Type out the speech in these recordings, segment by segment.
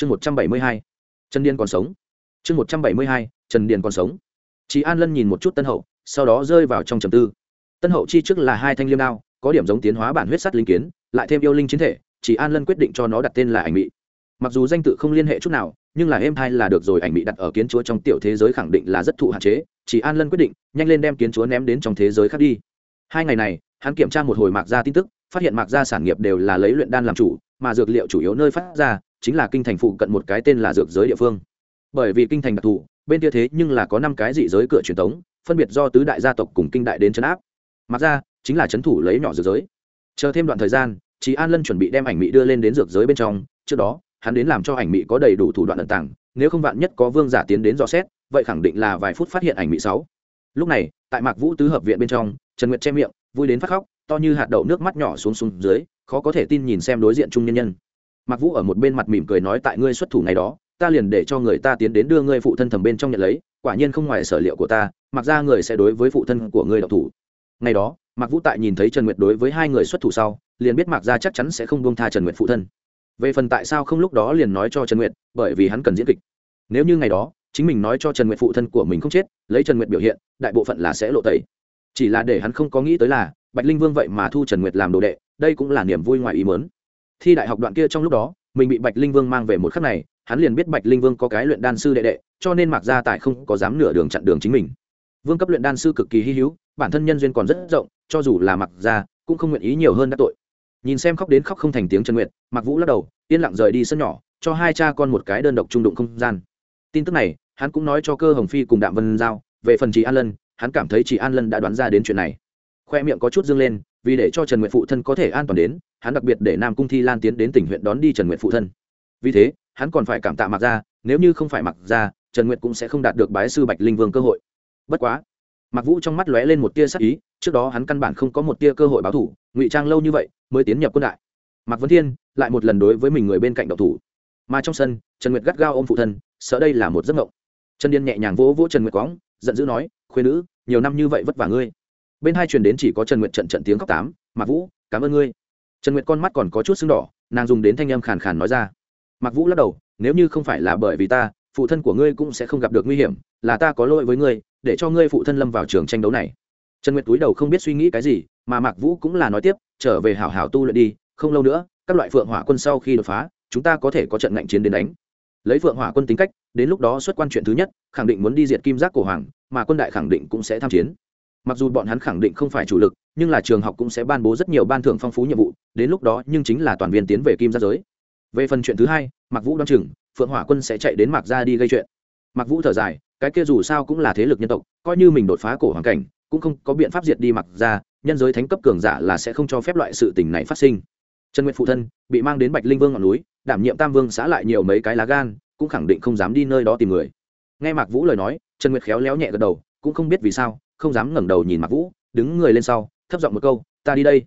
chương một trăm bảy mươi hai, trần điền còn sống. Chương một trăm bảy mươi hai, trần điền còn sống. Chị an lân nhìn một chút tân hậu, sau đó rơi vào trong trầm tư. Tân hậu chi trước là hai thanh liêm đao, có điểm giống tiến hóa bản huyết sắt linh kiến, lại thêm yêu linh chiến thể chị an lân quyết định cho nó đặt tên là ảnh mị. Mặc dù danh tự không liên hệ chút nào, nhưng là êm thai là được rồi, ảnh mị đặt ở kiến chúa trong tiểu thế giới khẳng định là rất thụ hạn chế chị an lân quyết định, nhanh lên đem kiến chúa ném đến trong thế giới khác đi. Hai ngày này, hắn kiểm tra một hồi mạc gia tin tức, phát hiện mạc gia sản nghiệp đều là lấy luyện đan làm chủ, mà dược liệu chủ yếu nơi phát ra chính là kinh thành phụ cận một cái tên là dược giới địa phương. Bởi vì kinh thành đặc thù, bên kia thế nhưng là có năm cái dị giới cửa truyền thống phân biệt do tứ đại gia tộc cùng kinh đại đến chấn áp. Mặc ra, chính là chấn thủ lấy nhỏ dược giới. Chờ thêm đoạn thời gian chị an lân chuẩn bị đem ảnh mỹ đưa lên đến dược giới bên trong, trước đó, hắn đến làm cho ảnh mỹ có đầy đủ thủ đoạn ẩn tàng, nếu không vạn nhất có vương giả tiến đến dò xét, vậy khẳng định là vài phút phát hiện ảnh mỹ sáu. Lúc này, tại mạc vũ tứ hợp viện bên trong, trần nguyệt che miệng, vui đến phát khóc, to như hạt đậu nước mắt nhỏ xuống xuống dưới, khó có thể tin nhìn xem đối diện trung nhân nhân mạc vũ ở một bên mặt mỉm cười nói tại ngươi xuất thủ ngày đó, ta liền để cho người ta tiến đến đưa ngươi phụ thân thầm bên trong nhận lấy, quả nhiên không ngoài sở liệu của ta, mặc ra người sẽ đối với phụ thân của ngươi độc thủ. Ngày đó, mạc vũ tại nhìn thấy trần nguyệt đối với hai người xuất thủ sau, liền biết mạc ra chắc chắn sẽ không buông tha trần nguyệt phụ thân. Về phần tại sao không lúc đó liền nói cho trần nguyệt, bởi vì hắn cần diễn kịch. Nếu như ngày đó, chính mình nói cho trần nguyệt phụ thân của mình không chết, lấy trần nguyệt biểu hiện, đại bộ phận là sẽ lộ tẩy. Chỉ là để hắn không có nghĩ tới là, bạch linh vương vậy mà thu trần nguyệt làm đồ đệ, đây cũng là niềm vui ngoài ý mớn thi đại học đoạn kia trong lúc đó, mình bị bạch linh vương mang về một khắc này, hắn liền biết bạch linh vương có cái luyện đan sư đệ đệ, cho nên mặc ra tại không có dám nửa đường chặn đường chính mình. Vương cấp luyện đan sư cực kỳ hy hữu, bản thân nhân duyên còn rất rộng, cho dù là mặc ra cũng không nguyện ý nhiều hơn đã tội. Nhìn xem khóc đến khóc không thành tiếng trần nguyện mặc vũ lắc đầu, yên lặng rời đi sân nhỏ, cho hai cha con một cái đơn độc trung đụng không gian. Tin tức này, hắn cũng nói cho cơ hồng phi cùng đạm vân giao, về phần chị an lân, hắn cảm thấy chị an lân đã đoán ra đến chuyện này khoe miệng có chút dương lên, vì để cho trần nguyện phụ thân có thể an toàn đến, hắn đặc biệt để nam cung thi lan tiến đến tỉnh huyện đón đi trần nguyện phụ thân. Vì thế, hắn còn phải cảm tạ mặc ra nếu như không phải mặc ra trần nguyện cũng sẽ không đạt được bái sư bạch linh vương cơ hội. Bất quá mặc vũ trong mắt lóe lên một tia sắc ý, trước đó hắn căn bản không có một tia cơ hội báo thủ, ngụy trang lâu như vậy mới tiến nhập quân đại. Mạc vấn thiên lại một lần đối với mình người bên cạnh độc thủ. Mà trong sân, trần nguyệt gắt gao ôm phụ thân, sợ đây là một giấc mộng. Trần điên nhẹ nhàng vỗ vỗ trần nguyệt quõng giận dữ nói khuyên nữ, nhiều năm như vậy vất vả ngươi bên hai truyền đến chỉ có trần nguyệt trận trận tiếng khóc tám, mạc vũ, cảm ơn ngươi. Trần nguyệt con mắt còn có chút sưng đỏ, nàng dùng đến thanh âm khàn khàn nói ra. Mạc vũ lắc đầu, nếu như không phải là bởi vì ta, phụ thân của ngươi cũng sẽ không gặp được nguy hiểm, là ta có lỗi với ngươi, để cho ngươi phụ thân lâm vào trường tranh đấu này. Trần nguyệt túi đầu không biết suy nghĩ cái gì, mà mạc vũ cũng là nói tiếp, trở về hảo hảo tu luyện đi, không lâu nữa, các loại phượng hỏa quân sau khi đột phá, chúng ta có thể có trận ngạnh chiến đến đánh. Lấy phượng hỏa quân tính cách, đến lúc đó xuất quan chuyện thứ nhất, khẳng định muốn đi diệt kim giác cổ hoàng, mà quân đại khẳng định cũng sẽ tham chiến mặc dù bọn hắn khẳng định không phải chủ lực, nhưng là trường học cũng sẽ ban bố rất nhiều ban thưởng phong phú nhiệm vụ, đến lúc đó nhưng chính là toàn viên tiến về kim gia giới. Về phần chuyện thứ hai mặc vũ đoán chừng, phượng hỏa quân sẽ chạy đến mạc ra đi gây chuyện. Mặc vũ thở dài, cái kia dù sao cũng là thế lực nhân tộc, coi như mình đột phá cổ hoàn cảnh, cũng không có biện pháp diệt đi mặc ra nhân giới thánh cấp cường giả là sẽ không cho phép loại sự tình này phát sinh. Trần nguyệt phụ thân, bị mang đến bạch linh vương ngọn núi, đảm nhiệm tam vương xã lại nhiều mấy cái lá gan, cũng khẳng định không dám đi nơi đó tìm người. Nghe mạc vũ lời nói, trần nguyệt khéo léo nhẹ gật đầu, cũng không biết vì sao không dám ngẩng đầu nhìn mạc vũ, đứng người lên sau, thấp giọng một câu, ta đi đây.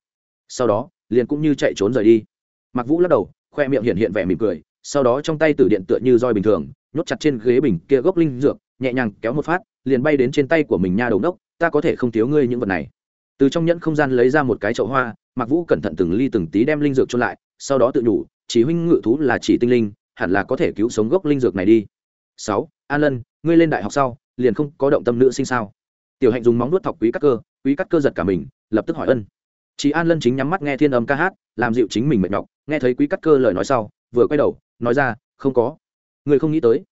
Sau đó, liền cũng như chạy trốn rời đi. Mạc vũ lắc đầu, khoe miệng hiện hiện vẻ mỉm cười, sau đó trong tay tử điện tựa như roi bình thường, nhốt chặt trên ghế bình kia gốc linh dược, nhẹ nhàng kéo một phát, liền bay đến trên tay của mình nha đầu đốc ta có thể không thiếu ngươi những vật này. Từ trong nhẫn không gian lấy ra một cái chậu hoa, mạc vũ cẩn thận từng ly từng tí đem linh dược trôn lại, sau đó tự nhủ, chỉ huynh ngự thú là chỉ tinh linh, hẳn là có thể cứu sống gốc linh dược này đi. Sáu, an lân, ngươi lên đại học sau, liền không có động tâm nữ sinh sao? Tiểu hạnh dùng móng nuốt thọc quý cắt cơ, quý cắt cơ giật cả mình, lập tức hỏi ân. Chị an lân chính nhắm mắt nghe thiên âm ca hát, làm dịu chính mình mệt nhọc, nghe thấy quý cắt cơ lời nói sau, vừa quay đầu, nói ra, không có. Người không nghĩ tới.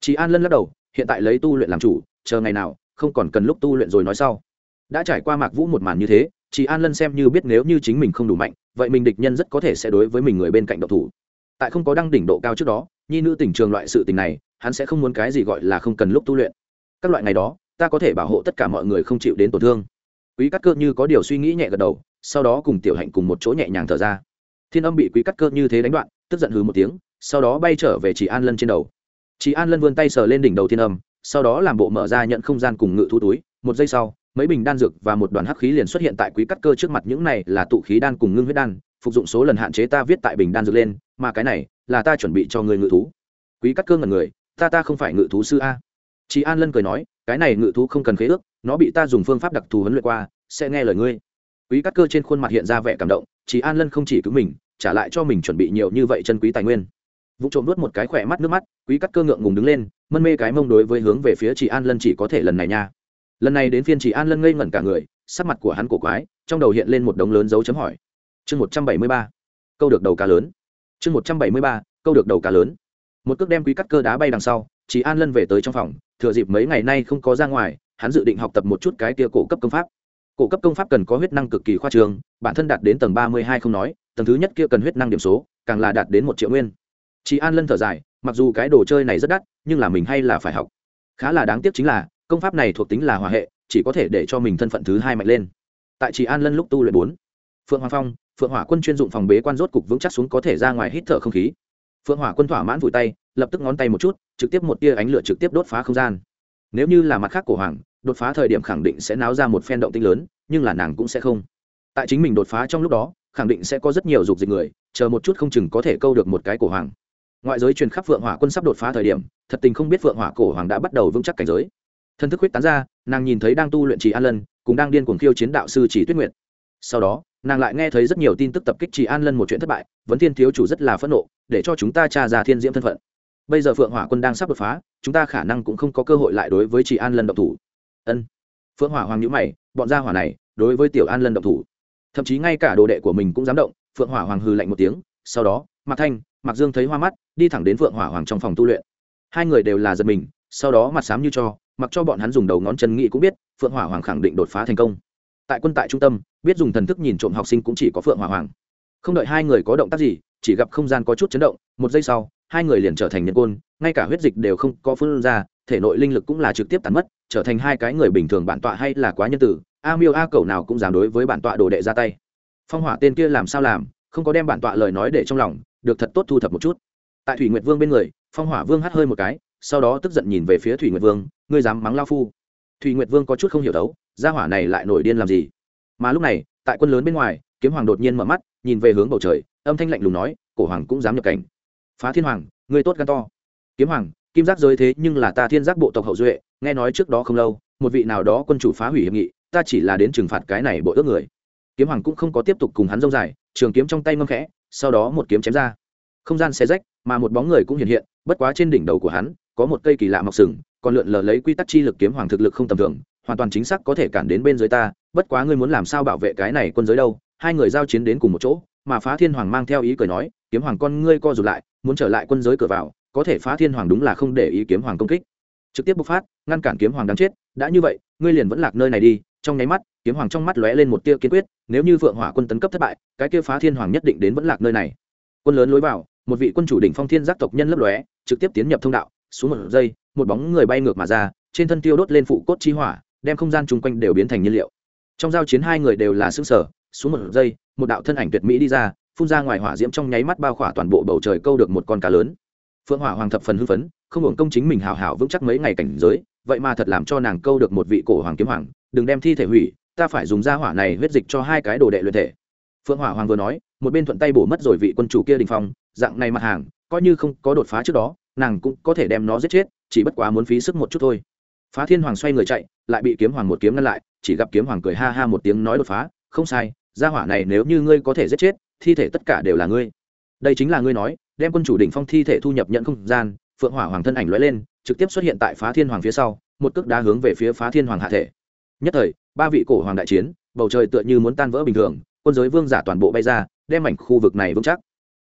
Chị an lân lắc đầu, hiện tại lấy tu luyện làm chủ, chờ ngày nào, không còn cần lúc tu luyện rồi nói sau. Đã trải qua mạc vũ một màn như thế chị an lân xem như biết nếu như chính mình không đủ mạnh, vậy mình địch nhân rất có thể sẽ đối với mình người bên cạnh độc thủ. Tại không có đăng đỉnh độ cao trước đó, nhi nữ tỉnh trường loại sự tình này, hắn sẽ không muốn cái gì gọi là không cần lúc tu luyện. Các loại ngày đó ta có thể bảo hộ tất cả mọi người không chịu đến tổn thương. Quý cắt cơ như có điều suy nghĩ nhẹ gật đầu, sau đó cùng tiểu hạnh cùng một chỗ nhẹ nhàng thở ra. Thiên âm bị quý cắt cơ như thế đánh đoạn, tức giận hừ một tiếng, sau đó bay trở về chị an lân trên đầu. Chị an lân vươn tay sờ lên đỉnh đầu thiên âm, sau đó làm bộ mở ra nhận không gian cùng ngự thu túi. Một giây sau, mấy bình đan dược và một đoàn hắc khí liền xuất hiện tại quý cắt cơ trước mặt, những này là tụ khí đan cùng ngưng huyết đan, phục dụng số lần hạn chế ta viết tại bình đan dược lên, mà cái này là ta chuẩn bị cho người ngự thú. Quý cắt cơ ngần người, ta ta không phải ngự thú sư a. Chị an lân cười nói cái này ngự thú không cần khế ước, nó bị ta dùng phương pháp đặc thù huấn luyện qua, sẽ nghe lời ngươi. Quý cắt cơ trên khuôn mặt hiện ra vẻ cảm động chị an lân không chỉ cứu mình, trả lại cho mình chuẩn bị nhiều như vậy chân quý tài nguyên. Vụ trộm nuốt một cái khỏe mắt nước mắt, quý cắt cơ ngượng ngùng đứng lên, mân mê cái mông đối với hướng về phía chị an lân chỉ có thể lần này nha. Lần này đến phiên chị an lân ngây ngẩn cả người, sắc mặt của hắn cổ quái, trong đầu hiện lên một đống lớn dấu chấm hỏi. Chương một trăm bảy mươi ba, câu được đầu cá lớn. Chương một trăm bảy mươi ba, câu được đầu cá lớn. Một cước đem quý cắt cơ đá bay đằng sau, chị an lân về tới trong phòng thừa dịp mấy ngày nay không có ra ngoài, hắn dự định học tập một chút cái kia cổ cấp công pháp. Cổ cấp công pháp cần có huyết năng cực kỳ khoa trường bản thân đạt đến tầng ba mươi hai không nói, tầng thứ nhất kia cần huyết năng điểm số, càng là đạt đến một triệu nguyên. Chị an lân thở dài, mặc dù cái đồ chơi này rất đắt, nhưng là mình hay là phải học. Khá là đáng tiếc chính là, công pháp này thuộc tính là hòa hệ, chỉ có thể để cho mình thân phận thứ hai mạnh lên. Tại chị an lân lúc tu luyện bốn, phượng hoàng phong, phượng hỏa quân chuyên dụng phòng bế quan rốt cục vững chắc xuống có thể ra ngoài hít thở không khí. Phượng hỏa quân thỏa mãn vùi tay lập tức ngón tay một chút, trực tiếp một tia ánh lửa trực tiếp đốt phá không gian. Nếu như là mặt khác của hoàng, đột phá thời điểm khẳng định sẽ náo ra một phen động tinh lớn, nhưng là nàng cũng sẽ không. Tại chính mình đột phá trong lúc đó, khẳng định sẽ có rất nhiều dục dịch người, chờ một chút không chừng có thể câu được một cái cổ hoàng. Ngoại giới truyền khắp phượng hỏa quân sắp đột phá thời điểm, thật tình không biết phượng hỏa cổ hoàng đã bắt đầu vững chắc cảnh giới. Thân thức huyết tán ra, nàng nhìn thấy đang tu luyện trì an lân cũng đang điên cuồng khiêu chiến đạo sư chỉ tuyết nguyệt. sau đó, nàng lại nghe thấy rất nhiều tin tức tập kích trì an lân một chuyện thất bại, vấn thiên thiếu chủ rất là phẫn nộ, để cho chúng ta tra ra thiên diễm thân phận bây giờ phượng hỏa quân đang sắp đột phá, chúng ta khả năng cũng không có cơ hội lại đối với chị an lân động thủ. Ân. Phượng hỏa hoàng nhữ mày, bọn gia hỏa này, đối với tiểu an lân động thủ. Thậm chí ngay cả đồ đệ của mình cũng dám động, phượng hỏa hoàng hư lạnh một tiếng, sau đó, mạc thanh, mạc dương thấy hoa mắt, đi thẳng đến phượng hỏa hoàng trong phòng tu luyện. Hai người đều là giật mình, sau đó mặt sám như cho, mặc cho bọn hắn dùng đầu ngón chân nghĩ cũng biết, phượng hỏa hoàng khẳng định đột phá thành công. Tại quân tại trung tâm, biết dùng thần thức nhìn trộm học sinh cũng chỉ có phượng hỏa hoàng. Không đợi hai người có động tác gì, chỉ gặp không gian có chút chấn động, một giây sau hai người liền trở thành nhân côn, ngay cả huyết dịch đều không có phương ra, thể nội linh lực cũng là trực tiếp tàn mất, trở thành hai cái người bình thường bản tọa hay là quá nhân tử, a miêu a cầu nào cũng dám đối với bản tọa đồ đệ ra tay. Phong hỏa tên kia làm sao làm, không có đem bản tọa lời nói để trong lòng, được thật tốt thu thập một chút. Tại thủy nguyệt vương bên người, phong hỏa vương hắt hơi một cái, sau đó tức giận nhìn về phía thủy nguyệt vương, ngươi dám mắng lao phu. Thủy nguyệt vương có chút không hiểu đấu, gia hỏa này lại nổi điên làm gì? Mà lúc này, tại quân lớn bên ngoài, kiếm hoàng đột nhiên mở mắt, nhìn về hướng bầu trời, âm thanh lạnh lùng nói, cổ hoàng cũng dám nhập cảnh phá thiên hoàng người tốt gan to. Kiếm hoàng, kim giác giới thế nhưng là ta thiên giác bộ tộc hậu duệ, nghe nói trước đó không lâu, một vị nào đó quân chủ phá hủy hiệp nghị, ta chỉ là đến trừng phạt cái này bộ ước người. Kiếm hoàng cũng không có tiếp tục cùng hắn rông dài, trường kiếm trong tay ngâm khẽ, sau đó một kiếm chém ra. Không gian xe rách, mà một bóng người cũng hiện hiện, bất quá trên đỉnh đầu của hắn, có một cây kỳ lạ mọc sừng, còn lượn lờ lấy quy tắc chi lực kiếm hoàng thực lực không tầm thường, hoàn toàn chính xác có thể cản đến bên dưới ta, bất quá ngươi muốn làm sao bảo vệ cái này quân giới đâu? Hai người giao chiến đến cùng một chỗ, mà phá thiên hoàng mang theo ý cười nói, kiếm hoàng con ngươi co rụt lại muốn trở lại quân giới cửa vào, có thể phá thiên hoàng đúng là không để ý kiếm hoàng công kích. Trực tiếp bộc phát, ngăn cản kiếm hoàng đáng chết, đã như vậy, ngươi liền vẫn lạc nơi này đi, trong nháy mắt, kiếm hoàng trong mắt lóe lên một tia kiên quyết, nếu như phượng hỏa quân tấn cấp thất bại, cái kia phá thiên hoàng nhất định đến vẫn lạc nơi này. Quân lớn lối vào, một vị quân chủ đỉnh phong thiên giác tộc nhân lấp lóe, trực tiếp tiến nhập thông đạo, xuống một giây, một bóng người bay ngược mà ra, trên thân tiêu đốt lên phụ cốt chi hỏa, đem không gian chung quanh đều biến thành nhiên liệu. Trong giao chiến hai người đều là xương sở xuống một giây, một đạo thân ảnh tuyệt mỹ đi ra phun ra ngoài hỏa diễm trong nháy mắt bao khỏa toàn bộ bầu trời câu được một con cá lớn. Phượng hỏa hoàng thập phần hưng phấn, không hưởng công chính mình hào hào vững chắc mấy ngày cảnh giới, vậy mà thật làm cho nàng câu được một vị cổ hoàng kiếm hoàng, đừng đem thi thể hủy, ta phải dùng ra hỏa này huyết dịch cho hai cái đồ đệ luyện thể. Phượng hỏa hoàng vừa nói, một bên thuận tay bổ mất rồi vị quân chủ kia đình phong, dạng này mặt hàng, coi như không có đột phá trước đó, nàng cũng có thể đem nó giết chết, chỉ bất quá muốn phí sức một chút thôi. Phá thiên hoàng xoay người chạy, lại bị kiếm hoàng một kiếm ngăn lại, chỉ gặp kiếm hoàng cười ha ha một tiếng nói đột phá, không sai gia hỏa này nếu như ngươi có thể giết chết thi thể tất cả đều là ngươi. Đây chính là ngươi nói, đem quân chủ đỉnh phong thi thể thu nhập nhận không gian, phượng hỏa hoàng thân ảnh lóe lên, trực tiếp xuất hiện tại phá thiên hoàng phía sau, một cước đá hướng về phía phá thiên hoàng hạ thể. Nhất thời, ba vị cổ hoàng đại chiến, bầu trời tựa như muốn tan vỡ bình thường, quân giới vương giả toàn bộ bay ra, đem mảnh khu vực này vững chắc.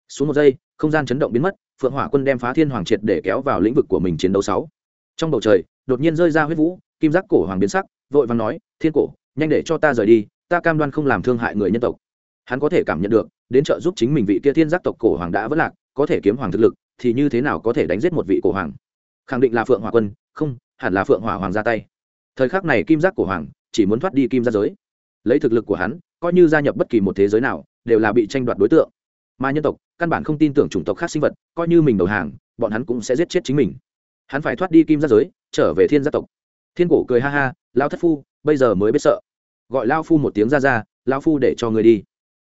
Xuống một giây, không gian chấn động biến mất, phượng hỏa quân đem phá thiên hoàng triệt để kéo vào lĩnh vực của mình chiến đấu sáu. Trong bầu trời, đột nhiên rơi ra huyết vũ, kim giác cổ hoàng biến sắc, vội vàng nói, thiên cổ, nhanh để cho ta rời đi, ta cam đoan không làm thương hại người nhân tộc hắn có thể cảm nhận được, đến trợ giúp chính mình vị kia thiên giác tộc cổ hoàng đã vất lạc, có thể kiếm hoàng thực lực, thì như thế nào có thể đánh giết một vị cổ hoàng? Khẳng định là phượng hỏa quân, không, hẳn là phượng hỏa hoàng ra tay. Thời khắc này kim giác cổ hoàng chỉ muốn thoát đi kim gia giới. Lấy thực lực của hắn, coi như gia nhập bất kỳ một thế giới nào, đều là bị tranh đoạt đối tượng. Mà nhân tộc, căn bản không tin tưởng chủng tộc khác sinh vật, coi như mình đầu hàng, bọn hắn cũng sẽ giết chết chính mình. Hắn phải thoát đi kim gia giới, trở về thiên gia tộc. Thiên cổ cười ha ha lao thất phu, bây giờ mới biết sợ. Gọi lao phu một tiếng ra ra lao phu để cho người đi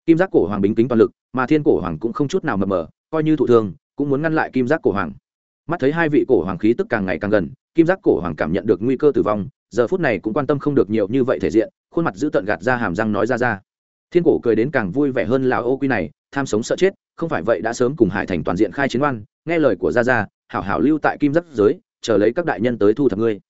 kim giác cổ hoàng bính kính toàn lực, mà thiên cổ hoàng cũng không chút nào mập mờ, coi như thụ thường cũng muốn ngăn lại kim giác cổ hoàng. Mắt thấy hai vị cổ hoàng khí tức càng ngày càng gần, kim giác cổ hoàng cảm nhận được nguy cơ tử vong, giờ phút này cũng quan tâm không được nhiều như vậy thể diện, khuôn mặt giữ tận gạt ra hàm răng nói ra ra. Thiên cổ cười đến càng vui vẻ hơn là ô quy này, tham sống sợ chết, không phải vậy đã sớm cùng hải thành toàn diện khai chiến oan, nghe lời của gia gia, hảo hảo lưu tại kim giác giới, chờ lấy các đại nhân tới thu thập ngươi.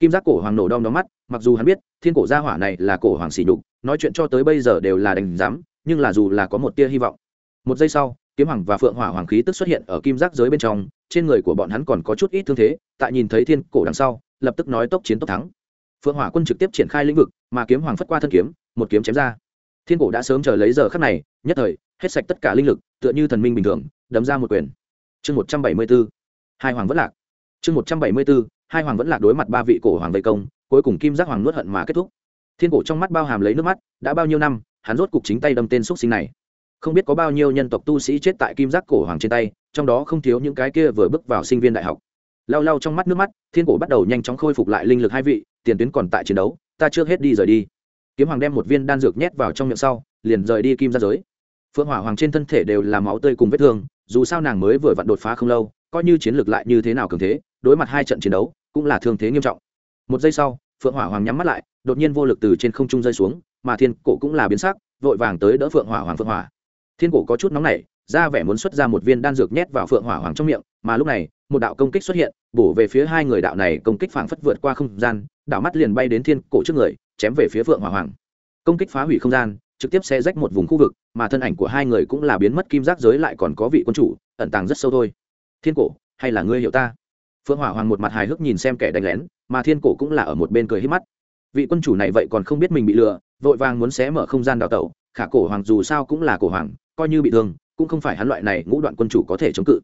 Kim giác cổ hoàng nổ đom đóm mắt, mặc dù hắn biết thiên cổ gia hỏa này là cổ hoàng sỉ nhục, nói chuyện cho tới bây giờ đều là đành dám nhưng là dù là có một tia hy vọng. Một giây sau, kiếm hoàng và phượng hỏa hoàng khí tức xuất hiện ở kim giác giới bên trong, trên người của bọn hắn còn có chút ít thương thế, tại nhìn thấy thiên cổ đằng sau, lập tức nói tốc chiến tốc thắng. Phượng hỏa quân trực tiếp triển khai lĩnh vực, mà kiếm hoàng phất qua thân kiếm, một kiếm chém ra. Thiên cổ đã sớm chờ lấy giờ khắc này, nhất thời, hết sạch tất cả linh lực, tựa như thần minh bình thường, đấm ra một quyền. Chương một trăm bảy mươi b ố hai hoàng vẫn lạc. Chương một trăm bảy mươi b ố hai hoàng vẫn lạc đối mặt ba vị cổ hoàng vây công, cuối cùng kim giác hoàng nuốt hận mà kết thúc. Thiên cổ trong mắt bao hàm lấy nước mắt, đã bao nhiêu năm hắn rốt cục chính tay đâm tên xúc sinh này. Không biết có bao nhiêu nhân tộc tu sĩ chết tại kim giác cổ hoàng trên tay, trong đó không thiếu những cái kia vừa bước vào sinh viên đại học. Lau lau trong mắt nước mắt, thiên cổ bắt đầu nhanh chóng khôi phục lại linh lực hai vị, tiền tuyến còn tại chiến đấu, ta trước hết đi rời đi. Kiếm hoàng đem một viên đan dược nhét vào trong miệng sau, liền rời đi kim ra giới. Phượng hỏa hoàng trên thân thể đều là máu tươi cùng vết thương, dù sao nàng mới vừa vặn đột phá không lâu, coi như chiến lược lại như thế nào cường thế, đối mặt hai trận chiến đấu, cũng là thương thế nghiêm trọng. Một giây sau, phượng hỏa hoàng nhắm mắt lại, đột nhiên vô lực từ trên không trung rơi xuống mà thiên cổ cũng là biến sắc, vội vàng tới đỡ phượng hỏa hoàng phượng hỏa. Thiên cổ có chút nóng nảy, ra vẻ muốn xuất ra một viên đan dược nhét vào phượng hỏa hoàng trong miệng, mà lúc này, một đạo công kích xuất hiện, bổ về phía hai người đạo này công kích phảng phất vượt qua không gian, đạo mắt liền bay đến thiên cổ trước người, chém về phía phượng hỏa hoàng. Công kích phá hủy không gian, trực tiếp xe rách một vùng khu vực, mà thân ảnh của hai người cũng là biến mất kim giác giới lại còn có vị quân chủ, ẩn tàng rất sâu thôi. Thiên cổ, hay là ngươi hiểu ta? Phượng hỏa hoàng một mặt hài hước nhìn xem kẻ đánh lén, mà thiên cổ cũng là ở một bên cười hít mắt. Vị quân chủ này vậy còn không biết mình bị lừa vội vàng muốn xé mở không gian đào tẩu, khả cổ hoàng dù sao cũng là cổ hoàng, coi như bị thương, cũng không phải hắn loại này ngũ đoạn quân chủ có thể chống cự.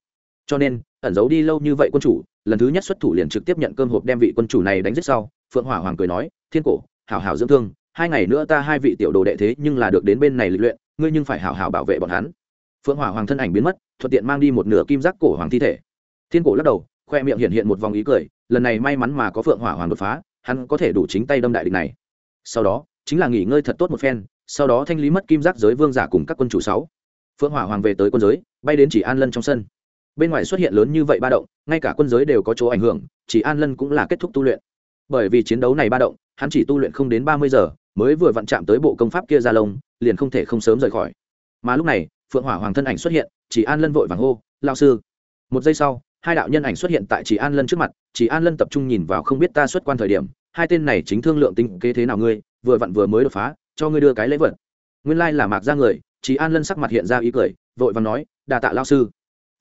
Cho nên, ẩn giấu đi lâu như vậy quân chủ, lần thứ nhất xuất thủ liền trực tiếp nhận cơm hộp đem vị quân chủ này đánh giết sau, phượng hỏa hoàng cười nói, thiên cổ, hảo hảo dưỡng thương, hai ngày nữa ta hai vị tiểu đồ đệ thế nhưng là được đến bên này lịch luyện, ngươi nhưng phải hảo hảo bảo vệ bọn hắn. Phượng hỏa hoàng thân ảnh biến mất, thuận tiện mang đi một nửa kim giác cổ hoàng thi thể. Thiên cổ lắc đầu, khoe miệng hiện hiện một vòng ý cười, lần này may mắn mà có phượng hỏa hoàng đột phá, hắn có thể đủ chính tay đâm đại địch này. Sau đó chính là nghỉ ngơi thật tốt một phen, sau đó thanh lý mất kim giác giới vương giả cùng các quân chủ sáu. Phượng hỏa hoàng về tới quân giới, bay đến chỉ an lân trong sân. Bên ngoài xuất hiện lớn như vậy ba động, ngay cả quân giới đều có chỗ ảnh hưởng, chỉ an lân cũng là kết thúc tu luyện. Bởi vì chiến đấu này ba động, hắn chỉ tu luyện không đến ba mươi giờ, mới vừa vặn chạm tới bộ công pháp kia ra lông, liền không thể không sớm rời khỏi. Mà lúc này, phượng hỏa hoàng thân ảnh xuất hiện, chỉ an lân vội vàng hô lao sư! Một giây sau, hai đạo nhân ảnh xuất hiện tại chỉ an lân trước mặt, chỉ an lân tập trung nhìn vào không biết ta xuất quan thời điểm hai tên này chính thương lượng tính kế thế nào ngươi, vừa vặn vừa mới đột phá, cho ngươi đưa cái lễ vật. Nguyên lai là mạc ra người chỉ an lân sắc mặt hiện ra ý cười, vội vàng nói đà tạ lao sư.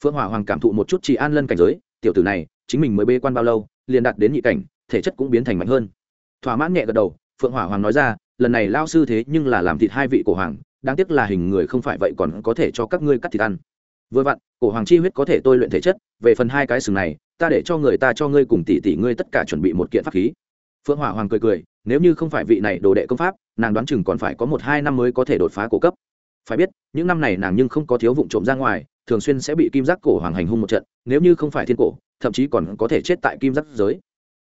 Phượng hỏa hoàng cảm thụ một chút chỉ an lân cảnh giới, tiểu tử này, chính mình mới bê quan bao lâu, liền đạt đến nhị cảnh, thể chất cũng biến thành mạnh hơn. Thỏa mãn nhẹ gật đầu, phượng hỏa hoàng nói ra, lần này lao sư thế nhưng là làm thịt hai vị cổ hoàng, đáng tiếc là hình người không phải vậy còn có thể cho các ngươi cắt thịt ăn. Vừa vặn, cổ hoàng chi huyết có thể tôi luyện thể chất, về phần hai cái sừng này, ta để cho người ta cho ngươi cùng tỷ tỷ ngươi tất cả chuẩn bị một kiện pháp khí phượng hỏa hoàng cười cười, nếu như không phải vị này đồ đệ công pháp, nàng đoán chừng còn phải có một hai năm mới có thể đột phá cổ cấp. Phải biết, những năm này nàng nhưng không có thiếu vụ trộm ra ngoài, thường xuyên sẽ bị kim giác cổ hoàng hành hung một trận, nếu như không phải thiên cổ, thậm chí còn có thể chết tại kim giác giới.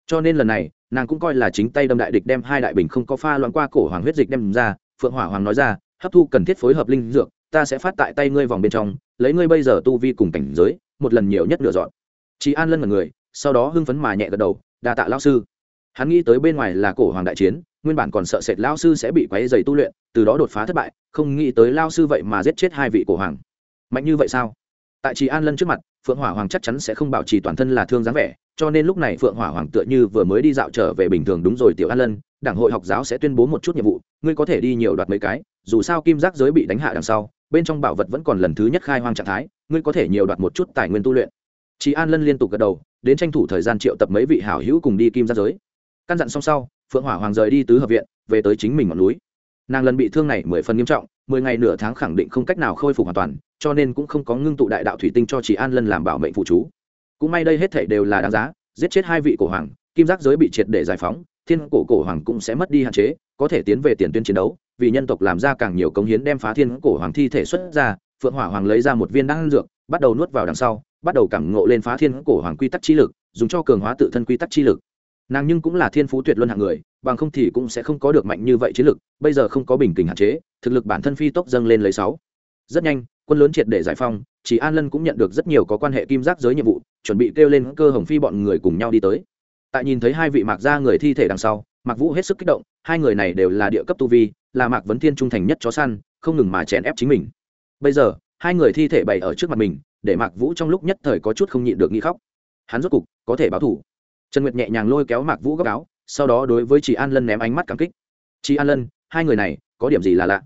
Cho nên lần này, nàng cũng coi là chính tay đâm đại địch đem hai đại bình không có pha loạn qua cổ hoàng huyết dịch đem ra, phượng hỏa hoàng nói ra, hấp thu cần thiết phối hợp linh dược, ta sẽ phát tại tay ngươi vòng bên trong, lấy ngươi bây giờ tu vi cùng cảnh giới, một lần nhiều nhất lựa dọn chị an lân là người, sau đó hưng phấn mà nhẹ gật đầu, đa tạ lao sư hắn nghĩ tới bên ngoài là cổ hoàng đại chiến, nguyên bản còn sợ sệt lao sư sẽ bị quáy dày tu luyện, từ đó đột phá thất bại, không nghĩ tới lao sư vậy mà giết chết hai vị cổ hoàng. Mạnh như vậy sao? Tại chị an lân trước mặt, phượng hỏa hoàng chắc chắn sẽ không bảo trì toàn thân là thương dáng vẻ, cho nên lúc này phượng hỏa hoàng tựa như vừa mới đi dạo trở về bình thường đúng rồi, tiểu an lân, đảng hội học giáo sẽ tuyên bố một chút nhiệm vụ, ngươi có thể đi nhiều đoạt mấy cái, dù sao kim giác giới bị đánh hạ đằng sau, bên trong bảo vật vẫn còn lần thứ nhất khai hoang trạng thái, ngươi có thể nhiều đoạt một chút tài nguyên tu luyện. Chị an lân liên tục gật đầu, đến tranh thủ thời gian triệu tập mấy vị hảo hữu cùng đi kim giác giới căn dặn xong sau, phượng hỏa hoàng rời đi tứ hợp viện, về tới chính mình ngọn núi. Nàng lần bị thương này mười phần nghiêm trọng, mười ngày nửa tháng khẳng định không cách nào khôi phục hoàn toàn, cho nên cũng không có ngưng tụ đại đạo thủy tinh cho chị an lân làm bảo mệnh phụ chú. Cũng may đây hết thể đều là đáng giá, giết chết hai vị cổ hoàng, kim giác giới bị triệt để giải phóng, thiên cổ cổ hoàng cũng sẽ mất đi hạn chế, có thể tiến về tiền tuyến chiến đấu, vì nhân tộc làm ra càng nhiều công hiến đem phá thiên cổ hoàng thi thể xuất ra, phượng hỏa hoàng lấy ra một viên đan dược, bắt đầu nuốt vào đằng sau, bắt đầu cảm ngộ lên phá thiên cổ hoàng quy tắc chi lực, dùng cho cường hóa tự thân quy tắc chi lực nàng nhưng cũng là thiên phú tuyệt luân hạng người, bằng không thì cũng sẽ không có được mạnh như vậy chiến lực, bây giờ không có bình kình hạn chế, thực lực bản thân phi tốc dâng lên lấy sáu. Rất nhanh, quân lớn triệt để giải phong, chỉ an lân cũng nhận được rất nhiều có quan hệ kim giác giới nhiệm vụ, chuẩn bị kêu lên cơ hồng phi bọn người cùng nhau đi tới. Tại nhìn thấy hai vị mạc gia người thi thể đằng sau, mạc vũ hết sức kích động, hai người này đều là địa cấp tu vi, là mạc vấn thiên trung thành nhất chó săn, không ngừng mà chèn ép chính mình. Bây giờ, hai người thi thể bày ở trước mặt mình, để mạc vũ trong lúc nhất thời có chút không nhịn được nghĩ khóc. Hắn rốt cục có thể báo thủ trần nguyệt nhẹ nhàng lôi kéo mạc vũ góc áo, sau đó đối với chị an lân ném ánh mắt cảm kích. Chị an lân, hai người này, có điểm gì là lạ?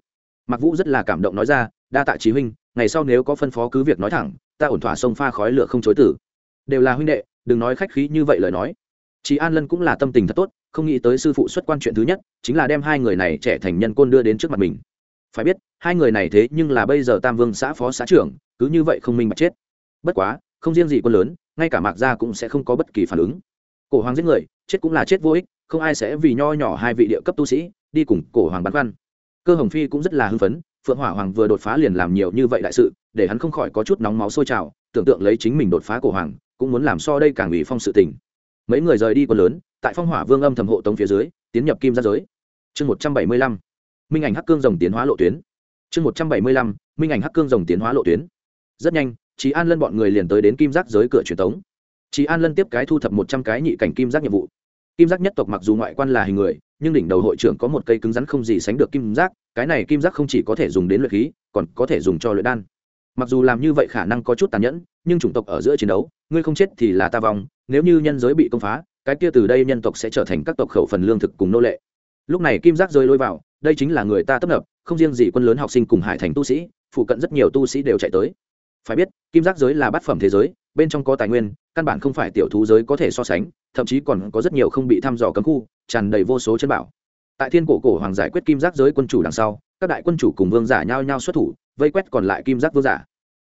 Mạc vũ rất là cảm động nói ra, đa tạ chí huynh, ngày sau nếu có phân phó cứ việc nói thẳng, ta ổn thỏa sông pha khói lửa không chối tử. Đều là huynh đệ, đừng nói khách khí như vậy lời nói. Chị an lân cũng là tâm tình thật tốt, không nghĩ tới sư phụ xuất quan chuyện thứ nhất, chính là đem hai người này trẻ thành nhân côn đưa đến trước mặt mình. Phải biết, hai người này thế nhưng là bây giờ tam vương xã phó xã trưởng, cứ như vậy không minh bạch chết. Bất quá, không riêng gì quân lớn, ngay cả mạc gia cũng sẽ không có bất kỳ phản ứng cổ hoàng giết người, chết cũng là chết vô ích, không ai sẽ vì nho nhỏ hai vị địa cấp tu sĩ đi cùng cổ hoàng bắn văn cơ hồng phi cũng rất là hưng phấn, phượng hỏa hoàng vừa đột phá liền làm nhiều như vậy đại sự, để hắn không khỏi có chút nóng máu sôi trào, tưởng tượng lấy chính mình đột phá cổ hoàng, cũng muốn làm so đây càng ủy phong sự tình. Mấy người rời đi quân lớn, tại phong hỏa vương âm thầm hộ tống phía dưới, tiến nhập kim gia giới. Chương một trăm bảy mươi lăm, minh ảnh hắc cương rồng tiến hóa lộ tuyến. Chương một trăm bảy mươi lăm, minh ảnh hắc cương rồng tiến hóa lộ tuyến. Rất nhanh trí an lân bọn người liền tới đến kim giác giới cửa truyền tống chị an lân tiếp cái thu thập một trăm cái nhị cảnh kim giác nhiệm vụ. Kim giác nhất tộc mặc dù ngoại quan là hình người, nhưng đỉnh đầu hội trưởng có một cây cứng rắn không gì sánh được kim giác, cái này kim giác không chỉ có thể dùng đến luyện khí, còn có thể dùng cho luyện đan. Mặc dù làm như vậy khả năng có chút tàn nhẫn, nhưng chủng tộc ở giữa chiến đấu, ngươi không chết thì là ta vong, nếu như nhân giới bị công phá, cái kia từ đây nhân tộc sẽ trở thành các tộc khẩu phần lương thực cùng nô lệ. Lúc này kim giác rơi lôi vào, đây chính là người ta tấp nập, không riêng gì quân lớn học sinh cùng hải thành tu sĩ, phụ cận rất nhiều tu sĩ đều chạy tới phải biết, kim giác giới là bát phẩm thế giới, bên trong có tài nguyên, căn bản không phải tiểu thú giới có thể so sánh, thậm chí còn có rất nhiều không bị thăm dò cấm khu, tràn đầy vô số chân bảo. Tại thiên cổ cổ hoàng giải quyết kim giác giới quân chủ đằng sau, các đại quân chủ cùng vương giả nhao nhao xuất thủ, vây quét còn lại kim giác vương giả.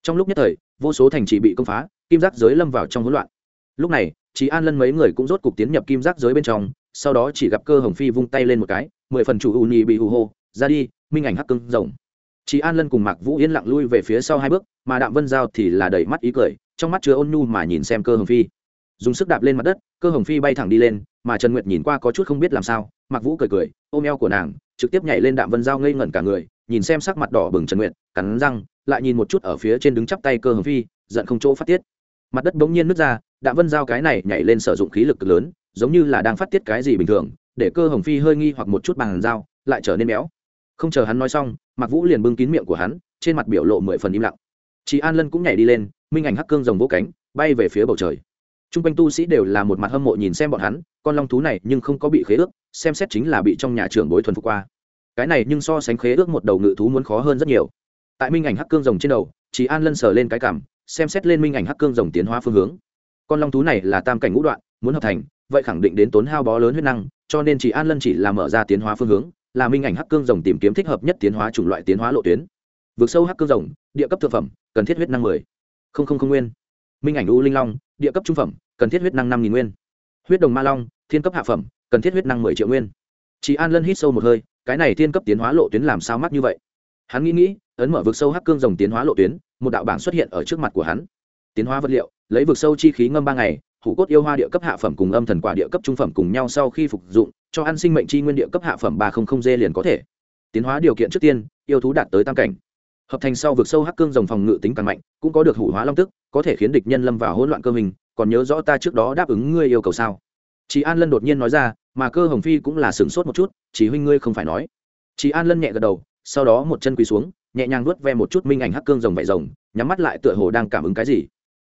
Trong lúc nhất thời, vô số thành trì bị công phá, kim giác giới lâm vào trong hỗn loạn. Lúc này chị an lân mấy người cũng rốt cục tiến nhập kim giác giới bên trong, sau đó chỉ gặp cơ hồng phi vung tay lên một cái, mười phần chủ ù nhì bị hù hô, ra đi, minh ảnh hắc cưng rồng chị an lân cùng mạc vũ yên lặng lui về phía sau hai bước, mà đạm vân giao thì là đầy mắt ý cười, trong mắt chứa ôn nhu mà nhìn xem cơ hồng phi. Dùng sức đạp lên mặt đất, cơ hồng phi bay thẳng đi lên, mà trần nguyệt nhìn qua có chút không biết làm sao, mạc vũ cười cười, ôm eo của nàng, trực tiếp nhảy lên đạm vân giao ngây ngẩn cả người, nhìn xem sắc mặt đỏ bừng trần nguyệt, cắn răng, lại nhìn một chút ở phía trên đứng chắp tay cơ hồng phi, giận không chỗ phát tiết. Mặt đất bỗng nhiên nứt ra, đạm vân giao cái này nhảy lên sử dụng khí lực cực lớn, giống như là đang phát tiết cái gì bình thường, để cơ hồng phi hơi nghi hoặc một chút bằng dao, lại trở nên béo. Không chờ hắn nói xong mạc vũ liền bưng kín miệng của hắn, trên mặt biểu lộ mười phần im lặng. Chị an lân cũng nhảy đi lên, minh ảnh hắc cương rồng vỗ cánh, bay về phía bầu trời. T r u n g quanh tu sĩ đều là một mặt hâm mộ nhìn xem bọn hắn, con long thú này nhưng không có bị khế ước, xem xét chính là bị trong nhà trường bối thuần phục qua. Cái này nhưng so sánh khế ước một đầu ngự thú muốn khó hơn rất nhiều. Tại minh ảnh hắc cương rồng trên đầu chị an lân sờ lên cái cảm, xem xét lên minh ảnh hắc cương rồng tiến hóa phương hướng. Con long thú này là tam cảnh ngũ đoạn, muốn hợp thành, vậy khẳng định đến tốn hao bó lớn huyết năng, cho nên chị an lân chỉ là mở ra tiến hóa phương hướng là minh ảnh hắc cương rồng tìm kiếm thích hợp nhất tiến hóa chủng loại tiến hóa lộ tuyến. Vượt sâu hắc cương rồng, địa cấp thượng phẩm, cần thiết huyết năng mười. Không không không nguyên. Minh ảnh u linh long, địa cấp trung phẩm, cần thiết huyết năng năm nghìn nguyên. Huyết đồng ma long, thiên cấp hạ phẩm, cần thiết huyết năng mười triệu nguyên. Chị an lân hít sâu một hơi, cái này thiên cấp tiến hóa lộ tuyến làm sao mắc như vậy? Hắn nghĩ nghĩ, ấn mở vực sâu hắc cương rồng tiến hóa lộ tuyến, một đạo bảng xuất hiện ở trước mặt của hắn. Tiến hóa vật liệu, lấy vực sâu chi khí ngâm ba ngày, hủ cốt yêu hoa địa cấp hạ phẩm cùng âm thần quả địa cấp trung phẩm cùng nhau sau khi phục dụng cho ăn sinh mệnh chi nguyên địa cấp hạ phẩm ba không không d liền có thể. Tiến hóa điều kiện trước tiên, yêu thú đạt tới tam cảnh. Hợp thành sau vực sâu hắc cương rồng phòng ngự tính càng mạnh, cũng có được hủ hóa long tức, có thể khiến địch nhân lâm vào hỗn loạn cơ hình còn nhớ rõ ta trước đó đáp ứng ngươi yêu cầu sao? Chị an lân đột nhiên nói ra, mà cơ hồng phi cũng là sửng sốt một chút, chỉ huynh ngươi không phải nói. Chị an lân nhẹ gật đầu, sau đó một chân quỳ xuống, nhẹ nhàng nuốt ve một chút minh ảnh hắc cương rồng vạy rồng, nhắm mắt lại tựa hồ đang cảm ứng cái gì.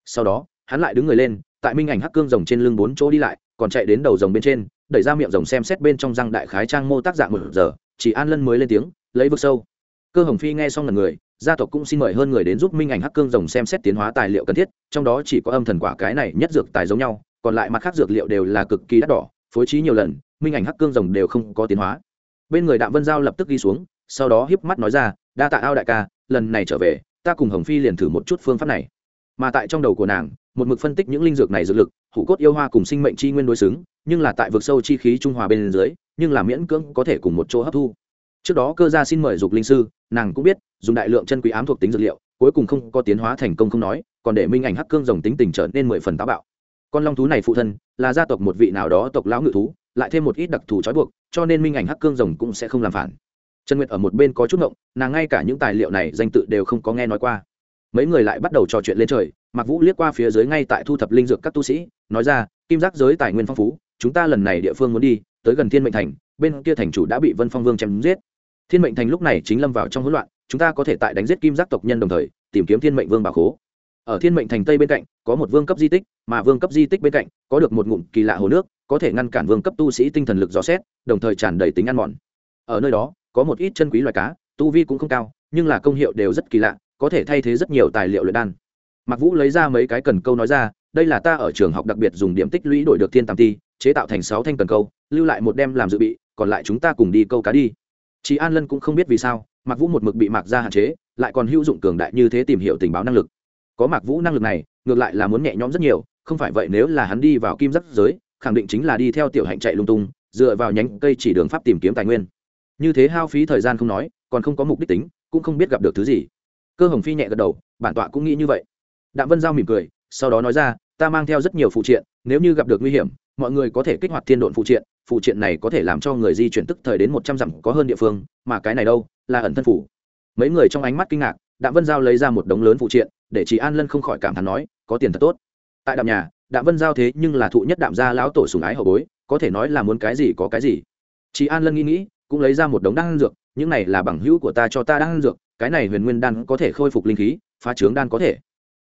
Sau đó, hắn lại đứng người lên, tại minh ảnh hắc cương rồng trên lưng bốn chỗ đi lại, còn chạy đến đầu rồng bên trên đẩy ra miệng rồng xem xét bên trong răng đại khái trang mô tác dạng một giờ, chỉ an lân mới lên tiếng, lấy vực sâu. Cơ hồng phi nghe xong là người, gia tộc cũng xin mời hơn người đến giúp minh ảnh hắc cương rồng xem xét tiến hóa tài liệu cần thiết, trong đó chỉ có âm thần quả cái này nhất dược tài giống nhau, còn lại mặt khác dược liệu đều là cực kỳ đắt đỏ, phối trí nhiều lần, minh ảnh hắc cương rồng đều không có tiến hóa. Bên người đạm vân giao lập tức đi xuống, sau đó hiếp mắt nói ra, đa tạ ao đại ca, lần này trở về, ta cùng hồng phi liền thử một chút phương pháp này mà tại trong đầu của nàng, một mực phân tích những linh dược này dược lực, hủ cốt yêu hoa cùng sinh mệnh chi nguyên đối xứng, nhưng là tại vực sâu chi khí trung hòa bên dưới, nhưng là miễn cưỡng có thể cùng một chỗ hấp thu. Trước đó cơ gia xin mời dục linh sư, nàng cũng biết, dùng đại lượng chân quý ám thuộc tính dược liệu, cuối cùng không có tiến hóa thành công không nói, còn để minh ảnh hắc cương rồng tính tình trở nên mười phần táo bạo. Con long thú này phụ thân, là gia tộc một vị nào đó tộc lão ngự thú, lại thêm một ít đặc thù trói buộc, cho nên minh ảnh hắc cương rồng cũng sẽ không làm phản. Trần nguyệt ở một bên có chút ngộng, nàng ngay cả những tài liệu này danh tự đều không có nghe nói qua mấy người lại bắt đầu trò chuyện lên trời mặc vũ liếc qua phía dưới ngay tại thu thập linh dược các tu sĩ, nói ra, kim giác giới tài nguyên phong phú, chúng ta lần này địa phương muốn đi, tới gần thiên mệnh thành, bên kia thành chủ đã bị vân phong vương chém giết. Thiên mệnh thành lúc này chính lâm vào trong hỗn loạn, chúng ta có thể tại đánh giết kim giác tộc nhân đồng thời, tìm kiếm thiên mệnh vương bảo khố. Ở thiên mệnh thành tây bên cạnh, có một vương cấp di tích, mà vương cấp di tích bên cạnh, có được một ngụm kỳ lạ hồ nước, có thể ngăn cản vương cấp tu sĩ tinh thần lực dò xét, đồng thời tràn đầy tính ăn mòn. Ở nơi đó, có một ít chân quý loài cá, tu vi cũng không cao, nhưng là công hiệu đều rất kỳ lạ có thể thay thế rất nhiều tài liệu luyện đan. Mặc vũ lấy ra mấy cái cần câu nói ra, đây là ta ở trường học đặc biệt dùng điểm tích lũy đổi được thiên tam ti, chế tạo thành sáu thanh cần câu, lưu lại một đem làm dự bị, còn lại chúng ta cùng đi câu cá đi. Chị an lân cũng không biết vì sao Mặc vũ một mực bị mạc ra hạn chế, lại còn hữu dụng cường đại như thế tìm hiểu tình báo năng lực. Có mạc vũ năng lực này, ngược lại là muốn nhẹ nhõm rất nhiều, không phải vậy nếu là hắn đi vào kim giáp giới, khẳng định chính là đi theo tiểu hạnh chạy lung tung, dựa vào nhánh cây chỉ đường pháp tìm kiếm tài nguyên. Như thế hao phí thời gian không nói, còn không có mục đích tính, cũng không biết gặp được thứ gì cơ hồng phi nhẹ gật đầu, bản tọa cũng nghĩ như vậy. Đạm vân giao mỉm cười, sau đó nói ra, ta mang theo rất nhiều phụ triện, nếu như gặp được nguy hiểm, mọi người có thể kích hoạt thiên độn phụ triện phụ triện này có thể làm cho người di chuyển tức thời đến một trăm dặm có hơn địa phương, mà cái này đâu, là ẩn thân phủ. Mấy người trong ánh mắt kinh ngạc, đạm vân giao lấy ra một đống lớn phụ triện, để chị an lân không khỏi cảm thán nói, có tiền thật tốt. Tại đạm nhà, đạm vân giao thế nhưng là thụ nhất đạm gia lão tổ sùng ái hậu bối, có thể nói là muốn cái gì có cái gì. Chị an lân nghĩ nghĩ, cũng lấy ra một đống đan dược, những này là bằng hữu của ta cho ta đan dược cái này huyền nguyên đan có thể khôi phục linh khí, phá trướng đan có thể.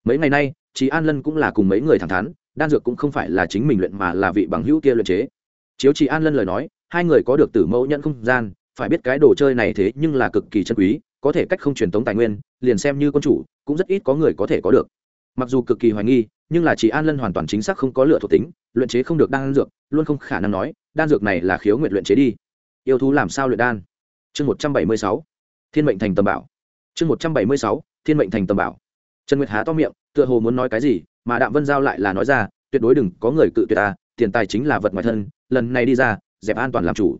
Mấy ngày nay chị an lân cũng là cùng mấy người thẳng thắn, đan dược cũng không phải là chính mình luyện mà là vị bằng hữu kia luyện chế. Chiếu chị an lân lời nói, hai người có được tử mẫu nhận không gian, phải biết cái đồ chơi này thế nhưng là cực kỳ chân quý, có thể cách không truyền tống tài nguyên, liền xem như quân chủ, cũng rất ít có người có thể có được. Mặc dù cực kỳ hoài nghi, nhưng là chỉ an lân hoàn toàn chính xác không có lựa thuộc tính, luyện chế không được đan dược, luôn không khả năng nói, đan dược này là khiếu nguyện luyện chế đi. Yêu thú làm sao luyện đan? Chương một trăm bảy mươi sáu. Thiên mệnh thành tầm bảo chương một trăm bảy mươi sáu, thiên mệnh thành tầm bảo. Trần nguyệt há to miệng, tựa hồ muốn nói cái gì, mà đạm vân giao lại là nói ra, tuyệt đối đừng có người cự tuyệt ta, tiền tài chính là vật ngoài thân, lần này đi ra, dẹp an toàn làm chủ.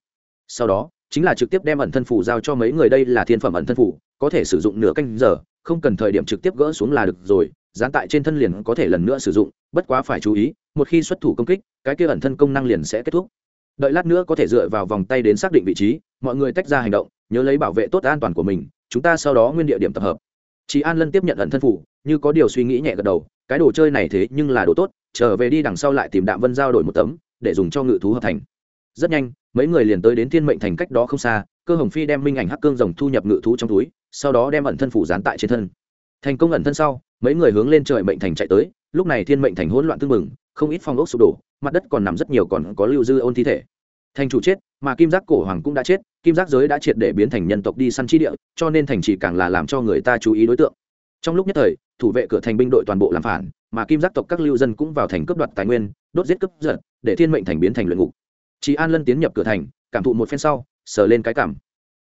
Sau đó, chính là trực tiếp đem ẩn thân phủ giao cho mấy người đây là thiên phẩm ẩn thân phủ, có thể sử dụng nửa canh giờ, không cần thời điểm trực tiếp gỡ xuống là được rồi, dán tại trên thân liền có thể lần nữa sử dụng, bất quá phải chú ý, một khi xuất thủ công kích, cái kia ẩn thân công năng liền sẽ kết thúc. Đợi lát nữa có thể dựa vào vòng tay đến xác định vị trí, mọi người tách ra hành động, nhớ lấy bảo vệ tốt an toàn của mình chúng ta sau đó nguyên địa điểm tập hợp. Chị an lân tiếp nhận ẩn thân phủ, như có điều suy nghĩ nhẹ gật đầu, cái đồ chơi này thế nhưng là đồ tốt, trở về đi đằng sau lại tìm đạm vân giao đổi một tấm, để dùng cho ngự thú hợp thành. Rất nhanh, mấy người liền tới đến thiên mệnh thành cách đó không xa, cơ hồng phi đem minh ảnh hắc cương rồng thu nhập ngự thú trong túi, sau đó đem ẩn thân phủ dán tại trên thân. Thành công ẩn thân sau, mấy người hướng lên trời mệnh thành chạy tới, lúc này thiên mệnh thành hỗn loạn tương mừng không ít phong ốc sụp đổ, mặt đất còn nằm rất nhiều còn có lưu dư ôn thi thể. Thành chủ chết mà kim giác cổ hoàng cũng đã chết, kim giác giới đã triệt để biến thành nhân tộc đi săn chi địa, cho nên thành chỉ càng là làm cho người ta chú ý đối tượng. Trong lúc nhất thời, thủ vệ cửa thành binh đội toàn bộ làm phản, mà kim giác tộc các lưu dân cũng vào thành cướp đoạt tài nguyên, đốt giết cướp giật, để thiên mệnh thành biến thành luyện ngục. Chị an lân tiến nhập cửa thành, cảm thụ một phen sau, sờ lên cái cảm.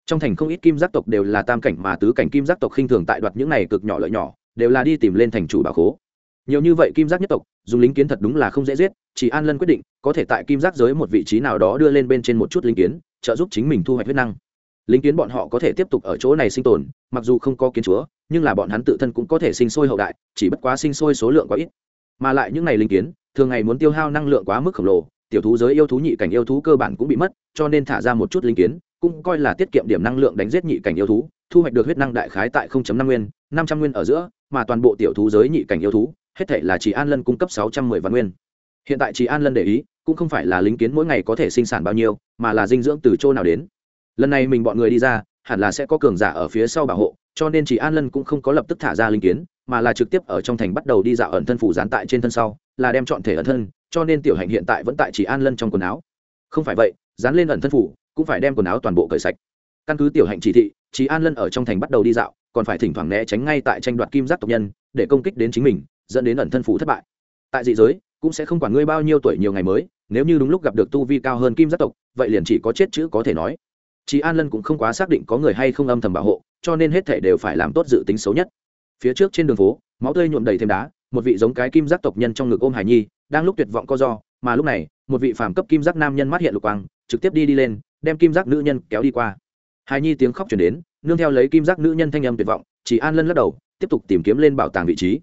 Trong thành không ít kim giác tộc đều là tam cảnh mà tứ cảnh kim giác tộc khinh thường tại đoạt những này cực nhỏ lợi nhỏ, đều là đi tìm lên thành chủ bảo khố nhiều như vậy kim giác nhất tộc, dùng lính kiến thật đúng là không dễ giết, chỉ an lân quyết định, có thể tại kim giác giới một vị trí nào đó đưa lên bên trên một chút lính kiến, trợ giúp chính mình thu hoạch huyết năng. Lính kiến bọn họ có thể tiếp tục ở chỗ này sinh tồn, mặc dù không có kiến chúa, nhưng là bọn hắn tự thân cũng có thể sinh sôi hậu đại, chỉ bất quá sinh sôi số lượng quá ít. Mà lại những ngày lính kiến, thường ngày muốn tiêu hao năng lượng quá mức khổng lồ, tiểu thú giới yêu thú nhị cảnh yêu thú cơ bản cũng bị mất, cho nên thả ra một chút linh kiến, cũng coi là tiết kiệm điểm năng lượng đánh giết nhị cảnh yêu thú, thu hoạch được huyết năng đại khái tại 0.5 nguyên 500 nguyên ở giữa, mà toàn bộ tiểu thú giới nhị cảnh yêu thú hết thể là chỉ an lân cung cấp 610 vạn nguyên. Hiện tại chỉ an lân để ý, cũng không phải là lính kiến mỗi ngày có thể sinh sản bao nhiêu, mà là dinh dưỡng từ chỗ nào đến. Lần này mình bọn người đi ra, hẳn là sẽ có cường giả ở phía sau bảo hộ, cho nên chỉ an lân cũng không có lập tức thả ra linh kiến, mà là trực tiếp ở trong thành bắt đầu đi dạo ẩn thân phủ dán tại trên thân sau, là đem chọn thể ẩn thân, cho nên tiểu hạnh hiện tại vẫn tại chỉ an lân trong quần áo. Không phải vậy, dán lên ẩn thân phủ, cũng phải đem quần áo toàn bộ cởi sạch. Căn cứ tiểu hạnh chỉ thị chỉ an lân ở trong thành bắt đầu đi dạo, còn phải thỉnh thoảng né tránh ngay tại tranh đoạt kim giác tộc nhân, để công kích đến chính mình dẫn đến ẩn thân phủ thất bại. Tại dị giới, cũng sẽ không quản ngươi bao nhiêu tuổi nhiều ngày mới, nếu như đúng lúc gặp được tu vi cao hơn kim giác tộc, vậy liền chỉ có chết chữ có thể nói. Chị an lân cũng không quá xác định có người hay không âm thầm bảo hộ, cho nên hết thể đều phải làm tốt dự tính xấu nhất. Phía trước trên đường phố, máu tươi nhuộm đầy thêm đá, một vị giống cái kim giác tộc nhân trong ngực ôm hải nhi, đang lúc tuyệt vọng co do, mà lúc này, một vị phàm cấp kim giác nam nhân mắt hiện lục quang, trực tiếp đi đi lên, đem kim giác nữ nhân kéo đi qua. Hải nhi tiếng khóc chuyển đến, nương theo lấy kim giác nữ nhân thanh âm tuyệt vọng, chỉ an lân lắc đầu, tiếp tục tìm kiếm lên bảo tàng vị trí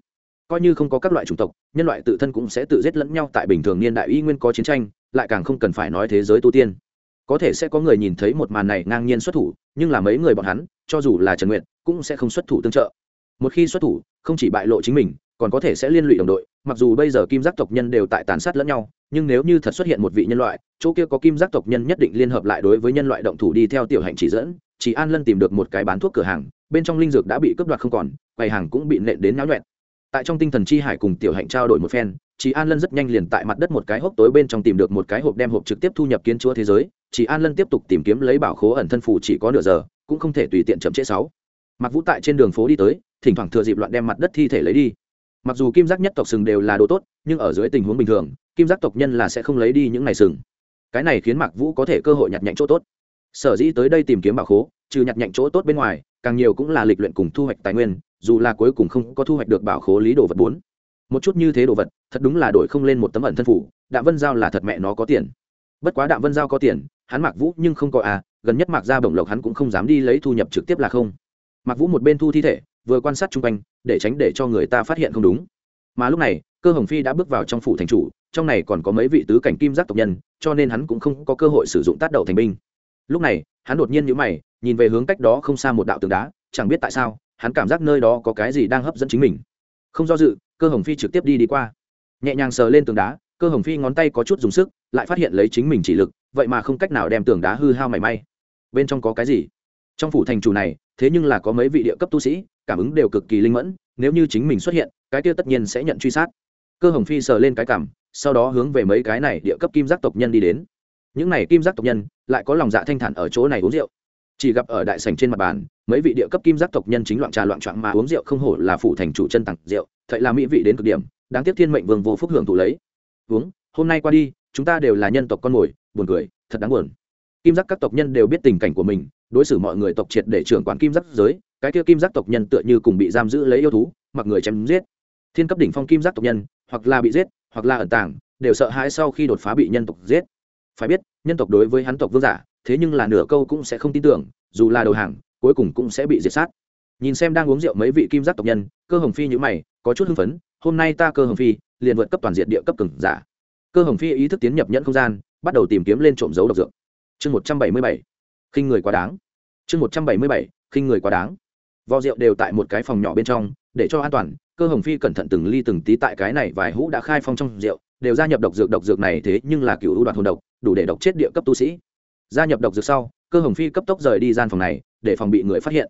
coi như không có các loại chủng tộc, nhân loại tự thân cũng sẽ tự giết lẫn nhau tại bình thường niên đại y nguyên có chiến tranh, lại càng không cần phải nói thế giới tu tiên. Có thể sẽ có người nhìn thấy một màn này ngang nhiên xuất thủ, nhưng là mấy người bọn hắn, cho dù là trần nguyện cũng sẽ không xuất thủ tương trợ. Một khi xuất thủ, không chỉ bại lộ chính mình, còn có thể sẽ liên lụy đồng đội, mặc dù bây giờ kim giác tộc nhân đều tại tàn sát lẫn nhau, nhưng nếu như thật xuất hiện một vị nhân loại, chỗ kia có kim giác tộc nhân nhất định liên hợp lại đối với nhân loại động thủ đi theo tiểu hành chỉ dẫn, chỉ an lân tìm được một cái bán thuốc cửa hàng, bên trong linh dược đã bị cướp đoạt không còn, quầy hàng cũng bị nện đến náo nhuẹn tại trong tinh thần chi hải cùng tiểu hạnh trao đổi một phen chị an lân rất nhanh liền tại mặt đất một cái hốc tối bên trong tìm được một cái hộp đem hộp trực tiếp thu nhập kiến chúa thế giới. Chị an lân tiếp tục tìm kiếm lấy bảo khố ẩn thân phủ chỉ có nửa giờ, cũng không thể tùy tiện chậm trễ sáu. Mặc vũ tại trên đường phố đi tới, thỉnh thoảng thừa dịp loạn đem mặt đất thi thể lấy đi. Mặc dù kim giác nhất tộc sừng đều là đồ tốt, nhưng ở dưới tình huống bình thường, kim giác tộc nhân là sẽ không lấy đi những ngày sừng. Cái này khiến mạc vũ có thể cơ hội nhặt nhạnh chỗ tốt. Sở dĩ tới đây tìm kiếm bảo khố trừ nhặt nhạnh chỗ tốt bên ngoài, càng nhiều cũng là lịch luyện cùng thu hoạch tài nguyên, dù là cuối cùng không có thu hoạch được bảo khố lý đồ vật bốn. Một chút như thế đồ vật, thật đúng là đổi không lên một tấm ẩn thân phủ, đạm vân giao là thật mẹ nó có tiền. Bất quá đạm vân giao có tiền, hắn mạc vũ nhưng không có à gần nhất mạc ra bổng lộc hắn cũng không dám đi lấy thu nhập trực tiếp là không. Mạc vũ một bên thu thi thể, vừa quan sát chung quanh, để tránh để cho người ta phát hiện không đúng. Mà lúc này, cơ hồng phi đã bước vào trong phủ thành chủ, trong này còn có mấy vị tứ cảnh kim giác tộc nhân, cho nên hắn cũng không có cơ hội sử dụng tát đầu thành binh lúc này, hắn đột nhiên nhíu mày, nhìn về hướng cách đó không xa một đạo tường đá, chẳng biết tại sao, hắn cảm giác nơi đó có cái gì đang hấp dẫn chính mình. Không do dự, cơ hồng phi trực tiếp đi đi qua. Nhẹ nhàng sờ lên tường đá, cơ hồng phi ngón tay có chút dùng sức, lại phát hiện lấy chính mình chỉ lực, vậy mà không cách nào đem tường đá hư hao mảy may. Bên trong có cái gì? Trong phủ thành chủ này, thế nhưng là có mấy vị địa cấp tu sĩ, cảm ứng đều cực kỳ linh mẫn, nếu như chính mình xuất hiện, cái kia tất nhiên sẽ nhận truy sát. Cơ hồng phi sờ lên cái cảm sau đó hướng về mấy cái này địa cấp kim giác tộc nhân đi đến những này kim giác tộc nhân lại có lòng dạ thanh thản ở chỗ này uống rượu. Chỉ gặp ở đại sành trên mặt bàn, mấy vị địa cấp kim giác tộc nhân chính loạn trà loạn trạng mà uống rượu không hổ là phủ thành chủ chân tặng rượu thậy là mỹ vị đến cực điểm, đáng tiếc thiên mệnh vương vô phúc hưởng thụ lấy. Uống, hôm nay qua đi, chúng ta đều là nhân tộc con mồi, buồn cười, thật đáng buồn. Kim giác các tộc nhân đều biết tình cảnh của mình, đối xử mọi người tộc triệt để trưởng quản kim giác giới, cái kia kim giác tộc nhân tựa như cùng bị giam giữ lấy yêu thú, mặc người chém giết. Thiên cấp đỉnh phong kim giác tộc nhân, hoặc là bị giết, hoặc là ẩn tàng, đều sợ hãi sau khi đột phá bị nhân tộc giết phải biết, nhân tộc đối với hắn tộc vương giả, thế nhưng là nửa câu cũng sẽ không tin tưởng, dù là đầu hàng, cuối cùng cũng sẽ bị diệt sát. Nhìn xem đang uống rượu mấy vị kim giác tộc nhân, cơ hồng phi nhữ mày, có chút hưng phấn, hôm nay ta cơ hồng phi, liền vượt cấp toàn diện địa cấp cường giả. Cơ hồng phi ý thức tiến nhập nhận không gian, bắt đầu tìm kiếm lên trộm dấu độc dược. Chương một trăm bảy mươi bảy. Khinh người quá đáng. Chương một trăm bảy mươi bảy. Khinh người quá đáng. Vò rượu đều tại một cái phòng nhỏ bên trong, để cho an toàn, cơ hồng phi cẩn thận từng ly từng tí tại cái này vài hũ đã khai phong trong rượu, đều gia nhập độc dược độc dược này thế nhưng là cựu ưu đoạt hồn độc đủ để độc chết địa cấp tu sĩ. Gia nhập độc dược sau, cơ hồng phi cấp tốc rời đi gian phòng này, để phòng bị người phát hiện.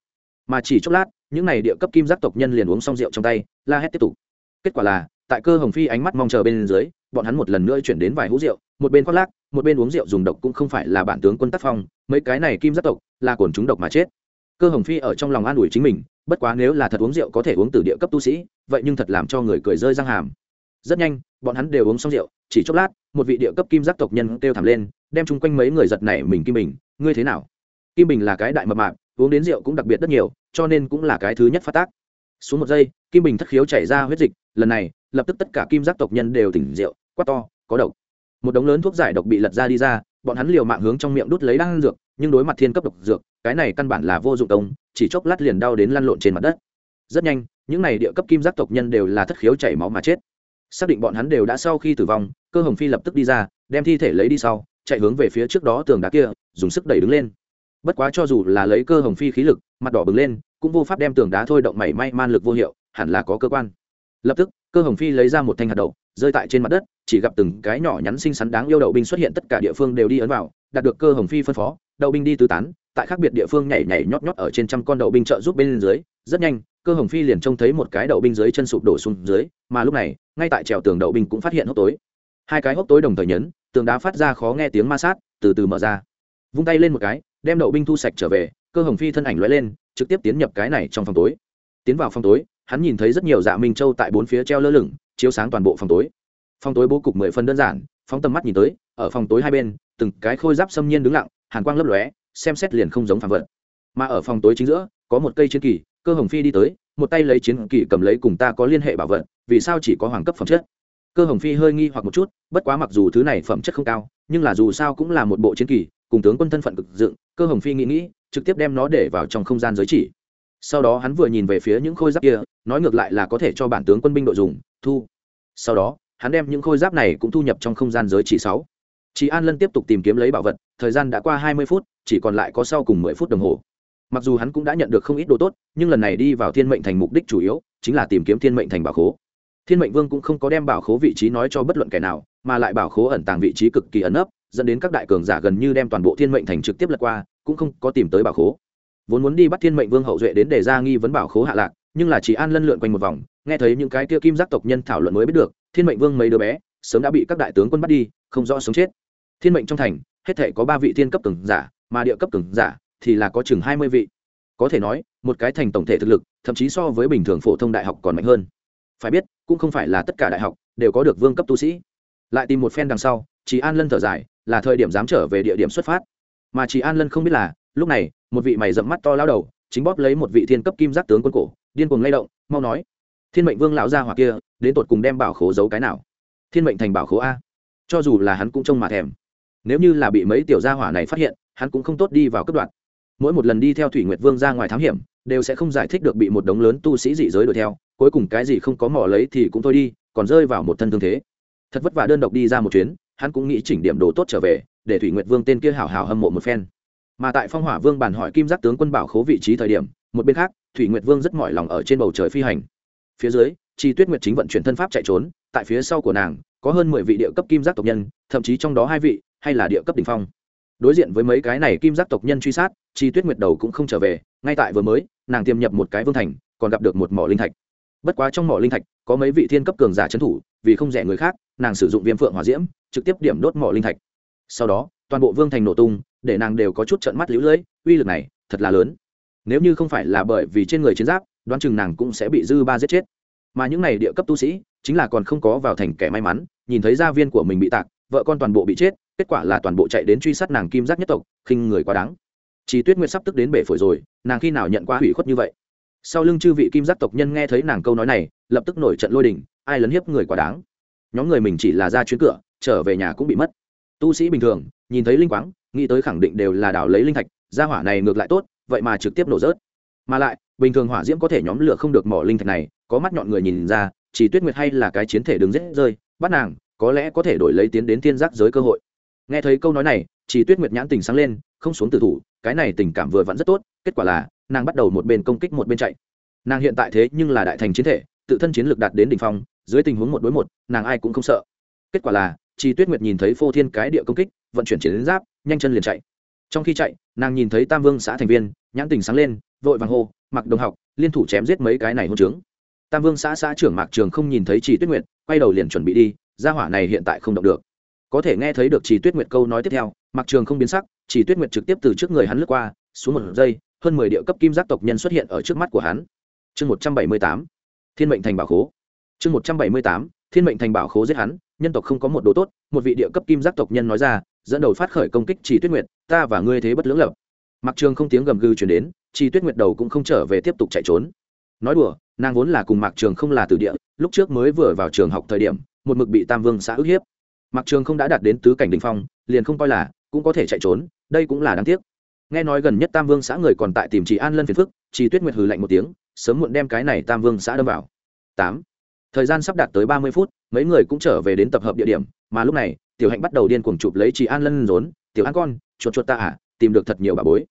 Mà chỉ chốc lát, những n à y địa cấp kim giác tộc nhân liền uống xong rượu trong tay, la hét tiếp tục. Kết quả là, tại cơ hồng phi ánh mắt mong chờ bên dưới, bọn hắn một lần nữa chuyển đến vài hũ rượu, một bên khoác lác, một bên uống rượu dùng độc cũng không phải là bản tướng quân tác phong, mấy cái này kim giác tộc là cồn chúng độc mà chết. Cơ hồng phi ở trong lòng an ủi chính mình, bất quá nếu là thật uống rượu có thể uống từ địa cấp tu sĩ, vậy nhưng thật làm cho người cười rơi răng hàm rất nhanh, bọn hắn đều uống xong rượu, chỉ chốc lát, một vị địa cấp kim giác tộc nhân kêu thảm lên, đem chung quanh mấy người giật này mình kim bình, ngươi thế nào? Kim bình là cái đại mập mạp, uống đến rượu cũng đặc biệt rất nhiều, cho nên cũng là cái thứ nhất phát tác. Xuống một giây, kim bình thất khiếu chảy ra huyết dịch, lần này, lập tức tất cả kim giác tộc nhân đều tỉnh rượu, quát to, có độc. Một đống lớn thuốc giải độc bị lật ra đi ra, bọn hắn liều mạng hướng trong miệng đút lấy đan dược, nhưng đối mặt thiên cấp độc dược, cái này căn bản là vô dụng công, chỉ chốc lát liền đau đến lăn lộn trên mặt đất. Rất nhanh, những này địa cấp kim giác tộc nhân đều là thất khiếu chảy máu mà chết xác định bọn hắn đều đã sau khi tử vong, cơ hồng phi lập tức đi ra, đem thi thể lấy đi sau, chạy hướng về phía trước đó tường đá kia, dùng sức đẩy đứng lên. Bất quá cho dù là lấy cơ hồng phi khí lực, mặt đỏ bừng lên, cũng vô pháp đem tường đá thôi động mảy may man lực vô hiệu, hẳn là có cơ quan. Lập tức, cơ hồng phi lấy ra một thanh hạt đậu, rơi tại trên mặt đất, chỉ gặp từng cái nhỏ nhắn xinh xắn đáng yêu đậu binh xuất hiện tất cả địa phương đều đi ấn vào, đạt được cơ hồng phi phân phó, đậu binh đi tứ tán, tại khác biệt địa phương nhảy nhảy nhót nhót ở trên trăm con đậu binh trợ giúp bên dưới, rất nhanh cơ hồng phi liền trông thấy một cái đậu binh dưới chân sụp đổ xuống dưới, mà lúc này, ngay tại trèo tường đậu binh cũng phát hiện hốc tối. Hai cái hốc tối đồng thời nhấn, tường đá phát ra khó nghe tiếng ma sát, từ từ mở ra. Vung tay lên một cái, đem đậu binh thu sạch trở về, cơ hồng phi thân ảnh lóe lên, trực tiếp tiến nhập cái này trong phòng tối. Tiến vào phòng tối, hắn nhìn thấy rất nhiều dạ minh châu tại bốn phía treo lơ lửng, chiếu sáng toàn bộ phòng tối. Phòng tối bố cục mười phần đơn giản, phóng tầm mắt nhìn tới, ở phòng tối hai bên, từng cái khôi giáp xâm nhiên đứng lặng, hàn quang lấp lóe, xem xét liền không giống phàm vật. Mà ở phòng tối chính giữa, có một cây chiến kỳ cơ hồng phi đi tới, một tay lấy chiến kỳ cầm lấy cùng ta có liên hệ bảo vật, vì sao chỉ có hoàng cấp phẩm chất? Cơ hồng phi hơi nghi hoặc một chút, bất quá mặc dù thứ này phẩm chất không cao, nhưng là dù sao cũng là một bộ chiến kỳ cùng tướng quân thân phận cực dựng, cơ hồng phi nghĩ nghĩ, trực tiếp đem nó để vào trong không gian giới chỉ. Sau đó hắn vừa nhìn về phía những khôi giáp kia, nói ngược lại là có thể cho bản tướng quân binh đội dùng, thu. Sau đó, hắn đem những khôi giáp này cũng thu nhập trong không gian giới chỉ sáu. Chị an lân tiếp tục tìm kiếm lấy bảo vật, thời gian đã qua hai mươi phút, chỉ còn lại có sau cùng mười phút đồng hồ mặc dù hắn cũng đã nhận được không ít đồ tốt, nhưng lần này đi vào thiên mệnh thành mục đích chủ yếu chính là tìm kiếm thiên mệnh thành bảo khố. Thiên mệnh vương cũng không có đem bảo khố vị trí nói cho bất luận kẻ nào, mà lại bảo khố ẩn tàng vị trí cực kỳ ẩn ấp dẫn đến các đại cường giả gần như đem toàn bộ thiên mệnh thành trực tiếp lật qua, cũng không có tìm tới bảo khố. Vốn muốn đi bắt thiên mệnh vương hậu duệ đến để ra nghi vấn bảo khố hạ lạc, nhưng là chỉ an lân lượn quanh một vòng, nghe thấy những cái kia kim giác tộc nhân thảo luận mới biết được, thiên mệnh vương mấy đứa bé sớm đã bị các đại tướng quân bắt đi, không rõ sống chết. Thiên mệnh trong thành, hết thể có ba vị thiên cấp cường giả, mà địa cấp cường giả thì là có chừng hai mươi vị. Có thể nói, một cái thành tổng thể thực lực, thậm chí so với bình thường phổ thông đại học còn mạnh hơn. Phải biết, cũng không phải là tất cả đại học đều có được vương cấp tu sĩ. Lại tìm một phen đằng sau chị an lân thở dài, là thời điểm dám trở về địa điểm xuất phát. Mà chị an lân không biết là, lúc này, một vị mày dậm mắt to lao đầu, chính bóp lấy một vị thiên cấp kim giác tướng quân cổ, điên cuồng lay động, mau nói, thiên mệnh vương lão gia hoặc kia, đến tột cùng đem bảo khố giấu cái nào? Thiên mệnh thành bảo khố a. Cho dù là hắn cũng trông mà thèm. Nếu như là bị mấy tiểu gia hỏa này phát hiện, hắn cũng không tốt đi vào cấp đoạn mỗi một lần đi theo thủy nguyệt vương ra ngoài thám hiểm, đều sẽ không giải thích được bị một đống lớn tu sĩ dị giới đuổi theo, cuối cùng cái gì không có mỏ lấy thì cũng thôi đi, còn rơi vào một thân thương thế. Thật vất vả đơn độc đi ra một chuyến, hắn cũng nghĩ chỉnh điểm đồ tốt trở về, để thủy nguyệt vương tên kia hào hào hâm mộ một phen. Mà tại phong hỏa vương bàn hỏi kim giác tướng quân bảo khố vị trí thời điểm, một bên khác, thủy nguyệt vương rất mỏi lòng ở trên bầu trời phi hành. Phía dưới, chi tuyết nguyệt chính vận chuyển thân pháp chạy trốn, tại phía sau của nàng, có hơn mười vị địa cấp kim giác tộc nhân, thậm chí trong đó hai vị, hay là địa cấp đ ỉ n h phong đối diện với mấy cái này kim giác tộc nhân truy sát, chi tuyết nguyệt đầu cũng không trở về, ngay tại vừa mới, nàng tiêm nhập một cái vương thành, còn gặp được một mỏ linh thạch. Bất quá trong mỏ linh thạch, có mấy vị thiên cấp cường giả trấn thủ, vì không rẻ người khác, nàng sử dụng viêm phượng hỏa diễm, trực tiếp điểm đốt mỏ linh thạch. Sau đó, toàn bộ vương thành nổ tung, để nàng đều có chút trận mắt lũ lưỡi uy lực này thật là lớn. Nếu như không phải là bởi vì trên người chiến giáp, đoán chừng nàng cũng sẽ bị dư ba giết chết. Mà những này địa cấp tu sĩ, chính là còn không có vào thành kẻ may mắn, nhìn thấy gia viên của mình bị tạc, vợ con toàn bộ bị chết kết quả là toàn bộ chạy đến truy sát nàng kim giác nhất tộc, khinh người quá đáng. Chỉ tuyết nguyệt sắp tức đến bể phổi rồi, nàng khi nào nhận qua hủy khuất như vậy? Sau lưng chư vị kim giác tộc nhân nghe thấy nàng câu nói này, lập tức nổi trận lôi đình, ai lấn hiếp người quá đáng. Nhóm người mình chỉ là ra chuyến cửa, trở về nhà cũng bị mất. Tu sĩ bình thường, nhìn thấy linh quáng, nghĩ tới khẳng định đều là đảo lấy linh thạch, gia hỏa này ngược lại tốt, vậy mà trực tiếp nổ rớt. Mà lại, bình thường hỏa diễm có thể nhóm lửa không được mỏ linh thạch này, có mắt nhọn người nhìn ra, chỉ tuyết nguyệt hay là cái chiến thể đường rết rơi, bắt nàng, có lẽ có thể đổi lấy tiến đến thiên giác giới cơ hội nghe thấy câu nói này, chỉ tuyết nguyệt nhãn tình sáng lên, không xuống tử thủ, cái này tình cảm vừa vặn rất tốt, kết quả là, nàng bắt đầu một bên công kích một bên chạy. Nàng hiện tại thế nhưng là đại thành chiến thể, tự thân chiến lược đạt đến đỉnh phong, dưới tình huống một đối một, nàng ai cũng không sợ. Kết quả là, chỉ tuyết nguyệt nhìn thấy phô thiên cái địa công kích, vận chuyển chiến giáp, nhanh chân liền chạy. Trong khi chạy, nàng nhìn thấy tam vương xã thành viên, nhãn tình sáng lên, vội vàng hô mặc đồng học, liên thủ chém giết mấy cái này hôn trướng. Tam vương xã xã trưởng mạc trường không nhìn thấy chỉ tuyết nguyệt, quay đầu liền chuẩn bị đi, gia hỏa này hiện tại không động được có thể nghe thấy được Chỉ tuyết nguyệt câu nói tiếp theo, Mặc trường không biến sắc Chỉ tuyết nguyệt trực tiếp từ trước người hắn lướt qua, xuống một giây, hơn mười địa cấp kim giác tộc nhân xuất hiện ở trước mắt của hắn. Chương một trăm bảy mươi tám, thiên mệnh thành bảo khố. Chương một trăm bảy mươi tám, thiên mệnh thành bảo khố giết hắn, nhân tộc không có một đồ tốt, một vị địa cấp kim giác tộc nhân nói ra, dẫn đầu phát khởi công kích Chỉ tuyết nguyệt, ta và ngươi thế bất lưỡng lập. Mặc trường không tiếng gầm gừ chuyển đến Chỉ tuyết nguyệt đầu cũng không trở về tiếp tục chạy trốn. Nói đùa, nàng vốn là cùng mạc trường không là từ địa, lúc trước mới vừa vào trường học thời điểm, một mực bị tam vương xã ức hiếp mạc trường không đã đạt đến tứ cảnh đình phong, liền không coi là, cũng có thể chạy trốn, đây cũng là đáng tiếc. Nghe nói gần nhất tam vương xã người còn tại tìm chị an lân phiền phức chị tuyết nguyệt hừ lạnh một tiếng, sớm muộn đem cái này tam vương xã đâm vào. Tám. Thời gian sắp đạt tới ba mươi phút, mấy người cũng trở về đến tập hợp địa điểm, mà lúc này, tiểu hạnh bắt đầu điên cuồng chụp lấy chị an lân rốn, tiểu an con, chuột chuột ta à tìm được thật nhiều bà bối.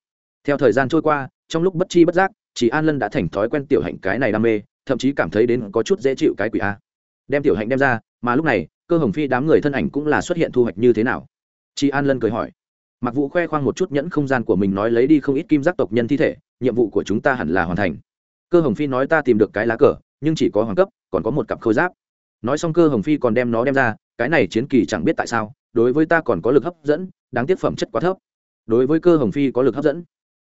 Theo thời gian trôi qua, trong lúc bất chi bất giác chị an lân đã thành thói quen tiểu hạnh cái này đam mê, thậm chí cảm thấy đến có chút dễ chịu cái quỷ a. Đem tiểu hạnh đem ra, mà lúc này cơ hồng phi đám người thân ảnh cũng là xuất hiện thu hoạch như thế nào? Chị an lân cười hỏi. Mặc vũ khoe khoang một chút nhẫn không gian của mình nói lấy đi không ít kim giác tộc nhân thi thể, nhiệm vụ của chúng ta hẳn là hoàn thành. Cơ hồng phi nói ta tìm được cái lá cờ, nhưng chỉ có hoàng cấp, còn có một cặp khôi giáp. Nói xong cơ hồng phi còn đem nó đem ra, cái này chiến kỳ chẳng biết tại sao, đối với ta còn có lực hấp dẫn, đáng tiếc phẩm chất quá thấp. Đối với cơ hồng phi có lực hấp dẫn.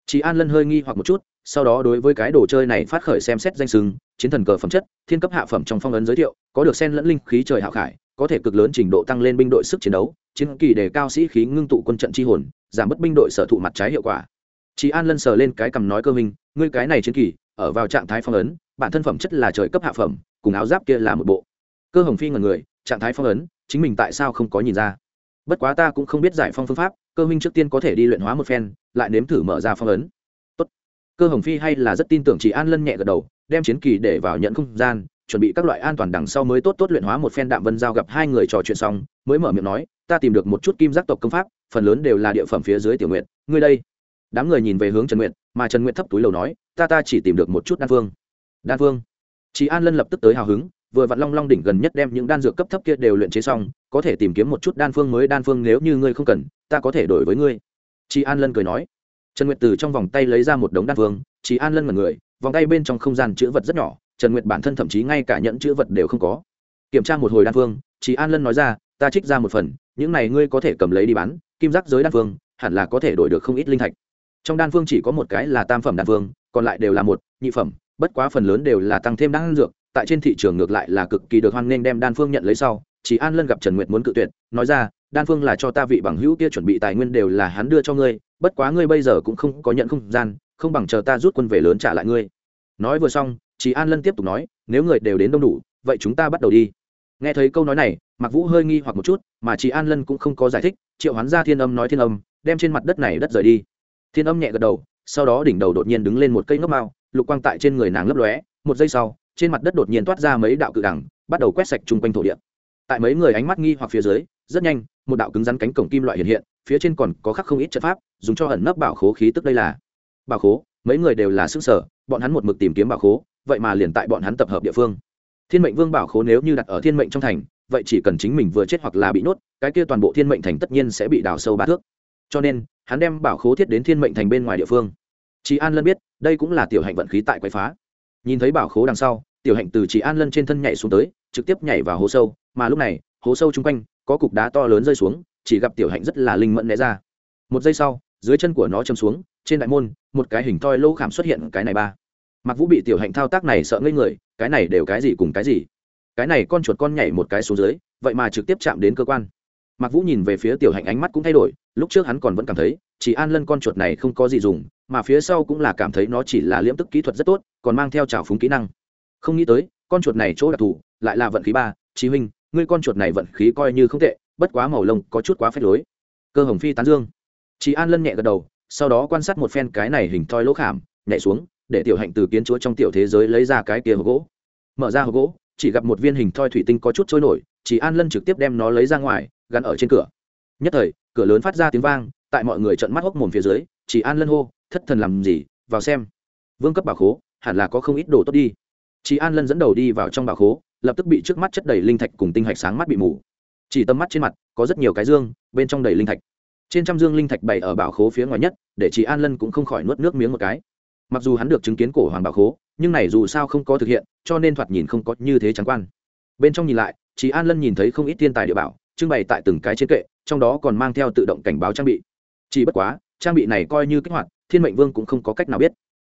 Chị an lân hơi nghi hoặc một chút, sau đó đối với cái đồ chơi này phát khởi xem xét danh sừng, chiến thần cờ phẩm chất, thiên cấp hạ phẩm trong phong ấn giới thiệu, có được sen lẫn linh khí trời hạo khải có thể cực lớn trình độ tăng lên binh đội sức chiến đấu, chiến kỳ để cao sĩ khí ngưng tụ quân trận chi hồn, giảm bớt binh đội sở thụ mặt trái hiệu quả. Chị an lân sờ lên cái cầm nói cơ minh, ngươi cái này chiến kỳ, ở vào trạng thái phong ấn, bản thân phẩm chất là trời cấp hạ phẩm, cùng áo giáp kia là một bộ. Cơ hồng phi ngần người, trạng thái phong ấn, chính mình tại sao không có nhìn ra? Bất quá ta cũng không biết giải phong phương pháp, cơ minh trước tiên có thể đi luyện hóa một phen, lại nếm thử mở ra phong ấn. Tốt. cơ hồng phi hay là rất tin tưởng chị an lân nhẹ gật đầu, đem chiến kỳ để vào nhận không gian chuẩn bị các loại an toàn đằng sau mới tốt tốt luyện hóa một phen đạm vân giao gặp hai người trò chuyện xong, mới mở miệng nói, ta tìm được một chút kim giác tộc công pháp, phần lớn đều là địa phẩm phía dưới tiểu nguyện ngươi đây. Đám người nhìn về hướng trần nguyện mà trần nguyện thấp túi lầu nói, ta ta chỉ tìm được một chút đan phương. Đan phương? Chị an lân lập tức tới hào hứng, vừa vặn long long đỉnh gần nhất đem những đan dược cấp thấp kia đều luyện chế xong, có thể tìm kiếm một chút đan phương mới đan phương nếu như ngươi không cần, ta có thể đổi với ngươi. Chị an lân cười nói. Trần nguyệt từ trong vòng tay lấy ra một đống đan phương chị an lân mật người, vòng tay bên trong không gian chữ vật rất nhỏ trần nguyệt bản thân thậm chí ngay cả nhận chữ vật đều không có. Kiểm tra một hồi đan phương chị an lân nói ra, ta trích ra một phần, những này ngươi có thể cầm lấy đi bán, kim giác giới đan phương, hẳn là có thể đổi được không ít linh thạch. Trong đan phương chỉ có một cái là tam phẩm đan phương, còn lại đều là một, nhị phẩm, bất quá phần lớn đều là tăng thêm đan dược, tại trên thị trường ngược lại là cực kỳ được hoan nghênh đem đan phương nhận lấy sau chỉ an lân gặp trần nguyệt muốn cự tuyệt, nói ra, đan phương là cho ta vị bằng hữu kia chuẩn bị tài nguyên đều là hắn đưa cho ngươi, bất quá ngươi bây giờ cũng không có nhận không gian, không bằng chờ ta rút quân về lớn trả lại ngươi. Nói vừa xong chỉ an lân tiếp tục nói, nếu người đều đến đông đủ, vậy chúng ta bắt đầu đi. Nghe thấy câu nói này mặc vũ hơi nghi hoặc một chút, mà chị an lân cũng không có giải thích, triệu hoán ra thiên âm nói thiên âm, đem trên mặt đất này đất rời đi. Thiên âm nhẹ gật đầu, sau đó đỉnh đầu đột nhiên đứng lên một cây ngốc mao, lục quang tại trên người nàng lấp lóe, một giây sau, trên mặt đất đột nhiên toát ra mấy đạo cự đẳng, bắt đầu quét sạch chung quanh thổ địa. Tại mấy người ánh mắt nghi hoặc phía dưới, rất nhanh, một đạo cứng rắn cánh cổng kim loại hiện hiện, phía trên còn có khắc không ít trận pháp, dùng cho ẩn nấp bảo khố khí tức đây là. Bảo khố, mấy người đều là xương sở bọn hắn một mực tìm kiếm bảo khố vậy mà liền tại bọn hắn tập hợp địa phương. Thiên mệnh vương bảo khố nếu như đặt ở thiên mệnh trong thành, vậy chỉ cần chính mình vừa chết hoặc là bị nhốt, cái kia toàn bộ thiên mệnh thành tất nhiên sẽ bị đào sâu ba thước. Cho nên, hắn đem bảo khố thiết đến thiên mệnh thành bên ngoài địa phương. Chị an lân biết, đây cũng là tiểu hạnh vận khí tại quậy phá. Nhìn thấy bảo khố đằng sau, tiểu hạnh từ chị an lân trên thân nhảy xuống tới, trực tiếp nhảy vào hố sâu, mà lúc này, hố sâu chung quanh, có cục đá to lớn rơi xuống, chỉ gặp tiểu hạnh rất là linh mẫn né ra. Một giây sau, dưới chân của nó châm xuống, trên đại môn, một cái hình thoi lô khảm xuất hiện cái này ba mặc vũ bị tiểu hạnh thao tác này sợ ngây người, cái này đều cái gì cùng cái gì? Cái này con chuột con nhảy một cái xuống dưới, vậy mà trực tiếp chạm đến cơ quan. Mặc vũ nhìn về phía tiểu hạnh ánh mắt cũng thay đổi, lúc trước hắn còn vẫn cảm thấy, chỉ an lân con chuột này không có gì dùng, mà phía sau cũng là cảm thấy nó chỉ là liễm tức kỹ thuật rất tốt, còn mang theo trào phúng kỹ năng. Không nghĩ tới, con chuột này chỗ đặc thù, lại là vận khí ba, chí huynh, ngươi con chuột này vận khí coi như không tệ, bất quá màu lông có chút quá phép lối. Cơ hồng phi tán dương. Chị an lân nhẹ gật đầu, sau đó quan sát một phen cái này hình thoi lỗ khảm, nhảy xuống để tiểu hạnh từ kiến chúa trong tiểu thế giới lấy ra cái kia hộp gỗ. Mở ra hộp gỗ, chỉ gặp một viên hình thoi thủy tinh có chút trôi nổi, chỉ an lân trực tiếp đem nó lấy ra ngoài, gắn ở trên cửa. Nhất thời, cửa lớn phát ra tiếng vang, tại mọi người trận mắt hốc mồm phía dưới, chỉ an lân hô, thất thần làm gì? Vào xem. Vương cấp bảo khố, hẳn là có không ít đồ tốt đi. Chị an lân dẫn đầu đi vào trong bảo khố, lập tức bị trước mắt chất đầy linh thạch cùng tinh hạch sáng mắt bị mù. Chỉ tầm mắt trên mặt, có rất nhiều cái dương, bên trong đầy linh thạch. Trên trăm dương linh thạch bày ở bảo khố phía ngoài nhất, để chị an lân cũng không khỏi nuốt nước miếng một cái mặc dù hắn được chứng kiến cổ hoàng bảo khố, nhưng này dù sao không có thực hiện, cho nên thoạt nhìn không có như thế trắng quan. Bên trong nhìn lại chị an lân nhìn thấy không ít thiên tài địa bảo, trưng bày tại từng cái trên kệ, trong đó còn mang theo tự động cảnh báo trang bị. Chỉ bất quá, trang bị này coi như kích hoạt, thiên mệnh vương cũng không có cách nào biết.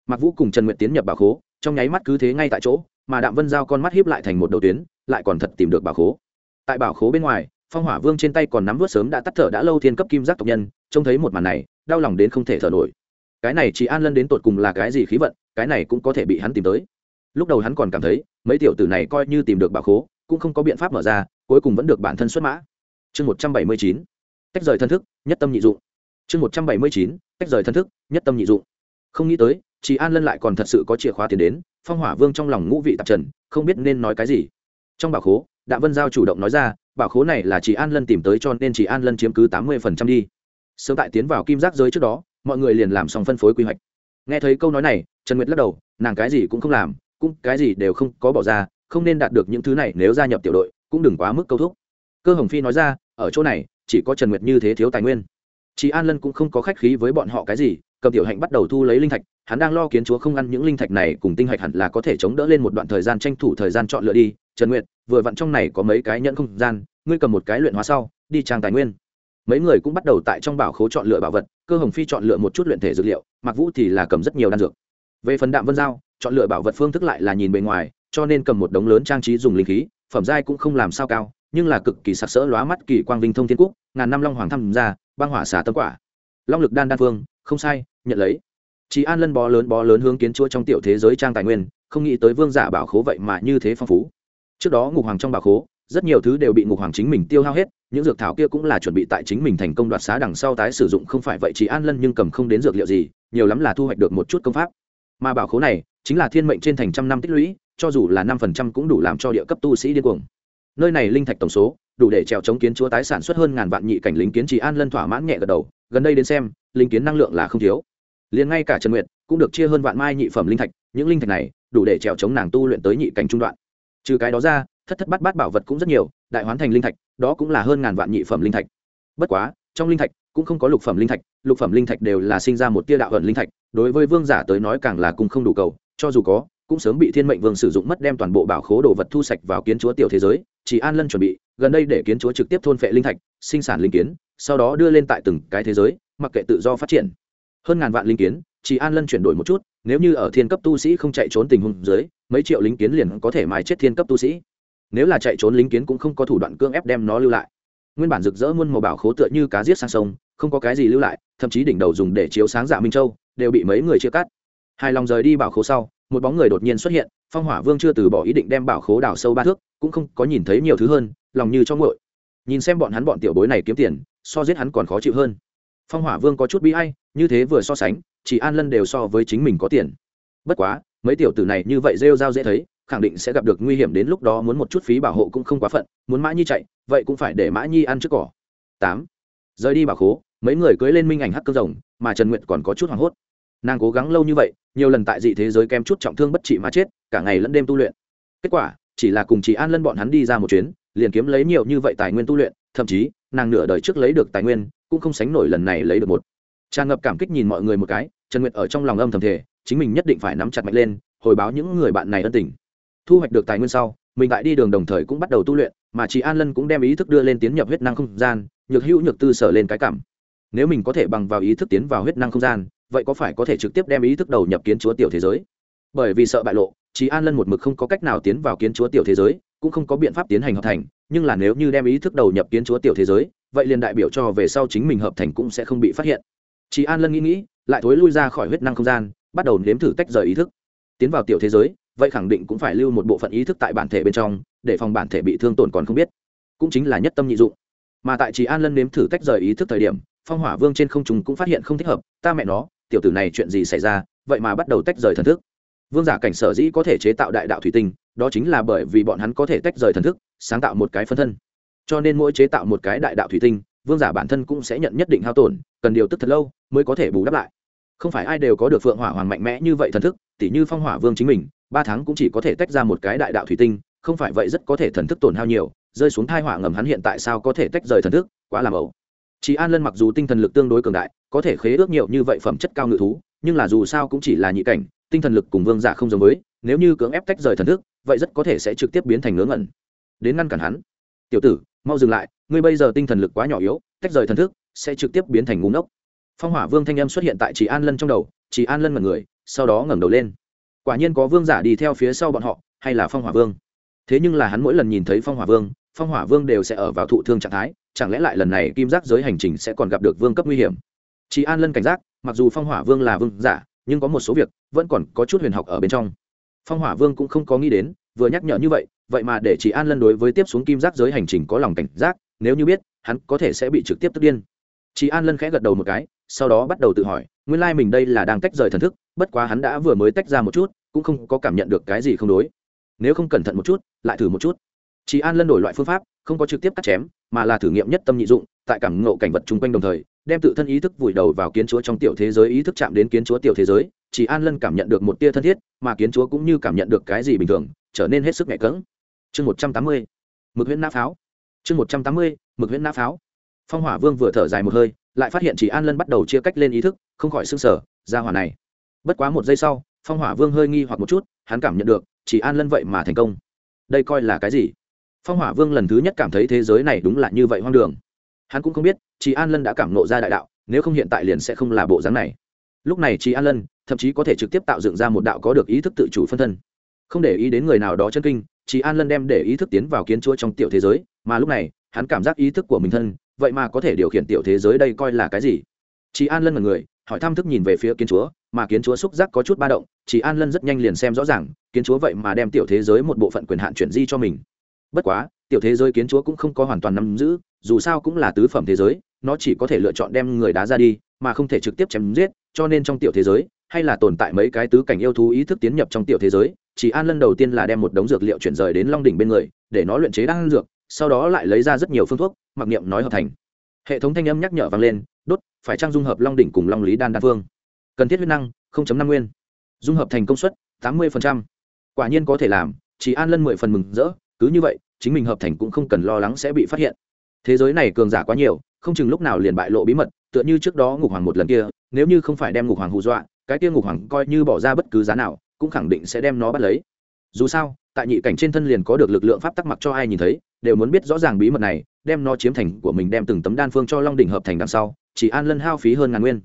Mặc vũ cùng trần nguyện tiến nhập bảo khố, trong nháy mắt cứ thế ngay tại chỗ, mà đạm vân giao con mắt hiếp lại thành một đầu tuyến, lại còn thật tìm được bảo khố. Tại bảo khố bên ngoài, phong hỏa vương trên tay còn nắm vớt sớm đã tắt thở đã lâu thiên cấp kim giác tộc nhân, trông thấy một màn này, đau lòng đến không thể thở nổi cái này chỉ an lân đến tột cùng là cái gì khí vận, cái này cũng có thể bị hắn tìm tới. Lúc đầu hắn còn cảm thấy, mấy tiểu tử này coi như tìm được bảo khố, cũng không có biện pháp mở ra, cuối cùng vẫn được bản thân xuất mã. Chương một trăm bảy mươi chín, tách rời thân thức, nhất tâm nhị dụng. Chương một trăm bảy mươi chín, tách rời thân thức, nhất tâm nhị dụng. Không nghĩ tới, chị an lân lại còn thật sự có chìa khóa tiền đến, phong hỏa vương trong lòng ngũ vị tạp trần, không biết nên nói cái gì. Trong bảo khố, đạm vân giao chủ động nói ra, bảo khố này là chị an lân tìm tới cho nên chị an lân chiếm cứ tám mươi phần trăm đi. Sớm tại tiến vào kim giác giới trước đó mọi người liền làm xong phân phối quy hoạch. Nghe thấy câu nói này, trần nguyệt lắc đầu, nàng cái gì cũng không làm, cũng cái gì đều không có bỏ ra, không nên đạt được những thứ này, nếu gia nhập tiểu đội, cũng đừng quá mức câu thúc. Cơ hồng phi nói ra, ở chỗ này, chỉ có trần nguyệt như thế thiếu tài nguyên. Chị an lân cũng không có khách khí với bọn họ cái gì, cầm tiểu hạnh bắt đầu thu lấy linh thạch, hắn đang lo kiến chúa không ăn những linh thạch này cùng tinh hạch hẳn là có thể chống đỡ lên một đoạn thời gian tranh thủ thời gian chọn lựa đi. Trần nguyệt, vừa vặn trong này có mấy cái nhận không gian, ngươi cầm một cái luyện hóa sau, đi trang tài nguyên mấy người cũng bắt đầu tại trong bảo khố chọn lựa bảo vật, cơ hồng phi chọn lựa một chút luyện thể dược liệu mặc vũ thì là cầm rất nhiều đan dược. Về phần đạm vân giao, chọn lựa bảo vật phương thức lại là nhìn bề ngoài, cho nên cầm một đống lớn trang trí dùng linh khí, phẩm giai cũng không làm sao cao, nhưng là cực kỳ sặc sỡ lóa mắt kỳ quang vinh thông thiên quốc ngàn năm long hoàng tham gia, băng hỏa xả tâm quả. Long lực đan đan phương, không sai, nhận lấy. Chị an lân bó lớn bó lớn hướng kiến chúa trong tiểu thế giới trang tài nguyên, không nghĩ tới vương giả bảo khố vậy mà như thế phong phú. Trước đó ngục hoàng trong bảo khố, rất nhiều thứ đều bị ngục hoàng chính mình tiêu hao hết những dược thảo kia cũng là chuẩn bị tại chính mình thành công đoạt xá đằng sau tái sử dụng, không phải vậy chỉ an lân nhưng cầm không đến dược liệu gì, nhiều lắm là thu hoạch được một chút công pháp. Mà bảo khố này chính là thiên mệnh trên thành trăm năm tích lũy, cho dù là năm phần trăm cũng đủ làm cho địa cấp tu sĩ điên cuồng. Nơi này linh thạch tổng số, đủ để trèo chống kiến chúa tái sản xuất hơn ngàn vạn nhị cảnh lính kiến chỉ an lân thỏa mãn nhẹ gật đầu, gần đây đến xem, linh kiến năng lượng là không thiếu. Liền ngay cả trần nguyệt cũng được chia hơn vạn mai nhị phẩm linh thạch, những linh thạch này đủ để trèo chống nàng tu luyện tới nhị cảnh trung đoạn. Trừ cái đó ra, thất thất bát bát bảo vật cũng rất nhiều đại hoán thành linh thạch, đó cũng là hơn ngàn vạn nhị phẩm linh thạch. Bất quá, trong linh thạch cũng không có lục phẩm linh thạch, lục phẩm linh thạch đều là sinh ra một tia đạo ẩn linh thạch, đối với vương giả tới nói càng là cùng không đủ cầu, cho dù có, cũng sớm bị thiên mệnh vương sử dụng mất đem toàn bộ bảo khố đồ vật thu sạch vào kiến chúa tiểu thế giới, chỉ an lân chuẩn bị, gần đây để kiến chúa trực tiếp thôn phệ linh thạch, sinh sản linh kiến, sau đó đưa lên tại từng cái thế giới, mặc kệ tự do phát triển. Hơn ngàn vạn linh kiến, chỉ an lân chuyển đổi một chút, nếu như ở thiên cấp tu sĩ không chạy trốn tình huống dưới, mấy triệu linh kiến liền có thể mài chết thiên cấp tu sĩ nếu là chạy trốn lính kiến cũng không có thủ đoạn cưỡng ép đem nó lưu lại. Nguyên bản rực rỡ muôn màu bảo khố tựa như cá giết sang sông, không có cái gì lưu lại, thậm chí đỉnh đầu dùng để chiếu sáng dạ minh châu, đều bị mấy người chia cắt. Hài lòng rời đi bảo khố sau, một bóng người đột nhiên xuất hiện, phong hỏa vương chưa từ bỏ ý định đem bảo khố đào sâu ba thước, cũng không có nhìn thấy nhiều thứ hơn, lòng như cho ngội nhìn xem bọn hắn bọn tiểu bối này kiếm tiền, so giết hắn còn khó chịu hơn. Phong hỏa vương có chút bi hay như thế vừa so sánh, chỉ an lân đều so với chính mình có tiền. Bất quá, mấy tiểu tử này như vậy rêu rao dễ thấy khẳng định sẽ gặp được nguy hiểm đến lúc đó muốn một chút phí bảo hộ cũng không quá phận, muốn mã nhi chạy, vậy cũng phải để mã nhi ăn trước cỏ. Tám. Rời đi bảo khố, mấy người cưới lên minh ảnh hắc cơ rồng, mà trần nguyệt còn có chút hoảng hốt. Nàng cố gắng lâu như vậy, nhiều lần tại dị thế giới kem chút trọng thương bất trị mà chết, cả ngày lẫn đêm tu luyện. Kết quả, chỉ là cùng chị an lân bọn hắn đi ra một chuyến, liền kiếm lấy nhiều như vậy tài nguyên tu luyện, thậm chí, nàng nửa đời trước lấy được tài nguyên, cũng không sánh nổi lần này lấy được một. Tràn ngập cảm kích nhìn mọi người một cái, trần nguyệt ở trong lòng âm thầm thể chính mình nhất định phải nắm chặt mạnh lên, hồi báo những người bạn này ân tình thu hoạch được tài nguyên sau, mình tại đi đường đồng thời cũng bắt đầu tu luyện, mà chị an lân cũng đem ý thức đưa lên tiến nhập huyết năng không gian, nhược hữu nhược tư sở lên cái cảm. Nếu mình có thể bằng vào ý thức tiến vào huyết năng không gian, vậy có phải có thể trực tiếp đem ý thức đầu nhập kiến chúa tiểu thế giới? Bởi vì sợ bại lộ chị an lân một mực không có cách nào tiến vào kiến chúa tiểu thế giới, cũng không có biện pháp tiến hành hợp thành, nhưng là nếu như đem ý thức đầu nhập kiến chúa tiểu thế giới, vậy liền đại biểu cho về sau chính mình hợp thành cũng sẽ không bị phát hiện. Chị an lân nghĩ nghĩ, lại thối lui ra khỏi huyết năng không gian, bắt đầu nếm thử tách rời ý thức. Tiến vào tiểu thế giới vậy khẳng định cũng phải lưu một bộ phận ý thức tại bản thể bên trong, để phòng bản thể bị thương tổn còn không biết. Cũng chính là nhất tâm nhị dụng. Mà tại chị an lân nếm thử tách rời ý thức thời điểm, phong hỏa vương trên không trùng cũng phát hiện không thích hợp, ta mẹ nó, tiểu tử này chuyện gì xảy ra, vậy mà bắt đầu tách rời thần thức. Vương giả cảnh sở dĩ có thể chế tạo đại đạo thủy tinh, đó chính là bởi vì bọn hắn có thể tách rời thần thức, sáng tạo một cái phân thân. Cho nên mỗi chế tạo một cái đại đạo thủy tinh, vương giả bản thân cũng sẽ nhận nhất định hao tổn, cần điều tức thật lâu mới có thể bù đắp lại. Không phải ai đều có được phượng hỏa hoàng mạnh mẽ như vậy thần thức, tỉ như phong hỏa vương chính mình ba tháng cũng chỉ có thể tách ra một cái đại đạo thủy tinh, không phải vậy rất có thể thần thức tổn hao nhiều, rơi xuống thai họa ngầm hắn hiện tại sao có thể tách rời thần thức, quá làm ẩu chị an lân mặc dù tinh thần lực tương đối cường đại, có thể khế ước nhiều như vậy phẩm chất cao ngự thú, nhưng là dù sao cũng chỉ là nhị cảnh, tinh thần lực cùng vương giả không giống với, nếu như cưỡng ép tách rời thần thức, vậy rất có thể sẽ trực tiếp biến thành ngớ ngẩn. Đến ngăn cản hắn. Tiểu tử, mau dừng lại, ngươi bây giờ tinh thần lực quá nhỏ yếu, tách rời thần thức sẽ trực tiếp biến thành ngúng ốc phong hỏa vương thanh âm xuất hiện tại chị an lân trong đầu chị an lân mật người, sau đó ngẩng đầu lên quả nhiên có vương giả đi theo phía sau bọn họ, hay là phong hỏa vương. Thế nhưng là hắn mỗi lần nhìn thấy phong hỏa vương, phong hỏa vương đều sẽ ở vào thụ thương trạng thái, chẳng lẽ lại lần này kim giác giới hành trình sẽ còn gặp được vương cấp nguy hiểm? Chị an lân cảnh giác, mặc dù phong hỏa vương là vương giả, nhưng có một số việc vẫn còn có chút huyền học ở bên trong. Phong hỏa vương cũng không có nghĩ đến, vừa nhắc nhở như vậy vậy mà để chị an lân đối với tiếp xuống kim giác giới hành trình có lòng cảnh giác, nếu như biết, hắn có thể sẽ bị trực tiếp tức điên. Chị an lân khẽ gật đầu một cái sau đó bắt đầu tự hỏi, nguyên lai mình đây là đang tách rời thần thức, bất quá hắn đã vừa mới tách ra một chút, cũng không có cảm nhận được cái gì không đối. Nếu không cẩn thận một chút, lại thử một chút. Chị an lân đổi loại phương pháp, không có trực tiếp cắt chém, mà là thử nghiệm nhất tâm nhị dụng, tại cảm ngộ cảnh vật chung quanh đồng thời, đem tự thân ý thức vùi đầu vào kiến chúa trong tiểu thế giới, ý thức chạm đến kiến chúa tiểu thế giới, chỉ an lân cảm nhận được một tia thân thiết, mà kiến chúa cũng như cảm nhận được cái gì bình thường, trở nên hết sức nhẹ cỡng chương một trăm tám mươi, mực huyễn nã pháo. Chương một trăm tám mươi, mực huyễn nã pháo phong hỏa vương vừa thở dài một hơi, lại phát hiện chỉ an lân bắt đầu chia cách lên ý thức, không khỏi s ư n g sở ra hỏa này. Bất quá một giây sau, phong hỏa vương hơi nghi hoặc một chút, hắn cảm nhận được, chỉ an lân vậy mà thành công. Đây coi là cái gì? Phong hỏa vương lần thứ nhất cảm thấy thế giới này đúng là như vậy hoang đường. Hắn cũng không biết chị an lân đã cảm nộ ra đại đạo, nếu không hiện tại liền sẽ không là bộ dáng này. Lúc này chị an lân, thậm chí có thể trực tiếp tạo dựng ra một đạo có được ý thức tự chủ phân thân. Không để ý đến người nào đó chân kinh chị an lân đem để ý thức tiến vào kiến chúa trong tiểu thế giới, mà lúc này, hắn cảm giác ý thức của mình thân vậy mà có thể điều khiển tiểu thế giới đây coi là cái gì? Chị an lân là người, hỏi thăm thức nhìn về phía kiến chúa, mà kiến chúa xúc giác có chút ba động chị an lân rất nhanh liền xem rõ ràng, kiến chúa vậy mà đem tiểu thế giới một bộ phận quyền hạn chuyển di cho mình. Bất quá, tiểu thế giới kiến chúa cũng không có hoàn toàn nắm giữ, dù sao cũng là tứ phẩm thế giới, nó chỉ có thể lựa chọn đem người đá ra đi, mà không thể trực tiếp chém giết, cho nên trong tiểu thế giới, hay là tồn tại mấy cái tứ cảnh yêu thú ý thức tiến nhập trong tiểu thế giới, chỉ an lân đầu tiên là đem một đống dược liệu chuyển rời đến long đỉnh bên người, để nó luyện chế đan dược sau đó lại lấy ra rất nhiều phương thuốc, mặc niệm nói hợp thành. Hệ thống thanh âm nhắc nhở vang lên, đốt, phải trang dung hợp long đỉnh cùng long lý đan đan phương? Cần thiết huyết năng năm nguyên. Dung hợp thành công suất, tám mươi quả nhiên có thể làm, chỉ an lân mười phần mừng rỡ, cứ như vậy, chính mình hợp thành cũng không cần lo lắng sẽ bị phát hiện. Thế giới này cường giả quá nhiều, không chừng lúc nào liền bại lộ bí mật, tựa như trước đó ngục hoàng một lần kia, nếu như không phải đem ngục hoàng hù dọa, cái kia ngục hoàng coi như bỏ ra bất cứ giá nào, cũng khẳng định sẽ đem nó bắt lấy. Dù sao, tại nhị cảnh trên thân liền có được lực lượng pháp tắc mặc cho ai nhìn thấy đều muốn biết rõ ràng bí mật này, đem nó chiếm thành của mình đem từng tấm đan phương cho long đỉnh hợp thành đằng sau, chỉ an lân hao phí hơn ngàn nguyên.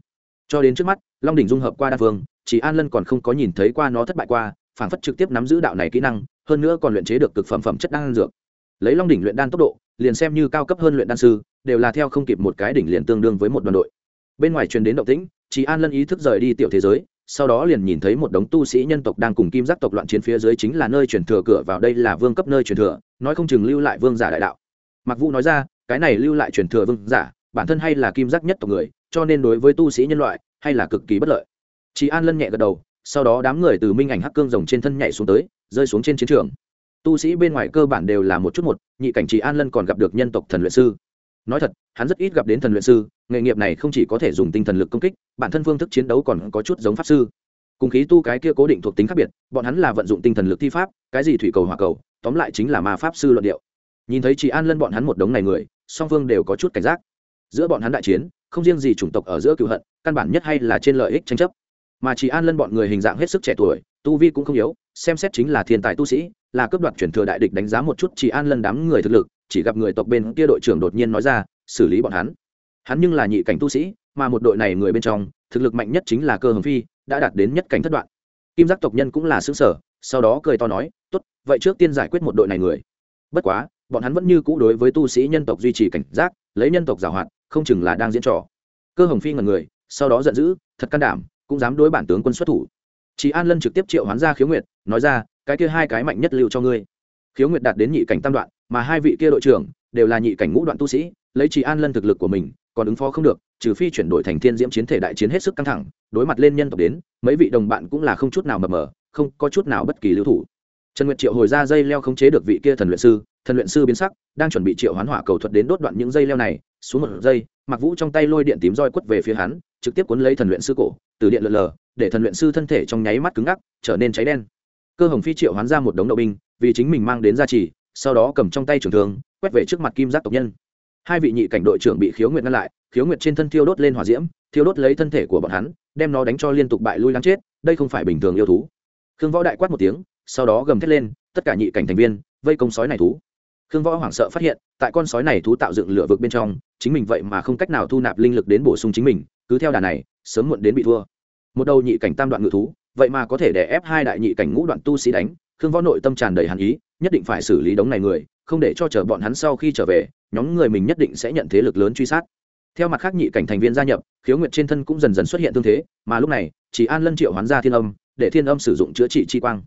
Cho đến trước mắt, long đỉnh dung hợp qua đan phương, chỉ an lân còn không có nhìn thấy qua nó thất bại qua phản phất trực tiếp nắm giữ đạo này kỹ năng, hơn nữa còn luyện chế được cực phẩm phẩm chất đan dược. Lấy long đỉnh luyện đan tốc độ, liền xem như cao cấp hơn luyện đan sư, đều là theo không kịp một cái đỉnh liền tương đương với một đoàn đội. Bên ngoài truyền đến động tĩnh, chỉ an lân ý thức rời đi tiểu thế giới sau đó liền nhìn thấy một đống tu sĩ nhân tộc đang cùng kim giác tộc loạn chiến phía dưới chính là nơi truyền thừa cửa vào đây là vương cấp nơi truyền thừa, nói không chừng lưu lại vương giả đại đạo. Mặc vũ nói ra, cái này lưu lại truyền thừa vương giả, bản thân hay là kim giác nhất tộc người, cho nên đối với tu sĩ nhân loại hay là cực kỳ bất lợi. Chị an lân nhẹ gật đầu, sau đó đám người từ minh ảnh hắc cương rồng trên thân nhảy xuống tới, rơi xuống trên chiến trường. Tu sĩ bên ngoài cơ bản đều là một chút một, nhị cảnh chị an lân còn gặp được nhân tộc thần luyện sư nói thật, hắn rất ít gặp đến thần luyện sư, nghề nghiệp này không chỉ có thể dùng tinh thần lực công kích, bản thân phương thức chiến đấu còn có chút giống pháp sư. Cùng khí tu cái kia cố định thuộc tính khác biệt, bọn hắn là vận dụng tinh thần lực thi pháp, cái gì thủy cầu, hỏa cầu, tóm lại chính là ma pháp sư luận điệu. Nhìn thấy chị an lân bọn hắn một đống này người, song phương đều có chút cảnh giác. Giữa bọn hắn đại chiến, không riêng gì chủng tộc ở giữa cựu hận, căn bản nhất hay là trên lợi ích tranh chấp. Mà chị an lân bọn người hình dạng hết sức trẻ tuổi, tu vi cũng không yếu, xem xét chính là thiên tài tu sĩ, là cấp đoạt chuyển thừa đại địch đánh giá một chút chị an lân đám người thực lực chỉ gặp người tộc bên kia đội trưởng đột nhiên nói ra, xử lý bọn hắn. Hắn nhưng là nhị cảnh tu sĩ, mà một đội này người bên trong, thực lực mạnh nhất chính là cơ hồng phi, đã đạt đến nhất cảnh thất đoạn. Kim giác tộc nhân cũng là xứng sở sau đó cười to nói, tốt, vậy trước tiên giải quyết một đội này người. Bất quá, bọn hắn vẫn như cũ đối với tu sĩ nhân tộc duy trì cảnh giác, lấy nhân tộc giảo hoạt, không chừng là đang diễn trò. Cơ hồng phi ngần người, sau đó giận dữ, thật can đảm, cũng dám đối bản tướng quân xuất thủ. Chị an lân trực tiếp triệu hoán ra khiếu nguyệt, nói ra, cái kia hai cái mạnh nhất lưu cho ngươi. Khiếu nguyệt đạt đến nhị cảnh tam đoạn mà hai vị kia đội trưởng đều là nhị cảnh ngũ đoạn tu sĩ, lấy chỉ an lân thực lực của mình, còn ứng phó không được, trừ phi chuyển đổi thành thiên diễm chiến thể đại chiến hết sức căng thẳng, đối mặt lên nhân tộc đến, mấy vị đồng bạn cũng là không chút nào mập mờ, không có chút nào bất kỳ lưu thủ. Trần nguyệt triệu hồi ra dây leo khống chế được vị kia thần luyện sư, thần luyện sư biến sắc, đang chuẩn bị triệu hoán hỏa cầu thuật đến đốt đoạn những dây leo này, xuống một dây mặc vũ trong tay lôi điện tím roi quất về phía hắn, trực tiếp cuốn lấy thần luyện sư cổ, từ điện lượn lờ, để thần luyện sư thân thể trong nháy mắt cứng ngắc, trở nên cháy đen. Cơ hồng phi triệu hoán ra một đống đậu binh, vì chính mình mang đến gia trì sau đó cầm trong tay trường thương, quét về trước mặt kim giác tộc nhân. Hai vị nhị cảnh đội trưởng bị khiếu nguyệt ngăn lại, khiếu nguyệt trên thân thiêu đốt lên hỏa diễm, thiêu đốt lấy thân thể của bọn hắn, đem nó đánh cho liên tục bại lui lắng chết, đây không phải bình thường yêu thú. Khương võ đại quát một tiếng, sau đó gầm thét lên, tất cả nhị cảnh thành viên, vây công sói này thú. Khương võ hoảng sợ phát hiện, tại con sói này thú tạo dựng lửa vực bên trong, chính mình vậy mà không cách nào thu nạp linh lực đến bổ sung chính mình, cứ theo đà này, sớm muộn đến bị thua. Một đầu nhị cảnh tam đoạn ngự thú, vậy mà có thể để ép hai đại nhị cảnh ngũ đoạn tu sĩ đánh, khương võ nội tâm tràn đầy hàn ý nhất định phải xử lý đống này người, không để cho chờ bọn hắn sau khi trở về, nhóm người mình nhất định sẽ nhận thế lực lớn truy sát. Theo mặt khác nhị cảnh thành viên gia nhập, khiếu nguyệt trên thân cũng dần dần xuất hiện tương thế, mà lúc này, chỉ an lân triệu hoán ra thiên âm, để thiên âm sử dụng chữa trị chi quang.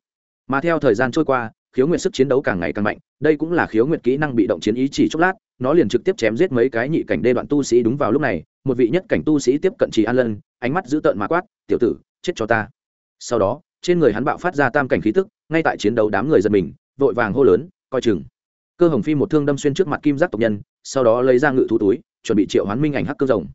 Mà theo thời gian trôi qua, khiếu nguyệt sức chiến đấu càng ngày càng mạnh, đây cũng là khiếu nguyệt kỹ năng bị động chiến ý chỉ chốc lát, nó liền trực tiếp chém giết mấy cái nhị cảnh đê đoạn tu sĩ đúng vào lúc này, một vị nhất cảnh tu sĩ tiếp cận chỉ an lân, ánh mắt dữ tợn mà quát, tiểu tử, chết cho ta. Sau đó, trên người hắn bạo phát ra tam cảnh khí tức, ngay tại chiến đấu đám người giật mình vội vàng hô lớn, coi chừng. Cơ hồng phi một thương đâm xuyên trước mặt kim giác tộc nhân, sau đó lấy ra ngự thú túi, chuẩn bị triệu hoán minh ảnh hắc cơ rồng.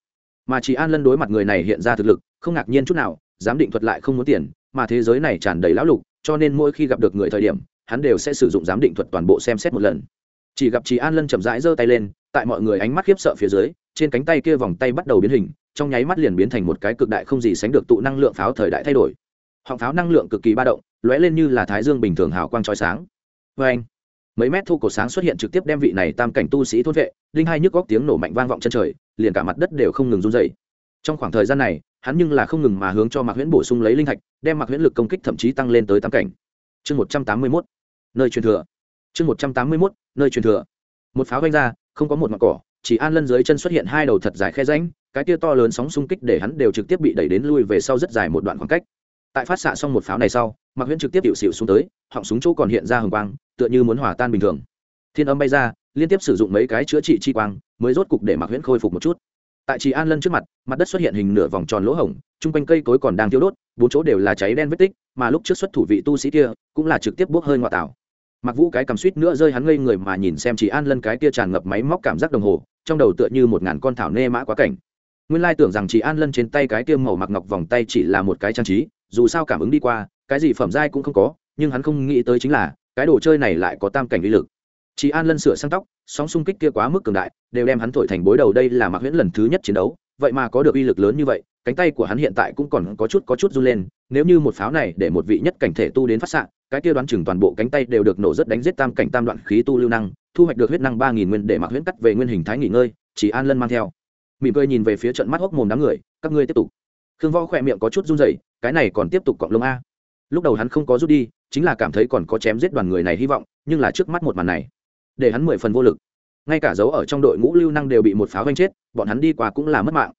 Mà chỉ an lân đối mặt người này hiện ra thực lực, không ngạc nhiên chút nào dám định thuật lại không muốn tiền, mà thế giới này tràn đầy lão lục, cho nên mỗi khi gặp được người thời điểm, hắn đều sẽ sử dụng giám định thuật toàn bộ xem xét một lần. Chỉ gặp chị an lân chậm rãi giơ tay lên, tại mọi người ánh mắt khiếp sợ phía dưới, trên cánh tay kia vòng tay bắt đầu biến hình, trong nháy mắt liền biến thành một cái cực đại không gì sánh được tụ năng lượng pháo thời đại thay đổi. Họng pháo năng lượng cực kỳ ba động, lóe lên như là thái dương bình thường hào quang trói sáng vê anh. Mấy mét thu cổ sáng xuất hiện trực tiếp đem vị này tam cảnh tu sĩ thôn vệ linh hai nhức góc tiếng nổ mạnh vang vọng chân trời, liền cả mặt đất đều không ngừng run rẩy. trong khoảng thời gian này, hắn nhưng là không ngừng mà hướng cho mạc huyễn bổ sung lấy linh thạch, đem mạc huyễn lực công kích thậm chí tăng lên tới tam cảnh. Chương một trăm tám mươi mốt. Nơi truyền thừa. Chương một trăm tám mươi mốt, nơi truyền thừa. Một pháo vanh ra, không có một mặt cỏ, chỉ an lân dưới chân xuất hiện hai đầu thật dài khe ránh cái kia to lớn sóng xung kích để hắn đều trực tiếp bị đẩy đến lui về sau rất dài một đoạn khoảng cách. Tại phát xạ xong một pháo này sau mạc huyễn trực tiếp hiệu xịu xuống tới, họng súng chỗ còn hiện ra hồng quang, tựa như muốn hòa tan bình thường. Thiên âm bay ra, liên tiếp sử dụng mấy cái chữa trị chi quang, mới rốt cục để mạc huyễn khôi phục một chút. Tại trì an lân trước mặt mặt đất xuất hiện hình nửa vòng tròn lỗ hổng, chung quanh cây cối còn đang thiếu đốt, bốn chỗ đều là cháy đen vết tích, mà lúc trước xuất thủ vị tu sĩ kia, cũng là trực tiếp bốc hơi ngoại tảo. Mặc vũ cái cầm suýt nữa rơi hắn ngây người mà nhìn xem chỉ an lân cái kia tràn ngập máy móc cảm giác đồng hồ, trong đầu tựa như một ngàn con thảo nê mã quá cảnh. Nguyên lai tưởng rằng chỉ an lân trên tay cái kia màu mặc ngọc vòng tay chỉ là một cái trang trí, dù sao cảm ứng đi qua cái gì phẩm giai cũng không có, nhưng hắn không nghĩ tới chính là, cái đồ chơi này lại có tam cảnh uy lực. Chị an lân sửa sang tóc, sóng xung kích kia quá mức cường đại, đều đem hắn thổi thành bối đầu đây là mạc huyễn lần thứ nhất chiến đấu, vậy mà có được uy lực lớn như vậy, cánh tay của hắn hiện tại cũng còn có chút có chút run lên, nếu như một pháo này để một vị nhất cảnh thể tu đến phát xạ, cái kia đoán chừng toàn bộ cánh tay đều được nổ rất đánh giết tam cảnh tam đoạn khí tu lưu năng, thu hoạch được huyết năng ba nghìn nguyên để mặc huyễn cắt về nguyên hình thái nghỉ ngơi, chỉ an lân mang theo. Mỉm cười nhìn về phía trận mắt hốc mồm đám người, các ngươi tiếp tục. Khương võ khỏe miệng có chút run rẩy, cái này còn tiếp tục cọng lông a? Lúc đầu hắn không có rút đi, chính là cảm thấy còn có chém giết đoàn người này hy vọng, nhưng là trước mắt một màn này, để hắn mười phần vô lực. Ngay cả dấu ở trong đội ngũ lưu năng đều bị một pháo vanh chết, bọn hắn đi qua cũng là mất mạng.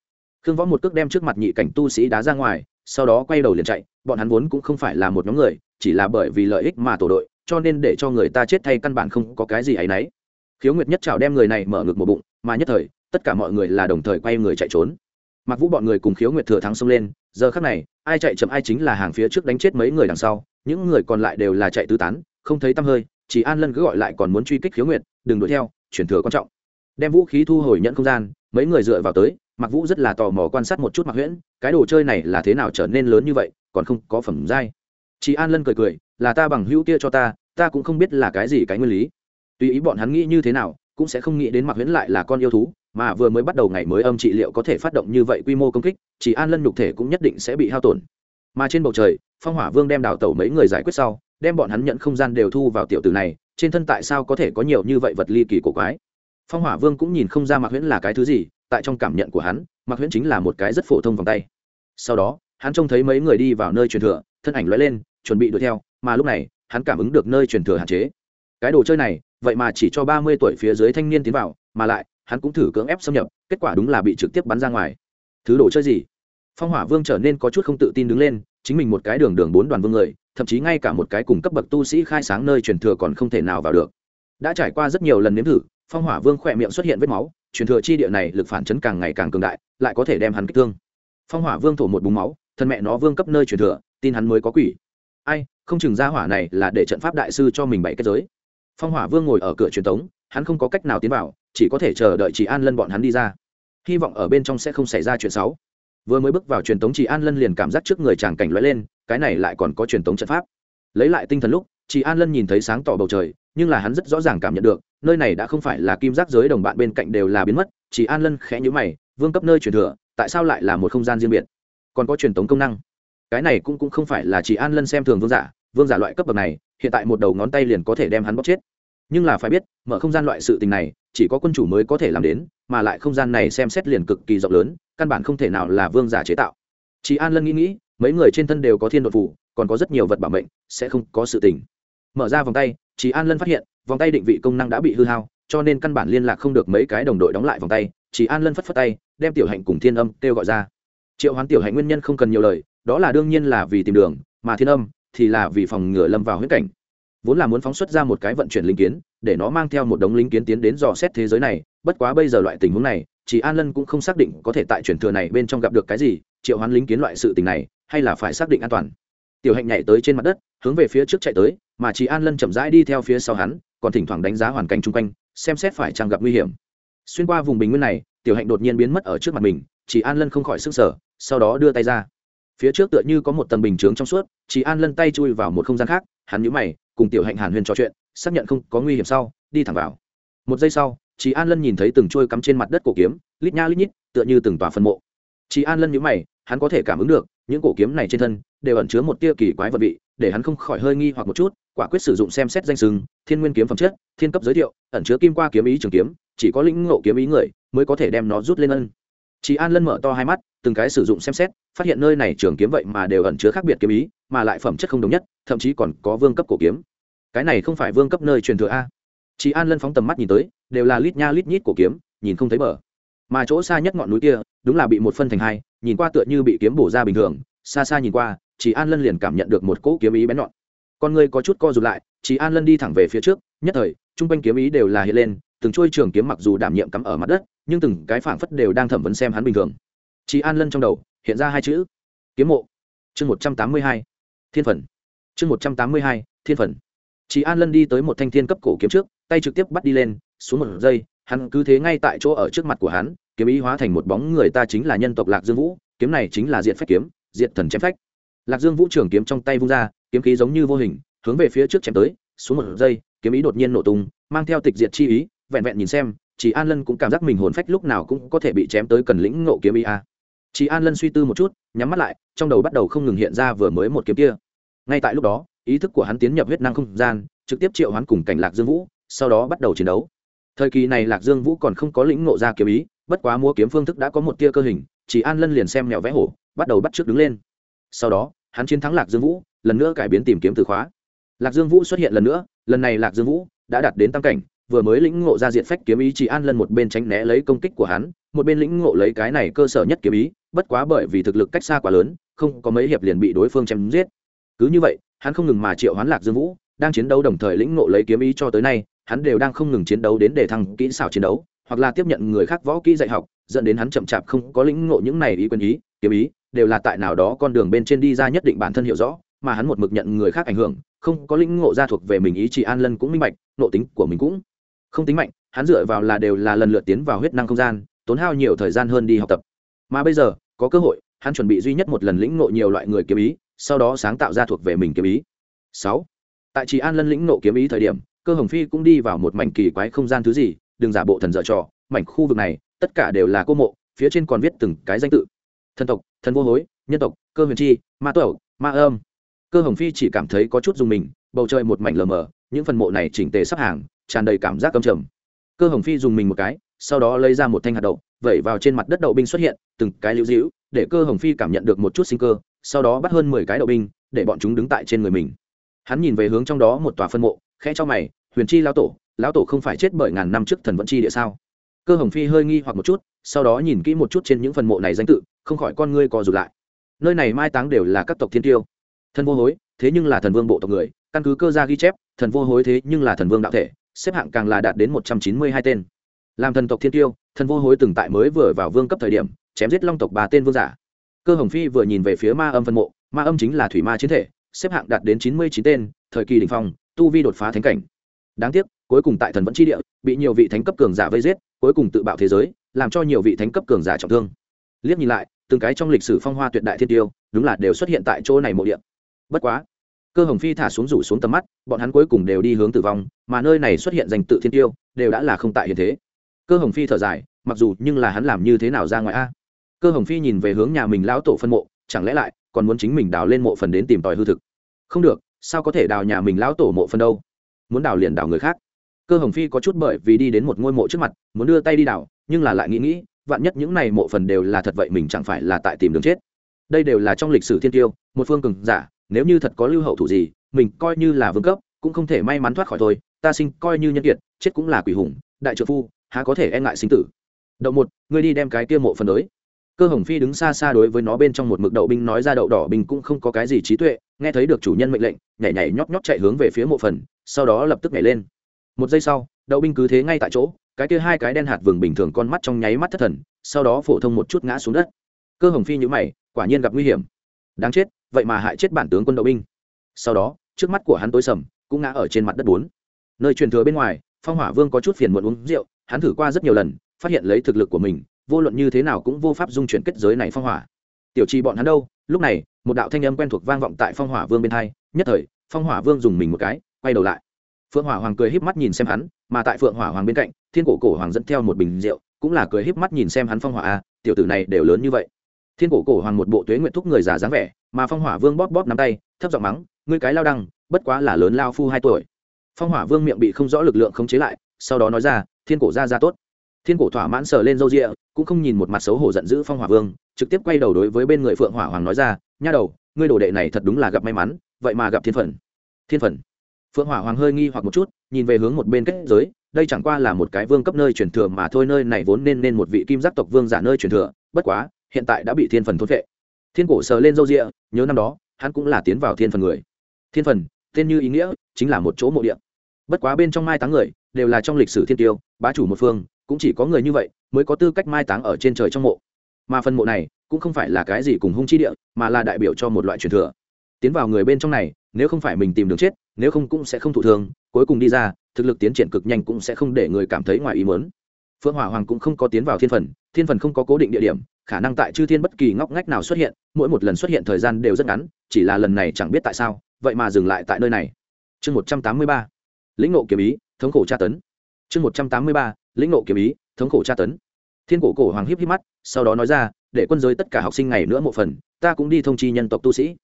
Khương võ một cước đem trước mặt nhị cảnh tu sĩ đá ra ngoài, sau đó quay đầu liền chạy, bọn hắn vốn cũng không phải là một nhóm người, chỉ là bởi vì lợi ích mà tổ đội, cho nên để cho người ta chết thay căn bản không có cái gì ấ y n ấ y khiếu nguyệt nhất trào đem người này mở ngực một bụng, mà nhất thời, tất cả mọi người là đồng thời quay người chạy trốn. Mặc vũ bọn người cùng khiếu nguyệt thừa thắng xông lên, giờ khác này ai chạy chậm ai chính là hàng phía trước đánh chết mấy người đằng sau, những người còn lại đều là chạy tứ tán, không thấy tăm hơi, chỉ an lân cứ gọi lại còn muốn truy kích khiếu nguyệt, đừng đuổi theo, chuyển thừa quan trọng. Đem vũ khí thu hồi nhận không gian, mấy người dựa vào tới mặc vũ rất là tò mò quan sát một chút mặc huyễn, cái đồ chơi này là thế nào trở nên lớn như vậy, còn không có phẩm giai. Chị an lân cười cười, là ta bằng hữu kia cho ta ta cũng không biết là cái gì cái nguyên lý. Tùy ý bọn hắn nghĩ như thế nào cũng sẽ không nghĩ đến mặc huyễn lại là con yêu thú, mà vừa mới bắt đầu ngày mới âm trị liệu có thể phát động như vậy quy mô công kích, chỉ an lân nhục thể cũng nhất định sẽ bị hao tổn. Mà trên bầu trời, phong hỏa vương đem đào tẩu mấy người giải quyết sau, đem bọn hắn nhận không gian đều thu vào tiểu tử này, trên thân tại sao có thể có nhiều như vậy vật ly kỳ cổ quái? Phong hỏa vương cũng nhìn không ra mạc huyễn là cái thứ gì, tại trong cảm nhận của hắn, mạc huyễn chính là một cái rất phổ thông vòng tay. Sau đó, hắn trông thấy mấy người đi vào nơi truyền thừa, thân ảnh lóe lên, chuẩn bị đuổi theo, mà lúc này, hắn cảm ứng được nơi truyền thừa hạn chế. Cái đồ chơi này vậy mà chỉ cho ba mươi tuổi phía dưới thanh niên tiến vào, mà lại, hắn cũng thử cưỡng ép xâm nhập, kết quả đúng là bị trực tiếp bắn ra ngoài. Thứ đồ chơi gì? Phong hỏa vương trở nên có chút không tự tin đứng lên, chính mình một cái đường đường bốn đoàn vương người, thậm chí ngay cả một cái cùng cấp bậc tu sĩ khai sáng nơi truyền thừa còn không thể nào vào được. Đã trải qua rất nhiều lần nếm thử, phong hỏa vương khỏe miệng xuất hiện vết máu, truyền thừa chi địa này lực phản chấn càng ngày càng cường đại, lại có thể đem hắn kích thương. Phong hỏa vương thổ một búng máu, thân mẹ nó vương cấp nơi truyền thừa, tin hắn mới có quỷ. Ai, không chừng ra hỏa này là để trận pháp đại sư cho mình bảy kết giới phong hỏa vương ngồi ở cửa truyền thống, hắn không có cách nào tiến vào chỉ có thể chờ đợi chị an lân bọn hắn đi ra. Hy vọng ở bên trong sẽ không xảy ra chuyện xấu. Vừa mới bước vào truyền thống chị an lân liền cảm giác trước người chàng cảnh lóe lên cái này lại còn có truyền thống trận pháp. Lấy lại tinh thần lúc chị an lân nhìn thấy sáng tỏ bầu trời nhưng là hắn rất rõ ràng cảm nhận được nơi này đã không phải là kim giác giới đồng bạn bên cạnh đều là biến mất. Chỉ an lân khẽ nhữ mày vương cấp nơi truyền thừa tại sao lại là một không gian riêng biệt? Còn có truyền thống công năng. Cái này cũng cũng không phải là chỉ an lân xem thường vương giả vương giả loại cấp bậc này hiện tại một đầu ngón tay liền có thể đem hắn bóc chết. Nhưng là phải biết, mở không gian loại sự tình này, chỉ có quân chủ mới có thể làm đến, mà lại không gian này xem xét liền cực kỳ rộng lớn, căn bản không thể nào là vương giả chế tạo. Chị an lân nghĩ nghĩ, mấy người trên thân đều có thiên đột phủ còn có rất nhiều vật bảo mệnh, sẽ không có sự tình. Mở ra vòng tay chị an lân phát hiện, vòng tay định vị công năng đã bị hư hao, cho nên căn bản liên lạc không được mấy cái đồng đội đóng lại vòng tay. Chỉ an lân phất phất tay, đem tiểu hạnh cùng thiên âm kêu gọi ra. Triệu hoán tiểu hạnh nguyên nhân không cần nhiều lời, đó là đương nhiên là vì tìm đường, mà thiên âm thì là vì phòng ngừa lâm vào huyết cảnh. Vốn là muốn phóng xuất ra một cái vận chuyển linh kiến, để nó mang theo một đống linh kiến tiến đến dò xét thế giới này. Bất quá bây giờ loại tình huống này, chỉ an lân cũng không xác định có thể tại chuyển thừa này bên trong gặp được cái gì, triệu hoán linh kiến loại sự tình này, hay là phải xác định an toàn. Tiểu hạnh nhảy tới trên mặt đất, hướng về phía trước chạy tới, mà chỉ an lân chậm rãi đi theo phía sau hắn, còn thỉnh thoảng đánh giá hoàn cảnh chung quanh, xem xét phải chăng gặp nguy hiểm. Xuyên qua vùng bình nguyên này, tiểu hạnh đột nhiên biến mất ở trước mặt mình, chỉ an lân không khỏi sức sở sau đó đưa tay ra phía trước tựa như có một tầng bình chướng trong suốt chị an lân tay chui vào một không gian khác, hắn nhũ mày, cùng tiểu hạnh hàn huyền trò chuyện, xác nhận không có nguy hiểm sau, đi thẳng vào. Một giây sau chị an lân nhìn thấy từng trôi cắm trên mặt đất cổ kiếm, lít nha lít nhít, tựa như từng tòa phân mộ. Chị an lân nhũ mày, hắn có thể cảm ứng được, những cổ kiếm này trên thân, đều ẩn chứa một tia kỳ quái vật vị, để hắn không khỏi hơi nghi hoặc một chút, quả quyết sử dụng xem xét danh sừng, thiên nguyên kiếm phẩm chất, thiên cấp giới thiệu, ẩn chứa kim qua kiếm ý trường kiếm, chỉ có lĩnh ngộ kiếm ý người, mới có thể đem nó rút lên ân chị an lân mở to hai mắt, từng cái sử dụng xem xét, phát hiện nơi này trường kiếm vậy mà đều ẩn chứa khác biệt kiếm ý, mà lại phẩm chất không đồng nhất, thậm chí còn có vương cấp cổ kiếm. Cái này không phải vương cấp nơi truyền thừa a. Chị an lân phóng tầm mắt nhìn tới, đều là lít nha lít nhít cổ kiếm, nhìn không thấy bờ. Mà chỗ xa nhất ngọn núi kia, đúng là bị một phân thành hai, nhìn qua tựa như bị kiếm bổ ra bình thường, xa xa nhìn qua chị an lân liền cảm nhận được một cỗ kiếm ý bén nhọn. Con người có chút co rụt lại chị an lân đi thẳng về phía trước, nhất thời, trung quanh kiếm ý đều là hiện lên, từng trôi trường kiếm mặc dù đảm nhiệm cắm ở mặt đất nhưng từng cái phảng phất đều đang thẩm vấn xem hắn bình thường. Chị an lân trong đầu hiện ra hai chữ, kiếm mộ. Chương một trăm tám mươi hai, thiên phần. Chương một trăm tám mươi hai, thiên phần. Chị an lân đi tới một thanh thiên cấp cổ kiếm trước, tay trực tiếp bắt đi lên, xuống một giây, hắn cứ thế ngay tại chỗ ở trước mặt của hắn, kiếm ý hóa thành một bóng người ta chính là nhân tộc lạc dương vũ, kiếm này chính là diện phách kiếm diện thần chém phách. Lạc dương vũ trường kiếm trong tay vung ra, kiếm khí giống như vô hình, hướng về phía trước chém tới, xuống một giây, kiếm ý đột nhiên nổ tung, mang theo tịch diệt chi ý, vẹn vẹn nhìn xem chị an lân cũng cảm giác mình hồn phách lúc nào cũng có thể bị chém tới cần lĩnh ngộ kiếm ý a. Chị an lân suy tư một chút, nhắm mắt lại, trong đầu bắt đầu không ngừng hiện ra vừa mới một kiếm kia. Ngay tại lúc đó, ý thức của hắn tiến nhập huyết năng không gian, trực tiếp triệu hắn cùng cảnh lạc dương vũ, sau đó bắt đầu chiến đấu. Thời kỳ này lạc dương vũ còn không có lĩnh ngộ ra kiếm ý, bất quá mua kiếm phương thức đã có một tia cơ hình chị an lân liền xem mèo vẽ hổ, bắt đầu bắt trước đứng lên. Sau đó, hắn chiến thắng lạc dương vũ, lần nữa cải biến tìm kiếm từ khóa. Lạc dương vũ xuất hiện lần nữa, lần này lạc dương vũ đã đạt đến tam cảnh vừa mới lĩnh ngộ ra diện phách kiếm ý chỉ an lân một bên tránh né lấy công kích của hắn, một bên lĩnh ngộ lấy cái này cơ sở nhất kiếm ý, bất quá bởi vì thực lực cách xa quá lớn, không có mấy hiệp liền bị đối phương chém giết. Cứ như vậy, hắn không ngừng mà triệu hoán lạc dương vũ, đang chiến đấu đồng thời lĩnh ngộ lấy kiếm ý cho tới nay, hắn đều đang không ngừng chiến đấu đến để thăng kỹ xảo chiến đấu, hoặc là tiếp nhận người khác võ kỹ dạy học, dẫn đến hắn chậm chạp không có lĩnh ngộ những này ý quyền ý, kiếm ý, đều là tại nào đó con đường bên trên đi ra nhất định bản thân hiểu rõ, mà hắn một mực nhận người khác ảnh hưởng, không có lĩnh ngộ ra thuộc về mình ý chỉ an lân cũng minh bạch, nộ tính của mình cũng không tính mạnh hắn dựa vào là đều là lần lượt tiến vào huyết năng không gian tốn hao nhiều thời gian hơn đi học tập. Mà bây giờ có cơ hội hắn chuẩn bị duy nhất một lần lĩnh ngộ nhiều loại người kiếm ý sau đó sáng tạo ra thuộc về mình kiếm ý. Sáu. Tại chỉ an lân lĩnh ngộ kiếm ý thời điểm cơ hồng phi cũng đi vào một mảnh kỳ quái không gian thứ gì đừng giả bộ thần dở trò mảnh khu vực này tất cả đều là cô mộ phía trên còn viết từng cái danh tự. Thần tộc thần vô hối nhân tộc cơ huyền chi ma tuẩu, ma âm. Cơ hồng phi chỉ cảm thấy có chút dùng mình bầu trời một mảnh lờ mờ những phần mộ này chỉnh tề sắp hàng tràn đầy cảm giác cầm trầm. Cơ hồng phi dùng mình một cái, sau đó lấy ra một thanh hạt đậu, vẩy vào trên mặt đất đậu binh xuất hiện, từng cái lưu dĩu để cơ hồng phi cảm nhận được một chút sinh cơ, sau đó bắt hơn mười cái đậu binh, để bọn chúng đứng tại trên người mình. Hắn nhìn về hướng trong đó một tòa phân mộ, khẽ cho mày, huyền chi lão tổ lão tổ không phải chết bởi ngàn năm trước thần vận chi địa sao? Cơ hồng phi hơi nghi hoặc một chút, sau đó nhìn kỹ một chút trên những phần mộ này danh tự, không khỏi con ngươi co rụt lại. Nơi này mai táng đều là các tộc thiên tiêu. Thần vô hối, thế nhưng là thần vương bộ tộc người, căn cứ cơ gia ghi chép, thần vô hối thế nhưng là thần vương đạo thể xếp hạng càng là đạt đến một trăm chín mươi hai tên. Làm thần tộc thiên tiêu, thần vô hối từng tại mới vừa vào vương cấp thời điểm, chém giết long tộc ba tên vương giả. Cơ hồng phi vừa nhìn về phía ma âm phân mộ, ma âm chính là thủy ma chiến thể, xếp hạng đạt đến chín mươi chín tên, thời kỳ đỉnh phong, tu vi đột phá thánh cảnh. Đáng tiếc, cuối cùng tại thần vẫn chi địa, bị nhiều vị thánh cấp cường giả vây giết, cuối cùng tự bạo thế giới, làm cho nhiều vị thánh cấp cường giả trọng thương. Liếc nhìn lại, từng cái trong lịch sử phong hoa tuyệt đại thiên tiêu, đúng là đều xuất hiện tại chỗ này mộ địa. bất quá cơ hồng phi thả xuống rủ xuống tầm mắt, bọn hắn cuối cùng đều đi hướng tử vong, mà nơi này xuất hiện danh tự thiên tiêu, đều đã là không tại hiện thế. Cơ hồng phi thở dài, mặc dù nhưng là hắn làm như thế nào ra ngoài a? Cơ hồng phi nhìn về hướng nhà mình lão tổ phân mộ, chẳng lẽ lại còn muốn chính mình đào lên mộ phần đến tìm tòi hư thực? Không được, sao có thể đào nhà mình lão tổ mộ phần đâu? Muốn đào liền đào người khác. Cơ hồng phi có chút bởi vì đi đến một ngôi mộ trước mặt, muốn đưa tay đi đào, nhưng là lại nghĩ nghĩ, vạn nhất những này mộ phần đều là thật vậy mình chẳng phải là tại tìm đường chết. Đây đều là trong lịch sử thiên tiêu, một phương cường giả nếu như thật có lưu hậu thủ gì, mình coi như là vương cấp, cũng không thể may mắn thoát khỏi thôi. Ta sinh coi như nhân kiệt, chết cũng là quỷ hùng, đại trợ phu, há có thể e ngại sinh tử. Đậu một, ngươi đi đem cái kia mộ phần đối cơ hồng phi đứng xa xa đối với nó bên trong một mực đậu binh nói ra đậu đỏ binh cũng không có cái gì trí tuệ, nghe thấy được chủ nhân mệnh lệnh, nhảy nhảy nhóp nhóp chạy hướng về phía mộ phần, sau đó lập tức nhảy lên. Một giây sau, đậu binh cứ thế ngay tại chỗ, cái kia hai cái đen hạt vừng bình thường con mắt trong nháy mắt thất thần, sau đó phổ thông một chút ngã xuống đất. Cơ hồng phi nhữ mày, quả nhiên gặp nguy hiểm. Đáng chết vậy mà hại chết bản tướng quân đậu binh. Sau đó, trước mắt của hắn tối sầm, cũng ngã ở trên mặt đất bốn. Nơi truyền thừa bên ngoài, phong hỏa vương có chút phiền muộn uống rượu, hắn thử qua rất nhiều lần, phát hiện lấy thực lực của mình, vô luận như thế nào cũng vô pháp dung chuyển kết giới này phong hỏa. Tiểu trì bọn hắn đâu? Lúc này, một đạo thanh âm quen thuộc vang vọng tại phong hỏa vương bên hai, nhất thời, phong hỏa vương dùng mình một cái, quay đầu lại. Phượng hỏa hoàng cười híp mắt nhìn xem hắn, mà tại phượng hỏa hoàng bên cạnh, thiên cổ cổ hoàng dẫn theo một bình rượu, cũng là cười híp mắt nhìn xem hắn phong hỏa a, tiểu tử này đều lớn như vậy thiên cổ cổ hoàng một bộ tuế nguyện thúc người già dáng vẻ, mà phong hỏa vương bóp bóp nắm tay, thấp giọng mắng, ngươi cái lao đăng, bất quá là lớn lao phu hai tuổi. Phong hỏa vương miệng bị không rõ lực lượng khống chế lại, sau đó nói ra, thiên cổ ra ra tốt. Thiên cổ thỏa mãn sờ lên râu rịa, cũng không nhìn một mặt xấu hổ giận dữ phong hỏa vương, trực tiếp quay đầu đối với bên người phượng hỏa hoàng nói ra, nha đầu, ngươi đồ đệ này thật đúng là gặp may mắn, vậy mà gặp thiên phần. Thiên phần? Phượng hỏa hoàng hơi nghi hoặc một chút, nhìn về hướng một bên kết giới, đây chẳng qua là một cái vương cấp nơi truyền thừa mà thôi, nơi này vốn nên nên một vị kim giác tộc vương giả nơi truyền thừa, bất quá hiện tại đã bị thiên phần thốt vệ thiên cổ sờ lên râu rịa, nhớ năm đó, hắn cũng là tiến vào thiên phần người. Thiên phần, tên như ý nghĩa, chính là một chỗ mộ địa. Bất quá bên trong mai táng người, đều là trong lịch sử thiên tiêu, bá chủ một phương, cũng chỉ có người như vậy mới có tư cách mai táng ở trên trời trong mộ. Mà phần mộ này, cũng không phải là cái gì cùng hung chi địa, mà là đại biểu cho một loại truyền thừa. Tiến vào người bên trong này, nếu không phải mình tìm đường chết, nếu không cũng sẽ không thụ thương, cuối cùng đi ra, thực lực tiến triển cực nhanh cũng sẽ không để người cảm thấy ngoài ý mớn phượng hỏa hoàng cũng không có tiến vào thiên phần thiên phần không có cố định địa điểm, khả năng tại chư thiên bất kỳ ngóc ngách nào xuất hiện, mỗi một lần xuất hiện thời gian đều rất ngắn, chỉ là lần này chẳng biết tại sao, vậy mà dừng lại tại nơi này. Chương một trăm tám mươi ba, lĩnh ngộ kiếm ý, thống khổ tra tấn. Chương một trăm tám mươi ba, lĩnh ngộ kiếm ý, thống khổ tra tấn. Thiên cổ cổ hoàng híp híp mắt, sau đó nói ra, để quân giới tất cả học sinh ngày nữa một phần, ta cũng đi thông chi nhân tộc tu sĩ.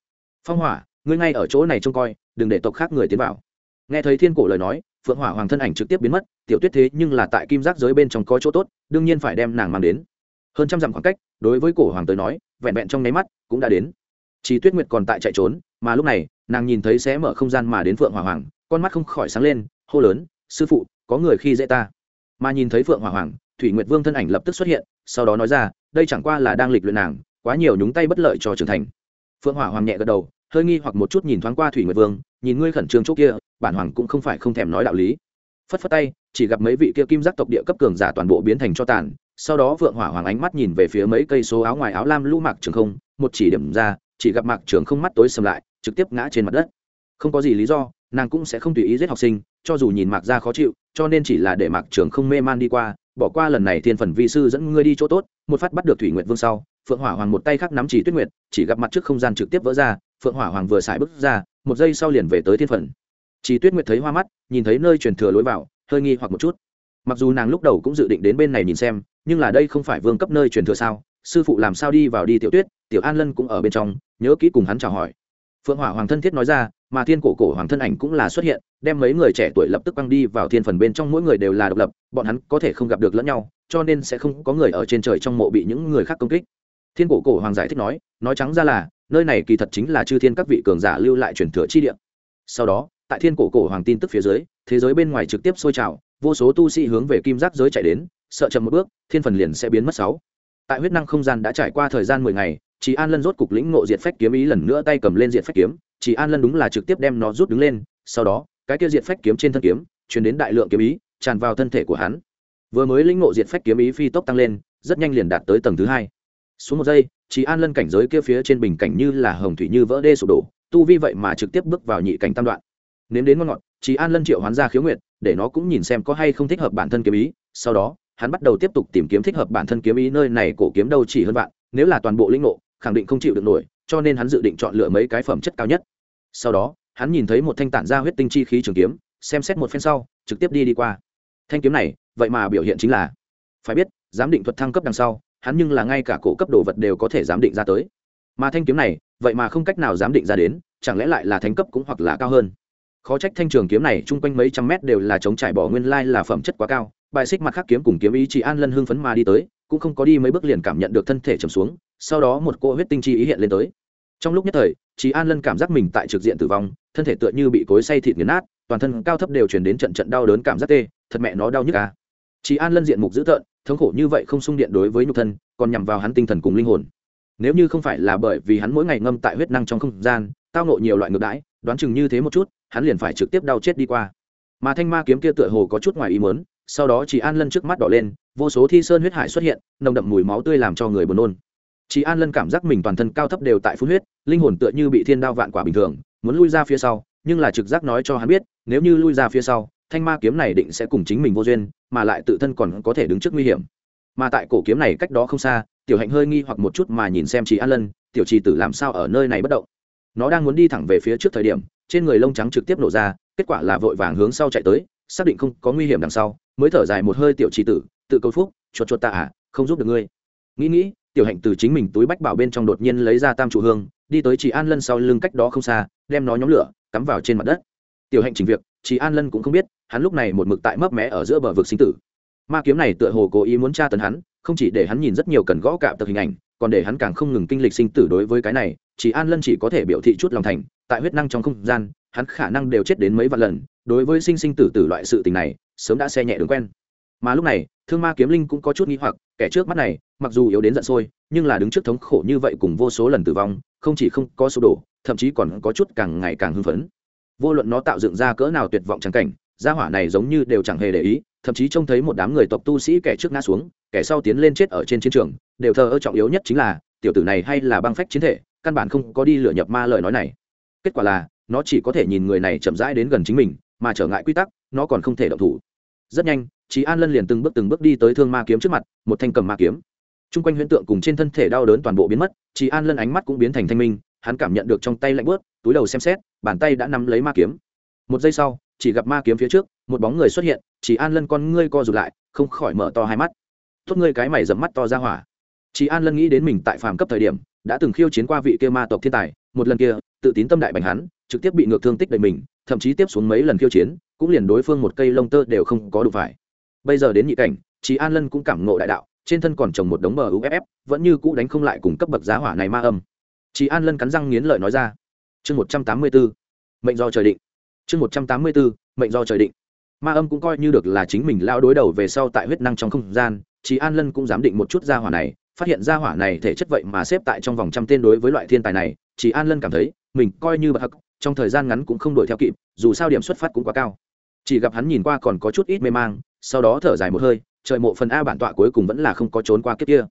Phong hỏa, ngươi ngay ở chỗ này trông coi, đừng để tộc khác người tiến vào. Nghe thấy thiên cổ lời nói phượng hỏa hoàng thân ảnh trực tiếp biến mất, tiểu tuyết thế nhưng là tại kim giác giới bên trong có chỗ tốt, đương nhiên phải đem nàng mang đến. Hơn trăm dặm khoảng cách, đối với cổ hoàng tới nói, vẹn vẹn trong nháy mắt cũng đã đến. Chỉ tuyết nguyệt còn tại chạy trốn, mà lúc này, nàng nhìn thấy sẽ mở không gian mà đến phượng hỏa hoàng, con mắt không khỏi sáng lên, hô lớn, sư phụ, có người khi dễ ta. Mà nhìn thấy phượng hỏa hoàng, thủy nguyệt vương thân ảnh lập tức xuất hiện, sau đó nói ra, đây chẳng qua là đang lịch luyện nàng, quá nhiều nhúng tay bất lợi cho trưởng thành. Phượng hỏa hoàng nhẹ gật đầu hơi nghi hoặc một chút nhìn thoáng qua thủy nguyệt vương, nhìn ngươi khẩn trương chỗ kia, bản hoàng cũng không phải không thèm nói đạo lý. Phất phất tay, chỉ gặp mấy vị kia kim giác tộc địa cấp cường giả toàn bộ biến thành cho tàn, sau đó vượng hỏa hoàng ánh mắt nhìn về phía mấy cây số áo ngoài áo lam lũ mạc trường không, một chỉ điểm ra, chỉ gặp mạc trường không mắt tối sầm lại, trực tiếp ngã trên mặt đất. Không có gì lý do, nàng cũng sẽ không tùy ý giết học sinh, cho dù nhìn mạc ra khó chịu, cho nên chỉ là để mạc trường không mê man đi qua, bỏ qua lần này thiên phần vi sư dẫn ngươi đi chỗ tốt, một phát bắt được thủy nguyệt vương sau, phượng hỏa hoàng một tay khác nắm chỉ tuyết nguyệt, chỉ gặp mặt trước không gian trực tiếp vỡ ra phượng hỏa hoàng vừa xài bước ra, một giây sau liền về tới thiên phần. Chỉ tuyết nguyệt thấy hoa mắt, nhìn thấy nơi truyền thừa lối vào, hơi nghi hoặc một chút. Mặc dù nàng lúc đầu cũng dự định đến bên này nhìn xem, nhưng là đây không phải vương cấp nơi truyền thừa sao? Sư phụ làm sao đi vào đi tiểu tuyết, tiểu an lân cũng ở bên trong, nhớ kỹ cùng hắn chào hỏi. Phượng hỏa hoàng thân thiết nói ra, mà thiên cổ cổ hoàng thân ảnh cũng là xuất hiện, đem mấy người trẻ tuổi lập tức băng đi vào thiên phần bên trong mỗi người đều là độc lập, bọn hắn có thể không gặp được lẫn nhau, cho nên sẽ không có người ở trên trời trong mộ bị những người khác công kích. Thiên cổ cổ hoàng giải thích nói nói trắng ra là nơi này kỳ thật chính là chư thiên các vị cường giả lưu lại truyền thừa chi địa. Sau đó, tại thiên cổ cổ hoàng tin tức phía dưới, thế giới bên ngoài trực tiếp sôi trào, vô số tu sĩ hướng về kim giác giới chạy đến, sợ chậm một bước, thiên phần liền sẽ biến mất sáu. Tại huyết năng không gian đã trải qua thời gian mười ngày chị an lân rốt cục lĩnh ngộ diệt phách kiếm ý lần nữa tay cầm lên diệt phách kiếm. Chị an lân đúng là trực tiếp đem nó rút đứng lên, sau đó, cái kia diệt phách kiếm trên thân kiếm chuyển đến đại lượng kiếm ý, tràn vào thân thể của hắn. Vừa mới lĩnh ngộ diệt phách kiếm ý phi tốc tăng lên, rất nhanh liền đạt tới tầng thứ hai. Xuống một giây trí an lân cảnh giới kia phía trên bình cảnh như là hồng thủy như vỡ đê sụp đổ, tu vi vậy mà trực tiếp bước vào nhị cảnh tam đoạn. Nếm đến ngon ngọt trí an lân triệu hoán ra khiếu nguyện để nó cũng nhìn xem có hay không thích hợp bản thân kiếm ý. Sau đó, hắn bắt đầu tiếp tục tìm kiếm thích hợp bản thân kiếm ý nơi này cổ kiếm đâu chỉ hơn bạn nếu là toàn bộ lĩnh ngộ, khẳng định không chịu được nổi, cho nên hắn dự định chọn lựa mấy cái phẩm chất cao nhất. Sau đó, hắn nhìn thấy một thanh tản ra huyết tinh chi khí trường kiếm, xem xét một phen sau, trực tiếp đi đi qua. Thanh kiếm này, vậy mà biểu hiện chính là, phải biết, giám định thuật thăng cấp đằng sau hắn nhưng là ngay cả cổ cấp đồ vật đều có thể giám định ra tới. Mà thanh kiếm này, vậy mà không cách nào giám định ra đến, chẳng lẽ lại là thánh cấp cũng hoặc là cao hơn? Khó trách thanh trường kiếm này chung quanh mấy trăm mét đều là chống trải bỏ nguyên lai là phẩm chất quá cao, bài xích mặt khắc kiếm cùng kiếm ý chị an lân hưng phấn mà đi tới, cũng không có đi mấy bước liền cảm nhận được thân thể trầm xuống, sau đó một cô huyết tinh chi ý hiện lên tới. Trong lúc nhất thời chị an lân cảm giác mình tại trực diện tử vong, thân thể tựa như bị cối say thịt nghiền nát, toàn thân cao thấp đều chuyển đến trận trận đau đớn cảm giác tê, thật mẹ nó đau nhức à. chị an lân diện mục dữ tợn thống khổ như vậy không sung điện đối với nhục thân, còn nhằm vào hắn tinh thần cùng linh hồn. Nếu như không phải là bởi vì hắn mỗi ngày ngâm tại huyết năng trong không gian, tao nộ nhiều loại ngược đãi, đoán chừng như thế một chút, hắn liền phải trực tiếp đau chết đi qua. Mà thanh ma kiếm kia tựa hồ có chút ngoài ý muốn, sau đó chị an lân trước mắt đỏ lên, vô số thi sơn huyết hải xuất hiện, nồng đậm mùi máu tươi làm cho người buồn nôn. Chị an lân cảm giác mình toàn thân cao thấp đều tại phun huyết, linh hồn tựa như bị thiên đao vạn quả bình thường, muốn lui ra phía sau, nhưng là trực giác nói cho hắn biết, nếu như lui ra phía sau thanh ma kiếm này định sẽ cùng chính mình vô duyên, mà lại tự thân còn có thể đứng trước nguy hiểm. Mà tại cổ kiếm này cách đó không xa, tiểu hạnh hơi nghi hoặc một chút mà nhìn xem chị an lân, tiểu trì tử làm sao ở nơi này bất động? Nó đang muốn đi thẳng về phía trước thời điểm, trên người lông trắng trực tiếp nổ ra, kết quả là vội vàng hướng sau chạy tới, xác định không có nguy hiểm đằng sau, mới thở dài một hơi, tiểu trì tử, tự cầu phúc, chuột chuột ta à không giúp được ngươi. Nghĩ nghĩ, tiểu hạnh từ chính mình túi bách bảo bên trong đột nhiên lấy ra tam trụ hương, đi tới chị an lân sau lưng cách đó không xa, đem nó nhóm lửa, cắm vào trên mặt đất. Tiểu hạnh chỉnh việc chị an lân cũng không biết, hắn lúc này một mực tại mấp mé ở giữa bờ vực sinh tử. Ma kiếm này tựa hồ cố ý muốn tra tấn hắn, không chỉ để hắn nhìn rất nhiều cần gõ cạm tập hình ảnh, còn để hắn càng không ngừng kinh lịch sinh tử đối với cái này chị an lân chỉ có thể biểu thị chút lòng thành, tại huyết năng trong không gian, hắn khả năng đều chết đến mấy vạn lần, đối với sinh sinh tử tử loại sự tình này, sớm đã xe nhẹ đường quen. Mà lúc này, thương ma kiếm linh cũng có chút nghi hoặc, kẻ trước mắt này, mặc dù yếu đến giận sôi, nhưng là đứng trước thống khổ như vậy cùng vô số lần tử vong, không chỉ không có sụp đổ, thậm chí còn có chút càng ngày càng hưng phấn vô luận nó tạo dựng ra cỡ nào tuyệt vọng trắng cảnh gia hỏa này giống như đều chẳng hề để ý thậm chí trông thấy một đám người tộc tu sĩ kẻ trước ngã xuống kẻ sau tiến lên chết ở trên chiến trường đều thờ ơ trọng yếu nhất chính là tiểu tử này hay là băng phách chiến thể căn bản không có đi lửa nhập ma lời nói này kết quả là nó chỉ có thể nhìn người này chậm rãi đến gần chính mình mà trở ngại quy tắc nó còn không thể động thủ rất nhanh Chí An Lân liền từng bước từng bước đi tới Thương Ma kiếm trước mặt, một thanh cầm ma kiếm. Trung quanh huyễn tượng cùng trên thân thể đau đớn toàn bộ biến mất, Chí An Lân ánh mắt cũng biến thành thanh minh, hắn cảm nhận được trong tay lạnh buốt, túi đầu xem xét, bàn tay đã nắm lấy ma kiếm. Một giây sau, chỉ gặp ma kiếm phía trước, một bóng người xuất hiện, Chỉ An Lân con ngươi co rụt lại, không khỏi mở to hai mắt. Tốt ngươi cái mày rậm mắt to ra hỏa. chị an lân nghĩ đến mình tại phàm cấp thời điểm đã từng khiêu chiến qua vị kia ma tộc thiên tài một lần kia tự tín tâm đại bành hắn trực tiếp bị ngược thương tích đầy mình thậm chí tiếp xuống mấy lần khiêu chiến cũng liền đối phương một cây lông tơ đều không có đủ phải bây giờ đến nhị cảnh chị an lân cũng cảm ngộ đại đạo trên thân còn trồng một đống bờ uff vẫn như cũ đánh không lại cùng cấp bậc giá hỏa này ma âm chị an lân cắn răng nghiến lợi nói ra chương một trăm tám mươi bốn, mệnh do trời định. Chương một trăm tám mươi bốn, mệnh do trời định. Ma âm cũng coi như được là chính mình lao đối đầu về sau tại huyết năng trong không gian chị an lân cũng dám định một chút gia hỏa này, phát hiện gia hỏa này thể chất vậy mà xếp tại trong vòng trăm tên đối với loại thiên tài này chị an lân cảm thấy, mình coi như bậc hắc, trong thời gian ngắn cũng không đuổi theo kịp, dù sao điểm xuất phát cũng quá cao. Chỉ gặp hắn nhìn qua còn có chút ít mê mang, sau đó thở dài một hơi, trời mộ phần a bản tọa cuối cùng vẫn là không có trốn qua kiếp kia.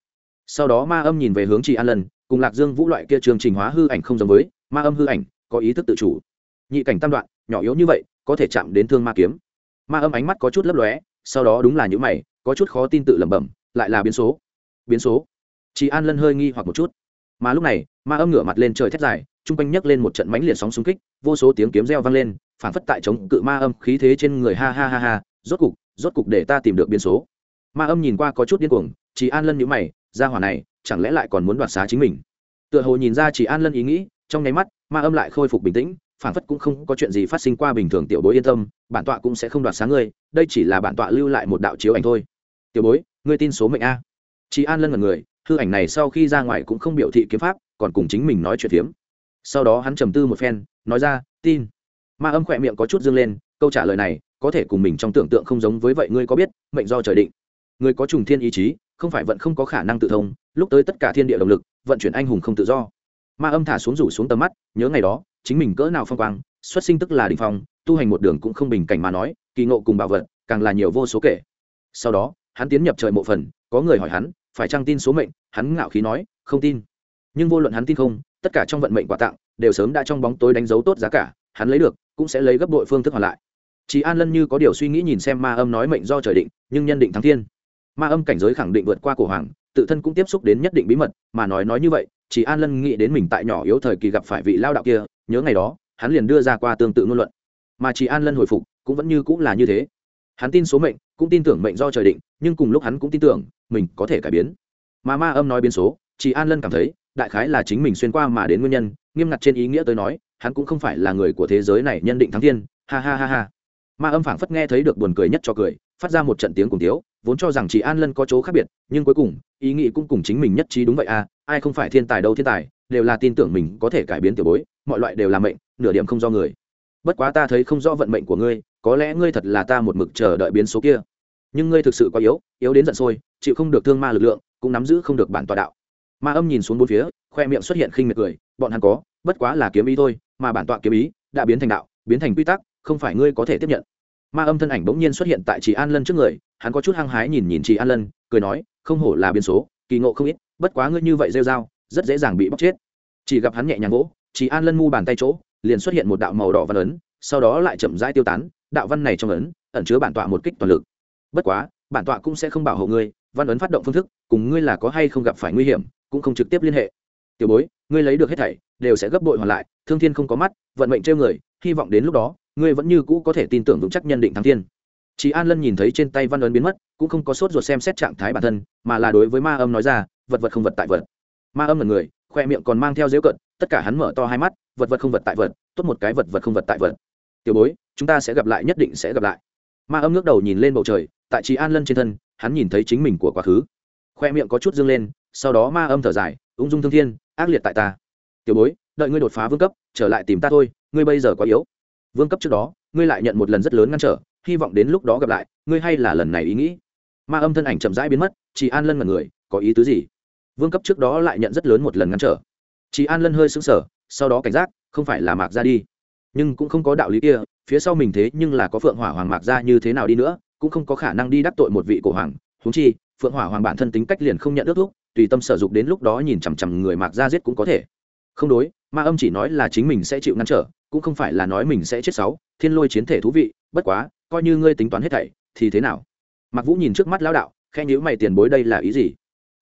Sau đó ma âm nhìn về hướng chị an lân, cùng lạc dương vũ loại kia chương trình hóa hư ảnh không giống với ma âm hư ảnh, có ý thức tự chủ. Nhị cảnh tam đoạn, nhỏ yếu như vậy, có thể chạm đến thương ma kiếm. Ma âm ánh mắt có chút lấp lóe, sau đó đúng là những mày, có chút khó tin tự lẩm bẩm, lại là biến số. Biến số. Chị an lân hơi nghi hoặc một chút. Mà lúc này, ma âm ngửa mặt lên trời thét dài, chung quanh nhấc lên một trận mánh liệt sóng xung kích, vô số tiếng kiếm reo vang lên, phản phất tại chống cự ma âm khí thế trên người, ha ha ha ha, rốt cục rốt cục để ta tìm được biến số. Ma âm nhìn qua có chút điên cuồng chị an lân nhữ mày, ra hỏa này, chẳng lẽ lại còn muốn đoạt xá chính mình? Tựa hồ nhìn ra chị an lân ý nghĩ trong nháy mắt, ma âm lại khôi phục bình tĩnh phản phất cũng không có chuyện gì phát sinh qua bình thường tiểu bối yên tâm, bản tọa cũng sẽ không đoạt sáng ngươi, đây chỉ là bản tọa lưu lại một đạo chiếu ảnh thôi. Tiểu bối, ngươi tin số mệnh a. Chị an lân là người, hư ảnh này sau khi ra ngoài cũng không biểu thị kiếm pháp, còn cùng chính mình nói chuyện phiếm. Sau đó hắn trầm tư một phen, nói ra, tin. Ma âm khỏe miệng có chút dương lên, câu trả lời này, có thể cùng mình trong tưởng tượng không giống với vậy, ngươi có biết, mệnh do trời định. Người có trùng thiên ý chí, không phải vận không có khả năng tự thông, lúc tới tất cả thiên địa động lực, vận chuyển anh hùng không tự do ma âm thả xuống rủ xuống tầm mắt, nhớ ngày đó, chính mình cỡ nào phong quang, xuất sinh tức là đình phong, tu hành một đường cũng không bình cảnh mà nói, kỳ ngộ cùng bảo vật, càng là nhiều vô số kể. Sau đó, hắn tiến nhập trời mộ phần, có người hỏi hắn, phải trang tin số mệnh, hắn ngạo khí nói, không tin. Nhưng vô luận hắn tin không, tất cả trong vận mệnh quà tặng, đều sớm đã trong bóng tối đánh dấu tốt giá cả, hắn lấy được, cũng sẽ lấy gấp đội phương thức hoàn lại. Chị an lân như có điều suy nghĩ nhìn xem ma âm nói mệnh do trời định, nhưng nhân định thắng thiên. Ma âm cảnh giới khẳng định vượt qua cổ hoàng, tự thân cũng tiếp xúc đến nhất định bí mật, mà nói nói như vậy chỉ an lân nghĩ đến mình tại nhỏ yếu thời kỳ gặp phải vị lao đạo kia, nhớ ngày đó, hắn liền đưa ra qua tương tự ngôn luận. Mà chỉ an lân hồi phục, cũng vẫn như cũng là như thế. Hắn tin số mệnh, cũng tin tưởng mệnh do trời định, nhưng cùng lúc hắn cũng tin tưởng, mình có thể cải biến. Mà ma âm nói biến số, chỉ an lân cảm thấy, đại khái là chính mình xuyên qua mà đến nguyên nhân, nghiêm ngặt trên ý nghĩa tới nói, hắn cũng không phải là người của thế giới này nhân định thắng thiên, ha ha ha ha. Ma âm phảng phất nghe thấy được buồn cười nhất cho cười, phát ra một trận tiếng cùng tiếu, vốn cho rằng chị an lân có chỗ khác biệt, nhưng cuối cùng, ý nghĩ cũng cùng chính mình nhất trí đúng vậy à ai không phải thiên tài đâu thiên tài, đều là tin tưởng mình có thể cải biến tiểu bối, mọi loại đều là mệnh, nửa điểm không do người. Bất quá ta thấy không rõ vận mệnh của ngươi, có lẽ ngươi thật là ta một mực chờ đợi biến số kia. Nhưng ngươi thực sự quá yếu yếu đến giận sôi, chịu không được thương ma lực lượng, cũng nắm giữ không được bản tọa đạo. Ma âm nhìn xuống bốn phía, khoe miệng xuất hiện khinh miệt cười, bọn hắn có, bất quá là kiếm ý thôi, mà bản tọa kiếm ý đã biến thành đạo, biến thành quy tắc, không phải ngươi có thể tiếp nhận. Ma âm thân ảnh bỗng nhiên xuất hiện tại chị an lân trước người, hắn có chút hăng hái nhìn nhìn chị an lân, cười nói, không hổ là biến số kỳ ngộ không ít, bất quá ngươi như vậy rêu dao rất dễ dàng bị bóc chết. Chỉ gặp hắn nhẹ nhàng gỗ chỉ an lân mu bàn tay chỗ, liền xuất hiện một đạo màu đỏ văn ấn, sau đó lại chậm rãi tiêu tán, đạo văn này trong ấn, ẩn chứa bản tọa một kích toàn lực. Bất quá, bản tọa cũng sẽ không bảo hộ ngươi, văn ấn phát động phương thức, cùng ngươi là có hay không gặp phải nguy hiểm, cũng không trực tiếp liên hệ. Tiểu bối, ngươi lấy được hết thảy, đều sẽ gấp bội hoàn lại, thương thiên không có mắt, vận mệnh trêu người, hy vọng đến lúc đó, ngươi vẫn như cũ có thể tin tưởng vững chắc nhân định thắng thiên chị an lân nhìn thấy trên tay văn ấn biến mất, cũng không có sốt ruột xem xét trạng thái bản thân, mà là đối với ma âm nói ra, vật vật không vật tại vật. Ma âm là người, khoe miệng còn mang theo dễu cận, tất cả hắn mở to hai mắt, vật vật không vật tại vật, tốt một cái vật vật không vật tại vật. Tiểu bối, chúng ta sẽ gặp lại, nhất định sẽ gặp lại. Ma âm ngước đầu nhìn lên bầu trời, tại chị an lân trên thân, hắn nhìn thấy chính mình của quá khứ. Khoe miệng có chút dương lên, sau đó ma âm thở dài, ung dung thương thiên, ác liệt tại ta. Tiểu bối, đợi ngươi đột phá vương cấp, trở lại tìm ta thôi, ngươi bây giờ quá yếu. Vương cấp trước đó, ngươi lại nhận một lần rất lớn ngăn trở hy vọng đến lúc đó gặp lại, ngươi hay là lần này ý nghĩ. Ma âm thân ảnh chậm rãi biến mất chị an lân mật người, có ý tứ gì? Vương cấp trước đó lại nhận rất lớn một lần ngăn trở. Chị an lân hơi sững sờ, sau đó cảnh giác, không phải là mạc ra đi. Nhưng cũng không có đạo lý kia, phía sau mình thế nhưng là có phượng hỏa hoàng mạc ra như thế nào đi nữa, cũng không có khả năng đi đắc tội một vị cổ hoàng. Thú chi, phượng hỏa hoàng bản thân tính cách liền không nhận ước thúc, tùy tâm sở dục đến lúc đó nhìn chằm chằm người mạc ra giết cũng có thể. Không đối, ma âm chỉ nói là chính mình sẽ chịu ngăn trở, cũng không phải là nói mình sẽ chết sáu, thiên lôi chiến thể thú vị, bất quá coi như ngươi tính toán hết thảy, thì thế nào? Mặc vũ nhìn trước mắt lão đạo khe nhữ mày tiền bối đây là ý gì?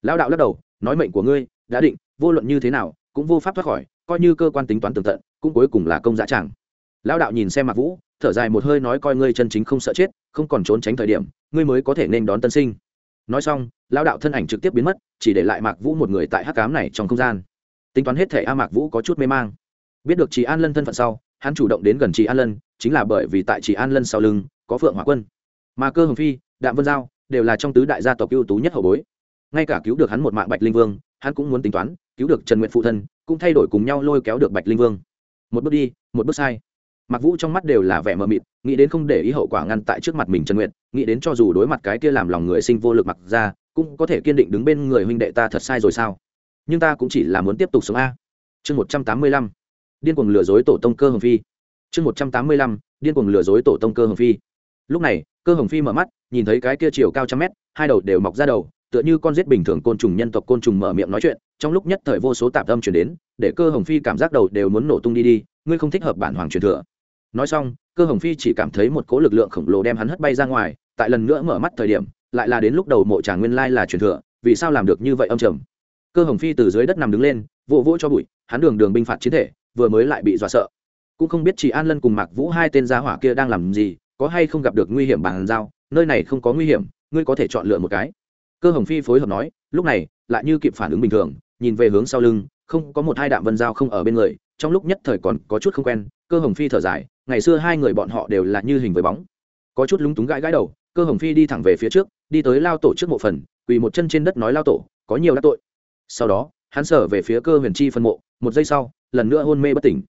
Lão đạo lắc đầu, nói mệnh của ngươi, đã định, vô luận như thế nào, cũng vô pháp thoát khỏi, coi như cơ quan tính toán tường tận, cũng cuối cùng là công dã tràng. Lão đạo nhìn xem mặc vũ, thở dài một hơi nói coi ngươi chân chính không sợ chết, không còn trốn tránh thời điểm, ngươi mới có thể nên đón tân sinh. Nói xong lao đạo thân ảnh trực tiếp biến mất, chỉ để lại mạc vũ một người tại hắc cám này trong không gian. Tính toán hết thể a mạc vũ có chút mê mang. Biết được chị an lân thân phận sau, hắn chủ động đến gần chị an lân, chính là bởi vì tại chị an lân sau lưng có phượng hỏa quân, mà cơ hồng phi, đạm vân giao đều là trong tứ đại gia tộc ưu tú nhất hậu bối. Ngay cả cứu được hắn một mạng bạch linh vương, hắn cũng muốn tính toán, cứu được trần nguyện phụ thân, cũng thay đổi cùng nhau lôi kéo được bạch linh vương. Một bước đi, một bước sai. Mặc vũ trong mắt đều là vẻ mờ mịt, nghĩ đến không để ý hậu quả ngăn tại trước mặt mình trần nguyện nghĩ đến cho dù đối mặt cái kia làm lòng người sinh vô lực mặc ra, cũng có thể kiên định đứng bên người huynh đệ ta thật sai rồi sao? Nhưng ta cũng chỉ là muốn tiếp tục sống a. Chương một trăm tám mươi lăm. Điên cuồng lừa dối tổ tông cơ hồng phi. Chương một trăm tám mươi lăm. Điên cuồng lừa dối tổ tông cơ hồng phi lúc này, cơ hồng phi mở mắt, nhìn thấy cái kia chiều cao trăm mét, hai đầu đều mọc ra đầu, tựa như con rết bình thường côn trùng nhân tộc côn trùng mở miệng nói chuyện, trong lúc nhất thời vô số tạp âm chuyển đến, để cơ hồng phi cảm giác đầu đều muốn nổ tung đi đi, ngươi không thích hợp bản hoàng truyền thừa. Nói xong, cơ hồng phi chỉ cảm thấy một cỗ lực lượng khổng lồ đem hắn hất bay ra ngoài, tại lần nữa mở mắt thời điểm, lại là đến lúc đầu mộ tràng nguyên lai là truyền thừa, vì sao làm được như vậy âm trầm? Cơ hồng phi từ dưới đất nằm đứng lên, vỗ vỗ cho bụi, hắn đường đường binh phạt chiến thể, vừa mới lại bị dọa sợ. Cũng không biết chị an lân cùng mạc vũ hai tên gia hỏa kia đang làm gì có hay không gặp được nguy hiểm bàn giao nơi này không có nguy hiểm, ngươi có thể chọn lựa một cái. Cơ hồng phi phối hợp nói, lúc này, lại như kịp phản ứng bình thường, nhìn về hướng sau lưng, không có một hai đạm vân giao không ở bên người, trong lúc nhất thời còn có chút không quen, cơ hồng phi thở dài, ngày xưa hai người bọn họ đều là như hình với bóng. Có chút lúng túng gãi gãi đầu, cơ hồng phi đi thẳng về phía trước, đi tới lao tổ trước mộ phần, quỳ một chân trên đất nói lao tổ, có nhiều đắc tội. Sau đó, hắn sở về phía cơ huyền chi phân mộ, một giây sau, lần nữa hôn mê bất tỉnh.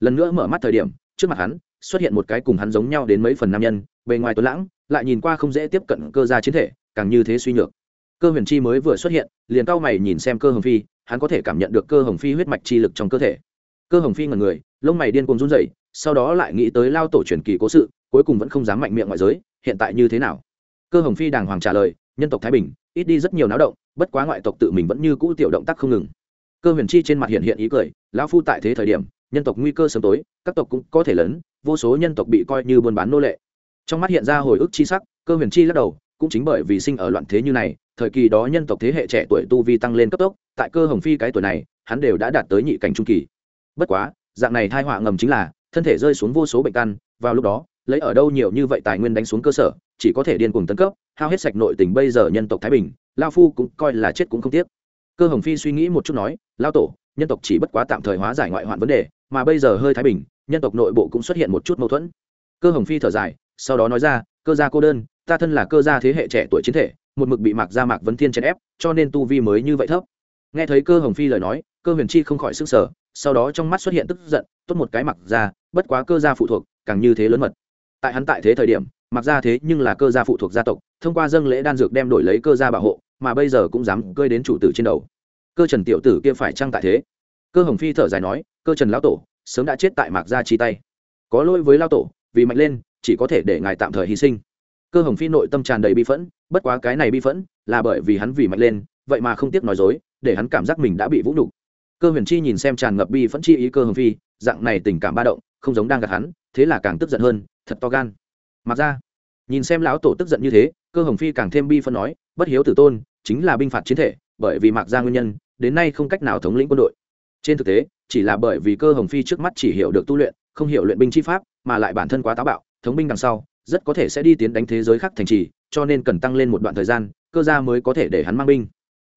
Lần nữa mở mắt thời điểm, trước mặt hắn xuất hiện một cái cùng hắn giống nhau đến mấy phần nam nhân, bề ngoài tuấn lãng, lại nhìn qua không dễ tiếp cận cơ gia chiến thể, càng như thế suy nhược. Cơ huyền chi mới vừa xuất hiện, liền cao mày nhìn xem cơ hồng phi, hắn có thể cảm nhận được cơ hồng phi huyết mạch chi lực trong cơ thể. Cơ hồng phi ngần người, lông mày điên cuồng run rẩy, sau đó lại nghĩ tới lao tổ truyền kỳ cố sự, cuối cùng vẫn không dám mạnh miệng ngoại giới, hiện tại như thế nào? Cơ hồng phi đàng hoàng trả lời, nhân tộc thái bình, ít đi rất nhiều náo động, bất quá ngoại tộc tự mình vẫn như cũ tiểu động tác không ngừng. Cơ huyền chi trên mặt hiện hiện ý cười, lão phu tại thế thời điểm nhân tộc nguy cơ sớm tối, các tộc cũng có thể lớn, vô số nhân tộc bị coi như buôn bán nô lệ. Trong mắt hiện ra hồi ức chi sắc, cơ huyền chi lắc đầu, cũng chính bởi vì sinh ở loạn thế như này, thời kỳ đó nhân tộc thế hệ trẻ tuổi tu vi tăng lên cấp tốc, tại cơ hồng phi cái tuổi này, hắn đều đã đạt tới nhị cảnh trung kỳ. Bất quá, dạng này thai họa ngầm chính là, thân thể rơi xuống vô số bệnh căn, vào lúc đó, lấy ở đâu nhiều như vậy tài nguyên đánh xuống cơ sở, chỉ có thể điên cuồng tấn cấp, hao hết sạch nội tình bây giờ nhân tộc thái bình, lao phu cũng coi là chết cũng không tiếc. Cơ hồng phi suy nghĩ một chút nói, lao tổ nhân tộc chỉ bất quá tạm thời hóa giải ngoại hoạn vấn đề, mà bây giờ hơi thái bình, nhân tộc nội bộ cũng xuất hiện một chút mâu thuẫn. Cơ hồng phi thở dài, sau đó nói ra, cơ gia cô đơn, ta thân là cơ gia thế hệ trẻ tuổi chiến thể, một mực bị mạc gia mạc vấn thiên chèn ép, cho nên tu vi mới như vậy thấp. Nghe thấy cơ hồng phi lời nói, cơ huyền chi không khỏi sức sở sau đó trong mắt xuất hiện tức giận, tốt một cái mặc ra bất quá cơ gia phụ thuộc, càng như thế lớn mật. Tại hắn tại thế thời điểm mặc ra thế nhưng là cơ gia phụ thuộc gia tộc, thông qua dâng lễ đan dược đem đổi lấy cơ gia bảo hộ, mà bây giờ cũng dám cơi đến chủ tử trên đầu cơ trần tiểu tử kia phải trăng tại thế? Cơ hồng phi thở dài nói, cơ trần lão tổ, sớm đã chết tại mạc gia chi tay. Có lỗi với lao tổ, vì mạnh lên, chỉ có thể để ngài tạm thời hy sinh. Cơ hồng phi nội tâm tràn đầy bi phẫn, bất quá cái này bi phẫn là bởi vì hắn vì mạnh lên, vậy mà không tiếc nói dối, để hắn cảm giác mình đã bị vũ nhục. Cơ huyền chi nhìn xem tràn ngập bi phẫn chi ý cơ hồng phi, dạng này tình cảm ba động, không giống đang gạt hắn, thế là càng tức giận hơn, thật to gan. Mặc ra nhìn xem lão tổ tức giận như thế, cơ hồng phi càng thêm bi phẫn nói, bất hiếu tử tôn, chính là binh phạt chiến thể, bởi vì mạc ra nguyên nhân đến nay không cách nào thống lĩnh quân đội. Trên thực tế, chỉ là bởi vì cơ hồng phi trước mắt chỉ hiểu được tu luyện, không hiểu luyện binh chi pháp, mà lại bản thân quá táo bạo, thống binh đằng sau, rất có thể sẽ đi tiến đánh thế giới khác thành trì, cho nên cần tăng lên một đoạn thời gian, cơ gia mới có thể để hắn mang binh.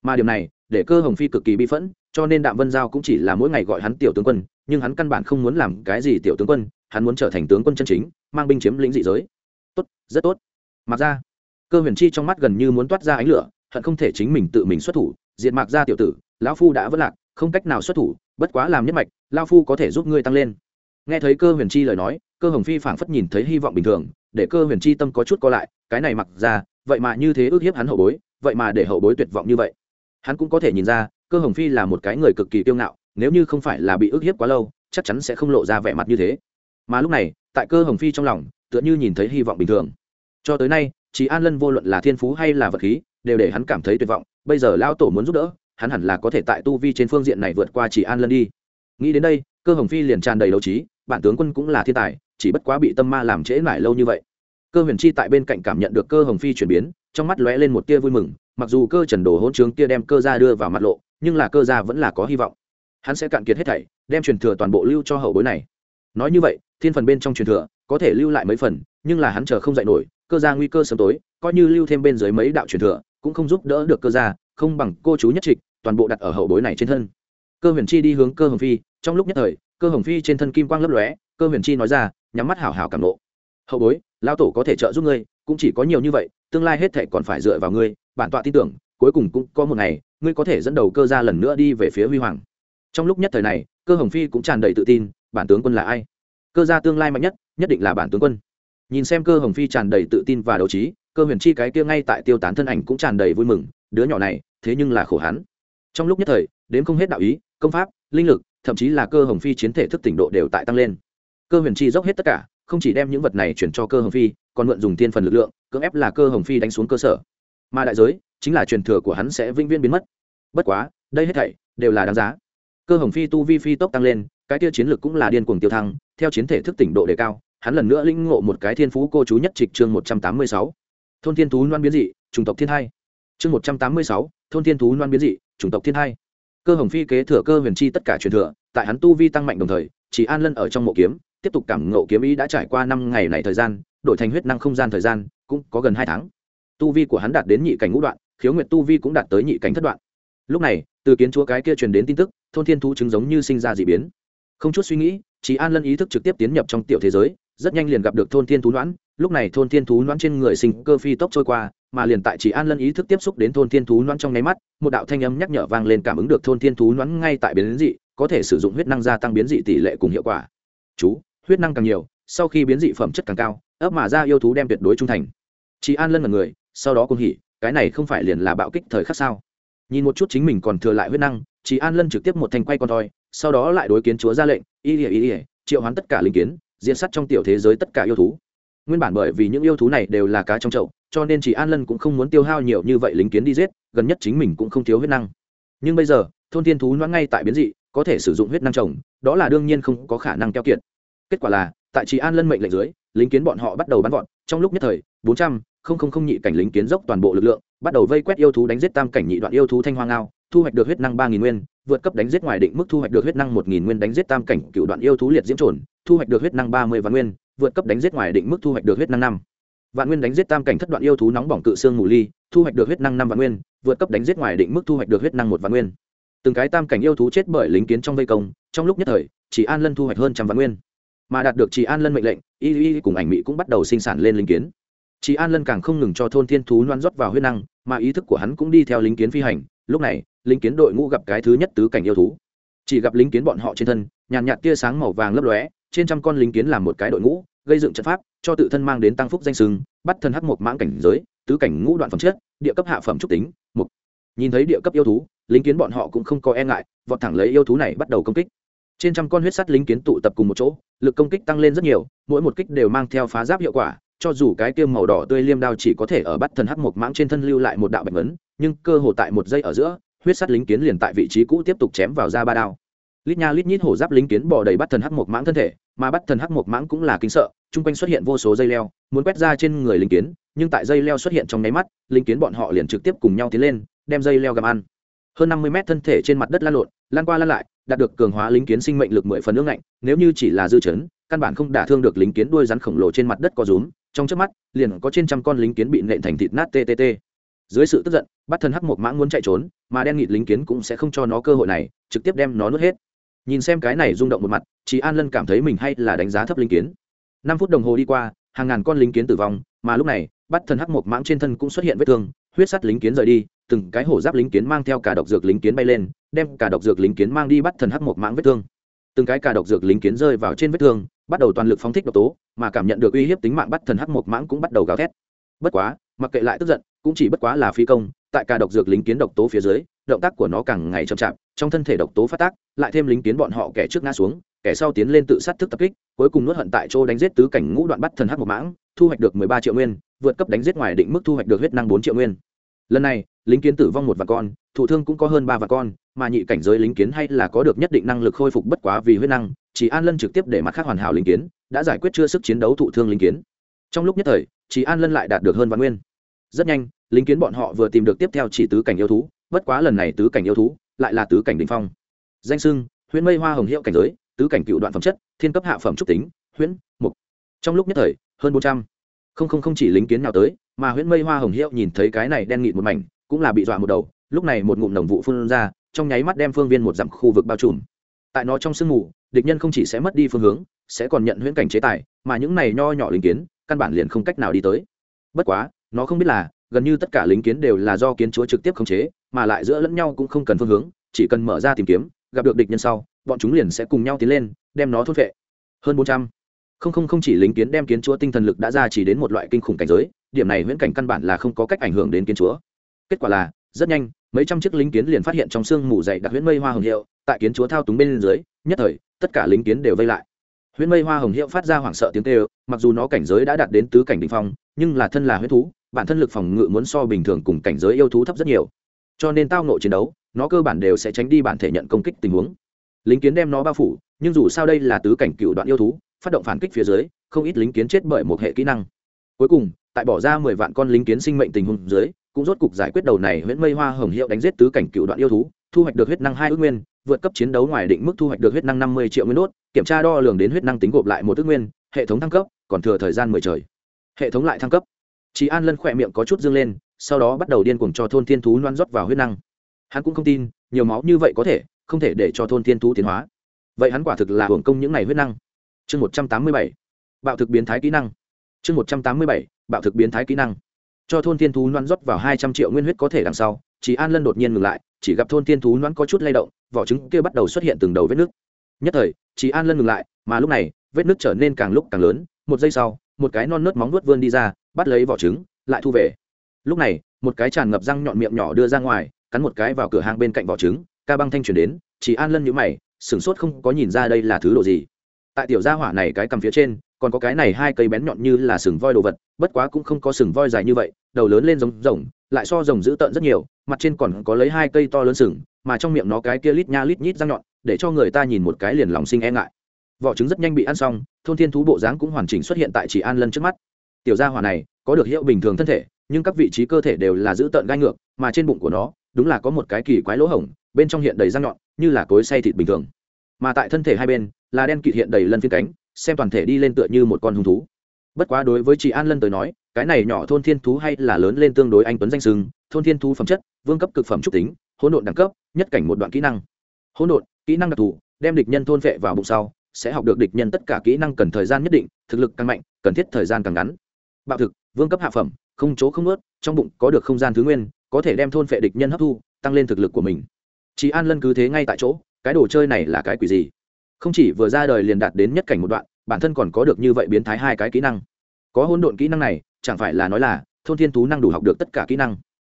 Mà điều này, để cơ hồng phi cực kỳ bi phẫn, cho nên đạm vân giao cũng chỉ là mỗi ngày gọi hắn tiểu tướng quân, nhưng hắn căn bản không muốn làm cái gì tiểu tướng quân, hắn muốn trở thành tướng quân chân chính, mang binh chiếm lĩnh dị giới. Tốt, rất tốt. Mặc ra, cơ huyền chi trong mắt gần như muốn toát ra ánh lửa, hận không thể chính mình tự mình xuất thủ diện mạc gia tiểu tử, lão phu đã vất lạc, không cách nào xuất thủ, bất quá làm nhất mạch lao phu có thể giúp ngươi tăng lên. Nghe thấy cơ huyền chi lời nói, cơ hồng phi phảng phất nhìn thấy hy vọng bình thường, để cơ huyền chi tâm có chút co lại, cái này mặc ra, vậy mà như thế ước hiếp hắn hậu bối, vậy mà để hậu bối tuyệt vọng như vậy. Hắn cũng có thể nhìn ra, cơ hồng phi là một cái người cực kỳ kiêu ngạo, nếu như không phải là bị ước hiếp quá lâu, chắc chắn sẽ không lộ ra vẻ mặt như thế. Mà lúc này, tại cơ hồng phi trong lòng, tựa như nhìn thấy hy vọng bình thường. Cho tới nay chỉ an lân vô luận là thiên phú hay là vật khí, đều để hắn cảm thấy tuyệt vọng bây giờ lão tổ muốn giúp đỡ, hắn hẳn là có thể tại tu vi trên phương diện này vượt qua chỉ an lân đi. Nghĩ đến đây, cơ hồng phi liền tràn đầy đấu trí, bản tướng quân cũng là thiên tài, chỉ bất quá bị tâm ma làm trễ mãi lâu như vậy. Cơ huyền chi tại bên cạnh cảm nhận được cơ hồng phi chuyển biến, trong mắt lóe lên một tia vui mừng, mặc dù cơ trần đồ hỗn trướng kia đem cơ ra đưa vào mặt lộ, nhưng là cơ gia vẫn là có hy vọng. Hắn sẽ cạn kiệt hết thảy, đem truyền thừa toàn bộ lưu cho hậu bối này. Nói như vậy, thiên phần bên trong truyền thừa, có thể lưu lại mấy phần, nhưng là hắn chờ không dạy nổi, cơ gia nguy cơ sớm tối, coi như lưu thêm bên dưới mấy đạo truyền thừa cũng không giúp đỡ được cơ gia, không bằng cô chú nhất trịch, toàn bộ đặt ở hậu bối này trên thân. Cơ huyền chi đi hướng cơ hồng phi, trong lúc nhất thời, cơ hồng phi trên thân kim quang lấp lóe, cơ huyền chi nói ra, nhắm mắt hảo hảo cảm nộ hậu bối lao tổ có thể trợ giúp ngươi, cũng chỉ có nhiều như vậy, tương lai hết thệ còn phải dựa vào ngươi, bản tọa tin tưởng, cuối cùng cũng có một ngày, ngươi có thể dẫn đầu cơ gia lần nữa đi về phía huy hoàng. Trong lúc nhất thời này, cơ hồng phi cũng tràn đầy tự tin, bản tướng quân là ai? Cơ gia tương lai mạnh nhất nhất định là bản tướng quân. Nhìn xem cơ hồng phi tràn đầy tự tin và đấu trí cơ huyền chi cái kia ngay tại tiêu tán thân ảnh cũng tràn đầy vui mừng, đứa nhỏ này, thế nhưng là khổ hắn. Trong lúc nhất thời, đến không hết đạo ý, công pháp, linh lực, thậm chí là cơ hồng phi chiến thể thức tỉnh độ đều tại tăng lên. Cơ huyền chi dốc hết tất cả, không chỉ đem những vật này chuyển cho cơ hồng phi, còn mượn dùng tiên phần lực lượng, cưỡng ép là cơ hồng phi đánh xuống cơ sở. Mà đại giới, chính là truyền thừa của hắn sẽ vĩnh viễn biến mất. Bất quá, đây hết thảy đều là đáng giá. Cơ hồng phi tu vi phi tốc tăng lên, cái tiêu chiến lực cũng là điên cuồng tiêu thăng, theo chiến thể thức tỉnh độ đề cao, hắn lần nữa lĩnh ngộ một cái thiên phú cô chú nhất trịch chương một trăm tám mươi sáu thôn thiên thú loan biến dị, chủng tộc thiên hai. Chương một trăm tám mươi sáu, thôn thiên thú loan biến dị, chủng tộc thiên hai. Cơ hồng phi kế thừa cơ huyền chi tất cả truyền thừa, tại hắn tu vi tăng mạnh đồng thời, chỉ an lân ở trong mộ kiếm, tiếp tục cảm ngộ kiếm ý đã trải qua năm ngày này thời gian, đổi thành huyết năng không gian thời gian, cũng có gần hai tháng. Tu vi của hắn đạt đến nhị cảnh ngũ đoạn, khiếu nguyệt tu vi cũng đạt tới nhị cảnh thất đoạn. Lúc này, từ kiến chúa cái kia truyền đến tin tức, thôn thiên thú chứng giống như sinh ra d ị biến. Không chút suy nghĩ, chỉ an lân ý thức trực tiếp tiến nhập trong tiểu thế giới, rất nhanh liền gặp được thôn thiên thú đoán lúc này thôn thiên thú đoán trên người sinh cơ phi tốc trôi qua, mà liền tại chỉ an lân ý thức tiếp xúc đến thôn thiên thú đoán trong nháy mắt, một đạo thanh âm nhắc nhở vang lên cảm ứng được thôn thiên thú đoán ngay tại biến dị, có thể sử dụng huyết năng gia tăng biến dị tỷ lệ cùng hiệu quả. Chú, huyết năng càng nhiều, sau khi biến dị phẩm chất càng cao, ấp mà ra yêu thú đem tuyệt đối trung thành. Chỉ an lân là người, sau đó cũng hỉ, cái này không phải liền là bạo kích thời khắc sao? Nhìn một chút chính mình còn thừa lại huyết năng, chỉ an lân trực tiếp một thanh quay con thoi, sau đó lại đối kiến chúa ra lệnh, y ỉa y ỉa triệu hoán tất cả linh kiến diễn sát trong tiểu thế giới tất cả yêu thú nguyên bản bởi vì những yêu thú này đều là cá trong chậu, cho nên chỉ an lân cũng không muốn tiêu hao nhiều như vậy lính kiến đi giết, gần nhất chính mình cũng không thiếu huyết năng. Nhưng bây giờ, thôn thiên thú loãng ngay tại biến dị, có thể sử dụng huyết năng trồng, đó là đương nhiên không có khả năng keo kiệt. Kết quả là, tại chỉ an lân mệnh lệnh dưới, lính kiến bọn họ bắt đầu bắn gọn trong lúc nhất thời, bốn trăm không không không nhị cảnh lính kiến dốc toàn bộ lực lượng, bắt đầu vây quét yêu thú đánh giết tam cảnh nhị đoạn yêu thú thanh hoa ngao, thu hoạch được huyết năng ba nghìn nguyên, vượt cấp đánh giết ngoài định mức thu hoạch được huyết năng một nghìn nguyên đánh giết tam cảnh cựu đoạn yêu thú liệt diễm trồn, thu hoạch được huyết năng ba mươi vạn nguyên vượt cấp đánh giết ngoài định mức thu hoạch được huyết năng năm. Vạn nguyên đánh giết tam cảnh thất đoạn yêu thú nóng bỏng cự xương mù ly, thu hoạch được huyết năng năm vạn nguyên, vượt cấp đánh giết ngoài định mức thu hoạch được huyết năng một vạn nguyên. Từng cái tam cảnh yêu thú chết bởi lính kiến trong vây công, trong lúc nhất thời, chỉ an lân thu hoạch hơn trăm vạn nguyên. Mà đạt được chỉ an lân mệnh lệnh, y y cùng ảnh mỹ cũng bắt đầu sinh sản lên lính kiến. Chỉ an lân càng không ngừng cho thôn thiên thú loan rót vào huyết năng, mà ý thức của hắn cũng đi theo lính kiến phi hành. Lúc này, lính kiến đội ngũ gặp cái thứ nhất tứ cảnh yêu thú. Chỉ gặp lính kiến bọn họ trên thân, nhàn nhạt tia sáng màu vàng lấp lóe trên trăm con lính kiến làm một cái đội ngũ, gây dựng trận pháp, cho tự thân mang đến tăng phúc danh sừng, bắt thân hắc một mãng cảnh giới, tứ cảnh ngũ đoạn phẩm chất, địa cấp hạ phẩm trúc tính mục nhìn thấy địa cấp yêu thú, lính kiến bọn họ cũng không có e ngại, vọt thẳng lấy yêu thú này bắt đầu công kích. Trên trăm con huyết sắt lính kiến tụ tập cùng một chỗ, lực công kích tăng lên rất nhiều, mỗi một kích đều mang theo phá giáp hiệu quả, cho dù cái tiêm màu đỏ tươi liêm đao chỉ có thể ở bắt thần hắc một mãng trên thân lưu lại một đạo bạch vấn nhưng cơ hồ tại một giây ở giữa, huyết sắt lính kiến liền tại vị trí cũ tiếp tục chém vào ra ba đao lít nha lít nhít hổ giáp lính kiến bò đầy bắt thần hắc một mãng thân thể, mà bắt thần hắc một mãng cũng là kính sợ, chung quanh xuất hiện vô số dây leo, muốn quét ra trên người lính kiến, nhưng tại dây leo xuất hiện trong nháy mắt, lính kiến bọn họ liền trực tiếp cùng nhau tiến lên, đem dây leo gặm ăn. Hơn năm mươi mét thân thể trên mặt đất lan lộn lan qua lan lại, đạt được cường hóa lính kiến sinh mệnh lực mười phần nước lạnh nếu như chỉ là dư chấn, căn bản không đả thương được lính kiến đuôi rắn khổng lồ trên mặt đất có rúm, trong trước mắt, liền có trên trăm con lính kiến bị nện thành thịt nát ttt dưới sự tức giận, bắt thần hắc một mãng muốn chạy trốn, mà đen nghịt lính kiến cũng sẽ không cho nó cơ hội này, trực tiếp đem nó nuốt hết nhìn xem cái này rung động một mặt chị an lân cảm thấy mình hay là đánh giá thấp linh kiến. Năm phút đồng hồ đi qua, hàng ngàn con lính kiến tử vong, mà lúc này, bắt thần hắc một mãng trên thân cũng xuất hiện vết thương, huyết sắt lính kiến rời đi, từng cái hổ giáp lính kiến mang theo cả độc dược lính kiến bay lên, đem cả độc dược lính kiến mang đi bắt thần hắc một mãng vết thương. Từng cái cả độc dược lính kiến rơi vào trên vết thương, bắt đầu toàn lực phóng thích độc tố, mà cảm nhận được uy hiếp tính mạng bắt thần hắc một mãng cũng bắt đầu gào thét. Bất quá, mặc kệ lại tức giận, cũng chỉ bất quá là phi công tại cả độc dược lính kiến độc tố phía dưới, động tác của nó càng ngày chậm chạp, trong thân thể độc tố phát tác, lại thêm lính kiến bọn họ kẻ trước ngã xuống, kẻ sau tiến lên tự sát thức tập kích, cuối cùng nuốt hận tại chỗ đánh giết tứ cảnh ngũ đoạn bắt thần hắc một mãng, thu hoạch được mười ba triệu nguyên, vượt cấp đánh giết ngoài định mức thu hoạch được huyết năng bốn triệu nguyên. Lần này, lính kiến tử vong một vạn con thủ thương cũng có hơn ba vạn con, mà nhị cảnh giới lính kiến hay là có được nhất định năng lực khôi phục bất quá vì huyết năng, chỉ an lân trực tiếp để mặt khác hoàn hảo lính kiến, đã giải quyết chưa sức chiến đấu thụ thương lính kiến. Trong lúc nhất thời, chỉ an lân lại đạt được hơn vạn nguyên rất nhanh, lính kiến bọn họ vừa tìm được tiếp theo chỉ tứ cảnh yêu thú, bất quá lần này tứ cảnh yêu thú lại là tứ cảnh đình phong. Danh sưng, huyễn mây hoa hồng hiệu cảnh giới, tứ cảnh cựu đoạn phẩm chất, thiên cấp hạ phẩm trúc tính, huyễn, mục. Trong lúc nhất thời, hơn bốn trăm. Không không không chỉ lính kiến nào tới, mà huyễn mây hoa hồng hiệu nhìn thấy cái này đen nghịt một mảnh, cũng là bị dọa một đầu, lúc này một ngụm đồng vụ phun ra, trong nháy mắt đem phương viên một dặm khu vực bao trùm. Tại nó trong sương mù, địch nhân không chỉ sẽ mất đi phương hướng, sẽ còn nhận huyễn cảnh chế tài, mà những này nho nhỏ lính kiến, căn bản liền không cách nào đi tới. Bất quá nó không biết là, gần như tất cả lính kiến đều là do kiến chúa trực tiếp khống chế, mà lại giữa lẫn nhau cũng không cần phương hướng, chỉ cần mở ra tìm kiếm, gặp được địch nhân sau, bọn chúng liền sẽ cùng nhau tiến lên, đem nó thốt vệ hơn bốn trăm. Không không không chỉ lính kiến đem kiến chúa tinh thần lực đã ra chỉ đến một loại kinh khủng cảnh giới, điểm này viễn cảnh căn bản là không có cách ảnh hưởng đến kiến chúa. Kết quả là, rất nhanh, mấy trăm chiếc lính kiến liền phát hiện trong sương mù dày đặc huyễn mây hoa hồng hiệu, tại kiến chúa thao túng bên dưới, nhất thời, tất cả lính kiến đều vây lại. Huyễn mây hoa hồng hiệu phát ra hoảng sợ tiếng kêu, mặc dù nó cảnh giới đã đạt đến tứ cảnh đ ỉ n h phong, nhưng là thân là huyết thú bản thân lực phòng ngự muốn so bình thường cùng cảnh giới yêu thú thấp rất nhiều. Cho nên tao nộ chiến đấu, nó cơ bản đều sẽ tránh đi bản thể nhận công kích tình huống. Lính kiến đem nó bao phủ, nhưng dù sao đây là tứ cảnh cựu đoạn yêu thú, phát động phản kích phía dưới, không ít lính kiến chết bởi một hệ kỹ năng. Cuối cùng, tại bỏ ra mười vạn con lính kiến sinh mệnh tình huống dưới, cũng rốt cục giải quyết đầu này huyễn mây hoa hồng hiệu đánh giết tứ cảnh cựu đoạn yêu thú, thu hoạch được huyết năng hai ước nguyên, vượt cấp chiến đấu ngoài định mức thu hoạch được huyết năng năm mươi triệu nguyên đốt, kiểm tra đo lường đến huyết năng tính gộp lại một ước nguyên, hệ thống thăng cấp, còn thừa thời gian mười trời. Hệ thống lại thăng cấp chị an lân khỏe miệng có chút dương lên, sau đó bắt đầu điên cuồng cho thôn thiên thú loan rót vào huyết năng. Hắn cũng không tin, nhiều máu như vậy có thể, không thể để cho thôn thiên thú tiến hóa. Vậy hắn quả thực là hưởng công những này huyết năng. Chương một trăm tám mươi bảy, bạo thực biến thái kỹ năng. Chương một trăm tám mươi bảy, bạo thực biến thái kỹ năng. Cho thôn thiên thú loan rót vào hai trăm triệu nguyên huyết có thể đằng sau chị an lân đột nhiên ngừng lại, chỉ gặp thôn thiên thú loan có chút lay động, vỏ trứng kia bắt đầu xuất hiện từng đầu vết nước. Nhất thời chị an lân ngừng lại, mà lúc này, vết nước trở nên càng lúc càng lớn, một giây sau, một cái non nớt móng vuốt vươn đi ra bắt lấy vỏ trứng, lại thu về. Lúc này, một cái tràn ngập răng nhọn miệng nhỏ đưa ra ngoài, cắn một cái vào cửa hàng bên cạnh vỏ trứng, ca băng thanh chuyển đến, chỉ an lân nhữ mày, sửng sốt không có nhìn ra đây là thứ đồ gì. Tại tiểu gia hỏa này cái cầm phía trên, còn có cái này hai cây bén nhọn như là sừng voi đồ vật, bất quá cũng không có sừng voi dài như vậy, đầu lớn lên giống rồng, lại so rồng dữ tợn rất nhiều, mặt trên còn có lấy hai cây to lớn sừng, mà trong miệng nó cái kia lít nha lít nhít răng nhọn, để cho người ta nhìn một cái liền lòng sinh e ngại. Vỏ trứng rất nhanh bị ăn xong, thôn thiên thú bộ dáng cũng hoàn chỉnh xuất hiện tại chỉ an lân trước mắt tiểu gia hỏa này có được hiệu bình thường thân thể, nhưng các vị trí cơ thể đều là giữ tợn gai ngược, mà trên bụng của nó, đúng là có một cái kỳ quái lỗ hổng, bên trong hiện đầy răng nhọn, như là cối xay thịt bình thường. Mà tại thân thể hai bên, là đen kịt hiện đầy lân phiên cánh, xem toàn thể đi lên tựa như một con hung thú. Bất quá đối với chị an lân tới nói, cái này nhỏ thôn thiên thú hay là lớn lên tương đối anh tuấn danh sừng, thôn thiên thú phẩm chất, vương cấp cực phẩm trúc tính, hỗn độn đẳng cấp, nhất cảnh một đoạn kỹ năng. Hỗn độn, kỹ năng đặc thù, đem địch nhân thôn vệ vào bụng sau, sẽ học được địch nhân tất cả kỹ năng cần thời gian nhất định, thực lực càng mạnh, cần thiết thời gian càng ngắn bạo thực, vương cấp hạ phẩm, không chỗ không ướt, trong bụng có được không gian thứ nguyên, có thể đem thôn vệ địch nhân hấp thu, tăng lên thực lực của mình. Chị an lân cứ thế ngay tại chỗ, cái đồ chơi này là cái quỷ gì? Không chỉ vừa ra đời liền đạt đến nhất cảnh một đoạn, bản thân còn có được như vậy biến thái hai cái kỹ năng. Có hỗn độn kỹ năng này, chẳng phải là nói là, thôn thiên thú năng đủ học được tất cả kỹ năng.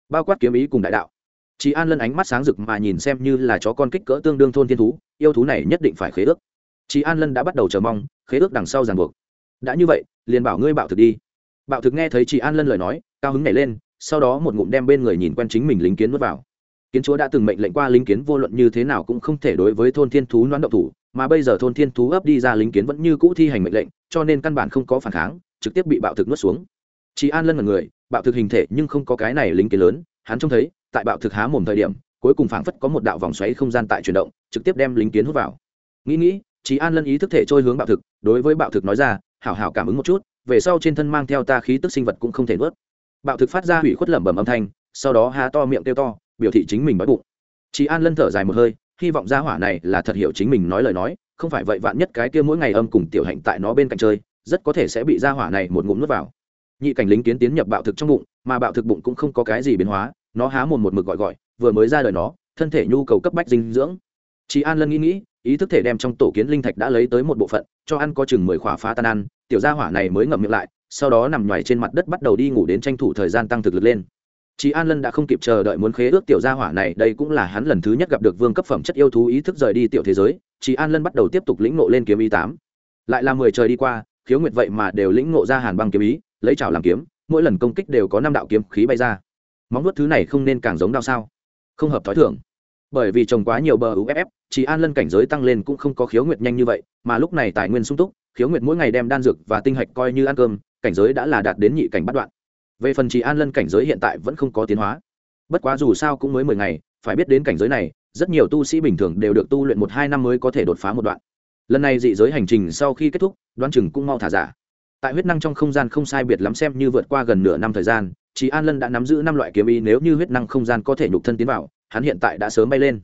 Bao quát kiếm ý cùng đại đạo. Chị an lân ánh mắt sáng rực mà nhìn xem như là chó con kích cỡ tương đương thôn thiên thú, yêu thú này nhất định phải khế ước. Chị an lân đã bắt đầu chờ mong, khế ước đằng sau ràng buộc. Đã như vậy, liền bảo ngươi bạo thực đi bạo thực nghe thấy chị an lân lời nói, cao hứng nảy lên, sau đó một ngụm đem bên người nhìn quen chính mình lính kiến nuốt vào. Kiến chúa đã từng mệnh lệnh qua lính kiến vô luận như thế nào cũng không thể đối với thôn thiên thú loan động thủ, mà bây giờ thôn thiên thú ấp đi ra lính kiến vẫn như cũ thi hành mệnh lệnh, cho nên căn bản không có phản kháng, trực tiếp bị bạo thực nuốt xuống. Chị an lân là người, bạo thực hình thể nhưng không có cái này lính kiến lớn, hắn trông thấy, tại bạo thực há mồm thời điểm, cuối cùng phảng phất có một đạo vòng xoáy không gian tại chuyển động, trực tiếp đem lính kiến hút vào. Nghĩ nghĩ, chị an lân ý thức thể trôi hướng bạo thực, đối với bạo thực nói ra, hảo hảo cảm ứng một chút về sau trên thân mang theo ta khí tức sinh vật cũng không thể nuốt. Bạo thực phát ra hủy khuất lẩm bẩm âm thanh, sau đó há to miệng kêu to, biểu thị chính mình đói bụng. Chị an lân thở dài một hơi, hy vọng gia hỏa này là thật hiểu chính mình nói lời nói, không phải vậy vạn nhất cái kia mỗi ngày âm cùng tiểu hạnh tại nó bên cạnh chơi, rất có thể sẽ bị gia hỏa này một ngụm nuốt vào. Nhị cảnh lính kiến tiến nhập bạo thực trong bụng, mà bạo thực bụng cũng không có cái gì biến hóa, nó há mồm một mực gọi gọi, vừa mới ra đời nó, thân thể nhu cầu cấp bách dinh dưỡng. Chị an lân nghĩ nghĩ ý thức thể đem trong tổ kiến linh thạch đã lấy tới một bộ phận, cho ăn có chừng mười khỏa phá tan ăn, tiểu gia hỏa này mới ngậm miệng lại, sau đó nằm ngoài trên mặt đất bắt đầu đi ngủ đến tranh thủ thời gian tăng thực lực lên. Chị an lân đã không kịp chờ đợi muốn khế ước tiểu gia hỏa này, đây cũng là hắn lần thứ nhất gặp được vương cấp phẩm chất yêu thú ý thức rời đi tiểu thế giới chị an lân bắt đầu tiếp tục lĩnh ngộ lên kiếm ý tám. Lại là mười trời đi qua, khiếu nguyệt vậy mà đều lĩnh ngộ ra hàn băng kiếm ý, lấy chảo làm kiếm, mỗi lần công kích đều có năm đạo kiếm khí bay ra. Móng nuốt thứ này không nên càng giống đao sao? Không hợp thói thường bởi vì trồng quá nhiều bờ uff chị an lân cảnh giới tăng lên cũng không có khiếu nguyệt nhanh như vậy, mà lúc này tài nguyên sung túc, khiếu nguyệt mỗi ngày đem đan dược và tinh hạch coi như ăn cơm, cảnh giới đã là đạt đến nhị cảnh bắt đoạn. Về phần chị an lân cảnh giới hiện tại vẫn không có tiến hóa. Bất quá dù sao cũng mới mười ngày, phải biết đến cảnh giới này, rất nhiều tu sĩ bình thường đều được tu luyện một hai năm mới có thể đột phá một đoạn. Lần này dị giới hành trình sau khi kết thúc đoan chừng cũng mau thả giả. Tại huyết năng trong không gian không sai biệt lắm xem như vượt qua gần nửa năm thời gian chị an lân đã nắm giữ năm loại kiếm ý, nếu như huyết năng không gian có thể nhục thân tiến vào hắn hiện tại đã sớm bay lên.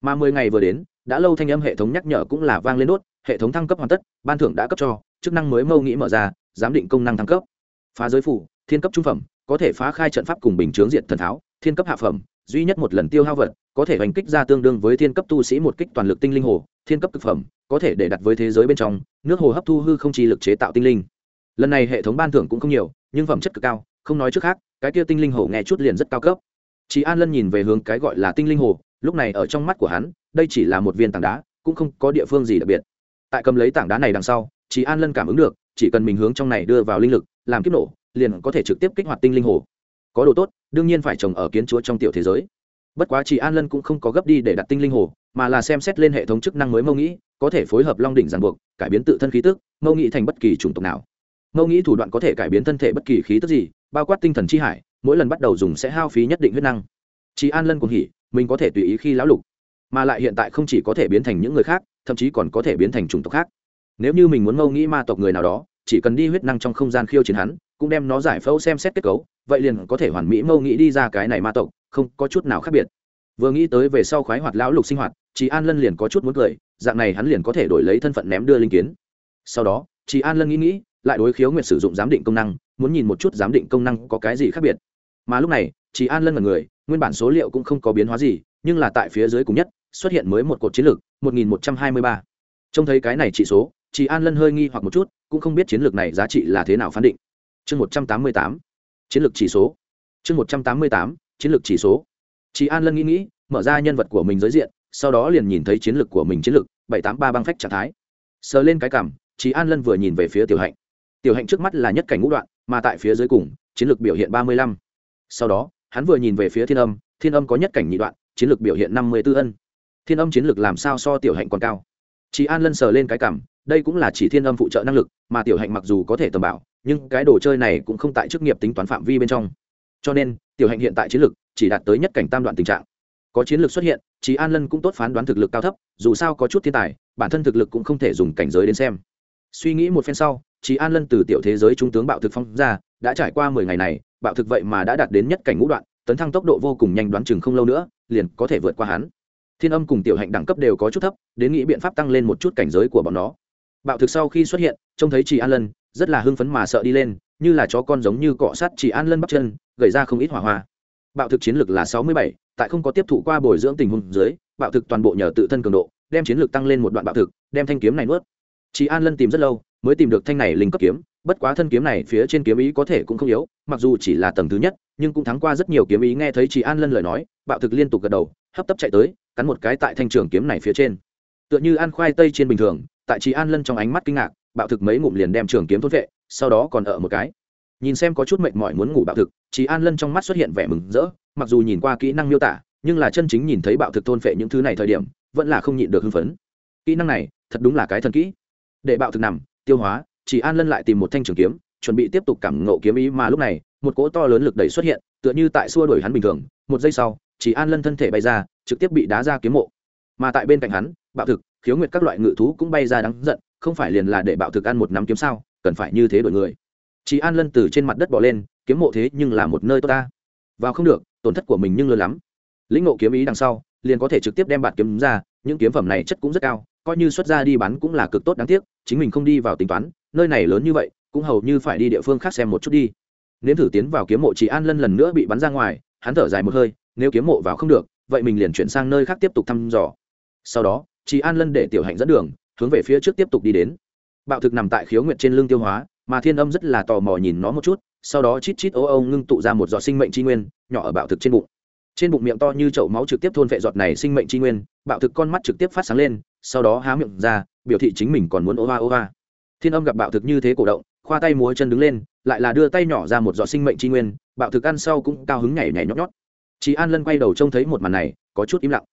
Mà mười ngày vừa đến, đã lâu thanh âm hệ thống nhắc nhở cũng là vang lên đốt, hệ thống thăng cấp hoàn tất, ban thưởng đã cấp cho, chức năng mới mâu nghĩ mở ra, giám định công năng thăng cấp. Phá giới phủ, thiên cấp trung phẩm, có thể phá khai trận pháp cùng bình chướng diện thần tháo, thiên cấp hạ phẩm, duy nhất một lần tiêu hao vật, có thể hành kích ra tương đương với thiên cấp tu sĩ một kích toàn lực tinh linh hồ, thiên cấp thực phẩm, có thể để đặt với thế giới bên trong, nước hồ hấp thu hư không chi lực chế tạo tinh linh. Lần này hệ thống ban thưởng cũng không nhiều, nhưng phẩm chất cực cao, không nói trước khác, cái kia tinh linh hồ nghe chút liền rất cao cấp chị an lân nhìn về hướng cái gọi là tinh linh hồ, lúc này ở trong mắt của hắn, đây chỉ là một viên tảng đá, cũng không có địa phương gì đặc biệt. Tại cầm lấy tảng đá này đằng sau chị an lân cảm ứng được, chỉ cần mình hướng trong này đưa vào linh lực, làm kiếp nổ, liền có thể trực tiếp kích hoạt tinh linh hồ. Có đồ tốt, đương nhiên phải trồng ở kiến chúa trong tiểu thế giới. Bất quá chị an lân cũng không có gấp đi để đặt tinh linh hồ, mà là xem xét lên hệ thống chức năng mới mâu nghĩ, có thể phối hợp long đỉnh ràng buộc, cải biến tự thân khí tức, mâu nghĩ thành bất kỳ chủng tộc nào. Mâu nghĩ thủ đoạn có thể cải biến thân thể bất kỳ khí tức gì, bao quát tinh thần chi hải mỗi lần bắt đầu dùng sẽ hao phí nhất định huyết năng. Chị an lân cũng hỉ, mình có thể tùy ý khi lão lục, mà lại hiện tại không chỉ có thể biến thành những người khác, thậm chí còn có thể biến thành chủng tộc khác. Nếu như mình muốn mâu nghĩ ma tộc người nào đó, chỉ cần đi huyết năng trong không gian khiêu chiến hắn, cũng đem nó giải phẫu xem xét kết cấu, vậy liền có thể hoàn mỹ mâu nghĩ đi ra cái này ma tộc, không có chút nào khác biệt. Vừa nghĩ tới về sau khoái hoạt lão lục sinh hoạt chị an lân liền có chút muốn cười, dạng này hắn liền có thể đổi lấy thân phận ném đưa linh kiến. Sau đó chị an lân nghĩ nghĩ, lại đối khiếu nguyện sử dụng giám định công năng, muốn nhìn một chút giám định công năng có cái gì khác biệt mà lúc này chỉ an lân là người, nguyên bản số liệu cũng không có biến hóa gì, nhưng là tại phía dưới cùng nhất, xuất hiện mới một cột chiến lược 1123. trông thấy cái này trị số chỉ an lân hơi nghi hoặc một chút, cũng không biết chiến lược này giá trị là thế nào phán định chương 188. chiến lược chỉ số chương 188. chiến lược chỉ số chị an lân nghĩ nghĩ, mở ra nhân vật của mình giới diện, sau đó liền nhìn thấy chiến lược của mình chiến lược 783 băng phách trạng thái sờ lên cái cảm chị an lân vừa nhìn về phía tiểu hạnh tiểu hạnh trước mắt là nhất cảnh ngũ đoạn, mà tại phía dưới cùng, chiến lược biểu hiện 35 sau đó, hắn vừa nhìn về phía thiên âm thiên âm có nhất cảnh nhị đoạn, chiến lược biểu hiện năm mươi tư ân. Thiên âm chiến lược làm sao so tiểu hạnh còn cao? Chị an lân sờ lên cái cảm, đây cũng là chỉ thiên âm phụ trợ năng lực, mà tiểu hạnh mặc dù có thể tầm bảo, nhưng cái đồ chơi này cũng không tại chức nghiệp tính toán phạm vi bên trong. Cho nên, tiểu hạnh hiện tại chiến lược chỉ đạt tới nhất cảnh tam đoạn tình trạng. Có chiến lược xuất hiện chị an lân cũng tốt phán đoán thực lực cao thấp, dù sao có chút thiên tài, bản thân thực lực cũng không thể dùng cảnh giới đến xem. Suy nghĩ một phen sau chị an lân từ tiểu thế giới trung tướng bạo thực phong ra, đã trải qua mười ngày này bạo thực vậy mà đã đạt đến nhất cảnh ngũ đoạn, tấn thăng tốc độ vô cùng nhanh đoán chừng không lâu nữa, liền có thể vượt qua hắn. Thiên âm cùng tiểu hạnh đẳng cấp đều có chút thấp, đến nghĩ biện pháp tăng lên một chút cảnh giới của bọn nó. Bạo thực sau khi xuất hiện, trông thấy chị an lân, rất là hưng phấn mà sợ đi lên, như là chó con giống như cọ sát chị an lân bắt chân, gầy ra không ít hỏa hoa. Bạo thực chiến lược là sáu mươi bảy, tại không có tiếp thụ qua bồi dưỡng tình huống dưới, bạo thực toàn bộ nhờ tự thân cường độ, đem chiến lược tăng lên một đoạn bạo thực, đem thanh kiếm này nuốt. Chị an lân tìm rất lâu, mới tìm được thanh này linh cấp kiếm bất quá thân kiếm này phía trên kiếm ý có thể cũng không yếu, mặc dù chỉ là tầng thứ nhất, nhưng cũng thắng qua rất nhiều kiếm ý, nghe thấy chị an lân lời nói, bạo thực liên tục gật đầu, hấp tấp chạy tới, cắn một cái tại thanh trường kiếm này phía trên. Tựa như ăn khoai tây trên bình thường, tại chị an lân trong ánh mắt kinh ngạc, bạo thực mấy ngụm liền đem trường kiếm thốt vệ, sau đó còn ở một cái. Nhìn xem có chút mệt mỏi muốn ngủ bạo thực chị an lân trong mắt xuất hiện vẻ mừng rỡ, mặc dù nhìn qua kỹ năng miêu tả, nhưng là chân chính nhìn thấy bạo thực thôn phệ những thứ này thời điểm, vẫn là không nhịn được hưng phấn. Kỹ năng này, thật đúng là cái thần kỹ. Để bạo thực nằm, tiêu hóa chỉ an lân lại tìm một thanh trường kiếm, chuẩn bị tiếp tục cảm ngộ kiếm ý mà lúc này, một cỗ to lớn lực đẩy xuất hiện, tựa như tại xua đuổi hắn bình thường. Một giây sau, chỉ an lân thân thể bay ra, trực tiếp bị đá ra kiếm mộ. Mà tại bên cạnh hắn, bạo thực, khiếu nguyệt các loại ngự thú cũng bay ra đáng giận, không phải liền là để bạo thực ăn một nắm kiếm sao, cần phải như thế đổi người. Chỉ an lân từ trên mặt đất bỏ lên, kiếm mộ thế nhưng là một nơi tốt ta. Vào không được, tổn thất của mình nhưng lớn lắm. Lĩnh ngộ kiếm ý đằng sau, liền có thể trực tiếp đem bạt kiếm ra, những kiếm phẩm này chất cũng rất cao, coi như xuất ra đi bán cũng là cực tốt đáng tiếc, chính mình không đi vào tính toán nơi này lớn như vậy cũng hầu như phải đi địa phương khác xem một chút đi. Nếu thử tiến vào kiếm mộ chị an lân lần nữa bị bắn ra ngoài hắn thở dài một hơi nếu kiếm mộ vào không được vậy mình liền chuyển sang nơi khác tiếp tục thăm dò. Sau đó chị an lân để tiểu hạnh dẫn đường hướng về phía trước tiếp tục đi đến. Bạo thực nằm tại khiếu nguyện trên lưng tiêu hóa mà thiên âm rất là tò mò nhìn nó một chút sau đó chít chít ố ô, ngưng tụ ra một giọt sinh mệnh tri nguyên nhỏ ở bạo thực trên bụng. Trên bụng miệng to như chậu máu trực tiếp thôn vệ giọt này sinh mệnh tri nguyên bạo thực con mắt trực tiếp phát sáng lên sau đó há miệng ra biểu thị chính mình còn muốn ô va ô va thiên âm gặp bạo thực như thế cổ động, khoa tay múa chân đứng lên, lại là đưa tay nhỏ ra một giọt sinh mệnh tri nguyên, bạo thực ăn sau cũng cao hứng nhảy nhảy nhót nhót. Chị an lân quay đầu trông thấy một màn này, có chút im lặng.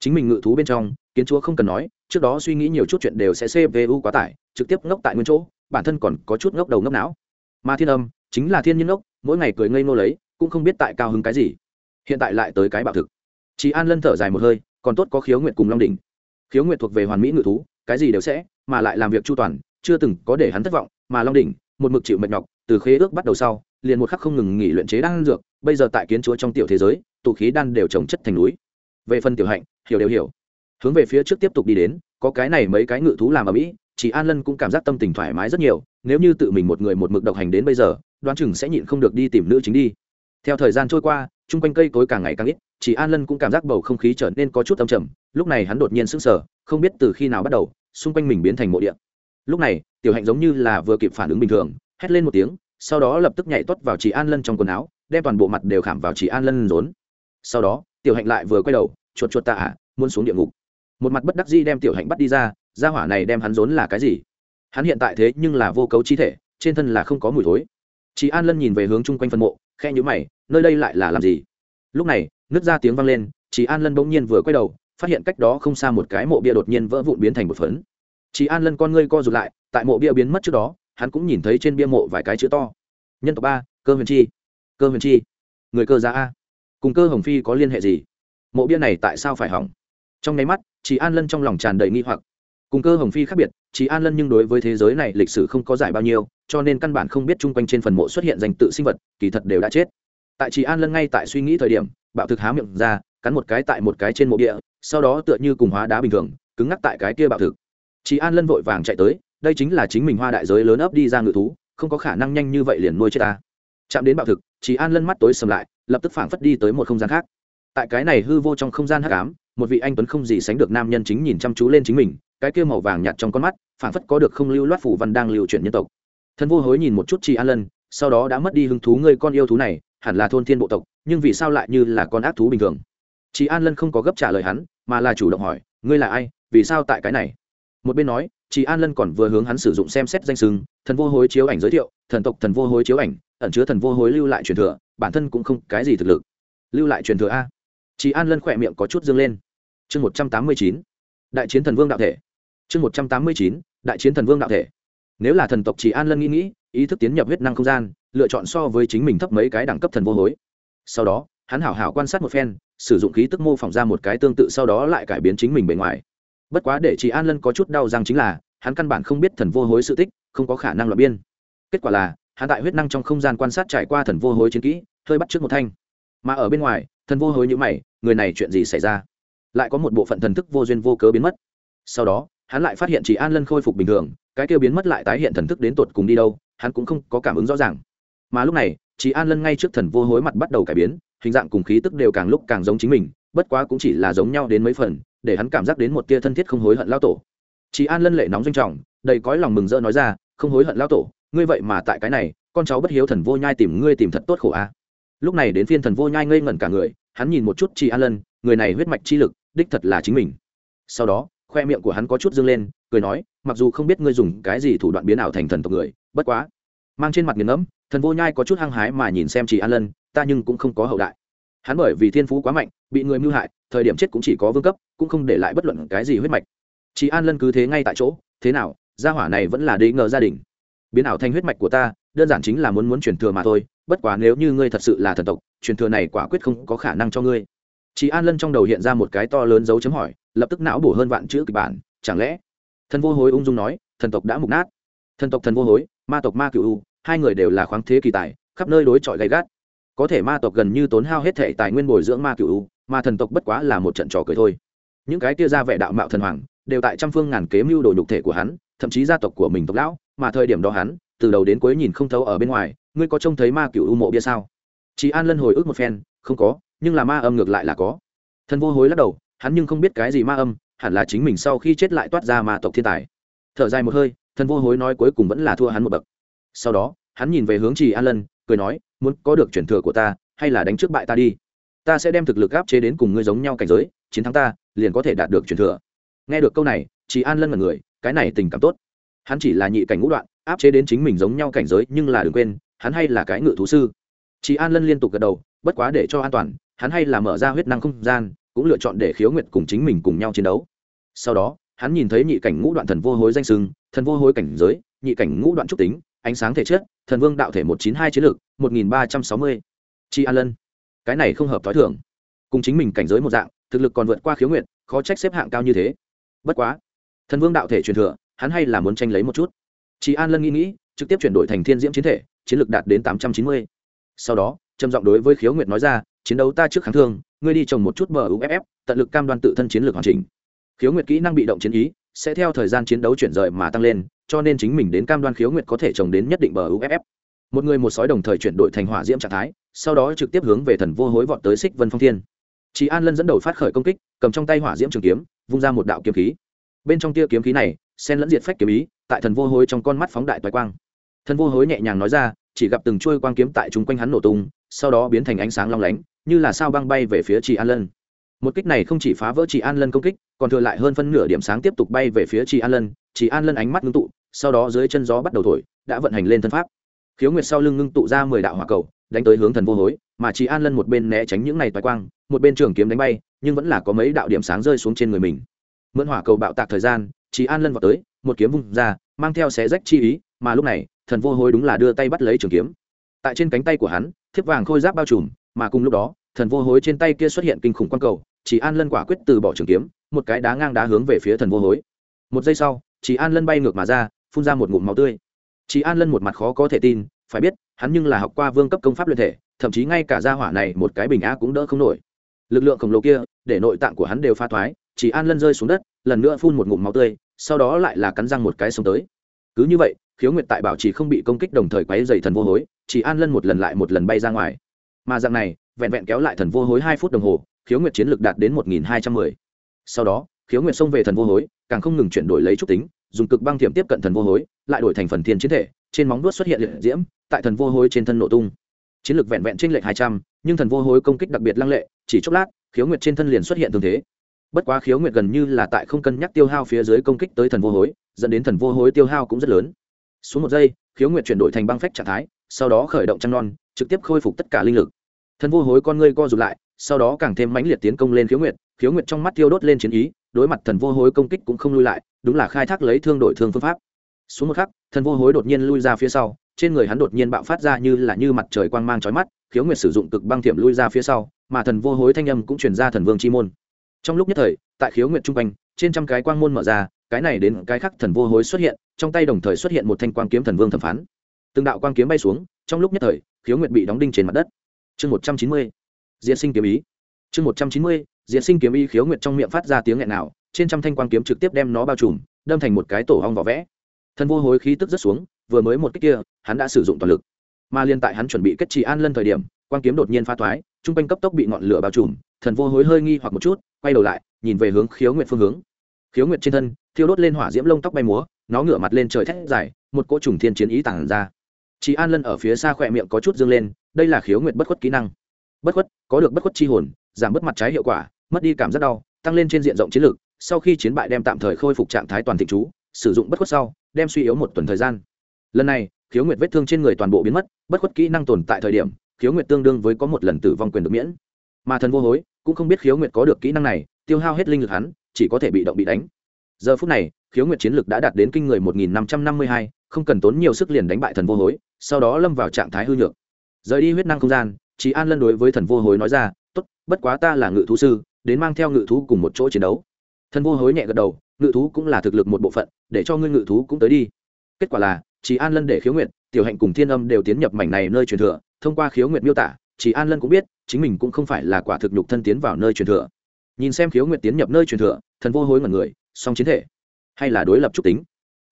Chính mình ngự thú bên trong, kiến chúa không cần nói, trước đó suy nghĩ nhiều chút chuyện đều sẽ cpu quá tải, trực tiếp ngốc tại nguyên chỗ, bản thân còn có chút ngốc đầu ngốc não. Mà thiên âm, chính là thiên nhiên ngốc, mỗi ngày cười ngây ngô lấy, cũng không biết tại cao hứng cái gì. Hiện tại lại tới cái bạo thực. Chị an lân thở dài một hơi, còn tốt có khiếu nguyện cùng long đỉnh. Khiếu nguyện thuộc về hoàn mỹ ngự thú, cái gì đều sẽ, mà lại làm việc chu toàn chưa từng có để hắn thất vọng, mà long đỉnh, một mực chịu mệt nhọc, từ khế ước bắt đầu sau, liền một khắc không ngừng nghỉ luyện chế đan dược, bây giờ tại kiến chúa trong tiểu thế giới, tụ khí đan đều trồng chất thành núi. Về phần tiểu hạnh, hiểu đều hiểu. Hướng về phía trước tiếp tục đi đến, có cái này mấy cái ngự thú làm ở mỹ, chỉ an lân cũng cảm giác tâm tình thoải mái rất nhiều, nếu như tự mình một người một mực độc hành đến bây giờ, đoán chừng sẽ nhịn không được đi tìm nữ chính đi. Theo thời gian trôi qua, chung quanh cây cối càng ngày càng ít, chỉ an lân cũng cảm giác bầu không khí trở nên có chút âm trầm, lúc này hắn đột nhiên sững sờ, không biết từ khi nào bắt đầu, xung quanh mình biến thành mộ địa lúc này tiểu hạnh giống như là vừa kịp phản ứng bình thường hét lên một tiếng sau đó lập tức nhảy tuất vào chị an lân trong quần áo đem toàn bộ mặt đều khảm vào chị an lân rốn. Sau đó tiểu hạnh lại vừa quay đầu chuột chuột tạ à, muốn xuống địa ngục. Một mặt bất đắc dĩ đem tiểu hạnh bắt đi ra ra hỏa này đem hắn rốn là cái gì? Hắn hiện tại thế nhưng là vô cấu chi thể trên thân là không có mùi thối. Chị an lân nhìn về hướng chung quanh phân mộ khe nhữ mày nơi đây lại là làm gì? Lúc này nước ra tiếng vang lên chị an lân bỗng nhiên vừa quay đầu phát hiện cách đó không xa một cái mộ bia đột nhiên vỡ vụn biến thành một phấn chị an lân con ngươi co rụt lại, tại mộ bia biến mất trước đó, hắn cũng nhìn thấy trên bia mộ vài cái chữ to. Nhân tộc ba, cơ huyền chi. Cơ huyền chi. Người cơ giá a. Cùng cơ hồng phi có liên hệ gì? Mộ bia này tại sao phải hỏng? Trong nháy mắt chị an lân trong lòng tràn đầy nghi hoặc. Cùng cơ hồng phi khác biệt chị an lân nhưng đối với thế giới này lịch sử không có giải bao nhiêu, cho nên căn bản không biết chung quanh trên phần mộ xuất hiện danh tự sinh vật, kỳ thật đều đã chết. Tại chị an lân ngay tại suy nghĩ thời điểm, bạo thực há miệng ra, cắn một cái tại một cái trên mộ địa sau đó tựa như cùng hóa đá bình thường, cứng ngắc tại cái kia bạo thực chị an lân vội vàng chạy tới, đây chính là chính mình hoa đại giới lớn ấp đi ra ngự thú, không có khả năng nhanh như vậy liền nuôi chết ta. Chạm đến bạo thực chị an lân mắt tối sầm lại, lập tức phảng phất đi tới một không gian khác. Tại cái này hư vô trong không gian hắc ám, một vị anh tuấn không gì sánh được nam nhân chính nhìn chăm chú lên chính mình, cái kia màu vàng nhạt trong con mắt, phảng phất có được không lưu loát phủ văn đang lưu chuyển nhân tộc. Thân vô hối nhìn một chút chị an lân, sau đó đã mất đi hứng thú ngươi con yêu thú này, hẳn là thôn thiên bộ tộc, nhưng vì sao lại như là con ác thú bình thường? Chị an lân không có gấp trả lời hắn, mà là chủ động hỏi, ngươi là ai? Vì sao tại cái này? Một bên nói chị an lân còn vừa hướng hắn sử dụng xem xét danh sưng thần vô hối chiếu ảnh giới thiệu, thần tộc thần vô hối chiếu ảnh, ẩn chứa thần vô hối lưu lại truyền thừa, bản thân cũng không cái gì thực lực. Lưu lại truyền thừa a? Chị an lân khỏe miệng có chút dương lên. Chương một trăm tám mươi chín, đại chiến thần vương đạo thể. Chương một trăm tám mươi chín, đại chiến thần vương đạo thể. Nếu là thần tộc chị an lân nghĩ nghĩ, ý thức tiến nhập huyết năng không gian, lựa chọn so với chính mình thấp mấy cái đẳng cấp thần vô hối. Sau đó, hắn hảo hảo quan sát một phen, sử dụng khí tức mô phỏng ra một cái tương tự sau đó lại cải biến chính mình bề ngoài bất quá để chị an lân có chút đau rằng chính là, hắn căn bản không biết thần vô hối sự tích, không có khả năng loại biên. Kết quả là, hắn tại huyết năng trong không gian quan sát trải qua thần vô hối chiến kỹ, hơi bắt trước một thanh. Mà ở bên ngoài, thần vô hối như mày, người này chuyện gì xảy ra? Lại có một bộ phận thần thức vô duyên vô cớ biến mất. Sau đó, hắn lại phát hiện chỉ an lân khôi phục bình thường, cái kêu biến mất lại tái hiện thần thức đến tột cùng đi đâu, hắn cũng không có cảm ứng rõ ràng. Mà lúc này chỉ an lân ngay trước thần vô hối mặt bắt đầu cải biến, hình dạng cùng khí tức đều càng lúc càng giống chính mình, bất quá cũng chỉ là giống nhau đến mấy phần để hắn cảm giác đến một tia thân thiết không hối hận lao tổ. Chị an lân lệ nóng doanh trọng, đầy cõi lòng mừng rỡ nói ra, không hối hận lao tổ, ngươi vậy mà tại cái này, con cháu bất hiếu thần vô nhai tìm ngươi tìm thật tốt khổ a. Lúc này đến phiên thần vô nhai ngây ngẩn cả người, hắn nhìn một chút chị an lân, người này huyết mạch chi lực, đích thật là chính mình. Sau đó, khoe miệng của hắn có chút dâng lên, cười nói, mặc dù không biết ngươi dùng cái gì thủ đoạn biến ảo thành thần tộc người, bất quá. Mang trên mặt nghiền ngẫm, thần vô nhai có chút hăng hái mà nhìn xem chị an lân, ta nhưng cũng không có hậu đại hắn bởi vì thiên phú quá mạnh, bị người mưu hại, thời điểm chết cũng chỉ có vương cấp, cũng không để lại bất luận cái gì huyết mạch. Chị an lân cứ thế ngay tại chỗ, thế nào, gia hỏa này vẫn là đế ngờ gia đình. Biến ảo thành huyết mạch của ta, đơn giản chính là muốn muốn truyền thừa mà thôi, bất quá nếu như ngươi thật sự là thần tộc, truyền thừa này quả quyết không có khả năng cho ngươi. Chị an lân trong đầu hiện ra một cái to lớn dấu chấm hỏi, lập tức não bổ hơn vạn chữ kịch bản, chẳng lẽ? Thần vô hối ung dung nói, thần tộc đã mục nát. Thần tộc thần vô hối, ma tộc ma cựu u, hai người đều là khoáng thế kỳ tài, khắp nơi đối chọi gay gắt có thể ma tộc gần như tốn hao hết thể tài nguyên bồi dưỡng ma cựu u mà thần tộc bất quá là một trận trò cười thôi. Những cái kia ra vẻ đạo mạo thần hoàng, đều tại trăm phương ngàn kế mưu đồ nhục thể của hắn, thậm chí gia tộc của mình tộc lão, mà thời điểm đó hắn, từ đầu đến cuối nhìn không thấu ở bên ngoài, ngươi có trông thấy ma cựu u mộ bia sao? Chị an lân hồi ức một phen, không có, nhưng là ma âm ngược lại là có. Thần vô hối lắc đầu, hắn nhưng không biết cái gì ma âm, hẳn là chính mình sau khi chết lại toát ra ma tộc thiên tài. Thở dài một hơi, thần vô hối nói cuối cùng vẫn là thua hắn một bậc. Sau đó, hắn nhìn về hướng chị an lân, cười nói muốn có được truyền thừa của ta, hay là đánh trước bại ta đi. Ta sẽ đem thực lực áp chế đến cùng ngươi giống nhau cảnh giới, chiến thắng ta, liền có thể đạt được truyền thừa. Nghe được câu này chị an lân là người, cái này tình cảm tốt. Hắn chỉ là nhị cảnh ngũ đoạn, áp chế đến chính mình giống nhau cảnh giới, nhưng là đừng quên, hắn hay là cái ngự thú sư. Chị an lân liên tục gật đầu, bất quá để cho an toàn, hắn hay là mở ra huyết năng không gian, cũng lựa chọn để khiếu nguyệt cùng chính mình cùng nhau chiến đấu. Sau đó, hắn nhìn thấy nhị cảnh ngũ đoạn thần vô hối danh sưng, thần vô hối cảnh giới, nhị cảnh ngũ đoạn trúc tính ánh sáng thể chất, thần vương đạo thể một chín hai chiến lược một nghìn ba trăm sáu mươi. Chi an lân. Cái này không hợp t h ó i thưởng cùng chính mình cảnh giới một dạng, thực lực còn vượt qua khiếu nguyện khó trách xếp hạng cao như thế. Bất quá, thần vương đạo thể truyền thừa, hắn hay là muốn tranh lấy một chút. Chị an lân nghĩ nghĩ, trực tiếp chuyển đổi thành thiên diễm chiến thể, chiến lược đạt đến tám trăm chín mươi. Sau đó, trầm giọng đối với khiếu nguyệt nói ra, chiến đấu ta trước kháng thương, ngươi đi trồng một chút bờ uff tận lực cam đoan tự thân chiến lược hoàn chỉnh. Khiếu nguyệt kỹ năng bị động chiến ý, sẽ theo thời gian chiến đấu chuyển rời mà tăng lên cho nên chính mình đến cam đoan khiếu nguyệt có thể trồng đến nhất định bờ uff một người một sói đồng thời chuyển đổi thành hỏa diễm trạng thái, sau đó trực tiếp hướng về thần vô hối vọt tới xích vân phong thiên. Chị an lân dẫn đầu phát khởi công kích, cầm trong tay hỏa diễm trường kiếm, vung ra một đạo kiếm khí. Bên trong tia kiếm khí này sen lẫn diệt phách kiếm ý, tại thần vô hối trong con mắt phóng đại toái quang. Thần vô hối nhẹ nhàng nói ra, chỉ gặp từng chuôi quang kiếm tại chúng quanh hắn nổ tung, sau đó biến thành ánh sáng long lánh, như là sao băng bay về phía chị an lân. Một kích này không chỉ phá vỡ chị an lân công kích, còn thừa lại hơn phân nửa điểm sáng tiếp tục bay về phía chị an lân. Chị an lân ánh mắt ngưng tụ sau đó dưới chân gió bắt đầu thổi, đã vận hành lên thân pháp. Khiếu nguyệt sau lưng ngưng tụ ra mười đạo hỏa cầu, đánh tới hướng thần vô hối, mà chị an lân một bên né tránh những này toái quang, một bên trường kiếm đánh bay, nhưng vẫn là có mấy đạo điểm sáng rơi xuống trên người mình. Mượn hỏa cầu bạo tạc thời gian chị an lân vào tới, một kiếm vung ra, mang theo xé rách chi ý, mà lúc này, thần vô hối đúng là đưa tay bắt lấy trường kiếm. Tại trên cánh tay của hắn, thiếp vàng khôi giáp bao trùm, mà cùng lúc đó, thần vô hối trên tay kia xuất hiện kinh khủng quang cầu chỉ an lân quả quyết từ bỏ trường kiếm, một cái đá ngang đá hướng về phía thần vô hối. Một giây sau chỉ an lân bay ngược mà ra phun ra một ngụm máu tươi. Chỉ an lân một mặt khó có thể tin, phải biết, hắn nhưng là học qua vương cấp công pháp luyện thể, thậm chí ngay cả gia hỏa này một cái bình á cũng đỡ không nổi. Lực lượng khổng lồ kia, để nội tạng của hắn đều pha thoái, chỉ an lân rơi xuống đất, lần nữa phun một ngụm máu tươi, sau đó lại là cắn răng một cái sống tới. Cứ như vậy, khiếu nguyệt tại bảo trì không bị công kích đồng thời quấy dày thần vô hối, chỉ an lân một lần lại một lần bay ra ngoài. Mà dạng này, vẹn vẹn kéo lại thần vô hối hai phút đồng hồ, khiếu nguyệt chiến lược đạt đến một nghìn hai trăm mười. Sau đó, khiếu nguyệt xông về thần vô hối, càng không ngừng chuyển đổi lấy trúc tính dùng cực băng thiểm tiếp cận thần vô hối, lại đổi thành phần thiên chiến thể, trên móng vuốt xuất hiện liệt diễm, tại thần vô hối trên thân nổ tung. Chiến lược vẹn vẹn trên lệch hai trăm, nhưng thần vô hối công kích đặc biệt lăng lệ, chỉ chốc lát, khiếu nguyệt trên thân liền xuất hiện tương thế. Bất quá khiếu nguyệt gần như là tại không cân nhắc tiêu hao phía dưới công kích tới thần vô hối, dẫn đến thần vô hối tiêu hao cũng rất lớn. Xuống một giây, khiếu nguyệt chuyển đổi thành băng phách trạng thái, sau đó khởi động trăng non, trực tiếp khôi phục tất cả linh lực. Thần vô hối con ngươi co rụt lại, sau đó càng thêm mãnh liệt tiến công lên khiếu nguyệt khiếu nguyệt trong mắt tiêu đốt lên chiến ý, đối mặt thần vô hối công kích cũng không lui lại, đúng là khai thác lấy thương đổi thương phương pháp. Xuống một khắc, thần vô hối đột nhiên lui ra phía sau, trên người hắn đột nhiên bạo phát ra như là như mặt trời quang mang trói mắt, khiếu nguyệt sử dụng cực băng thiểm lui ra phía sau, mà thần vô hối thanh âm cũng truyền ra thần vương chi môn. Trong lúc nhất thời, tại khiếu nguyệt trung quanh, trên trăm cái quang môn mở ra, cái này đến cái khác thần vô hối xuất hiện, trong tay đồng thời xuất hiện một thanh quang kiếm thần vương thẩm phán. Từng đạo quang kiếm bay xuống, trong lúc nhất thời, khiếu nguyệt bị đóng đinh trên mặt đất. Chương một trăm chín mươi diễn sinh kiếm ý. Chương một trăm chín mươi diễn sinh kiếm y khiếu nguyệt trong miệng phát ra tiếng nghẹn nào, trên trăm thanh quang kiếm trực tiếp đem nó bao trùm, đâm thành một cái tổ hong vỏ vẽ. Thần vô hối khí tức rất xuống, vừa mới một cách kia, hắn đã sử dụng toàn lực. Mà liên tại hắn chuẩn bị kết trì an lân thời điểm, quang kiếm đột nhiên pha thoái t r u n g quanh cấp tốc bị ngọn lửa bao trùm, thần vô hối hơi nghi hoặc một chút, quay đầu lại, nhìn về hướng khiếu nguyệt phương hướng. Khiếu nguyệt trên thân, thiêu đốt lên hỏa diễm lông tóc bay múa, nó ngửa mặt lên trời thét dài, một cỗ trùng thiên chiến ý tản ra. Chị an lân ở phía xa khỏe miệng có chút dương lên, đây là khiếu nguyệt bất khuất kỹ năng. Bất khuất, có được bất khuất chi hồn, giảm bất mặt trái hiệu quả mất đi cảm giác đau, tăng lên trên diện rộng chiến lược, sau khi chiến bại đem tạm thời khôi phục trạng thái toàn thịnh chú, sử dụng bất khuất sau, đem suy yếu một tuần thời gian. Lần này, khiếu nguyệt vết thương trên người toàn bộ biến mất, bất khuất kỹ năng tồn tại thời điểm, khiếu nguyệt tương đương với có một lần tử vong quyền được miễn. Mà thần vô hối, cũng không biết khiếu nguyệt có được kỹ năng này, tiêu hao hết linh lực hắn, chỉ có thể bị động bị đánh. Giờ phút này, khiếu nguyệt chiến lực đã đạt đến kinh người một nghìn năm trăm năm mươi hai, không cần tốn nhiều sức liền đánh bại thần vô hối, sau đó lâm vào trạng thái hư nhược. Rời đi huyết năng không gian chị an lân đối với thần vô hối nói ra, tốt, bất quá ta là ngự thú sư đến mang theo ngự thú cùng một chỗ chiến đấu. Thần vô hối nhẹ gật đầu ngự thú cũng là thực lực một bộ phận để cho ngươi ngự thú cũng tới đi. Kết quả là chị an lân để khiếu nguyện, tiểu hạnh cùng thiên âm đều tiến nhập mảnh này nơi truyền thừa thông qua khiếu nguyện miêu tả chị an lân cũng biết chính mình cũng không phải là quả thực nhục thân tiến vào nơi truyền thừa. Nhìn xem khiếu nguyện tiến nhập nơi truyền thừa thần vô hối ngẩn người song chiến thể hay là đối lập trúc tính.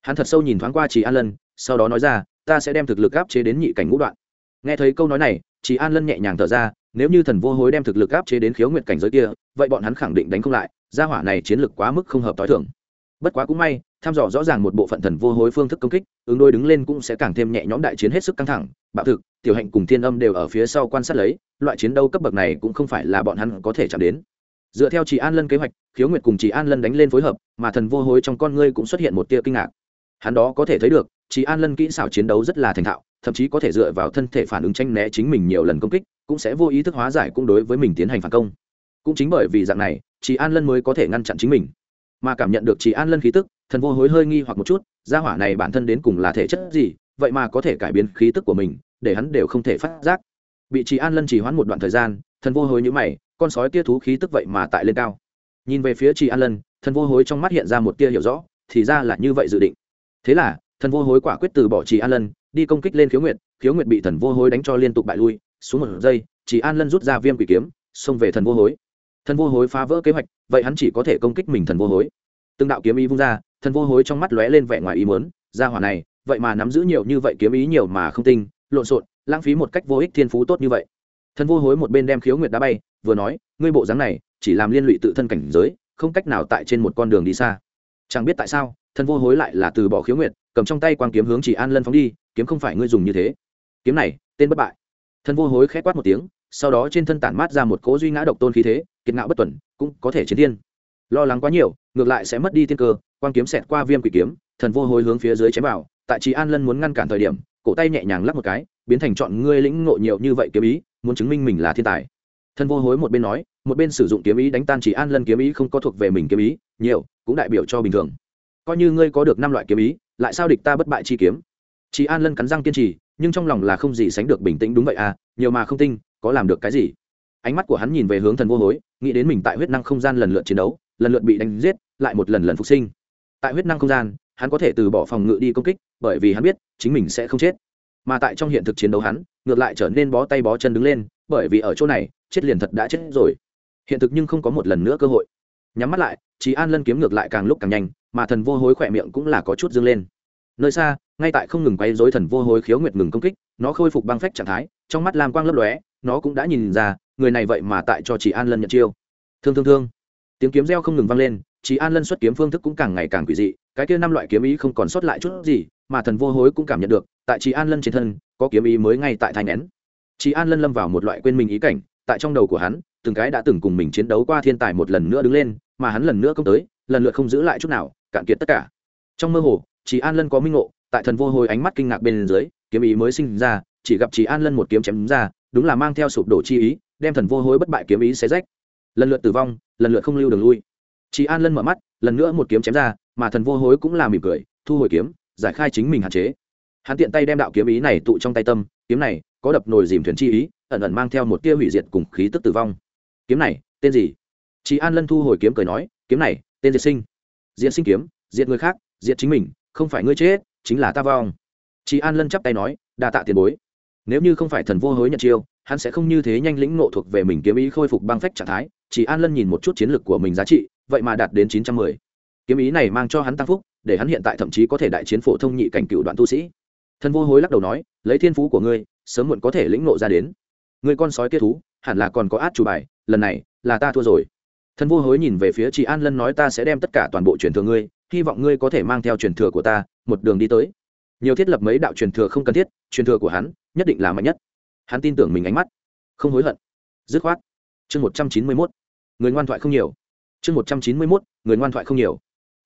Hắn thật sâu nhìn thoáng qua chị an lân sau đó nói ra ta sẽ đem thực lực áp chế đến nhị cảnh ngũ đoạn. Nghe thấy câu nói này chị an lân nhẹ nhàng thở ra nếu như thần vô hối đem thực lực áp chế đến khiếu nguyệt cảnh giới kia, vậy bọn hắn khẳng định đánh không lại, gia hỏa này chiến lực quá mức không hợp t h i thưởng bất quá cũng may thăm dò rõ ràng một bộ phận thần vô hối phương thức công kích, ứng đôi đứng lên cũng sẽ càng thêm nhẹ nhõm đại chiến hết sức căng thẳng, bạo thực, tiểu hạnh cùng thiên âm đều ở phía sau quan sát lấy, loại chiến đấu cấp bậc này cũng không phải là bọn hắn có thể chạm đến. Dựa theo chị an lân kế hoạch, khiếu nguyệt cùng chị an lân đánh lên phối hợp, mà thần vô hối trong con ngươi cũng xuất hiện một tia kinh ngạc. Hắn đó có thể thấy được chị an lân kỹ xảo chiến đấu rất là thành thạo, thậm chí có thể dựa vào thân thể phản ứng tranh né chính mình nhiều lần công kích cũng sẽ vô ý thức hóa giải cũng đối với mình tiến hành phản công. Cũng chính bởi vì dạng này chị an lân mới có thể ngăn chặn chính mình. Mà cảm nhận được chị an lân khí tức, thần vô hối hơi nghi hoặc một chút, gia hỏa này bản thân đến cùng là thể chất gì, vậy mà có thể cải biến khí tức của mình, để hắn đều không thể phát giác. Bị chị an lân chỉ hoãn một đoạn thời gian, thần vô hối nhữ mày, con sói tia thú khí tức vậy mà tại lên cao. Nhìn về phía chị an lân, thần vô hối trong mắt hiện ra một tia hiểu rõ, thì ra là như vậy dự định. Thế là, thần vô hối quả quyết từ bỏ chị an lân, đi công kích lên khiếu nguyệt khiếu nguyệt bị thần vô hối đánh cho liên tục bại lui xuống một giây, chỉ an lân rút ra viêm quỷ kiếm, xông về thần vô hối. Thần vô hối phá vỡ kế hoạch, vậy hắn chỉ có thể công kích mình thần vô hối. Từng đạo kiếm ý vung ra, thần vô hối trong mắt lóe lên vẻ ngoài ý muốn, ra hỏa này, vậy mà nắm giữ nhiều như vậy kiếm ý nhiều mà không tinh, lộn xộn, lãng phí một cách vô ích thiên phú tốt như vậy. Thần vô hối một bên đem khiếu nguyệt đá bay, vừa nói, ngươi bộ dáng này, chỉ làm liên lụy tự thân cảnh giới, không cách nào tại trên một con đường đi xa. Chẳng biết tại sao, thần vô hối lại là từ bỏ khiếu nguyệt, cầm trong tay quang kiếm hướng chỉ an lân phóng đi, kiếm không phải ngươi dùng như thế. Kiếm này, tên bất bại thần vô hối khẽ quát một tiếng, sau đó trên thân tản mát ra một cỗ duy ngã độc tôn khí thế, kiệt ngạo bất tuần, cũng có thể chiến thiên. Lo lắng quá nhiều, ngược lại sẽ mất đi tiên cơ quan kiếm xẹt qua viêm quỷ kiếm, thần vô hối hướng phía dưới chém vào, tại trí an lân muốn ngăn cản thời điểm, cổ tay nhẹ nhàng lắp một cái, biến thành chọn ngươi lĩnh ngộ nhiều như vậy kiếm ý, muốn chứng minh mình là thiên tài. Thần vô hối một bên nói, một bên sử dụng kiếm ý đánh tan chỉ an lân kiếm ý không có thuộc về mình kiếm ý, nhiều, cũng đại biểu cho bình thường. Coi như ngươi có được năm loại kiếm ý, lại sao địch ta bất bại chi kiếm? Chỉ an lân cắn răng kiên trì nhưng trong lòng là không gì sánh được bình tĩnh đúng vậy à nhiều mà không tinh có làm được cái gì? Ánh mắt của hắn nhìn về hướng thần vô hối, nghĩ đến mình tại huyết năng không gian lần lượt chiến đấu, lần lượt bị đánh giết, lại một lần lần phục sinh. Tại huyết năng không gian, hắn có thể từ bỏ phòng ngự đi công kích, bởi vì hắn biết, chính mình sẽ không chết. Mà tại trong hiện thực chiến đấu hắn, ngược lại trở nên bó tay bó chân đứng lên, bởi vì ở chỗ này, chết liền thật đã chết rồi. Hiện thực nhưng không có một lần nữa cơ hội. Nhắm mắt lại trí an lân kiếm ngược lại càng lúc càng nhanh, mà thần vô hối khỏe miệng cũng là có chút dâng lên nơi xa, ngay tại không ngừng quay dối thần vô hối khiếu nguyệt ngừng công kích, nó khôi phục băng phách trạng thái, trong mắt lam quang lấp lóe, nó cũng đã nhìn ra, người này vậy mà tại cho chị an lân nhận chiêu. Thương thương thương. Tiếng kiếm reo không ngừng vang lên chị an lân xuất kiếm phương thức cũng càng ngày càng quỷ dị, cái kia năm loại kiếm ý không còn sót lại chút gì, mà thần vô hối cũng cảm nhận được, tại chị an lân trên thân, có kiếm ý mới ngay tại thai nén. Chị an lân lâm vào một loại quên mình ý cảnh, tại trong đầu của hắn, từng cái đã từng cùng mình chiến đấu qua thiên tài một lần nữa đứng lên, mà hắn lần nữa công tới, lần lượt không giữ lại chút nào, cạn kiệt tất cả. Trong mơ hồ chỉ an lân có minh ngộ, tại thần vô hồi ánh mắt kinh ngạc bên dưới, kiếm ý mới sinh ra, chỉ gặp chỉ an lân một kiếm chém ra, đúng là mang theo sụp đổ chi ý, đem thần vô hối bất bại kiếm ý xé rách. Lần lượt tử vong, lần lượt không lưu đường lui. Chị an lân mở mắt, lần nữa một kiếm chém ra, mà thần vô hối cũng là mỉm cười, thu hồi kiếm, giải khai chính mình hạn chế. Hắn tiện tay đem đạo kiếm ý này tụ trong tay tâm, kiếm này có đập nồi dìm thuyền chi ý, ẩn ẩn mang theo một tia hủy diệt cùng khí tức tử vong. Kiếm này, tên gì? Chị an lân thu hồi kiếm cười nói, kiếm này, tên diệt sinh. Diệt sinh kiếm, diệt người khác, diệt chính mình không phải ngươi chết, chính là ta vong. Chị an lân chắp tay nói, đa tạ tiền bối. Nếu như không phải thần vô hối nhận chiêu, hắn sẽ không như thế nhanh lĩnh nộ thuộc về mình kiếm ý khôi phục băng phách trạng thái. Chỉ an lân nhìn một chút chiến lược của mình giá trị, vậy mà đạt đến chín trăm mười. Kiếm ý này mang cho hắn tăng phúc, để hắn hiện tại thậm chí có thể đại chiến phổ thông nhị cảnh cựu đoạn tu sĩ. Thần vô hối lắc đầu nói, lấy thiên phú của ngươi, sớm muộn có thể lĩnh nộ ra đến. Người con sói kia thú, hẳn là còn có át chủ bài, lần này là ta thua rồi. Thần vô hối nhìn về phía chị an lân nói, ta sẽ đem tất cả toàn bộ truyền thừa ngươi hy vọng ngươi có thể mang theo truyền thừa của ta, một đường đi tới. Nhiều thiết lập mấy đạo truyền thừa không cần thiết, truyền thừa của hắn, nhất định là mạnh nhất. Hắn tin tưởng mình ánh mắt. Không hối hận. Dứt khoát. Chương một trăm chín mươi mốt. Người ngoan thoại không nhiều. Chương một trăm chín mươi mốt. Người ngoan thoại không nhiều.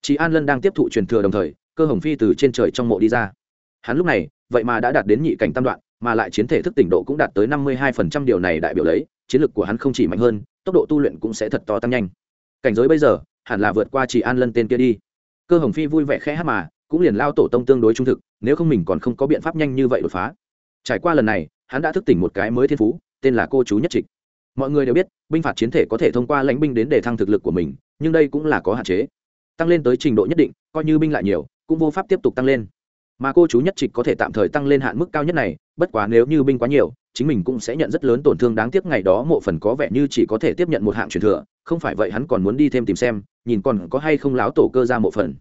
Chị an lân đang tiếp thụ truyền thừa đồng thời, cơ hồng phi từ trên trời trong mộ đi ra. Hắn lúc này, vậy mà đã đạt đến nhị cảnh tam đoạn, mà lại chiến thể thức tỉnh độ cũng đạt tới năm mươi hai phần trăm điều này đại biểu lấy, chiến lược của hắn không chỉ mạnh hơn, tốc độ tu luyện cũng sẽ thật to tăng nhanh. Cảnh giới bây giờ, hẳn là vượt qua chị an lân tên kia đi cơ hồng phi vui vẻ khẽ hát mà, cũng liền lao tổ tông tương đối trung thực, nếu không mình còn không có biện pháp nhanh như vậy đột phá. Trải qua lần này, hắn đã thức tỉnh một cái mới thiên phú, tên là cô chú nhất trịch. Mọi người đều biết, binh phạt chiến thể có thể thông qua lãnh binh đến để thăng thực lực của mình, nhưng đây cũng là có hạn chế. Tăng lên tới trình độ nhất định, coi như binh lại nhiều, cũng vô pháp tiếp tục tăng lên mà cô chú nhất trịch có thể tạm thời tăng lên hạn mức cao nhất này, bất quá nếu như binh quá nhiều, chính mình cũng sẽ nhận rất lớn tổn thương đáng tiếc ngày đó mộ phần có vẻ như chỉ có thể tiếp nhận một hạng truyền thừa, không phải vậy hắn còn muốn đi thêm tìm xem, nhìn còn có hay không láo tổ cơ ra mộ phần.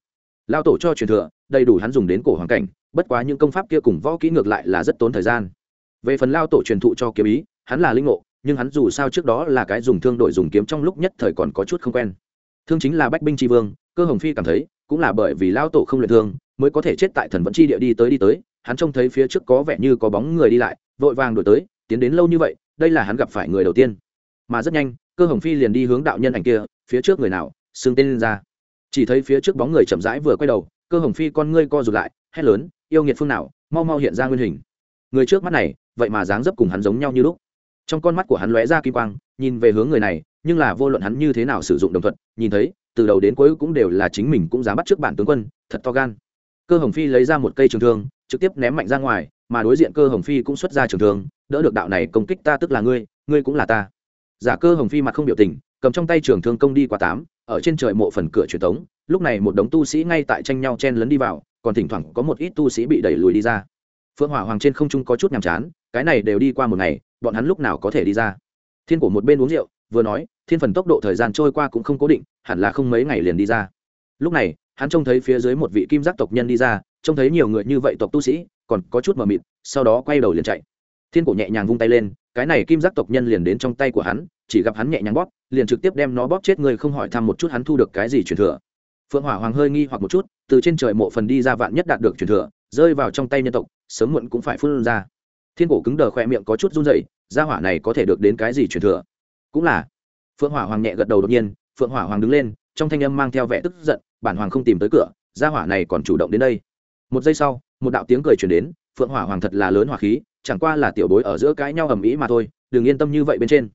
Lao tổ cho truyền thừa, đầy đủ hắn dùng đến cổ hoàng cảnh, bất quá những công pháp kia cùng võ kỹ ngược lại là rất tốn thời gian. Về phần lao tổ truyền thụ cho kiếm ý, hắn là linh ngộ, nhưng hắn dù sao trước đó là cái dùng thương đổi dùng kiếm trong lúc nhất thời còn có chút không quen. Thương chính là bách binh tri vương, cơ hồng phi cảm thấy, cũng là bởi vì lao tổ không luyện thương mới có thể chết tại thần vẫn chi địa đi tới đi tới, hắn trông thấy phía trước có vẻ như có bóng người đi lại, vội vàng đổi tới, tiến đến lâu như vậy, đây là hắn gặp phải người đầu tiên. Mà rất nhanh, cơ hồng phi liền đi hướng đạo nhân ảnh kia, phía trước người nào, xưng tên lên ra. Chỉ thấy phía trước bóng người chậm rãi vừa quay đầu, cơ hồng phi con ngươi co rụt lại, hét lớn, yêu nghiệt phương nào, mau mau hiện ra nguyên hình. Người trước mắt này, vậy mà dáng dấp cùng hắn giống nhau như lúc. Trong con mắt của hắn lóe ra kim quang, nhìn về hướng người này, nhưng là vô luận hắn như thế nào sử dụng đồng thuận, nhìn thấy, từ đầu đến cuối cũng đều là chính mình cũng dám bắt trước bản tướng quân, thật to gan cơ hồng phi lấy ra một cây trường thương, trực tiếp ném mạnh ra ngoài, mà đối diện cơ hồng phi cũng xuất ra trường thương, đỡ được đạo này công kích ta tức là ngươi ngươi cũng là ta. Giả cơ hồng phi mặt không biểu tình, cầm trong tay trường thương công đi qua tám, ở trên trời mộ phần cửa truyền tống, lúc này một đống tu sĩ ngay tại tranh nhau chen lấn đi vào, còn thỉnh thoảng có một ít tu sĩ bị đẩy lùi đi ra. Phượng hỏa hoàng trên không trung có chút nhàm chán, cái này đều đi qua một ngày, bọn hắn lúc nào có thể đi ra? Thiên của một bên uống rượu, vừa nói, thiên phần tốc độ thời gian trôi qua cũng không cố định, hẳn là không mấy ngày liền đi ra. Lúc này hắn trông thấy phía dưới một vị kim giác tộc nhân đi ra, trông thấy nhiều người như vậy tộc tu sĩ, còn có chút mờ mịt, sau đó quay đầu liền chạy. Thiên cổ nhẹ nhàng vung tay lên, cái này kim giác tộc nhân liền đến trong tay của hắn, chỉ gặp hắn nhẹ nhàng bóp, liền trực tiếp đem nó bóp chết, người không hỏi thăm một chút hắn thu được cái gì truyền thừa. Phượng hỏa hoàng hơi nghi hoặc một chút, từ trên trời mộ phần đi ra vạn nhất đạt được truyền thừa, rơi vào trong tay nhân tộc, sớm muộn cũng phải phun ra. Thiên cổ cứng đờ khoe miệng có chút run dậy gia hỏa này có thể được đến cái gì truyền thừa? Cũng là. Phượng hỏa hoàng nhẹ gật đầu đột nhiên, phượng hỏa hoàng đứng lên, trong thanh âm mang theo vẻ tức giận bản hoàng không tìm tới cửa, gia hỏa này còn chủ động đến đây. Một giây sau, một đạo tiếng cười truyền đến, phượng hỏa hoàng thật là lớn hỏa khí, chẳng qua là tiểu bối ở giữa cãi nhau ầm ĩ mà thôi, đừng yên tâm như vậy bên trên.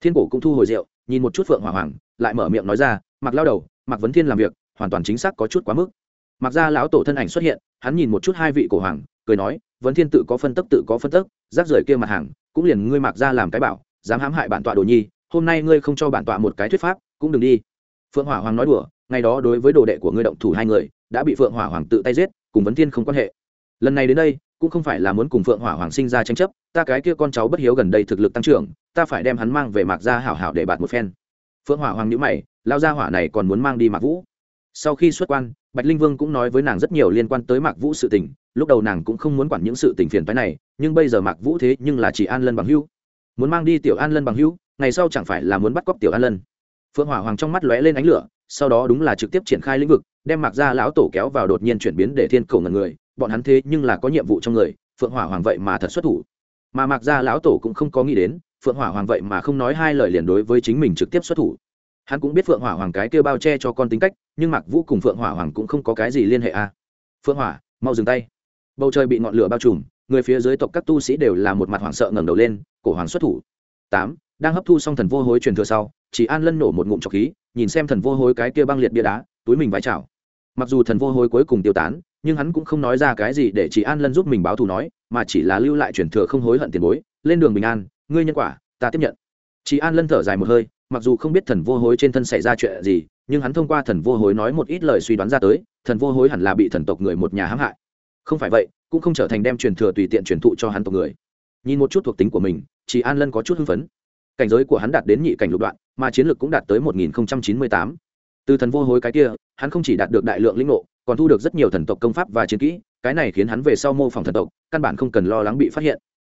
Thiên cổ cũng thu hồi rượu, nhìn một chút phượng hỏa hoàng, lại mở miệng nói ra mặc lao đầu mặc vấn thiên làm việc, hoàn toàn chính xác có chút quá mức. Mặc ra lão tổ thân ảnh xuất hiện, hắn nhìn một chút hai vị cổ hoàng, cười nói, vấn thiên tự có phân tức, tự có phân tức rác rưởi kia mặt hàng, cũng liền ngươi mặc ra làm cái bảo, dám hãm hại bản tọa đồ nhi, hôm nay ngươi không cho bản tọa một cái thuyết pháp, cũng đừng đi. Phượng hỏa hoàng nói đùa ngày đó đối với đồ đệ của ngươi động thủ hai người, đã bị phượng hỏa hoàng tự tay giết, cùng vấn thiên không quan hệ. Lần này đến đây, cũng không phải là muốn cùng phượng hỏa hoàng sinh ra tranh chấp, ta cái kia con cháu bất hiếu gần đây thực lực tăng trưởng, ta phải đem hắn mang về mạc gia hảo hảo để bạt một phen. Phượng hỏa hoàng nhữ mày lao gia hỏa này còn muốn mang đi mạc vũ. Sau khi xuất quan, bạch linh vương cũng nói với nàng rất nhiều liên quan tới mạc vũ sự tình, lúc đầu nàng cũng không muốn quản những sự tình phiền phái này, nhưng bây giờ mạc vũ thế nhưng là chỉ an lân bằng hưu muốn mang đi tiểu an lân bằng hưu ngày sau chẳng phải là muốn bắt cóc tiểu an lân. Phượng hỏa hoàng trong mắt lóe lên ánh lửa sau đó đúng là trực tiếp triển khai lĩnh vực, đem mạc gia lão tổ kéo vào đột nhiên chuyển biến để thiên cầu ngần người, bọn hắn thế nhưng là có nhiệm vụ trong người, phượng hỏa hoàng vậy mà thật xuất thủ. Mà mạc gia lão tổ cũng không có nghĩ đến, phượng hỏa hoàng vậy mà không nói hai lời liền đối với chính mình trực tiếp xuất thủ. Hắn cũng biết phượng hỏa hoàng cái kêu bao che cho con tính cách, nhưng mạc vũ cùng phượng hỏa hoàng cũng không có cái gì liên hệ a à. phượng hỏa, mau dừng tay. Bầu trời bị ngọn lửa bao trùm, người phía dưới tộc các tu sĩ đều là một mặt hoảng sợ ngẩng đầu lên, cổ hoàng xuất thủ. Tám, đang hấp thu xong thần vô hối truyền thừa sau, chỉ an lân nổ một ngụm trọc khí nhìn xem thần vô hối cái kia băng liệt bia đá, túi mình vai chảo mặc dù thần vô hối cuối cùng tiêu tán, nhưng hắn cũng không nói ra cái gì để chỉ an lân giúp mình báo thù nói, mà chỉ là lưu lại truyền thừa không hối hận tiền bối, lên đường bình an, ngươi nhân quả, ta tiếp nhận. Chị an lân thở dài một hơi, mặc dù không biết thần vô hối trên thân xảy ra chuyện gì, nhưng hắn thông qua thần vô hối nói một ít lời suy đoán ra tới, thần vô hối hẳn là bị thần tộc người một nhà hãm hại. Không phải vậy, cũng không trở thành đem truyền thừa tùy tiện truyền thụ cho hắn tộc người. Nhìn một chút thuộc tính của mình, chị an lân có chút hưng phấn cảnh giới của hắn đạt đến nhị cảnh lục đoạn, mà chiến lược cũng đạt tới một nghìn chín mươi tám. Từ thần vô hối cái kia, hắn không chỉ đạt được đại lượng linh ngộ, còn thu được rất nhiều thần tộc công pháp và chiến kỹ, cái này khiến hắn về sau mô phỏng thần tộc, căn bản không cần lo lắng bị phát hiện.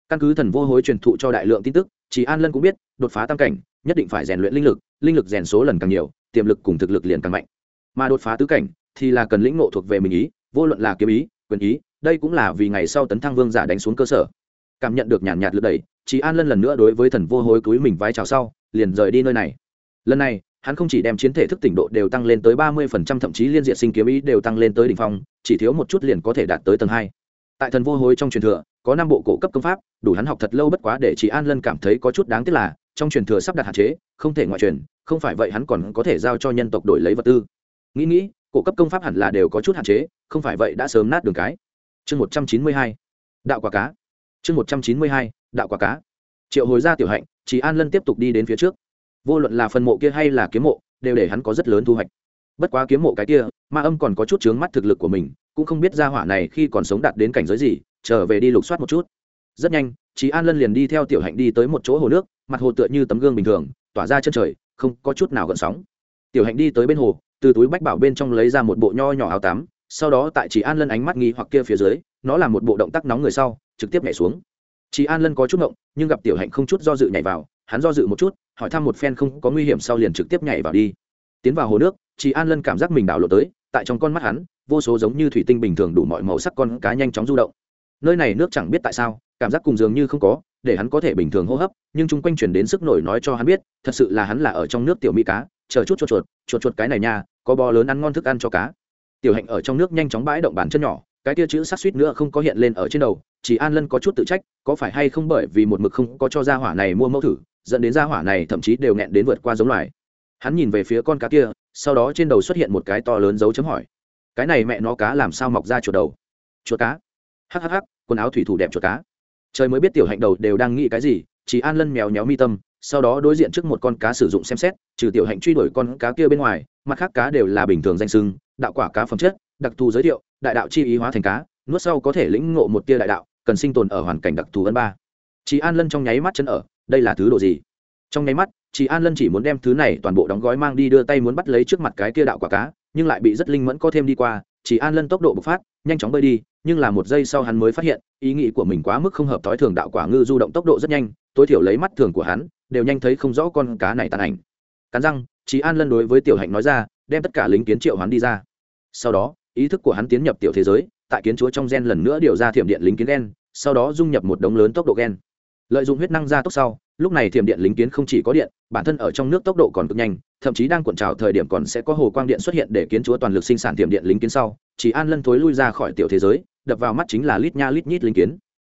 Căn cứ thần vô hối truyền thụ cho đại lượng tin tức, chỉ an lân cũng biết, đột phá tam cảnh, nhất định phải rèn luyện linh lực linh lực rèn số lần càng nhiều, tiềm lực cùng thực lực liền càng mạnh. Mà đột phá tứ cảnh, thì là cần lĩnh ngộ thuộc về mình ý, vô luận là kiếm ý, quyền ý, đây cũng là vì ngày sau tấn thăng vương giả đánh xuống cơ sở. Cảm nhận được nhàn nhạt lượt đẩy chỉ an lân lần nữa đối với thần vô hối cúi mình vái chào sau, liền rời đi nơi này. Lần này, hắn không chỉ đem chiến thể thức tỉnh độ đều tăng lên tới ba mươi phần trăm, thậm chí liên diện sinh kiếm ý đều tăng lên tới đỉnh phong, chỉ thiếu một chút liền có thể đạt tới tầng hai. Tại thần vô hối trong truyền thừa, có năm bộ cổ cấp công pháp, đủ hắn học thật lâu bất quá để chỉ an lân cảm thấy có chút đáng tiếc là, trong truyền thừa sắp đặt hạn chế, không thể ngoại truyền, không phải vậy hắn còn có thể giao cho nhân tộc đổi lấy vật tư. Nghĩ nghĩ, cổ cấp công pháp hẳn là đều có chút hạn chế, không phải vậy đã sớm nát đường cái. Chương một trăm chín mươi hai, đạo quả cá chương một trăm chín mươi hai, đạo quả cá. Triệu hồi ra tiểu hạnh chỉ an lân tiếp tục đi đến phía trước. Vô luận là phần mộ kia hay là kiếm mộ, đều để hắn có rất lớn thu hoạch. Bất quá kiếm mộ cái kia, ma âm còn có chút chướng mắt thực lực của mình, cũng không biết ra hỏa này khi còn sống đạt đến cảnh giới gì, trở về đi lục soát một chút. Rất nhanh chị an lân liền đi theo tiểu hạnh đi tới một chỗ hồ nước, mặt hồ tựa như tấm gương bình thường, tỏa ra chân trời, không có chút nào gợn sóng. Tiểu hạnh đi tới bên hồ, từ túi bách bảo bên trong lấy ra một bộ nho nhỏ áo tắm, sau đó tại chị an lân ánh mắt nghi hoặc kia phía dưới nó là một bộ động tác nóng người sau, trực tiếp nhảy xuống. Chị an lân có chút ngộng, nhưng gặp tiểu hạnh không chút do dự nhảy vào, hắn do dự một chút, hỏi thăm một phen không có nguy hiểm sau liền trực tiếp nhảy vào đi. Tiến vào hồ nước chị an lân cảm giác mình đảo lộ tới, tại trong con mắt hắn, vô số giống như thủy tinh bình thường đủ mọi màu sắc con cá nhanh chóng du động. Nơi này nước chẳng biết tại sao, cảm giác cùng dường như không có, để hắn có thể bình thường hô hấp, nhưng chung quanh chuyển đến sức nổi nói cho hắn biết, thật sự là hắn là ở trong nước tiểu mỹ cá, chờ chút chuột chuột chuột chuột cái này nha, có bò lớn ăn ngon thức ăn cho cá. Tiểu hạnh ở trong nước nhanh chóng bãi động bàn chân nhỏ cái kia chữ sát suýt nữa không có hiện lên ở trên đầu, chỉ an lân có chút tự trách, có phải hay không bởi vì một mực không có cho gia hỏa này mua mẫu thử, dẫn đến gia hỏa này thậm chí đều nghẹn đến vượt qua giống loài. Hắn nhìn về phía con cá kia, sau đó trên đầu xuất hiện một cái to lớn dấu chấm hỏi, cái này mẹ nó cá làm sao mọc ra chuột đầu? Chuột cá? Hhh quần áo thủy thủ đẹp chuột cá. Trời mới biết tiểu hạnh đầu đều đang nghĩ cái gì, chỉ an lân mèo nhéo mi tâm, sau đó đối diện trước một con cá sử dụng xem xét, trừ tiểu hạnh truy đuổi con cá kia bên ngoài, mặt khác cá đều là bình thường danh sưng, đạo quả cá phẩm chất đặc thù giới thiệu, đại đạo chi ý hóa thành cá, nuốt sau có thể lĩnh ngộ một tia đại đạo, cần sinh tồn ở hoàn cảnh đặc thù ân ba. Chị an lân trong nháy mắt chân ở, đây là thứ đồ gì? Trong nháy mắt chị an lân chỉ muốn đem thứ này toàn bộ đóng gói mang đi đưa tay muốn bắt lấy trước mặt cái tia đạo quả cá, nhưng lại bị rất linh mẫn có thêm đi qua chị an lân tốc độ bộc phát, nhanh chóng bơi đi, nhưng là một giây sau hắn mới phát hiện, ý nghĩ của mình quá mức không hợp thói thường đạo quả ngư du động tốc độ rất nhanh, tối thiểu lấy mắt thường của hắn, đều nhanh thấy không rõ con cá này tàn ảnh. Cắn răng chị an lân đối với tiểu hạnh nói ra, đem tất cả lính kiến triệu hắn đi ra. Sau đó ý thức của hắn tiến nhập tiểu thế giới, tại kiến chúa trong gen lần nữa điều ra thiểm điện lính kiến gen, sau đó dung nhập một đống lớn tốc độ gen. Lợi dụng huyết năng ra tốc sau, lúc này thiểm điện lính kiến không chỉ có điện, bản thân ở trong nước tốc độ còn cực nhanh, thậm chí đang cuộn trào thời điểm còn sẽ có hồ quang điện xuất hiện để kiến chúa toàn lực sinh sản thiểm điện lính kiến sau, chỉ an lân thối lui ra khỏi tiểu thế giới, đập vào mắt chính là lít nha lít nhít lính kiến.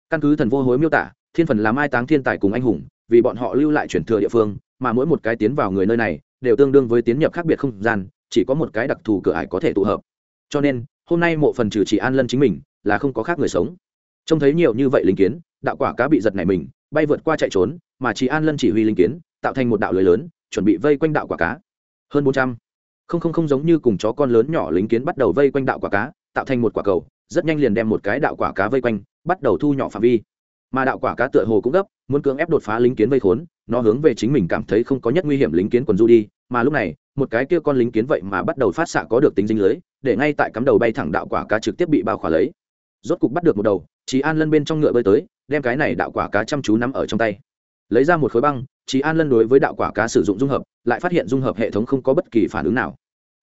Căn cứ thần vô hối miêu tả, thiên phần làm mai táng thiên tài cùng anh hùng, vì bọn họ lưu lại chuyển thừa địa phương, mà mỗi một cái tiến vào người nơi này, đều tương đương với tiến nhập khác biệt không gian, chỉ có một cái đặc thù cửa ải có thể tụ hợp cho nên, hôm nay mộ phần trừ chỉ an lân chính mình, là không có khác người sống. Trông thấy nhiều như vậy linh kiến, đạo quả cá bị giật này mình, bay vượt qua chạy trốn, mà chỉ an lân chỉ huy linh kiến, tạo thành một đạo lưới lớn, chuẩn bị vây quanh đạo quả cá. Hơn bốn trăm. Không không không giống như cùng chó con lớn nhỏ lính kiến bắt đầu vây quanh đạo quả cá, tạo thành một quả cầu, rất nhanh liền đem một cái đạo quả cá vây quanh, bắt đầu thu nhỏ phạm vi. Mà đạo quả cá tựa hồ cũng gấp, muốn cưỡng ép đột phá lính kiến vây khốn, nó hướng về chính mình cảm thấy không có nhất nguy hiểm lính kiến quần du đi, mà lúc này một cái kia con lính kiến vậy mà bắt đầu phát xạ có được tính dinh lưới, để ngay tại cắm đầu bay thẳng đạo quả cá trực tiếp bị bao khỏa lấy. Rốt cục bắt được một đầu chị an lân bên trong ngựa bơi tới, đem cái này đạo quả cá chăm chú nắm ở trong tay. Lấy ra một khối băng chị an lân đối với đạo quả cá sử dụng dung hợp, lại phát hiện dung hợp hệ thống không có bất kỳ phản ứng nào.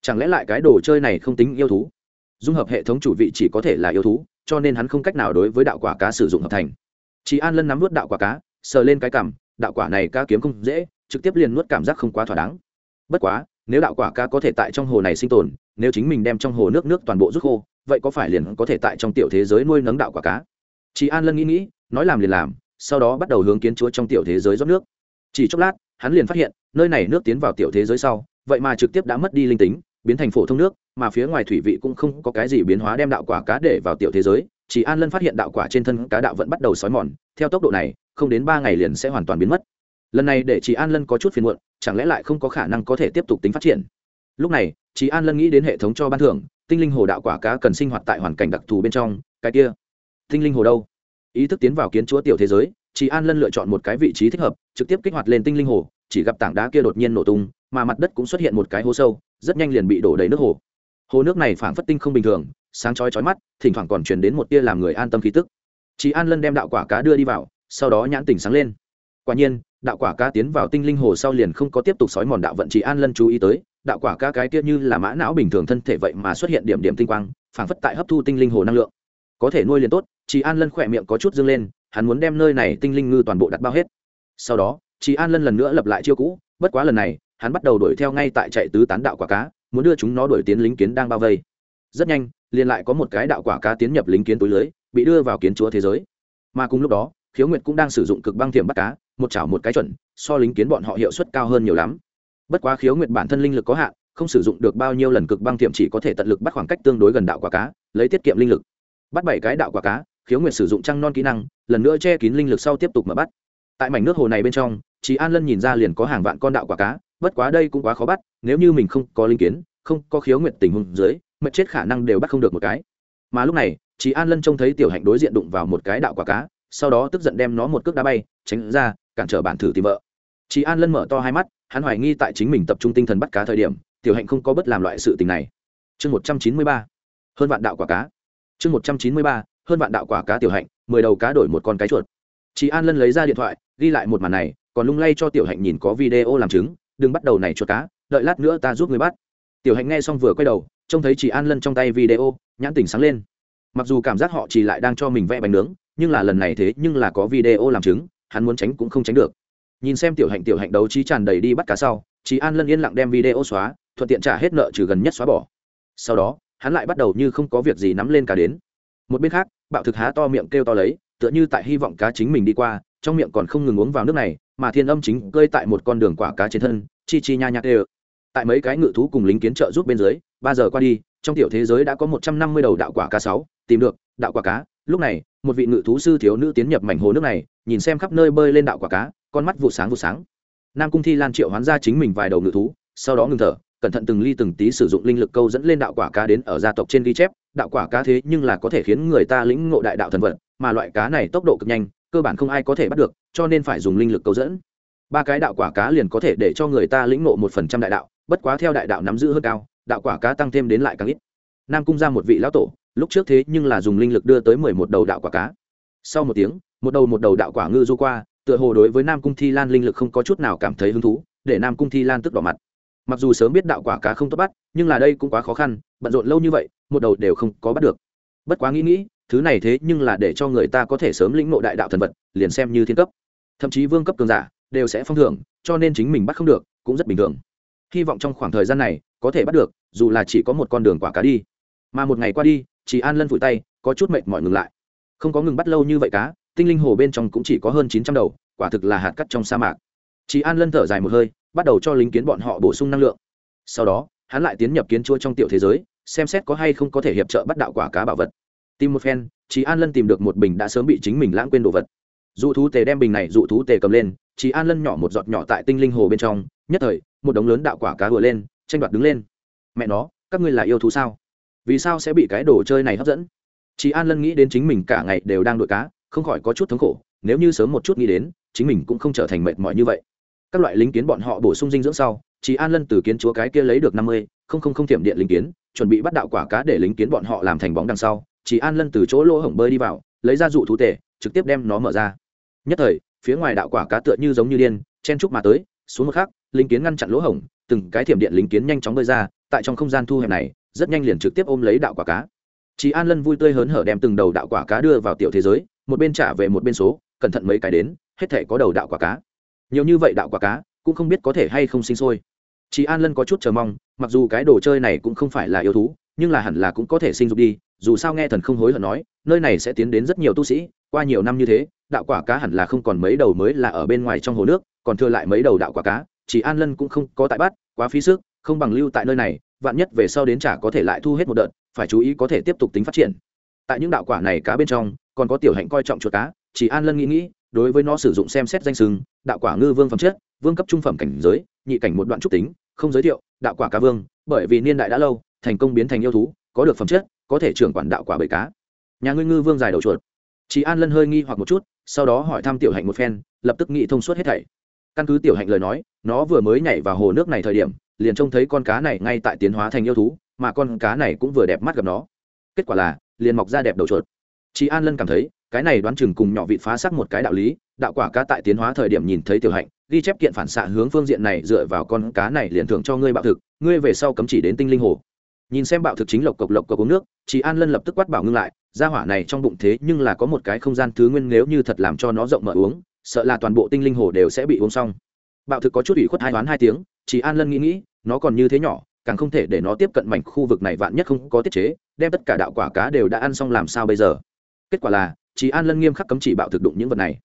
Chẳng lẽ lại cái đồ chơi này không tính yêu thú? Dung hợp hệ thống chủ vị chỉ có thể là yêu thú, cho nên hắn không cách nào đối với đạo quả cá sử dụng hợp thành. Chị an lân nắm vớt đạo quả cá, sờ lên cái cằm, đạo quả này cá kiếm không dễ, trực tiếp liền nuốt cảm giác không quá thỏa đáng. Bất quá nếu đạo quả cá có thể tại trong hồ này sinh tồn, nếu chính mình đem trong hồ nước nước toàn bộ rút khô, vậy có phải liền có thể tại trong tiểu thế giới nuôi nấng đạo quả cá? Chị an lân nghĩ nghĩ, nói làm liền làm, sau đó bắt đầu hướng kiến chúa trong tiểu thế giới rót nước. Chỉ chốc lát, hắn liền phát hiện, nơi này nước tiến vào tiểu thế giới sau, vậy mà trực tiếp đã mất đi linh tính, biến thành phổ thông nước, mà phía ngoài thủy vị cũng không có cái gì biến hóa đem đạo quả cá để vào tiểu thế giới. Chỉ an lân phát hiện đạo quả trên thân cá đạo vẫn bắt đầu xói mòn, theo tốc độ này, không đến ba ngày liền sẽ hoàn toàn biến mất. Lần này để chị an lân có chút phiền muộn chẳng lẽ lại không có khả năng có thể tiếp tục tính phát triển? Lúc này chị an lân nghĩ đến hệ thống cho ban thưởng, tinh linh hồ đạo quả cá cần sinh hoạt tại hoàn cảnh đặc thù bên trong, cái kia. Tinh linh hồ đâu? Ý thức tiến vào kiến chúa tiểu thế giới chị an lân lựa chọn một cái vị trí thích hợp, trực tiếp kích hoạt lên tinh linh hồ, chỉ gặp tảng đá kia đột nhiên nổ tung, mà mặt đất cũng xuất hiện một cái hố sâu, rất nhanh liền bị đổ đầy nước hồ. Hồ nước này phảng phất tinh không bình thường, sáng chói chói mắt, thỉnh thoảng còn truyền đến một tia làm người an tâm khí tức. Chị an lân đem đạo quả cá đưa đi vào, sau đó nhãn tỉnh sáng lên quả nhiên, đạo quả cá tiến vào tinh linh hồ sau liền không có tiếp tục sói mòn đạo vận chỉ an lân chú ý tới, đạo quả cá cái kia như là mã não bình thường thân thể vậy mà xuất hiện điểm điểm tinh quang, phảng phất tại hấp thu tinh linh hồ năng lượng. Có thể nuôi liền tốt chị an lân khỏe miệng có chút dâng lên, hắn muốn đem nơi này tinh linh ngư toàn bộ đặt bao hết. Sau đó chị an lân lần nữa lập lại chiêu cũ, bất quá lần này, hắn bắt đầu đuổi theo ngay tại chạy tứ tán đạo quả cá, muốn đưa chúng nó đuổi tiến lính kiến đang bao vây. Rất nhanh, liền lại có một cái đạo quả cá tiến nhập lính kiến túi lưới, bị đưa vào kiến chúa thế giới. Mà cùng lúc đó, khiếu nguyệt cũng đang sử dụng cực băng thiểm bắt cá một chảo một cái chuẩn, so lính kiến bọn họ hiệu suất cao hơn nhiều lắm. Bất quá khiếu nguyệt bản thân linh lực có hạn, không sử dụng được bao nhiêu lần cực băng tiệm chỉ có thể tận lực bắt khoảng cách tương đối gần đạo quả cá, lấy tiết kiệm linh lực. Bắt bảy cái đạo quả cá, khiếu nguyệt sử dụng trăng non kỹ năng, lần nữa che kín linh lực sau tiếp tục mở bắt. Tại mảnh nước hồ này bên trong chị an lân nhìn ra liền có hàng vạn con đạo quả cá, bất quá đây cũng quá khó bắt, nếu như mình không có linh kiến, không có khiếu nguyệt tình huống dưới, mệt chết khả năng đều bắt không được một cái. Mà lúc này chị an lân trông thấy tiểu hạnh đối diện đụng vào một cái đạo quả cá, sau đó tức giận đem nó một cước đá bay, tránh ra cản trở bản thử tìm vợ. Chị an lân mở to hai mắt, hắn hoài nghi tại chính mình tập trung tinh thần bắt cá thời điểm, tiểu hạnh không có bất làm loại sự tình này. Chương một trăm chín mươi ba, hơn vạn đạo quả cá. Chương một trăm chín mươi ba, hơn vạn đạo quả cá tiểu hạnh, mười đầu cá đổi một con cái chuột. Chị an lân lấy ra điện thoại, ghi lại một màn này, còn lung lay cho tiểu hạnh nhìn có video làm chứng, đừng bắt đầu này chuột cá, đợi lát nữa ta giúp người bắt. Tiểu hạnh nghe xong vừa quay đầu, trông thấy chị an lân trong tay video, nhãn tỉnh sáng lên. Mặc dù cảm giác họ chỉ lại đang cho mình vẽ bánh nướng, nhưng là lần này thế nhưng là có video làm chứng hắn muốn tránh cũng không tránh được. Nhìn xem tiểu hạnh tiểu hạnh đấu trí tràn đầy đi bắt cá sau chị an lân yên lặng đem video xóa, thuận tiện trả hết nợ trừ gần nhất xóa bỏ. Sau đó, hắn lại bắt đầu như không có việc gì nắm lên cá đến. Một bên khác, bạo thực há to miệng kêu to lấy, tựa như tại hy vọng cá chính mình đi qua, trong miệng còn không ngừng uống vào nước này, mà thiên âm chính cơi tại một con đường quả cá trên thân, chi chi nha nhạc đều. tại mấy cái ngự thú cùng lính kiến trợ giúp bên dưới, ba giờ qua đi, trong tiểu thế giới đã có một trăm năm mươi đầu đạo quả cá sáu, tìm được, đạo quả cá. Lúc này, một vị ngự thú sư thiếu nữ tiến nhập mảnh hồ nước này nhìn xem khắp nơi bơi lên đạo quả cá, con mắt vụ sáng vụ sáng. Nam cung thi lan triệu hoán ra chính mình vài đầu ngự thú, sau đó ngừng thở, cẩn thận từng ly từng tí sử dụng linh lực câu dẫn lên đạo quả cá đến ở gia tộc trên ghi chép. Đạo quả cá thế nhưng là có thể khiến người ta lĩnh ngộ đại đạo thần vật mà loại cá này tốc độ cực nhanh, cơ bản không ai có thể bắt được, cho nên phải dùng linh lực câu dẫn. Ba cái đạo quả cá liền có thể để cho người ta lĩnh ngộ một phần trăm đại đạo, bất quá theo đại đạo nắm giữ hơn cao, đạo quả cá tăng thêm đến lại càng ít. Nam cung ra một vị lão tổ, lúc trước thế nhưng là dùng linh lực đưa tới mười một đầu đạo quả cá. Sau một tiếng một đầu một đầu đạo quả ngư du qua, tựa hồ đối với nam cung thi lan linh lực không có chút nào cảm thấy hứng thú, để nam cung thi lan tức đỏ mặt. Mặc dù sớm biết đạo quả cá không tốt bắt, nhưng là đây cũng quá khó khăn, bận rộn lâu như vậy, một đầu đều không có bắt được. Bất quá nghĩ nghĩ, thứ này thế nhưng là để cho người ta có thể sớm lĩnh ngộ đại đạo thần vật, liền xem như thiên cấp. Thậm chí vương cấp cường giả đều sẽ phong thưởng, cho nên chính mình bắt không được cũng rất bình thường. Hy vọng trong khoảng thời gian này có thể bắt được, dù là chỉ có một con đường quả cá đi. Mà một ngày qua đi chỉ an lân vùi tay, có chút mệt mỏi ngừng lại. Không có ngừng bắt lâu như vậy cá tinh linh hồ bên trong cũng chỉ có hơn chín trăm đầu, quả thực là hạt cắt trong sa mạc. Chị an lân thở dài một hơi, bắt đầu cho lính kiến bọn họ bổ sung năng lượng. Sau đó, hắn lại tiến nhập kiến chua trong tiểu thế giới, xem xét có hay không có thể hiệp trợ bắt đạo quả cá bảo vật. Tìm một phen chị an lân tìm được một bình đã sớm bị chính mình lãng quên đồ vật. Dụ thú tề đem bình này dụ thú tề cầm lên chị an lân nhỏ một giọt nhỏ tại tinh linh hồ bên trong, nhất thời, một đống lớn đạo quả cá vừa lên, tranh đoạt đứng lên. Mẹ nó, các ngươi là yêu thú sao? Vì sao sẽ bị cái đồ chơi này hấp dẫn? Chị an lân nghĩ đến chính mình cả ngày đều đang đội cá không khỏi có chút thống khổ, nếu như sớm một chút nghĩ đến, chính mình cũng không trở thành mệt mỏi như vậy. Các loại lính kiến bọn họ bổ sung dinh dưỡng sau chị an lân từ kiến chúa cái kia lấy được năm mươi, không không không thiểm điện lính kiến, chuẩn bị bắt đạo quả cá để lính kiến bọn họ làm thành bóng đằng sau chị an lân từ chỗ lỗ hổng bơi đi vào, lấy ra dụ thú tể, trực tiếp đem nó mở ra. Nhất thời, phía ngoài đạo quả cá tựa như giống như điên, chen trúc mà tới, xuống một khắc, lính kiến ngăn chặn lỗ hổng, từng cái thiểm điện lính kiến nhanh chóng bơi ra, tại trong không gian thu hẹp này, rất nhanh liền trực tiếp ôm lấy đạo quả cá. Chị an lân vui tươi hớn hở đem từng đầu đạo quả cá đưa vào tiểu thế giới một bên trả về một bên số, cẩn thận mấy cái đến, hết thể có đầu đạo quả cá. Nhiều như vậy đạo quả cá, cũng không biết có thể hay không sinh sôi. Chị an lân có chút chờ mong, mặc dù cái đồ chơi này cũng không phải là yêu thú, nhưng là hẳn là cũng có thể sinh dục đi, dù sao nghe thần không hối hận nói, nơi này sẽ tiến đến rất nhiều tu sĩ, qua nhiều năm như thế, đạo quả cá hẳn là không còn mấy đầu mới là ở bên ngoài trong hồ nước, còn thừa lại mấy đầu đạo quả cá, chỉ an lân cũng không có tại bắt, quá phí sức, không bằng lưu tại nơi này, vạn nhất về sau đến trả có thể lại thu hết một đợt, phải chú ý có thể tiếp tục tính phát triển tại những đạo quả này cá bên trong, còn có tiểu hạnh coi trọng chuột cá, chỉ an lân nghĩ nghĩ, đối với nó sử dụng xem xét danh sừng, đạo quả ngư vương phẩm chất, vương cấp trung phẩm cảnh giới, nhị cảnh một đoạn trúc tính, không giới thiệu, đạo quả cá vương, bởi vì niên đại đã lâu, thành công biến thành yêu thú, có được phẩm chất, có thể trưởng quản đạo quả bầy cá. Nhà ngươi ngư vương dài đầu chuột. Chị an lân hơi nghi hoặc một chút, sau đó hỏi thăm tiểu hạnh một phen, lập tức nghĩ thông suốt hết thảy. Căn cứ tiểu hạnh lời nói, nó vừa mới nhảy vào hồ nước này thời điểm, liền trông thấy con cá này ngay tại tiến hóa thành yêu thú, mà con cá này cũng vừa đẹp mắt gặp nó. Kết quả là liền mọc ra đẹp đầu chuột. Chị an lân cảm thấy, cái này đoán chừng cùng nhỏ vị phá sắc một cái đạo lý, đạo quả cá tại tiến hóa thời điểm nhìn thấy tiểu hạnh, ghi chép kiện phản xạ hướng phương diện này dựa vào con cá này liền thưởng cho ngươi bạo thực, ngươi về sau cấm chỉ đến tinh linh hồ. Nhìn xem bạo thực chính lộc cộc lộc cộc uống nước chị an lân lập tức quát bảo ngưng lại ra hỏa này trong bụng thế nhưng là có một cái không gian thứ nguyên nếu như thật làm cho nó rộng mở uống, sợ là toàn bộ tinh linh hồ đều sẽ bị uống xong. Bạo thực có chút ủy khuất hai đoán hai tiếng chị an lân nghĩ nghĩ, nó còn như thế nhỏ, càng không thể để nó tiếp cận mảnh khu vực này vạn nhất không có tiết chế đem tất cả đạo quả cá đều đã ăn xong làm sao bây giờ? Kết quả là chị an lân nghiêm khắc cấm chỉ bạo thực đụng những vật này.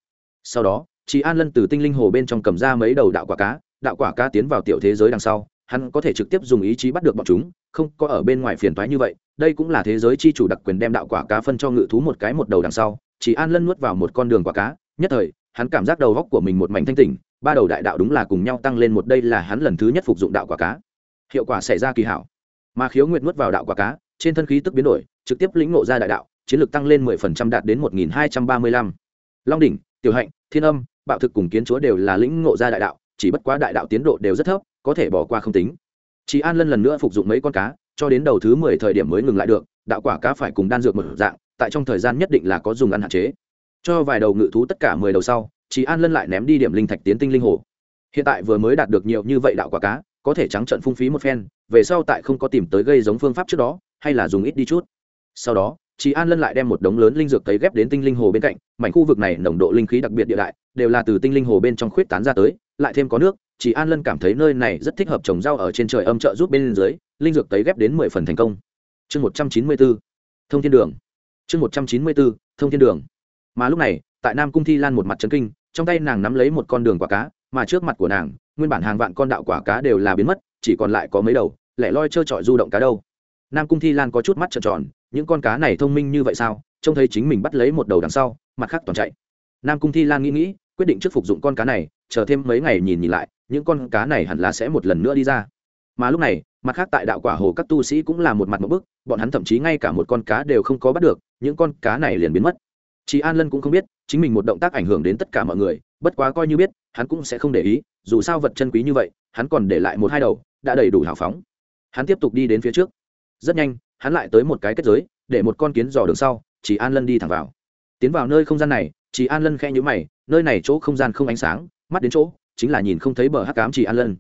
Sau đó chị an lân từ tinh linh hồ bên trong cầm ra mấy đầu đạo quả cá, đạo quả cá tiến vào tiểu thế giới đằng sau, hắn có thể trực tiếp dùng ý chí bắt được bọn chúng, không có ở bên ngoài phiền toái như vậy, đây cũng là thế giới chi chủ đặc quyền đem đạo quả cá phân cho ngự thú một cái một đầu đằng sau chỉ an lân nuốt vào một con đường quả cá, nhất thời, hắn cảm giác đầu góc của mình một mảnh thanh tỉnh ba đầu đại đạo đúng là cùng nhau tăng lên một, đây là hắn lần thứ nhất phục dụng đạo quả cá. Hiệu quả xảy ra kỳ hảo. Mà khiếu nguyệt nuốt vào đạo quả cá trên thân khí tức biến đổi, trực tiếp lĩnh ngộ ra đại đạo, chiến lược tăng lên mười phần trăm đạt đến một nghìn hai trăm ba mươi lăm. Long đỉnh, tiểu hạnh, thiên âm, bạo thực cùng kiến chúa đều là lĩnh ngộ ra đại đạo, chỉ bất quá đại đạo tiến độ đều rất thấp, có thể bỏ qua không tính. Chỉ an lân lần nữa phục dụng mấy con cá, cho đến đầu thứ mười thời điểm mới ngừng lại được, đạo quả cá phải cùng đan dược một dạng, tại trong thời gian nhất định là có dùng ăn hạn chế. Cho vài đầu ngự thú tất cả mười đầu sau, chỉ an lân lại ném đi điểm linh thạch tiến tinh linh hồ. Hiện tại vừa mới đạt được nhiều như vậy đạo quả cá, có thể trắng trận phung phí một phen, về sau tại không có tìm tới gây giống phương pháp trước đó hay là dùng ít đi chút. Sau đó chị an lân lại đem một đống lớn linh dược cấy ghép đến tinh linh hồ bên cạnh, mảnh khu vực này nồng độ linh khí đặc biệt địa đại, đều là từ tinh linh hồ bên trong khuyết tán ra tới, lại thêm có nước chị an lân cảm thấy nơi này rất thích hợp trồng rau ở trên trời âm trợ giúp bên dưới, linh dược cấy ghép đến mười phần thành công. Chương một trăm chín mươi bốn, thông thiên đường. Chương một trăm chín mươi bốn, thông thiên đường. Mà lúc này, tại nam cung thi lan một mặt trấn kinh, trong tay nàng nắm lấy một con đường quả cá, mà trước mặt của nàng, nguyên bản hàng vạn con đạo quả cá đều là biến mất, chỉ còn lại có mấy đầu, lẻ loi trơ trọi du động cá đâu nam cung thi lan có chút mắt trợn tròn, những con cá này thông minh như vậy sao? Trông thấy chính mình bắt lấy một đầu đằng sau, mặt khác toàn chạy. Nam cung thi lan nghĩ nghĩ, quyết định trước phục dụng con cá này, chờ thêm mấy ngày nhìn nhìn lại, những con cá này hẳn là sẽ một lần nữa đi ra. Mà lúc này, mặt khác tại đạo quả hồ các tu sĩ cũng là một mặt một bức, bọn hắn thậm chí ngay cả một con cá đều không có bắt được, những con cá này liền biến mất. Chị an lân cũng không biết, chính mình một động tác ảnh hưởng đến tất cả mọi người, bất quá coi như biết, hắn cũng sẽ không để ý, dù sao vật chân quý như vậy, hắn còn để lại một hai đầu, đã đầy đủ hào phóng. Hắn tiếp tục đi đến phía trước rất nhanh, hắn lại tới một cái kết giới, để một con kiến dò đường sau chỉ an lân đi thẳng vào. Tiến vào nơi không gian này chỉ an lân khe nhữ mày, nơi này chỗ không gian không ánh sáng, mắt đến chỗ, chính là nhìn không thấy bờ hắc cám chỉ an lân.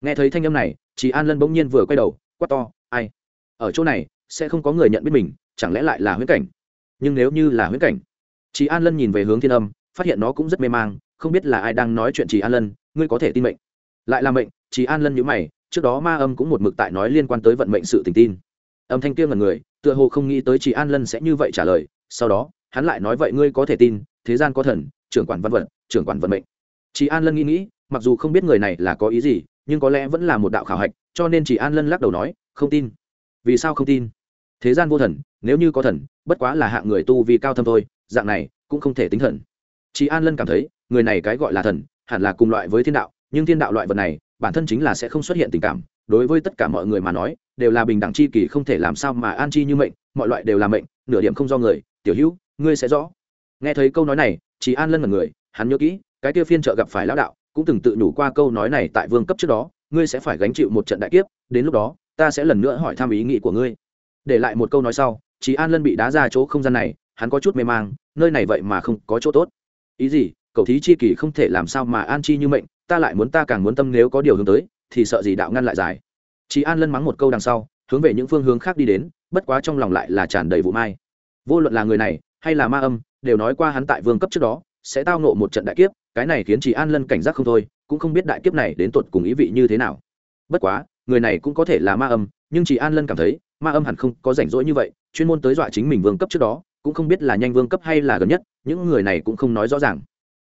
Nghe thấy thanh âm này chỉ an lân bỗng nhiên vừa quay đầu, quát to, ai? Ở chỗ này, sẽ không có người nhận biết mình, chẳng lẽ lại là huyễn cảnh? Nhưng nếu như là huyễn cảnh? Chị an lân nhìn về hướng thiên âm, phát hiện nó cũng rất mê mang, không biết là ai đang nói chuyện chị an lân, ngươi có thể tin mệnh. Lại là mệnh chị an lân nhữ mày, trước đó ma âm cũng một mực tại nói liên quan tới vận mệnh sự tình tin âm thanh kia ngần người, tựa hồ không nghĩ tới chị an lân sẽ như vậy trả lời. Sau đó, hắn lại nói vậy, ngươi có thể tin, thế gian có thần, trưởng quản văn vật, trưởng quản vận mệnh. Chị an lân nghĩ nghĩ, mặc dù không biết người này là có ý gì, nhưng có lẽ vẫn là một đạo khảo hạch, cho nên chị an lân lắc đầu nói, không tin. Vì sao không tin? Thế gian vô thần, nếu như có thần, bất quá là hạng người tu vì cao thâm thôi, dạng này cũng không thể tính thần. Chị an lân cảm thấy, người này cái gọi là thần, hẳn là cùng loại với thiên đạo, nhưng thiên đạo loại vật này, bản thân chính là sẽ không xuất hiện tình cảm đối với tất cả mọi người mà nói, đều là bình đẳng chi kỳ, không thể làm sao mà an chi như mệnh, mọi loại đều là mệnh, nửa điểm không do người. Tiểu hữu, ngươi sẽ rõ. Nghe thấy câu nói này, chỉ an lân là người, hắn nhớ kỹ, cái kia phiên trợ gặp phải lão đạo, cũng từng tự nhủ qua câu nói này tại vương cấp trước đó, ngươi sẽ phải gánh chịu một trận đại kiếp, đến lúc đó, ta sẽ lần nữa hỏi thăm ý nghĩ của ngươi. Để lại một câu nói sau, chỉ an lân bị đá ra chỗ không gian này, hắn có chút mê mang, nơi này vậy mà không có chỗ tốt. Ý gì? Cậu thí chi kỳ không thể làm sao mà an chi như mệnh, ta lại muốn ta càng muốn tâm nếu có điều hướng tới thì sợ gì đạo ngăn lại dài chị an lân mắng một câu đằng sau, hướng về những phương hướng khác đi đến, bất quá trong lòng lại là tràn đầy vụ mai. Vô luận là người này, hay là ma âm, đều nói qua hắn tại vương cấp trước đó, sẽ tao nộ một trận đại kiếp, cái này khiến chị an lân cảnh giác không thôi, cũng không biết đại kiếp này đến tột cùng ý vị như thế nào. Bất quá, người này cũng có thể là ma âm, nhưng chị an lân cảm thấy, ma âm hẳn không có rảnh rỗi như vậy, chuyên môn tới dọa chính mình vương cấp trước đó, cũng không biết là nhanh vương cấp hay là gần nhất, những người này cũng không nói rõ ràng.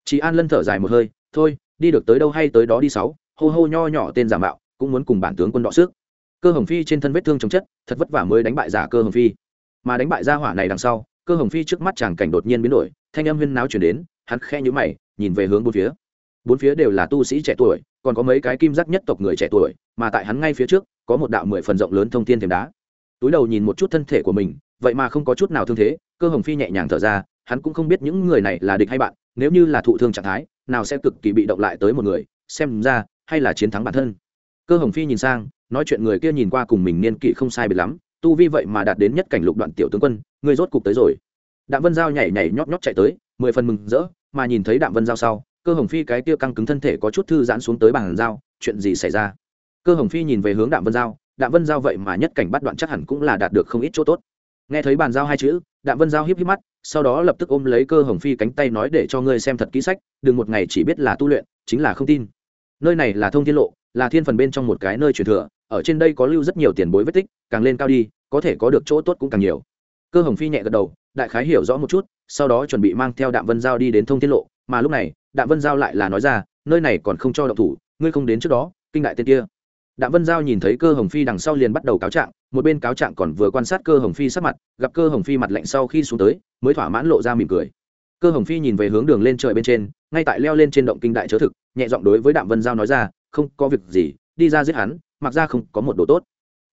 Chị an lân thở dài một hơi, thôi, đi được tới đâu hay tới đó đi sáu hô hô nho nhỏ tên giả mạo, cũng muốn cùng bản tướng quân đọ sức. Cơ hồng phi trên thân vết thương chống chất, thật vất vả mới đánh bại giả cơ hồng phi. Mà đánh bại gia hỏa này đằng sau, cơ hồng phi trước mắt chàng cảnh đột nhiên biến đổi, thanh âm huyên náo chuyển đến, hắn khe nhũ mày, nhìn về hướng bốn phía. Bốn phía đều là tu sĩ trẻ tuổi, còn có mấy cái kim giác nhất tộc người trẻ tuổi, mà tại hắn ngay phía trước, có một đạo mười phần rộng lớn thông thiên thềm đá. Túi đầu nhìn một chút thân thể của mình, vậy mà không có chút nào thương thế, cơ hồng phi nhẹ nhàng thở ra, hắn cũng không biết những người này là địch hay bạn, nếu như là thụ thương trạng thái, nào sẽ cực kỳ bị động lại tới một người, xem ra hay là chiến thắng bản thân. Cơ hồng phi nhìn sang, nói chuyện người kia nhìn qua cùng mình niên kỷ không sai biệt lắm, tu vi vậy mà đạt đến nhất cảnh lục đoạn tiểu tướng quân, người rốt cục tới rồi. Đạm vân giao nhảy nhảy nhót nhót chạy tới, mười phần mừng rỡ, mà nhìn thấy đạm vân giao sau, cơ hồng phi cái kia căng cứng thân thể có chút thư giãn xuống tới bàn giao, chuyện gì xảy ra? Cơ hồng phi nhìn về hướng đạm vân giao, đạm vân giao vậy mà nhất cảnh bắt đoạn chắc hẳn cũng là đạt được không ít chỗ tốt. Nghe thấy bàn giao hai chữ, đạm vân giao híp híp mắt, sau đó lập tức ôm lấy cơ hồng phi cánh tay nói để cho ngươi xem thật kỹ sách, đừng một ngày chỉ biết là tu luyện, chính là không tin nơi này là thông thiên lộ, là thiên phần bên trong một cái nơi truyền thừa, ở trên đây có lưu rất nhiều tiền bối vết tích, càng lên cao đi, có thể có được chỗ tốt cũng càng nhiều. Cơ hồng phi nhẹ gật đầu, đại khái hiểu rõ một chút, sau đó chuẩn bị mang theo đạm vân giao đi đến thông thiên lộ, mà lúc này, đạm vân giao lại là nói ra, nơi này còn không cho động thủ, ngươi không đến trước đó, kinh đại tên kia. Đạm vân giao nhìn thấy cơ hồng phi đằng sau liền bắt đầu cáo trạng, một bên cáo trạng còn vừa quan sát cơ hồng phi sắc mặt, gặp cơ hồng phi mặt lạnh sau khi xuống tới, mới thỏa mãn lộ ra mỉm cười cơ hồng phi nhìn về hướng đường lên trời bên trên, ngay tại leo lên trên động kinh đại chớ thực, nhẹ giọng đối với đạm vân giao nói ra, không có việc gì, đi ra giết hắn, mặc ra không có một đồ tốt.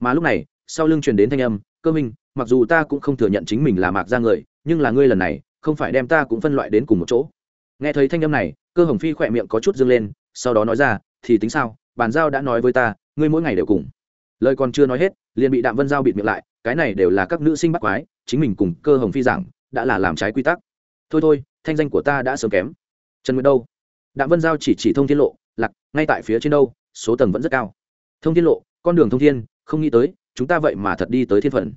Mà lúc này, sau lưng truyền đến thanh âm, cơ minh, mặc dù ta cũng không thừa nhận chính mình là mạc ra người, nhưng là ngươi lần này, không phải đem ta cũng phân loại đến cùng một chỗ. Nghe thấy thanh âm này, cơ hồng phi khỏe miệng có chút dâng lên, sau đó nói ra, thì tính sao, bàn giao đã nói với ta, ngươi mỗi ngày đều cùng. Lời còn chưa nói hết, liền bị đạm vân giao bịt miệng lại, cái này đều là các nữ sinh bắt quái, chính mình cùng cơ hồng phi giảng, đã là làm trái quy tắc thôi thôi, thanh danh của ta đã sớm kém. Trần nguyệt đâu? Đạm vân giao chỉ chỉ thông thiên lộ, lạc, ngay tại phía trên đâu, số tầng vẫn rất cao. Thông thiên lộ, con đường thông thiên, không nghĩ tới, chúng ta vậy mà thật đi tới thiên phận.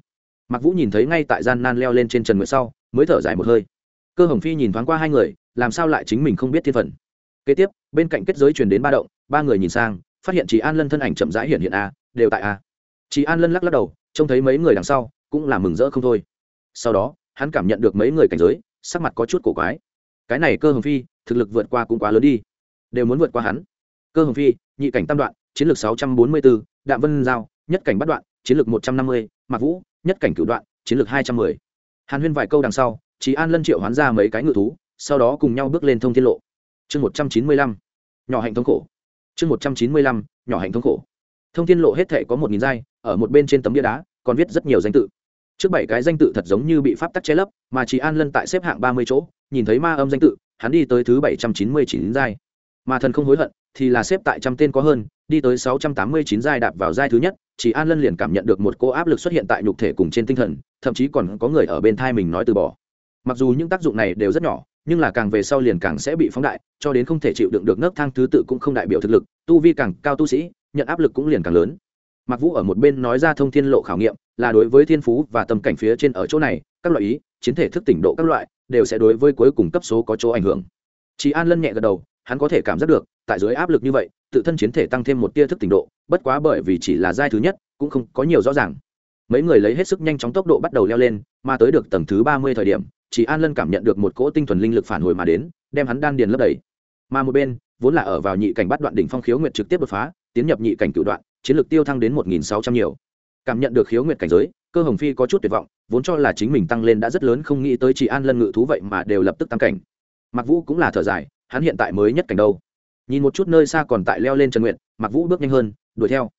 Mặc vũ nhìn thấy ngay tại gian nan leo lên trên trần nguyệt sau, mới thở dài một hơi. Cơ hồng phi nhìn thoáng qua hai người, làm sao lại chính mình không biết thiên phận? Kế tiếp, bên cạnh kết giới truyền đến ba động, ba người nhìn sang, phát hiện chị an lân thân ảnh chậm rãi hiện hiện a đều tại à. a chị an lân lắc lắc đầu, trông thấy mấy người đằng sau, cũng là mừng rỡ không thôi. Sau đó, hắn cảm nhận được mấy người cảnh giới sắc mặt có chút cổ quái. Cái này cơ hồng phi, thực lực vượt qua cũng quá lớn đi. Đều muốn vượt qua hắn. Cơ hồng phi, nhị cảnh tam đoạn, chiến lược sáu trăm bốn mươi bốn đạm vân giao, nhất cảnh bắt đoạn, chiến lược một trăm năm mươi, mạc vũ, nhất cảnh cửu đoạn, chiến lược hai trăm mười. Hàn huyên vài câu đằng sau chị an lân triệu hoán ra mấy cái ngự thú, sau đó cùng nhau bước lên thông thiên lộ. Chương một trăm chín mươi lăm, nhỏ hạnh thống khổ. Chương một trăm chín mươi lăm, nhỏ hạnh thống khổ. Thông thiên lộ hết thể có một nghìn giai, ở một bên trên tấm bia đá, còn viết rất nhiều danh tự trước bảy cái danh tự thật giống như bị pháp tắc che lấp, mà chỉ an lân tại xếp hạng ba mươi chỗ, nhìn thấy ma âm danh tự, hắn đi tới thứ bảy trăm chín mươi chín giai. Mà thần không hối hận, thì là xếp tại trăm tên có hơn, đi tới sáu trăm tám mươi chín giai đạp vào giai thứ nhất chỉ an lân liền cảm nhận được một cô áp lực xuất hiện tại nhục thể cùng trên tinh thần, thậm chí còn có người ở bên thai mình nói từ bỏ. Mặc dù những tác dụng này đều rất nhỏ, nhưng là càng về sau liền càng sẽ bị phóng đại, cho đến không thể chịu đựng được nấc thang thứ tự cũng không đại biểu thực lực, tu vi càng cao tu sĩ, nhận áp lực cũng liền càng lớn mặc vũ ở một bên nói ra thông thiên lộ khảo nghiệm, là đối với thiên phú và tâm cảnh phía trên ở chỗ này, các loại ý, chiến thể thức tỉnh độ các loại, đều sẽ đối với cuối cùng cấp số có chỗ ảnh hưởng. Chị an lân nhẹ gật đầu, hắn có thể cảm giác được, tại dưới áp lực như vậy, tự thân chiến thể tăng thêm một tia thức tỉnh độ, bất quá bởi vì chỉ là giai thứ nhất, cũng không có nhiều rõ ràng. Mấy người lấy hết sức nhanh chóng tốc độ bắt đầu leo lên, mà tới được tầng thứ ba mươi thời điểm, chỉ an lân cảm nhận được một cỗ tinh thuần linh lực phản hồi mà đến, đem hắn đan điền lấp đầy. Mà một bên, vốn là ở vào nhị cảnh bắt đoạn đỉnh phong khiếu nguyệt trực tiếp đột phá, tiến nhập nhị cảnh cựu đoạn chiến lược tiêu thăng đến một nghìn sáu trăm nhiều. Cảm nhận được khiếu nguyệt cảnh giới, cơ hồng phi có chút tuyệt vọng, vốn cho là chính mình tăng lên đã rất lớn, không nghĩ tới chỉ an lân ngự thú vậy mà đều lập tức tăng cảnh. Mặc vũ cũng là thở dài, hắn hiện tại mới nhất cảnh đâu. Nhìn một chút nơi xa còn tại leo lên trần nguyện mặc vũ bước nhanh hơn, đuổi theo.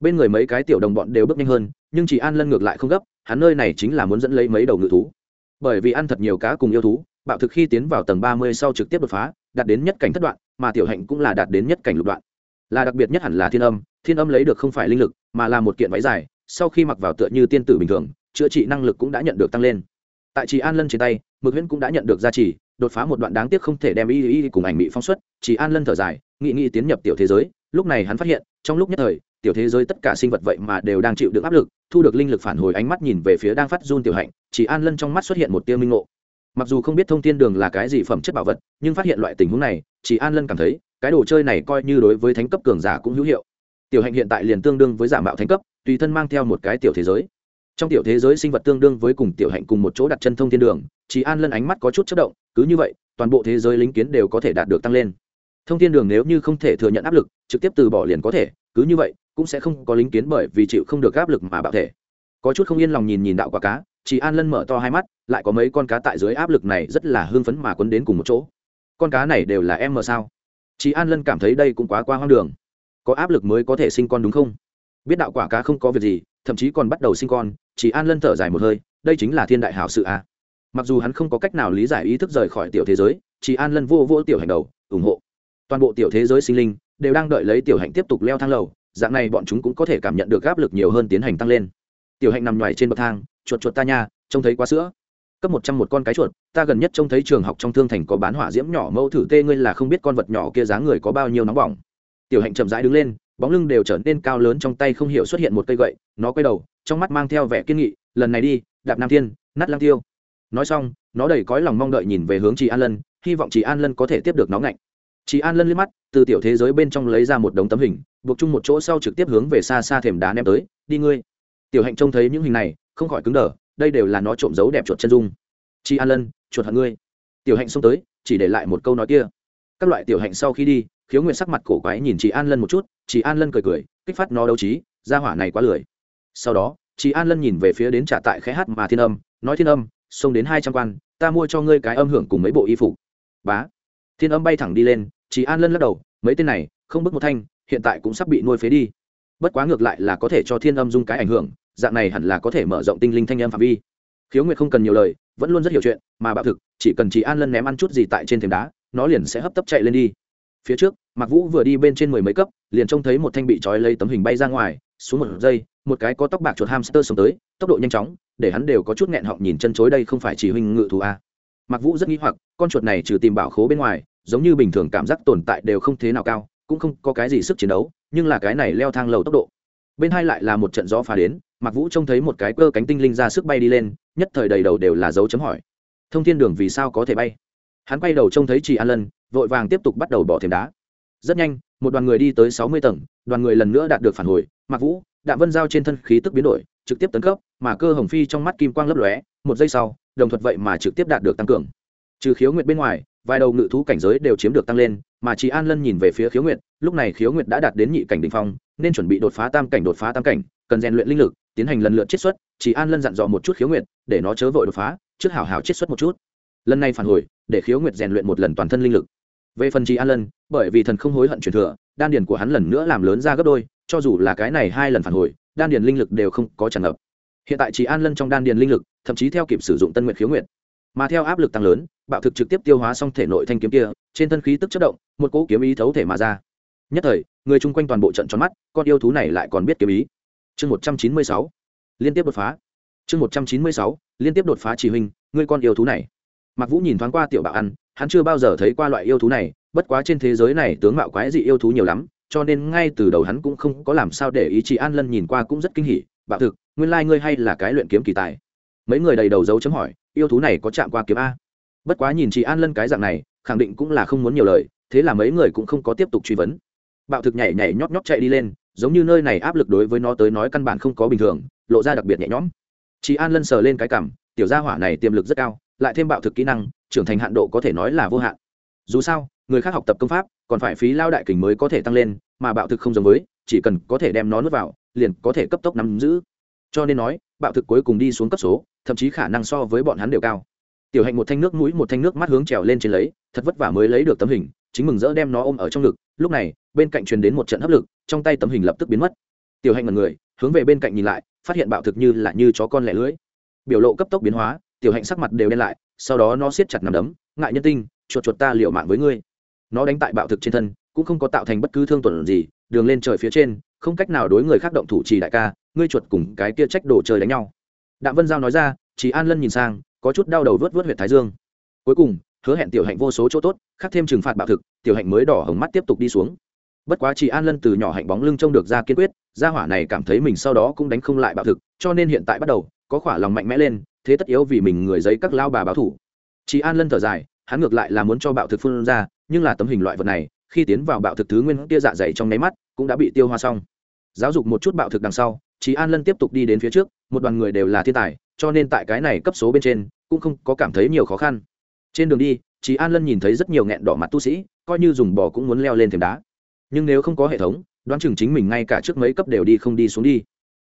Bên người mấy cái tiểu đồng bọn đều bước nhanh hơn, nhưng chỉ an lân ngược lại không gấp, hắn nơi này chính là muốn dẫn lấy mấy đầu ngự thú. Bởi vì ăn thật nhiều cá cùng yêu thú, bạo thực khi tiến vào tầng ba mươi sau trực tiếp đột phá, đạt đến nhất cảnh thất đoạn, mà tiểu hạnh cũng là đạt đến nhất cảnh lục đoạn. Là đặc biệt nhất hẳn là thiên âm thiên âm lấy được không phải linh lực, mà là một kiện váy dài, sau khi mặc vào tựa như tiên tử bình thường, chữa trị năng lực cũng đã nhận được tăng lên. Tại chị an lân trên tay, mực huyễn cũng đã nhận được gia trì, đột phá một đoạn đáng tiếc không thể đem y y cùng ảnh bị phong xuất. Chỉ an lân thở dài, nghị nghị tiến nhập tiểu thế giới, lúc này hắn phát hiện, trong lúc nhất thời, tiểu thế giới tất cả sinh vật vậy mà đều đang chịu được áp lực, thu được linh lực phản hồi ánh mắt nhìn về phía đang phát run tiểu hạnh chỉ an lân trong mắt xuất hiện một tia minh ngộ. Mặc dù không biết thông tin đường là cái gì phẩm chất bảo vật, nhưng phát hiện loại tình huống này chỉ an lân cảm thấy, cái đồ chơi này coi như đối với thánh cấp cường giả cũng hữu hiệu tiểu hạnh hiện tại liền tương đương với giả mạo thánh cấp, tùy thân mang theo một cái tiểu thế giới. Trong tiểu thế giới sinh vật tương đương với cùng tiểu hạnh cùng một chỗ đặt chân thông thiên đường, chỉ an lân ánh mắt có chút chất động, cứ như vậy, toàn bộ thế giới lính kiến đều có thể đạt được tăng lên. Thông thiên đường nếu như không thể thừa nhận áp lực, trực tiếp từ bỏ liền có thể, cứ như vậy, cũng sẽ không có lính kiến bởi vì chịu không được áp lực mà bạo thể. Có chút không yên lòng nhìn nhìn đạo quả cá, chỉ an lân mở to hai mắt, lại có mấy con cá tại dưới áp lực này rất là hưng phấn mà quấn đến cùng một chỗ. Con cá này đều là em mờ sao? Chị an lân cảm thấy đây cũng quá qua hoang đường có áp lực mới có thể sinh con đúng không? Biết đạo quả cá không có việc gì, thậm chí còn bắt đầu sinh con, chỉ an lân thở dài một hơi, đây chính là thiên đại hảo sự a mặc dù hắn không có cách nào lý giải ý thức rời khỏi tiểu thế giới, chỉ an lân vô vô tiểu hành đầu, ủng hộ. Toàn bộ tiểu thế giới sinh linh đều đang đợi lấy tiểu hạnh tiếp tục leo thang lầu, dạng này bọn chúng cũng có thể cảm nhận được áp lực nhiều hơn tiến hành tăng lên. Tiểu hạnh nằm ngoài trên bậc thang, chuột chuột ta nha, trông thấy quá sữa. Cấp một trăm một con cái chuột, ta gần nhất trông thấy trường học trong thương thành có bán hỏa diễm nhỏ mẫu thử tê ngươi là không biết con vật nhỏ kia dáng người có bao nhiêu nóng bỏng tiểu hạnh chậm rãi đứng lên, bóng lưng đều trở nên cao lớn trong tay không hiểu xuất hiện một cây gậy, nó quay đầu, trong mắt mang theo vẻ kiên nghị, lần này đi, đạp nam thiên, nát lang tiêu. Nói xong, nó đầy cõi lòng mong đợi nhìn về hướng chị an lân, hy vọng chị an lân có thể tiếp được nó ngạnh. Chị an lân liếc mắt, từ tiểu thế giới bên trong lấy ra một đống tấm hình, buộc chung một chỗ sau trực tiếp hướng về xa xa thềm đá ném tới, đi ngươi. Tiểu hạnh trông thấy những hình này, không khỏi cứng đờ, đây đều là nó trộm giấu đẹp chuột chân dung. Chị an lân, chuột hận ngươi. Tiểu hạnh xông tới, chỉ để lại một câu nói kia. Các loại tiểu hạnh sau khi đi khiếu nguyện sắc mặt cổ quái nhìn chị an lân một chút, chị an lân cười cười, kích phát nó đấu trí ra hỏa này quá lười. Sau đó, chị an lân nhìn về phía đến trả tại khẽ hát mà thiên âm, nói thiên âm, xông đến hai trăm quan, ta mua cho ngươi cái âm hưởng cùng mấy bộ y phục. Bá. Thiên âm bay thẳng đi lên, chị an lân lắc đầu, mấy tên này, không bước một thanh, hiện tại cũng sắp bị nuôi phế đi. Bất quá ngược lại là có thể cho thiên âm dung cái ảnh hưởng, dạng này hẳn là có thể mở rộng tinh linh thanh âm phạm vi. Khiếu nguyệt không cần nhiều lời, vẫn luôn rất hiểu chuyện, mà bạo thực, chỉ cần chị an lân ném ăn chút gì tại trên thềm đá, nó liền sẽ hấp tấp chạy lên đi phía trước, mạc vũ vừa đi bên trên mười mấy cấp, liền trông thấy một thanh bị trói lấy tấm hình bay ra ngoài, xuống một giây, một cái có tóc bạc chuột hamster sống tới, tốc độ nhanh chóng, để hắn đều có chút nghẹn họng nhìn chân chối đây không phải chỉ huynh ngự thù a. À. mạc vũ rất nghĩ hoặc, con chuột này trừ tìm bảo khố bên ngoài, giống như bình thường cảm giác tồn tại đều không thế nào cao, cũng không có cái gì sức chiến đấu, nhưng là cái này leo thang lầu tốc độ. Bên hai lại là một trận gió phá đến, mạc vũ trông thấy một cái cơ cánh tinh linh ra sức bay đi lên, nhất thời đầy đầu đều là dấu chấm hỏi. Thông thiên đường vì sao có thể bay? Hắn quay đầu trông thấy chị an lân vội vàng tiếp tục bắt đầu bỏ thêm đá. Rất nhanh, một đoàn người đi tới sáu mươi tầng, đoàn người lần nữa đạt được phản hồi, mạc vũ, đạm vân giao trên thân khí tức biến đổi, trực tiếp tấn cấp, mà cơ hồng phi trong mắt kim quang lấp lóe, một giây sau, đồng thuật vậy mà trực tiếp đạt được tăng cường. Trừ khiếu nguyệt bên ngoài, vài đầu ngự thú cảnh giới đều chiếm được tăng lên, mà chị an lân nhìn về phía khiếu nguyệt, lúc này khiếu nguyệt đã đạt đến nhị cảnh đ ỉ n h phong, nên chuẩn bị đột phá tam cảnh, đột phá tam cảnh, cần rèn luyện linh lực, tiến hành lần lượt chiết xuất chị an lân dặn dò một chút khiếu nguyệt, để nó chớ vội đột phá, trước hảo hảo chiết xuất một chút lần này phản hồi, để khiếu nguyệt rèn luyện một lần toàn thân linh lực. Về phần trí an lân, bởi vì thần không hối hận truyền thừa, đan điền của hắn lần nữa làm lớn ra gấp đôi, cho dù là cái này hai lần phản hồi, đan điền linh lực đều không có tràn ngập. Hiện tại trí an lân trong đan điền linh lực, thậm chí theo kịp sử dụng tân nguyện khiếu nguyện mà theo áp lực tăng lớn, bạo thực trực tiếp tiêu hóa xong thể nội thanh kiếm kia, trên thân khí tức chất động, một cỗ kiếm ý thấu thể mà ra. Nhất thời, người chung quanh toàn bộ trận tròn mắt, con yêu thú này lại còn biết kiếm ý. Chương một trăm chín mươi sáu, liên tiếp đột phá. Chương một trăm chín mươi sáu, liên tiếp đột phá chỉ huynh, ngươi con yêu thú này. Mạc vũ nhìn thoáng qua tiểu bạo ăn, hắn chưa bao giờ thấy qua loại yêu thú này, bất quá trên thế giới này tướng mạo quái dị yêu thú nhiều lắm, cho nên ngay từ đầu hắn cũng không có làm sao để ý chị an lân nhìn qua cũng rất kinh hỉ, bạo thực, nguyên lai、like、ngươi hay là cái luyện kiếm kỳ tài. Mấy người đầy đầu dấu chấm hỏi, yêu thú này có chạm qua kiếm a? Bất quá nhìn chị an lân cái dạng này, khẳng định cũng là không muốn nhiều lời, thế là mấy người cũng không có tiếp tục truy vấn. Bạo thực nhảy nhảy nhóp nhóp chạy đi lên, giống như nơi này áp lực đối với nó tới nói căn bản không có bình thường, lộ ra đặc biệt nhẹ nhõm. Chị an lân sờ lên cái cảm tiểu gia hỏa này tiềm lực rất cao lại thêm bạo thực kỹ năng, trưởng thành hạn độ có thể nói là vô hạn. Dù sao, người khác học tập công pháp, còn phải phí lao đại kình mới có thể tăng lên, mà bạo thực không giống với, chỉ cần có thể đem nó nuốt vào, liền có thể cấp tốc nắm giữ. Cho nên nói, bạo thực cuối cùng đi xuống cấp số, thậm chí khả năng so với bọn hắn đều cao. Tiểu hạnh một thanh nước mũi, một thanh nước mắt hướng trèo lên trên lấy, thật vất vả mới lấy được tấm hình, chính mừng rỡ đem nó ôm ở trong ngực. Lúc này, bên cạnh truyền đến một trận hấp lực, trong tay tấm hình lập tức biến mất. Tiểu hạnh mật người, hướng về bên cạnh nhìn lại, phát hiện bạo thực như là như chó con lẻ lưới biểu lộ cấp tốc biến hóa tiểu hạnh sắc mặt đều đen lại, sau đó nó siết chặt nằm đấm, ngại nhân tinh, chuột chuột ta liệu mạng với ngươi. Nó đánh tại bạo thực trên thân, cũng không có tạo thành bất cứ thương tổn gì, đường lên trời phía trên, không cách nào đối người khác động thủ trì đại ca, ngươi chuột cùng cái kia trách đổ trời đánh nhau. Đạm vân giao nói ra, chỉ an lân nhìn sang, có chút đau đầu vớt vớt huyện thái dương. Cuối cùng, hứa hẹn tiểu hạnh vô số chỗ tốt khắc thêm trừng phạt bạo thực, tiểu hạnh mới đỏ hồng mắt tiếp tục đi xuống. Bất quá chỉ an lân từ nhỏ hạnh bóng lưng trông được ra kiên quyết, gia hỏa này cảm thấy mình sau đó cũng đánh không lại bạo thực, cho nên hiện tại bắt đầu, có khỏa lòng mạnh mẽ lên thế tất yếu vì mình người giấy các lao bà báo thủ. Chị an lân thở dài, hắn ngược lại là muốn cho bạo thực phun ra, nhưng là tấm hình loại vật này, khi tiến vào bạo thực thứ nguyên tia dạ dày trong nháy mắt, cũng đã bị tiêu hoa xong. Giáo dục một chút bạo thực đằng sau chị an lân tiếp tục đi đến phía trước, một đoàn người đều là thiên tài, cho nên tại cái này cấp số bên trên, cũng không có cảm thấy nhiều khó khăn. Trên đường đi chị an lân nhìn thấy rất nhiều nghẹn đỏ mặt tu sĩ, coi như dùng bò cũng muốn leo lên thềm đá. Nhưng nếu không có hệ thống, đoán chừng chính mình ngay cả trước mấy cấp đều đi không đi xuống đi.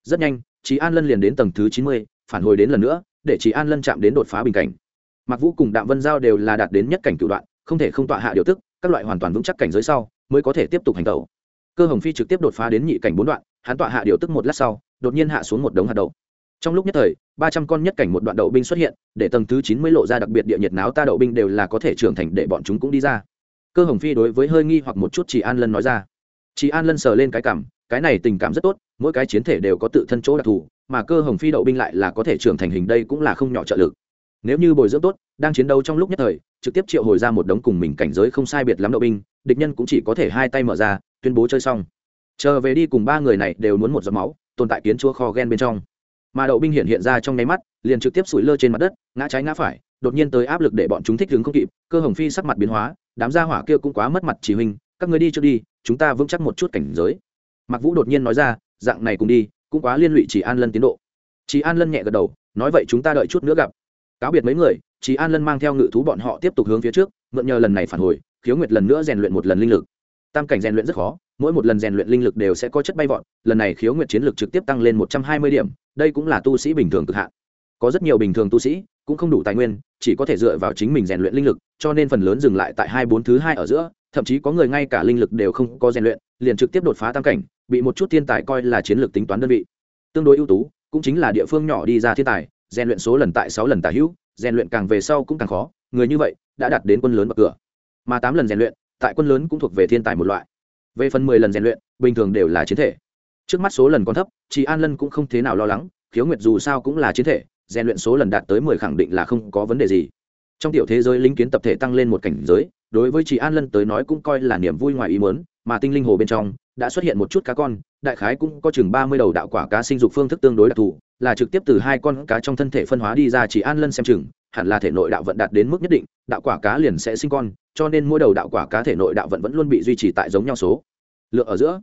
Rất nhanh chị an lân liền đến tầng thứ chín mươi, phản hồi đến lần nữa để chỉ an lân chạm đến đột phá bình cảnh. Mặc vũ cùng đạm vân giao đều là đạt đến nhất cảnh cựu đoạn, không thể không tọa hạ điều tức, các loại hoàn toàn vững chắc cảnh giới sau, mới có thể tiếp tục hành tẩu. Cơ hồng phi trực tiếp đột phá đến nhị cảnh bốn đoạn, hắn tọa hạ điều tức một lát sau, đột nhiên hạ xuống một đống hạt đậu. Trong lúc nhất thời, ba trăm con nhất cảnh một đoạn đậu binh xuất hiện, để tầng thứ chín mươi lộ ra đặc biệt địa nhiệt náo ta đậu binh đều là có thể trưởng thành để bọn chúng cũng đi ra. Cơ hồng phi đối với hơi nghi hoặc một chút chị an lân nói ra. Chị an lân sờ lên cái cảm, cái này tình cảm rất tốt, mỗi cái chiến thể đều có tự thân chỗ đặc thù mà cơ hồng phi đậu binh lại là có thể trưởng thành hình đây cũng là không nhỏ trợ lực. Nếu như bồi dưỡng tốt, đang chiến đấu trong lúc nhất thời, trực tiếp triệu hồi ra một đống cùng mình cảnh giới không sai biệt lắm đậu binh, địch nhân cũng chỉ có thể hai tay mở ra, tuyên bố chơi xong. Chờ về đi cùng ba người này đều muốn một giọt máu, tồn tại kiến chúa kho ghen bên trong. Mà đậu binh hiện hiện ra trong nháy mắt, liền trực tiếp sủi lơ trên mặt đất, ngã trái ngã phải, đột nhiên tới áp lực để bọn chúng thích đứng không kịp, cơ hồng phi sắc mặt biến hóa, đám gia hỏa kia cũng quá mất mặt chỉ huynh, các người đi trước đi, chúng ta vững chắc một chút cảnh giới. Mặc vũ đột nhiên nói ra, dạng này cùng đi cũng quá liên lụy chỉ an lân tiến độ. Chỉ an lân nhẹ gật đầu, nói vậy chúng ta đợi chút nữa gặp. Cáo biệt mấy người chỉ an lân mang theo ngự thú bọn họ tiếp tục hướng phía trước, mượn nhờ lần này phản hồi, khiếu nguyệt lần nữa rèn luyện một lần linh lực. Tam cảnh rèn luyện rất khó, mỗi một lần rèn luyện linh lực đều sẽ có chất bay vọt, lần này khiếu nguyệt chiến lực trực tiếp tăng lên một trăm hai mươi điểm, đây cũng là tu sĩ bình thường cực hạn. Có rất nhiều bình thường tu sĩ, cũng không đủ tài nguyên, chỉ có thể dựa vào chính mình rèn luyện linh lực, cho nên phần lớn dừng lại tại hai bốn thứ hai ở giữa, thậm chí có người ngay cả linh lực đều không có rèn luyện, liền trực tiếp đột phá tam cảnh bị một chút thiên tài coi là chiến lược tính toán đơn vị. Tương đối ưu tú, cũng chính là địa phương nhỏ đi ra thiên tài, rèn luyện số lần tại sáu lần tả hữu, rèn luyện càng về sau cũng càng khó, người như vậy đã đạt đến quân lớn bậc cửa. Mà tám lần rèn luyện, tại quân lớn cũng thuộc về thiên tài một loại. Về phần mười lần rèn luyện, bình thường đều là chiến thể. Trước mắt số lần còn thấp chị an lân cũng không thế nào lo lắng, khiếu nguyệt dù sao cũng là chiến thể, rèn luyện số lần đạt tới mười khẳng định là không có vấn đề gì. Trong tiểu thế giới linh kiến tập thể tăng lên một cảnh giới, đối với chị an lân tới nói cũng coi là niềm vui ngoài ý muốn, mà tinh linh hồ bên trong đã xuất hiện một chút cá con, đại khái cũng có chừng ba mươi đầu đạo quả cá sinh dục phương thức tương đối đặc thù, là trực tiếp từ hai con cá trong thân thể phân hóa đi ra chỉ an lân xem chừng, hẳn là thể nội đạo vận đạt đến mức nhất định, đạo quả cá liền sẽ sinh con, cho nên mỗi đầu đạo quả cá thể nội đạo vận vẫn luôn bị duy trì tại giống nhau số. Lượng ở giữa,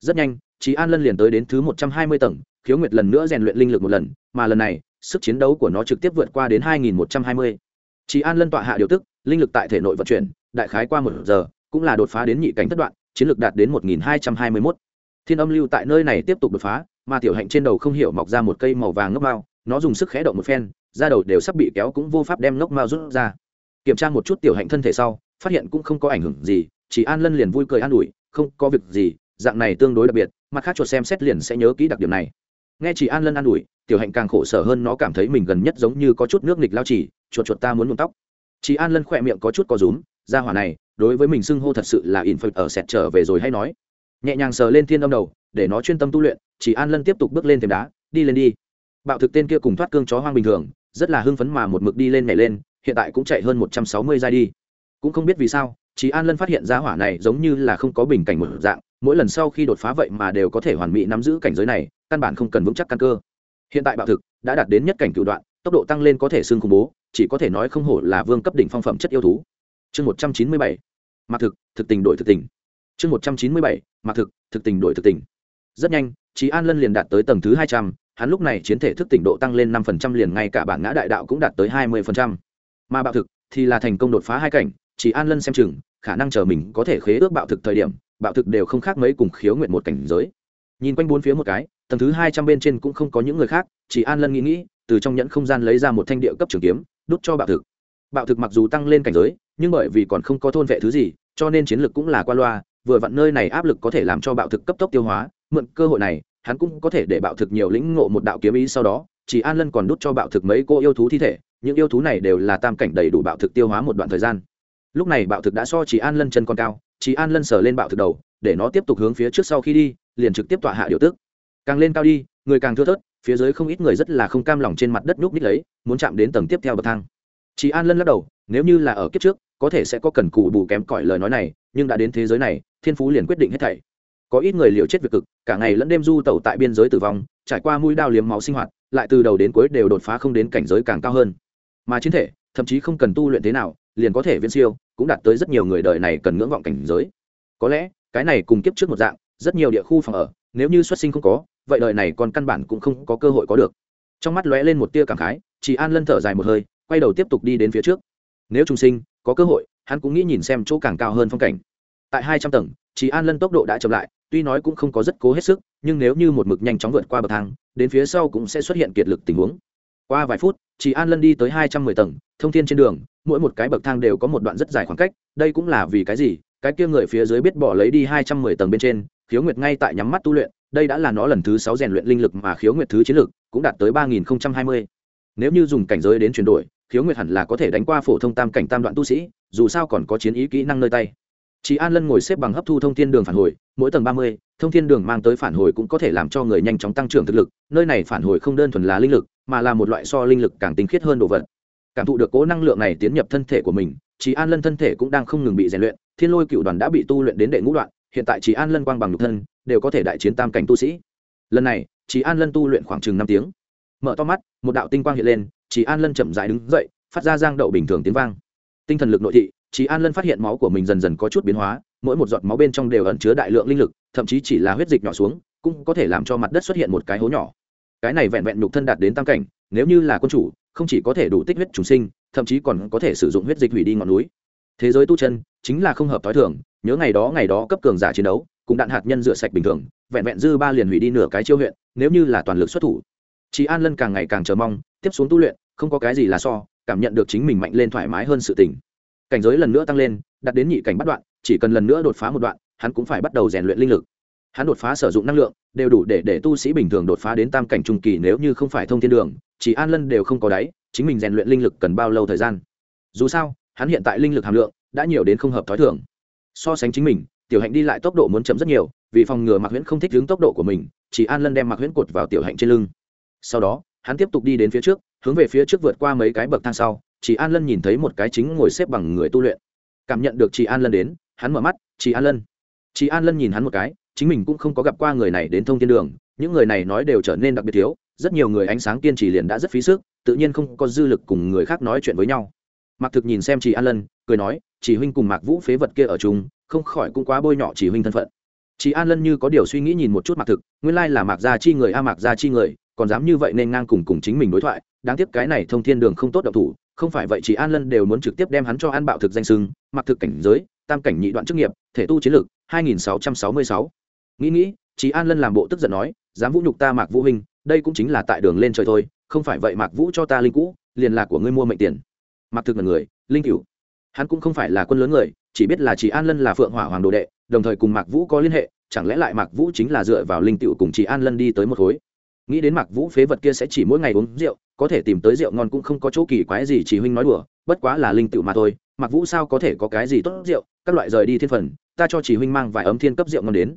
rất nhanh, chỉ an lân liền tới đến thứ một trăm hai mươi tầng, khiếu nguyệt lần nữa rèn luyện linh lực một lần, mà lần này, sức chiến đấu của nó trực tiếp vượt qua đến hai nghìn một trăm hai mươi. Chỉ an lân tọa hạ điều tức, linh lực tại thể nội vận chuyển, đại khái qua một giờ, cũng là đột phá đến nhị cảnh thất đoạn chiến lược đạt đến một nghìn hai trăm hai mươi mốt. Thiên âm lưu tại nơi này tiếp tục đột phá, mà tiểu hạnh trên đầu không hiểu mọc ra một cây màu vàng ngốc mao, nó dùng sức khẽ động một phen, da đầu đều sắp bị kéo cũng vô pháp đem ngốc mao rút ra. Kiểm tra một chút tiểu hạnh thân thể sau, phát hiện cũng không có ảnh hưởng gì, chỉ an lân liền vui cười an ủi, không có việc gì, dạng này tương đối đặc biệt, mặt khác chuột xem xét liền sẽ nhớ kỹ đặc điểm này. Nghe chỉ an lân an ủi, tiểu hạnh càng khổ sở hơn nó cảm thấy mình gần nhất giống như có chút nước nghịch lao chỉ, chuột chuột ta muốn nhuộm tóc. Chỉ an lân khỏe miệng có chút có rúm, ra hỏa này đối với mình xưng hô thật sự là in phật ở sẹt trở về rồi hay nói. Nhẹ nhàng sờ lên thiên âm đầu, để nó chuyên tâm tu luyện, chỉ an lân tiếp tục bước lên thềm đá, đi lên đi. Bạo thực tên kia cùng thoát cương chó hoang bình thường, rất là hưng phấn mà một mực đi lên nhảy lên, hiện tại cũng chạy hơn một trăm sáu mươi giai đi. Cũng không biết vì sao, chỉ an lân phát hiện ra hỏa này giống như là không có bình cảnh một dạng, mỗi lần sau khi đột phá vậy mà đều có thể hoàn mỹ nắm giữ cảnh giới này, căn bản không cần vững chắc căn cơ. Hiện tại bạo thực đã đạt đến nhất cảnh cựu đoạn, tốc độ tăng lên có thể xương khủng bố, chỉ có thể nói không hổ là vương cấp đỉnh phong phẩm chất yêu thú chương một trăm chín mươi bảy. Mặc thực thực tình đổi thực tình. Chương một trăm chín mươi bảy mặc thực thực tình đổi thực tình. Rất nhanh trí an lân liền đạt tới tầng thứ hai trăm, hắn lúc này chiến thể thức tỉnh độ tăng lên năm phần trăm liền ngay cả bản ngã đại đạo cũng đạt tới hai mươi phần trăm. Mà bạo thực thì là thành công đột phá hai cảnh chỉ an lân xem chừng, khả năng chờ mình có thể khế ước bạo thực thời điểm, bạo thực đều không khác mấy cùng khiếu nguyện một cảnh giới. Nhìn quanh bốn phía một cái, tầng thứ hai trăm bên trên cũng không có những người khác chỉ an lân nghĩ nghĩ, từ trong nhẫn không gian lấy ra một thanh địa cấp trường kiếm, đút cho bạo thực. Bạo thực mặc dù tăng lên cảnh giới nhưng bởi vì còn không có thôn vệ thứ gì, cho nên chiến lược cũng là qua loa, vừa vặn nơi này áp lực có thể làm cho bạo thực cấp tốc tiêu hóa, mượn cơ hội này, hắn cũng có thể để bạo thực nhiều lĩnh ngộ một đạo kiếm ý sau đó, chỉ an lân còn đút cho bạo thực mấy cô yêu thú thi thể, những yêu thú này đều là tam cảnh đầy đủ bạo thực tiêu hóa một đoạn thời gian. Lúc này bạo thực đã so chỉ an lân chân con cao, chỉ an lân sờ lên bạo thực đầu, để nó tiếp tục hướng phía trước sau khi đi, liền trực tiếp tọa hạ điều tức. Càng lên cao đi, người càng thưa thớt, phía dưới không ít người rất là không cam lòng trên mặt đất nhúc nít lấy, muốn chạm đến tầng tiếp theo bậc thang. Chỉ an lân lắc đầu, nếu như là ở kiếp trước có thể sẽ có cần cù bù kém cỏi lời nói này, nhưng đã đến thế giới này, thiên phú liền quyết định hết thảy. Có ít người liều chết việc cực, cả ngày lẫn đêm du tẩu tại biên giới tử vong, trải qua mũi đao liếm máu sinh hoạt, lại từ đầu đến cuối đều đột phá không đến cảnh giới càng cao hơn. Mà chiến thể, thậm chí không cần tu luyện thế nào, liền có thể viễn siêu, cũng đạt tới rất nhiều người đời này cần ngưỡng vọng cảnh giới. Có lẽ, cái này cùng kiếp trước một dạng, rất nhiều địa khu phòng ở, nếu như xuất sinh không có, vậy đời này còn căn bản cũng không có cơ hội có được. Trong mắt lóe lên một tia cảm khái chị an lân thở dài một hơi, quay đầu tiếp tục đi đến phía trước. Nếu trung sinh có cơ hội, hắn cũng nghĩ nhìn xem chỗ càng cao hơn phong cảnh. Tại hai trăm tầng chị an lân tốc độ đã chậm lại, tuy nói cũng không có rất cố hết sức, nhưng nếu như một mực nhanh chóng vượt qua bậc thang, đến phía sau cũng sẽ xuất hiện kiệt lực tình huống. Qua vài phút chị an lân đi tới hai trăm mười tầng, thông thiên trên đường, mỗi một cái bậc thang đều có một đoạn rất dài khoảng cách, đây cũng là vì cái gì? Cái kia người phía dưới biết bỏ lấy đi hai trăm mười tầng bên trên, khiếu nguyệt ngay tại nhắm mắt tu luyện, đây đã là nó lần thứ sáu rèn luyện linh lực mà khiếu nguyệt thứ chiến lực cũng đạt tới ba nghìn hai mươi. Nếu như dùng cảnh giới đến chuyển đổi khiếu nguyệt hẳn là có thể đánh qua phổ thông tam cảnh tam đoạn tu sĩ, dù sao còn có chiến ý kỹ năng nơi tay. Chị an lân ngồi xếp bằng hấp thu thông thiên đường phản hồi, mỗi tầng ba mươi, thông thiên đường mang tới phản hồi cũng có thể làm cho người nhanh chóng tăng trưởng thực lực, nơi này phản hồi không đơn thuần là linh lực, mà là một loại so linh lực càng tinh khiết hơn đồ vật. Cảm thụ được cố năng lượng này tiến nhập thân thể của mình chị an lân thân thể cũng đang không ngừng bị rèn luyện, thiên lôi cựu đoàn đã bị tu luyện đến đệ ngũ đoạn, hiện tại chị an lân quang bằng lục thân, đều có thể đại chiến tam cảnh tu sĩ. Lần này chị an lân tu luyện khoảng chừng năm tiếng. Mở to mắt, một đạo tinh quang hiện lên chị an lân chậm dại đứng dậy, phát ra giang đậu bình thường tiếng vang. Tinh thần lực nội thị chị an lân phát hiện máu của mình dần dần có chút biến hóa, mỗi một giọt máu bên trong đều ẩn chứa đại lượng linh lực, thậm chí chỉ là huyết dịch nhỏ xuống, cũng có thể làm cho mặt đất xuất hiện một cái hố nhỏ. Cái này vẹn vẹn nhục thân đạt đến tam cảnh, nếu như là quân chủ, không chỉ có thể đủ tích huyết chúng sinh, thậm chí còn có thể sử dụng huyết dịch hủy đi ngọn núi. Thế giới tu chân, chính là không hợp t h o i thường, nhớ ngày đó ngày đó cấp cường giả chiến đấu, cùng đạn hạt nhân rửa sạch bình thường, vẹn vẹn dư ba liền hủy đi nửa cái chiêu huyện, nếu như là toàn lực xuất thủ chị an lân càng ngày càng chờ mong, tiếp xuống tu luyện, không có cái gì là so, cảm nhận được chính mình mạnh lên thoải mái hơn sự tình. Cảnh giới lần nữa tăng lên đặt đến nhị cảnh bắt đoạn, chỉ cần lần nữa đột phá một đoạn, hắn cũng phải bắt đầu rèn luyện linh lực. Hắn đột phá sử dụng năng lượng, đều đủ để để tu sĩ bình thường đột phá đến tam cảnh trung kỳ nếu như không phải thông thiên đường, chỉ an lân đều không có đáy, chính mình rèn luyện linh lực cần bao lâu thời gian? Dù sao, hắn hiện tại linh lực hàm lượng đã nhiều đến không hợp t h ó i thường. So sánh chính mình, tiểu hạnh đi lại tốc độ muốn chậm rất nhiều, vì phòng ngừa mạc huyễn không thích đứng tốc độ của mình, chỉ an lân đem mạc huyễn cột vào tiểu hạnh trên lưng sau đó, hắn tiếp tục đi đến phía trước, hướng về phía trước vượt qua mấy cái bậc thang sau, chỉ an lân nhìn thấy một cái chính ngồi xếp bằng người tu luyện. Cảm nhận được chị an lân đến, hắn mở mắt chị an lân. Chị an lân nhìn hắn một cái, chính mình cũng không có gặp qua người này đến thông thiên đường, những người này nói đều trở nên đặc biệt thiếu, rất nhiều người ánh sáng kiên trì liền đã rất phí sức, tự nhiên không có dư lực cùng người khác nói chuyện với nhau. Mạc thực nhìn xem chị an lân, cười nói, chỉ huynh cùng mạc vũ phế vật kia ở chung, không khỏi cũng quá bôi nhọ chỉ huynh thân phận. Chị an lân như có điều suy nghĩ nhìn một chút mạc thực, nguyên lai là mạc gia chi người a, mạc gia chi người còn dám như vậy nên ngang cùng cùng chính mình đối thoại, đáng tiếc cái này thông thiên đường không tốt độc thủ, không phải vậy chị an lân đều muốn trực tiếp đem hắn cho an bạo thực danh sưng, mặc thực cảnh giới, tam cảnh nhị đoạn chức nghiệp, thể tu chiến lược 2666. nghĩ nghĩ chị an lân làm bộ tức giận nói, dám vũ nhục ta mạc vũ huynh, đây cũng chính là tại đường lên trời thôi, không phải vậy mạc vũ cho ta linh cũ, liền là của ngươi mua mệnh tiền. Mặc thực là người, linh cửu. Hắn cũng không phải là quân lớn người, chỉ biết là chỉ an lân là phượng hỏa hoàng đồ đệ, đồng thời cùng mạc vũ có liên hệ, chẳng lẽ lại mạc vũ chính là dựa vào linh tựu cùng chỉ an lân đi tới một khối? Nghĩ đến mặc vũ phế vật kia sẽ chỉ mỗi ngày uống rượu, có thể tìm tới rượu ngon cũng không có chỗ kỳ quái gì chỉ huynh nói đùa, bất quá là linh tựu mà thôi. Mặc vũ sao có thể có cái gì tốt rượu, các loại rời đi thiên phần, ta cho chỉ huynh mang vài ấm thiên cấp rượu ngon đến.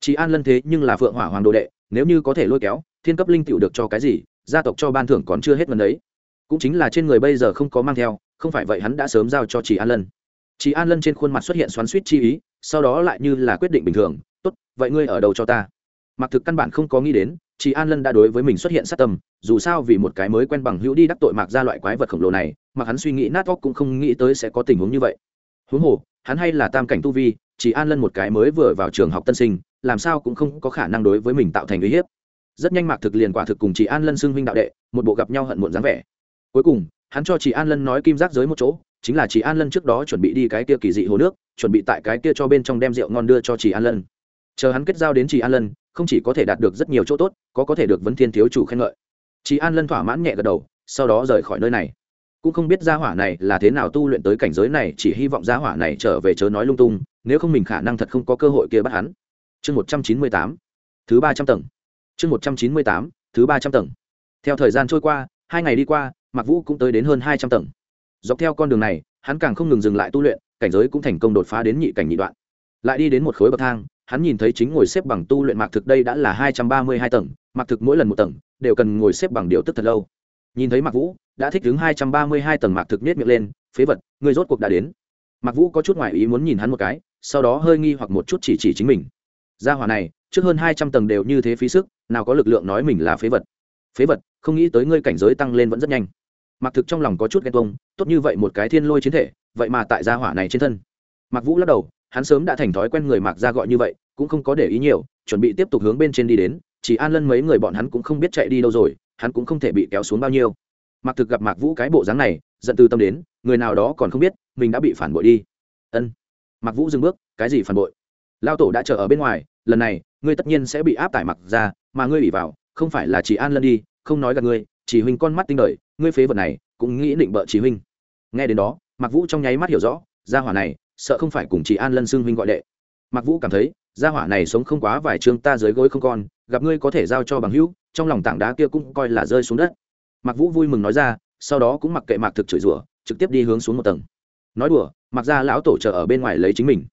Chỉ an lân thế nhưng là phượng hỏa hoàng đồ đệ, nếu như có thể lôi kéo, thiên cấp linh tựu được cho cái gì, gia tộc cho ban thưởng còn chưa hết ngần đấy. Cũng chính là trên người bây giờ không có mang theo, không phải vậy hắn đã sớm giao cho chị an lân. Chị an lân trên khuôn mặt xuất hiện xoắn suýt chi ý, sau đó lại như là quyết định bình thường, tốt, vậy ngươi ở đầu cho ta? Mặc thực căn bản không có nghĩ đến chị an lân đã đối với mình xuất hiện sát tâm, dù sao vì một cái mới quen bằng hữu đi đắc tội mạc ra loại quái vật khổng lồ này, mà hắn suy nghĩ nát óc cũng không nghĩ tới sẽ có tình huống như vậy. Huống hồ, hắn hay là tam cảnh tu vi, chỉ an lân một cái mới vừa vào trường học tân sinh, làm sao cũng không có khả năng đối với mình tạo thành uy hiếp. Rất nhanh mạc thực liền quả thực cùng chị an lân xưng huynh đạo đệ, một bộ gặp nhau hận muộn dáng vẻ. Cuối cùng, hắn cho chị an lân nói kim giác giới một chỗ, chính là chị an lân trước đó chuẩn bị đi cái kia kỳ dị hồ nước, chuẩn bị tại cái kia cho bên trong đem rượu ngon đưa cho chị an lân. Chờ hắn kết giao đến chị an lân không chỉ có thể đạt được rất nhiều chỗ tốt, có có thể được vấn thiên thiếu chủ khen ngợi. Chị an lân thỏa mãn nhẹ gật đầu, sau đó rời khỏi nơi này. Cũng không biết gia hỏa này là thế nào tu luyện tới cảnh giới này, chỉ hy vọng gia hỏa này trở về chớ nói lung tung, nếu không mình khả năng thật không có cơ hội kia bắt hắn. Chương một trăm chín mươi tám, thứ ba trăm tầng. Chương một trăm chín mươi tám, thứ ba trăm tầng. Theo thời gian trôi qua, hai ngày đi qua, mạc vũ cũng tới đến hơn hai trăm tầng. Dọc theo con đường này, hắn càng không ngừng dừng lại tu luyện, cảnh giới cũng thành công đột phá đến nhị cảnh nhị đoạn. Lại đi đến một khối bậc thang hắn nhìn thấy chính ngồi xếp bằng tu luyện mạc thực đây đã là hai trăm ba mươi hai tầng, mạc thực mỗi lần một tầng, đều cần ngồi xếp bằng điều tức thật lâu. Nhìn thấy mạc vũ, đã thích đứng hai trăm ba mươi hai tầng mạc thực nết miệng lên, phế vật người rốt cuộc đã đến. Mạc vũ có chút ngoại ý muốn nhìn hắn một cái, sau đó hơi nghi hoặc một chút chỉ chỉ chính mình. Gia hỏa này, trước hơn hai trăm tầng đều như thế phí sức, nào có lực lượng nói mình là phế vật. Phế vật, không nghĩ tới ngươi cảnh giới tăng lên vẫn rất nhanh. Mặc thực trong lòng có chút ghen tuông, tốt như vậy một cái thiên lôi chiến thể, vậy mà tại gia hỏa này trên thân. Mặc vũ lắc đầu hắn sớm đã thành thói quen người mặc ra gọi như vậy, cũng không có để ý nhiều, chuẩn bị tiếp tục hướng bên trên đi đến, chỉ an lân mấy người bọn hắn cũng không biết chạy đi đâu rồi, hắn cũng không thể bị kéo xuống bao nhiêu. Mặc thực gặp mạc vũ cái bộ dáng này, giận từ tâm đến, người nào đó còn không biết, mình đã bị phản bội đi. Ân. Mạc vũ dừng bước, cái gì phản bội? Lao tổ đã chờ ở bên ngoài, lần này, ngươi tất nhiên sẽ bị áp tải mặc ra, mà ngươi bị vào, không phải là chỉ an lân đi, không nói gặp ngươi, chỉ huynh con mắt tinh đời, ngươi phế vật này, cũng nghĩ định bợ chỉ huynh. Nghe đến đó mặc vũ trong nháy mắt hiểu rõ gia hỏa này sợ không phải cùng chị an lân xưng huynh gọi đệ. Mặc vũ cảm thấy, gia hỏa này sống không quá vài chương ta dưới gối không còn, gặp ngươi có thể giao cho bằng hữu, trong lòng tảng đá kia cũng coi là rơi xuống đất. Mặc vũ vui mừng nói ra, sau đó cũng mặc kệ mạc thực chửi rủa, trực tiếp đi hướng xuống một tầng. Nói đùa mặc ra lão tổ chờ ở bên ngoài lấy chính mình.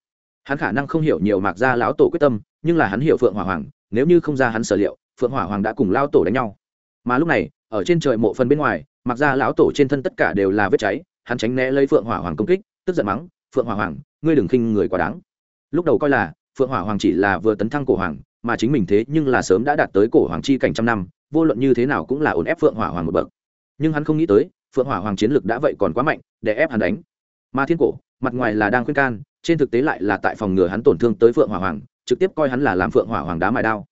Hắn khả năng không hiểu nhiều mạc ra lão tổ quyết tâm, nhưng là hắn hiểu phượng hỏa hoàng, nếu như không ra hắn sở liệu, phượng hỏa hoàng đã cùng lao tổ đánh nhau. Mà lúc này, ở trên trời mộ phần bên ngoài mặc ra lão tổ trên thân tất cả đều là vết cháy, hắn tránh né lấy phượng hỏa hoàng công kích, tức giận mắng phượng hỏa hoàng, ngươi đừng khinh người quá đáng. Lúc đầu coi là, phượng hỏa hoàng chỉ là vừa tấn thăng cổ hoàng, mà chính mình thế nhưng là sớm đã đạt tới cổ hoàng chi cảnh trăm năm, vô luận như thế nào cũng là ổn ép phượng hỏa hoàng một bậc. Nhưng hắn không nghĩ tới, phượng hỏa hoàng chiến lực đã vậy còn quá mạnh, để ép hắn đánh. Mà thiên cổ, mặt ngoài là đang khuyên can, trên thực tế lại là tại phòng ngừa hắn tổn thương tới phượng hỏa hoàng, trực tiếp coi hắn là làm phượng hỏa hoàng đá mài đao.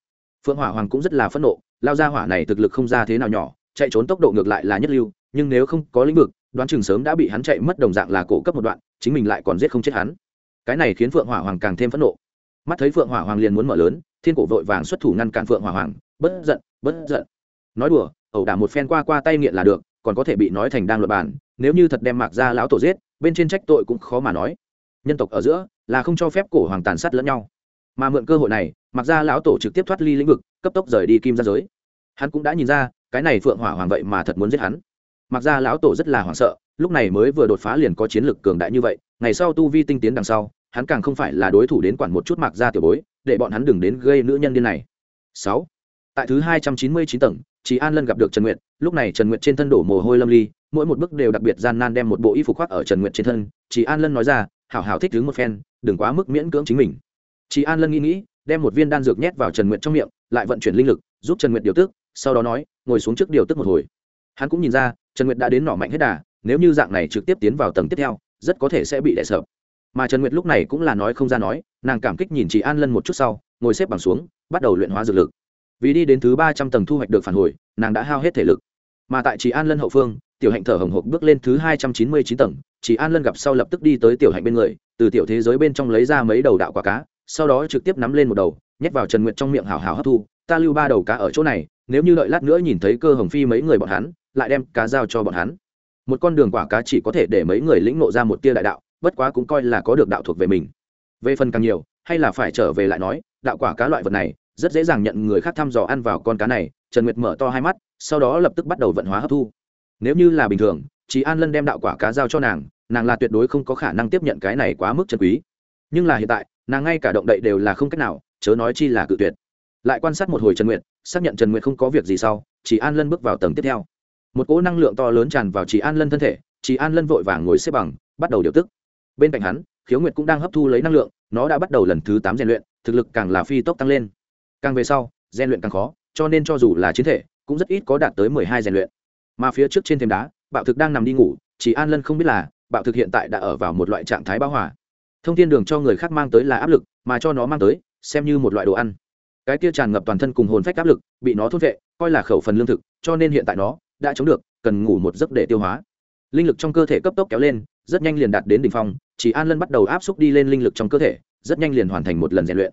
Phượng hỏa hoàng cũng rất là phẫn nộ, lao ra hỏa này thực lực không ra thế nào nhỏ, chạy trốn tốc độ ngược lại là nhất lưu, nhưng nếu không có lĩnh vực đoán chừng sớm đã bị hắn chạy mất đồng dạng là cổ cấp một đoạn, chính mình lại còn giết không chết hắn. Cái này khiến phượng hỏa hoàng càng thêm phẫn nộ. Mắt thấy phượng hỏa hoàng liền muốn mở lớn, thiên cổ vội vàng xuất thủ ngăn cản phượng hỏa hoàng, bất giận bất giận. Nói đùa, ẩu đả một phen qua qua tay nghiện là được, còn có thể bị nói thành đang luật bản, nếu như thật đem mạc ra lão tổ giết, bên trên trách tội cũng khó mà nói. Nhân tộc ở giữa, là không cho phép cổ hoàng tàn sát lẫn nhau. Mà mượn cơ hội này mặc ra lão tổ trực tiếp thoát ly lĩnh vực, cấp tốc rời đi kim ra giới. Hắn cũng đã nhìn ra, cái này phượng hỏa hoàng vậy mà thật muốn giết hắn mặc ra lão tổ rất là hoảng sợ, lúc này mới vừa đột phá liền có chiến lược cường đại như vậy, ngày sau tu vi tinh tiến đằng sau, hắn càng không phải là đối thủ đến quản một chút mặc ra tiểu bối, để bọn hắn đừng đến gây nữ nhân điên này. Sáu, tại thứ hai trăm chín mươi chín tầng chị an lân gặp được trần nguyệt, lúc này trần nguyệt trên thân đổ mồ hôi lâm ly, mỗi một bước đều đặc biệt gian nan đem một bộ y phục khoác ở trần nguyệt trên thân chị an lân nói ra, hảo hảo thích đứng một phen, đừng quá mức miễn cưỡng chính mình. Chị an lân nghĩ nghĩ, đem một viên đan dược nhét vào trần nguyệt trong miệng, lại vận chuyển linh lực, giúp trần nguyệt điều tức, sau đó nói, ngồi xuống trước điều tức một hồi. Hắn cũng nhìn ra trần nguyệt đã đến nỏ mạnh hết đà, nếu như dạng này trực tiếp tiến vào tầng tiếp theo, rất có thể sẽ bị đè sợ mà trần nguyệt lúc này cũng là nói không ra nói, nàng cảm kích nhìn chị an lân một chút sau, ngồi xếp bằng xuống, bắt đầu luyện hóa dược lực. Vì đi đến thứ ba trăm tầng thu hoạch được phản hồi, nàng đã hao hết thể lực. Mà tại chị an lân hậu phương, tiểu hạnh thở hồng hộc bước lên thứ hai trăm chín mươi chín tầng, chị an lân gặp sau lập tức đi tới tiểu hạnh bên người, từ tiểu thế giới bên trong lấy ra mấy đầu đạo quả cá, sau đó trực tiếp nắm lên một đầu, nhét vào trần nguyệt trong miệng hào hào hấp thu, ta lưu ba đầu cá ở chỗ này, nếu như đợi lát nữa nhìn thấy cơ hồng phi mấy người bọn hắn lại đem cá giao cho bọn hắn. Một con đường quả cá chỉ có thể để mấy người lĩnh nộ ra một tia đại đạo, bất quá cũng coi là có được đạo thuộc về mình. Về phần càng nhiều, hay là phải trở về lại nói, đạo quả cá loại vật này, rất dễ dàng nhận người khác thăm dò ăn vào con cá này, trần nguyệt mở to hai mắt, sau đó lập tức bắt đầu vận hóa hấp thu. Nếu như là bình thường chị an lân đem đạo quả cá giao cho nàng nàng là tuyệt đối không có khả năng tiếp nhận cái này quá mức chân quý. Nhưng là hiện tại, nàng ngay cả động đậy đều là không cách nào, chớ nói chi là cự tuyệt. Lại quan sát một hồi trần nguyệt, xác nhận trần nguyệt không có việc gì sau chị an lân bước vào tầng tiếp theo một cỗ năng lượng to lớn tràn vào chị an lân thân thể chị an lân vội vàng ngồi xếp bằng, bắt đầu điều tức. Bên cạnh hắn, khiếu nguyệt cũng đang hấp thu lấy năng lượng, nó đã bắt đầu lần thứ tám rèn luyện, thực lực càng là phi tốc tăng lên. Càng về sau, rèn luyện càng khó, cho nên cho dù là chiến thể, cũng rất ít có đạt tới mười hai rèn luyện. Mà phía trước trên thềm đá, bạo thực đang nằm đi ngủ chị an lân không biết là, bạo thực hiện tại đã ở vào một loại trạng thái bão hỏa thông tin đường cho người khác mang tới là áp lực, mà cho nó mang tới, xem như một loại đồ ăn. Cái kia tràn ngập toàn thân cùng hồn phách áp lực, bị nó thốt vệ, coi là khẩu phần lương thực, cho nên hiện tại nó đã chống được, cần ngủ một giấc để tiêu hóa. Linh lực trong cơ thể cấp tốc kéo lên, rất nhanh liền đạt đến đ ỉ n h phong, chỉ an lân bắt đầu áp xúc đi lên linh lực trong cơ thể, rất nhanh liền hoàn thành một lần rèn luyện.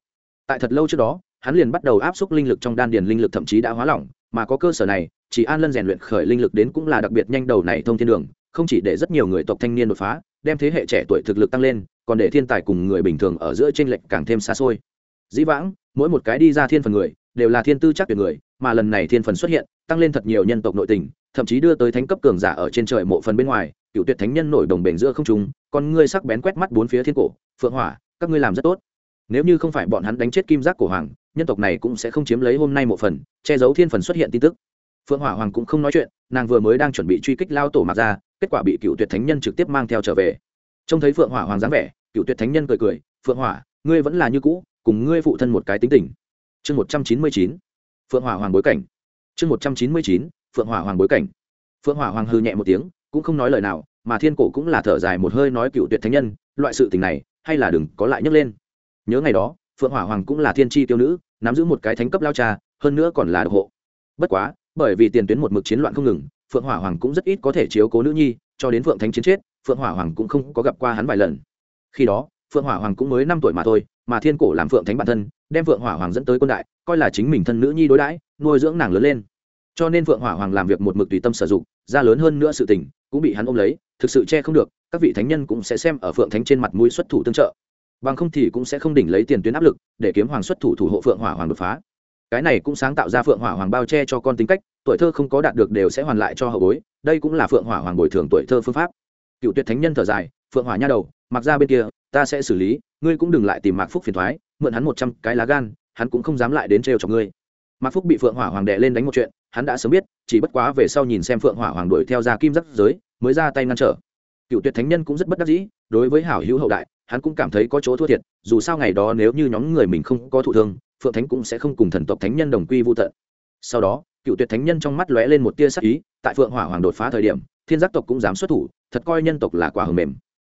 Tại thật lâu trước đó, hắn liền bắt đầu áp xúc linh lực trong đan điền linh lực thậm chí đã hóa lỏng, mà có cơ sở này, chỉ an lân rèn luyện khởi linh lực đến cũng là đặc biệt nhanh đầu này thông thiên đường, không chỉ để rất nhiều người tộc thanh niên đột phá, đem thế hệ trẻ tuổi thực lực tăng lên, còn để thiên tài cùng người bình thường ở giữa t r ê n lệch càng thêm xa xôi. Dĩ vãng, mỗi một cái đi ra thiên phần người đều là thiên tư chắc tuyệt người, mà lần này thiên phần xuất hiện, tăng lên thật nhiều nhân tộc nội tình, thậm chí đưa tới thánh cấp cường giả ở trên trời mộ phần bên ngoài, cựu tuyệt thánh nhân nổi đồng bền giữa không trung, con ngươi sắc bén quét mắt bốn phía thiên cổ, phượng hỏa, các ngươi làm rất tốt. Nếu như không phải bọn hắn đánh chết kim giác cổ hoàng, nhân tộc này cũng sẽ không chiếm lấy hôm nay một phần, che giấu thiên phần xuất hiện tin tức. Phượng hỏa hoàng cũng không nói chuyện, nàng vừa mới đang chuẩn bị truy kích lao tổ mặc ra, kết quả bị cựu tuyệt thánh nhân trực tiếp mang theo trở về. Trông thấy phượng hỏa hoàng dáng vẻ, cựu tuyệt thánh nhân cười cười, phượng hỏa, ngươi vẫn là như cũ, cùng ngươi phụ thân một cái tính tình chương một trăm chín mươi chín, phượng hỏa hoàng bối cảnh. Chương một trăm chín mươi chín, phượng hỏa hoàng bối cảnh. Phượng hỏa hoàng hư nhẹ một tiếng, cũng không nói lời nào, mà thiên cổ cũng là thở dài một hơi nói cựu tuyệt thánh nhân, loại sự tình này, hay là đừng có lại nhấc lên. Nhớ ngày đó, phượng hỏa hoàng cũng là thiên tri tiêu nữ, nắm giữ một cái thánh cấp lao cha, hơn nữa còn là độc hộ. Bất quá, bởi vì tiền tuyến một mực chiến loạn không ngừng, phượng hỏa hoàng cũng rất ít có thể chiếu cố nữ nhi, cho đến phượng thánh chiến chết, phượng hỏa hoàng cũng không có gặp qua hắn vài lần. Khi đó, phượng hỏa hoàng cũng mới năm tuổi mà thôi mà thiên cổ làm phượng thánh bản thân, đem phượng hỏa hoàng dẫn tới quân đại, coi là chính mình thân nữ nhi đối đãi, nuôi dưỡng nàng lớn lên. Cho nên phượng hỏa hoàng làm việc một mực tùy tâm sử dụng, ra lớn hơn nữa sự tình, cũng bị hắn ôm lấy, thực sự che không được, các vị thánh nhân cũng sẽ xem ở phượng thánh trên mặt mũi xuất thủ tương trợ. Bằng không thì cũng sẽ không đỉnh lấy tiền tuyến áp lực, để kiếm hoàng xuất thủ thủ hộ phượng hỏa hoàng đột phá. Cái này cũng sáng tạo ra phượng hỏa hoàng bao che cho con tính cách, tuổi thơ không có đạt được đều sẽ hoàn lại cho hậu bối, đây cũng là phượng hỏa hoàng bồi thường tuổi thơ phương pháp. Cựu tuyệt thánh nhân thở dài, phượng hỏa nha đầu, mặc ra bên kia ta sẽ xử lý, ngươi cũng đừng lại tìm mạc phúc phiền thoái, mượn hắn một trăm cái lá gan, hắn cũng không dám lại đến trêu cho ngươi. Mạc phúc bị phượng hỏa hoàng đệ lên đánh một chuyện, hắn đã sớm biết, chỉ bất quá về sau nhìn xem phượng hỏa hoàng đuổi theo ra kim giáp giới, mới ra tay ngăn trở. Cựu tuyệt thánh nhân cũng rất bất đắc dĩ, đối với hảo hữu hậu đại, hắn cũng cảm thấy có chỗ thua thiệt, dù sao ngày đó nếu như nhóm người mình không có thụ thương, phượng thánh cũng sẽ không cùng thần tộc thánh nhân đồng quy vô tận. Sau đó, cựu tuyệt thánh nhân trong mắt lóe lên một tia sắc ý, tại phượng hỏa hoàng đột phá thời điểm, thiên giác tộc cũng dám xuất thủ, thật coi nhân tộc là quả hầm mềm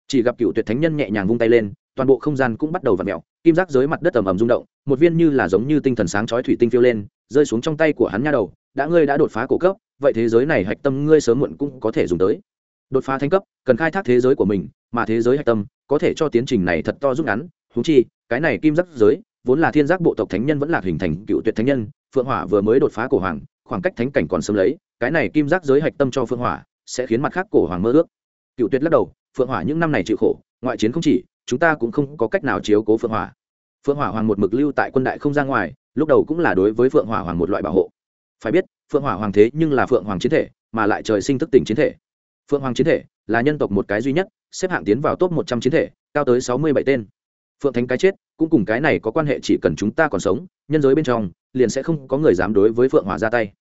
chỉ gặp cựu tuyệt thánh nhân nhẹ nhàng vung tay lên, toàn bộ không gian cũng bắt đầu v ặ mẹo kim giác dưới mặt đất ầm ầm rung động, một viên như là giống như tinh thần sáng chói thủy tinh phiêu lên, rơi xuống trong tay của hắn nha đầu, đã ngươi đã đột phá cổ cấp, vậy thế giới này hạch tâm ngươi sớm muộn cũng có thể dùng tới. Đột phá thanh cấp, cần khai thác thế giới của mình, mà thế giới hạch tâm, có thể cho tiến trình này thật to rút ngắn húng chi, cái này kim giác giới, vốn là thiên giác bộ tộc thánh nhân vẫn là hình thành cựu tuyệt thánh nhân, phượng hỏa vừa mới đột phá cổ hoàng, khoảng cách thánh cảnh còn sớm lấy, cái này kim giác giới hạch tâm cho phượng hỏa, sẽ khiến mặt khác cổ hoàng mơ ước. Cựu tuyệt lắc đầu phượng hỏa những năm này chịu khổ, ngoại chiến không chỉ, chúng ta cũng không có cách nào chiếu cố phượng hỏa. Phượng hỏa hoàng một mực lưu tại quân đại không ra ngoài, lúc đầu cũng là đối với phượng hỏa hoàng một loại bảo hộ. Phải biết, phượng hỏa hoàng thế nhưng là phượng hoàng chiến thể, mà lại trời sinh thức tỉnh chiến thể. Phượng hoàng chiến thể là nhân tộc một cái duy nhất, xếp hạng tiến vào top một trăm chiến thể, cao tới sáu mươi bảy tên. Phượng thánh cái chết, cũng cùng cái này có quan hệ chỉ cần chúng ta còn sống, nhân giới bên trong, liền sẽ không có người dám đối với phượng hỏa ra tay.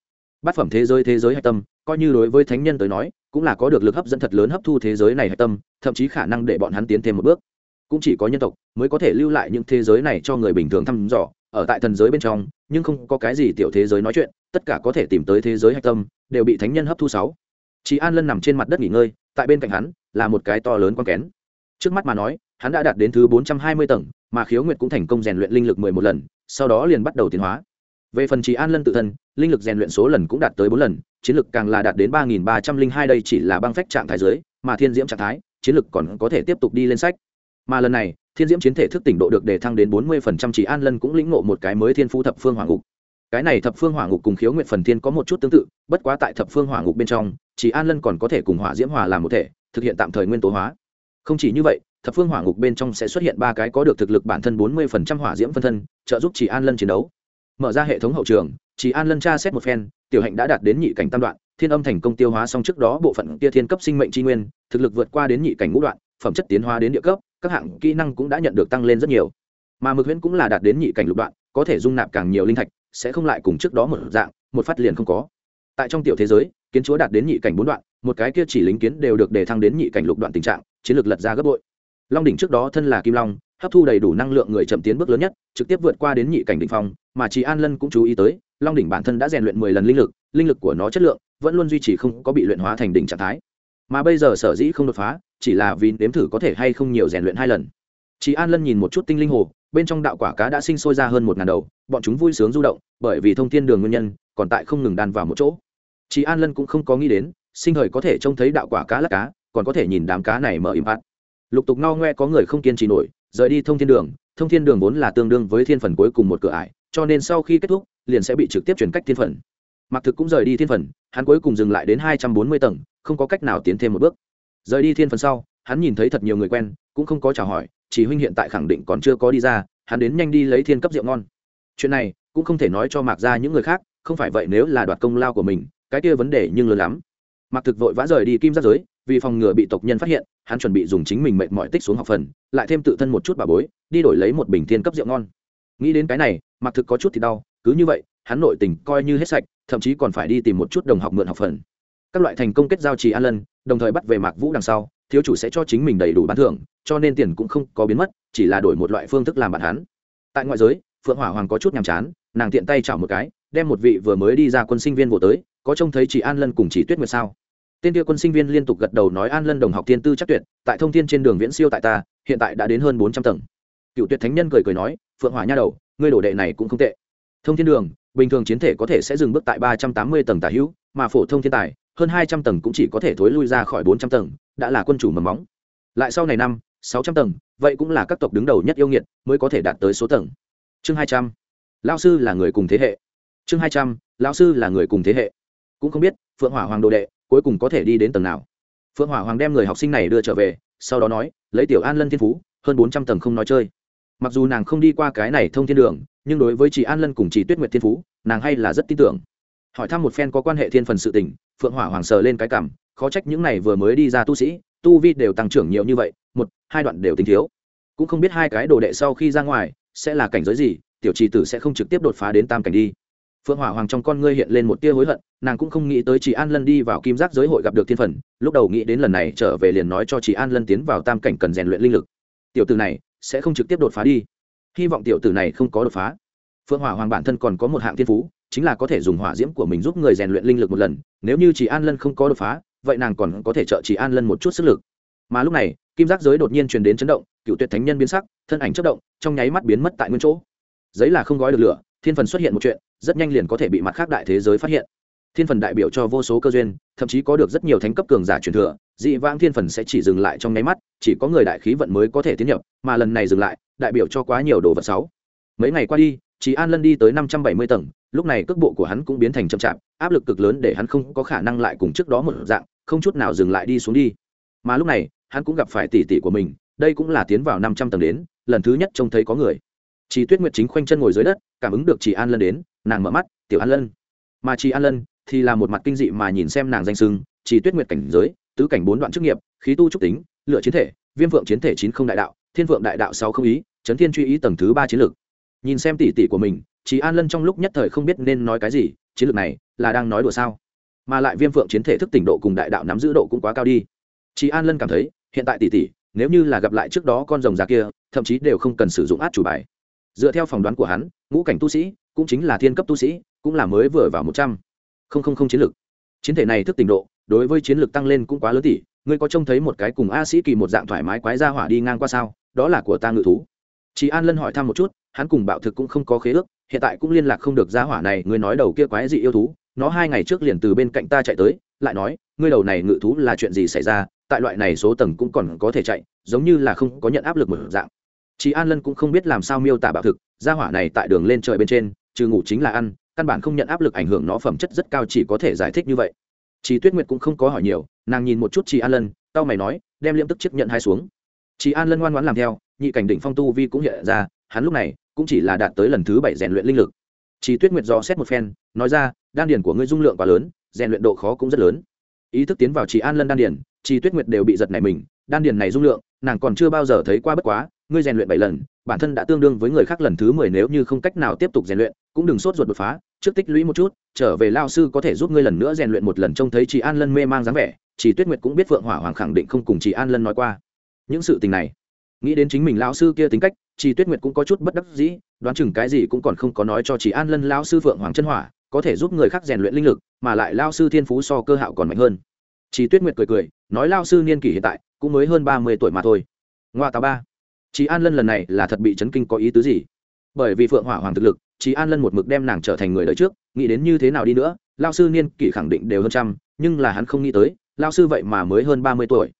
Bát phẩm thế giới thế giới hạch tâm, coi như đối với thánh nhân tới nói cũng là có được lực hấp dẫn thật lớn hấp thu thế giới này hạch tâm, thậm chí khả năng để bọn hắn tiến thêm một bước. Cũng chỉ có nhân tộc mới có thể lưu lại những thế giới này cho người bình thường thăm dò, ở tại thần giới bên trong, nhưng không có cái gì tiểu thế giới nói chuyện, tất cả có thể tìm tới thế giới hạch tâm, đều bị thánh nhân hấp thu sáu. Chị an lân nằm trên mặt đất nghỉ ngơi, tại bên cạnh hắn là một cái to lớn con kén. Trước mắt mà nói, hắn đã đạt đến thứ bốn trăm hai mươi tầng, mà khiếu nguyệt cũng thành công rèn luyện linh lực mười một lần, sau đó liền bắt đầu tiến hóa về phần trí an lân tự thân linh lực rèn luyện số lần cũng đạt tới bốn lần chiến lực càng là đạt đến ba nghìn ba trăm linh hai đây chỉ là băng phách trạng thái dưới, mà thiên diễm trạng thái chiến lực còn có thể tiếp tục đi lên sách. Mà lần này thiên diễm chiến thể thức tỉnh độ được đề thăng đến bốn mươi phần trăm chỉ an lân cũng lĩnh ngộ một cái mới thiên phu thập phương hoàng ngục. Cái này thập phương hỏa ngục cùng khiếu nguyện phần thiên có một chút tương tự bất quá tại thập phương hỏa ngục bên trong chỉ an lân còn có thể cùng hỏa diễm hòa làm một thể thực hiện tạm thời nguyên tố hóa. Không chỉ như vậy thập phương hỏa ngục bên trong sẽ xuất hiện ba cái có được thực lực bản thân bốn mươi phần trăm hỏa diễm phân thân trợ giúp chỉ an lân chiến đấu mở ra hệ thống hậu trường, chỉ an lân tra xét một phen, tiểu hạnh đã đạt đến nhị cảnh tam đoạn, thiên âm thành công tiêu hóa xong trước đó bộ phận tia thiên cấp sinh mệnh tri nguyên, thực lực vượt qua đến nhị cảnh ngũ đoạn, phẩm chất tiến hóa đến địa cấp, các hạng kỹ năng cũng đã nhận được tăng lên rất nhiều. Mà mực huyễn cũng là đạt đến nhị cảnh lục đoạn, có thể dung nạp càng nhiều linh thạch, sẽ không lại cùng trước đó một dạng, một phát liền không có. Tại trong tiểu thế giới, kiến chúa đạt đến nhị cảnh bốn đoạn, một cái kia chỉ lính kiến đều được đề thăng đến nhị cảnh lục đoạn tình trạng, chiến lược lật ra gấp bội. Long đỉnh trước đó thân là kim long, hấp thu đầy đủ năng lượng người chậm tiến bước lớn nhất, trực tiếp vượt qua đến nhị cảnh đ ỉ n h phong mà chị an lân cũng chú ý tới, long đỉnh bản thân đã rèn luyện mười lần linh lực linh lực của nó chất lượng vẫn luôn duy trì không có bị luyện hóa thành đỉnh trạng thái. Mà bây giờ sở dĩ không đột phá, chỉ là vì nếm thử có thể hay không nhiều rèn luyện hai lần. Chị an lân nhìn một chút tinh linh hồ, bên trong đạo quả cá đã sinh sôi ra hơn một ngàn đầu, bọn chúng vui sướng du động, bởi vì thông thiên đường nguyên nhân, còn tại không ngừng đan vào một chỗ. Chị an lân cũng không có nghĩ đến, sinh thời có thể trông thấy đạo quả cá lắc cá, còn có thể nhìn đám cá này mở im át lục tục no ngoe có người không kiên trì nổi, rời đi thông thiên đường, thông thiên đường vốn là tương đương với thiên phần cuối cùng một cửa ải cho nên sau khi kết thúc, liền sẽ bị trực tiếp chuyển cách thiên phần. Mặc thực cũng rời đi thiên phần, hắn cuối cùng dừng lại đến hai trăm bốn mươi tầng, không có cách nào tiến thêm một bước. Rời đi thiên phần sau, hắn nhìn thấy thật nhiều người quen, cũng không có chào hỏi, chỉ huynh hiện tại khẳng định còn chưa có đi ra, hắn đến nhanh đi lấy thiên cấp rượu ngon. Chuyện này, cũng không thể nói cho mạc ra những người khác, không phải vậy nếu là đoạt công lao của mình, cái kia vấn đề nhưng lớn lắm. Mạc thực vội vã rời đi kim giác giới, vì phòng ngừa bị tộc nhân phát hiện, hắn chuẩn bị dùng chính mình mệt mọi tích xuống học phần, lại thêm tự thân một chút bà bối, đi đổi lấy một bình thiên cấp rượu ngon. Nghĩ đến cái này mặc thực có chút thì đau, cứ như vậy, hắn nội tình coi như hết sạch, thậm chí còn phải đi tìm một chút đồng học mượn học phần. Các loại thành công kết giao trì an lân đồng thời bắt về mạc vũ đằng sau, thiếu chủ sẽ cho chính mình đầy đủ bán thưởng, cho nên tiền cũng không có biến mất, chỉ là đổi một loại phương thức làm bạn hắn. Tại ngoại giới, phượng hỏa hoàng có chút nhàm chán, nàng tiện tay chảo một cái, đem một vị vừa mới đi ra quân sinh viên vô tới, có trông thấy chị an lân cùng chị tuyết nguyệt sao? Tên kia quân sinh viên liên tục gật đầu nói an lân đồng học thiên tư chắc tuyệt, tại thông thiên trên đường viễn siêu tại ta, hiện tại đã đến hơn bốn trăm tầng. Cựu tuyệt thánh nhân cười cười nói, phượng hỏa nha đầu ngươi đổ đệ này cũng không tệ. Thông thiên đường, bình thường chiến thể có thể sẽ dừng bước tại ba trăm tám mươi tầng tả hữu, mà phổ thông thiên tài, hơn hai trăm tầng cũng chỉ có thể thối lui ra khỏi bốn trăm tầng, đã là quân chủ mầm móng. Lại sau này năm, sáu trăm tầng, vậy cũng là các tộc đứng đầu nhất yêu nghiệt mới có thể đạt tới số tầng. Chương hai trăm lao sư là người cùng thế hệ. Chương hai trăm lao sư là người cùng thế hệ. Cũng không biết, phượng hỏa hoàng đồ đệ, cuối cùng có thể đi đến tầng nào? Phượng hỏa hoàng đem người học sinh này đưa trở về, sau đó nói, lấy tiểu an lân thiên phú, hơn bốn trăm tầng không nói chơi mặc dù nàng không đi qua cái này thông thiên đường, nhưng đối với chị an lân cùng chị tuyết nguyệt thiên phú, nàng hay là rất tin tưởng. Hỏi thăm một phen có quan hệ thiên phần sự tình, phượng hỏa hoàng sờ lên cái cảm, khó trách những này vừa mới đi ra tu sĩ, tu vi đều tăng trưởng nhiều như vậy, một, hai đoạn đều tinh thiếu. Cũng không biết hai cái đồ đệ sau khi ra ngoài, sẽ là cảnh giới gì, tiểu trì tử sẽ không trực tiếp đột phá đến tam cảnh đi. Phượng hỏa hoàng trong con ngươi hiện lên một tia hối hận, nàng cũng không nghĩ tới chị an lân đi vào kim giác giới hội gặp được thiên phần, lúc đầu nghĩ đến lần này trở về liền nói cho chị an lân tiến vào tam cảnh cần rèn luyện linh lực. Tiểu tử này sẽ không trực tiếp đột phá đi. Hy vọng tiểu tử này không có đột phá. Phượng hỏa hoàng bản thân còn có một hạng thiên phú, chính là có thể dùng hỏa diễm của mình giúp người rèn luyện linh lực một lần. Nếu như chị an lân không có đột phá, vậy nàng còn có thể trợ chị an lân một chút sức lực. Mà lúc này, kim giác giới đột nhiên truyền đến chấn động, cựu tuyệt thánh nhân biến sắc, thân ảnh chất động, trong nháy mắt biến mất tại nguyên chỗ. Giấy là không gói được lửa, thiên phần xuất hiện một chuyện, rất nhanh liền có thể bị mặt khác đại thế giới phát hiện. Thiên phần đại biểu cho vô số cơ duyên, thậm chí có được rất nhiều thánh cấp cường giả truyền thừa dị vãng thiên phần sẽ chỉ dừng lại trong nháy mắt, chỉ có người đại khí vận mới có thể tiến nhập, mà lần này dừng lại, đại biểu cho quá nhiều đồ vật sáu mấy ngày qua đi chị an lân đi tới năm trăm bảy mươi tầng, lúc này cước bộ của hắn cũng biến thành chậm chạp, áp lực cực lớn để hắn không có khả năng lại cùng trước đó một dạng, không chút nào dừng lại đi xuống đi. Mà lúc này, hắn cũng gặp phải tỷ tỷ của mình, đây cũng là tiến vào năm trăm tầng đến, lần thứ nhất trông thấy có người. Chị tuyết nguyệt chính khoanh chân ngồi dưới đất, cảm ứng được chị an lân đến, nàng mở mắt, tiểu an lân. Mà chị an lân thì là một mặt kinh dị mà nhìn xem nàng danh sưng chị tuyết nguyệt cảnh giới tứ cảnh bốn đoạn chức nghiệp, khí tu trúc tính, lựa chiến thể, viêm vượng chiến thể chín không đại đạo, thiên vượng đại đạo sáu không ý, chấn thiên truy ý tầng thứ ba chiến lược nhìn xem tỷ tỷ của mình chị an lân trong lúc nhất thời không biết nên nói cái gì, chiến lược này là đang nói đùa sao? Mà lại viêm phượng chiến thể thức tỉnh độ cùng đại đạo nắm giữ độ cũng quá cao đi. Chị an lân cảm thấy, hiện tại tỷ tỷ, nếu như là gặp lại trước đó con rồng già kia, thậm chí đều không cần sử dụng át chủ bài. Dựa theo phỏng đoán của hắn, ngũ cảnh tu sĩ, cũng chính là thiên cấp tu sĩ, cũng là mới vừa vào một trăm. Không không không chiến lược chiến thể này thức tỉnh độ, đối với chiến lược tăng lên cũng quá lớn tỷ ngươi có trông thấy một cái cùng a sĩ kỳ một dạng thoải mái quái ra hỏa đi ngang qua sao? Đó là của ta ngự thú. Chị an lân hỏi thăm một chút, hắn cùng bạo thực cũng không có khế ước, hiện tại cũng liên lạc không được ra hỏa này, ngươi nói đầu kia quái dị yêu thú, nó hai ngày trước liền từ bên cạnh ta chạy tới, lại nói, ngươi đầu này ngự thú là chuyện gì xảy ra? Tại loại này số tầng cũng còn có thể chạy, giống như là không có nhận áp lực một dạng. Chị an lân cũng không biết làm sao miêu tả bạo thực gia hỏa này tại đường lên trời bên trên, trừ ngủ chính là ăn căn bản không nhận áp lực ảnh hưởng nó phẩm chất rất cao chỉ có thể giải thích như vậy. Chị tuyết nguyệt cũng không có hỏi nhiều, nàng nhìn một chút chị an lân tao mày nói, đem liễm tức chiếc nhận hai xuống. Chị an lân ngoan ngoãn làm theo, nhị cảnh định phong tu vi cũng hiện ra, hắn lúc này cũng chỉ là đạt tới lần thứ bảy rèn luyện linh lực. Chị tuyết nguyệt dò xét một phen, nói ra, đan điển của ngươi dung lượng quá lớn, rèn luyện độ khó cũng rất lớn. Ý thức tiến vào chị an lân đan điển chị tuyết nguyệt đều bị giật này mình, đan điển này dung lượng, nàng còn chưa bao giờ thấy qua bất quá ngươi rèn luyện bảy lần, bản thân đã tương đương với người khác lần thứ mười nếu như không cách nào tiếp tục rèn luyện, cũng đừng sốt ruột đột phá, trước tích lũy một chút, trở về lao sư có thể giúp ngươi lần nữa rèn luyện một lần trông thấy chị an lân mê mang dáng vẻ chị tuyết nguyệt cũng biết phượng hỏa hoàng khẳng định không cùng chị an lân nói qua. Những sự tình này, nghĩ đến chính mình lao sư kia tính cách chị tuyết nguyệt cũng có chút bất đắc dĩ, đoán chừng cái gì cũng còn không có nói cho chị an lân lao sư phượng hoàng chân hỏa, có thể giúp người khác rèn luyện linh lực, mà lại lao sư thiên phú so cơ hạo còn mạnh hơn. Chị tuyết nguyệt cười cười, nói lao sư niên kỷ hiện tại cũng mới hơn ba mươi tuổi mà thôi. Ngoa tà ba chị an lân lần này là thật bị chấn kinh có ý tứ gì? Bởi vì phượng hỏa hoàng thực lực chị an lân một mực đem nàng trở thành người đời trước, nghĩ đến như thế nào đi nữa, lao sư niên kỷ khẳng định đều hơn trăm, nhưng là hắn không nghĩ tới, lao sư vậy mà mới hơn ba mươi tuổi.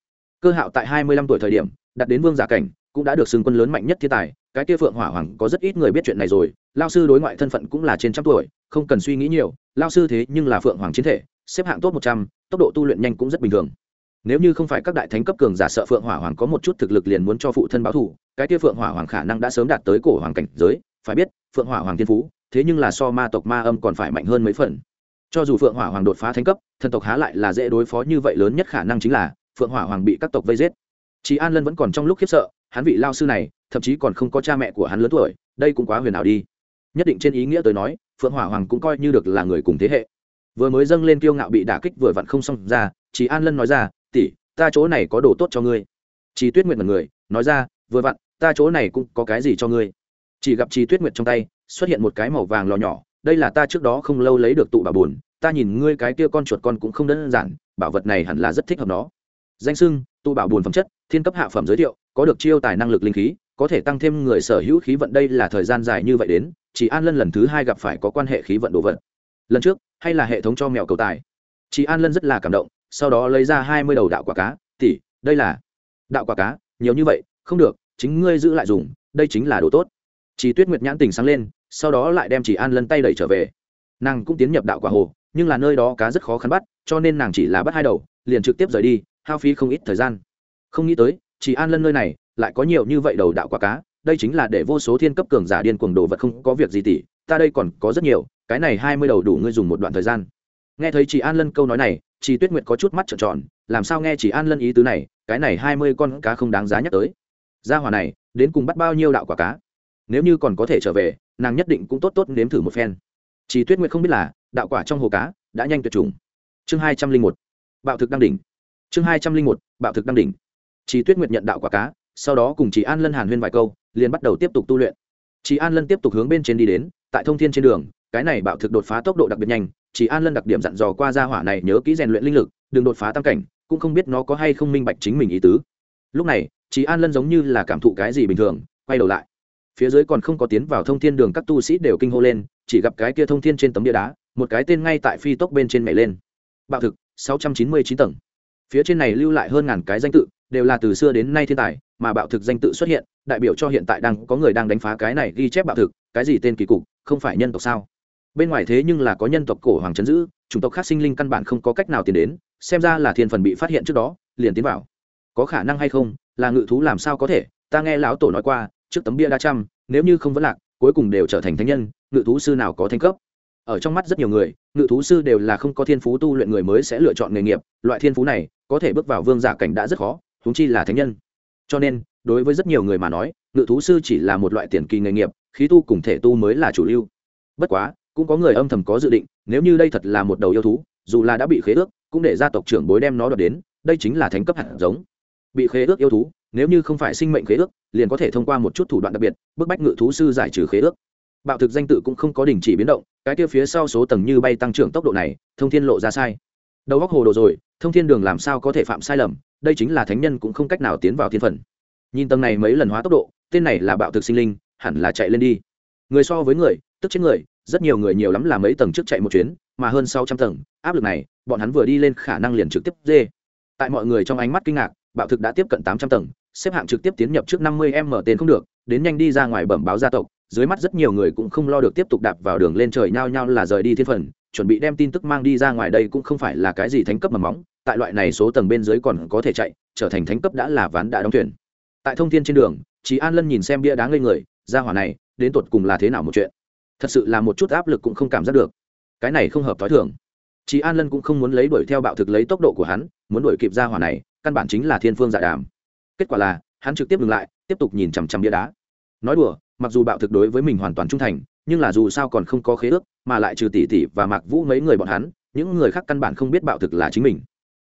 Cơ hạo tại hai mươi lăm tuổi thời điểm đặt đến vương giả cảnh, cũng đã được xưng quân lớn mạnh nhất thiên tài, cái kia phượng hỏa hoàng có rất ít người biết chuyện này rồi, lao sư đối ngoại thân phận cũng là trên trăm tuổi, không cần suy nghĩ nhiều, lao sư thế nhưng là phượng hoàng chiến thể, xếp hạng tốt một trăm, tốc độ tu luyện nhanh cũng rất bình thường nếu như không phải các đại thánh cấp cường giả sợ phượng hỏa hoàng có một chút thực lực liền muốn cho phụ thân báo thù, cái kia phượng hỏa hoàng khả năng đã sớm đạt tới cổ hoàng cảnh giới, phải biết, phượng hỏa hoàng thiên phú, thế nhưng là so ma tộc ma âm còn phải mạnh hơn mấy phần. Cho dù phượng hỏa hoàng đột phá thánh cấp, thần tộc há lại là dễ đối phó như vậy lớn nhất khả năng chính là phượng hỏa hoàng bị các tộc vây giết. Chị an lân vẫn còn trong lúc khiếp sợ, hắn vị lao sư này, thậm chí còn không có cha mẹ của hắn lớn tuổi, đây cũng quá huyền ảo đi. Nhất định trên ý nghĩa tới nói, phượng hỏa hoàng cũng coi như được là người cùng thế hệ. Vừa mới dâng lên kiêu ngạo bị đả kích vừa vặn không xong ra chị an lân nói ra tỷ, ta chỗ này có đồ tốt cho ngươi. Chị tuyết nguyệt mật người nói ra, vừa vặn, ta chỗ này cũng có cái gì cho ngươi? Chỉ gặp chị tuyết nguyệt trong tay xuất hiện một cái màu vàng lò nhỏ, đây là ta trước đó không lâu lấy được tụ bà buồn. ta nhìn ngươi cái kia con chuột con cũng không đơn giản, bảo vật này hẳn là rất thích hợp nó. Danh sưng, tụ bảo buồn phẩm chất, thiên cấp hạ phẩm giới thiệu, có được chiêu tài năng lực linh khí, có thể tăng thêm người sở hữu khí vận, đây là thời gian dài như vậy đến chỉ an lân lần thứ hai gặp phải có quan hệ khí vận đồ vật. Lần trước, hay là hệ thống cho mèo cầu tài? Chị an lân rất là cảm động sau đó lấy ra hai mươi đầu đạo quả cá tỉ đây là đạo quả cá, nhiều như vậy, không được, chính ngươi giữ lại dùng, đây chính là đồ tốt. Chị tuyết nguyệt nhãn tình sáng lên, sau đó lại đem chị an lân tay đẩy trở về. Nàng cũng tiến nhập đạo quả hồ, nhưng là nơi đó cá rất khó khăn bắt, cho nên nàng chỉ là bắt hai đầu, liền trực tiếp rời đi, hao phí không ít thời gian. Không nghĩ tới chị an lân nơi này lại có nhiều như vậy đầu đạo quả cá, đây chính là để vô số thiên cấp cường giả điên cuồng đồ vật không có việc gì tỉ ta đây còn có rất nhiều, cái này hai mươi đầu đủ ngươi dùng một đoạn thời gian nghe thấy chị an lân câu nói này chị tuyết nguyệt có chút mắt trợn tròn, làm sao nghe chị an lân ý tứ này, cái này hai mươi con cá không đáng giá nhắc tới. Gia hỏa này, đến cùng bắt bao nhiêu đạo quả cá? Nếu như còn có thể trở về, nàng nhất định cũng tốt tốt nếm thử một phen. Chị tuyết nguyệt không biết là, đạo quả trong hồ cá, đã nhanh tuyệt chủng. Chương hai trăm linh một, bạo thực đăng đỉnh. Chương hai trăm linh một, bạo thực đăng đỉnh. Chị tuyết nguyệt nhận đạo quả cá, sau đó cùng chị an lân hàn huyên vài câu, liền bắt đầu tiếp tục tu luyện. Chị an lân tiếp tục hướng bên trên đi đến, tại thông thiên trên đường, cái này bạo thực đột phá tốc độ đặc biệt nhanh chỉ an lân đặc điểm dặn dò qua gia hỏa này nhớ kỹ rèn luyện linh lực, đừng đột phá tam cảnh, cũng không biết nó có hay không minh bạch chính mình ý tứ. Lúc này, chỉ an lân giống như là cảm thụ cái gì bình thường, quay đầu lại. Phía dưới còn không có tiến vào thông thiên đường, các tu sĩ đều kinh hô lên, chỉ gặp cái kia thông thiên trên tấm bia đá, một cái tên ngay tại phi tốc bên trên mẹ lên. Bạo thực, sáu trăm chín mươi chín tầng. Phía trên này lưu lại hơn ngàn cái danh tự, đều là từ xưa đến nay thiên tài, mà bạo thực danh tự xuất hiện, đại biểu cho hiện tại đang có người đang đánh phá cái này ghi chép bạo thực, cái gì tên kỳ cục, không phải nhân tộc sao? Bên ngoài thế nhưng là có nhân tộc cổ hoàng chấn giữ, chủng tộc khác sinh linh căn bản không có cách nào tiến đến, xem ra là thiên phần bị phát hiện trước đó, liền tiến vào. Có khả năng hay không, là ngự thú làm sao có thể? Ta nghe lão tổ nói qua, trước tấm bia đa trăm, nếu như không vẫn lạc, cuối cùng đều trở thành thánh nhân, ngự thú sư nào có thanh cấp? Ở trong mắt rất nhiều người, ngự thú sư đều là không có thiên phú tu luyện người mới sẽ lựa chọn nghề nghiệp, loại thiên phú này, có thể bước vào vương giả cảnh đã rất khó thúng chi là thánh nhân. Cho nên, đối với rất nhiều người mà nói, ngự thú sư chỉ là một loại tiền kỳ nghề nghiệp, khí tu cùng thể tu mới là chủ lưu. Bất quá cũng có người âm thầm có dự định, nếu như đây thật là một đầu yêu thú, dù là đã bị khế ước, cũng để gia tộc trưởng bối đem nó đoạt đến, đây chính là thánh cấp hạt giống. Bị khế ước yêu thú, nếu như không phải sinh mệnh khế ước, liền có thể thông qua một chút thủ đoạn đặc biệt, bức bách ngự thú sư giải trừ khế ước. Bạo thực danh tự cũng không có đình chỉ biến động, cái kia phía sau số tầng như bay tăng trưởng tốc độ này, thông thiên lộ ra sai. Đầu góc hồ đồ rồi, thông thiên đường làm sao có thể phạm sai lầm, đây chính là thánh nhân cũng không cách nào tiến vào thiên phần. Nhìn tầng này mấy lần hóa tốc độ, tên này là bạo thực sinh linh, hẳn là chạy lên đi. Người so với người, tức chết người rất nhiều người nhiều lắm là mấy tầng trước chạy một chuyến, mà hơn sáu trăm tầng, áp lực này, bọn hắn vừa đi lên khả năng liền trực tiếp dê. Tại mọi người trong ánh mắt kinh ngạc, bạo thực đã tiếp cận tám trăm tầng, xếp hạng trực tiếp tiến nhập trước năm mươi em mở tên không được, đến nhanh đi ra ngoài bẩm báo gia tộc, dưới mắt rất nhiều người cũng không lo được tiếp tục đạp vào đường lên trời nhao nhao là rời đi thiên phần, chuẩn bị đem tin tức mang đi ra ngoài đây cũng không phải là cái gì thánh cấp mầm móng, tại loại này số tầng bên dưới còn có thể chạy, trở thành thánh cấp đã là ván đã đóng thuyền. Tại thông thiên trên đường chị an lân nhìn xem bia đá ngây người, ra hỏa này, đến tột cùng là thế nào một chuyện? Thật sự là một chút áp lực cũng không cảm giác được. Cái này không hợp t h o i thường. Chị an lân cũng không muốn lấy đuổi theo bạo thực lấy tốc độ của hắn, muốn đuổi kịp ra hỏa này, căn bản chính là thiên phương dạ đàm. Kết quả là, hắn trực tiếp ngừng lại, tiếp tục nhìn chằm chằm bia đá. Nói đùa, mặc dù bạo thực đối với mình hoàn toàn trung thành, nhưng là dù sao còn không có khế ước, mà lại trừ tỷ tỷ và Mặc vũ mấy người bọn hắn, những người khác căn bản không biết bạo thực là chính mình.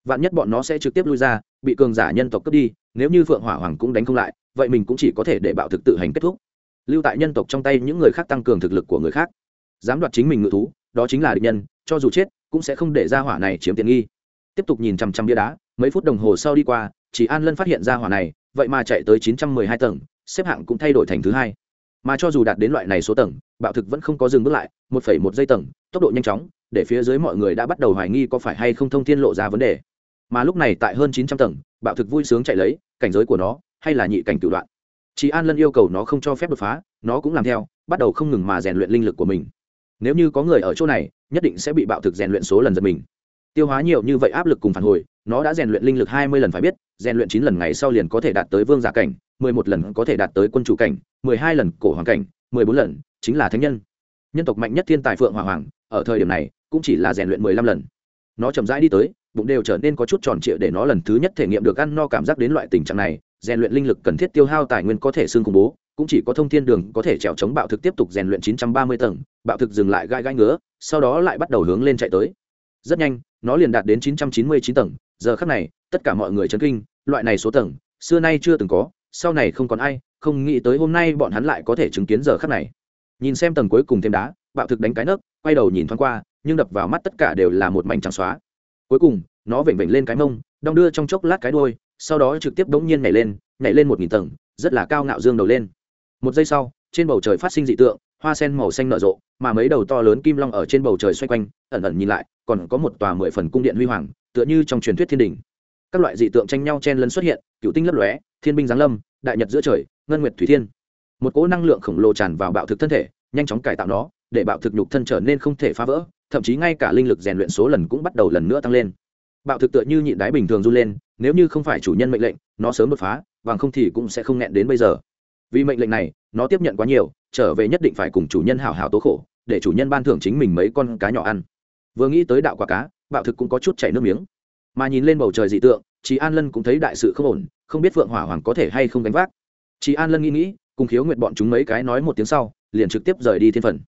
Vạn nhất bọn nó sẽ trực tiếp lui ra, bị cường giả nhân tộc cướp đi, nếu như phượng hỏa hoàng cũng đánh không lại, vậy mình cũng chỉ có thể để bạo thực tự hành kết thúc lưu tại nhân tộc trong tay những người khác tăng cường thực lực của người khác. Dám đoạt chính mình ngự thú, đó chính là địch nhân, cho dù chết, cũng sẽ không để ra hỏa này chiếm tiện nghi. Tiếp tục nhìn chằm chằm bia đá, mấy phút đồng hồ sau đi qua, chỉ an lân phát hiện ra hỏa này, vậy mà chạy tới chín trăm mười hai tầng, xếp hạng cũng thay đổi thành thứ hai. Mà cho dù đạt đến loại này số tầng, bạo thực vẫn không có dừng bước lại, một phẩy một giây tầng, tốc độ nhanh chóng, để phía dưới mọi người đã bắt đầu hoài nghi có phải hay không thông tin lộ ra vấn đề. Mà lúc này tại hơn chín trăm tầng, bạo thực vui sướng chạy lấy, cảnh giới của nó, hay là nhị cảnh cửu đoạn chị an lân yêu cầu nó không cho phép đột phá, nó cũng làm theo, bắt đầu không ngừng mà rèn luyện linh lực của mình. Nếu như có người ở chỗ này, nhất định sẽ bị bạo thực rèn luyện số lần giật mình. Tiêu hóa nhiều như vậy áp lực cùng phản hồi, nó đã rèn luyện linh lực hai mươi lần phải biết, rèn luyện chín lần ngày sau liền có thể đạt tới vương giả cảnh, mười một lần có thể đạt tới quân chủ cảnh, mười hai lần cổ hoàng cảnh, mười bốn lần chính là thánh nhân. Nhân tộc mạnh nhất thiên tài phượng hoàng hoàng, ở thời điểm này, cũng chỉ là rèn luyện mười lăm lần. Nó chậm rãi đi tới, bụng đều trở nên có chút tròn trịa để nó lần thứ nhất thể nghiệm được ăn no cảm giác đến loại tình trạng này rèn luyện linh lực cần thiết tiêu hao tài nguyên có thể xương khủng bố, cũng chỉ có thông thiên đường có thể trèo chống bạo thực tiếp tục rèn luyện 930 tầng, bạo thực dừng lại gai gai ngứa, sau đó lại bắt đầu hướng lên chạy tới. Rất nhanh, nó liền đạt đến 999 tầng, giờ khắc này, tất cả mọi người chấn kinh, loại này số tầng, xưa nay chưa từng có, sau này không còn ai, không nghĩ tới hôm nay bọn hắn lại có thể chứng kiến giờ khắc này. Nhìn xem tầng cuối cùng thêm đá, bạo thực đánh cái nấc, quay đầu nhìn thoáng qua, nhưng đập vào mắt tất cả đều là một mảnh trắng xóa. Cuối cùng, nó vểnh vểnh lên cái mông, đong đưa trong chốc lát cái đuôi sau đó trực tiếp đống nhiên nhảy lên nhảy lên một nghìn tầng, rất là cao ngạo dương đầu lên. Một giây sau, trên bầu trời phát sinh dị tượng, hoa sen màu xanh nở rộ, mà mấy đầu to lớn kim long ở trên bầu trời xoay quanh, ẩn ẩn nhìn lại, còn có một tòa mười phần cung điện huy hoàng, tựa như trong truyền thuyết thiên đình. Các loại dị tượng tranh nhau chen lấn xuất hiện, cựu tinh lấp lóe, thiên binh giáng lâm, đại nhật giữa trời, ngân nguyệt thủy thiên. Một cỗ năng lượng khổng lồ tràn vào bạo thực thân thể, nhanh chóng cải tạo nó, để bạo thực nhục thân trở nên không thể phá vỡ, thậm chí ngay cả linh lực rèn luyện số lần cũng bắt đầu lần nữa tăng lên bạo thực tựa như nhịn đáy bình thường run lên, nếu như không phải chủ nhân mệnh lệnh, nó sớm đột phá, bằng không thì cũng sẽ không nghẹn đến bây giờ. Vì mệnh lệnh này, nó tiếp nhận quá nhiều, trở về nhất định phải cùng chủ nhân hảo hảo tố khổ, để chủ nhân ban thưởng chính mình mấy con cá nhỏ ăn. Vừa nghĩ tới đạo quả cá, bạo thực cũng có chút chảy nước miếng. Mà nhìn lên bầu trời dị tượng chị an lân cũng thấy đại sự không ổn, không biết phượng hỏa hoàng có thể hay không đánh vác. Chị an lân nghĩ nghĩ, cùng khiếu nguyện bọn chúng mấy cái nói một tiếng sau, liền trực tiếp rời đi thiên phần.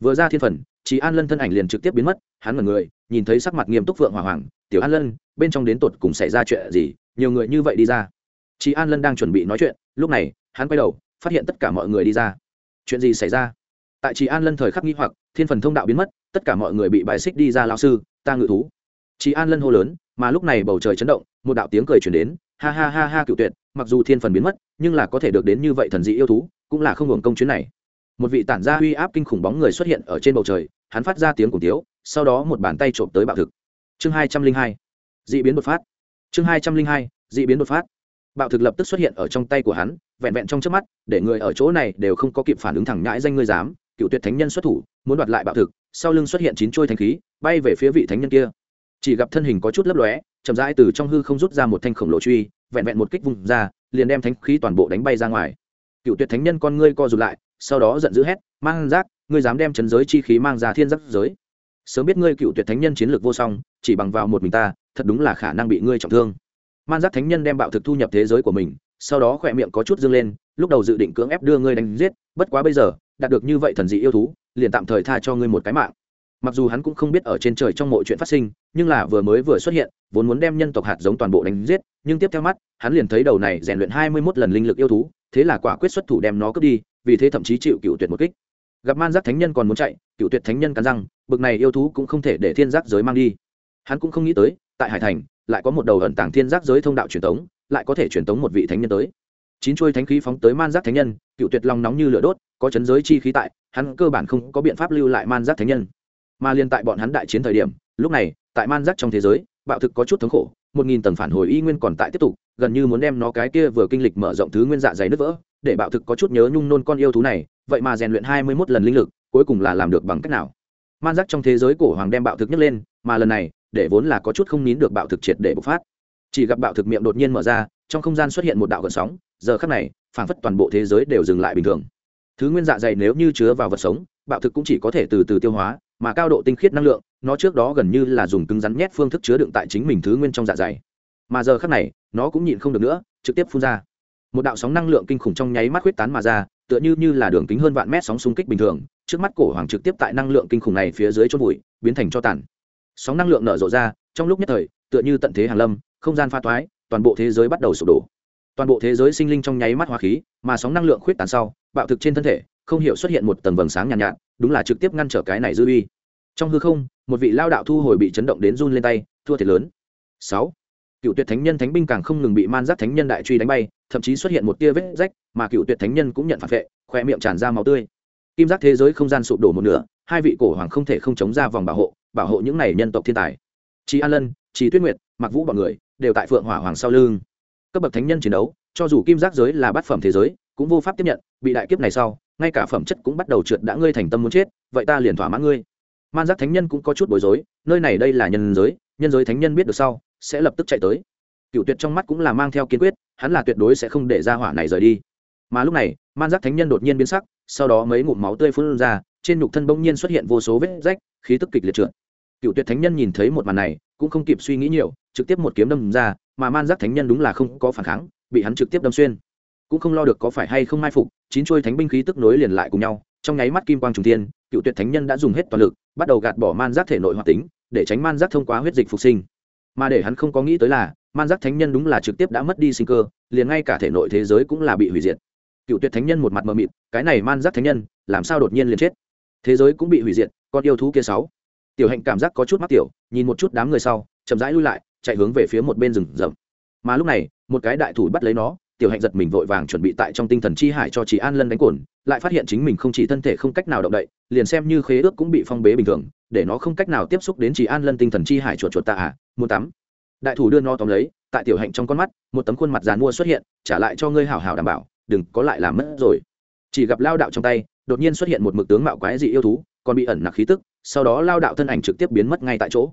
Vừa ra thiên phần chị an lân thân ảnh liền trực tiếp biến mất, hắn mật người, nhìn thấy sắc mặt nghiêm túc phượng hỏa hoàng tiểu an lân, bên trong đến tột cùng xảy ra chuyện gì, nhiều người như vậy đi ra. Chị an lân đang chuẩn bị nói chuyện, lúc này, hắn quay đầu, phát hiện tất cả mọi người đi ra. Chuyện gì xảy ra? Tại chị an lân thời khắc nghi hoặc, thiên phần thông đạo biến mất, tất cả mọi người bị bài xích đi ra lao sư, ta ngự thú. Chị an lân hô lớn, mà lúc này bầu trời chấn động, một đạo tiếng cười chuyển đến, ha ha ha ha cựu tuyệt, mặc dù thiên phần biến mất, nhưng là có thể được đến như vậy thần dị yêu thú, cũng là không hưởng công chuyến này. Một vị tản gia uy áp kinh khủng bóng người xuất hiện ở trên bầu trời, hắn phát ra tiếng cùng tiếu, sau đó một bàn tay trộm tới bạo thực chương hai trăm linh hai d ị biến đột phát. Chương hai trăm linh hai d ị biến đột phát. Bạo thực lập tức xuất hiện ở trong tay của hắn, vẹn vẹn trong trước mắt, để người ở chỗ này đều không có kịp phản ứng thẳng nhãi danh ngươi dám, cựu tuyệt thánh nhân xuất thủ, muốn đoạt lại bạo thực, sau lưng xuất hiện chín trôi thanh khí, bay về phía vị thánh nhân kia. Chỉ gặp thân hình có chút lấp lóe, chậm rãi từ trong hư không rút ra một thanh khổng lồ truy, vẹn vẹn một kích vùng ra, liền đem thánh khí toàn bộ đánh bay ra ngoài. Cựu tuyệt thánh nhân con ngươi co rụt lại, sau đó giận dữ hét, mang rác, ngươi dám đem chấn giới chi khí mang ra thiên giáp giới sớm biết ngươi cựu tuyệt thánh nhân chiến lược vô song, chỉ bằng vào một mình ta, thật đúng là khả năng bị ngươi trọng thương. Man giác thánh nhân đem bạo thực thu nhập thế giới của mình, sau đó khỏe miệng có chút dâng lên, lúc đầu dự định cưỡng ép đưa ngươi đánh giết, bất quá bây giờ, đạt được như vậy thần dị yêu thú, liền tạm thời tha cho ngươi một cái mạng. Mặc dù hắn cũng không biết ở trên trời trong mọi chuyện phát sinh, nhưng là vừa mới vừa xuất hiện, vốn muốn đem nhân tộc hạt giống toàn bộ đánh giết, nhưng tiếp theo mắt, hắn liền thấy đầu này rèn luyện hai mươi mốt lần linh lực yêu thú, thế là quả quyết xuất thủ đem nó cướp đi, vì thế thậm chí chịu cựu tuyệt một kích gặp man giác thánh nhân còn muốn chạy, cựu tuyệt thánh nhân cắn răng, bực này yêu thú cũng không thể để thiên giác giới mang đi. Hắn cũng không nghĩ tới, tại hải thành, lại có một đầu ẩn tàng thiên giác giới thông đạo truyền tống, lại có thể truyền tống một vị thánh nhân tới. Chín chuôi thánh khí phóng tới man giác thánh nhân, cựu tuyệt long nóng như lửa đốt, có chấn giới chi khí tại, hắn cơ bản không có biện pháp lưu lại man giác thánh nhân. Mà liên tại bọn hắn đại chiến thời điểm, lúc này, tại man giác trong thế giới, bạo thực có chút thống khổ, một nghìn tầng phản hồi y nguyên còn tại tiếp tục, gần như muốn đem nó cái kia vừa kinh lịch mở rộng thứ nguyên dạ dày nứt vỡ, để bạo thực có chút nhớ nhung nôn con yêu thú này vậy mà rèn luyện hai mươi mốt lần linh lực, cuối cùng là làm được bằng cách nào? Man giác trong thế giới cổ hoàng đem bạo thực nhấc lên, mà lần này, để vốn là có chút không nín được bạo thực triệt để bộc phát. Chỉ gặp bạo thực miệng đột nhiên mở ra, trong không gian xuất hiện một đạo gợn sóng, giờ khắc này, phảng phất toàn bộ thế giới đều dừng lại bình thường. Thứ nguyên dạ dày nếu như chứa vào vật sống, bạo thực cũng chỉ có thể từ từ tiêu hóa, mà cao độ tinh khiết năng lượng, nó trước đó gần như là dùng cứng rắn nhét phương thức chứa đựng tại chính mình thứ nguyên trong dạ dày. Mà giờ khắc này, nó cũng nhịn không được nữa, trực tiếp phun ra. Một đạo sóng năng lượng kinh khủng trong nháy mắt huyết tán mà ra tựa như như là đường kính hơn vạn mét sóng xung kích bình thường trước mắt cổ hoàng trực tiếp tại năng lượng kinh khủng này phía dưới chốt bụi biến thành cho tàn. Sóng năng lượng nở rộ ra trong lúc nhất thời tựa như tận thế hàng lâm không gian pha toái toàn bộ thế giới bắt đầu sụp đổ. Toàn bộ thế giới sinh linh trong nháy mắt hóa khí mà sóng năng lượng khuyết tán sau bạo thực trên thân thể không hiểu xuất hiện một tầng vầng sáng nhàn nhạt, nhạt đúng là trực tiếp ngăn trở cái này dư uy. Trong hư không một vị lao đạo thu hồi bị chấn động đến run lên tay thua thiệt lớn. Sáu cựu tuyệt thánh nhân thánh binh càng không ngừng bị man giác thánh nhân đại truy đánh bay, thậm chí xuất hiện một tia vết rách mà cựu tuyệt thánh nhân cũng nhận phản vệ, khoe miệng tràn ra máu tươi. Kim giác thế giới không gian sụp đổ một nửa, hai vị cổ hoàng không thể không chống ra vòng bảo hộ bảo hộ những này nhân tộc thiên tài. Chị an lân chị tuyết nguyệt mặc vũ bọn người đều tại phượng hỏa hoàng sau lưng. Cấp bậc thánh nhân chiến đấu, cho dù kim giác giới là bát phẩm thế giới, cũng vô pháp tiếp nhận, bị đại kiếp này sau, ngay cả phẩm chất cũng bắt đầu trượt đã ngươi thành tâm muốn chết, vậy ta liền thỏa mãn ngươi. Man giác thánh nhân cũng có chút bối rối, nơi này đây là nhân giới nhân giới thánh nhân biết được sau sẽ lập tức chạy tới. Cựu tuyệt trong mắt cũng là mang theo kiên quyết, hắn là tuyệt đối sẽ không để ra hỏa này rời đi. Mà lúc này, man giác thánh nhân đột nhiên biến sắc, sau đó mấy ngụm máu tươi phun ra, trên nhục thân bỗng nhiên xuất hiện vô số vết rách, khí tức kịch liệt trượt. Cựu tuyệt thánh nhân nhìn thấy một màn này, cũng không kịp suy nghĩ nhiều, trực tiếp một kiếm đâm ra, mà man giác thánh nhân đúng là không có phản kháng, bị hắn trực tiếp đâm xuyên. Cũng không lo được có phải hay không mai phục, chín chuôi thánh binh khí tức nối liền lại cùng nhau, trong nháy mắt kim quang trùng thiên cựu tuyệt thánh nhân đã dùng hết toàn lực, bắt đầu gạt bỏ man giác thể nội hoạt tính, để tránh man giác thông qua huyết dịch phục sinh mà để hắn không có nghĩ tới là, man giác thánh nhân đúng là trực tiếp đã mất đi sinh cơ, liền ngay cả thể nội thế giới cũng là bị hủy diệt. Cựu tuyệt thánh nhân một mặt mờ mịt, cái này man giác thánh nhân, làm sao đột nhiên liền chết? Thế giới cũng bị hủy diệt, con yêu thú kia sáu. Tiểu hạnh cảm giác có chút mắc tiểu, nhìn một chút đám người sau, chậm rãi lui lại, chạy hướng về phía một bên rừng rậm. Mà lúc này, một cái đại thủ bắt lấy nó tiểu hạnh giật mình vội vàng chuẩn bị tại trong tinh thần chi hải cho chị an lân đánh cồn, lại phát hiện chính mình không chỉ thân thể không cách nào động đậy, liền xem như khế ước cũng bị phong bế bình thường, để nó không cách nào tiếp xúc đến chị an lân tinh thần chi hải chuột chuột tạ à muốn tắm. Đại thủ đưa nó tóm lấy, tại tiểu hạnh trong con mắt, một tấm khuôn mặt dàn mua xuất hiện, trả lại cho ngươi hảo hảo đảm bảo, đừng có lại làm mất rồi. Chỉ gặp lao đạo trong tay, đột nhiên xuất hiện một mực tướng mạo quái dị yêu thú, còn bị ẩn nặc khí tức, sau đó lao đạo thân ảnh trực tiếp biến mất ngay tại chỗ.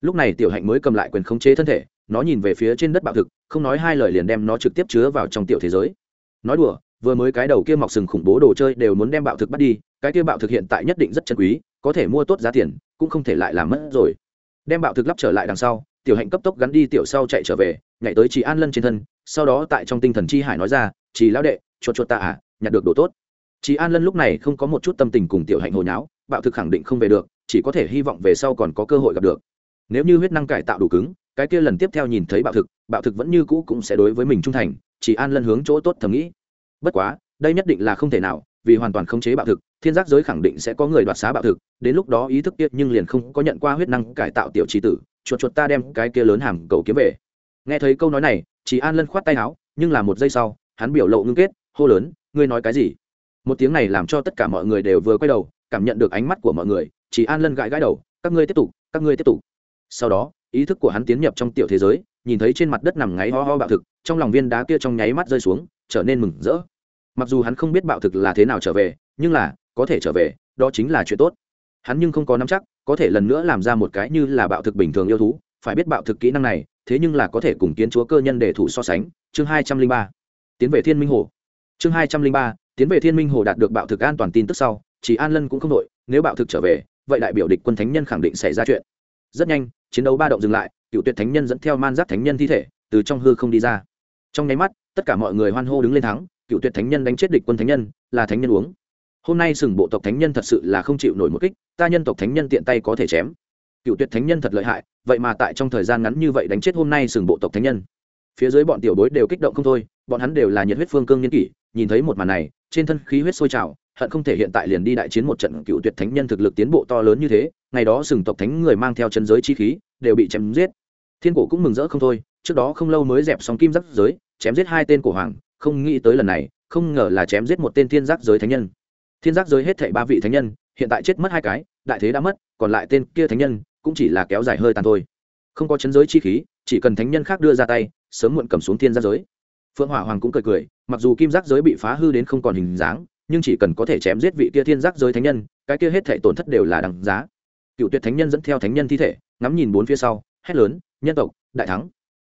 Lúc này tiểu hạnh mới cầm lại quyền khống chế thân thể nó nhìn về phía trên đất bạo thực, không nói hai lời liền đem nó trực tiếp chứa vào trong tiểu thế giới. Nói đùa, vừa mới cái đầu kia mọc sừng khủng bố đồ chơi đều muốn đem bạo thực bắt đi, cái kia bạo thực hiện tại nhất định rất chân quý, có thể mua tốt giá tiền, cũng không thể lại làm mất rồi. Đem bạo thực lắp trở lại đằng sau, tiểu hạnh cấp tốc gắn đi tiểu sau chạy trở về, nhảy tới chị an lân trên thân, sau đó tại trong tinh thần chi hải nói ra, chị lão đệ, chuột chuột tạ à nhặt được đồ tốt. Chị an lân lúc này không có một chút tâm tình cùng tiểu hạnh hồi nháo, bạo thực khẳng định không về được, chỉ có thể hy vọng về sau còn có cơ hội gặp được. Nếu như huyết năng cải tạo đủ cứng cái kia lần tiếp theo nhìn thấy bạo thực bạo thực vẫn như cũ cũng sẽ đối với mình trung thành, chỉ an lân hướng chỗ tốt thầm nghĩ. Bất quá, đây nhất định là không thể nào, vì hoàn toàn khống chế bạo thực, thiên giác giới khẳng định sẽ có người đoạt xá bạo thực, đến lúc đó ý thức tiết nhưng liền không có nhận qua huyết năng cải tạo tiểu trí tử, chuột chuột ta đem cái kia lớn hàm cầu kiếm về. Nghe thấy câu nói này, chỉ an lân khoát tay áo, nhưng là một giây sau, hắn biểu lộ ngưng kết, hô lớn, ngươi nói cái gì? Một tiếng này làm cho tất cả mọi người đều vừa quay đầu, cảm nhận được ánh mắt của mọi người, chỉ an lân gãi gãi đầu, các ngươi tiếp tục, các ngươi tiếp tục sau đó, ý thức của hắn tiến nhập trong tiểu thế giới, nhìn thấy trên mặt đất nằm ngáy ho ho bạo thực, trong lòng viên đá kia trong nháy mắt rơi xuống, trở nên mừng rỡ. Mặc dù hắn không biết bạo thực là thế nào trở về, nhưng là, có thể trở về, đó chính là chuyện tốt. Hắn nhưng không có nắm chắc, có thể lần nữa làm ra một cái như là bạo thực bình thường yêu thú, phải biết bạo thực kỹ năng này, thế nhưng là có thể cùng kiến chúa cơ nhân để thủ so sánh. Chương hai trăm linh ba. Tiến về thiên minh hồ. Chương hai trăm linh ba, tiến về thiên minh hồ đạt được bạo thực an toàn tin tức sau, chỉ an lân cũng không đội, nếu bạo thực trở về, vậy đại biểu địch quân thánh nhân khẳng định xảy ra chuyện rất nhanh, chiến đấu ba động dừng lại, cựu tuyệt thánh nhân dẫn theo man giác thánh nhân thi thể, từ trong hư không đi ra. Trong nháy mắt, tất cả mọi người hoan hô đứng lên thắng, cựu tuyệt thánh nhân đánh chết địch quân thánh nhân, là thánh nhân uống. Hôm nay sừng bộ tộc thánh nhân thật sự là không chịu nổi một kích, ta nhân tộc thánh nhân tiện tay có thể chém. Cựu tuyệt thánh nhân thật lợi hại, vậy mà tại trong thời gian ngắn như vậy đánh chết hôm nay sừng bộ tộc thánh nhân. Phía dưới bọn tiểu bối đều kích động không thôi, bọn hắn đều là nhiệt huyết phương cương nhân kỷ, nhìn thấy một màn này, trên thân khí huyết sôi trào hận không thể hiện tại liền đi đại chiến một trận cựu tuyệt thánh nhân thực lực tiến bộ to lớn như thế, ngày đó sừng tộc thánh người mang theo chân giới chi khí, đều bị chém giết. Thiên cổ cũng mừng rỡ không thôi, trước đó không lâu mới dẹp xong kim giác giới, chém giết hai tên cổ hoàng, không nghĩ tới lần này, không ngờ là chém giết một tên thiên giác giới thánh nhân. Thiên giác giới hết thảy ba vị thánh nhân, hiện tại chết mất hai cái, đại thế đã mất, còn lại tên kia thánh nhân, cũng chỉ là kéo dài hơi tàn thôi. Không có chấn giới chi khí, chỉ cần thánh nhân khác đưa ra tay, sớm muộn cầm xuống thiên giác giới. Phượng hỏa hoàng cũng cười cười, mặc dù kim giác giới bị phá hư đến không còn hình dáng nhưng chỉ cần có thể chém giết vị kia thiên giác giới thánh nhân, cái kia hết thể tổn thất đều là đằng giá. Cựu tuyệt thánh nhân dẫn theo thánh nhân thi thể, ngắm nhìn bốn phía sau, hét lớn, nhân tộc, đại thắng!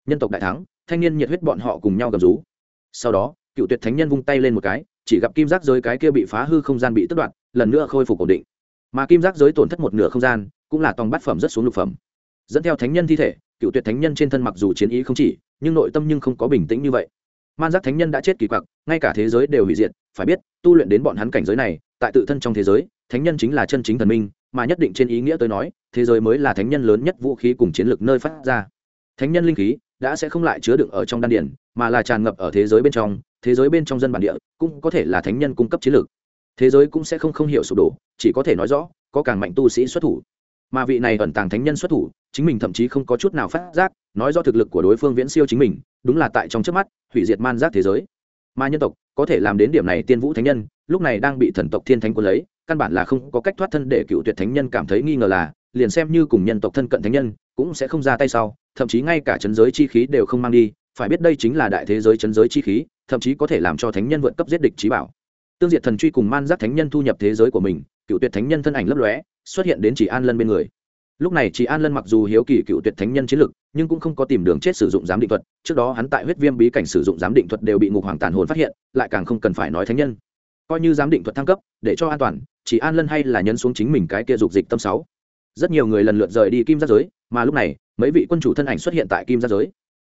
Nhân tộc đại thắng! Thanh niên nhiệt huyết bọn họ cùng nhau gầm rú. Sau đó, cựu tuyệt thánh nhân vung tay lên một cái, chỉ gặp kim giác giới cái kia bị phá hư không gian bị tất đoạn lần nữa khôi phục ổn định. Mà kim giác giới tổn thất một nửa không gian, cũng là tòng bát phẩm rất xuống lục phẩm. Dẫn theo thánh nhân thi thể, cựu tuyệt thánh nhân trên thân mặc dù chiến ý không chỉ, nhưng nội tâm nhưng không có bình tĩnh như vậy man giác thánh nhân đã chết kỳ quặc, ngay cả thế giới đều hủy diệt, phải biết, tu luyện đến bọn hắn cảnh giới này, tại tự thân trong thế giới, thánh nhân chính là chân chính thần minh, mà nhất định trên ý nghĩa tới nói, thế giới mới là thánh nhân lớn nhất vũ khí cùng chiến lược nơi phát ra. Thánh nhân linh khí đã sẽ không lại chứa đựng ở trong đan điển mà là tràn ngập ở thế giới bên trong, thế giới bên trong dân bản địa cũng có thể là thánh nhân cung cấp chiến lược. Thế giới cũng sẽ không không hiểu sụp đổ, chỉ có thể nói rõ, có càng mạnh tu sĩ xuất thủ mà vị này ẩn tàng thánh nhân xuất thủ, chính mình thậm chí không có chút nào phát giác, nói do thực lực của đối phương viễn siêu chính mình, đúng là tại trong trước mắt, hủy diệt man giác thế giới. Mà nhân tộc có thể làm đến điểm này tiên vũ thánh nhân, lúc này đang bị thần tộc thiên thánh quân lấy, căn bản là không có cách thoát thân để cựu tuyệt thánh nhân cảm thấy nghi ngờ là, liền xem như cùng nhân tộc thân cận thánh nhân, cũng sẽ không ra tay sau, thậm chí ngay cả chấn giới chi khí đều không mang đi, phải biết đây chính là đại thế giới chấn giới chi khí, thậm chí có thể làm cho thánh nhân vượt cấp giết địch trí bảo. Tương diệt thần truy cùng man giác thánh nhân thu nhập thế giới của mình, cựu tuyệt thánh nhân thân ảnh lấp lóe xuất hiện đến chỉ an lân bên người. Lúc này chỉ an lân mặc dù hiếu kỳ cựu tuyệt thánh nhân chiến lực, nhưng cũng không có tìm đường chết sử dụng giám định thuật. Trước đó hắn tại huyết viêm bí cảnh sử dụng giám định thuật đều bị ngục hoàng tàn hồn phát hiện, lại càng không cần phải nói thánh nhân. Coi như giám định thuật thăng cấp, để cho an toàn, chỉ an lân hay là nhân xuống chính mình cái kia dục dịch tâm sáu. Rất nhiều người lần lượt rời đi kim giáp giới, mà lúc này, mấy vị quân chủ thân ảnh xuất hiện tại kim giáp giới.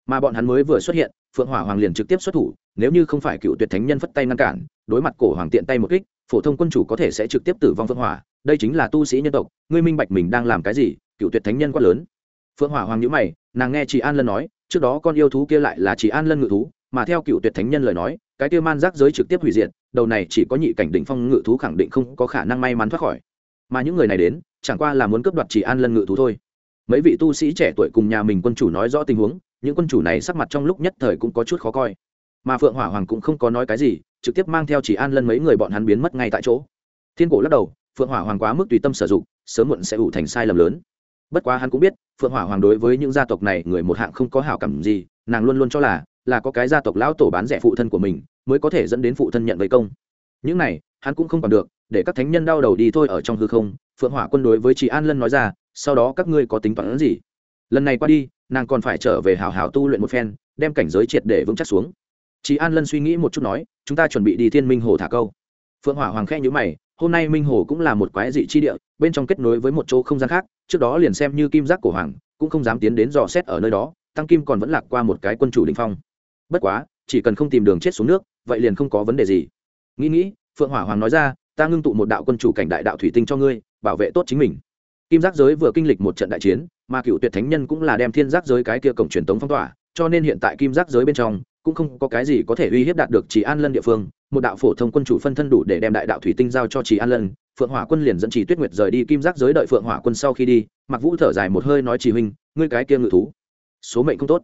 Mà bọn hắn mới vừa xuất hiện, phượng hỏa hoàng liền trực tiếp xuất thủ, nếu như không phải cựu tuyệt thánh nhân phất tay ngăn cản, đối mặt cổ hoàng tiện tay một kích phổ thông quân chủ có thể sẽ trực tiếp tử vong phượng hỏa, đây chính là tu sĩ nhân tộc, ngươi minh bạch mình đang làm cái gì, cựu tuyệt thánh nhân quá lớn. Phượng hỏa hoàng nhữ mày, nàng nghe chị an lân nói, trước đó con yêu thú kia lại là chị an lân ngự thú, mà theo cựu tuyệt thánh nhân lời nói, cái kia man giác giới trực tiếp hủy diệt, đầu này chỉ có nhị cảnh định phong ngự thú khẳng định không có khả năng may mắn thoát khỏi. Mà những người này đến, chẳng qua là muốn cướp đoạt chỉ an lân ngự thú thôi. Mấy vị tu sĩ trẻ tuổi cùng nhà mình quân chủ nói rõ tình huống, những quân chủ này sắc mặt trong lúc nhất thời cũng có chút khó coi. Mà phượng hỏa hoàng cũng không có nói cái gì trực tiếp mang theo chỉ an lân mấy người bọn hắn biến mất ngay tại chỗ. Thiên cổ lắc đầu, phượng hỏa hoàng quá mức tùy tâm sử dụng, sớm muộn sẽ ủ thành sai lầm lớn. Bất quá hắn cũng biết, phượng hỏa hoàng đối với những gia tộc này người một hạng không có hảo cảm gì, nàng luôn luôn cho là là có cái gia tộc lão tổ bán rẻ phụ thân của mình, mới có thể dẫn đến phụ thân nhận vây công. Những này, hắn cũng không còn được, để các thánh nhân đau đầu đi thôi ở trong hư không, phượng hỏa quân đối với chị an lân nói ra, sau đó các ngươi có tính toán gì? Lần này qua đi, nàng còn phải trở về hào hào tu luyện một phen, đem cảnh giới triệt để vững chắc xuống chị an lân suy nghĩ một chút nói, chúng ta chuẩn bị đi thiên minh hồ thả câu. Phượng hỏa hoàng khe nhữ mày, hôm nay minh hồ cũng là một quái dị chi địa, bên trong kết nối với một chỗ không gian khác, trước đó liền xem như kim giác cổ hoàng, cũng không dám tiến đến dò xét ở nơi đó, tăng kim còn vẫn lạc qua một cái quân chủ đình phong. Bất quá, chỉ cần không tìm đường chết xuống nước, vậy liền không có vấn đề gì. Nghĩ nghĩ, phượng hỏa hoàng nói ra, ta ngưng tụ một đạo quân chủ cảnh đại đạo thủy tinh cho ngươi, bảo vệ tốt chính mình. Kim giác giới vừa kinh lịch một trận đại chiến, mà cựu tuyệt thánh nhân cũng là đem thiên giác giới cái kia cổng truyền tống phong tỏa, cho nên hiện tại kim giác giới bên trong cũng không có cái gì có thể uy hiếp đạt được chỉ an lân địa phương. Một đạo phổ thông quân chủ phân thân đủ để đem đại đạo thủy tinh giao cho chỉ an lân. Phượng hỏa quân liền dẫn chỉ tuyết nguyệt rời đi kim giác giới đợi phượng hỏa quân sau khi đi mặc vũ thở dài một hơi nói chỉ huynh, ngươi cái kia ngự thú, số mệnh không tốt.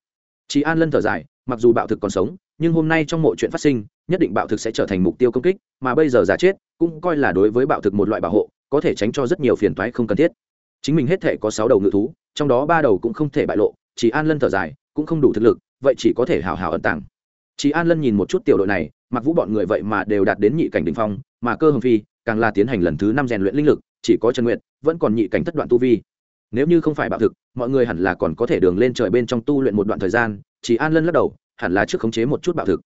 Chỉ an lân thở dài, mặc dù bạo thực còn sống, nhưng hôm nay trong mọi chuyện phát sinh, nhất định bạo thực sẽ trở thành mục tiêu công kích, mà bây giờ giả chết, cũng coi là đối với bạo thực một loại bảo hộ, có thể tránh cho rất nhiều phiền toái không cần thiết. Chính mình hết thể có sáu đầu ngự thú, trong đó ba đầu cũng không thể bại lộ. Chỉ an lân thở dài, cũng không đủ thực lực, vậy chỉ có thể hào hào ẩn tàng chỉ an lân nhìn một chút tiểu đội này, mặc vũ bọn người vậy mà đều đạt đến nhị cảnh đình phong, mà cơ hồng phi càng là tiến hành lần thứ năm rèn luyện linh lực, chỉ có trần nguyện vẫn còn nhị cảnh thất đoạn tu vi. Nếu như không phải bạo thực, mọi người hẳn là còn có thể đường lên trời bên trong tu luyện một đoạn thời gian chỉ an lân lắc đầu, hẳn là trước khống chế một chút bạo thực.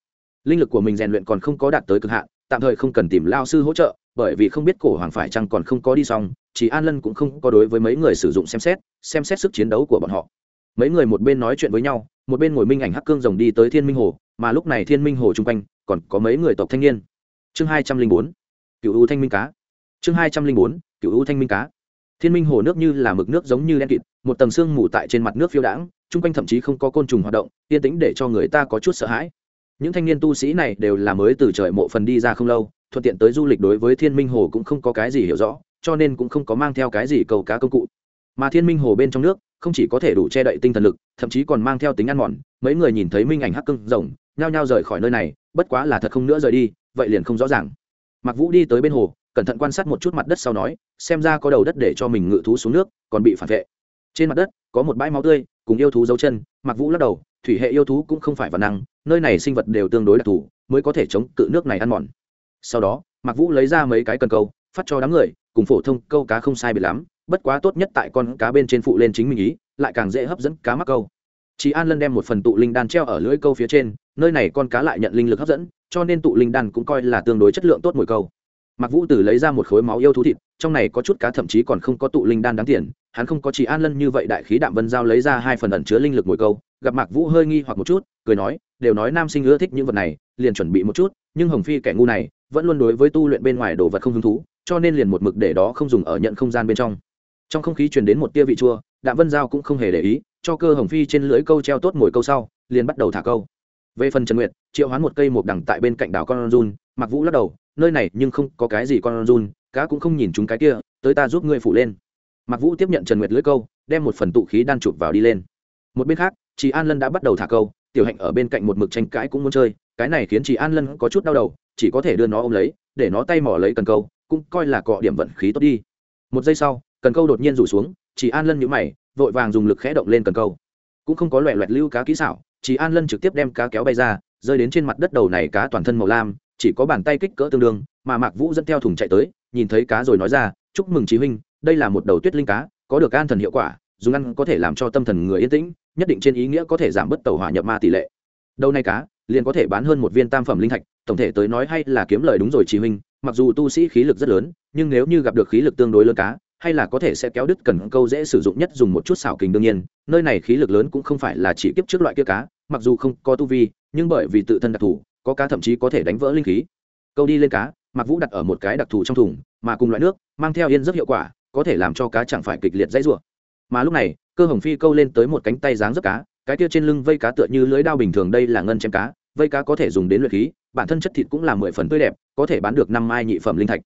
Linh lực của mình rèn luyện còn không có đạt tới cực hạn, tạm thời không cần tìm lao sư hỗ trợ, bởi vì không biết cổ hoàng phải chăng còn không có đi xong chỉ an lân cũng không có đối với mấy người sử dụng xem xét xem xét sức chiến đấu của bọn họ. Mấy người một bên nói chuyện với nhau, một bên ngồi minh ảnh hắc cương rồng đi tới thiên minh hồ mà lúc này thiên minh hồ chung quanh còn có mấy người tộc thanh niên. Chương hai trăm linh bốn cựu u thanh minh cá. Chương hai trăm linh bốn cựu u thanh minh cá. Thiên minh hồ nước như là mực nước giống như đen kịt, một tầng sương mù tại trên mặt nước phiêu đãng, chung quanh thậm chí không có côn trùng hoạt động, yên tĩnh để cho người ta có chút sợ hãi. Những thanh niên tu sĩ này đều là mới từ trời mộ phần đi ra không lâu, thuận tiện tới du lịch đối với thiên minh hồ cũng không có cái gì hiểu rõ, cho nên cũng không có mang theo cái gì cầu cá công cụ. Mà thiên minh hồ bên trong nước, không chỉ có thể đủ che đậy tinh thần lực, thậm chí còn mang theo tính ăn mòn, mấy người nhìn thấy minh ảnh hắc cưng rồng nhao nhao rời khỏi nơi này, bất quá là thật không nữa rời đi, vậy liền không rõ ràng. Mặc vũ đi tới bên hồ, cẩn thận quan sát một chút mặt đất sau nói, xem ra có đầu đất để cho mình ngự thú xuống nước, còn bị phản vệ. Trên mặt đất, có một bãi máu tươi, cùng yêu thú dấu chân mặc vũ lắc đầu, thủy hệ yêu thú cũng không phải vật năng, nơi này sinh vật đều tương đối đặc thù, mới có thể chống cự nước này ăn mòn. Sau đó mặc vũ lấy ra mấy cái cần câu, phát cho đám người, cùng phổ thông câu cá không sai biệt lắm, bất quá tốt nhất tại con cá bên trên phụ lên chính mình ý, lại càng dễ hấp dẫn cá mắc câu. Chị an lân đem một phần tụ linh đan treo ở lưỡi câu phía trên nơi này con cá lại nhận linh lực hấp dẫn, cho nên tụ linh đan cũng coi là tương đối chất lượng tốt mồi câu. Mặc vũ tử lấy ra một khối máu yêu thú thịt, trong này có chút cá thậm chí còn không có tụ linh đan đáng tiền, hắn không có chỉ an lân như vậy đại khí đạm vân giao lấy ra hai phần ẩn chứa linh lực mồi câu, gặp mạc vũ hơi nghi hoặc một chút, cười nói, đều nói nam sinh ưa thích những vật này, liền chuẩn bị một chút, nhưng hồng phi kẻ ngu này, vẫn luôn đối với tu luyện bên ngoài đồ vật không hứng thú, cho nên liền một mực để đó không dùng ở nhận không gian bên trong. Trong không khí truyền đến một tia vị chua, đạm vân giao cũng không hề để ý, cho cơ hồng phi trên lưỡi câu treo tốt mồi câu sau, liền bắt đầu thả câu về phần trần nguyệt, triệu hoán một cây một đằng tại bên cạnh đảo con run mặc vũ lắc đầu, nơi này nhưng không có cái gì con run, cá cũng không nhìn chúng cái kia, tới ta giúp ngươi phủ lên. Mặc vũ tiếp nhận trần nguyệt lưỡi câu, đem một phần tụ khí đan chụp vào đi lên. Một bên khác chị an lân đã bắt đầu thả câu, tiểu hạnh ở bên cạnh một mực tranh cãi cũng muốn chơi, cái này khiến chị an lân có chút đau đầu, chỉ có thể đưa nó ôm lấy, để nó tay mỏ lấy cần câu, cũng coi là cọ điểm vận khí tốt đi. Một giây sau, cần câu đột nhiên rủ xuống chị an lân nhũ mày, vội vàng dùng lực khẽ động lên cần câu. Cũng không có loẹ loẹt lưu cá kỹ xảo chị an lân trực tiếp đem cá kéo bay ra, rơi đến trên mặt đất đầu này cá toàn thân màu lam, chỉ có bàn tay kích cỡ tương đương, mà mạc vũ dẫn theo thùng chạy tới, nhìn thấy cá rồi nói ra, chúc mừng chí huynh, đây là một đầu tuyết linh cá, có được an thần hiệu quả, dùng ăn có thể làm cho tâm thần người yên tĩnh, nhất định trên ý nghĩa có thể giảm bớt tàu hỏa nhập ma tỷ lệ. Đâu nay cá, liền có thể bán hơn một viên tam phẩm linh thạch, tổng thể tới nói hay là kiếm lời đúng rồi chí huynh, mặc dù tu sĩ khí lực rất lớn, nhưng nếu như gặp được khí lực tương đối lớn cá hay là có thể sẽ kéo đứt cần câu dễ sử dụng nhất dùng một chút xảo kình đương nhiên, nơi này khí lực lớn cũng không phải là chỉ kiếp trước loại kia cá, mặc dù không có tu vi, nhưng bởi vì tự thân đặc thù, có cá thậm chí có thể đánh vỡ linh khí. Câu đi lên cá mặc vũ đặt ở một cái đặc thù trong thùng, mà cùng loại nước, mang theo yên rất hiệu quả, có thể làm cho cá chẳng phải kịch liệt dãy rủa. Mà lúc này, cơ hồng phi câu lên tới một cánh tay dáng rất cá, cái kia trên lưng vây cá tựa như lưới đao bình thường đây là ngân chém cá, vây cá có thể dùng đến luyện khí, bản thân chất thịt cũng là mười phần tươi đẹp, có thể bán được năm mai nhị phẩm linh thạch.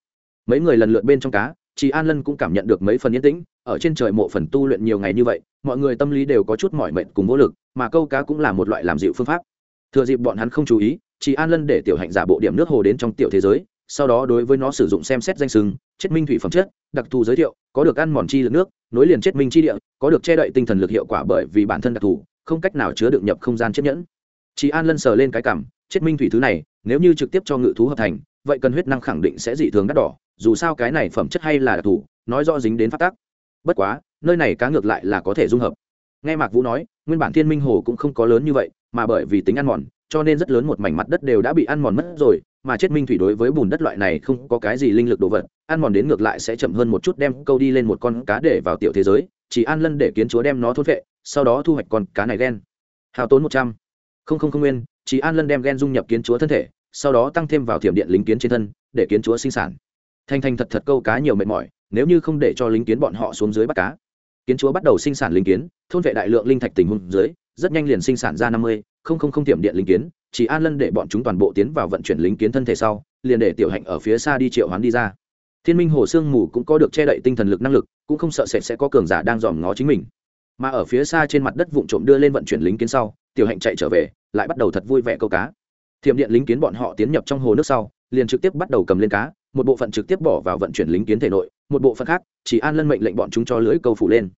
Mấy người lần lượt bên trong cá chị an lân cũng cảm nhận được mấy phần yên tĩnh, ở trên trời mộ phần tu luyện nhiều ngày như vậy, mọi người tâm lý đều có chút mỏi mệt cùng vô lực, mà câu cá cũng là một loại làm dịu phương pháp. Thừa dịp bọn hắn không chú ý chị an lân để tiểu hạnh giả bộ điểm nước hồ đến trong tiểu thế giới, sau đó đối với nó sử dụng xem xét danh sừng, chết minh thủy phẩm chất, đặc thù giới thiệu, có được ăn mòn chi lực nước, nối liền chết minh chi địa, có được che đậy tinh thần lực hiệu quả bởi vì bản thân đặc thù, không cách nào chứa được nhập không gian chiếc nhẫn. Chị an lân sờ lên cái cảm, chết minh thủy thứ này, nếu như trực tiếp cho ngự thú hợp thành, vậy cần huyết năng khẳng định sẽ dị thường đắt đỏ dù sao cái này phẩm chất hay là đặc thù, nói rõ dính đến phát tác. Bất quá, nơi này cá ngược lại là có thể dung hợp. Nghe mạc vũ nói, nguyên bản thiên minh hồ cũng không có lớn như vậy, mà bởi vì tính ăn mòn, cho nên rất lớn một mảnh mặt đất đều đã bị ăn mòn mất rồi, mà chết minh thủy đối với bùn đất loại này không có cái gì linh lực đồ vật, ăn mòn đến ngược lại sẽ chậm hơn một chút đem câu đi lên một con cá để vào tiểu thế giới, chỉ ăn lân để kiến chúa đem nó thốt vệ sau đó thu hoạch con cá này ghen. Hào tốn một trăm. Không không không nguyên, chỉ an lân đem ghen dung nhập kiến chúa thân thể, sau đó tăng thêm vào thiểm điện lính kiến trên thân, để kiến chúa sinh sản thành thành thật thật câu cá nhiều mệt mỏi, nếu như không để cho lính kiến bọn họ xuống dưới bắt cá. Kiến chúa bắt đầu sinh sản linh kiến, thôn vệ đại lượng linh thạch tình huống dưới, rất nhanh liền sinh sản ra năm mươi, không không không tiệm điện linh kiến. Chỉ an lân để bọn chúng toàn bộ tiến vào vận chuyển linh kiến thân thể sau, liền để tiểu hạnh ở phía xa đi triệu hoán đi ra. Thiên minh hồ sương mù cũng có được che đậy tinh thần lực năng lực, cũng không sợ sệt sẽ có cường giả đang dòm ngó chính mình. Mà ở phía xa trên mặt đất vụn trộm đưa lên vận chuyển lính kiến sau, tiểu hạnh chạy trở về, lại bắt đầu thật vui vẻ câu cá. Thiểm điện lính kiến bọn họ tiến nhập trong hồ nước sau, liền trực tiếp bắt đầu cầm lên cá một bộ phận trực tiếp bỏ vào vận chuyển lính kiến thể nội, một bộ phận khác, chỉ an lân mệnh lệnh bọn chúng cho lưới câu phủ lên.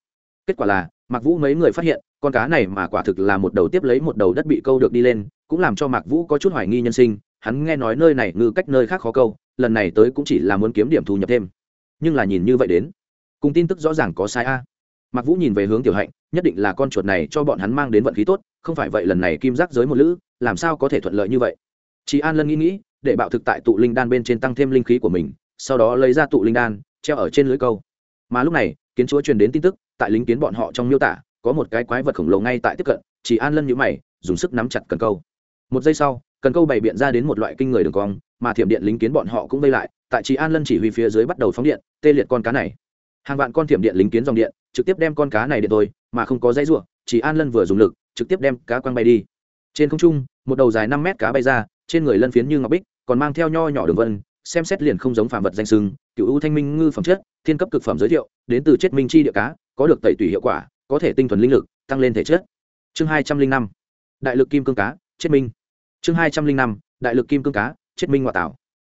Kết quả là, mạc vũ mấy người phát hiện, con cá này mà quả thực là một đầu tiếp lấy một đầu đất bị câu được đi lên, cũng làm cho mạc vũ có chút hoài nghi nhân sinh, hắn nghe nói nơi này ngư cách nơi khác khó câu, lần này tới cũng chỉ là muốn kiếm điểm thu nhập thêm. Nhưng là nhìn như vậy đến, cùng tin tức rõ ràng có sai a. Mạc vũ nhìn về hướng tiểu hạnh, nhất định là con chuột này cho bọn hắn mang đến vận khí tốt, không phải vậy lần này kim giác giới một lữ, làm sao có thể thuận lợi như vậy? Chị an lân nghĩ nghĩ để bạo thực tại tụ linh đan bên trên tăng thêm linh khí của mình, sau đó lấy ra tụ linh đan, treo ở trên lưới câu. Mà lúc này, kiến chúa truyền đến tin tức, tại lính kiến bọn họ trong miêu tả, có một cái quái vật khổng lồ ngay tại tiếp cận, chỉ an lân nhữ mày, dùng sức nắm chặt cần câu. Một giây sau, cần câu bày biện ra đến một loại kinh người đường cong, mà thiểm điện lính kiến bọn họ cũng vây lại, tại chị an lân chỉ huy phía dưới bắt đầu phóng điện, tê liệt con cá này. Hàng vạn con thiểm điện lính kiến dòng điện, trực tiếp đem con cá này điện tôi mà không có dãy ruộng chỉ an lân vừa dùng lực, trực tiếp đem cá quăng bay đi. Trên không trung, một đầu dài năm mét cá bay ra, trên người lân phiến như ngọc bích còn mang theo nho nhỏ đường vân, xem xét liền không giống phàm vật danh sưng cựu ưu thanh minh ngư phẩm chất, thiên cấp cực phẩm giới thiệu, đến từ chết minh chi địa cá, có được tẩy tủy hiệu quả, có thể tinh thuần linh lực, tăng lên thể chất. Chương hai trăm linh năm, đại lực kim cương cá, chết minh. Chương hai trăm linh năm, đại lực kim cương cá, chết minh ngoại tảo.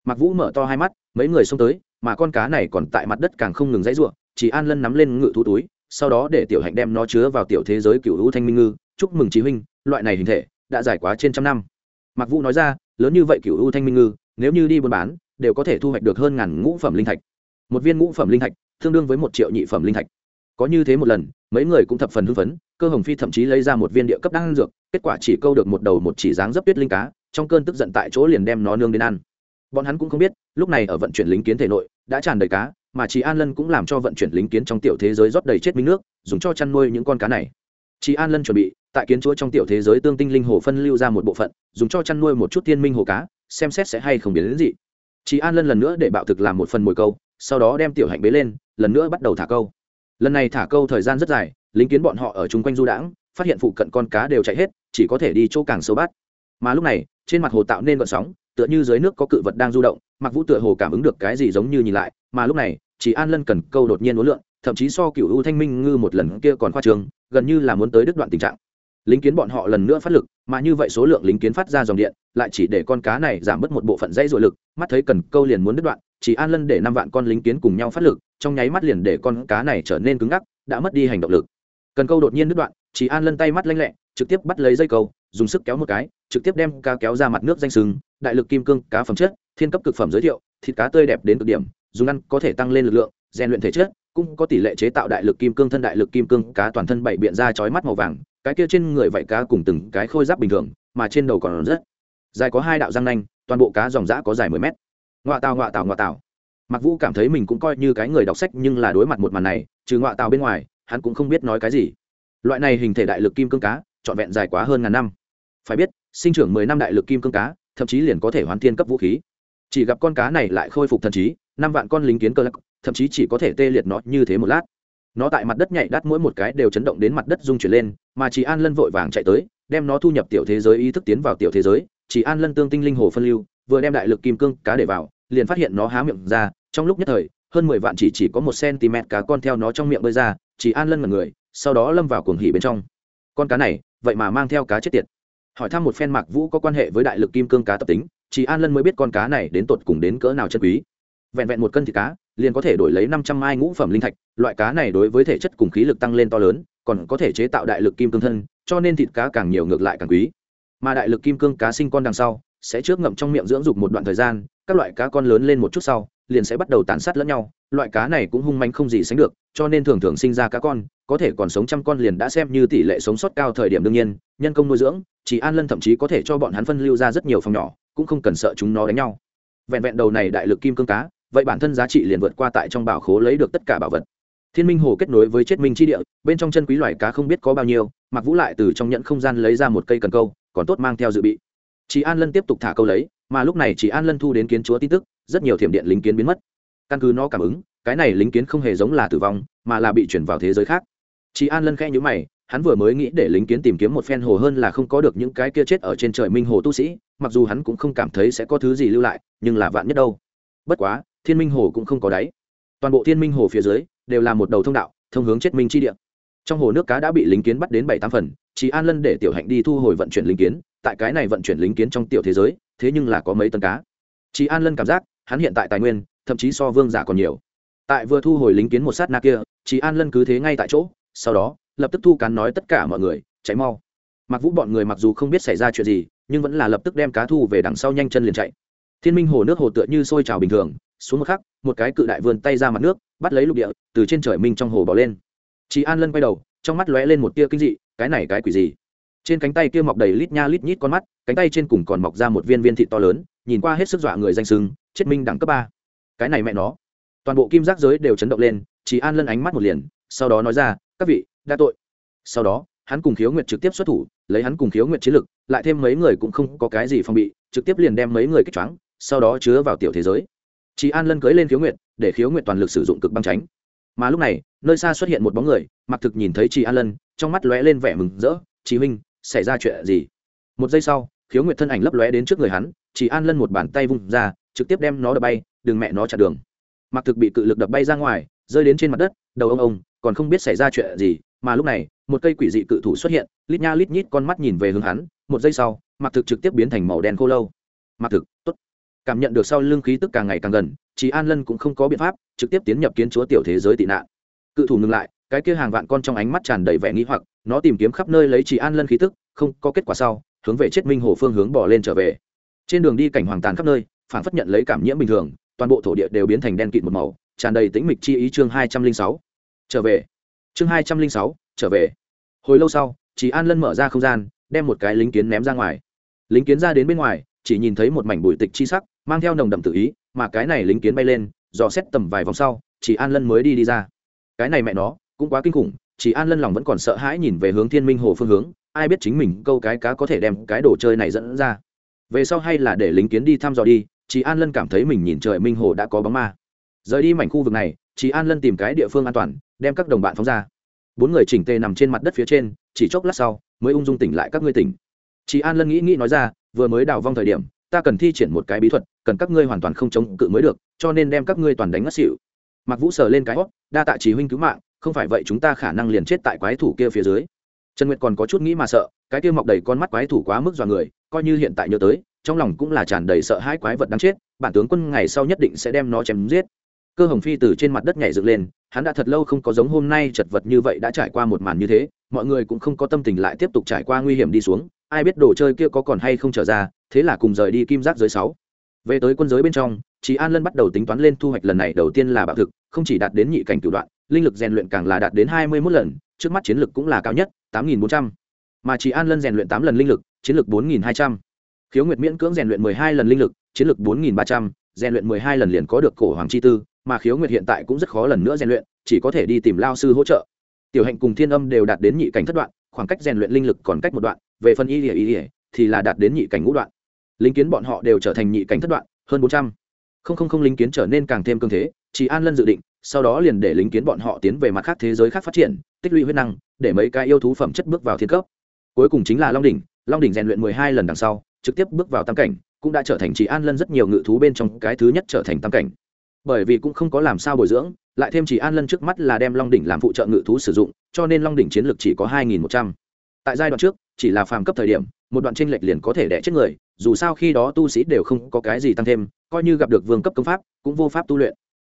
Mặc vũ mở to hai mắt, mấy người xông tới, mà con cá này còn tại mặt đất càng không ngừng dãy ruộng chỉ an lân nắm lên ngự thú túi, sau đó để tiểu hạnh đem nó chứa vào tiểu thế giới cựu hữu thanh minh ngư, chúc mừng chí huynh, loại này hình thể, đã dài quá trên trăm năm. Mặc vũ nói ra lớn như vậy cựu ưu thanh minh ngư, nếu như đi buôn bán, đều có thể thu hoạch được hơn ngàn ngũ phẩm linh thạch. Một viên ngũ phẩm linh thạch, tương đương với một triệu nhị phẩm linh thạch. Có như thế một lần, mấy người cũng thập phần hưng phấn, cơ hồng phi thậm chí lấy ra một viên địa cấp đan dược, kết quả chỉ câu được một đầu một chỉ dáng dấp tuyết linh cá, trong cơn tức giận tại chỗ liền đem nó nương đến ăn. Bọn hắn cũng không biết, lúc này ở vận chuyển lính kiến thể nội, đã tràn đầy cá, mà chị an lân cũng làm cho vận chuyển lính kiến trong tiểu thế giới rót đầy chết minh nước, dùng cho chăn nuôi những con cá này. Chị an lân chuẩn bị tại kiến chúa trong tiểu thế giới tương tinh linh hồ phân lưu ra một bộ phận, dùng cho chăn nuôi một chút thiên minh hồ cá, xem xét sẽ hay không biến đến gì chị an lân lần nữa để bạo thực làm một phần mồi câu, sau đó đem tiểu hạnh bế lên, lần nữa bắt đầu thả câu. Lần này thả câu thời gian rất dài, lính kiến bọn họ ở chung quanh du đãng, phát hiện phụ cận con cá đều chạy hết, chỉ có thể đi chỗ càng sâu bắt. Mà lúc này, trên mặt hồ tạo nên vận sóng, tựa như dưới nước có cự vật đang du động mặc vũ tựa hồ cảm ứng được cái gì giống như nhìn lại, mà lúc này, chỉ an lân cần câu đột nhiên uốn lượn, thậm chí so cựu u thanh minh ngư một lần kia còn khoa trường gần như là muốn tới đứt đoạn tình trạng lính kiến bọn họ lần nữa phát lực, mà như vậy số lượng lính kiến phát ra dòng điện, lại chỉ để con cá này giảm bớt một bộ phận dây dội lực, mắt thấy cần câu liền muốn đứt đoạn, chỉ an lân để năm vạn con lính kiến cùng nhau phát lực, trong nháy mắt liền để con cá này trở nên cứng ngắc, đã mất đi hành động lực. Cần câu đột nhiên đứt đoạn, chỉ an lân tay mắt lanh lẹ, trực tiếp bắt lấy dây câu, dùng sức kéo một cái, trực tiếp đem cá kéo ra mặt nước danh sừng, đại lực kim cương, cá phẩm chất, thiên cấp cực phẩm giới thiệu, thịt cá tươi đẹp đến cực điểm, dùng ăn có thể tăng lên lực lượng, rèn luyện thể chất, cũng có tỷ lệ chế tạo đại lực kim cương thân đại lực kim cương, cá toàn thân bảy biện ra chói mắt màu vàng cái kia trên người vảy cá cùng từng cái khôi giáp bình thường, mà trên đầu còn rất dài, có hai đạo răng nanh, toàn bộ cá dòng dã có dài mười mét. Ngoạ tào ngoạ tào ngoạ tào. Mặc vũ cảm thấy mình cũng coi như cái người đọc sách, nhưng là đối mặt một màn này, trừ ngoạ tào bên ngoài, hắn cũng không biết nói cái gì. Loại này hình thể đại lực kim cương cá, trọn vẹn dài quá hơn ngàn năm. Phải biết, sinh trưởng mười năm đại lực kim cương cá, thậm chí liền có thể hoàn thiên cấp vũ khí. Chỉ gặp con cá này lại khôi phục thần trí, năm vạn con lính kiến cơ lắc, thậm chí chỉ có thể tê liệt nó như thế một lát nó tại mặt đất nhảy đắt mỗi một cái đều chấn động đến mặt đất rung chuyển lên, mà chỉ an lân vội vàng chạy tới, đem nó thu nhập tiểu thế giới ý thức tiến vào tiểu thế giới. Chỉ an lân tương tinh linh hồ phân lưu, vừa đem đại lực kim cương cá để vào, liền phát hiện nó há miệng ra. Trong lúc nhất thời, hơn mười vạn chỉ chỉ có một cm cá con theo nó trong miệng bơi ra, chỉ an lân mật người, sau đó lâm vào cuồng hỉ bên trong. Con cá này, vậy mà mang theo cá chết tiệt. Hỏi thăm một phen mạc vũ có quan hệ với đại lực kim cương cá tập tính, chỉ an lân mới biết con cá này đến tột cùng đến cỡ nào chân quý. Vẹn vẹn một cân thịt cá liền có thể đổi lấy năm trăm mai ngũ phẩm linh thạch, loại cá này đối với thể chất cùng khí lực tăng lên to lớn, còn có thể chế tạo đại lực kim cương thân, cho nên thịt cá càng nhiều ngược lại càng quý. Mà đại lực kim cương cá sinh con đằng sau, sẽ trước ngậm trong miệng dưỡng dục một đoạn thời gian, các loại cá con lớn lên một chút sau, liền sẽ bắt đầu tàn sát lẫn nhau. Loại cá này cũng hung manh không gì sánh được, cho nên thường thường sinh ra cá con, có thể còn sống trăm con liền đã xem như tỷ lệ sống sót cao thời điểm đương nhiên, nhân công nuôi dưỡng, chỉ an lân thậm chí có thể cho bọn hắn phân lưu ra rất nhiều phòng nhỏ, cũng không cần sợ chúng nó đánh nhau. Vẹn vẹn đầu này đại lực kim cương cá vậy bản thân giá trị liền vượt qua tại trong bảo khố lấy được tất cả bảo vật. Thiên minh hồ kết nối với chết minh chi địa, bên trong chân quý loài cá không biết có bao nhiêu mặc vũ lại từ trong nhận không gian lấy ra một cây cần câu, còn tốt mang theo dự bị. Chị an lân tiếp tục thả câu lấy, mà lúc này chị an lân thu đến kiến chúa tin tức, rất nhiều thiểm điện lính kiến biến mất. Căn cứ nó cảm ứng, cái này lính kiến không hề giống là tử vong, mà là bị chuyển vào thế giới khác. Chị an lân khẽ nhữ mày, hắn vừa mới nghĩ để lính kiến tìm kiếm một phen hồ hơn là không có được những cái kia chết ở trên trời minh hồ tu sĩ, mặc dù hắn cũng không cảm thấy sẽ có thứ gì lưu lại, nhưng là vạn nhất đâu. Bất quá thiên minh hồ cũng không có đáy. Toàn bộ thiên minh hồ phía dưới đều là một đầu thông đạo, thông hướng chết minh chi địa. Trong hồ nước cá đã bị lính kiến bắt đến bảy tám phần chị an lân để tiểu hạnh đi thu hồi vận chuyển lính kiến, tại cái này vận chuyển lính kiến trong tiểu thế giới, thế nhưng là có mấy tấn cá. Chị an lân cảm giác, hắn hiện tại tài nguyên, thậm chí so vương giả còn nhiều. Tại vừa thu hồi lính kiến một sát na kia chị an lân cứ thế ngay tại chỗ, sau đó, lập tức thu cán nói tất cả mọi người cháy mau. Mặc vũ bọn người mặc dù không biết xảy ra chuyện gì, nhưng vẫn là lập tức đem cá thu về đằng sau nhanh chân liền chạy. Thiên minh hồ nước hồ tựa như sôi trào bình thường xuống một khắc, một cái cự đại vươn tay ra mặt nước, bắt lấy lục địa, từ trên trời minh trong hồ bỏ lên. Chị an lân quay đầu, trong mắt lóe lên một tia kinh dị, cái này cái quỷ gì? Trên cánh tay kia mọc đầy lít nha lít nhít con mắt, cánh tay trên cùng còn mọc ra một viên viên thị to lớn, nhìn qua hết sức dọa người danh sưng, chết minh đẳng cấp ba. Cái này mẹ nó. Toàn bộ kim giác giới đều chấn động lên chị an lân ánh mắt một liền, sau đó nói ra, các vị đa tội. Sau đó, hắn cùng khiếu nguyệt trực tiếp xuất thủ, lấy hắn cùng khiếu nguyệt chiến lực, lại thêm mấy người cũng không có cái gì phòng bị, trực tiếp liền đem mấy người kích choáng, sau đó chứa vào tiểu thế giới chị an lân cưới lên khiếu nguyệt, để khiếu nguyệt toàn lực sử dụng cực băng tránh mà lúc này, nơi xa xuất hiện một bóng người, mặc thực nhìn thấy chị an lân, trong mắt lóe lên vẻ mừng rỡ chị huynh, xảy ra chuyện gì? Một giây sau, khiếu nguyệt thân ảnh lấp lóe đến trước người hắn chị an lân một bàn tay vung ra, trực tiếp đem nó đập bay, đừng mẹ nó chặn đường. Mặc thực bị cự lực đập bay ra ngoài, rơi đến trên mặt đất, đầu ông ông, còn không biết xảy ra chuyện gì. Mà lúc này, một cây quỷ dị cự thủ xuất hiện, lít nha lít nhít con mắt nhìn về hướng hắn, một giây sau, mặc thực trực tiếp biến thành màu đen khô lâu. Mặc thực, tốt cảm nhận được sau lưng khí tức càng ngày càng gần chị an lân cũng không có biện pháp, trực tiếp tiến nhập kiến chúa tiểu thế giới tị nạn. Cự thủ ngừng lại, cái kia hàng vạn con trong ánh mắt tràn đầy vẻ nghĩ hoặc, nó tìm kiếm khắp nơi lấy chị an lân khí tức, không có kết quả sau, hướng về chết minh hồ phương hướng bỏ lên trở về. Trên đường đi cảnh hoàng tàn khắp nơi phản phất nhận lấy cảm nhiễm bình thường, toàn bộ thổ địa đều biến thành đen kịt một màu, tràn đầy tĩnh mịch chi ý chương hai trăm linh sáu. Trở về. Chương hai trăm linh sáu, trở về. Hồi lâu sau chị an lân mở ra không gian, đem một cái lính kiến ném ra ngoài. Lính kiến ra đến bên ngoài chỉ nhìn thấy một mảnh bụi tịch chi sắc, mang theo nồng đậm tự ý, mà cái này lính kiến bay lên, dò xét tầm vài vòng sau, chỉ an lân mới đi đi ra. Cái này mẹ nó, cũng quá kinh khủng, chỉ an lân lòng vẫn còn sợ hãi nhìn về hướng thiên minh hồ phương hướng, ai biết chính mình câu cái cá có thể đem cái đồ chơi này dẫn ra. Về sau hay là để lính kiến đi thăm dò đi chị an lân cảm thấy mình nhìn trời minh hồ đã có bóng ma. Rời đi mảnh khu vực này chị an lân tìm cái địa phương an toàn, đem các đồng bạn phóng ra. Bốn người chỉnh tề nằm trên mặt đất phía trên, chỉ chốc lát sau, mới ung dung tỉnh lại các ngươi tỉnh. Chị an lân nghĩ nghĩ nói ra vừa mới đào vong thời điểm, ta cần thi triển một cái bí thuật, cần các ngươi hoàn toàn không chống cự mới được, cho nên đem các ngươi toàn đánh ngất xỉu. Mặc vũ sờ lên cái hót đa tạ chỉ huynh cứu mạng, không phải vậy chúng ta khả năng liền chết tại quái thủ kia phía dưới. Trần nguyệt còn có chút nghĩ mà sợ, cái kia mọc đầy con mắt quái thủ quá mức dọa người, coi như hiện tại nhớ tới, trong lòng cũng là tràn đầy sợ hãi quái vật đáng chết, bản tướng quân ngày sau nhất định sẽ đem nó chém giết. Cơ hồng phi từ trên mặt đất nhảy dựng lên, hắn đã thật lâu không có giống hôm nay chật vật như vậy đã trải qua một màn như thế mọi người cũng không có tâm tình lại tiếp tục trải qua nguy hiểm đi xuống, ai biết đồ chơi kia có còn hay không trở ra, thế là cùng rời đi kim giác giới sáu. Về tới quân giới bên trong chị an lân bắt đầu tính toán lên thu hoạch lần này đầu tiên là bạo thực, không chỉ đạt đến nhị cảnh cửu đoạn, linh lực rèn luyện càng là đạt đến hai mươi mốt lần, trước mắt chiến lực cũng là cao nhất, tám nghìn bốn trăm. Mà chị an lân rèn luyện tám lần linh lực, chiến lực bốn nghìn hai trăm. Khiếu nguyệt miễn cưỡng rèn luyện mười hai lần linh lực, chiến lực bốn nghìn ba trăm. Rèn luyện mười hai lần liền có được cổ hoàng chi tư, mà khiếu nguyệt hiện tại cũng rất khó lần nữa rèn luyện, chỉ có thể đi tìm lao sư hỗ trợ tiểu hạnh cùng thiên âm đều đạt đến nhị cảnh thất đoạn, khoảng cách rèn luyện linh lực còn cách một đoạn, về phần y ỉa y ỉa thì là đạt đến nhị cảnh ngũ đoạn. Lính kiến bọn họ đều trở thành nhị cảnh thất đoạn, hơn bốn trăm. Không không không lính kiến trở nên càng thêm cương thế, chỉ an lân dự định, sau đó liền để lính kiến bọn họ tiến về mặt khác thế giới khác phát triển, tích lũy huyết năng, để mấy cái yêu thú phẩm chất bước vào thiên cấp. Cuối cùng chính là long đỉnh long đỉnh rèn luyện mười hai lần đằng sau, trực tiếp bước vào tam cảnh, cũng đã trở thành chỉ an lân rất nhiều ngự thú bên trong cái thứ nhất trở thành tam cảnh bởi vì cũng không có làm sao bồi dưỡng, lại thêm chỉ an lân trước mắt là đem long đỉnh làm phụ trợ ngự thú sử dụng, cho nên long đỉnh chiến lược chỉ có hai nghìn một trăm. Tại giai đoạn trước, chỉ là phàm cấp thời điểm, một đoạn tranh lệch liền có thể đẻ chết người, dù sao khi đó tu sĩ đều không có cái gì tăng thêm, coi như gặp được vương cấp công pháp, cũng vô pháp tu luyện.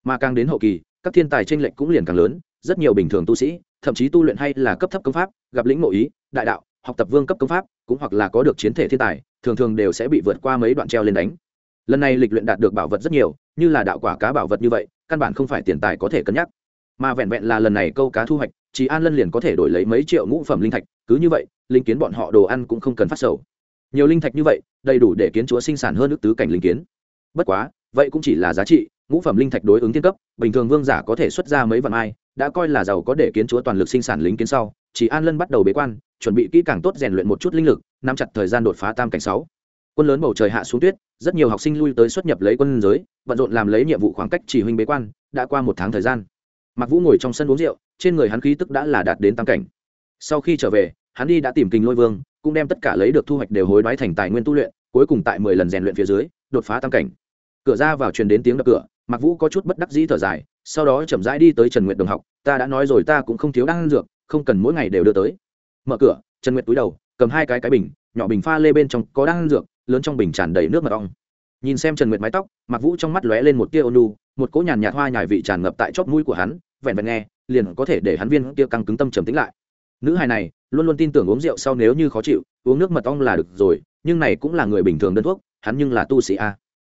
Mà càng đến hậu kỳ, các thiên tài tranh lệch cũng liền càng lớn, rất nhiều bình thường tu sĩ, thậm chí tu luyện hay là cấp thấp công pháp, gặp lĩnh ngộ ý, đại đạo, học tập vương cấp công pháp, cũng hoặc là có được chiến thể thiên tài, thường thường đều sẽ bị vượt qua mấy đoạn treo lên đánh lần này lịch luyện đạt được bảo vật rất nhiều, như là đạo quả cá bảo vật như vậy, căn bản không phải tiền tài có thể cân nhắc. Mà vẹn vẹn là lần này câu cá thu hoạch chỉ an lân liền có thể đổi lấy mấy triệu ngũ phẩm linh thạch, cứ như vậy, linh kiến bọn họ đồ ăn cũng không cần phát sầu. Nhiều linh thạch như vậy, đầy đủ để kiến chúa sinh sản hơn ước tứ cảnh linh kiến. Bất quá, vậy cũng chỉ là giá trị, ngũ phẩm linh thạch đối ứng thiên cấp, bình thường vương giả có thể xuất ra mấy vạn ai đã coi là giàu có để kiến chúa toàn lực sinh sản lính kiến sau chỉ an lân bắt đầu bế quan, chuẩn bị kỹ càng tốt rèn luyện một chút linh lực, nắm chặt thời gian đột phá tam cảnh sáu quân lớn bầu trời hạ xuống tuyết, rất nhiều học sinh lui tới xuất nhập lấy quân giới, bận rộn làm lấy nhiệm vụ khoảng cách chỉ huynh bế quan, đã qua một tháng thời gian. Mặc vũ ngồi trong sân uống rượu, trên người hắn khí tức đã là đạt đến tam cảnh. Sau khi trở về, hắn đi đã tìm kinh lôi vương, cũng đem tất cả lấy được thu hoạch đều hối đoái thành tài nguyên tu luyện, cuối cùng tại mười lần rèn luyện phía dưới, đột phá tam cảnh. Cửa ra vào truyền đến tiếng đập cửa mặc vũ có chút bất đắc dĩ thở dài, sau đó chậm rãi đi tới trần nguyệt đồng học, ta đã nói rồi, ta cũng không thiếu đan dược, không cần mỗi ngày đều đưa tới. Mở cửa, trần nguyệt túi đầu, cầm hai cái cái bình, nhỏ bình pha lê bên trong có đan dược lớn trong bình tràn đầy nước mật ong. Nhìn xem trần nguyệt mái tóc mặc vũ trong mắt lóe lên một tia ônu một cỗ nhàn nhạt hoa nhài vị tràn ngập tại chóp mũi của hắn, vẹn vẹn nghe, liền có thể để hắn viên kia căng cứng tâm trầm tĩnh lại. Nữ hài này, luôn luôn tin tưởng uống rượu sau nếu như khó chịu, uống nước mật ong là được rồi, nhưng này cũng là người bình thường đơn thuốc, hắn nhưng là tu sĩ a.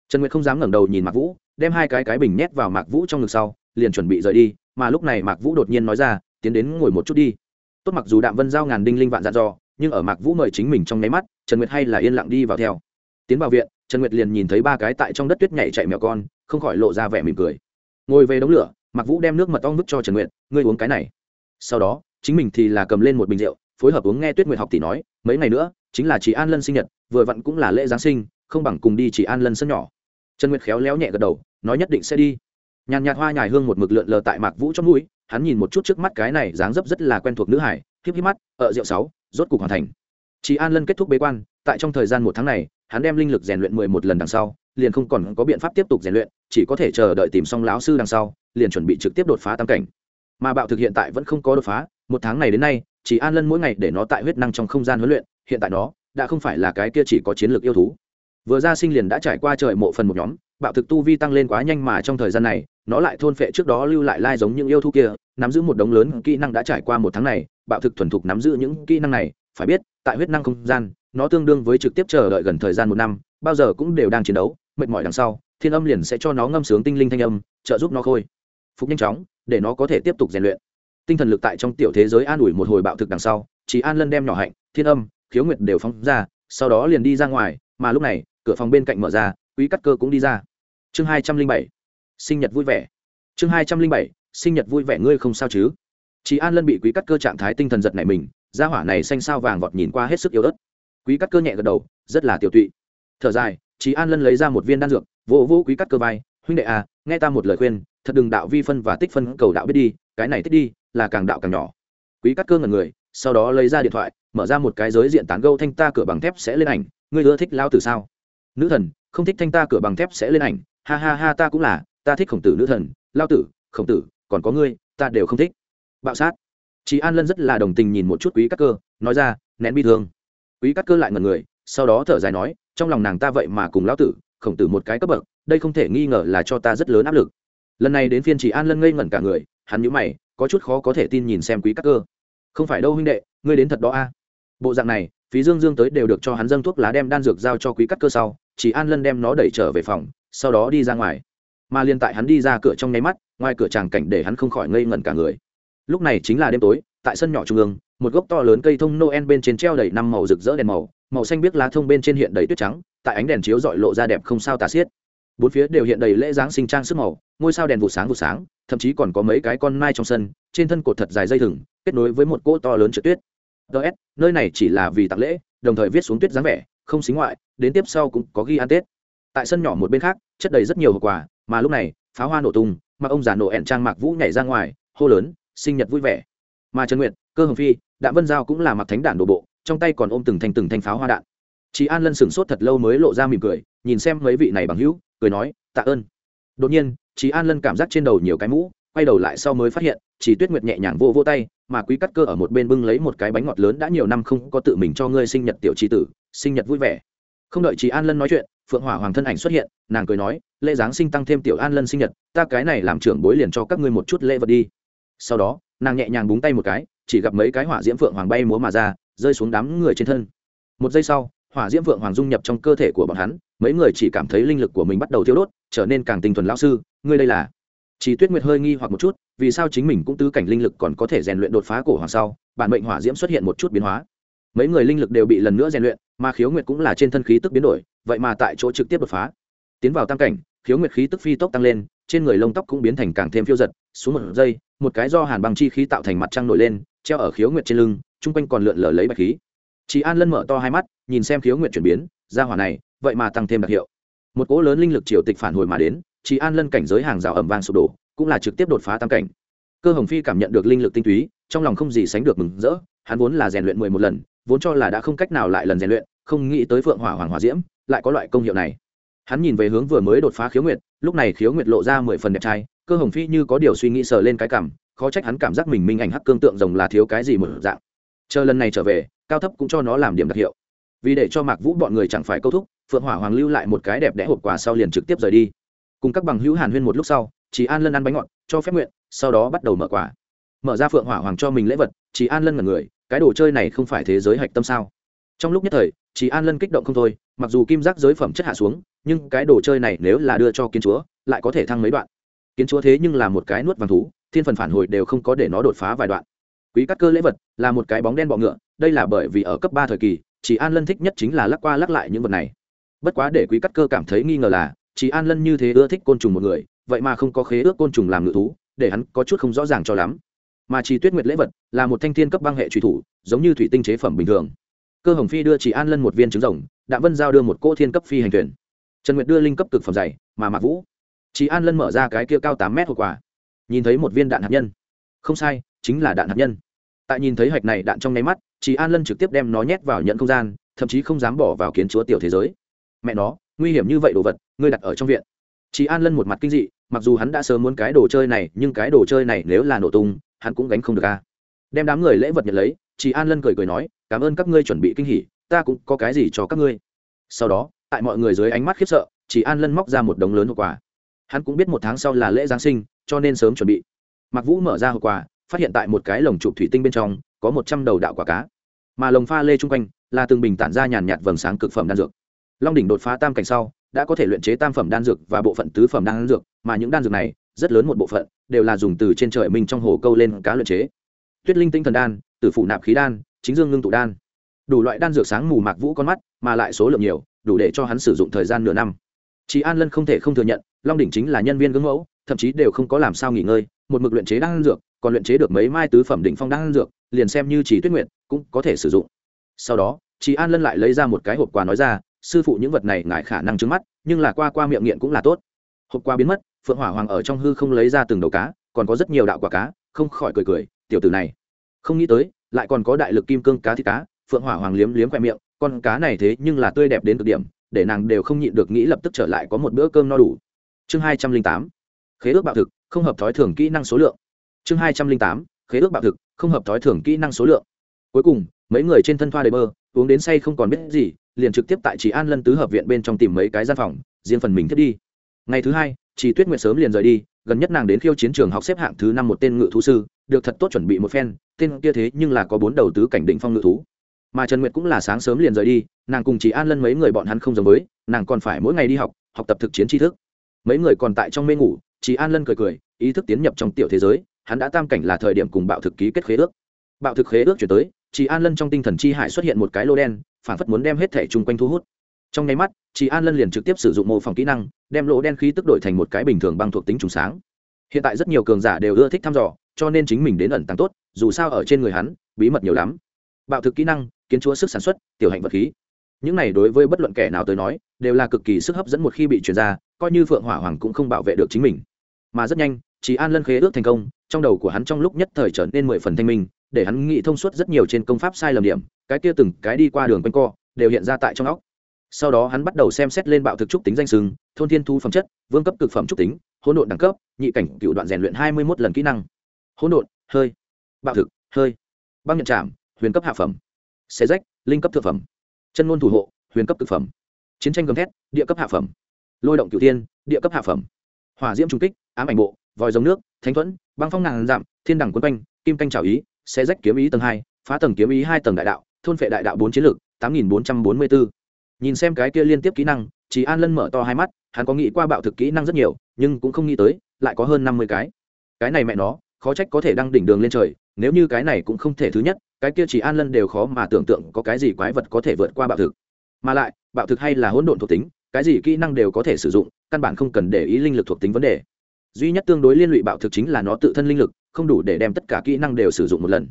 Trần nguyệt không dám ngẩng đầu nhìn mạc vũ, đem hai cái cái bình nhét vào mạc vũ trong ngực sau, liền chuẩn bị rời đi, mà lúc này mạc vũ đột nhiên nói ra, tiến đến ngồi một chút đi. Tốt mặc dù đạm vân giao ngàn đinh linh vạn dặn dò, nhưng ở mạc vũ mời chính mình trong nháy mắt trần nguyệt hay là yên lặng đi vào theo. Tiến vào viện, trần nguyệt liền nhìn thấy ba cái tại trong đất tuyết nhảy chạy mèo con, không khỏi lộ ra vẻ mỉm cười. Ngồi về đống lửa Mặc vũ đem nước mật ong vứt cho trần nguyệt, ngươi uống cái này. Sau đó, chính mình thì là cầm lên một bình rượu, phối hợp uống nghe tuyết nguyệt học tỷ nói, mấy ngày nữa, chính là chị an lân sinh nhật, vừa vặn cũng là lễ giáng sinh, không bằng cùng đi chị an lân sân nhỏ. Trần nguyệt khéo léo nhẹ gật đầu, nói nhất định sẽ đi. Nhàn nhạt hoa nhài hương một mực lượn lờ tại mạc vũ trong mũi, hắn nhìn một chút trước mắt cái này dáng dấp rất là quen thuộc nữ hải híp híp mắt ở rượu sáu, rốt cục hoàn thành chị an lân kết thúc bế quan, tại trong thời gian một tháng này, hắn đem linh lực rèn luyện mười một lần đằng sau, liền không còn có biện pháp tiếp tục rèn luyện, chỉ có thể chờ đợi tìm xong lão sư đằng sau, liền chuẩn bị trực tiếp đột phá tam cảnh. Mà bạo thực hiện tại vẫn không có đột phá, một tháng này đến nay chỉ an lân mỗi ngày để nó tại huyết năng trong không gian huấn luyện, hiện tại nó đã không phải là cái kia chỉ có chiến lược yêu thú. Vừa ra sinh liền đã trải qua trời mộ phần một nhóm, bạo thực tu vi tăng lên quá nhanh mà trong thời gian này, nó lại thôn phệ trước đó lưu lại lai giống những yêu thú kia, nắm giữ một đống lớn kỹ năng đã trải qua một tháng này, bạo thực thuần thục nắm giữ những kỹ năng này phải biết, tại huyết năng không gian, nó tương đương với trực tiếp chờ đợi gần thời gian một năm, bao giờ cũng đều đang chiến đấu, mệt mỏi đằng sau, thiên âm liền sẽ cho nó ngâm sướng tinh linh thanh âm, trợ giúp nó khôi phục nhanh chóng, để nó có thể tiếp tục rèn luyện. Tinh thần lực tại trong tiểu thế giới an ủi một hồi bạo thực đằng sau, chỉ an lân đem nhỏ hạnh, thiên âm, khiếu nguyệt đều phóng ra, sau đó liền đi ra ngoài, mà lúc này, cửa phòng bên cạnh mở ra, quý cắt cơ cũng đi ra. Chương hai trăm linh bảy, sinh nhật vui vẻ. Chương hai trăm linh bảy, sinh nhật vui vẻ, ngươi không sao chứ? Chị an lân bị quý cắt cơ trạng thái tinh thần giật này mình gia hỏa này xanh sao vàng vọt nhìn qua hết sức yếu ớt. Quý cắt cơ nhẹ gật đầu, rất là tiểu tụy. Thở dài chị an lân lấy ra một viên đan dược, vỗ vỗ quý cắt cơ vai, huynh đệ à nghe ta một lời khuyên, thật đừng đạo vi phân và tích phân cầu đạo biết đi, cái này tích đi, là càng đạo càng nhỏ. Quý cắt cơ ngần người, sau đó lấy ra điện thoại, mở ra một cái giới diện tán gâu thanh ta cửa bằng thép sẽ lên ảnh, ngươi ưa thích lao tử sao? Nữ thần, không thích thanh ta cửa bằng thép sẽ lên ảnh, ha ha ha ta cũng là, ta thích khổng tử nữ thần lao tử, khổng tử, còn có ngươi, ta đều không thích. Bạo sát chị an lân rất là đồng tình nhìn một chút quý các cơ, nói ra, nén bi thương. Quý các cơ lại ngần người, sau đó thở dài nói, trong lòng nàng ta vậy mà cùng lão tử, khổng tử một cái cấp bậc, đây không thể nghi ngờ là cho ta rất lớn áp lực. Lần này đến phiên chị an lân ngây ngẩn cả người, hắn nhíu mày, có chút khó có thể tin nhìn xem quý các cơ. Không phải đâu huynh đệ, ngươi đến thật đó a. Bộ dạng này, phí dương dương tới đều được cho hắn dâng thuốc lá đem đan dược giao cho quý cắt cơ sau chỉ an lân đem nó đẩy trở về phòng, sau đó đi ra ngoài. Mà liên tại hắn đi ra cửa trong nháy mắt, ngoài cửa tràng cảnh để hắn không khỏi ngây ngẩn cả người lúc này chính là đêm tối, tại sân nhỏ trung ương, một gốc to lớn cây thông noel bên trên treo đầy năm màu rực rỡ đèn màu màu xanh biếc lá thông bên trên hiện đầy tuyết trắng, tại ánh đèn chiếu dọi lộ ra đẹp không sao tà xiết. Bốn phía đều hiện đầy lễ giáng sinh trang sức màu, ngôi sao đèn vụ sáng vụ sáng, thậm chí còn có mấy cái con mai trong sân, trên thân cột thật dài dây thừng, kết nối với một cỗ to lớn trượt tuyết. Ts nơi này chỉ là vì tặng lễ, đồng thời viết xuống tuyết dáng vẻ, không xính ngoại, đến tiếp sau cũng có ghi ăn tết. Tại sân nhỏ một bên khác, chất đầy rất nhiều hộp quà, mà lúc này, pháo hoa nổ tung, mà ông già nổ ẹn trang mạc vũ nhảy ra ngoài, hô lớn sinh nhật vui vẻ. Mà trần nguyệt, cơ hồng phi, đạm vân giao cũng là mặc thánh đản đổ bộ, trong tay còn ôm từng thành từng thanh pháo hoa đạn. Chị an lân sửng sốt thật lâu mới lộ ra mỉm cười, nhìn xem mấy vị này bằng hữu, cười nói, tạ ơn. Đột nhiên, chị an lân cảm giác trên đầu nhiều cái mũ, quay đầu lại sau mới phát hiện chỉ tuyết nguyệt nhẹ nhàng vô vô tay, mà quý cắt cơ ở một bên bưng lấy một cái bánh ngọt lớn đã nhiều năm không có tự mình cho ngươi sinh nhật tiểu chi tử, sinh nhật vui vẻ. Không đợi chị an lân nói chuyện, phượng hỏa hoàng thân ảnh xuất hiện, nàng cười nói, lễ giáng sinh tăng thêm tiểu an lân sinh nhật, ta cái này làm trưởng bối liền cho các ngươi một chút lễ vật đi sau đó, nàng nhẹ nhàng búng tay một cái, chỉ gặp mấy cái hỏa diễm phượng hoàng bay múa mà ra, rơi xuống đám người trên thân. Một giây sau, hỏa diễm phượng hoàng dung nhập trong cơ thể của bọn hắn, mấy người chỉ cảm thấy linh lực của mình bắt đầu thiêu đốt, trở nên càng tinh thuần lão sư, ngươi đây là. Chỉ tuyết nguyệt hơi nghi hoặc một chút, vì sao chính mình cũng tứ cảnh linh lực còn có thể rèn luyện đột phá cổ hoàng sau, bản mệnh hỏa diễm xuất hiện một chút biến hóa. Mấy người linh lực đều bị lần nữa rèn luyện, mà khiếu nguyệt cũng là trên thân khí tức biến đổi, vậy mà tại chỗ trực tiếp đột phá. Tiến vào tam cảnh, khiếu nguyệt khí tức phi tốc tăng lên trên người lông tóc cũng biến thành càng thêm phiêu giật, xuống một giây, một cái do hàn băng chi khí tạo thành mặt trăng nổi lên, treo ở khiếu nguyệt trên lưng, chung quanh còn lượn lờ lấy bạch khí. Chị an lân mở to hai mắt, nhìn xem khiếu nguyệt chuyển biến, ra hỏa này, vậy mà tăng thêm đặc hiệu. Một cỗ lớn linh lực triều tịch phản hồi mà đến chị an lân cảnh giới hàng rào ẩm vang sụp đổ, cũng là trực tiếp đột phá tam cảnh. Cơ hồng phi cảm nhận được linh lực tinh túy, trong lòng không gì sánh được mừng rỡ, hắn vốn là rèn luyện mười một lần, vốn cho là đã không cách nào lại lần rèn luyện, không nghĩ tới phượng hỏa hoàng hòa diễm, lại có loại công hiệu này hắn nhìn về hướng vừa mới đột phá khiếu nguyệt, lúc này khiếu nguyệt lộ ra mười phần đẹp trai, cơ hồng phi như có điều suy nghĩ sờ lên cái cảm, khó trách hắn cảm giác mình minh ảnh hắc cương tượng rồng là thiếu cái gì một dạng. Chờ lần này trở về, cao thấp cũng cho nó làm điểm đặc hiệu. Vì để cho mạc vũ bọn người chẳng phải câu thúc, phượng hỏa hoàng lưu lại một cái đẹp đẽ hộp quà sau liền trực tiếp rời đi. Cùng các bằng hữu hàn huyên một lúc sau, chỉ an lân ăn bánh ngọt, cho phép nguyện, sau đó bắt đầu mở quà. Mở ra phượng hỏa hoàng cho mình lễ vật, chỉ an lân là người, cái đồ chơi này không phải thế giới hạch tâm sao? Trong lúc nhất thời chỉ an lân kích động không thôi, mặc dù kim giác giới phẩm chất hạ xuống, nhưng cái đồ chơi này nếu là đưa cho kiến chúa, lại có thể thăng mấy đoạn. Kiến chúa thế nhưng là một cái nuốt vàng thú, thiên phần phản hồi đều không có để nó đột phá vài đoạn. Quý cắt cơ lễ vật là một cái bóng đen bọ ngựa, đây là bởi vì ở cấp ba thời kỳ chỉ an lân thích nhất chính là lắc qua lắc lại những vật này. Bất quá để quý cắt cơ cảm thấy nghi ngờ là chỉ an lân như thế ưa thích côn trùng một người, vậy mà không có khế ước côn trùng làm ngự thú, để hắn có chút không rõ ràng cho lắm. Mà chỉ tuyết nguyệt lễ vật là một thanh thiên cấp băng hệ truy thủ, giống như thủy tinh chế phẩm bình thường cơ hồng phi đưa chỉ an lân một viên trứng rồng đạm vân giao đưa một cỗ thiên cấp phi hành thuyền. Trần nguyệt đưa linh cấp cực phẩm dày, mà mạc vũ. Chỉ an lân mở ra cái kia cao tám mét hộp quà. Nhìn thấy một viên đạn hạt nhân. Không sai, chính là đạn hạt nhân. Tại nhìn thấy hạch này đạn trong nháy mắt chỉ an lân trực tiếp đem nó nhét vào nhận không gian, thậm chí không dám bỏ vào kiến chúa tiểu thế giới. Mẹ nó, nguy hiểm như vậy đồ vật, ngươi đặt ở trong viện. Chỉ an lân một mặt kinh dị, mặc dù hắn đã sớm muốn cái đồ chơi này, nhưng cái đồ chơi này nếu là nổ tung, hắn cũng gánh không được a. Đem đám người lễ vật nhận lấy chị an lân cười cười nói, cảm ơn các ngươi chuẩn bị kinh hỉ, ta cũng có cái gì cho các ngươi. Sau đó, tại mọi người dưới ánh mắt khiếp sợ chị an lân móc ra một đống lớn hộp quà. Hắn cũng biết một tháng sau là lễ giáng sinh, cho nên sớm chuẩn bị. Mặc vũ mở ra hộp quà, phát hiện tại một cái lồng chụp thủy tinh bên trong, có một trăm đầu đạo quả cá. Mà lồng pha lê chung quanh, là từng bình tản ra nhàn nhạt vầng sáng cực phẩm đan dược. Long đỉnh đột phá tam cảnh sau, đã có thể luyện chế tam phẩm đan dược và bộ phận tứ phẩm đan dược, mà những đan dược này, rất lớn một bộ phận, đều là dùng từ trên trời mình trong hồ câu lên cá luyện chế. Tuyết linh tinh thần đan tử phụ nạp khí đan, chính dương ngưng tụ đan. Đủ loại đan dược sáng mù mạc vũ con mắt, mà lại số lượng nhiều, đủ để cho hắn sử dụng thời gian nửa năm. Chị an lân không thể không thừa nhận, long đỉnh chính là nhân viên gương mẫu, thậm chí đều không có làm sao nghỉ ngơi, một mực luyện chế đan dược, còn luyện chế được mấy mai tứ phẩm đỉnh phong đan dược, liền xem như chỉ tuyết nguyện cũng có thể sử dụng. Sau đó chị an lân lại lấy ra một cái hộp quà nói ra, sư phụ những vật này ngại khả năng trứng mắt, nhưng là qua qua miệng nghiện cũng là tốt. Hộp quà biến mất, phượng hỏa hoàng ở trong hư không lấy ra từng đầu cá, còn có rất nhiều đạo quả cá, không khỏi cười cười, tiểu tử này không nghĩ tới, lại còn có đại lực kim cương cá thịt cá, phượng hỏa hoàng liếm liếm khoe miệng, con cá này thế nhưng là tươi đẹp đến cực điểm, để nàng đều không nhịn được nghĩ lập tức trở lại có một bữa cơm no đủ. Chương hai trăm linh tám, khế ước bạo thực, không hợp thói thường kỹ năng số lượng. Chương hai trăm linh tám, khế ước bạo thực, không hợp thói thường kỹ năng số lượng. Cuối cùng, mấy người trên thân thoa đầy bơ, uống đến say không còn biết gì, liền trực tiếp tại chỉ an lân tứ hợp viện bên trong tìm mấy cái gian phòng, riêng phần mình thiết đi. Ngày thứ hai chị tuyết nguyệt sớm liền rời đi gần nhất nàng đến khiêu chiến trường học xếp hạng thứ năm một tên ngự thú sư, được thật tốt chuẩn bị một phen, tên kia thế nhưng là có bốn đầu tứ cảnh định phong ngự thú. Mà trần nguyệt cũng là sáng sớm liền rời đi, nàng cùng chỉ an lân mấy người bọn hắn không giống với, nàng còn phải mỗi ngày đi học học tập thực chiến tri thức. Mấy người còn tại trong mê ngủ chỉ an lân cười cười, ý thức tiến nhập trong tiểu thế giới, hắn đã tam cảnh là thời điểm cùng bạo thực ký kết khế ước. Bạo thực khế ước chuyển tới chỉ an lân trong tinh thần chi hải xuất hiện một cái lô đen phản phất muốn đem hết thể chung quanh thu hút. Trong nháy mắt, chị an lân liền trực tiếp sử dụng mô phỏng kỹ năng đem lỗ đen khí tức đổi thành một cái bình thường băng thuộc tính trùng sáng. Hiện tại rất nhiều cường giả đều ưa thích thăm dò, cho nên chính mình đến ẩn tăng tốt, dù sao ở trên người hắn, bí mật nhiều lắm. Bạo thực kỹ năng, kiến chúa sức sản xuất, tiểu hạnh vật khí. Những này đối với bất luận kẻ nào tới nói, đều là cực kỳ sức hấp dẫn một khi bị chuyển ra, coi như phượng hỏa hoàng cũng không bảo vệ được chính mình. Mà rất nhanh chỉ an lân khế ước thành công, trong đầu của hắn trong lúc nhất thời trở nên mười phần thanh minh, để hắn nghĩ thông suốt rất nhiều trên công pháp sai lầm điểm, cái kia từng cái đi qua đường quanh co, đều hiện ra tại trong óc sau đó hắn bắt đầu xem xét lên bạo thực trúc tính danh sừng thôn thiên thu phẩm chất, vương cấp cực phẩm trúc tính, hỗn độn đẳng cấp, nhị cảnh cựu đoạn rèn luyện hai mươi một lần kỹ năng. Hỗn độn, hơi. Bạo thực, hơi. Băng nhận trảm, huyền cấp hạ phẩm. Xe rách, linh cấp thực phẩm. Chân ngôn thủ hộ, huyền cấp thực phẩm. Chiến tranh gầm thét, địa cấp hạ phẩm. Lôi động cửu tiên, địa cấp hạ phẩm. Hỏa diễm trung kích, ám ảnh bộ, vòi giống nước, thánh thuẫn, băng phong nàng giảm thiên đẳng quân quanh, kim canh trào ý xe rách kiếm ý tầng hai, phá tầng kiếm ý hai tầng đại đạo, thôn phệ đại đạo bốn chiến lược, tám nghìn bốn trăm bốn mươi bốn nhìn xem cái kia liên tiếp kỹ năng chỉ an lân mở to hai mắt, hắn có nghĩ qua bạo thực kỹ năng rất nhiều, nhưng cũng không nghĩ tới, lại có hơn năm mươi cái. Cái này mẹ nó, khó trách có thể đăng đỉnh đường lên trời, nếu như cái này cũng không thể thứ nhất, cái kia chỉ an lân đều khó mà tưởng tượng có cái gì quái vật có thể vượt qua bạo thực. Mà lại, bạo thực hay là hỗn độn thuộc tính, cái gì kỹ năng đều có thể sử dụng, căn bản không cần để ý linh lực thuộc tính vấn đề. Duy nhất tương đối liên lụy bạo thực chính là nó tự thân linh lực, không đủ để đem tất cả kỹ năng đều sử dụng một lần.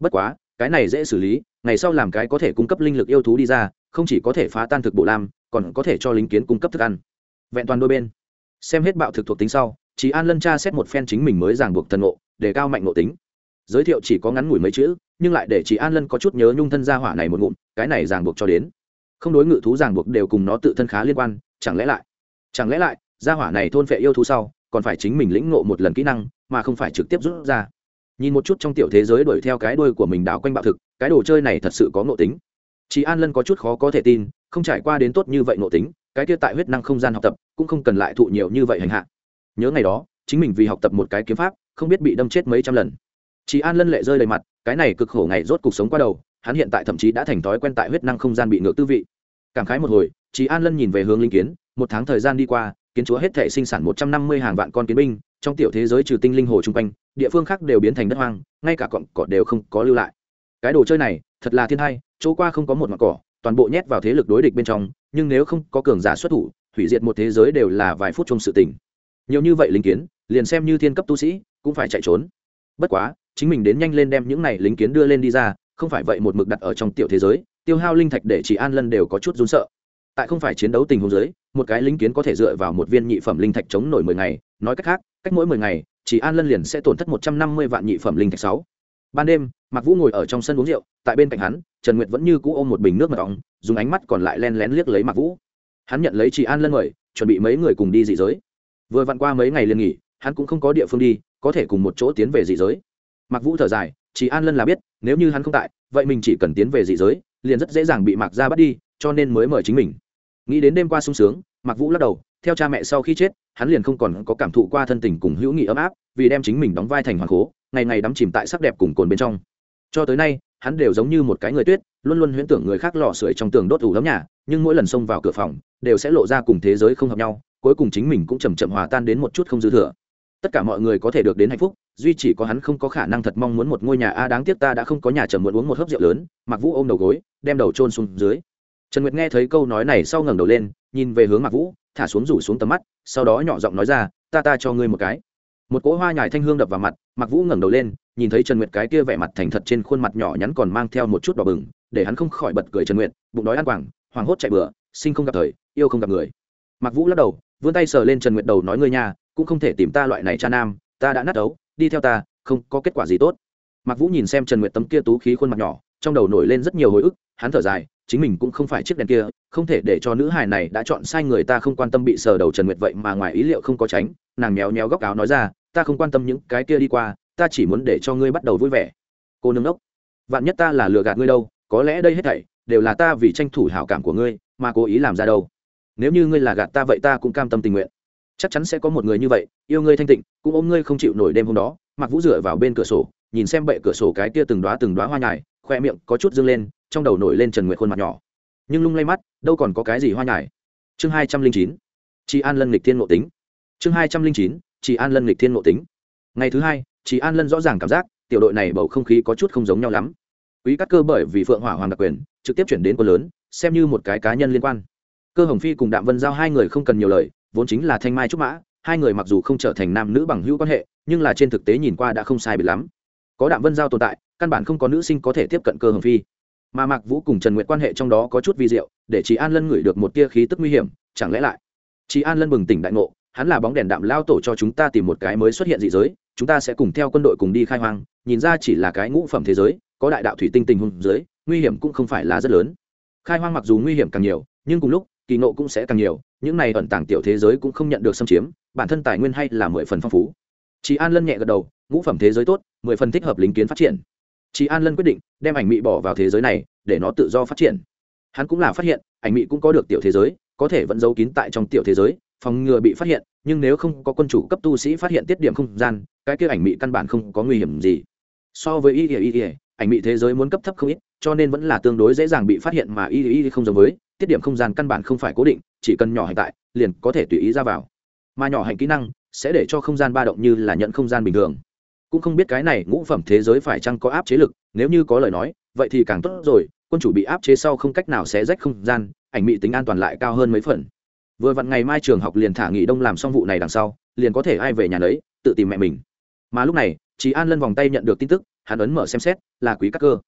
Bất quá, cái này dễ xử lý, ngày sau làm cái có thể cung cấp linh lực yêu thú đi ra không chỉ có thể phá tan thực bộ lam, còn có thể cho lính kiến cung cấp thức ăn. Vẹn toàn đôi bên. Xem hết bạo thực thuộc tính sau chị an lân tra xét một phen chính mình mới ràng buộc thần ngộ, để cao mạnh ngộ tính. Giới thiệu chỉ có ngắn ngủi mấy chữ, nhưng lại để chị an lân có chút nhớ nhung thân gia hỏa này một ngụm, cái này ràng buộc cho đến. Không đối ngự thú ràng buộc đều cùng nó tự thân khá liên quan, chẳng lẽ lại? Chẳng lẽ lại, gia hỏa này thôn phệ yêu thú sau, còn phải chính mình lĩnh ngộ một lần kỹ năng, mà không phải trực tiếp rút ra. Nhìn một chút trong tiểu thế giới đuổi theo cái đuôi của mình đảo quanh bạo thực, cái đồ chơi này thật sự có ngộ tính chị an lân có chút khó có thể tin, không trải qua đến tốt như vậy nội tính, cái kia tại huyết năng không gian học tập, cũng không cần lại thụ nhiều như vậy hành hạ. Nhớ ngày đó, chính mình vì học tập một cái kiếm pháp, không biết bị đâm chết mấy trăm lần. Chị an lân lệ rơi đầy mặt, cái này cực khổ ngày rốt cuộc sống qua đầu, hắn hiện tại thậm chí đã thành thói quen tại huyết năng không gian bị ngược tư vị. Cảm khái một hồi chị an lân nhìn về hướng linh kiến, một tháng thời gian đi qua, kiến chúa hết thể sinh sản một trăm năm mươi hàng vạn con kiến binh, trong tiểu thế giới trừ tinh linh hồ chung quanh, địa phương khác đều biến thành đất hoang, ngay cả cọn cỏ đều không có lưu lại. Cái đồ chơi này thật là thiên hay chỗ qua không có một mặt cỏ, toàn bộ nhét vào thế lực đối địch bên trong, nhưng nếu không có cường giả xuất thủ, hủy diệt một thế giới đều là vài phút trong sự tình. Nhiều như vậy lính kiến, liền xem như thiên cấp tu sĩ, cũng phải chạy trốn. Bất quá, chính mình đến nhanh lên đem những này lính kiến đưa lên đi ra, không phải vậy một mực đặt ở trong tiểu thế giới, tiêu hao linh thạch để chỉ an lân đều có chút run sợ. Tại không phải chiến đấu tình huống giới một cái lính kiến có thể dựa vào một viên nhị phẩm linh thạch chống nổi mười ngày, nói cách khác, cách mỗi mười ngày, chỉ an lân liền sẽ tổn thất một trăm năm mươi vạn nhị phẩm linh thạch sáu ban đêm, mạc vũ ngồi ở trong sân uống rượu, tại bên cạnh hắn, trần nguyệt vẫn như cũ ôm một bình nước mật ong, dùng ánh mắt còn lại len lén liếc lấy mạc vũ. Hắn nhận lấy chị an lân mời, chuẩn bị mấy người cùng đi dị giới. Vừa vặn qua mấy ngày liền nghỉ, hắn cũng không có địa phương đi, có thể cùng một chỗ tiến về dị giới. Mạc vũ thở dài chị an lân là biết, nếu như hắn không tại, vậy mình chỉ cần tiến về dị giới, liền rất dễ dàng bị mạc ra bắt đi, cho nên mới mời chính mình. Nghĩ đến đêm qua sung sướng, mạc vũ lắc đầu theo cha mẹ sau khi chết, hắn liền không còn có cảm thụ qua thân tình cùng hữu nghị ấm áp, vì đem chính mình đóng vai thành hoàng cố ngày ngày đắm chìm tại sắc đẹp cùng cồn bên trong. Cho tới nay, hắn đều giống như một cái người tuyết, luôn luôn huyễn tưởng người khác lò sưởi trong tường đốt ủ lắm nhà, nhưng mỗi lần xông vào cửa phòng, đều sẽ lộ ra cùng thế giới không hợp nhau, cuối cùng chính mình cũng chầm chậm hòa tan đến một chút không dư thừa. Tất cả mọi người có thể được đến hạnh phúc, duy chỉ có hắn không có khả năng thật mong muốn một ngôi nhà a, đáng tiếc ta đã không có nhà chờ muốn uống một hớp rượu lớn mặc vũ ôm đầu gối, đem đầu trôn xuống dưới trần nguyệt nghe thấy câu nói này sau ngẩng đầu lên nhìn về hướng mặc vũ thả xuống rủ xuống tầm mắt sau đó nhỏ giọng nói ra ta ta cho ngươi một cái. Một cỗ hoa nhài thanh hương đập vào mặt mặc vũ ngẩng đầu lên nhìn thấy trần nguyệt cái kia vẻ mặt thành thật trên khuôn mặt nhỏ nhắn còn mang theo một chút đỏ bừng để hắn không khỏi bật cười trần nguyệt bụng đói ăn quảng hoảng hốt chạy bừa sinh không gặp thời yêu không gặp người. Mặc vũ lắc đầu vươn tay sờ lên trần nguyệt đầu nói ngươi nhà cũng không thể tìm ta loại này cha nam ta đã nát đấu, đi theo ta không có kết quả gì tốt. Mặc vũ nhìn xem trần nguyệt tấm kia tú khí khuôn mặt nhỏ trong đầu nổi lên rất nhiều hồi ức hắn thở dài chính mình cũng không phải chiếc đèn kia, không thể để cho nữ hài này đã chọn sai người ta không quan tâm bị sờ đầu trần nguyệt vậy mà ngoài ý liệu không có tránh, nàng méo méo góc áo nói ra, ta không quan tâm những cái kia đi qua, ta chỉ muốn để cho ngươi bắt đầu vui vẻ. Cô nương đốc, vạn nhất ta là lừa gạt ngươi đâu, có lẽ đây hết thảy đều là ta vì tranh thủ hảo cảm của ngươi mà cố ý làm ra đâu. Nếu như ngươi là gạt ta vậy ta cũng cam tâm tình nguyện. Chắc chắn sẽ có một người như vậy, yêu ngươi thanh tịnh, cũng ôm ngươi không chịu nổi đêm hôm đó. Mặc vũ dựa vào bên cửa sổ, nhìn xem bệ cửa sổ cái kia từng đoá từng đoá hoa nhài, khoe miệng có chút dâng lên trong đầu nổi lên trần nguyệt khuôn mặt nhỏ. Nhưng lung lay mắt, đâu còn có cái gì hoa nhài chương hai trăm linh chín chị an lân lịch thiên ngộ tính. Chương hai trăm linh chín chị an lân lịch thiên ngộ tính. Ngày thứ hai chị an lân rõ ràng cảm giác, tiểu đội này bầu không khí có chút không giống nhau lắm. Quý cắt cơ bởi vì phượng hỏa hoàng đặc quyền, trực tiếp chuyển đến quân lớn, xem như một cái cá nhân liên quan. Cơ hồng phi cùng đạm vân giao hai người không cần nhiều lời, vốn chính là thanh mai trúc mã, hai người mặc dù không trở thành nam nữ bằng hữu quan hệ, nhưng là trên thực tế nhìn qua đã không sai biệt lắm. Có đạm vân giao tồn tại, căn bản không có nữ sinh có thể tiếp cận cơ hồng phi mà mạc vũ cùng trần nguyệt quan hệ trong đó có chút vi diệu, để chị an lân ngửi được một tia khí tức nguy hiểm, chẳng lẽ lại? Chị an lân bừng tỉnh đại ngộ, hắn là bóng đèn đạm lao tổ cho chúng ta tìm một cái mới xuất hiện dị giới, chúng ta sẽ cùng theo quân đội cùng đi khai hoang, nhìn ra chỉ là cái ngũ phẩm thế giới, có đại đạo thủy tinh tình hùng dưới, nguy hiểm cũng không phải là rất lớn. Khai hoang mặc dù nguy hiểm càng nhiều, nhưng cùng lúc, kỳ nộ cũng sẽ càng nhiều, những này ẩn tàng tiểu thế giới cũng không nhận được xâm chiếm, bản thân tài nguyên hay là mười phần phong phú. Chị an lân nhẹ gật đầu, ngũ phẩm thế giới tốt, mười phần thích hợp lính kiến phát triển chị an lân quyết định đem ảnh mị bỏ vào thế giới này để nó tự do phát triển. Hắn cũng là phát hiện, ảnh mị cũng có được tiểu thế giới, có thể vẫn giấu kín tại trong tiểu thế giới, phòng ngừa bị phát hiện, nhưng nếu không có quân chủ cấp tu sĩ phát hiện tiết điểm không gian, cái kia ảnh mị căn bản không có nguy hiểm gì. So với y y y ảnh mị thế giới muốn cấp thấp không ít, cho nên vẫn là tương đối dễ dàng bị phát hiện mà y y không giống với, tiết điểm không gian căn bản không phải cố định, chỉ cần nhỏ hành tại, liền có thể tùy ý ra vào. Mà nhỏ hành kỹ năng sẽ để cho không gian ba động như là nhận không gian bình thường cũng không biết cái này ngũ phẩm thế giới phải chăng có áp chế lực, nếu như có lời nói, vậy thì càng tốt rồi, quân chủ bị áp chế sau không cách nào sẽ rách không gian, ảnh mị tính an toàn lại cao hơn mấy phần. Vừa vặn ngày mai trường học liền thả nghỉ đông làm xong vụ này đằng sau, liền có thể ai về nhà đấy tự tìm mẹ mình. Mà lúc này chị an lân vòng tay nhận được tin tức, hắn ấn mở xem xét, là quý cắt cơ.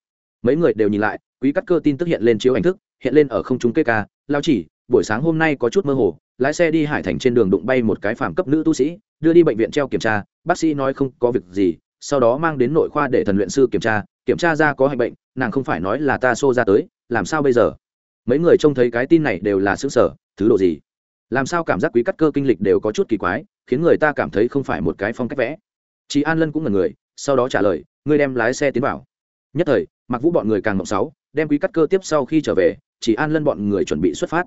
Mấy người đều nhìn lại, quý cắt cơ tin tức hiện lên chiếu ảnh thức, hiện lên ở không trung kê ca, lao chỉ, buổi sáng hôm nay có chút mơ hồ, lái xe đi hải thành trên đường đụng bay một cái phàm cấp nữ tu sĩ, đưa đi bệnh viện treo kiểm tra bác sĩ nói không có việc gì, sau đó mang đến nội khoa để thần luyện sư kiểm tra kiểm tra ra có hạnh bệnh, nàng không phải nói là ta xô ra tới, làm sao bây giờ? Mấy người trông thấy cái tin này đều là xứng sở thứ độ gì? Làm sao cảm giác quý cắt cơ kinh lịch đều có chút kỳ quái, khiến người ta cảm thấy không phải một cái phong cách vẽ. Chị an lân cũng là người, sau đó trả lời, ngươi đem lái xe tiến vào. Nhất thời mặc vũ bọn người càng mộng sáu, đem quý cắt cơ tiếp sau khi trở về chỉ an lân bọn người chuẩn bị xuất phát.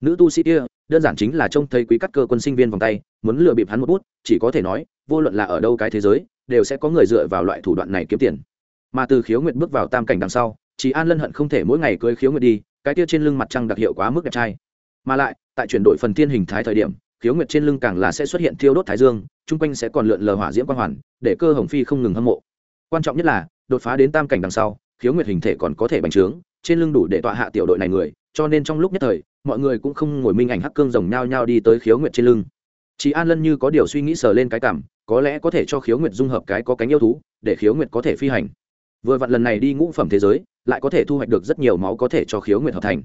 Nữ tu sĩ kia đơn giản chính là trông thấy quý cắt cơ quân sinh viên vòng tay, muốn lừa bịp hắn một bút, chỉ có thể nói, vô luận là ở đâu cái thế giới, đều sẽ có người dựa vào loại thủ đoạn này kiếm tiền. Mà từ khiếu nguyệt bước vào tam cảnh đằng sau, chỉ an lân hận không thể mỗi ngày cưới khiếu nguyệt đi, cái kia trên lưng mặt trăng đặc hiệu quá mức đẹp trai. Mà lại, tại chuyển đổi phần thiên hình thái thời điểm, khiếu nguyệt trên lưng càng là sẽ xuất hiện thiêu đốt thái dương, chung quanh sẽ còn lượn lờ hỏa diễm quang hoàn, để cơ hồng phi không ngừng hâm mộ. Quan trọng nhất là, đột phá đến tam cảnh đằng sau, khiếu nguyệt hình thể còn có thể bành trướng, trên lưng đủ để tọa hạ tiểu đội này người, cho nên trong lúc nhất thời mọi người cũng không ngồi minh ảnh hắc cương rồng nhao nhao đi tới khiếu nguyệt trên lưng. Chị an lân như có điều suy nghĩ sờ lên cái cảm, có lẽ có thể cho khiếu nguyệt dung hợp cái có cánh yêu thú, để khiếu nguyệt có thể phi hành. Vừa vặn lần này đi ngũ phẩm thế giới, lại có thể thu hoạch được rất nhiều máu có thể cho khiếu nguyệt hợp thành.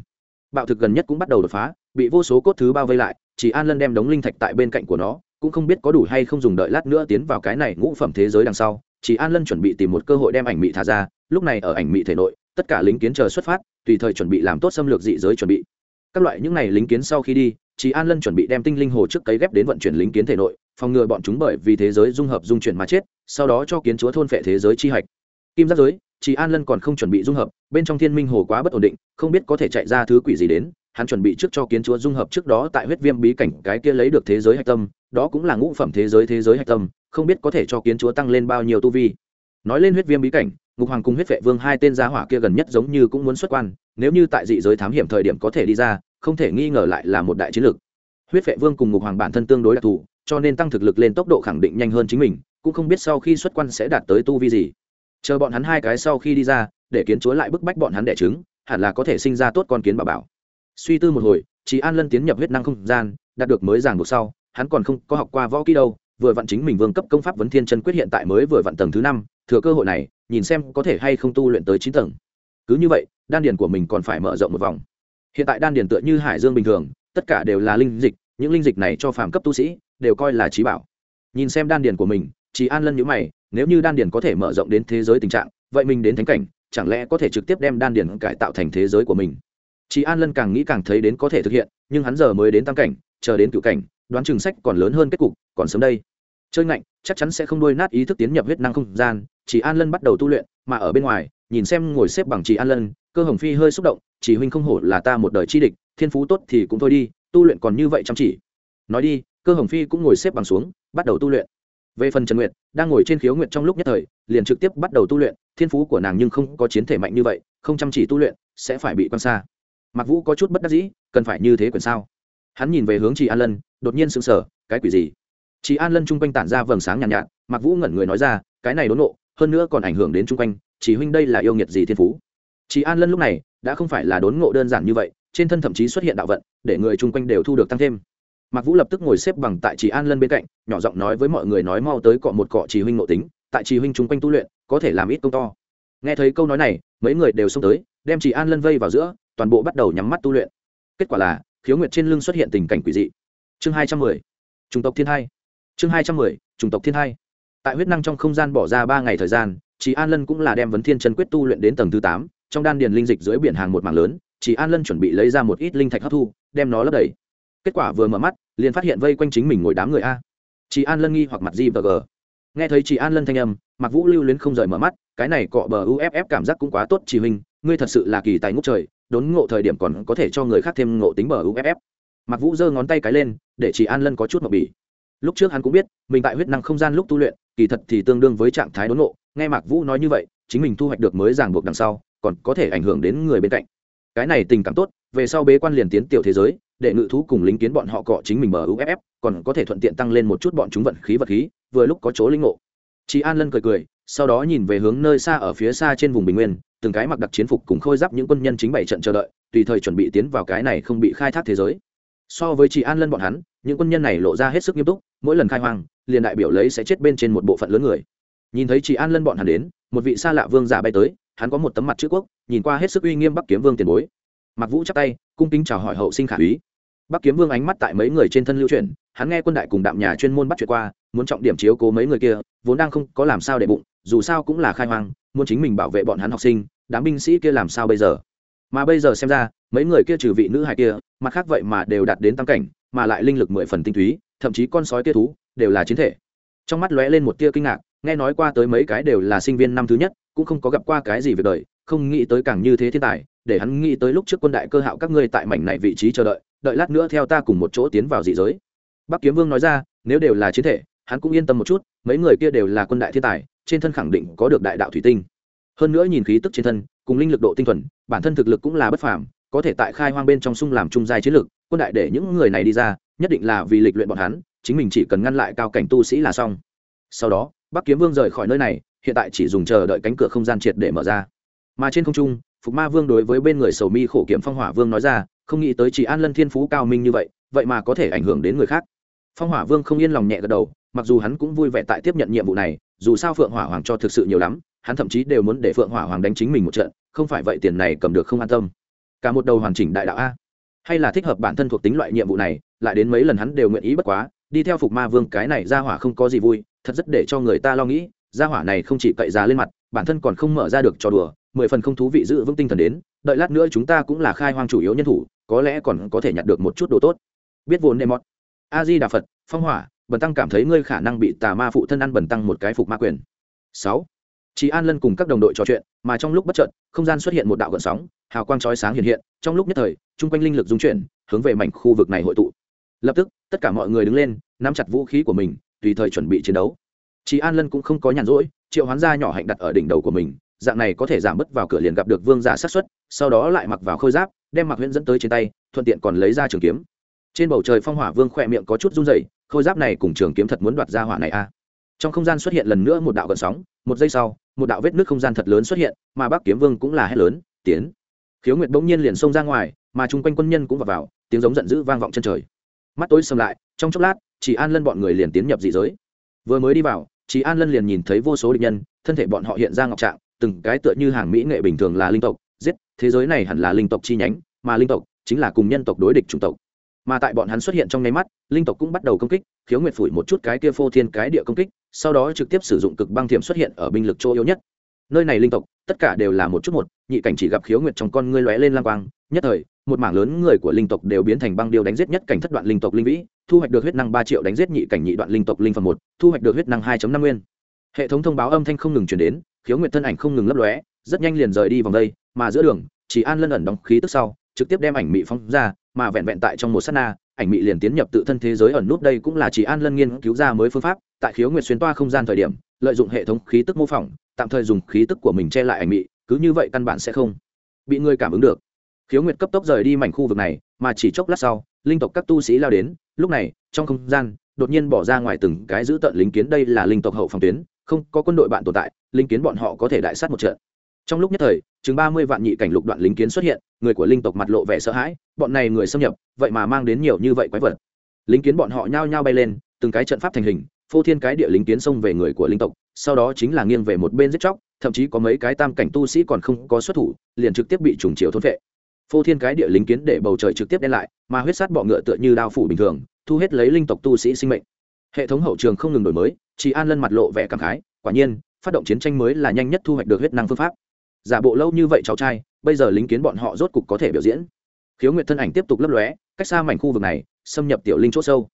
Bạo thực gần nhất cũng bắt đầu đột phá, bị vô số cốt thứ bao vây lại chỉ an lân đem đống linh thạch tại bên cạnh của nó, cũng không biết có đủ hay không dùng đợi lát nữa tiến vào cái này ngũ phẩm thế giới đằng sau. Chỉ an lân chuẩn bị tìm một cơ hội đem ảnh mị thả ra, lúc này ở ảnh mị thể nội, tất cả lính kiến chờ xuất phát, tùy thời chuẩn bị làm tốt xâm lược dị giới chuẩn bị các loại những n à y lính kiến sau khi đi chị an lân chuẩn bị đem tinh linh hồ trước cấy ghép đến vận chuyển lính kiến thể nội, phòng ngừa bọn chúng bởi vì thế giới dung hợp dung chuyển mà chết, sau đó cho kiến chúa thôn phệ thế giới chi hạch. Kim giác giới chị an lân còn không chuẩn bị dung hợp, bên trong thiên minh hồ quá bất ổn định, không biết có thể chạy ra thứ quỷ gì đến, hắn chuẩn bị trước cho kiến chúa dung hợp trước đó tại huyết viêm bí cảnh cái kia lấy được thế giới hạch tâm, đó cũng là ngũ phẩm thế giới thế giới hạch tâm, không biết có thể cho kiến chúa tăng lên bao nhiêu tu vi. Nói lên huyết viêm bí cảnh, ngục hoàng cùng huyết vệ vương hai tên giá hỏa kia gần nhất giống như cũng muốn xuất quan nếu như tại dị giới thám hiểm thời điểm có thể đi ra, không thể nghi ngờ lại là một đại chiến lược. Huyết vệ vương cùng ngục hoàng bản thân tương đối đặc thù, cho nên tăng thực lực lên tốc độ khẳng định nhanh hơn chính mình, cũng không biết sau khi xuất quan sẽ đạt tới tu vi gì. Chờ bọn hắn hai cái sau khi đi ra, để kiến chúa lại bức bách bọn hắn đẻ trứng, hẳn là có thể sinh ra tốt con kiến bà bảo. Suy tư một hồi chị an lân tiến nhập huyết năng không gian, đạt được mới giảng buộc sau, hắn còn không có học qua võ kỹ đâu, vừa vặn chính mình vương cấp công pháp vấn thiên chân quyết hiện tại mới vừa vặn tầng thứ năm, thừa cơ hội này, nhìn xem có thể hay không tu luyện tới chín tầng cứ như vậy, đan điền của mình còn phải mở rộng một vòng. Hiện tại đan điền tựa như hải dương bình thường, tất cả đều là linh dịch, những linh dịch này cho phàm cấp tu sĩ, đều coi là trí bảo. Nhìn xem đan điền của mình chỉ an lân nhữ mày, nếu như đan điền có thể mở rộng đến thế giới tình trạng, vậy mình đến thánh cảnh, chẳng lẽ có thể trực tiếp đem đan điền cải tạo thành thế giới của mình? Chỉ an lân càng nghĩ càng thấy đến có thể thực hiện, nhưng hắn giờ mới đến tam cảnh, chờ đến cựu cảnh, đoán chừng sách còn lớn hơn kết cục, còn sớm đây. Chơi ngạnh, chắc chắn sẽ không đuôi nát ý thức tiến nhập huyết năng không gian chỉ an lân bắt đầu tu luyện, mà ở bên ngoài nhìn xem ngồi xếp bằng chị an lân cơ hồng phi hơi xúc động chỉ huynh không hổ là ta một đời chi địch thiên phú tốt thì cũng thôi đi tu luyện còn như vậy chăm chỉ. Nói đi cơ hồng phi cũng ngồi xếp bằng xuống bắt đầu tu luyện. Về phần trần nguyệt đang ngồi trên khiếu nguyệt trong lúc nhất thời liền trực tiếp bắt đầu tu luyện thiên phú của nàng nhưng không có chiến thể mạnh như vậy không chăm chỉ tu luyện sẽ phải bị quan xa. Mặc vũ có chút bất đắc dĩ cần phải như thế quyền sao? Hắn nhìn về hướng chị an lân đột nhiên sững sờ cái quỷ gì? Chị an lân chung quanh tản ra vầng sáng nhàn nhạt, nhạt mặc vũ ngẩn người nói ra cái này đốn nộ hơn nữa còn ảnh hưởng đến chung quanh chỉ huynh đây là yêu nghiệt gì thiên phú? Chị an lân lúc này đã không phải là đốn ngộ đơn giản như vậy, trên thân thậm chí xuất hiện đạo vận, để người chung quanh đều thu được tăng thêm. Mạc vũ lập tức ngồi xếp bằng tại chị an lân bên cạnh, nhỏ giọng nói với mọi người nói mau tới cọ một cọ chỉ huynh ngộ tính, tại chỉ huynh chung quanh tu luyện, có thể làm ít công to. Nghe thấy câu nói này, mấy người đều xông tới, đem chị an lân vây vào giữa, toàn bộ bắt đầu nhắm mắt tu luyện. Kết quả là, khiếu nguyệt trên lưng xuất hiện tình cảnh quỷ dị. Chương hai trăm mười chủng tộc thiên hai. Chương hai trăm mười chủng tộc thiên hai. Tại huyết năng trong không gian bỏ ra ba ngày thời gian chị an lân cũng là đem vấn thiên chân quyết tu luyện đến tầng thứ tám, trong đan điền linh dịch dưới biển hàng một mảng lớn chị an lân chuẩn bị lấy ra một ít linh thạch hấp thu, đem nó lấp đầy. Kết quả vừa mở mắt, liền phát hiện vây quanh chính mình ngồi đám người a. Chị an lân nghi hoặc mặt di và g. Nghe thấy chị an lân thanh âm mặc vũ lưu luyến không rời mở mắt, cái này cọ bờ uff cảm giác cũng quá tốt chị huynh, ngươi thật sự là kỳ tài ngốc trời, đốn ngộ thời điểm còn có thể cho người khác thêm ngộ tính bờ uff mặc vũ giơ ngón tay cái lên, để chị an lân có chút mập bỉ lúc trước hắn cũng biết, mình tại huyết năng không gian lúc tu luyện, kỳ thật thì tương đương với trạng thái đốn ngộ nghe mạc vũ nói như vậy, chính mình thu hoạch được mới ràng buộc đằng sau, còn có thể ảnh hưởng đến người bên cạnh. Cái này tình cảm tốt, về sau bế quan liền tiến tiểu thế giới để ngự thú cùng lính kiến bọn họ cọ chính mình mở uff còn có thể thuận tiện tăng lên một chút bọn chúng vận khí vật khí, vừa lúc có chỗ linh ngộ. Chị an lân cười cười, sau đó nhìn về hướng nơi xa ở phía xa trên vùng bình nguyên, từng cái mặc đặc chiến phục cùng khôi giáp những quân nhân chính bảy trận chờ đợi, tùy thời chuẩn bị tiến vào cái này không bị khai thác thế giới. So với chị an lân bọn hắn, những quân nhân này lộ ra hết sức nghiêm túc, mỗi lần khai hoang, liền đại biểu lấy sẽ chết bên trên một bộ phận lớn người nhìn thấy chị an lân bọn hắn đến, một vị xa lạ vương giả bay tới, hắn có một tấm mặt chữ quốc, nhìn qua hết sức uy nghiêm bắc kiếm vương tiền bối. Mặc vũ chắc tay, cung kính chào hỏi hậu sinh khả úy. Bắc kiếm vương ánh mắt tại mấy người trên thân lưu chuyển, hắn nghe quân đại cùng đạm nhà chuyên môn bắt chuyện qua, muốn trọng điểm chiếu cố mấy người kia, vốn đang không có làm sao để bụng, dù sao cũng là khai hoang, muốn chính mình bảo vệ bọn hắn học sinh, đám binh sĩ kia làm sao bây giờ? Mà bây giờ xem ra, mấy người kia trừ vị nữ hài kia, mặt khác vậy mà đều đạt đến tam cảnh, mà lại linh lực mười phần tinh túy, thậm chí con sói kia thú, đều là chiến thể. Trong mắt lóe lên một tia kinh ngạc nghe nói qua tới mấy cái đều là sinh viên năm thứ nhất, cũng không có gặp qua cái gì việc đời, không nghĩ tới càng như thế thiên tài, để hắn nghĩ tới lúc trước quân đại cơ hạo các ngươi tại mảnh này vị trí chờ đợi đợi lát nữa theo ta cùng một chỗ tiến vào dị giới. Bắc kiếm vương nói ra, nếu đều là chiến thể, hắn cũng yên tâm một chút, mấy người kia đều là quân đại thiên tài, trên thân khẳng định có được đại đạo thủy tinh. Hơn nữa nhìn khí tức trên thân, cùng linh lực độ tinh thuần, bản thân thực lực cũng là bất phàm, có thể tại khai hoang bên trong sung làm trung giai chiến lực, quân đại để những người này đi ra, nhất định là vì lịch luyện bọn hắn, chính mình chỉ cần ngăn lại cao cảnh tu sĩ là xong. Sau đó bắc kiếm vương rời khỏi nơi này, hiện tại chỉ dùng chờ đợi cánh cửa không gian triệt để mở ra. Mà trên không trung, phục ma vương đối với bên người sầu mi khổ kiểm phong hỏa vương nói ra, không nghĩ tới chỉ an lân thiên phú cao minh như vậy vậy mà có thể ảnh hưởng đến người khác. Phong hỏa vương không yên lòng nhẹ gật đầu, mặc dù hắn cũng vui vẻ tại tiếp nhận nhiệm vụ này, dù sao phượng hỏa hoàng cho thực sự nhiều lắm, hắn thậm chí đều muốn để phượng hỏa hoàng đánh chính mình một trận, không phải vậy tiền này cầm được không an tâm. Cả một đầu hoàn chỉnh đại đạo a. Hay là thích hợp bản thân thuộc tính loại nhiệm vụ này, lại đến mấy lần hắn đều nguyện ý bất quá, đi theo phục ma vương cái này ra hỏa không có gì vui thật rất để cho người ta lo nghĩ, gia hỏa này không chỉ cậy giá lên mặt, bản thân còn không mở ra được trò đùa, mười phần không thú vị giữ vững tinh thần đến, đợi lát nữa chúng ta cũng là khai hoang chủ yếu nhân thủ, có lẽ còn có thể nhặt được một chút đồ tốt. Biết vốn nê mọt a di đà phật, phong hỏa, bần tăng cảm thấy ngươi khả năng bị tà ma phụ thân ăn bần tăng một cái phục ma quyền. Sáu. Chị an lân cùng các đồng đội trò chuyện, mà trong lúc bất chợt, không gian xuất hiện một đạo gợn sóng, hào quang chói sáng hiện hiện, trong lúc nhất thời, chung quanh linh lực dung chuyển, hướng về mảnh khu vực này hội tụ. Lập tức, tất cả mọi người đứng lên, nắm chặt vũ khí của mình tùy thời chuẩn bị chiến đấu. Chị an lân cũng không có nhàn rỗi triệu hoán gia nhỏ hạnh đặt ở đỉnh đầu của mình dạng này có thể giảm bớt vào cửa liền gặp được vương giả sát xuất sau đó lại mặc vào khôi giáp đem mặc huyễn dẫn tới trên tay thuận tiện còn lấy ra trường kiếm. Trên bầu trời phong hỏa vương khỏe miệng có chút run dày khôi giáp này cùng trường kiếm thật muốn đoạt ra hỏa này a. À. trong không gian xuất hiện lần nữa một đạo gợn sóng một giây sau một đạo vết nước không gian thật lớn xuất hiện mà bắc kiếm vương cũng là hét lớn tiến! Khiếu nguyệt bỗng nhiên liền xông ra ngoài mà chung quanh quân nhân cũng vào, vào tiếng giống giận dữ vang vọng chân trời mắt tối xâm lại, trong chốc lát chị an lân bọn người liền tiến nhập dị giới. Vừa mới đi vào chị an lân liền nhìn thấy vô số địch nhân, thân thể bọn họ hiện ra ngọc trạng, từng cái tựa như hàng mỹ nghệ bình thường là linh tộc. Giết, thế giới này hẳn là linh tộc chi nhánh, mà linh tộc chính là cùng nhân tộc đối địch chủng tộc. Mà tại bọn hắn xuất hiện trong nháy mắt, linh tộc cũng bắt đầu công kích, khiếu nguyệt phủi một chút cái kia phô thiên cái địa công kích, sau đó trực tiếp sử dụng cực băng thiểm xuất hiện ở binh lực chỗ yếu nhất nơi này linh tộc, tất cả đều là một chút một, nhị cảnh chỉ gặp khiếu nguyệt trong con ngươi lóe lên lang quang, nhất thời, một mảng lớn người của linh tộc đều biến thành băng điêu đánh giết nhất cảnh thất đoạn linh tộc linh vĩ, thu hoạch được huyết năng ba triệu đánh giết nhị cảnh nhị đoạn linh tộc linh phẩm một, thu hoạch được huyết năng hai năm nguyên. Hệ thống thông báo âm thanh không ngừng chuyển đến, khiếu nguyệt thân ảnh không ngừng lấp lóe, rất nhanh liền rời đi vòng đây, mà giữa đường, chỉ an lân ẩn đóng khí tức sau, trực tiếp đem ảnh mị phóng ra, mà vẹn vẹn tại trong một sát na, ảnh mị liền tiến nhập tự thân thế giới ẩn nút đây cũng là chỉ an lân nghiên cứu ra mới phương pháp, tại khiếu nguyệt xuyên toa không gian thời điểm, lợi dụng hệ thống khí tức mô phỏng tạm thời dùng khí tức của mình che lại ảnh mị, cứ như vậy căn bản sẽ không bị người cảm ứng được. Khiếu nguyệt cấp tốc rời đi mảnh khu vực này, mà chỉ chốc lát sau, linh tộc các tu sĩ lao đến, lúc này, trong không gian, đột nhiên bỏ ra ngoài từng cái giữ tận lính kiến, đây là linh tộc hậu phòng tuyến, không có quân đội bạn tồn tại linh kiến bọn họ có thể đại sát một trận. Trong lúc nhất thời, chừng ba mươi vạn nhị cảnh lục đoạn lính kiến xuất hiện, người của linh tộc mặt lộ vẻ sợ hãi, bọn này người xâm nhập, vậy mà mang đến nhiều như vậy quái vật. Lính kiến bọn họ nhao nhao bay lên, từng cái trận pháp thành hình, phô thiên cái địa lính kiến xông về người của linh tộc sau đó chính là nghiêng về một bên giết chóc, thậm chí có mấy cái tam cảnh tu sĩ còn không có xuất thủ, liền trực tiếp bị trùng chiều thôn vệ phô thiên cái địa lính kiến để bầu trời trực tiếp đen lại, mà huyết sát bọ ngựa tựa như đao phủ bình thường, thu hết lấy linh tộc tu sĩ sinh mệnh. Hệ thống hậu trường không ngừng đổi mới chị an lân mặt lộ vẻ cảm khái, quả nhiên, phát động chiến tranh mới là nhanh nhất thu hoạch được huyết năng phương pháp. Giả bộ lâu như vậy cháu trai, bây giờ lính kiến bọn họ rốt cục có thể biểu diễn. Khiếu nguyệt thân ảnh tiếp tục lấp lóe, cách xa mảnh khu vực này, xâm nhập tiểu linh c h ỗ sâu.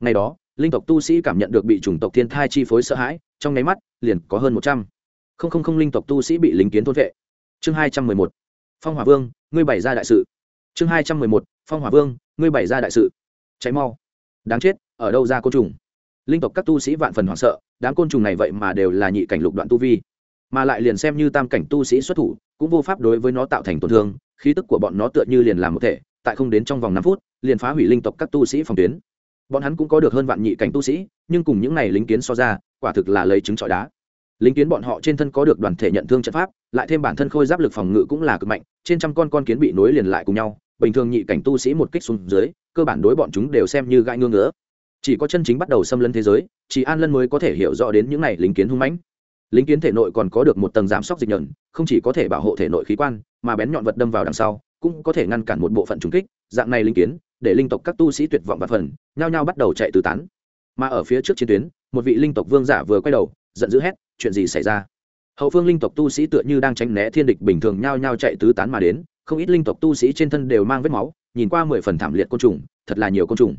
Ngày đó, linh tộc tu sĩ cảm nhận được bị chủng tộc thiên thai chi phối sợ hãi trong nháy mắt, liền có hơn một trăm. Không không không linh tộc tu sĩ bị lính kiến thôn vệ. Chương hai trăm mười một. Phong hỏa vương, ngươi bày ra đại sự. Chương hai trăm mười một. Phong hỏa vương, ngươi bày ra đại sự. Cháy mau. Đáng chết, ở đâu ra côn trùng? Linh tộc các tu sĩ vạn phần hoảng sợ, đám côn trùng này vậy mà đều là nhị cảnh lục đoạn tu vi. Mà lại liền xem như tam cảnh tu sĩ xuất thủ, cũng vô pháp đối với nó tạo thành tổn thương, khí tức của bọn nó tựa như liền làm một thể, tại không đến trong vòng năm phút, liền phá hủy linh tộc các tu sĩ phòng tuyến. Bọn hắn cũng có được hơn vạn nhị cảnh tu sĩ, nhưng cùng những này lính kiến so ra quả thực là lấy trứng trọi đá. Lính kiến bọn họ trên thân có được đoàn thể nhận thương trận pháp, lại thêm bản thân khôi giáp lực phòng ngự cũng là cực mạnh, trên trăm con con kiến bị nối liền lại cùng nhau, bình thường nhị cảnh tu sĩ một kích xuống dưới, cơ bản đối bọn chúng đều xem như gai ngương ngứa. Chỉ có chân chính bắt đầu xâm lấn thế giới, chỉ an lân mới có thể hiểu rõ đến những này lính kiến hung mãnh. Lính kiến thể nội còn có được một tầng giảm sóc dịch nhẫn, không chỉ có thể bảo hộ thể nội khí quan, mà bén nhọn vật đâm vào đằng sau, cũng có thể ngăn cản một bộ phận trúng kích, dạng này lính kiến, để linh tộc các tu sĩ tuyệt vọng và phần, nhao nhao bắt đầu chạy tứ tán. Mà ở phía trước chiến tuyến một vị linh tộc vương giả vừa quay đầu, giận dữ hét, chuyện gì xảy ra? Hậu phương linh tộc tu sĩ tựa như đang tránh né thiên địch bình thường nhao nhao chạy tứ tán mà đến, không ít linh tộc tu sĩ trên thân đều mang vết máu, nhìn qua mười phần thảm liệt côn trùng, thật là nhiều côn trùng.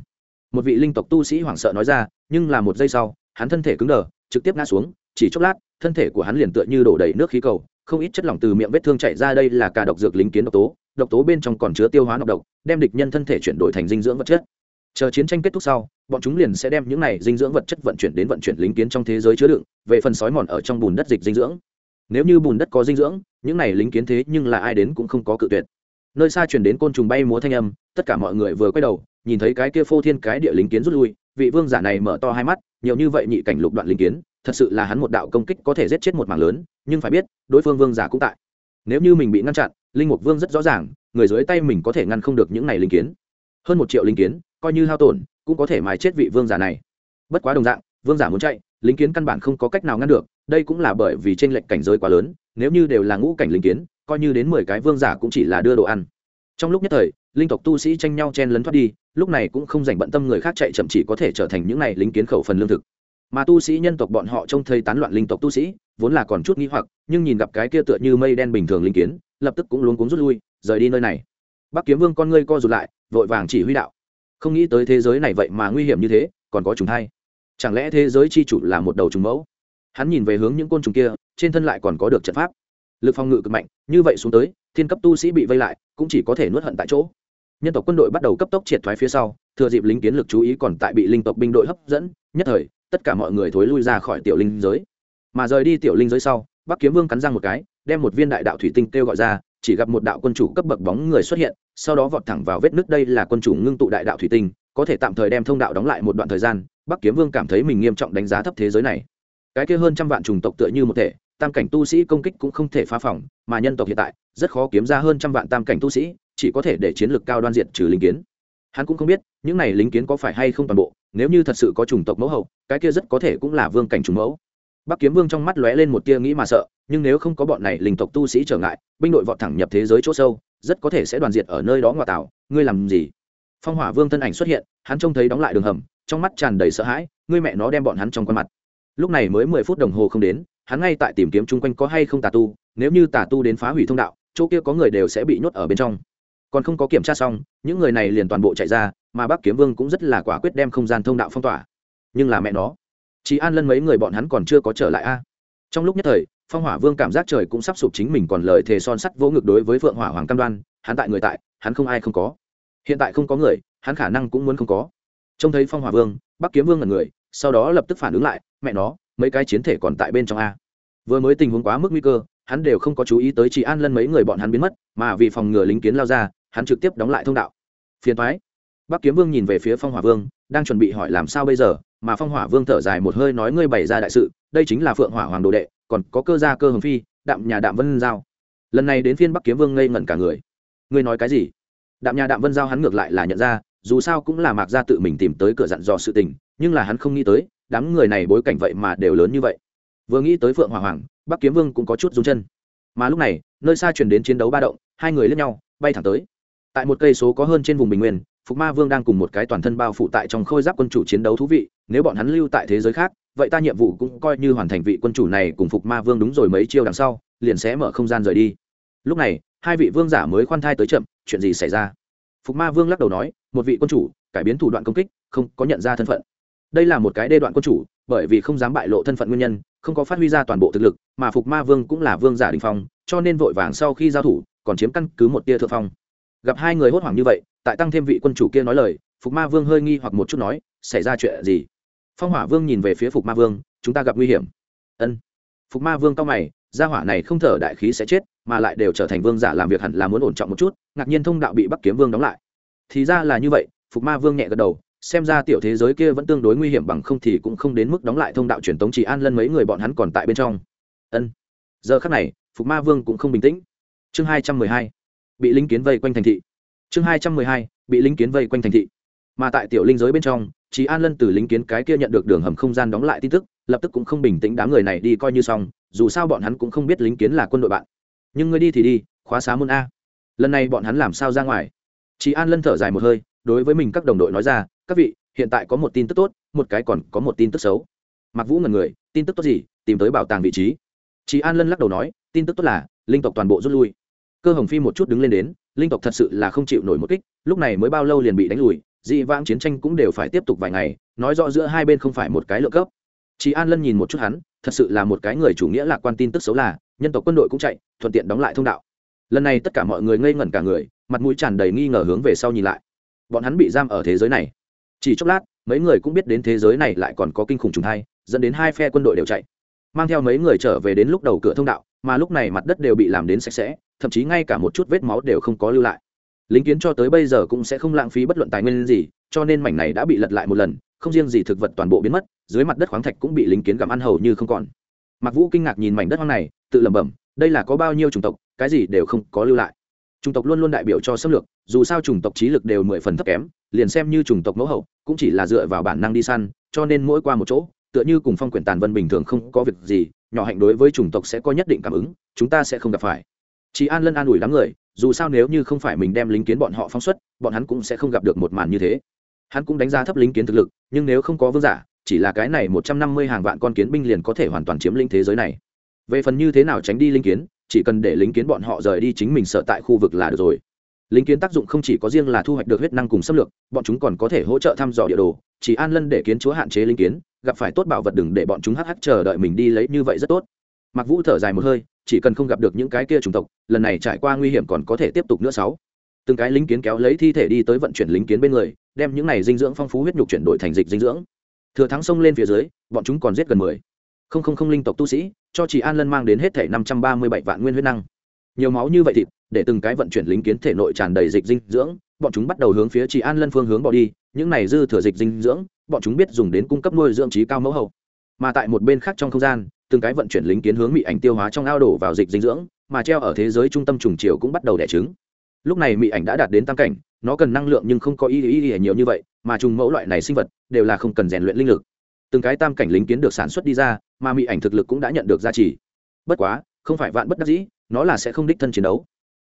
Một vị linh tộc tu sĩ hoảng sợ nói ra, nhưng là một giây sau, hắn thân thể cứng đờ, trực tiếp ngã xuống, chỉ chốc lát, thân thể của hắn liền tựa như đổ đầy nước khí cầu, không ít chất lỏng từ miệng vết thương chảy ra đây là cả độc dược lính kiến độc tố độc tố bên trong còn chứa tiêu hóa độc độc, đem địch nhân thân thể chuyển đổi thành dinh dưỡng vật chất. Chờ chiến tranh kết thúc sau bọn chúng liền sẽ đem những này dinh dưỡng vật chất vận chuyển đến vận chuyển lính kiến trong thế giới chứa đựng, về phần sói mòn ở trong bùn đất dịch dinh dưỡng. Nếu như bùn đất có dinh dưỡng, những này lính kiến thế nhưng là ai đến cũng không có cự tuyệt. Nơi xa chuyển đến côn trùng bay múa thanh âm, tất cả mọi người vừa quay đầu, nhìn thấy cái kia phô thiên cái địa lính kiến rút lui, vị vương giả này mở to hai mắt, nhiều như vậy nhị cảnh lục đoạn lính kiến, thật sự là hắn một đạo công kích có thể giết chết một mảng lớn, nhưng phải biết, đối phương vương giả cũng tại. Nếu như mình bị ngăn chặn, linh mục vương rất rõ ràng, người dưới tay mình có thể ngăn không được những này lính kiến. Hơn một triệu lính kiến, coi như hao tổn cũng có thể mài chết vị vương giả này. Bất quá đồng dạng, vương giả muốn chạy, lính kiến căn bản không có cách nào ngăn được, đây cũng là bởi vì t r ê n lệch cảnh giới quá lớn, nếu như đều là ngũ cảnh lính kiến, coi như đến mười cái vương giả cũng chỉ là đưa đồ ăn. Trong lúc nhất thời, linh tộc tu sĩ tranh nhau chen lấn thoát đi, lúc này cũng không dành bận tâm người khác chạy chậm chỉ có thể trở thành những n à y lính kiến khẩu phần lương thực. Mà tu sĩ nhân tộc bọn họ trông thấy tán loạn linh tộc tu sĩ, vốn là còn chút n g h i hoặc, nhưng nhìn gặp cái kia tựa như mây đen bình thường linh kiến, lập tức cũng luống cuống rút lui, rời đi nơi này. Bắc kiếm vương con ngươi co rụt lại, vội vàng chỉ huy đạo không nghĩ tới thế giới này vậy mà nguy hiểm như thế, còn có trùng thai. Chẳng lẽ thế giới chi chủ là một đầu trùng mẫu? Hắn nhìn về hướng những côn trùng kia, trên thân lại còn có được trận pháp. Lực phòng ngự cực mạnh, như vậy xuống tới, thiên cấp tu sĩ bị vây lại, cũng chỉ có thể nuốt hận tại chỗ. Nhân tộc quân đội bắt đầu cấp tốc triệt thoái phía sau, thừa dịp lính kiến lực chú ý còn tại bị linh tộc binh đội hấp dẫn, nhất thời, tất cả mọi người thối lui ra khỏi tiểu linh giới. Mà rời đi tiểu linh giới sau, bắc kiếm vương cắn răng một cái, đem một viên đại đạo thủy tinh kêu gọi ra chỉ gặp một đạo quân chủ cấp bậc bóng người xuất hiện, sau đó vọt thẳng vào vết nứt. Đây là quân chủ ngưng tụ đại đạo thủy tinh, có thể tạm thời đem thông đạo đóng lại một đoạn thời gian. Bắc kiếm vương cảm thấy mình nghiêm trọng đánh giá thấp thế giới này. Cái kia hơn trăm vạn chủng tộc tựa như một thể, tam cảnh tu sĩ công kích cũng không thể phá phòng, mà nhân tộc hiện tại, rất khó kiếm ra hơn trăm vạn tam cảnh tu sĩ, chỉ có thể để chiến lược cao đoan diệt trừ lính kiến. Hắn cũng không biết, những này lính kiến có phải hay không toàn bộ, nếu như thật sự có chủng tộc mẫu hậu, cái kia rất có thể cũng là vương cảnh chủng mẫu bắc kiếm vương trong mắt lóe lên một tia nghĩ mà sợ, nhưng nếu không có bọn này linh tộc tu sĩ trở ngại, binh đội vọt thẳng nhập thế giới chỗ sâu, rất có thể sẽ đoàn diệt ở nơi đó ngoại tảo ngươi làm gì? Phong hỏa vương thân ảnh xuất hiện, hắn trông thấy đóng lại đường hầm, trong mắt tràn đầy sợ hãi, ngươi mẹ nó đem bọn hắn trong con mặt. Lúc này mới mười phút đồng hồ không đến, hắn ngay tại tìm kiếm chung quanh có hay không tà tu, nếu như tà tu đến phá hủy thông đạo, chỗ kia có người đều sẽ bị nhốt ở bên trong. Còn không có kiểm tra xong, những người này liền toàn bộ chạy ra, mà bắc kiếm vương cũng rất là quả quyết đem không gian thông đạo phong tỏa. Nhưng là mẹ nó chị an lân mấy người bọn hắn còn chưa có trở lại a. Trong lúc nhất thời, phong hỏa vương cảm giác trời cũng sắp sụp chính mình còn lời thề son sắt vỗ ngực đối với phượng hỏa hoàng cam đoan, hắn tại người tại, hắn không ai không có. Hiện tại không có người, hắn khả năng cũng muốn không có. Trông thấy phong hỏa vương, bắc kiếm vương là người, sau đó lập tức phản ứng lại, mẹ nó, mấy cái chiến thể còn tại bên trong a. Vừa mới tình huống quá mức nguy cơ, hắn đều không có chú ý tới chị an lân mấy người bọn hắn biến mất, mà vì phòng ngừa lính kiến lao ra, hắn trực tiếp đóng lại thông đạo. Phiền thoái bắc kiếm vương nhìn về phía phong hỏa vương, đang chuẩn bị hỏi làm sao bây giờ mà phong hỏa vương thở dài một hơi nói ngươi bày ra đại sự, đây chính là phượng hỏa hoàng đồ đệ, còn có cơ gia cơ hồng phi, đạm nhà đạm vân giao. Lần này đến phiên bắc kiếm vương ngây ngẩn cả người. Ngươi nói cái gì? Đạm nhà đạm vân giao hắn ngược lại là nhận ra, dù sao cũng là mạc gia tự mình tìm tới cửa dặn dò sự tình, nhưng là hắn không nghĩ tới, đám người này bối cảnh vậy mà đều lớn như vậy. Vừa nghĩ tới phượng hỏa hoàng, bắc kiếm vương cũng có chút rung chân. Mà lúc này, nơi xa chuyển đến chiến đấu ba động, hai người lướt nhau, bay thẳng tới. Tại một cây số có hơn trên vùng bình nguyên phục ma vương đang cùng một cái toàn thân bao phủ tại trong khôi giáp quân chủ chiến đấu thú vị, nếu bọn hắn lưu tại thế giới khác, vậy ta nhiệm vụ cũng coi như hoàn thành vị quân chủ này cùng phục ma vương đúng rồi mấy chiêu đằng sau, liền sẽ mở không gian rời đi. Lúc này, hai vị vương giả mới khoan thai tới chậm, chuyện gì xảy ra? Phục ma vương lắc đầu nói, một vị quân chủ, cải biến thủ đoạn công kích, không có nhận ra thân phận. Đây là một cái đê đoạn quân chủ, bởi vì không dám bại lộ thân phận nguyên nhân, không có phát huy ra toàn bộ thực lực, mà phục ma vương cũng là vương giả đình phong, cho nên vội vàng sau khi giao thủ, còn chiếm căn cứ một tia thượng phong gặp hai người hốt hoảng như vậy, tại tăng thêm vị quân chủ kia nói lời, phục ma vương hơi nghi hoặc một chút nói, xảy ra chuyện gì? Phong hỏa vương nhìn về phía phục ma vương, chúng ta gặp nguy hiểm. Ân. Phục ma vương cao mày, gia hỏa này không thở đại khí sẽ chết, mà lại đều trở thành vương giả làm việc hẳn là muốn ổn trọng một chút, ngạc nhiên thông đạo bị bắc kiếm vương đóng lại. Thì ra là như vậy, phục ma vương nhẹ gật đầu, xem ra tiểu thế giới kia vẫn tương đối nguy hiểm bằng không thì cũng không đến mức đóng lại thông đạo truyền tống chỉ an lân mấy người bọn hắn còn tại bên trong. Ân. Giờ khắc này, phục ma vương cũng không bình tĩnh. Chương hai trăm mười hai bị lính kiến vây quanh thành thị. Chương hai trăm mười hai, bị lính kiến vây quanh thành thị. Mà tại tiểu linh giới bên trong chỉ an lân từ lính kiến cái kia nhận được đường hầm không gian đóng lại tin tức, lập tức cũng không bình tĩnh đám người này đi coi như xong, dù sao bọn hắn cũng không biết lính kiến là quân đội bạn. Nhưng người đi thì đi, khóa xá môn a. Lần này bọn hắn làm sao ra ngoài? Chị an lân thở dài một hơi, đối với mình các đồng đội nói ra, các vị, hiện tại có một tin tức tốt, một cái còn có một tin tức xấu. Mặc vũ ngần người, tin tức tốt gì? Tìm tới bảo tàng vị trí. Chị an lân lắc đầu nói, tin tức tốt là, linh tộc toàn bộ rút lui cơ hồng phi một chút đứng lên đến, linh tộc thật sự là không chịu nổi một kích, lúc này mới bao lâu liền bị đánh lùi, dị vãng chiến tranh cũng đều phải tiếp tục vài ngày, nói rõ giữa hai bên không phải một cái lượng cấp. Chị an lân nhìn một chút hắn, thật sự là một cái người chủ nghĩa lạc quan tin tức xấu là, nhân tộc quân đội cũng chạy, thuận tiện đóng lại thông đạo. Lần này tất cả mọi người ngây ngẩn cả người, mặt mũi tràn đầy nghi ngờ hướng về sau nhìn lại. Bọn hắn bị giam ở thế giới này. Chỉ chốc lát, mấy người cũng biết đến thế giới này lại còn có kinh khủng trùng hai dẫn đến hai phe quân đội đều chạy. Mang theo mấy người trở về đến lúc đầu cửa thông đạo, mà lúc này mặt đất đều bị làm đến sạch sẽ thậm chí ngay cả một chút vết máu đều không có lưu lại. Lính kiến cho tới bây giờ cũng sẽ không lãng phí bất luận tài nguyên gì, cho nên mảnh này đã bị lật lại một lần, không riêng gì thực vật toàn bộ biến mất, dưới mặt đất khoáng thạch cũng bị lính kiến gặm ăn hầu như không còn. Mặc vũ kinh ngạc nhìn mảnh đất hoang này, tự lẩm bẩm, đây là có bao nhiêu chủng tộc, cái gì đều không có lưu lại. Chủng tộc luôn luôn đại biểu cho xâm lược, dù sao chủng tộc trí lực đều mười phần thấp kém, liền xem như chủng tộc mẫu hậu, cũng chỉ là dựa vào bản năng đi săn, cho nên mỗi qua một chỗ, tựa như cùng phong quyển tàn vân bình thường không có việc gì, nhỏ hạnh đối với chủng tộc sẽ có nhất định cảm ứng, chúng ta sẽ không gặp phải chị an lân an ủi đám người, dù sao nếu như không phải mình đem lính kiến bọn họ phóng xuất, bọn hắn cũng sẽ không gặp được một màn như thế. Hắn cũng đánh giá thấp lính kiến thực lực, nhưng nếu không có vương giả, chỉ là cái này một trăm năm mươi hàng vạn con kiến binh liền có thể hoàn toàn chiếm lĩnh thế giới này. Về phần như thế nào tránh đi lính kiến, chỉ cần để lính kiến bọn họ rời đi chính mình sợ tại khu vực là được rồi. Lính kiến tác dụng không chỉ có riêng là thu hoạch được huyết năng cùng xâm lược, bọn chúng còn có thể hỗ trợ thăm dò địa đồ chỉ an lân để kiến chúa hạn chế lính kiến, gặp phải tốt bảo vật đừng để bọn chúng hh chờ đợi mình đi lấy như vậy rất tốt mặc vũ thở dài một hơi, chỉ cần không gặp được những cái kia chủng tộc, lần này trải qua nguy hiểm còn có thể tiếp tục nữa sáu. Từng cái lính kiến kéo lấy thi thể đi tới vận chuyển lính kiến bên người, đem những này dinh dưỡng phong phú huyết nhục chuyển đổi thành dịch dinh dưỡng. Thừa thắng sông lên phía dưới, bọn chúng còn giết gần mười. Không không không linh tộc tu sĩ, cho chị an lân mang đến hết thể năm trăm ba mươi bảy vạn nguyên huyết năng. Nhiều máu như vậy thịt, để từng cái vận chuyển lính kiến thể nội tràn đầy dịch dinh dưỡng, bọn chúng bắt đầu hướng phía chị an lân phương hướng bỏ đi, những này dư thừa dịch dinh dưỡng, bọn chúng biết dùng đến cung cấp nuôi dưỡng trí cao mẫu hậu mà tại một bên khác trong không gian, từng cái vận chuyển lính kiến hướng mị ảnh tiêu hóa trong ao đổ vào dịch dinh dưỡng, mà treo ở thế giới trung tâm trùng chiều cũng bắt đầu đẻ trứng. Lúc này mị ảnh đã đạt đến tam cảnh, nó cần năng lượng nhưng không có ý ý ý nhiều như vậy, mà trùng mẫu loại này sinh vật đều là không cần rèn luyện linh lực. Từng cái tam cảnh lính kiến được sản xuất đi ra, mà mị ảnh thực lực cũng đã nhận được giá trị bất quá, không phải vạn bất đắc dĩ, nó là sẽ không đích thân chiến đấu.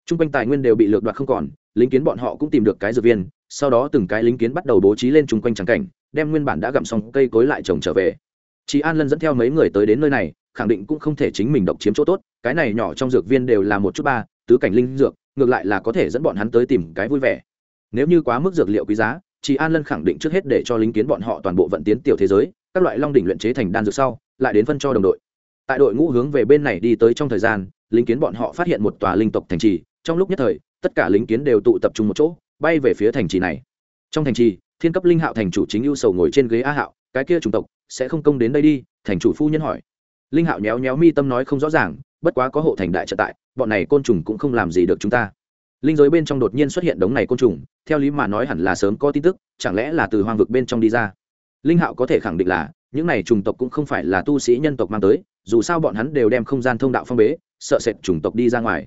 T r u n g quanh tài nguyên đều bị lược đoạt không còn, lính kiến bọn họ cũng tìm được cái dược viên, sau đó từng cái lính kiến bắt đầu bố trí lên chung quanh trắng cảnh, đem nguyên bản đã gặm xong cây cối lại trồng trở về chị an lân dẫn theo mấy người tới đến nơi này, khẳng định cũng không thể chính mình độc chiếm chỗ tốt, cái này nhỏ trong dược viên đều là một chút ba, tứ cảnh linh dược, ngược lại là có thể dẫn bọn hắn tới tìm cái vui vẻ. Nếu như quá mức dược liệu quý giá chị an lân khẳng định trước hết để cho lính kiến bọn họ toàn bộ vận tiến tiểu thế giới, các loại long đỉnh luyện chế thành đan dược sau, lại đến phân cho đồng đội. Tại đội ngũ hướng về bên này đi tới trong thời gian, lính kiến bọn họ phát hiện một tòa linh tộc thành trì, trong lúc nhất thời, tất cả lính kiến đều tụ tập trung một chỗ, bay về phía thành trì này. Trong thành trì, thiên cấp linh hạo thành chủ chính ưu sầu ngồi trên ghế a hạo cái kia chủng tộc, sẽ không công đến đây đi, thành chủ phu nhân hỏi. Linh hạo nhéo nhéo mi tâm nói không rõ ràng, bất quá có hộ thành đại trợ tại, bọn này côn trùng cũng không làm gì được chúng ta. Linh giới bên trong đột nhiên xuất hiện đống này côn trùng, theo lý mà nói hẳn là sớm có tin tức, chẳng lẽ là từ hoang vực bên trong đi ra? Linh hạo có thể khẳng định là, những này trùng tộc cũng không phải là tu sĩ nhân tộc mang tới, dù sao bọn hắn đều đem không gian thông đạo phong bế, sợ sệt chủng tộc đi ra ngoài.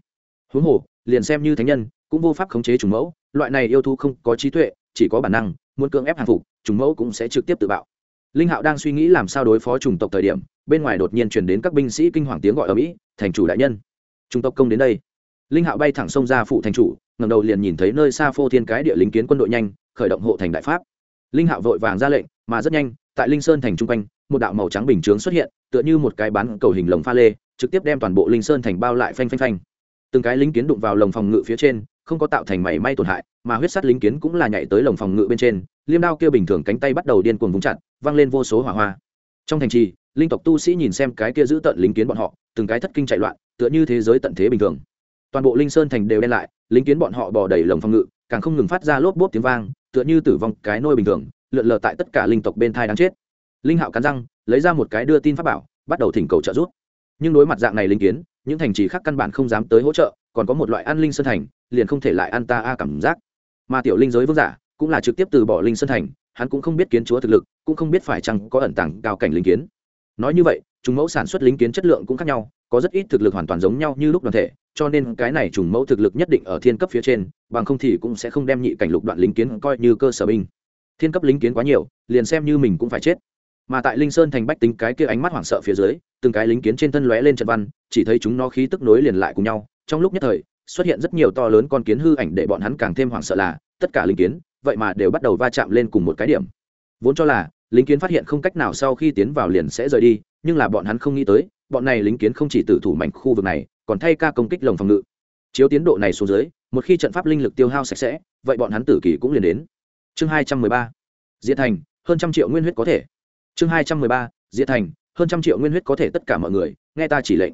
Huống hồ, liền xem như thánh nhân, cũng vô pháp khống chế trùng mẫu, loại này yêu thu không có trí tuệ, chỉ có bản năng, muốn cưỡng ép hàng phục trùng mẫu cũng sẽ trực tiếp tự bạo linh hạo đang suy nghĩ làm sao đối phó chủng tộc thời điểm, bên ngoài đột nhiên truyền đến các binh sĩ kinh hoàng tiếng gọi ở mỹ, thành chủ đại nhân, chủng tộc công đến đây. Linh hạo bay thẳng sông ra phụ thành chủ ngầm đầu liền nhìn thấy nơi xa phô thiên cái địa lính kiến quân đội nhanh, khởi động hộ thành đại pháp. Linh hạo vội vàng ra lệnh, mà rất nhanh, tại linh sơn thành trung quanh, một đạo màu trắng bình chướng xuất hiện, tựa như một cái bán cầu hình lồng pha lê, trực tiếp đem toàn bộ linh sơn thành bao lại phanh phanh phanh. Từng cái lính kiến đụng vào lồng phòng ngự phía trên, không có tạo thành mảy may tổn hại, mà huyết sắt lính kiến cũng là nhảy tới lồng phòng ngự bên trên, liêm đao kia bình thường cánh tay bắt đầu điên cuồng vung chặt vang lên vô số hỏa hoa. Trong thành trì, linh tộc tu sĩ nhìn xem cái kia giữ tận lính kiến bọn họ, từng cái thất kinh chạy loạn, tựa như thế giới tận thế bình thường. Toàn bộ linh sơn thành đều đen lại, lính kiến bọn họ bỏ đầy lồng phòng ngự, càng không ngừng phát ra lốp bốp tiếng vang, tựa như tử vong cái nôi bình thường, lượn lờ tại tất cả linh tộc bên thai đáng chết. Linh hạo cắn răng, lấy ra một cái đưa tin pháp bảo, bắt đầu thỉnh cầu trợ giúp. Nhưng đối mặt dạng này linh kiến, những thành trì khác căn bản không dám tới hỗ trợ, còn có một loại ăn linh sơn thành, liền không thể lại ăn ta a cảm giác. Mà tiểu linh giới vương giả, cũng là trực tiếp từ bỏ linh sơn thành hắn cũng không biết kiến chúa thực lực, cũng không biết phải chăng có ẩn tàng cao cảnh linh kiến. Nói như vậy, trùng mẫu sản xuất linh kiến chất lượng cũng khác nhau, có rất ít thực lực hoàn toàn giống nhau như lúc đoàn thể, cho nên cái này trùng mẫu thực lực nhất định ở thiên cấp phía trên, bằng không thì cũng sẽ không đem nhị cảnh lục đoạn linh kiến coi như cơ sở binh. Thiên cấp lính kiến quá nhiều, liền xem như mình cũng phải chết. Mà tại linh sơn thành bách tính cái kia ánh mắt hoảng sợ phía dưới, từng cái lính kiến trên thân lóe lên trận văn, chỉ thấy chúng nó khí tức nối liền lại cùng nhau. Trong lúc nhất thời, xuất hiện rất nhiều to lớn con kiến hư ảnh để bọn hắn càng thêm hoảng sợ là, tất cả lính kiến vậy mà đều bắt đầu va chạm lên cùng một cái điểm. Vốn cho là, lính kiến phát hiện không cách nào sau khi tiến vào liền sẽ rời đi, nhưng là bọn hắn không nghĩ tới, bọn này lính kiến không chỉ tử thủ mảnh khu vực này, còn thay ca công kích lồng phòng ngự. Chiếu tiến độ này xuống dưới, một khi trận pháp linh lực tiêu hao sạch sẽ, vậy bọn hắn tử kỳ cũng liền đến. Chương hai trăm mười ba. Diễn thành, hơn trăm triệu nguyên huyết có thể. Chương hai trăm mười ba. Diễn thành, hơn trăm triệu nguyên huyết có thể tất cả mọi người, nghe ta chỉ lệnh.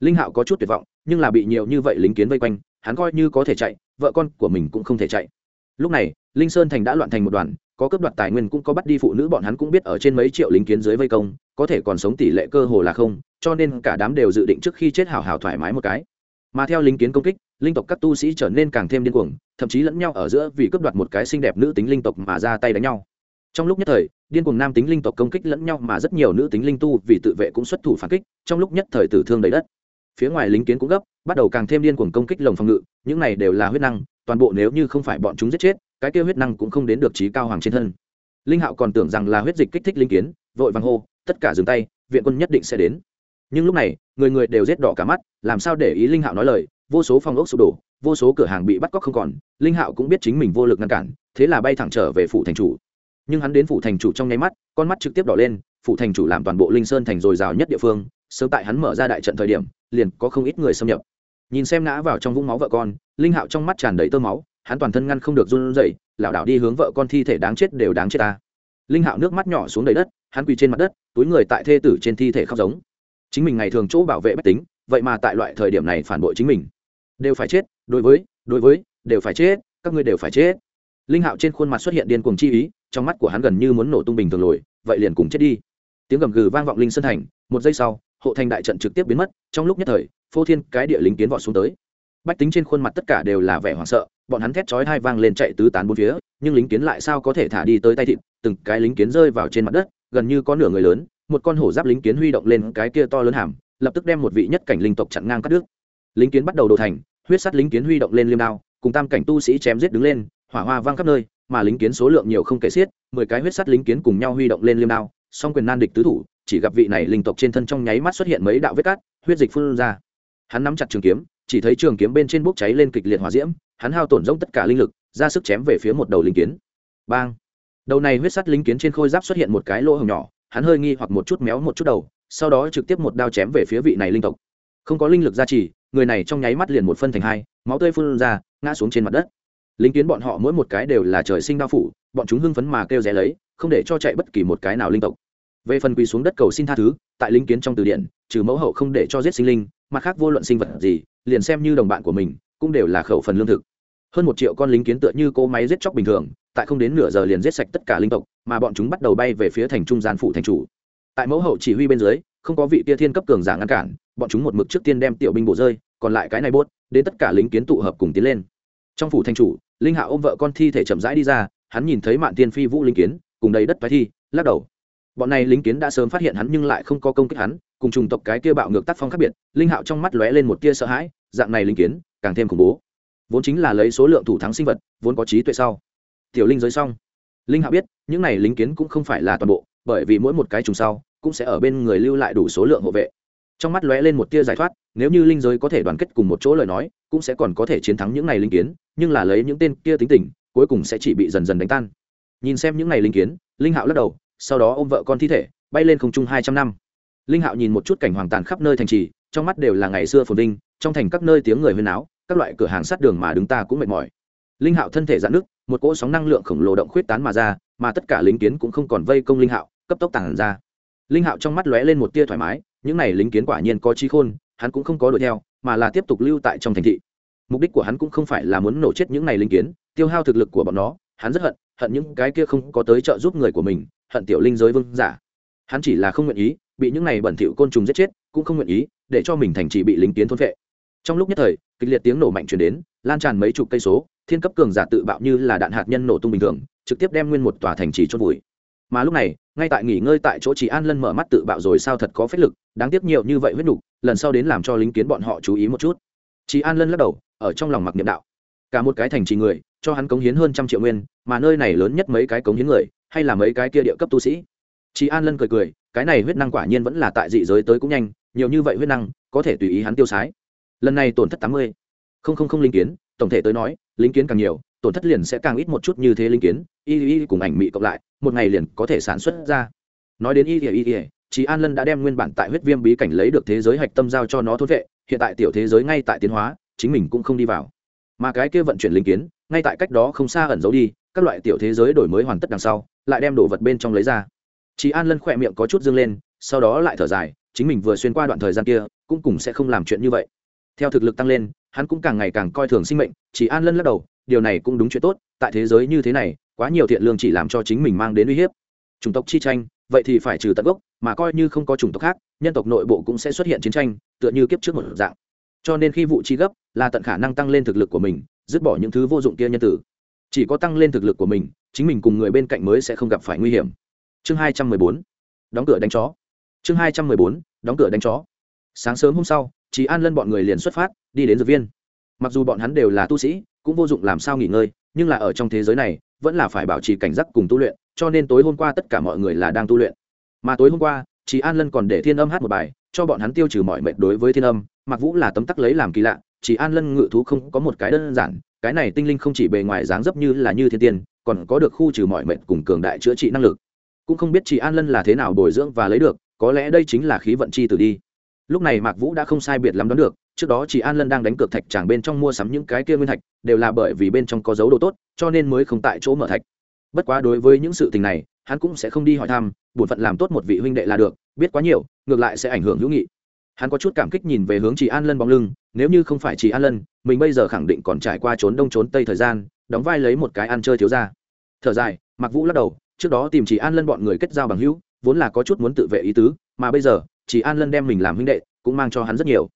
Linh hạo có chút tuyệt vọng, nhưng là bị nhiều như vậy lính kiến vây quanh, hắn coi như có thể chạy, vợ con của mình cũng không thể chạy lúc này, linh sơn thành đã loạn thành một đoàn, có cướp đoạt tài nguyên cũng có bắt đi phụ nữ bọn hắn cũng biết ở trên mấy triệu lính kiến dưới vây công, có thể còn sống tỷ lệ cơ hồ là không, cho nên cả đám đều dự định trước khi chết hào hào thoải mái một cái. Mà theo lính kiến công kích, linh tộc các tu sĩ trở nên càng thêm điên cuồng, thậm chí lẫn nhau ở giữa vì cướp đoạt một cái xinh đẹp nữ tính linh tộc mà ra tay đánh nhau. Trong lúc nhất thời, điên cuồng nam tính linh tộc công kích lẫn nhau mà rất nhiều nữ tính linh tu vì tự vệ cũng xuất thủ phản kích, trong lúc nhất thời tử thương đầy đất. Phía ngoài lính kiến cũng gấp, bắt đầu càng thêm điên cuồng công kích lồng phòng ngự, những này đều là huyết năng toàn bộ nếu như không phải bọn chúng giết chết, cái kia huyết năng cũng không đến được trí cao hoàng trên thân. Linh hạo còn tưởng rằng là huyết dịch kích thích linh kiến, vội vàng hô, tất cả dừng tay, viện quân nhất định sẽ đến. Nhưng lúc này, người người đều rét đỏ cả mắt, làm sao để ý linh hạo nói lời, vô số phòng ốc sụp đổ, vô số cửa hàng bị bắt cóc không còn, linh hạo cũng biết chính mình vô lực ngăn cản, thế là bay thẳng trở về phủ thành chủ. Nhưng hắn đến phủ thành chủ trong nháy mắt, con mắt trực tiếp đỏ lên, phủ thành chủ làm toàn bộ linh sơn thành dồi dào nhất địa phương, sớm tại hắn mở ra đại trận thời điểm, liền có không ít người xâm nhập nhìn xem ngã vào trong vũng máu vợ con, linh hạo trong mắt tràn đầy tơ máu, hắn toàn thân ngăn không được run rẩy, lảo đảo đi hướng vợ con thi thể đáng chết đều đáng chết ta. Linh hạo nước mắt nhỏ xuống đầy đất, hắn quỳ trên mặt đất, túi người tại thê tử trên thi thể khóc giống. Chính mình ngày thường chỗ bảo vệ bách tính, vậy mà tại loại thời điểm này phản bội chính mình. Đều phải chết, đối với đối với, đều phải chết, các ngươi đều phải chết. Linh hạo trên khuôn mặt xuất hiện điên cuồng chi ý, trong mắt của hắn gần như muốn nổ tung bình thường lồi vậy liền cùng chết đi. Tiếng gầm gừ vang vọng linh sơn thành, một giây sau hộ thành đại trận trực tiếp biến mất, trong lúc nhất thời, phô thiên cái địa lính kiến vọt xuống tới. Bách tính trên khuôn mặt tất cả đều là vẻ hoảng sợ, bọn hắn thét chói hai vang lên chạy tứ tán bốn phía, nhưng lính kiến lại sao có thể thả đi tới tay thịt, từng cái lính kiến rơi vào trên mặt đất, gần như có nửa người lớn, một con hổ giáp lính kiến huy động lên cái kia to lớn hàm, lập tức đem một vị nhất cảnh linh tộc chặn ngang cắt đứt. Lính kiến bắt đầu đồ thành, huyết sắt lính kiến huy động lên liêm đao, cùng tam cảnh tu sĩ chém giết đứng lên, hỏa hoa vang khắp nơi, mà lính kiến số lượng nhiều không kể xiết, mười cái huyết sắt lính kiến cùng nhau huy động lên liêm đao, song quyền nan địch tứ thủ chỉ gặp vị này linh tộc trên thân trong nháy mắt xuất hiện mấy đạo vết cát, huyết dịch phun ra. Hắn nắm chặt trường kiếm, chỉ thấy trường kiếm bên trên bốc cháy lên kịch liệt hỏa diễm, hắn hao tổn rỗng tất cả linh lực, ra sức chém về phía một đầu linh kiến. Bang! Đầu này huyết sắt linh kiến trên khôi giáp xuất hiện một cái lỗ hồng nhỏ, hắn hơi nghi hoặc một chút méo một chút đầu, sau đó trực tiếp một đao chém về phía vị này linh tộc. Không có linh lực gia trì, người này trong nháy mắt liền một phân thành hai, máu tươi phun ra, ngã xuống trên mặt đất. Lính kiến bọn họ mỗi một cái đều là trời sinh đao phủ, bọn chúng hưng phấn mà kêu ré lấy, không để cho chạy bất kỳ một cái nào linh tộc về phần quỳ xuống đất cầu xin tha thứ, tại linh kiến trong từ điển, trừ mẫu hậu không để cho giết sinh linh, mặt khác vô luận sinh vật gì, liền xem như đồng bạn của mình, cũng đều là khẩu phần lương thực. Hơn một triệu con lính kiến tựa như cỗ máy giết chóc bình thường, tại không đến nửa giờ liền giết sạch tất cả linh tộc, mà bọn chúng bắt đầu bay về phía thành trung gian phụ thành chủ. Tại mẫu hậu chỉ huy bên dưới, không có vị tia thiên cấp cường giả ngăn cản, bọn chúng một mực trước tiên đem tiểu binh bổ rơi, còn lại cái này bốt, đến tất cả lính kiến tụ hợp cùng tiến lên. Trong phủ thành chủ, linh hạ ôm vợ con thi thể chậm rãi đi ra, hắn nhìn thấy mạn tiên phi vũ linh kiến, cùng đầy đất phái thi, lắc đầu bọn này lính kiến đã sớm phát hiện hắn nhưng lại không có công kích hắn, cùng trùng tộc cái kia bạo ngược tác phong khác biệt, linh hạo trong mắt lóe lên một tia sợ hãi, dạng này lính kiến, càng thêm khủng bố. Vốn chính là lấy số lượng thủ thắng sinh vật, vốn có trí tuệ sau. Tiểu linh giới xong. Linh hạo biết, những này lính kiến cũng không phải là toàn bộ, bởi vì mỗi một cái trùng sau, cũng sẽ ở bên người lưu lại đủ số lượng hộ vệ. Trong mắt lóe lên một tia giải thoát, nếu như linh giới có thể đoàn kết cùng một chỗ lời nói, cũng sẽ còn có thể chiến thắng những này linh kiến, nhưng là lấy những tên kia tính tình, cuối cùng sẽ chỉ bị dần dần đánh tan. Nhìn xem những này linh kiến, linh hạo lắc đầu sau đó ôm vợ con thi thể, bay lên không trung hai trăm năm. Linh hạo nhìn một chút cảnh hoàng tàn khắp nơi thành trì, trong mắt đều là ngày xưa phồn vinh, trong thành các nơi tiếng người huyên áo các loại cửa hàng sát đường mà đứng ta cũng mệt mỏi. Linh hạo thân thể dạn nước một cỗ sóng năng lượng khổng lồ động khuyết tán mà ra, mà tất cả lính kiến cũng không còn vây công linh hạo, cấp tốc tàn ra. Linh hạo trong mắt lóe lên một tia thoải mái, những này lính kiến quả nhiên có trí khôn, hắn cũng không có đuổi theo, mà là tiếp tục lưu tại trong thành thị. Mục đích của hắn cũng không phải là muốn nổ chết những này lính kiến, tiêu hao thực lực của bọn nó, hắn rất hận hận những cái kia không có tới trợ giúp người của mình hận tiểu linh giới vương giả. Hắn chỉ là không nguyện ý, bị những này bẩn thỉu côn trùng giết chết, cũng không nguyện ý, để cho mình thành trì bị lính kiến thôn vệ. Trong lúc nhất thời, kịch liệt tiếng nổ mạnh chuyển đến, lan tràn mấy chục cây số, thiên cấp cường giả tự bạo như là đạn hạt nhân nổ tung bình thường, trực tiếp đem nguyên một tòa thành trì chôn vùi. Mà lúc này, ngay tại nghỉ ngơi tại chỗ chỉ an lân mở mắt tự bạo rồi sao thật có phép lực, đáng tiếc nhiều như vậy huyết nhục, lần sau đến làm cho lính kiến bọn họ chú ý một chút. Chị an lân lắc đầu, ở trong lòng mặc niệm đạo. Cả một cái thành trì người, cho hắn cống hiến hơn trăm triệu nguyên, mà nơi này lớn nhất mấy cái cống hiến người hay là mấy cái kia địa cấp tu sĩ? Chị an lân cười cười, cái này huyết năng quả nhiên vẫn là tại dị giới tới cũng nhanh, nhiều như vậy huyết năng, có thể tùy ý hắn tiêu sái. Lần này tổn thất tám mươi. Không không không linh kiến, tổng thể tới nói, linh kiến càng nhiều, tổn thất liền sẽ càng ít một chút như thế linh kiến, y y cùng ảnh mị cộng lại, một ngày liền có thể sản xuất ra. Nói đến y y y chị an lân đã đem nguyên bản tại huyết viêm bí cảnh lấy được thế giới hạch tâm giao cho nó thốt vệ, hiện tại tiểu thế giới ngay tại tiến hóa, chính mình cũng không đi vào. Mà cái kia vận chuyển linh kiến ngay tại cách đó không xa ẩn giấu đi, các loại tiểu thế giới đổi mới hoàn tất đằng sau, lại đem đồ vật bên trong lấy ra. Chị an lân khỏe miệng có chút dương lên, sau đó lại thở dài, chính mình vừa xuyên qua đoạn thời gian kia, cũng cùng sẽ không làm chuyện như vậy. Theo thực lực tăng lên, hắn cũng càng ngày càng coi thường sinh mệnh chị an lân lắc đầu, điều này cũng đúng chuyện tốt, tại thế giới như thế này, quá nhiều thiện lương chỉ làm cho chính mình mang đến uy hiếp. Chủng tộc chi tranh, vậy thì phải trừ tận gốc, mà coi như không có chủng tộc khác, nhân tộc nội bộ cũng sẽ xuất hiện chiến tranh, tựa như kiếp trước một dạng. Cho nên khi vụ chi gấp, là tận khả năng tăng lên thực lực của mình dứt bỏ những thứ vô dụng kia nhân tử. Chỉ có tăng lên thực lực của mình, chính mình cùng người bên cạnh mới sẽ không gặp phải nguy hiểm. Chương hai trăm mười bốn, đóng cửa đánh chó. Chương hai trăm mười bốn, đóng cửa đánh chó. Sáng sớm hôm sau chị an lân bọn người liền xuất phát, đi đến dược viên. Mặc dù bọn hắn đều là tu sĩ, cũng vô dụng làm sao nghỉ ngơi, nhưng là ở trong thế giới này, vẫn là phải bảo trì cảnh giác cùng tu luyện, cho nên tối hôm qua tất cả mọi người là đang tu luyện. Mà tối hôm qua chị an lân còn để thiên âm hát một bài, cho bọn hắn tiêu trừ mọi mệt đối với thiên âm mặc vũ là tấm tắc lấy làm kỳ lạ chỉ an lân ngự thú không có một cái đơn giản, cái này tinh linh không chỉ bề ngoài dáng dấp như là như thiên tiên, còn có được khu trừ mọi mệnh cùng cường đại chữa trị năng lực. Cũng không biết chị an lân là thế nào bồi dưỡng và lấy được, có lẽ đây chính là khí vận chi tử đi. Lúc này mạc vũ đã không sai biệt lắm đón được, trước đó chị an lân đang đánh cược thạch tràng bên trong mua sắm những cái kia nguyên thạch, đều là bởi vì bên trong có dấu đồ tốt, cho nên mới không tại chỗ mở thạch. Bất quá đối với những sự tình này, hắn cũng sẽ không đi hỏi thăm, bổn phận làm tốt một vị huynh đệ là được, biết quá nhiều, ngược lại sẽ ảnh hưởng hữu nghị hắn có chút cảm kích nhìn về hướng chị an lân bóng lưng, nếu như không phải chị an lân, mình bây giờ khẳng định còn trải qua trốn đông trốn tây thời gian, đóng vai lấy một cái ăn chơi thiếu ra thở dài mặc vũ lắc đầu, trước đó tìm chị an lân bọn người kết giao bằng hữu, vốn là có chút muốn tự vệ ý tứ, mà bây giờ chị an lân đem mình làm huynh đệ, cũng mang cho hắn rất nhiều.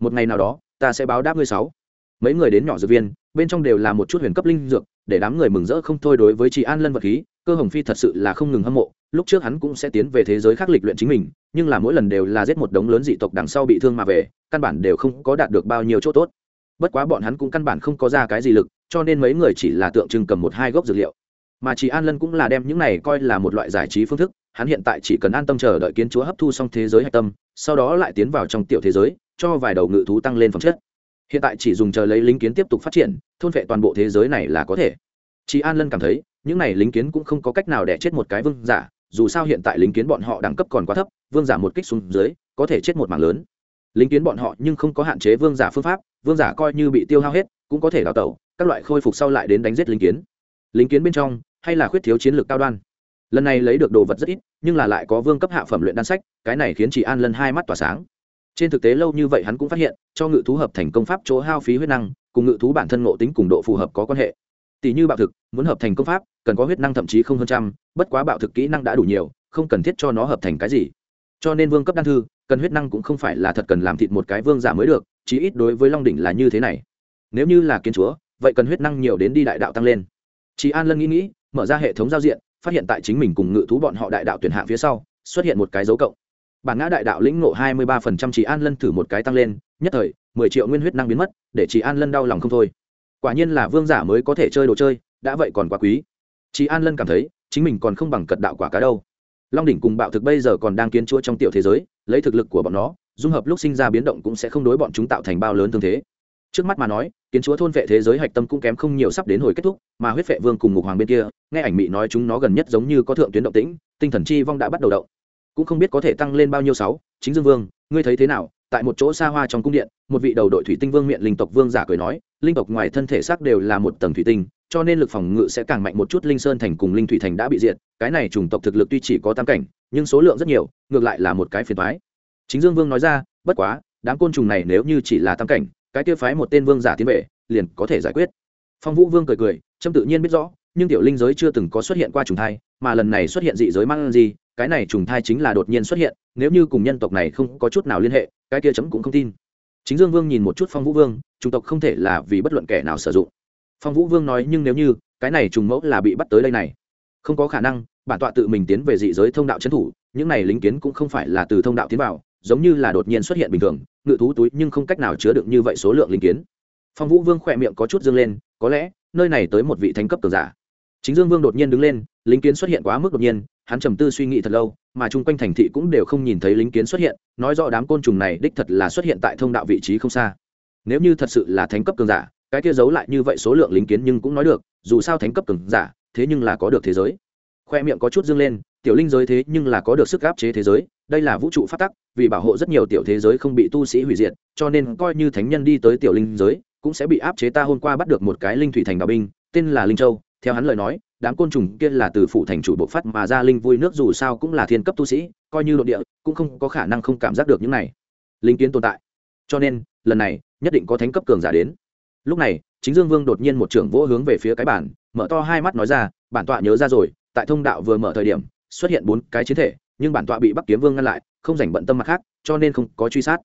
Một ngày nào đó, ta sẽ báo đáp ngươi sáu. Mấy người đến nhỏ dược viên, bên trong đều là một chút huyền cấp linh dược, để đám người mừng rỡ không thôi đối với chị an lân vật khí, cơ hồng phi thật sự là không ngừng hâm mộ lúc trước hắn cũng sẽ tiến về thế giới khác lịch luyện chính mình, nhưng là mỗi lần đều là giết một đống lớn dị tộc đằng sau bị thương mà về, căn bản đều không có đạt được bao nhiêu chỗ tốt. Bất quá bọn hắn cũng căn bản không có ra cái gì lực, cho nên mấy người chỉ là tượng trưng cầm một hai gốc dược liệu. Mà chỉ an lân cũng là đem những này coi là một loại giải trí phương thức, hắn hiện tại chỉ cần an tâm chờ đợi kiến chúa hấp thu xong thế giới hạch tâm, sau đó lại tiến vào trong tiểu thế giới, cho vài đầu ngự thú tăng lên phẩm chất. Hiện tại chỉ dùng chờ lấy lính kiến tiếp tục phát triển, thôn vệ toàn bộ thế giới này là có thể. Chị an lân cảm thấy, những này lính kiến cũng không có cách nào để chết một cái vương giả dù sao hiện tại lính kiến bọn họ đẳng cấp còn quá thấp, vương giả một kích xuống dưới, có thể chết một mảng lớn. Lính kiến bọn họ nhưng không có hạn chế vương giả phương pháp, vương giả coi như bị tiêu hao hết, cũng có thể đào tẩu, các loại khôi phục sau lại đến đánh giết lính kiến. Lính kiến bên trong, hay là khuyết thiếu chiến lược cao đoan. Lần này lấy được đồ vật rất ít, nhưng là lại có vương cấp hạ phẩm luyện đan sách, cái này khiến chị an lân hai mắt tỏa sáng. Trên thực tế lâu như vậy hắn cũng phát hiện, cho ngự thú hợp thành công pháp chỗ hao phí huyết năng, cùng ngự thú bản thân ngộ tính cùng độ phù hợp có quan hệ tỷ như bạo thực, muốn hợp thành công pháp, cần có huyết năng thậm chí không hơn trăm, bất quá bạo thực kỹ năng đã đủ nhiều, không cần thiết cho nó hợp thành cái gì. Cho nên vương cấp đan thư, cần huyết năng cũng không phải là thật cần làm thịt một cái vương giả mới được, chí ít đối với long đỉnh là như thế này. Nếu như là kiến chúa, vậy cần huyết năng nhiều đến đi đại đạo tăng lên. Chị an lân nghĩ nghĩ, mở ra hệ thống giao diện, phát hiện tại chính mình cùng ngự thú bọn họ đại đạo tuyển hạng phía sau, xuất hiện một cái dấu cộng. Bản ngã đại đạo lĩnh ngộ hai mươi ba phần trăm chị an lân thử một cái tăng lên, nhất thời, mười triệu nguyên huyết năng biến mất, để chị an lân đau lòng không thôi quả nhiên là vương giả mới có thể chơi đồ chơi, đã vậy còn quá quý. Chị an lân cảm thấy, chính mình còn không bằng cật đạo quả cá đâu. Long đỉnh cùng bạo thực bây giờ còn đang kiến chúa trong tiểu thế giới, lấy thực lực của bọn nó, dung hợp lúc sinh ra biến động cũng sẽ không đối bọn chúng tạo thành bao lớn thương thế. Trước mắt mà nói, kiến chúa thôn vệ thế giới hạch tâm cũng kém không nhiều sắp đến hồi kết thúc, mà huyết vệ vương cùng ngục hoàng bên kia, nghe ảnh mị nói chúng nó gần nhất giống như có thượng tuyến động tĩnh, tinh thần chi vong đã bắt đầu động. Cũng không biết có thể tăng lên bao nhiêu sáu, chính dương vương, ngươi thấy thế nào? Tại một chỗ xa hoa trong cung điện, một vị đầu đội thủy tinh vương miệng linh tộc vương giả cười nói, linh tộc ngoài thân thể xác đều là một tầng thủy tinh, cho nên lực phòng ngự sẽ càng mạnh một chút, linh sơn thành cùng linh thủy thành đã bị diệt, cái này chủng tộc thực lực tuy chỉ có tam cảnh, nhưng số lượng rất nhiều, ngược lại là một cái phiền toái. Chính dương vương nói ra, bất quá, đám côn trùng này nếu như chỉ là tam cảnh, cái kia phái một tên vương giả tiến về, liền có thể giải quyết. Phong vũ vương cười cười, trâm tự nhiên biết rõ, nhưng tiểu linh giới chưa từng có xuất hiện qua trùng thai, mà lần này xuất hiện dị giới mang gì cái này trùng thai chính là đột nhiên xuất hiện, nếu như cùng nhân tộc này không có chút nào liên hệ, cái kia chấm cũng không tin. Chính dương vương nhìn một chút phong vũ vương, chủng tộc không thể là vì bất luận kẻ nào sử dụng. Phong vũ vương nói nhưng nếu như, cái này trùng mẫu là bị bắt tới đây này, không có khả năng, bản tọa tự mình tiến về dị giới thông đạo trấn thủ, những này lính kiến cũng không phải là từ thông đạo tiến vào, giống như là đột nhiên xuất hiện bình thường, ngự thú túi nhưng không cách nào chứa được như vậy số lượng lính kiến. Phong vũ vương khỏe miệng có chút dương lên, có lẽ, nơi này tới một vị thánh cấp cường giả. Chính dương vương đột nhiên đứng lên lính kiến xuất hiện quá mức đột nhiên, hắn trầm tư suy nghĩ thật lâu, mà chung quanh thành thị cũng đều không nhìn thấy lính kiến xuất hiện, nói rõ đám côn trùng này đích thật là xuất hiện tại thông đạo vị trí không xa. Nếu như thật sự là thánh cấp cường giả, cái kia giấu lại như vậy số lượng lính kiến nhưng cũng nói được, dù sao thánh cấp cường giả, thế nhưng là có được thế giới. Khoe miệng có chút dương lên, tiểu linh giới thế nhưng là có được sức áp chế thế giới, đây là vũ trụ phát tắc, vì bảo hộ rất nhiều tiểu thế giới không bị tu sĩ hủy diệt, cho nên coi như thánh nhân đi tới tiểu linh giới, cũng sẽ bị áp chế ta hôm qua bắt được một cái linh thủy thành đạo binh, tên là linh châu, theo hắn lời nói đám côn trùng kia là từ phủ thành chủ bộ phát mà ra linh vui nước dù sao cũng là thiên cấp tu sĩ, coi như nội địa, cũng không có khả năng không cảm giác được những này linh kiến tồn tại. Cho nên, lần này, nhất định có thánh cấp cường giả đến. Lúc này, chính dương vương đột nhiên một trưởng vỗ hướng về phía cái bản mở to hai mắt nói ra, bản tọa nhớ ra rồi, tại thông đạo vừa mở thời điểm, xuất hiện bốn cái chiến thể, nhưng bản tọa bị bắc kiếm vương ngăn lại, không dành bận tâm mặt khác, cho nên không có truy sát.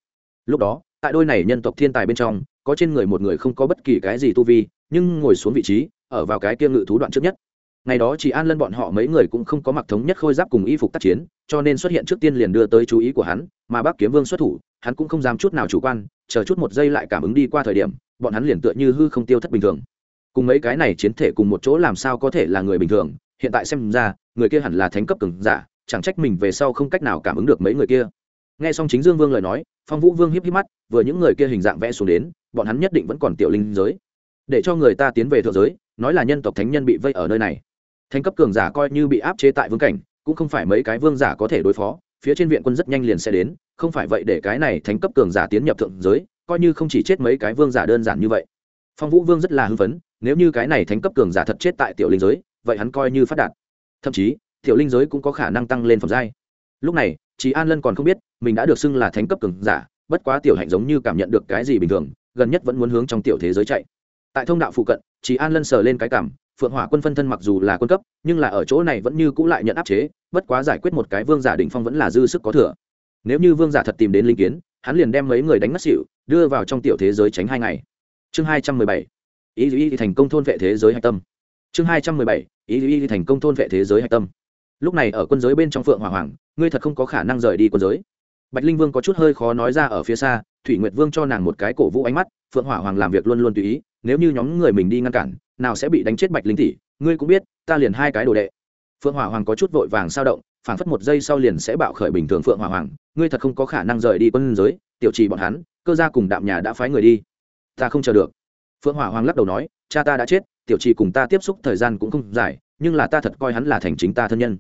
Lúc đó, tại đôi này nhân tộc thiên tài bên trong, có trên người một người không có bất kỳ cái gì tu vi, nhưng ngồi xuống vị trí, ở vào cái kia ngự thú đoạn trước nhất ngày đó chỉ an lân bọn họ mấy người cũng không có mặc thống nhất khôi giáp cùng y phục tác chiến, cho nên xuất hiện trước tiên liền đưa tới chú ý của hắn, mà bác kiếm vương xuất thủ, hắn cũng không dám chút nào chủ quan, chờ chút một giây lại cảm ứng đi qua thời điểm, bọn hắn liền tựa như hư không tiêu thất bình thường. Cùng mấy cái này chiến thể cùng một chỗ làm sao có thể là người bình thường, hiện tại xem ra, người kia hẳn là thánh cấp cường giả, chẳng trách mình về sau không cách nào cảm ứng được mấy người kia. Nghe xong chính dương vương lời nói, phong vũ vương hiếp hiếp mắt, vừa những người kia hình dạng vẽ xuống đến, bọn hắn nhất định vẫn còn tiểu linh giới. Để cho người ta tiến về thượng giới, nói là nhân tộc thánh nhân bị vây ở nơi này thánh cấp cường giả coi như bị áp chế tại vương cảnh, cũng không phải mấy cái vương giả có thể đối phó, phía trên viện quân rất nhanh liền sẽ đến, không phải vậy để cái này thánh cấp cường giả tiến nhập thượng giới, coi như không chỉ chết mấy cái vương giả đơn giản như vậy. Phong vũ vương rất là hưng phấn, nếu như cái này thánh cấp cường giả thật chết tại tiểu linh giới, vậy hắn coi như phát đạt. Thậm chí, tiểu linh giới cũng có khả năng tăng lên phẩm giai. Lúc này chị an lân còn không biết, mình đã được xưng là thánh cấp cường giả, bất quá tiểu hạnh giống như cảm nhận được cái gì bình thường, gần nhất vẫn muốn hướng trong tiểu thế giới chạy. Tại thông đạo phụ cận chị an lân sờ lên cái cảm phượng hỏa quân phân thân mặc dù là quân cấp, nhưng là ở chỗ này vẫn như cũ lại nhận áp chế, bất quá giải quyết một cái vương giả đ ỉ n h phong vẫn là dư sức có thừa. Nếu như vương giả thật tìm đến linh kiến, hắn liền đem mấy người đánh mất xịu đưa vào trong tiểu thế giới tránh hai ngày. Chương hai trăm mười bảy. Ý ý thành công thôn vệ thế giới hạch tâm. Chương hai trăm mười bảy. Ý ý thành công thôn vệ thế giới hạch tâm. Lúc này ở quân giới bên trong phượng hỏa hoàng, ngươi thật không có khả năng rời đi quân giới. Bạch linh vương có chút hơi khó nói ra ở phía xa, thủy nguyệt vương cho nàng một cái cổ vũ ánh mắt, phượng hỏa hoàng làm việc luôn luôn tùy ý, nếu như nhóm người mình đi ngăn cản nào sẽ bị đánh chết bạch linh tỷ, ngươi cũng biết, ta liền hai cái đồ đệ. Phượng hỏa hoàng có chút vội vàng sao động, phảng phất một giây sau liền sẽ bạo khởi bình thường phượng hỏa hoàng, ngươi thật không có khả năng rời đi quân giới, tiểu trì bọn hắn, cơ gia cùng đạm nhà đã phái người đi. Ta không chờ được. Phượng hỏa hoàng lắc đầu nói, cha ta đã chết, tiểu trì cùng ta tiếp xúc thời gian cũng không dài, nhưng là ta thật coi hắn là thành chính ta thân nhân.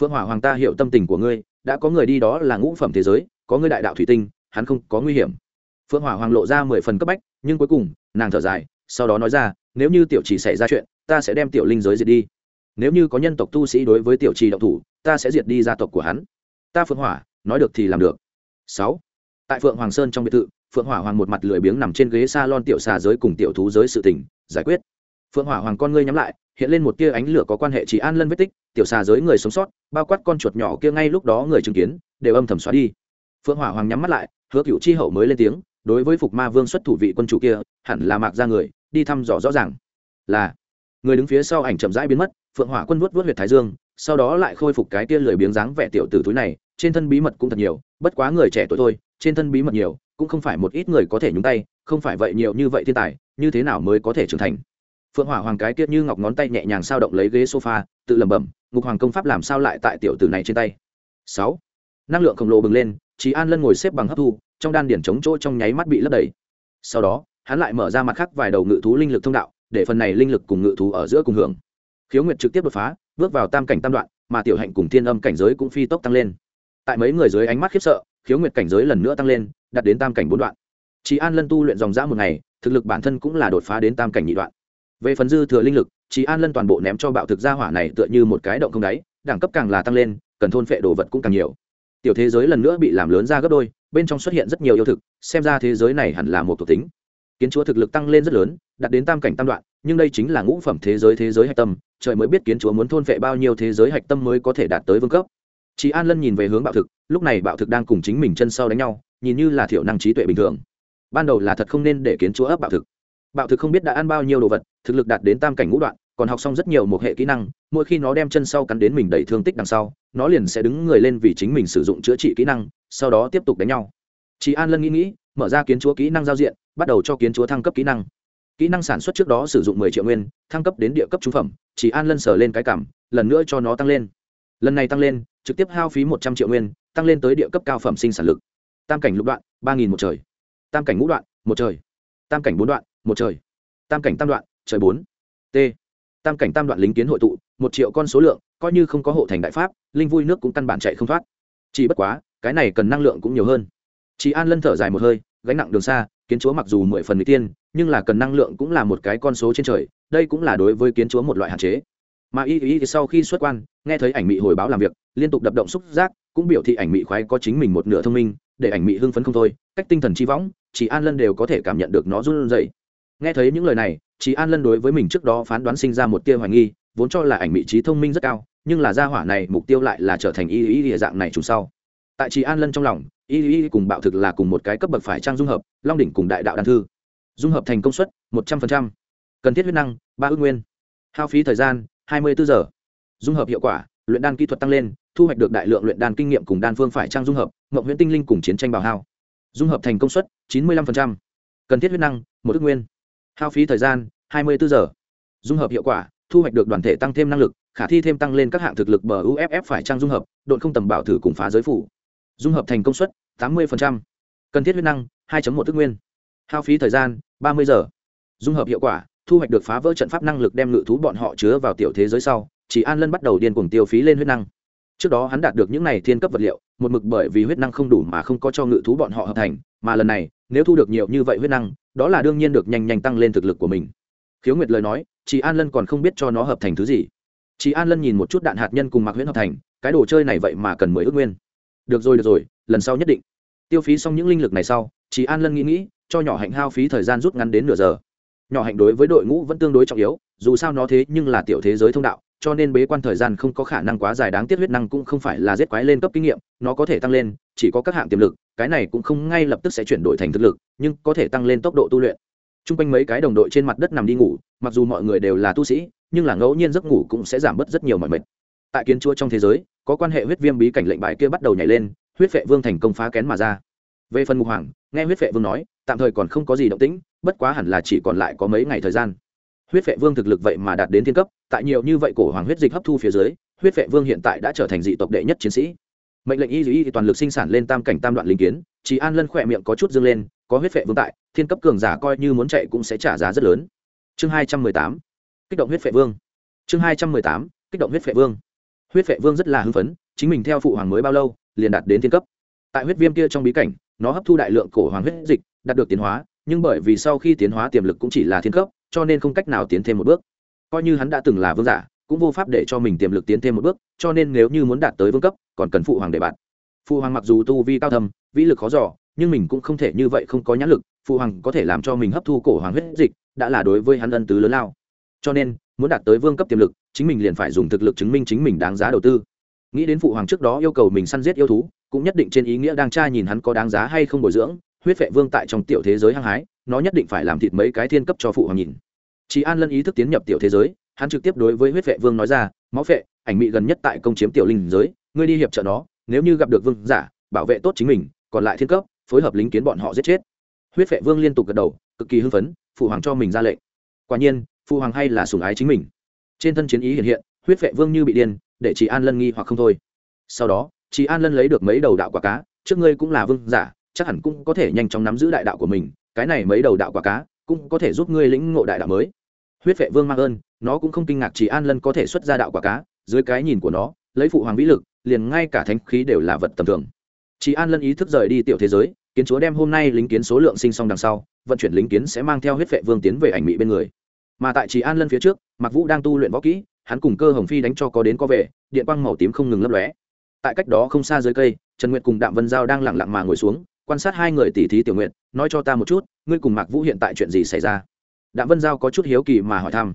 Phượng hỏa hoàng ta hiểu tâm tình của ngươi, đã có người đi đó là ngũ phẩm thế giới, có ngươi đại đạo thủy tinh, hắn không có nguy hiểm. Phượng hỏa hoàng lộ ra mười phần cấp bách, nhưng cuối cùng, nàng thở dài, sau đó nói ra nếu như tiểu trì xảy ra chuyện, ta sẽ đem tiểu linh giới diệt đi. Nếu như có nhân tộc tu sĩ đối với tiểu trì động thủ, ta sẽ diệt đi gia tộc của hắn. Ta phượng hỏa, nói được thì làm được. Sáu. Tại phượng hoàng sơn trong biệt thự, phượng hỏa hoàng một mặt lười biếng nằm trên ghế s a lon tiểu xà giới cùng tiểu thú giới sự tỉnh giải quyết. Phượng hỏa hoàng con ngươi nhắm lại, hiện lên một tia ánh lửa có quan hệ chỉ an lân vết tích, tiểu xà giới người sống sót, bao quát con chuột nhỏ kia ngay lúc đó người chứng kiến, đều âm thầm xóa đi. Phượng hỏa hoàng nhắm mắt lại, hứa cựu chi hậu mới lên tiếng, đối với phục ma vương xuất thủ vị quân chủ kia, hẳn là mạc ra người đi thăm dò rõ ràng. Là, người đứng phía sau ảnh chậm rãi biến mất, phượng hỏa quân vuốt vuốt huyệt thái dương, sau đó lại khôi phục cái tia lười biếng dáng vẻ tiểu tử túi này, trên thân bí mật cũng thật nhiều, bất quá người trẻ tuổi thôi, trên thân bí mật nhiều, cũng không phải một ít người có thể nhúng tay, không phải vậy nhiều như vậy thiên tài, như thế nào mới có thể trưởng thành? Phượng hỏa hoàng cái tiết như ngọc ngón tay nhẹ nhàng sao động lấy ghế sofa, tự lẩm bẩm, ngục hoàng công pháp làm sao lại tại tiểu tử này trên tay? Sáu, năng lượng khổng lồ bừng lên trí an lân ngồi xếp bằng hấp thu, trong đan điển chống chỗ trong nháy mắt bị lấp đầy. Sau đó hắn lại mở ra mặt khác vài đầu ngự thú linh lực thông đạo, để phần này linh lực cùng ngự thú ở giữa cùng hưởng. Khiếu nguyệt trực tiếp đột phá, bước vào tam cảnh tam đoạn, mà tiểu hạnh cùng thiên âm cảnh giới cũng phi tốc tăng lên. Tại mấy người dưới ánh mắt khiếp sợ, khiếu nguyệt cảnh giới lần nữa tăng lên, đạt đến tam cảnh bốn đoạn. Chị an lân tu luyện dòng dã một ngày, thực lực bản thân cũng là đột phá đến tam cảnh nhị đoạn. Về phần dư thừa linh lực chị an lân toàn bộ ném cho bạo thực gia hỏa này tựa như một cái động không đáy, đẳng cấp càng là tăng lên, cần thôn phệ đồ vật cũng càng nhiều. Tiểu thế giới lần nữa bị làm lớn ra gấp đôi, bên trong xuất hiện rất nhiều yêu thực, xem ra thế giới này hẳn là một thuộc tính kiến chúa thực lực tăng lên rất lớn, đạt đến tam cảnh tam đoạn, nhưng đây chính là ngũ phẩm thế giới thế giới hạch tâm, trời mới biết kiến chúa muốn thôn vệ bao nhiêu thế giới hạch tâm mới có thể đạt tới vương cấp. Chị an lân nhìn về hướng bạo thực, lúc này bạo thực đang cùng chính mình chân sau đánh nhau, nhìn như là thiểu năng trí tuệ bình thường. Ban đầu là thật không nên để kiến chúa ấp bạo thực. Bạo thực không biết đã ăn bao nhiêu đồ vật, thực lực đạt đến tam cảnh ngũ đoạn, còn học xong rất nhiều một hệ kỹ năng, mỗi khi nó đem chân sau cắn đến mình đẩy thương tích đằng sau, nó liền sẽ đứng người lên vì chính mình sử dụng chữa trị kỹ năng, sau đó tiếp tục đánh nhau. Chị an lân nghĩ nghĩ mở ra kiến chúa kỹ năng giao diện, bắt đầu cho kiến chúa thăng cấp kỹ năng. Kỹ năng sản xuất trước đó sử dụng mười triệu nguyên, thăng cấp đến địa cấp trung phẩm, chỉ an lân sở lên cái cảm, lần nữa cho nó tăng lên. Lần này tăng lên, trực tiếp hao phí một trăm triệu nguyên, tăng lên tới địa cấp cao phẩm sinh sản lực. Tam cảnh lục đoạn, ba nghìn một trời. Tam cảnh ngũ đoạn, một trời. Tam cảnh bốn đoạn, một trời. Tam cảnh tam đoạn, trời bốn. T. Tam cảnh tam đoạn lính kiến hội tụ, một triệu con số lượng, coi như không có hộ thành đại pháp, linh vui nước cũng căn bản chạy không thoát. Chỉ bất quá, cái này cần năng lượng cũng nhiều hơn. Chị an lân thở dài một hơi gánh nặng đường xa, kiến chúa mặc dù mười phần mỹ tiên, nhưng là cần năng lượng cũng là một cái con số trên trời, đây cũng là đối với kiến chúa một loại hạn chế. Mà y y sau khi xuất quan, nghe thấy ảnh mị hồi báo làm việc, liên tục đập động xúc giác, cũng biểu thị ảnh mị khoái có chính mình một nửa thông minh, để ảnh mị hưng phấn không thôi, cách tinh thần chi võng chỉ an lân đều có thể cảm nhận được nó run rẩy. Nghe thấy những lời này chỉ an lân đối với mình trước đó phán đoán sinh ra một tia hoài nghi, vốn cho là ảnh mị trí thông minh rất cao, nhưng là gia hỏa này mục tiêu lại là trở thành y y dạng này trùng sau. Tại chị an lân trong lòng y y cùng bạo thực là cùng một cái cấp bậc phải trang dung hợp, long đỉnh cùng đại đạo đan thư. Dung hợp thành công suất một trăm linh cần thiết huyết năng, ba ước nguyên. Hao phí thời gian, hai mươi bốn giờ. Dung hợp hiệu quả, luyện đan kỹ thuật tăng lên, thu hoạch được đại lượng luyện đan kinh nghiệm cùng đan phương phải trang dung hợp mộng nguyễn tinh linh cùng chiến tranh bào hao. Dung hợp thành công suất chín mươi năm cần thiết huyết năng, một ước nguyên. Hao phí thời gian, hai mươi bốn giờ. Dung hợp hiệu quả, thu hoạch được đoàn thể tăng thêm năng lực, khả thi thêm tăng lên các hạng thực lực bờ uff phải trang dung hợp đội không tầm bảo thử cùng phá giới phủ dung hợp thành công suất tám mươi cần thiết huyết năng hai một ước nguyên, hao phí thời gian ba mươi giờ. Dung hợp hiệu quả, thu hoạch được phá vỡ trận pháp năng lực đem ngự thú bọn họ chứa vào tiểu thế giới sau, chỉ an lân bắt đầu điên cuồng tiêu phí lên huyết năng. Trước đó hắn đạt được những này thiên cấp vật liệu, một mực bởi vì huyết năng không đủ mà không có cho ngự thú bọn họ hợp thành, mà lần này, nếu thu được nhiều như vậy huyết năng, đó là đương nhiên được nhanh nhanh tăng lên thực lực của mình. Khiếu nguyệt lời nói chị an lân còn không biết cho nó hợp thành thứ gì. Chị an lân nhìn một chút đạn hạt nhân cùng mặc huyễn hợp thành, cái đồ chơi này vậy mà cần mười ước nguyên được rồi được rồi, lần sau nhất định. Tiêu phí xong những linh lực này sau chị an lân nghĩ nghĩ, cho nhỏ hạnh hao phí thời gian rút ngắn đến nửa giờ. Nhỏ hạnh đối với đội ngũ vẫn tương đối trọng yếu, dù sao nó thế nhưng là tiểu thế giới thông đạo, cho nên bế quan thời gian không có khả năng quá dài đáng tiếc huyết năng cũng không phải là giết quái lên cấp kinh nghiệm, nó có thể tăng lên, chỉ có các hạng tiềm lực, cái này cũng không ngay lập tức sẽ chuyển đổi thành thực lực, nhưng có thể tăng lên tốc độ tu luyện. T r u n g quanh mấy cái đồng đội trên mặt đất nằm đi ngủ, mặc dù mọi người đều là tu sĩ, nhưng là ngẫu nhiên giấc ngủ cũng sẽ giảm bớt rất nhiều mọi mệt tại kiến chúa trong thế giới, có quan hệ huyết viêm bí cảnh lệnh bài kia bắt đầu nhảy lên, huyết vệ vương thành công phá kén mà ra. Về phần ngục hoàng, nghe huyết vệ vương nói, tạm thời còn không có gì động tĩnh, bất quá hẳn là chỉ còn lại có mấy ngày thời gian. Huyết vệ vương thực lực vậy mà đạt đến thiên cấp, tại nhiều như vậy cổ hoàng huyết dịch hấp thu phía dưới, huyết vệ vương hiện tại đã trở thành dị tộc đệ nhất chiến sĩ. Mệnh lệnh y y toàn lực sinh sản lên tam cảnh tam đoạn linh kiến, chỉ an lân khỏe miệng có chút dâng lên, có huyết vệ vương tại, thiên cấp cường giả coi như muốn chạy cũng sẽ trả giá rất lớn. Chương hai trăm mười tám, kích động huyết vệ vương. Chương hai trăm mười tám, kích động huyết vệ vương huyết vệ vương rất là hưng phấn chính mình theo phụ hoàng mới bao lâu liền đạt đến thiên cấp. Tại huyết viêm kia trong bí cảnh nó hấp thu đại lượng cổ hoàng huyết dịch đạt được tiến hóa nhưng bởi vì sau khi tiến hóa tiềm lực cũng chỉ là thiên cấp cho nên không cách nào tiến thêm một bước. Coi như hắn đã từng là vương giả cũng vô pháp để cho mình tiềm lực tiến thêm một bước cho nên nếu như muốn đạt tới vương cấp còn cần phụ hoàng để bạn. Phụ hoàng mặc dù tu vi cao thầm, vĩ lực khó giỏ nhưng mình cũng không thể như vậy không có nhãn lực phụ hoàng có thể làm cho mình hấp thu cổ hoàng huyết dịch đã là đối với hắn ân tứ lớn lao. Cho nên muốn đạt tới vương cấp tiềm lực chính mình liền phải dùng thực lực chứng minh chính mình đáng giá đầu tư. Nghĩ đến phụ hoàng trước đó yêu cầu mình săn giết yêu thú, cũng nhất định trên ý nghĩa đang tra nhìn hắn có đáng giá hay không bồi dưỡng, huyết vệ vương tại trong tiểu thế giới hăng hái, nó nhất định phải làm thịt mấy cái thiên cấp cho phụ hoàng nhìn. Chị an lân ý thức tiến nhập tiểu thế giới, hắn trực tiếp đối với huyết vệ vương nói ra, máu vệ ảnh mị gần nhất tại công chiếm tiểu linh giới, ngươi đi hiệp trợ nó, nếu như gặp được vương giả, bảo vệ tốt chính mình, còn lại thiên cấp, phối hợp lính kiến bọn họ giết chết. Huyết vệ vương liên tục gật đầu, cực kỳ hưng phấn, phụ hoàng cho mình ra lệnh. Quả nhiên, phụ hoàng hay là sủng ái chính mình trên thân chiến ý hiện hiện, huyết vệ vương như bị điên, để chị an lân nghi hoặc không thôi. Sau đó chị an lân lấy được mấy đầu đạo quả cá, trước ngươi cũng là vương giả, chắc hẳn cũng có thể nhanh chóng nắm giữ đại đạo của mình, cái này mấy đầu đạo quả cá cũng có thể giúp ngươi lĩnh ngộ đại đạo mới. Huyết vệ vương mang ơn, nó cũng không kinh ngạc chỉ an lân có thể xuất ra đạo quả cá, dưới cái nhìn của nó, lấy phụ hoàng vĩ lực, liền ngay cả thánh khí đều là vật tầm thường. Chỉ an lân ý thức rời đi tiểu thế giới, kiến chúa đem hôm nay lính kiến số lượng sinh xong đằng sau, vận chuyển lính kiến sẽ mang theo huyết vệ vương tiến về ảnh mỹ bên người. Mà tại chỉ an lân phía trước mặc vũ đang tu luyện võ kỹ, hắn cùng cơ hồng phi đánh cho có đến có về, điện quang màu tím không ngừng lấp lóe. Tại cách đó không xa dưới cây, trần nguyệt cùng đạm vân giao đang lặng lặng mà ngồi xuống, quan sát hai người tỷ thí tiểu nguyện nói cho ta một chút, ngươi cùng mạc vũ hiện tại chuyện gì xảy ra? Đạm vân giao có chút hiếu kỳ mà hỏi thăm.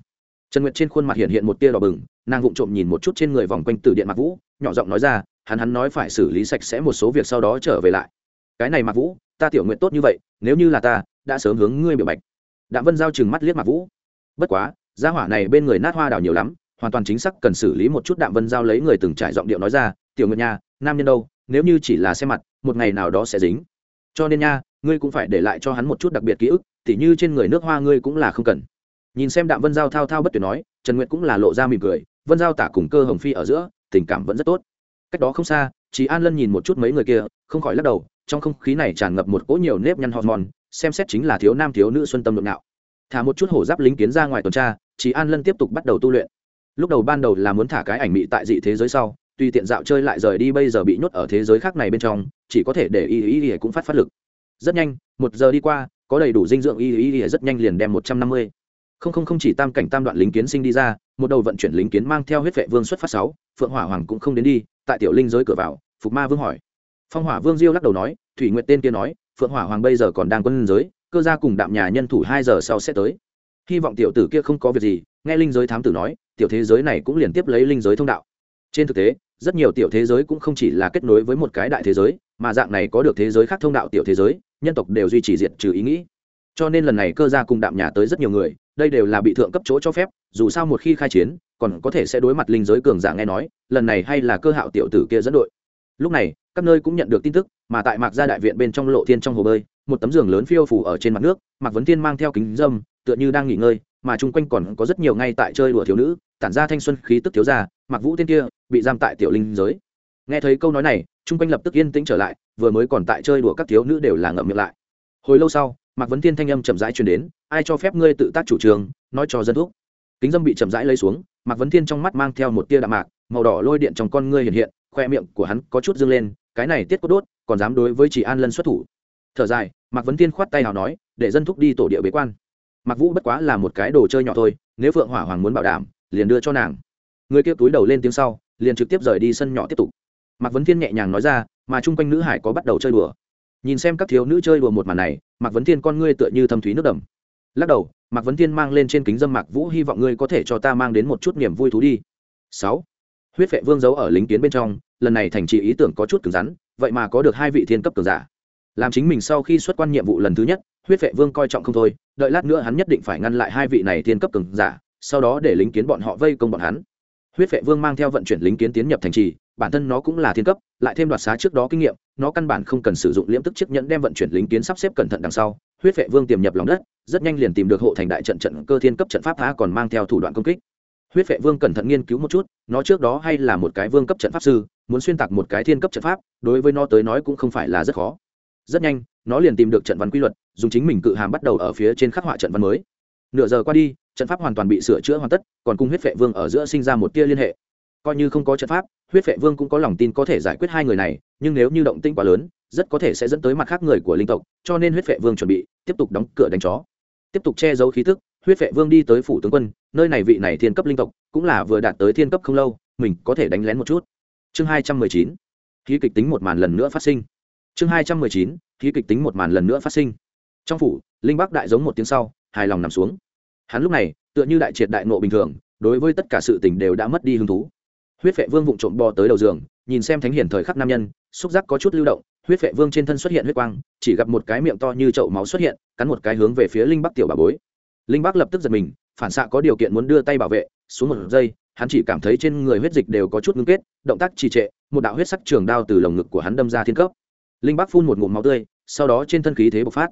Trần nguyệt trên khuôn mặt hiện hiện một tia đỏ bừng, nàng vụng trộm nhìn một chút trên người vòng quanh từ điện mạc vũ, nhỏ giọng nói ra, hắn hắn nói phải xử lý sạch sẽ một số việc sau đó trở về lại. Cái này mạc vũ, ta tiểu nguyện tốt như vậy, nếu như là ta, đã sớm hướng ngươi biểu bạch. Đạm vân giao chừng mắt liếc mạc vũ. Bất quá gia hỏa này bên người nát hoa đào nhiều lắm, hoàn toàn chính xác cần xử lý một chút đạm vân giao lấy người từng trải giọng điệu nói ra, tiểu nguyệt nha, nam nhân đâu, nếu như chỉ là xem mặt, một ngày nào đó sẽ dính. Cho nên nha, ngươi cũng phải để lại cho hắn một chút đặc biệt ký ức, tỉ như trên người nước hoa ngươi cũng là không cần. Nhìn xem đạm vân giao thao thao bất tuyệt nói, trần nguyệt cũng là lộ ra mỉm cười, vân giao tả cùng cơ hồng phi ở giữa, tình cảm vẫn rất tốt. Cách đó không xa, chị an lân nhìn một chút mấy người kia, không khỏi lắc đầu, trong không khí này tràn ngập một cỗ nhiều nếp nhăn hormone, xem xét chính là thiếu nam thiếu nữ xuân tâm nội nạo. Thả một chút hổ giáp lính kiến ra ngoài tuần tra chị an lân tiếp tục bắt đầu tu luyện. Lúc đầu ban đầu là muốn thả cái ảnh mị tại dị thế giới sau tuy tiện dạo chơi lại rời đi bây giờ bị nhốt ở thế giới khác này bên trong, chỉ có thể để y y y cũng phát phát lực. Rất nhanh, một giờ đi qua, có đầy đủ dinh dưỡng y y y rất nhanh liền đem một trăm năm mươi. Không không không chỉ tam cảnh tam đoạn lính kiến sinh đi ra, một đầu vận chuyển lính kiến mang theo huyết vệ vương xuất phát sáu, phượng hỏa hoàng cũng không đến đi, tại tiểu linh giới cửa vào, phục ma vương hỏi. Phong hỏa vương diêu lắc đầu nói, thủy nguyện tên kia nói, phượng hỏa hoàng bây giờ còn đang quân giới, cơ gia cùng đạm nhà nhân thủ hai giờ sau sẽ tới hy vọng tiểu tử kia không có việc gì, nghe linh giới thám tử nói, tiểu thế giới này cũng liền tiếp lấy linh giới thông đạo. Trên thực tế, rất nhiều tiểu thế giới cũng không chỉ là kết nối với một cái đại thế giới, mà dạng này có được thế giới khác thông đạo tiểu thế giới, nhân tộc đều duy trì diệt trừ ý nghĩ. Cho nên lần này cơ gia cùng đạm nhà tới rất nhiều người, đây đều là bị thượng cấp chỗ cho phép, dù sao một khi khai chiến, còn có thể sẽ đối mặt linh giới cường giả nghe nói, lần này hay là cơ hạo tiểu tử kia dẫn đội. Lúc này, các nơi cũng nhận được tin tức, mà tại mạc gia đại viện bên trong lộ thiên trong hồ bơi, một tấm giường lớn phiêu phủ ở trên mặt nước, mạc vấn thiên mang theo kính dâm tựa như đang nghỉ ngơi, mà chung quanh còn có rất nhiều ngay tại chơi đùa thiếu nữ, tản ra thanh xuân khí tức thiếu gia mạc vũ tên kia, bị giam tại tiểu linh giới. Nghe thấy câu nói này, chung quanh lập tức yên tĩnh trở lại, vừa mới còn tại chơi đùa các thiếu nữ đều là ngậm miệng lại. Hồi lâu sau mạc vấn thiên thanh âm chậm rãi truyền đến, ai cho phép ngươi tự tác chủ trương, nói cho dân thuốc kính dâm bị chậm rãi lấy xuống mạc vấn thiên trong mắt mang theo một tia đạm mạc, màu đỏ lôi điện trong con ngươi hiện hiện, khoe miệng của hắn có chút dâng lên, cái này tiết có đốt, còn dám đối với chị an lân xuất thủ. Thở dài mạc vấn thiên khoát tay nào nói, để dân thúc đi tổ địa bế quan. Mặc vũ bất quá là một cái đồ chơi nhỏ thôi, nếu phượng hỏa hoàng muốn bảo đảm, liền đưa cho nàng. Người kia túi đầu lên tiếng sau, liền trực tiếp rời đi sân nhỏ tiếp tục. Mạc vấn thiên nhẹ nhàng nói ra, mà chung quanh nữ hải có bắt đầu chơi đùa. Nhìn xem các thiếu nữ chơi đùa một màn này, mạc vấn thiên con ngươi tựa như thâm thúy nước đầm. Lắc đầu, mạc vấn thiên mang lên trên kính dâm mạc vũ hy vọng ngươi có thể cho ta mang đến một chút niềm vui thú đi. Sáu. Huyết vệ vương giấu ở lính kiến bên trong, lần này thành trì ý tưởng có chút cứng rắn, vậy mà có được hai vị thiên cấp cường giả. Làm chính mình sau khi xuất quan nhiệm vụ lần thứ nhất huyết vệ vương coi trọng không thôi, đợi lát nữa hắn nhất định phải ngăn lại hai vị này thiên cấp cường giả, sau đó để lính kiến bọn họ vây công bọn hắn. Huyết vệ vương mang theo vận chuyển lính kiến tiến nhập thành trì, bản thân nó cũng là thiên cấp, lại thêm đoạt xá trước đó kinh nghiệm, nó căn bản không cần sử dụng liễm tức chiếc nhẫn đem vận chuyển lính kiến sắp xếp cẩn thận đằng sau, huyết vệ vương tiềm nhập lòng đất, rất nhanh liền tìm được hộ thành đại trận trận cơ thiên cấp trận pháp phá còn mang theo thủ đoạn công kích. Huyết vệ vương cẩn thận nghiên cứu một chút, nó trước đó hay là một cái vương cấp trận pháp sư, muốn xuyên tạc một cái thiên cấp trận pháp, đối với nó tới nói cũng không phải là rất khó rất nhanh, nó liền tìm được trận văn quy luật, dùng chính mình cự hàm bắt đầu ở phía trên khắc họa trận văn mới. Nửa giờ qua đi, trận pháp hoàn toàn bị sửa chữa hoàn tất, còn cung huyết vệ vương ở giữa sinh ra một tia liên hệ. Coi như không có trận pháp, huyết vệ vương cũng có lòng tin có thể giải quyết hai người này, nhưng nếu như động tinh quá lớn, rất có thể sẽ dẫn tới mặt khác người của linh tộc, cho nên huyết vệ vương chuẩn bị, tiếp tục đóng cửa đánh chó. Tiếp tục che giấu khí thức huyết vệ vương đi tới phủ tướng quân, nơi này vị này thiên cấp linh tộc, cũng là vừa đạt tới thiên cấp không lâu, mình có thể đánh lén một chút. Chương hai trăm mười chín khí kịch tính một màn lần nữa phát sinh chương hai trăm mười chín, khí kịch tính một màn lần nữa phát sinh. Trong phủ, linh bắc đại giống một tiếng sau, hài lòng nằm xuống. Hắn lúc này, tựa như đại triệt đại nộ bình thường, đối với tất cả sự tình đều đã mất đi hứng thú. Huyết vệ vương vụng trộm bò tới đầu giường, nhìn xem thánh hiển thời khắc nam nhân, xúc giác có chút lưu động, huyết vệ vương trên thân xuất hiện huyết quang, chỉ gặp một cái miệng to như chậu máu xuất hiện, cắn một cái hướng về phía linh bắc tiểu bà bối. Linh bắc lập tức giật mình, phản xạ có điều kiện muốn đưa tay bảo vệ, xuống một giây, hắn chỉ cảm thấy trên người huyết dịch đều có chút ngưng kết, động tác trì trệ, một đạo huyết sắc trường đao từ lồng ngực của hắn đâm ra thiên cấp linh bắc phun một ngụm máu tươi, sau đó trên thân khí thế bộc phát.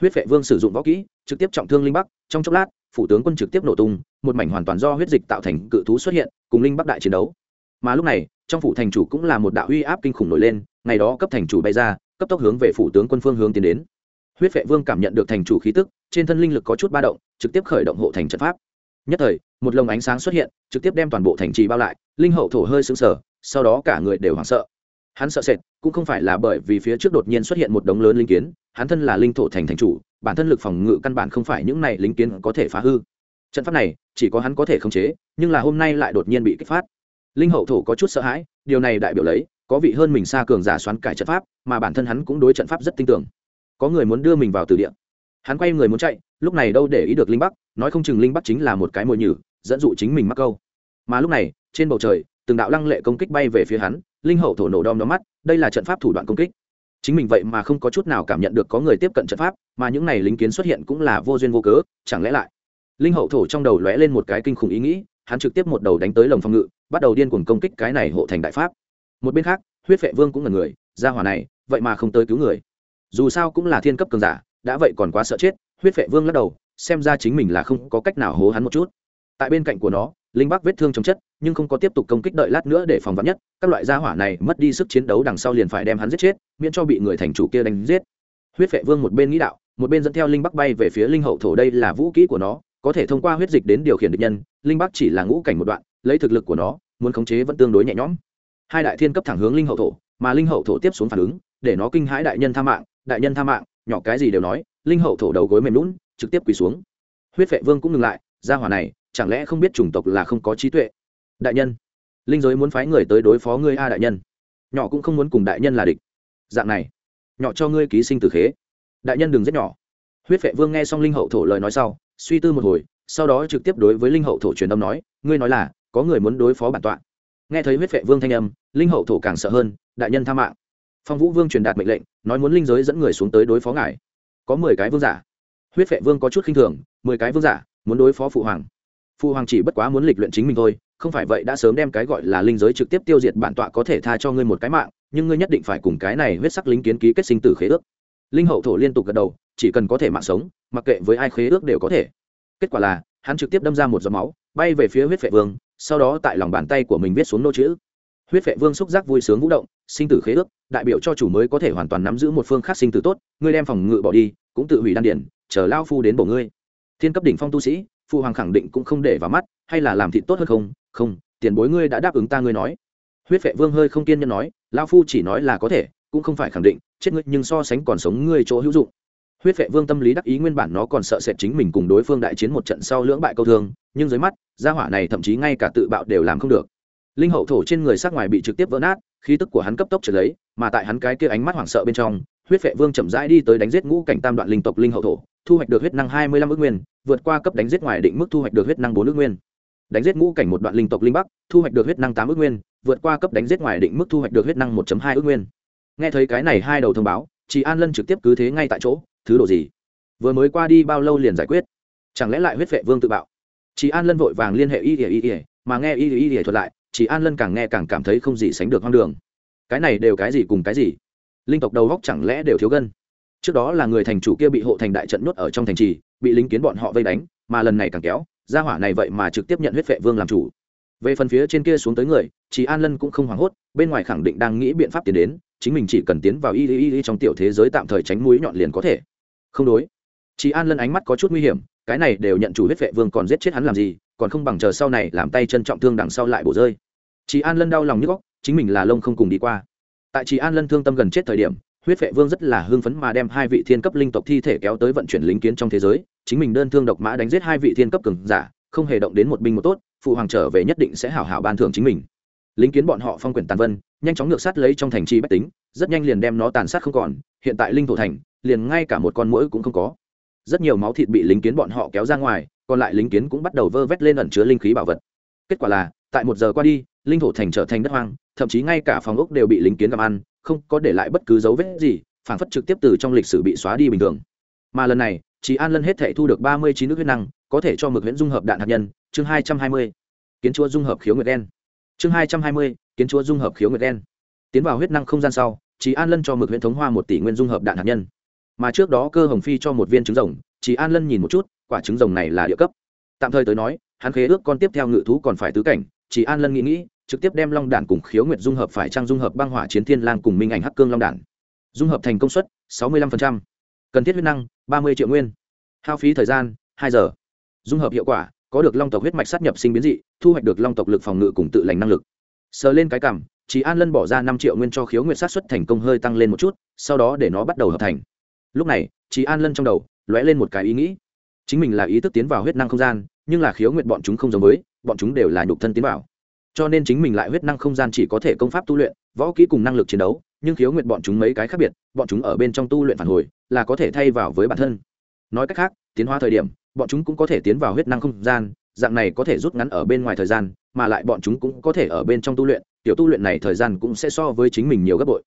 Huyết vệ vương sử dụng võ kỹ, trực tiếp trọng thương linh bắc, trong chốc lát, phủ tướng quân trực tiếp nổ tung, một mảnh hoàn toàn do huyết dịch tạo thành cự thú xuất hiện, cùng linh bắc đại chiến đấu. Mà lúc này, trong phủ thành chủ cũng là một đạo uy áp kinh khủng nổi lên, ngày đó cấp thành chủ bay ra, cấp tốc hướng về phủ tướng quân phương hướng tiến đến. Huyết vệ vương cảm nhận được thành chủ khí tức, trên thân linh lực có chút ba động, trực tiếp khởi động hộ thành trận pháp. Nhất thời, một lồng ánh sáng xuất hiện, trực tiếp đem toàn bộ thành trì bao lại, linh hậu thổ hơi sững sờ, sau đó cả người đều hoảng sợ. Hắn sợ sệt cũng không phải là bởi vì phía trước đột nhiên xuất hiện một đống lớn linh kiến, hắn thân là linh thổ thành thành chủ, bản thân lực phòng ngự căn bản không phải những này linh kiến có thể phá hư. Trận pháp này, chỉ có hắn có thể khống chế, nhưng là hôm nay lại đột nhiên bị kích phát. Linh hậu thổ có chút sợ hãi, điều này đại biểu lấy, có vị hơn mình xa cường giả xoán cải trận pháp, mà bản thân hắn cũng đối trận pháp rất tin tưởng. Có người muốn đưa mình vào từ địa. Hắn quay người muốn chạy, lúc này đâu để ý được linh bắc, nói không chừng linh bắc chính là một cái mồi nhử, dẫn dụ chính mình mắc câu. Mà lúc này, trên bầu trời từng đạo lăng lệ công kích bay về phía hắn, linh hậu thổ nổ đom đóm mắt, đây là trận pháp thủ đoạn công kích. Chính mình vậy mà không có chút nào cảm nhận được có người tiếp cận trận pháp, mà những này lính kiến xuất hiện cũng là vô duyên vô cớ, chẳng lẽ lại? Linh hậu thổ trong đầu lóe lên một cái kinh khủng ý nghĩ, hắn trực tiếp một đầu đánh tới lồng phòng ngự, bắt đầu điên cuồng công kích cái này hộ thành đại pháp. Một bên khác, huyết vệ vương cũng là người ra hỏa này, vậy mà không tới cứu người. Dù sao cũng là thiên cấp cường giả, đã vậy còn quá sợ chết, huyết vệ vương lắc đầu, xem ra chính mình là không có cách nào hố hắn một chút. Tại bên cạnh của nó linh bắc vết thương chống chất, nhưng không có tiếp tục công kích đợi lát nữa để phòng vắn nhất, các loại gia hỏa này mất đi sức chiến đấu đằng sau liền phải đem hắn giết chết, miễn cho bị người thành chủ kia đánh giết. Huyết vệ vương một bên nghĩ đạo, một bên dẫn theo linh bắc bay về phía linh hậu thổ đây là vũ kỹ của nó, có thể thông qua huyết dịch đến điều khiển địch nhân, linh bắc chỉ là ngũ cảnh một đoạn, lấy thực lực của nó, muốn khống chế vẫn tương đối nhẹ nhõm. Hai đại thiên cấp thẳng hướng linh hậu thổ, mà linh hậu thổ tiếp xuống phản ứng, để nó kinh hãi đại nhân tha mạng, đại nhân tha mạng, nhỏ cái gì đều nói, linh hậu thổ đầu gối mềm lún trực tiếp quỳ xuống. Huyết vệ vương cũng ngừng lại, gia hỏa này chẳng lẽ không biết chủng tộc là không có trí tuệ? Đại nhân, linh giới muốn phái người tới đối phó ngươi a, đại nhân. Nhỏ cũng không muốn cùng đại nhân là địch. Dạng này, nhỏ cho ngươi ký sinh tử khế. Đại nhân đừng giết nhỏ. Huyết vệ vương nghe xong linh hậu thổ lời nói sau, suy tư một hồi, sau đó trực tiếp đối với linh hậu thổ truyền âm nói, ngươi nói là, có người muốn đối phó bản tọa. Nghe thấy huyết vệ vương thanh âm, linh hậu thổ càng sợ hơn, đại nhân tha mạng. Phong vũ vương truyền đạt mệnh lệnh, nói muốn linh giới dẫn người xuống tới đối phó ngài. Có mười cái vương giả. Huyết vệ vương có chút khinh thường, mười cái vương giả, muốn đối phó phụ hoàng phụ hoàng chỉ bất quá muốn lịch luyện chính mình thôi, không phải vậy đã sớm đem cái gọi là linh giới trực tiếp tiêu diệt bản tọa có thể tha cho ngươi một cái mạng, nhưng ngươi nhất định phải cùng cái này huyết sắc lính kiến ký kết sinh tử khế ước. Linh hậu thổ liên tục gật đầu, chỉ cần có thể mạng sống, mặc kệ với ai khế ước đều có thể. Kết quả là, hắn trực tiếp đâm ra một giọt máu, bay về phía huyết vệ vương, sau đó tại lòng bàn tay của mình viết xuống nô chữ. Huyết vệ vương xúc giác vui sướng vũ động, sinh tử khế ước, đại biểu cho chủ mới có thể hoàn toàn nắm giữ một phương khác sinh tử tốt, ngươi đem phòng ngự bỏ đi, cũng tự hủy đan điển, chờ lao phu đến bổ ngươi. Thiên cấp đỉnh phong tu sĩ phụ hoàng khẳng định cũng không để vào mắt, hay là làm thịt tốt hơn không? Không, tiền bối ngươi đã đáp ứng ta ngươi nói. Huyết vệ vương hơi không kiên nhẫn nói lao phu chỉ nói là có thể, cũng không phải khẳng định, chết ngươi nhưng so sánh còn sống ngươi chỗ hữu dụng. Huyết vệ vương tâm lý đắc ý nguyên bản nó còn sợ sệt chính mình cùng đối phương đại chiến một trận sau lưỡng bại câu thương, nhưng dưới mắt, gia hỏa này thậm chí ngay cả tự bạo đều làm không được. Linh hậu thổ trên người sắc ngoài bị trực tiếp vỡ nát, khí tức của hắn cấp tốc trở lấy, mà tại hắn cái kia ánh mắt hoảng sợ bên trong huyết vệ vương chậm rãi đi tới đánh giết ngũ cảnh tam đoạn linh tộc linh hậu thổ, thu hoạch được huyết năng hai mươi lăm ước nguyên, vượt qua cấp đánh giết ngoài định mức thu hoạch được huyết năng bốn ước nguyên. Đánh giết ngũ cảnh một đoạn linh tộc linh bắc, thu hoạch được huyết năng tám ước nguyên, vượt qua cấp đánh giết ngoài định mức thu hoạch được huyết năng một hai ước nguyên. Nghe thấy cái này hai đầu thông báo chị an lân trực tiếp cứ thế ngay tại chỗ, thứ độ gì? Vừa mới qua đi bao lâu liền giải quyết? Chẳng lẽ lại huyết vệ vương tự bạo? Chị an lân vội vàng liên hệ y ỉa y ỉa mà nghe y y ỉa thuật lại chỉ an lân càng nghe càng cảm thấy không gì sánh được hoang đường. Cái này đều cái gì cùng cái gì? Linh tộc đầu góc chẳng lẽ đều thiếu gân? Trước đó là người thành chủ kia bị hộ thành đại trận nhốt ở trong thành trì, bị lính kiến bọn họ vây đánh, mà lần này càng kéo, gia hỏa này vậy mà trực tiếp nhận huyết vệ vương làm chủ. Về phần phía trên kia xuống tới người chị an lân cũng không hoảng hốt, bên ngoài khẳng định đang nghĩ biện pháp tiến đến, chính mình chỉ cần tiến vào y y y trong tiểu thế giới tạm thời tránh mũi nhọn liền có thể. Không đối. Chị an lân ánh mắt có chút nguy hiểm, cái này đều nhận chủ huyết vệ vương còn giết chết hắn làm gì, còn không bằng chờ sau này làm tay chân trọng thương đằng sau lại bổ rơi. Chị an lân đau lòng nhức góc, chính mình là lông không cùng đi qua tại chị an lân thương tâm gần chết thời điểm, huyết vệ vương rất là hưng phấn mà đem hai vị thiên cấp linh tộc thi thể kéo tới vận chuyển lính kiến trong thế giới. Chính mình đơn thương độc mã đánh giết hai vị thiên cấp cường giả, không hề động đến một binh một tốt, phụ hoàng trở về nhất định sẽ hảo hảo ban thưởng chính mình. Lính kiến bọn họ phong quyển tàn vân, nhanh chóng ngược sát lấy trong thành trì bách tính, rất nhanh liền đem nó tàn sát không còn, hiện tại linh thổ thành, liền ngay cả một con mũi cũng không có. Rất nhiều máu thịt bị lính kiến bọn họ kéo ra ngoài, còn lại lính kiến cũng bắt đầu vơ vét lên ẩn chứa linh khí bảo vật. Kết quả là tại một giờ qua đi, linh thổ thành trở thành đất hoang, thậm chí ngay cả phòng ốc đều bị lính kiến gặm ăn, không có để lại bất cứ dấu vết gì phản phất trực tiếp từ trong lịch sử bị xóa đi bình thường. Mà lần này chị an lân hết thể thu được ba mươi chín nước huyết năng, có thể cho mực huyễn dung hợp đạn hạt nhân, chương hai trăm hai mươi. Kiến chúa dung hợp khiếu nguyệt đen. Chương hai trăm hai mươi, kiến chúa dung hợp khiếu nguyệt đen. Tiến vào huyết năng không gian sau chị an lân cho mực huyễn thống hoa một tỷ nguyên dung hợp đạn hạt nhân. Mà trước đó cơ hồng phi cho một viên trứng rồng chị an lân nhìn một chút, quả trứng rồng này là địa cấp. Tạm thời tới nói, hắn khế ước con tiếp theo ngự thú còn phải tứ cảnh chỉ an lân nghĩ nghĩ, trực tiếp đem long đản cùng khiếu nguyệt dung hợp phải trang dung hợp băng hỏa chiến thiên lang cùng minh ảnh hắc cương long đản. Dung hợp thành công suất 65%. cần thiết huyết năng, ba mươi triệu nguyên. Hao phí thời gian 2 giờ. Dung hợp hiệu quả, có được long tộc huyết mạch sát nhập sinh biến dị, thu hoạch được long tộc lực phòng ngự cùng tự lành năng lực. Sờ lên cái cảm, chỉ an lân bỏ ra năm triệu nguyên cho khiếu nguyệt sát xuất thành công hơi tăng lên một chút, sau đó để nó bắt đầu hợp thành. Lúc này, chỉ an lân trong đầu lóe lên một cái ý nghĩ. Chính mình là ý thức tiến vào huyết năng không gian, nhưng là khiếu nguyệt bọn chúng không giống với bọn chúng đều là nhục thân tiến vào. Cho nên chính mình lại huyết năng không gian chỉ có thể công pháp tu luyện, võ kỹ cùng năng lực chiến đấu, nhưng khiếu nguyệt bọn chúng mấy cái khác biệt, bọn chúng ở bên trong tu luyện phản hồi, là có thể thay vào với bản thân. Nói cách khác, tiến hóa thời điểm, bọn chúng cũng có thể tiến vào huyết năng không gian, dạng này có thể rút ngắn ở bên ngoài thời gian, mà lại bọn chúng cũng có thể ở bên trong tu luyện, tiểu tu luyện này thời gian cũng sẽ so với chính mình nhiều gấp bội.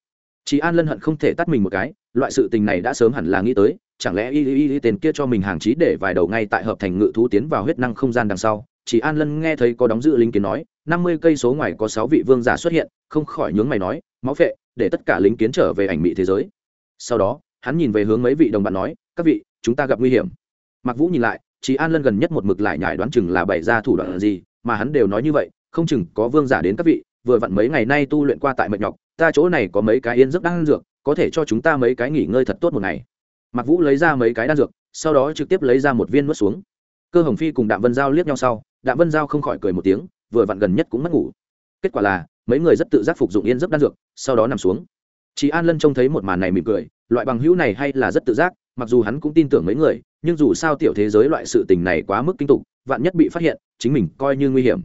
Chị an lân hận không thể tắt mình một cái, loại sự tình này đã sớm hẳn là nghĩ tới, chẳng lẽ y y y tên kia cho mình hàng trí để vài đầu ngay tại hợp thành ngự thú tiến vào huyết năng không gian đằng sau chỉ an lân nghe thấy có đóng giữ lính kiến nói, năm mươi cây số ngoài có sáu vị vương giả xuất hiện, không khỏi nhướng mày nói, máu phệ để tất cả lính kiến trở về ảnh mị thế giới. Sau đó, hắn nhìn về hướng mấy vị đồng bạn nói, các vị, chúng ta gặp nguy hiểm. Mặc vũ nhìn lại, chỉ an lân gần nhất một mực lại nhải đoán chừng là bày ra thủ đoạn gì, mà hắn đều nói như vậy, không chừng có vương giả đến các vị, vừa vặn mấy ngày nay tu luyện qua tại mệt nhọc, ta chỗ này có mấy cái yên giấc đang dược, có thể cho chúng ta mấy cái nghỉ ngơi thật tốt một ngày. Mặc vũ lấy ra mấy cái đan dược, sau đó trực tiếp lấy ra một viên nuốt xuống. Cơ hồng phi cùng đạm vân giao liếc nhau sau đạm vân giao không khỏi cười một tiếng, vừa vặn gần nhất cũng mất ngủ. Kết quả là, mấy người rất tự giác phục dụng yên giấc đan dược, sau đó nằm xuống. Chị an lân trông thấy một màn này mỉm cười, loại bằng hữu này hay là rất tự giác, mặc dù hắn cũng tin tưởng mấy người, nhưng dù sao tiểu thế giới loại sự tình này quá mức kinh tục vạn nhất bị phát hiện, chính mình coi như nguy hiểm.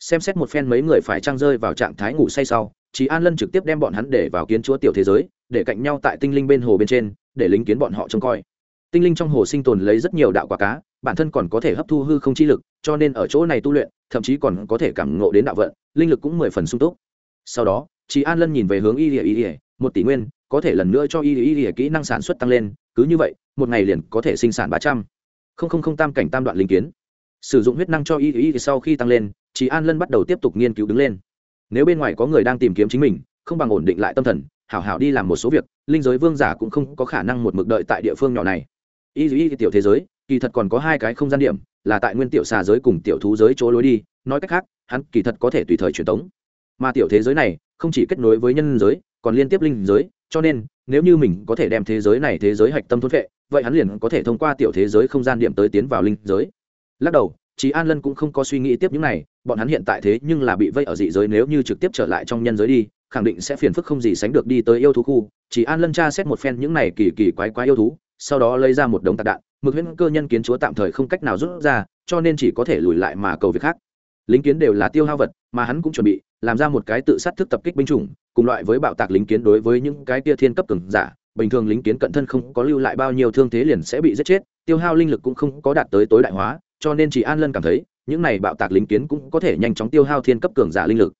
Xem xét một phen mấy người phải trang rơi vào trạng thái ngủ say sau chị an lân trực tiếp đem bọn hắn để vào kiến chúa tiểu thế giới, để cạnh nhau tại tinh linh bên hồ bên trên, để lính kiến bọn họ trông coi. Tinh linh trong hồ sinh tồn lấy rất nhiều đạo quả cá bản thân còn có thể hấp thu hư không chi lực, cho nên ở chỗ này tu luyện, thậm chí còn có thể cảm ngộ đến đạo vận, linh lực cũng mười phần sung túc. Sau đó chị an lân nhìn về hướng y ỉa y ỉa một tỷ nguyên, có thể lần nữa cho y ỉa y ỉa kỹ năng sản xuất tăng lên, cứ như vậy, một ngày liền có thể sinh sản ba trăm. Không không không tam cảnh tam đoạn linh kiến. Sử dụng huyết năng cho y y sau khi tăng lên chị an lân bắt đầu tiếp tục nghiên cứu đứng lên. Nếu bên ngoài có người đang tìm kiếm chính mình, không bằng ổn định lại tâm thần, hảo hảo đi làm một số việc, linh giới vương giả cũng không có khả năng một mực đợi tại địa phương nhỏ này. Y y tiểu thế giới kỳ thật còn có hai cái không gian điểm là tại nguyên tiểu xà giới cùng tiểu thú giới chỗ lối đi nói cách khác hắn kỳ thật có thể tùy thời truyền tống mà tiểu thế giới này không chỉ kết nối với nhân giới còn liên tiếp linh giới cho nên nếu như mình có thể đem thế giới này thế giới hạch tâm thốt vệ vậy hắn liền có thể thông qua tiểu thế giới không gian điểm tới tiến vào linh giới lắc đầu Chí An Lân cũng không có suy nghĩ tiếp những này, bọn hắn hiện tại thế nhưng là bị vây ở dị giới nếu như trực tiếp trở lại trong nhân giới đi, khẳng định sẽ phiền phức không gì sánh được đi tới yêu thú khu. Chỉ An Lân tra xét một phen những này kỳ kỳ quái quái yêu thú, sau đó lấy ra một đống tạc đạn, mực huyễn cơ nhân kiến chúa tạm thời không cách nào rút ra, cho nên chỉ có thể lùi lại mà cầu việc khác. Lính kiến đều là tiêu hao vật, mà hắn cũng chuẩn bị, làm ra một cái tự sát thức tập kích binh chủng, cùng loại với bạo tạc lính kiến đối với những cái tia thiên cấp cường giả. Bình thường lính kiến cận thân không có lưu lại bao nhiêu thương thế liền sẽ bị giết chết, tiêu hao linh lực cũng không có đạt tới tối đại hóa, cho nên chỉ an lân cảm thấy, những này bạo tạc lính kiến cũng có thể nhanh chóng tiêu hao thiên cấp cường giả linh lực.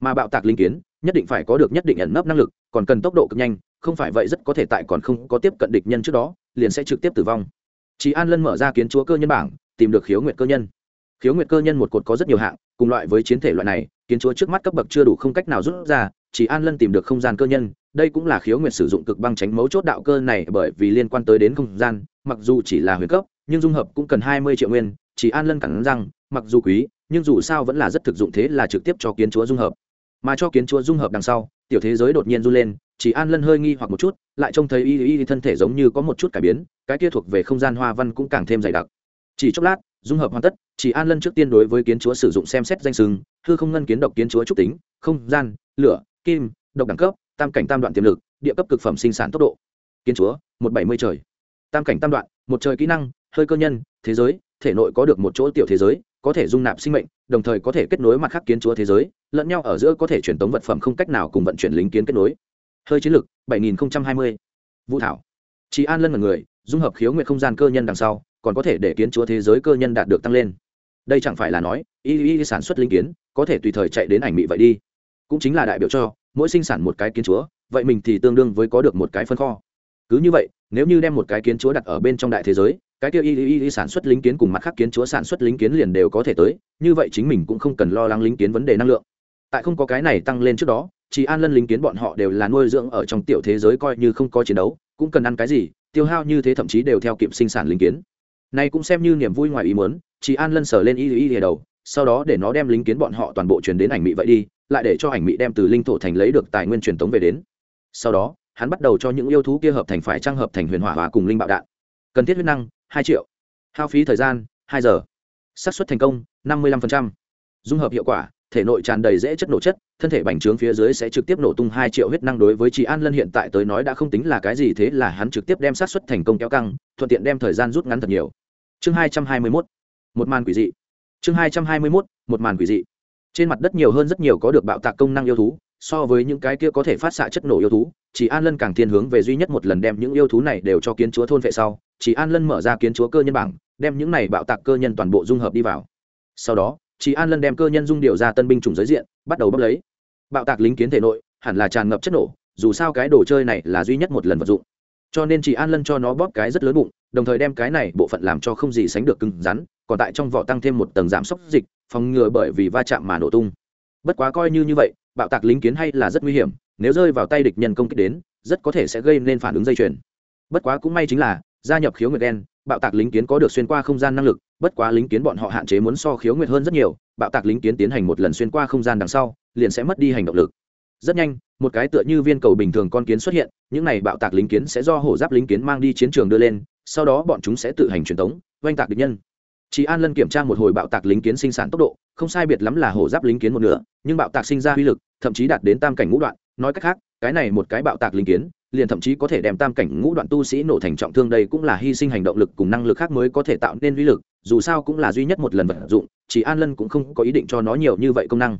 Mà bạo tạc linh kiến, nhất định phải có được nhất định ẩn nấp năng lực, còn cần tốc độ cực nhanh, không phải vậy rất có thể tại còn không có tiếp cận địch nhân trước đó, liền sẽ trực tiếp tử vong. Chỉ An Lân mở ra kiến chúa cơ nhân bảng, tìm được khiếu nguyệt cơ nhân. Khiếu nguyệt cơ nhân một cột có rất nhiều hạng, cùng loại với chiến thể loại này kiến chúa trước mắt cấp bậc chưa đủ không cách nào rút ra chỉ an lân tìm được không gian cơ nhân đây cũng là khiếu nguyệt sử dụng cực băng tránh mấu chốt đạo cơ này bởi vì liên quan tới đến không gian mặc dù chỉ là huyền cấp nhưng dung hợp cũng cần hai mươi triệu nguyên chỉ an lân cẳng rằng mặc dù quý nhưng dù sao vẫn là rất thực dụng thế là trực tiếp cho kiến chúa dung hợp mà cho kiến chúa dung hợp đằng sau tiểu thế giới đột nhiên run lên chỉ an lân hơi nghi hoặc một chút, lại trông thấy y y thân thể giống như có một chút cải biến, cái kia thuộc về không gian hoa văn cũng càng thêm dày đặc. Chỉ chốc lát, dung hợp hoàn tất, chỉ an lân trước tiên đối với kiến chúa sử dụng xem xét danh sừng, hư không ngân kiến độc kiến chúa trúc tính, không gian, lửa, kim, độc đẳng cấp, tam cảnh tam đoạn tiềm lực, địa cấp cực phẩm sinh sản tốc độ. Kiến chúa, một bảy mươi trời. Tam cảnh tam đoạn, một trời kỹ năng, hơi cơ nhân, thế giới, thể nội có được một chỗ tiểu thế giới, có thể dung nạp sinh mệnh, đồng thời có thể kết nối mặt khác kiến chúa thế giới, lẫn nhau ở giữa có thể truyền tống vật phẩm không cách nào cùng vận chuyển lính kiến kết nối hơi chiến lược 7020. vũ thảo. Chị an lân là người, dung hợp khiếu nguyện không gian cơ nhân đằng sau, còn có thể để kiến chúa thế giới cơ nhân đạt được tăng lên. Đây chẳng phải là nói, y y sản xuất linh kiến, có thể tùy thời chạy đến ảnh mị vậy đi. Cũng chính là đại biểu cho, mỗi sinh sản một cái kiến chúa, vậy mình thì tương đương với có được một cái phân kho. Cứ như vậy, nếu như đem một cái kiến chúa đặt ở bên trong đại thế giới, cái kia y y y sản xuất lính kiến cùng mặt khác kiến chúa sản xuất lính kiến liền đều có thể tới, như vậy chính mình cũng không cần lo lắng lính kiến vấn đề năng lượng. Tại không có cái này tăng lên trước đó chỉ an lân lính kiến bọn họ đều là nuôi dưỡng ở trong tiểu thế giới coi như không có chiến đấu, cũng cần ăn cái gì, tiêu hao như thế thậm chí đều theo kịp sinh sản lính kiến. Này cũng xem như niềm vui ngoài ý muốn, chỉ an lân sở lên y y y đầu, sau đó để nó đem lính kiến bọn họ toàn bộ truyền đến ảnh mỹ vậy đi, lại để cho ảnh mỹ đem từ linh thổ thành lấy được tài nguyên truyền tống về đến. Sau đó, hắn bắt đầu cho những yêu thú kia hợp thành phải trang hợp thành huyền hỏa và cùng linh bạo đạn. Cần thiết huyết năng, hai triệu. Hao phí thời gian, hai giờ. Xác suất thành công, năm mươi năm dung hợp hiệu quả thể nội tràn đầy dễ chất nổ chất, thân thể bành trướng phía dưới sẽ trực tiếp nổ tung hai triệu huyết năng đối với chị an lân hiện tại tới nói đã không tính là cái gì, thế là hắn trực tiếp đem sát xuất thành công kéo căng, thuận tiện đem thời gian rút ngắn thật nhiều. Chương hai trăm hai mươi mốt, một màn quỷ dị. Chương hai trăm hai mươi mốt, một màn quỷ dị. Trên mặt đất nhiều hơn rất nhiều có được bạo tạc công năng yêu thú, so với những cái kia có thể phát xạ chất nổ yêu thú chỉ an lân càng thiên hướng về duy nhất một lần đem những yêu thú này đều cho kiến chúa thôn vệ sau chỉ an lân mở ra kiến chúa cơ nhân bảng, đem những này bạo tạc cơ nhân toàn bộ dung hợp đi vào. Sau đó chỉ an lân đem cơ nhân dung điều ra tân binh chủng giới diện, bắt đầu bốc lấy. Bạo tạc lính kiến thể nội, hẳn là tràn ngập chất nổ, dù sao cái đồ chơi này là duy nhất một lần vật dụng. Cho nên chỉ an lân cho nó bóp cái rất lớn bụng, đồng thời đem cái này bộ phận làm cho không gì sánh được cứng rắn, còn tại trong vỏ tăng thêm một tầng giảm sốc dịch, phòng ngừa bởi vì va chạm mà nổ tung. Bất quá coi như như vậy, bạo tạc lính kiến hay là rất nguy hiểm, nếu rơi vào tay địch nhân công kích đến, rất có thể sẽ gây nên phản ứng dây chuyền. Bất quá cũng may chính là, gia nhập khiếu nguyệt đen bạo tạc lính kiến có được xuyên qua không gian năng lực, bất quá lính kiến bọn họ hạn chế muốn so khiếu nguyệt hơn rất nhiều, bạo tạc lính kiến tiến hành một lần xuyên qua không gian đằng sau, liền sẽ mất đi hành động lực. Rất nhanh, một cái tựa như viên cầu bình thường con kiến xuất hiện, những này bạo tạc lính kiến sẽ do hổ giáp lính kiến mang đi chiến trường đưa lên, sau đó bọn chúng sẽ tự hành truyền tống, oanh tạc địch nhân. Chị an lân kiểm tra một hồi bạo tạc lính kiến sinh sản tốc độ, không sai biệt lắm là hổ giáp lính kiến một nửa, nhưng bạo tạc sinh ra uy lực, thậm chí đạt đến tam cảnh ngũ đoạn, nói cách khác, cái này một cái bạo tạc lính kiến liền thậm chí có thể đem tam cảnh ngũ đoạn tu sĩ nổ thành trọng thương đây cũng là hy sinh hành động lực cùng năng lực khác mới có thể tạo nên uy lực, dù sao cũng là duy nhất một lần vận dụng, chỉ an lân cũng không có ý định cho nó nhiều như vậy công năng.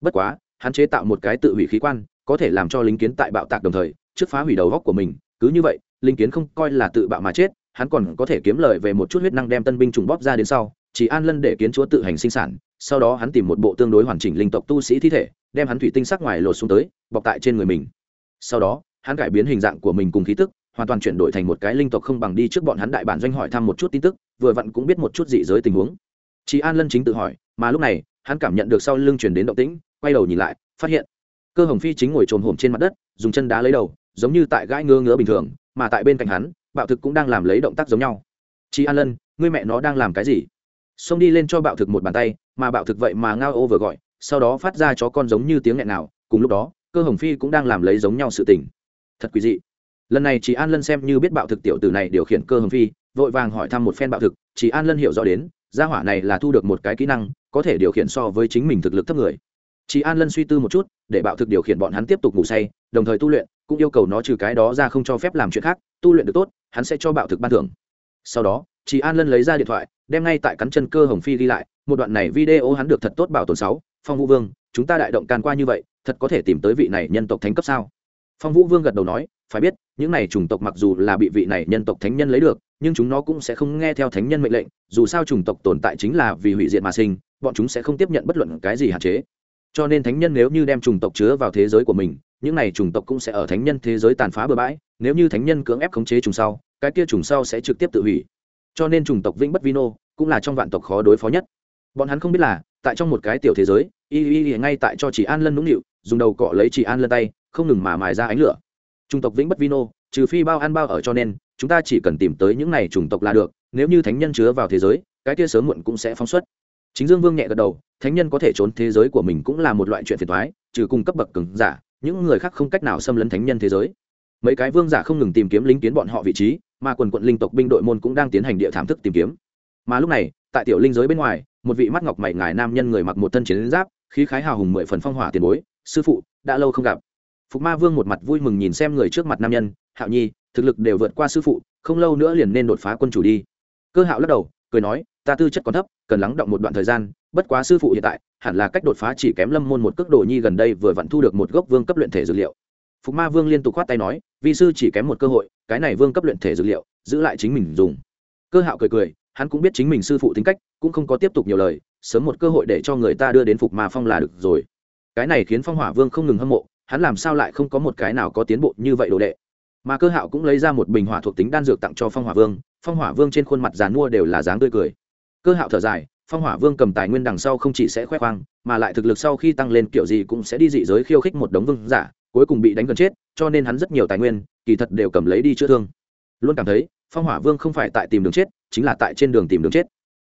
Bất quá, hắn chế tạo một cái tự hủy khí quan, có thể làm cho lính kiến tại bạo tạc đồng thời, trước phá hủy đầu góc của mình, cứ như vậy, linh kiến không coi là tự bạo mà chết, hắn còn có thể kiếm lời về một chút huyết năng đem tân binh trùng bóp ra đến sau, chỉ an lân để kiến chúa tự hành sinh sản, sau đó hắn tìm một bộ tương đối hoàn chỉnh linh tộc tu sĩ thi thể, đem hắn thủy tinh sắc ngoài lột xuống tới, bọc tại trên người mình. Sau đó hắn cải biến hình dạng của mình cùng khí tức, hoàn toàn chuyển đổi thành một cái linh tộc không bằng đi trước bọn hắn đại bản doanh hỏi thăm một chút tin tức, vừa vặn cũng biết một chút dị giới tình huống. Chị an lân chính tự hỏi, mà lúc này, hắn cảm nhận được sau lưng chuyển đến động tĩnh, quay đầu nhìn lại, phát hiện, cơ hồng phi chính ngồi trồm hổm trên mặt đất, dùng chân đá lấy đầu, giống như tại gãi ngứa ngứa bình thường, mà tại bên cạnh hắn, bạo thực cũng đang làm lấy động tác giống nhau. Chị an lân, ngươi mẹ nó đang làm cái gì? Xông đi lên cho bạo thực một bàn tay, mà bạo thực vậy mà ngao ô vừa gọi, sau đó phát ra chó con giống như tiếng nghẹn nào, cùng lúc đó, cơ hồng phi cũng đang làm lấy giống nhau sự tình thật quý dị. Lần này chị an lân xem như biết bạo thực tiểu tử này điều khiển cơ hồng phi, vội vàng hỏi thăm một phen bạo thực chị an lân hiểu rõ đến, gia hỏa này là thu được một cái kỹ năng, có thể điều khiển so với chính mình thực lực thấp người. Chị an lân suy tư một chút, để bạo thực điều khiển bọn hắn tiếp tục ngủ say, đồng thời tu luyện, cũng yêu cầu nó trừ cái đó ra không cho phép làm chuyện khác, tu luyện được tốt, hắn sẽ cho bạo thực ban thưởng. Sau đó chị an lân lấy ra điện thoại, đem ngay tại cắn chân cơ hồng phi ghi lại, một đoạn này video hắn được thật tốt bảo tồn sáu, phong vũ vương, chúng ta đại động can qua như vậy, thật có thể tìm tới vị này nhân tộc thánh cấp sao? Phong vũ vương gật đầu nói, phải biết, những này chủng tộc mặc dù là bị vị này nhân tộc thánh nhân lấy được, nhưng chúng nó cũng sẽ không nghe theo thánh nhân mệnh lệnh, dù sao chủng tộc tồn tại chính là vì hủy diệt mà sinh, bọn chúng sẽ không tiếp nhận bất luận cái gì hạn chế. Cho nên thánh nhân nếu như đem chủng tộc chứa vào thế giới của mình, những này chủng tộc cũng sẽ ở thánh nhân thế giới tàn phá bừa bãi, nếu như thánh nhân cưỡng ép khống chế trùng sau, cái kia trùng sau sẽ trực tiếp tự hủy. Cho nên chủng tộc vĩnh bất vino cũng là trong vạn tộc khó đối phó nhất. Bọn hắn không biết là, tại trong một cái tiểu thế giới, y y y ngay tại cho chị an lân nũng nịu, dùng đầu cọ lấy chị an lân tay không ngừng mà mài ra ánh lửa. Chủng tộc vĩnh bất vino trừ phi bao ăn bao ở cho nên, chúng ta chỉ cần tìm tới những này chủng tộc là được, nếu như thánh nhân chứa vào thế giới, cái kia sớm muộn cũng sẽ phóng xuất. Chính dương vương nhẹ gật đầu, thánh nhân có thể trốn thế giới của mình cũng là một loại chuyện phiền thoái trừ cung cấp bậc cứng giả, những người khác không cách nào xâm lấn thánh nhân thế giới. Mấy cái vương giả không ngừng tìm kiếm lính kiến bọn họ vị trí, mà quần quận linh tộc binh đội môn cũng đang tiến hành địa thảm thức tìm kiếm. Mà lúc này, tại tiểu linh giới bên ngoài, một vị mắt ngọc mày ngài nam nhân người mặc một thân chiến giáp, khí khái hào hùng mười phần phong hỏa tiền bối, sư phụ, đã lâu không gặp phục ma vương một mặt vui mừng nhìn xem người trước mặt nam nhân, hạo nhi, thực lực đều vượt qua sư phụ, không lâu nữa liền nên đột phá quân chủ đi. Cơ hạo lắc đầu, cười nói, ta tư chất còn thấp, cần lắng động một đoạn thời gian, bất quá sư phụ hiện tại, hẳn là cách đột phá chỉ kém lâm môn một cước đồ nhi gần đây vừa vặn thu được một gốc vương cấp luyện thể dược liệu. Phục ma vương liên tục khoát tay nói vì sư chỉ kém một cơ hội, cái này vương cấp luyện thể dược liệu, giữ lại chính mình dùng. Cơ hạo cười cười, hắn cũng biết chính mình sư phụ tính cách, cũng không có tiếp tục nhiều lời, sớm một cơ hội để cho người ta đưa đến phục ma phong là được rồi. Cái này khiến phong hỏa vương không ngừng hâm mộ hắn làm sao lại không có một cái nào có tiến bộ như vậy đồ đệ? Mà cơ hạo cũng lấy ra một bình hỏa thuộc tính đan dược tặng cho phong hỏa vương, phong hỏa vương trên khuôn mặt dàn mua đều là dáng tươi cười. Cơ hạo thở dài, phong hỏa vương cầm tài nguyên đằng sau không chỉ sẽ khoe khoang, mà lại thực lực sau khi tăng lên kiểu gì cũng sẽ đi dị giới khiêu khích một đống vương giả, cuối cùng bị đánh gần chết, cho nên hắn rất nhiều tài nguyên, kỳ thật đều cầm lấy đi chữa thương. Luôn cảm thấy, phong hỏa vương không phải tại tìm đường chết, chính là tại trên đường tìm đường chết.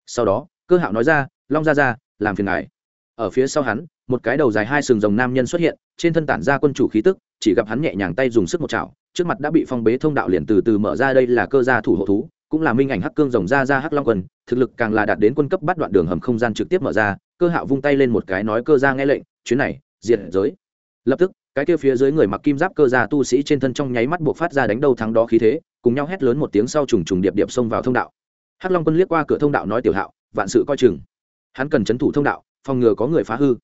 Sau đó, cơ hạo nói ra, long ra ra làm phiền ngài ở phía sau hắn, một cái đầu dài hai sừng rồng nam nhân xuất hiện, trên thân tản ra quân chủ khí tức, chỉ gặp hắn nhẹ nhàng tay dùng sức một chảo, trước mặt đã bị phong bế thông đạo liền từ từ mở ra đây là cơ gia thủ hộ thú, cũng là minh ảnh hắc cương rồng ra ra hắc long quân thực lực càng là đạt đến quân cấp bắt đoạn đường hầm không gian trực tiếp mở ra, cơ hạo vung tay lên một cái nói cơ gia nghe lệnh, chuyến này, diệt giới. Lập tức, cái kia phía dưới người mặc kim giáp cơ gia tu sĩ trên thân trong nháy mắt buộc phát ra đánh đầu thắng đó khí thế, cùng nhau hét lớn một tiếng sau trùng trùng điệp điệp xông vào thông đạo. Hắc long quân liếc qua cửa thông đạo nói, tiểu hạo, vạn sự coi chừng. Hắn cần chấn thủ thông đạo phòng ngừa có người phá hư.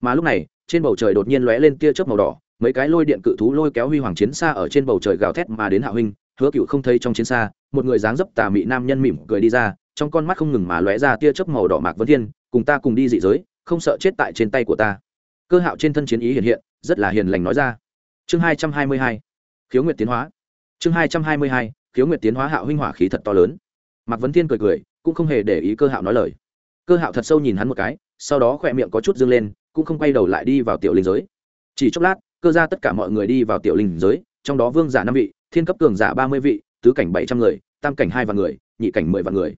Mà lúc này, trên bầu trời đột nhiên lóe lên tia chớp màu đỏ, mấy cái lôi điện cự thú lôi kéo huy hoàng chiến xa ở trên bầu trời gào thét mà đến hạ huynh, hứa cựu không thấy trong chiến xa, một người dáng dấp tà mị nam nhân mỉm cười đi ra, trong con mắt không ngừng mà lóe ra tia chớp màu đỏ mạc vân thiên, cùng ta cùng đi dị giới, không sợ chết tại trên tay của ta. Cơ hạo trên thân chiến ý hiện hiện, rất là hiền lành nói ra. Chương hai trăm hai mươi hai, khiếu nguyệt tiến hóa. Chương hai trăm hai mươi hai, khiếu nguyệt tiến hóa hạo huynh hỏa khí thật to lớn. Mạc vấn thiên cười cười, cũng không hề để ý cơ hạo nói lời. Cơ hạo thật sâu nhìn hắn một cái sau đó khỏe miệng có chút dương lên, cũng không quay đầu lại đi vào tiểu linh giới. Chỉ chốc lát, cơ ra tất cả mọi người đi vào tiểu linh giới, trong đó vương giả năm vị, thiên cấp cường giả ba mươi vị, tứ cảnh bảy trăm người, tam cảnh hai vạn người, nhị cảnh mười vạn người.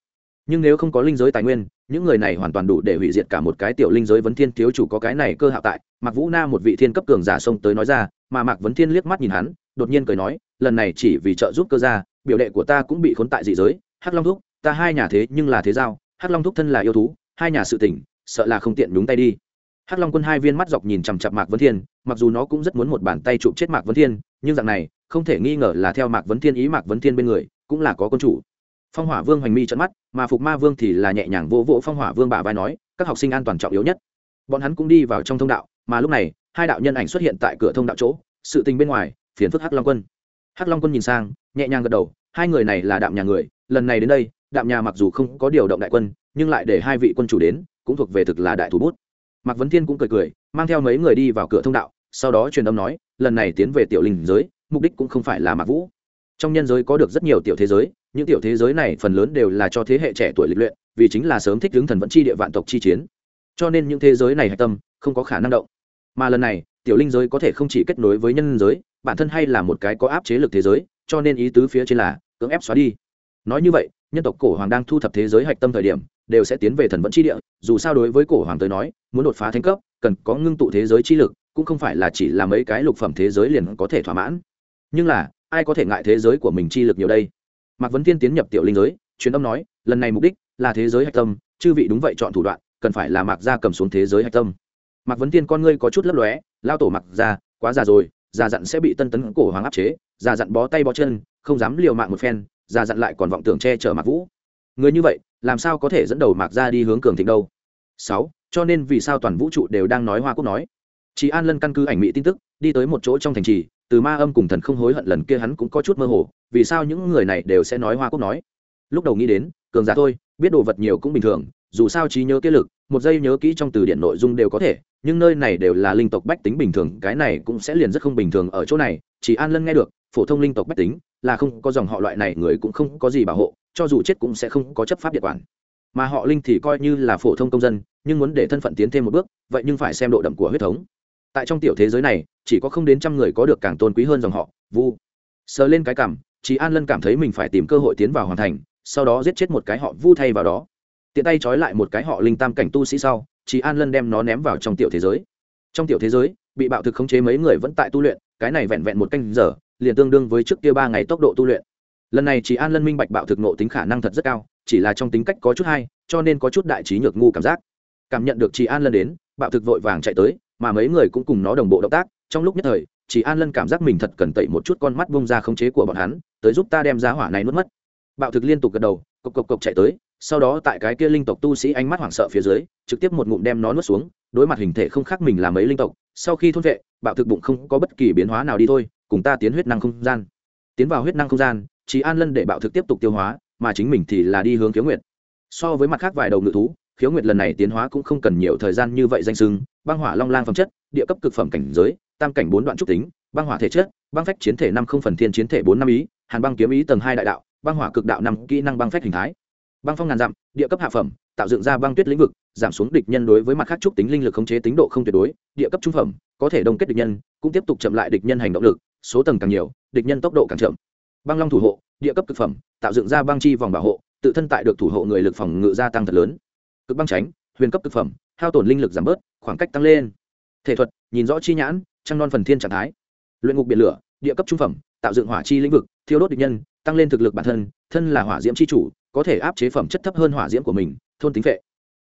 Nhưng nếu không có linh giới tài nguyên, những người này hoàn toàn đủ để hủy diệt cả một cái tiểu linh giới vấn thiên thiếu chủ có cái này cơ hạo tại, mạc vũ na một vị thiên cấp cường giả xông tới nói ra, mà mạc vấn thiên liếc mắt nhìn hắn, đột nhiên cười nói, lần này chỉ vì trợ giúp cơ gia, biểu đệ của ta cũng bị khốn tại dị giới, hắc long thúc, ta hai nhà thế nhưng là thế giao, hắc long thúc thân là yêu thú, hai nhà sự tỉnh sợ là không tiện đúng tay đi. Hắc long quân hai viên mắt dọc nhìn chằm chặp mạc vấn thiên, mặc dù nó cũng rất muốn một bàn tay chụp chết mạc vấn thiên, nhưng dạng này, không thể nghi ngờ là theo mạc vấn thiên ý mạc vấn thiên bên người, cũng là có quân chủ. Phong hỏa vương hoành mi trận mắt, mà phục ma vương thì là nhẹ nhàng vỗ vỗ phong hỏa vương bả vai nói, các học sinh an toàn trọng yếu nhất. Bọn hắn cũng đi vào trong thông đạo, mà lúc này, hai đạo nhân ảnh xuất hiện tại cửa thông đạo chỗ, sự tình bên ngoài, phiền phức hắc long quân. Hắc long quân nhìn sang, nhẹ nhàng gật đầu, hai người này là đạm nhà người, lần này đến đây, đạm nhà mặc dù không có điều động đại quân, nhưng lại để hai vị quân chủ đến cũng thuộc về thực là đại thủ bút. Mạc vấn thiên cũng cười cười, mang theo mấy người đi vào cửa thông đạo, sau đó truyền âm nói, lần này tiến về tiểu linh giới, mục đích cũng không phải là mạc vũ. Trong nhân giới có được rất nhiều tiểu thế giới, những tiểu thế giới này phần lớn đều là cho thế hệ trẻ tuổi lịch luyện, vì chính là sớm thích hướng thần vẫn chi địa vạn tộc chi chiến. Cho nên những thế giới này hạch tâm, không có khả năng động. Mà lần này, tiểu linh giới có thể không chỉ kết nối với nhân giới, bản thân hay là một cái có áp chế lực thế giới, cho nên ý tứ phía trên là cưỡng ép xóa đi. Nói như vậy, nhân tộc cổ hoàng đang thu thập thế giới hạch tâm thời điểm đều sẽ tiến về thần vẫn chi địa, dù sao đối với cổ hoàng tới nói, muốn đột phá thánh cấp, cần có ngưng tụ thế giới chi lực, cũng không phải là chỉ là mấy cái lục phẩm thế giới liền có thể thỏa mãn. Nhưng là, ai có thể ngại thế giới của mình chi lực nhiều đây? Mạc vấn tiên tiến nhập tiểu linh giới, truyền âm nói, lần này mục đích là thế giới hạch tâm, chư vị đúng vậy chọn thủ đoạn, cần phải là mạc gia cầm xuống thế giới hạch tâm. Mạc vấn tiên con ngươi có chút lấp lóe, lao tổ mặc ra quá già rồi, già dặn sẽ bị tân tấn cổ hoàng áp chế, già dặn bó tay bó chân, không dám liều mạng một phen, già dặn lại còn vọng tưởng che chở mạc vũ. Người như vậy làm sao có thể dẫn đầu mạc ra đi hướng cường thịnh đâu? Sáu, cho nên vì sao toàn vũ trụ đều đang nói hoa quốc nói? Chị an lân căn cứ ảnh mỹ tin tức, đi tới một chỗ trong thành trì, từ ma âm cùng thần không hối hận lần kia hắn cũng có chút mơ hồ, vì sao những người này đều sẽ nói hoa quốc nói? Lúc đầu nghĩ đến, cường giả thôi, biết đồ vật nhiều cũng bình thường, dù sao trí nhớ kế lực, một giây nhớ kỹ trong từ điển nội dung đều có thể, nhưng nơi này đều là linh tộc bách tính bình thường, cái này cũng sẽ liền rất không bình thường ở chỗ này, chỉ an lân nghe được, phổ thông linh tộc bách tính là không có dòng họ loại này, người cũng không có gì bảo hộ cho dù chết cũng sẽ không có chấp pháp địa quản. Mà họ linh thì coi như là phổ thông công dân, nhưng muốn để thân phận tiến thêm một bước, vậy nhưng phải xem độ đậm của huyết thống. Tại trong tiểu thế giới này, chỉ có không đến trăm người có được càng tôn quý hơn dòng họ, vu. Sờ lên cái cảm chị an lân cảm thấy mình phải tìm cơ hội tiến vào hoàn thành, sau đó giết chết một cái họ vu thay vào đó. Tiện tay trói lại một cái họ linh tam cảnh tu sĩ sau chị an lân đem nó ném vào trong tiểu thế giới. Trong tiểu thế giới, bị bạo thực khống chế mấy người vẫn tại tu luyện, cái này vẹn vẹn một canh giờ, liền tương đương với trước kia ba ngày tốc độ tu luyện lần này chỉ an lân minh bạch bạo thực nộ tính khả năng thật rất cao, chỉ là trong tính cách có chút hay, cho nên có chút đại trí nhược ngu cảm giác. Cảm nhận được chị an lân đến, bạo thực vội vàng chạy tới, mà mấy người cũng cùng nó đồng bộ động tác. Trong lúc nhất thời chị an lân cảm giác mình thật cần tẩy một chút con mắt bông ra khống chế của bọn hắn, tới giúp ta đem giá hỏa này nuốt mất. Bạo thực liên tục gật đầu, cộc cộc cộc chạy tới, sau đó tại cái kia linh tộc tu sĩ ánh mắt hoảng sợ phía dưới, trực tiếp một ngụm đem nó nuốt xuống, đối mặt hình thể không khác mình là mấy linh tộc, sau khi thôn vệ, bạo thực bụng không có bất kỳ biến hóa nào đi thôi, cùng ta tiến huyết năng không gian. Tiến vào huyết năng không gian chỉ an lân để bạo thực tiếp tục tiêu hóa, mà chính mình thì là đi hướng khiếu nguyệt. So với mặt khác vài đầu ngự thú, khiếu nguyệt lần này tiến hóa cũng không cần nhiều thời gian như vậy danh sưng, băng hỏa long lang phẩm chất, địa cấp cực phẩm cảnh giới, tam cảnh bốn đoạn trúc tính, băng hỏa thể chất, băng phách chiến thể năm không phần thiên chiến thể bốn năm ý, hàn băng kiếm ý tầng hai đại đạo, băng hỏa cực đạo năm kỹ năng băng phách hình thái. Băng phong ngàn dặm, địa cấp hạ phẩm, tạo dựng ra băng tuyết lĩnh vực, giảm xuống địch nhân đối với mặt khác trúc tính linh lực khống chế tính độ không tuyệt đối, địa cấp trung phẩm, có thể đông kết địch nhân, cũng tiếp tục chậm lại địch nhân hành động lực, số tầng càng nhiều, địch nhân tốc độ càng chậm băng long thủ hộ, địa cấp cực phẩm, tạo dựng ra băng chi vòng bảo hộ, tự thân tại được thủ hộ người lực phòng ngự gia tăng thật lớn. Cực băng tránh huyền cấp cực phẩm, hao tổn linh lực giảm bớt, khoảng cách tăng lên. Thể thuật, nhìn rõ chi nhãn, trăng non phần thiên trạng thái. Luyện ngục biển lửa, địa cấp trung phẩm, tạo dựng hỏa chi lĩnh vực, thiêu đốt địch nhân, tăng lên thực lực bản thân thân là hỏa diễm chi chủ, có thể áp chế phẩm chất thấp hơn hỏa diễm của mình, thôn tính vệ.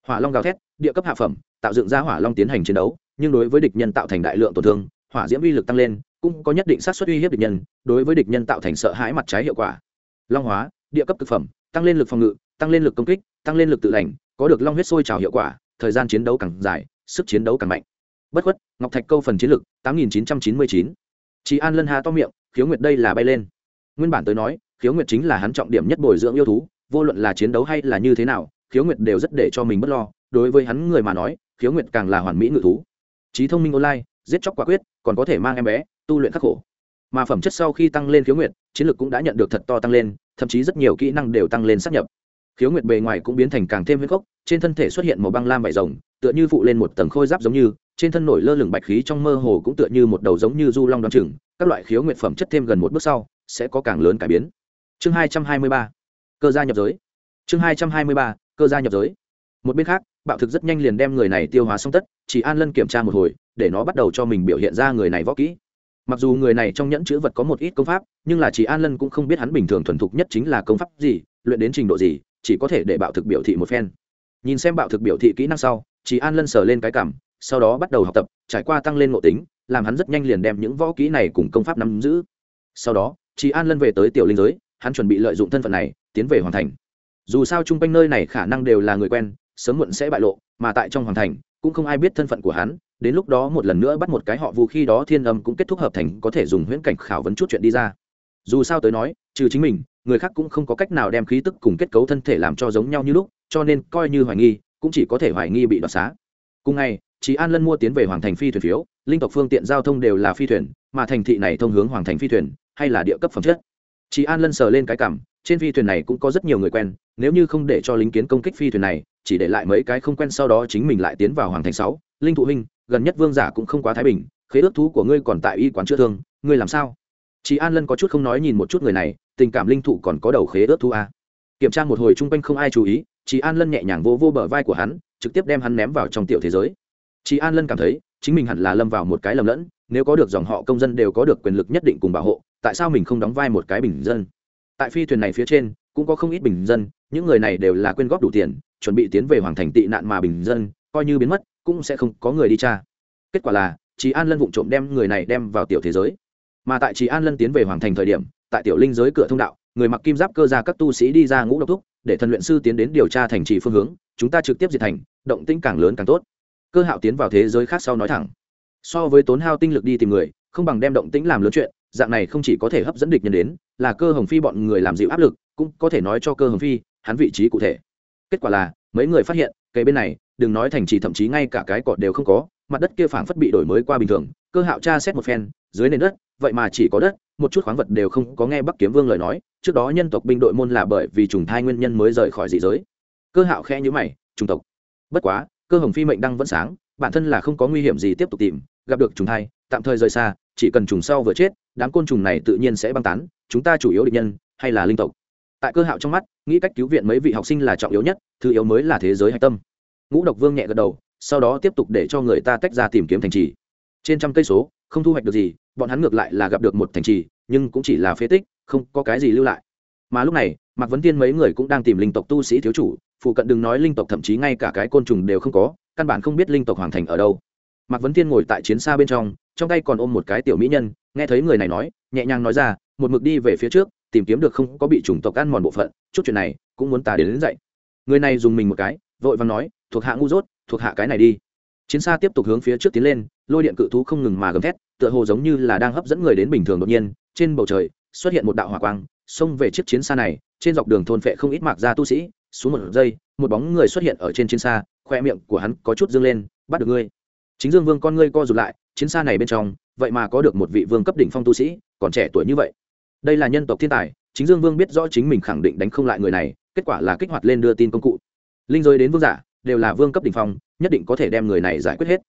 Hỏa long gào thét, địa cấp hạ phẩm, tạo dựng ra hỏa long tiến hành chiến đấu, nhưng đối với địch nhân tạo thành đại lượng tổn thương, hỏa diễm uy lực tăng lên cũng có nhất định sát xuất uy hiếp địch nhân, đối với địch nhân tạo thành sợ hãi mặt trái hiệu quả. Long hóa, địa cấp cực phẩm, tăng lên lực phòng ngự, tăng lên lực công kích, tăng lên lực tự lành, có được long huyết sôi trào hiệu quả, thời gian chiến đấu càng dài, sức chiến đấu càng mạnh. Bất khuất, ngọc thạch câu phần chiến lực tám nghìn chín trăm chín mươi chín. Chị an lân hà to miệng, khiếu nguyệt đây là bay lên. Nguyên bản tới nói, khiếu nguyệt chính là hắn trọng điểm nhất bồi dưỡng yêu thú, vô luận là chiến đấu hay là như thế nào, khiếu nguyệt đều rất để cho mình b ấ t lo. Đối với hắn người mà nói, khiếu nguyệt càng là hoàn mỹ ngự thú. Trí thông minh online, giết chóc quả quyết, còn có thể mang em bé tu luyện khắc khổ. Mà phẩm chất sau khi tăng lên khiếu nguyệt, chiến lược cũng đã nhận được thật to tăng lên, thậm chí rất nhiều kỹ năng đều tăng lên sắp nhập. Khiếu nguyệt bề ngoài cũng biến thành càng thêm huyết gốc trên thân thể xuất hiện màu băng lam vải rồng, tựa như phụ lên một tầng khôi giáp giống như, trên thân nổi lơ lửng bạch khí trong mơ hồ cũng tựa như một đầu giống như du long đoán chừng, các loại khiếu nguyệt phẩm chất thêm gần một bước sau, sẽ có càng lớn cải biến. Chương hai trăm hai mươi ba, cơ gia nhập giới. Chương hai trăm hai mươi ba, cơ gia nhập giới. Một bên khác, bạo thực rất nhanh liền đem người này tiêu hóa xong tất, chỉ an lân kiểm tra một hồi, để nó bắt đầu cho mình biểu hiện ra người này võ kỹ mặc dù người này trong nhẫn chữ vật có một ít công pháp, nhưng là chỉ an lân cũng không biết hắn bình thường thuần thục nhất chính là công pháp gì, luyện đến trình độ gì, chỉ có thể để bạo thực biểu thị một phen. Nhìn xem bạo thực biểu thị kỹ năng sau, chỉ an lân sờ lên cái cảm, sau đó bắt đầu học tập, trải qua tăng lên ngộ tính, làm hắn rất nhanh liền đem những võ kỹ này cùng công pháp nắm giữ. Sau đó, chỉ an lân về tới tiểu linh giới, hắn chuẩn bị lợi dụng thân phận này, tiến về hoàn thành. Dù sao chung quanh nơi này khả năng đều là người quen, sớm muộn sẽ bại lộ, mà tại trong hoàn thành cũng không ai biết thân phận của hắn, đến lúc đó một lần nữa bắt một cái họ vu khi đó thiên âm cũng kết thúc hợp thành có thể dùng huyễn cảnh khảo vấn chút chuyện đi ra. Dù sao tới nói, trừ chính mình, người khác cũng không có cách nào đem khí tức cùng kết cấu thân thể làm cho giống nhau như lúc, cho nên coi như hoài nghi, cũng chỉ có thể hoài nghi bị đoạt xá. Cùng ngày chị an lân mua tiến về hoàng thành phi thuyền phiếu, linh tộc phương tiện giao thông đều là phi thuyền, mà thành thị này thông hướng hoàng thành phi thuyền, hay là địa cấp phẩm chất. Chị an lân sờ lên cái cảm, trên phi thuyền này cũng có rất nhiều người quen, nếu như không để cho lính kiến công kích phi thuyền này chỉ để lại mấy cái không quen sau đó chính mình lại tiến vào hoàng thành sáu. Linh thụ huynh, gần nhất vương giả cũng không quá thái bình, khế ước thú của ngươi còn tại y quán chữa thương, ngươi làm sao? Chị an lân có chút không nói nhìn một chút người này, tình cảm linh thụ còn có đầu khế ước thú a kiểm tra một hồi chung quanh không ai chú ý chị an lân nhẹ nhàng vô vô bờ vai của hắn, trực tiếp đem hắn ném vào trong tiểu thế giới. Chị an lân cảm thấy, chính mình hẳn là lâm vào một cái lầm lẫn, nếu có được dòng họ công dân đều có được quyền lực nhất định cùng bảo hộ, tại sao mình không đóng vai một cái bình dân? Tại phi thuyền này phía trên, cũng có không ít bình dân, những người này đều là quyên góp đủ tiền chuẩn bị tiến về hoàng thành tị nạn mà bình dân, coi như biến mất, cũng sẽ không có người đi tra. Kết quả là chị an lân vụng trộm đem người này đem vào tiểu thế giới. Mà tại chị an lân tiến về hoàng thành thời điểm, tại tiểu linh giới cửa thông đạo, người mặc kim giáp cơ ra các tu sĩ đi ra ngũ độc thúc, để thần luyện sư tiến đến điều tra thành trì phương hướng, chúng ta trực tiếp diệt thành, động tĩnh càng lớn càng tốt. Cơ hạo tiến vào thế giới khác sau nói thẳng. So với tốn hao tinh lực đi tìm người, không bằng đem động tĩnh làm lớn chuyện, dạng này không chỉ có thể hấp dẫn địch nhân đến, là cơ hồng phi bọn người làm dịu áp lực, cũng có thể nói cho cơ hồng phi, hắn vị trí cụ thể kết quả là, mấy người phát hiện cây bên này, đừng nói thành trì thậm chí ngay cả cái cọt đều không có, mặt đất kia phảng phất bị đổi mới qua bình thường, cơ hạo tra xét một phen, dưới nền đất, vậy mà chỉ có đất, một chút khoáng vật đều không có nghe bắc kiếm vương lời nói, trước đó nhân tộc binh đội môn là bởi vì trùng thai nguyên nhân mới rời khỏi dị giới. Cơ hạo khẽ nhữ mày, trùng tộc. Bất quá, cơ hồng phi mệnh đăng vẫn sáng, bản thân là không có nguy hiểm gì tiếp tục tìm, gặp được trùng thai, tạm thời rời xa, chỉ cần trùng sau vừa chết, đám côn trùng này tự nhiên sẽ băng tán, chúng ta chủ yếu định nhân, hay là linh tộc tại cơ hạo trong mắt, nghĩ cách cứu viện mấy vị học sinh là trọng yếu nhất, thứ yếu mới là thế giới hạch tâm. Ngũ độc vương nhẹ gật đầu, sau đó tiếp tục để cho người ta tách ra tìm kiếm thành trì. Trên trăm cây số, không thu hoạch được gì, bọn hắn ngược lại là gặp được một thành trì, nhưng cũng chỉ là phế tích, không có cái gì lưu lại. Mà lúc này, mạc vấn tiên mấy người cũng đang tìm linh tộc tu sĩ thiếu chủ, phụ cận đừng nói linh tộc, thậm chí ngay cả cái côn trùng đều không có, căn bản không biết linh tộc hoàng thành ở đâu. Mạc vấn tiên ngồi tại chiến xa bên trong trong tay còn ôm một cái tiểu mỹ nhân, nghe thấy người này nói, nhẹ nhàng nói ra, một mực đi về phía trước tìm kiếm được không có bị chủng tộc ăn mòn bộ phận chút chuyện này cũng muốn ta đến, đến dậy người này dùng mình một cái vội vàng nói thuộc hạ ngu dốt thuộc hạ cái này đi. Chiến xa tiếp tục hướng phía trước tiến lên lôi điện cự thú không ngừng mà gầm thét tựa hồ giống như là đang hấp dẫn người đến bình thường đột nhiên trên bầu trời xuất hiện một đạo hỏa quang xông về chiếc chiến xa này trên dọc đường thôn phệ không ít mạc ra tu sĩ xuống một giây một bóng người xuất hiện ở trên chiến xa khoe miệng của hắn có chút dương lên bắt được ngươi. Chính dương vương con ngươi co rụt lại chiến xa này bên trong vậy mà có được một vị vương cấp đỉnh phong tu sĩ còn trẻ tuổi như vậy đây là nhân tộc thiên tài, chính dương vương biết rõ chính mình khẳng định đánh không lại người này, kết quả là kích hoạt lên đưa tin công cụ. Linh giới đến vương giả, đều là vương cấp đỉnh phong, nhất định có thể đem người này giải quyết hết.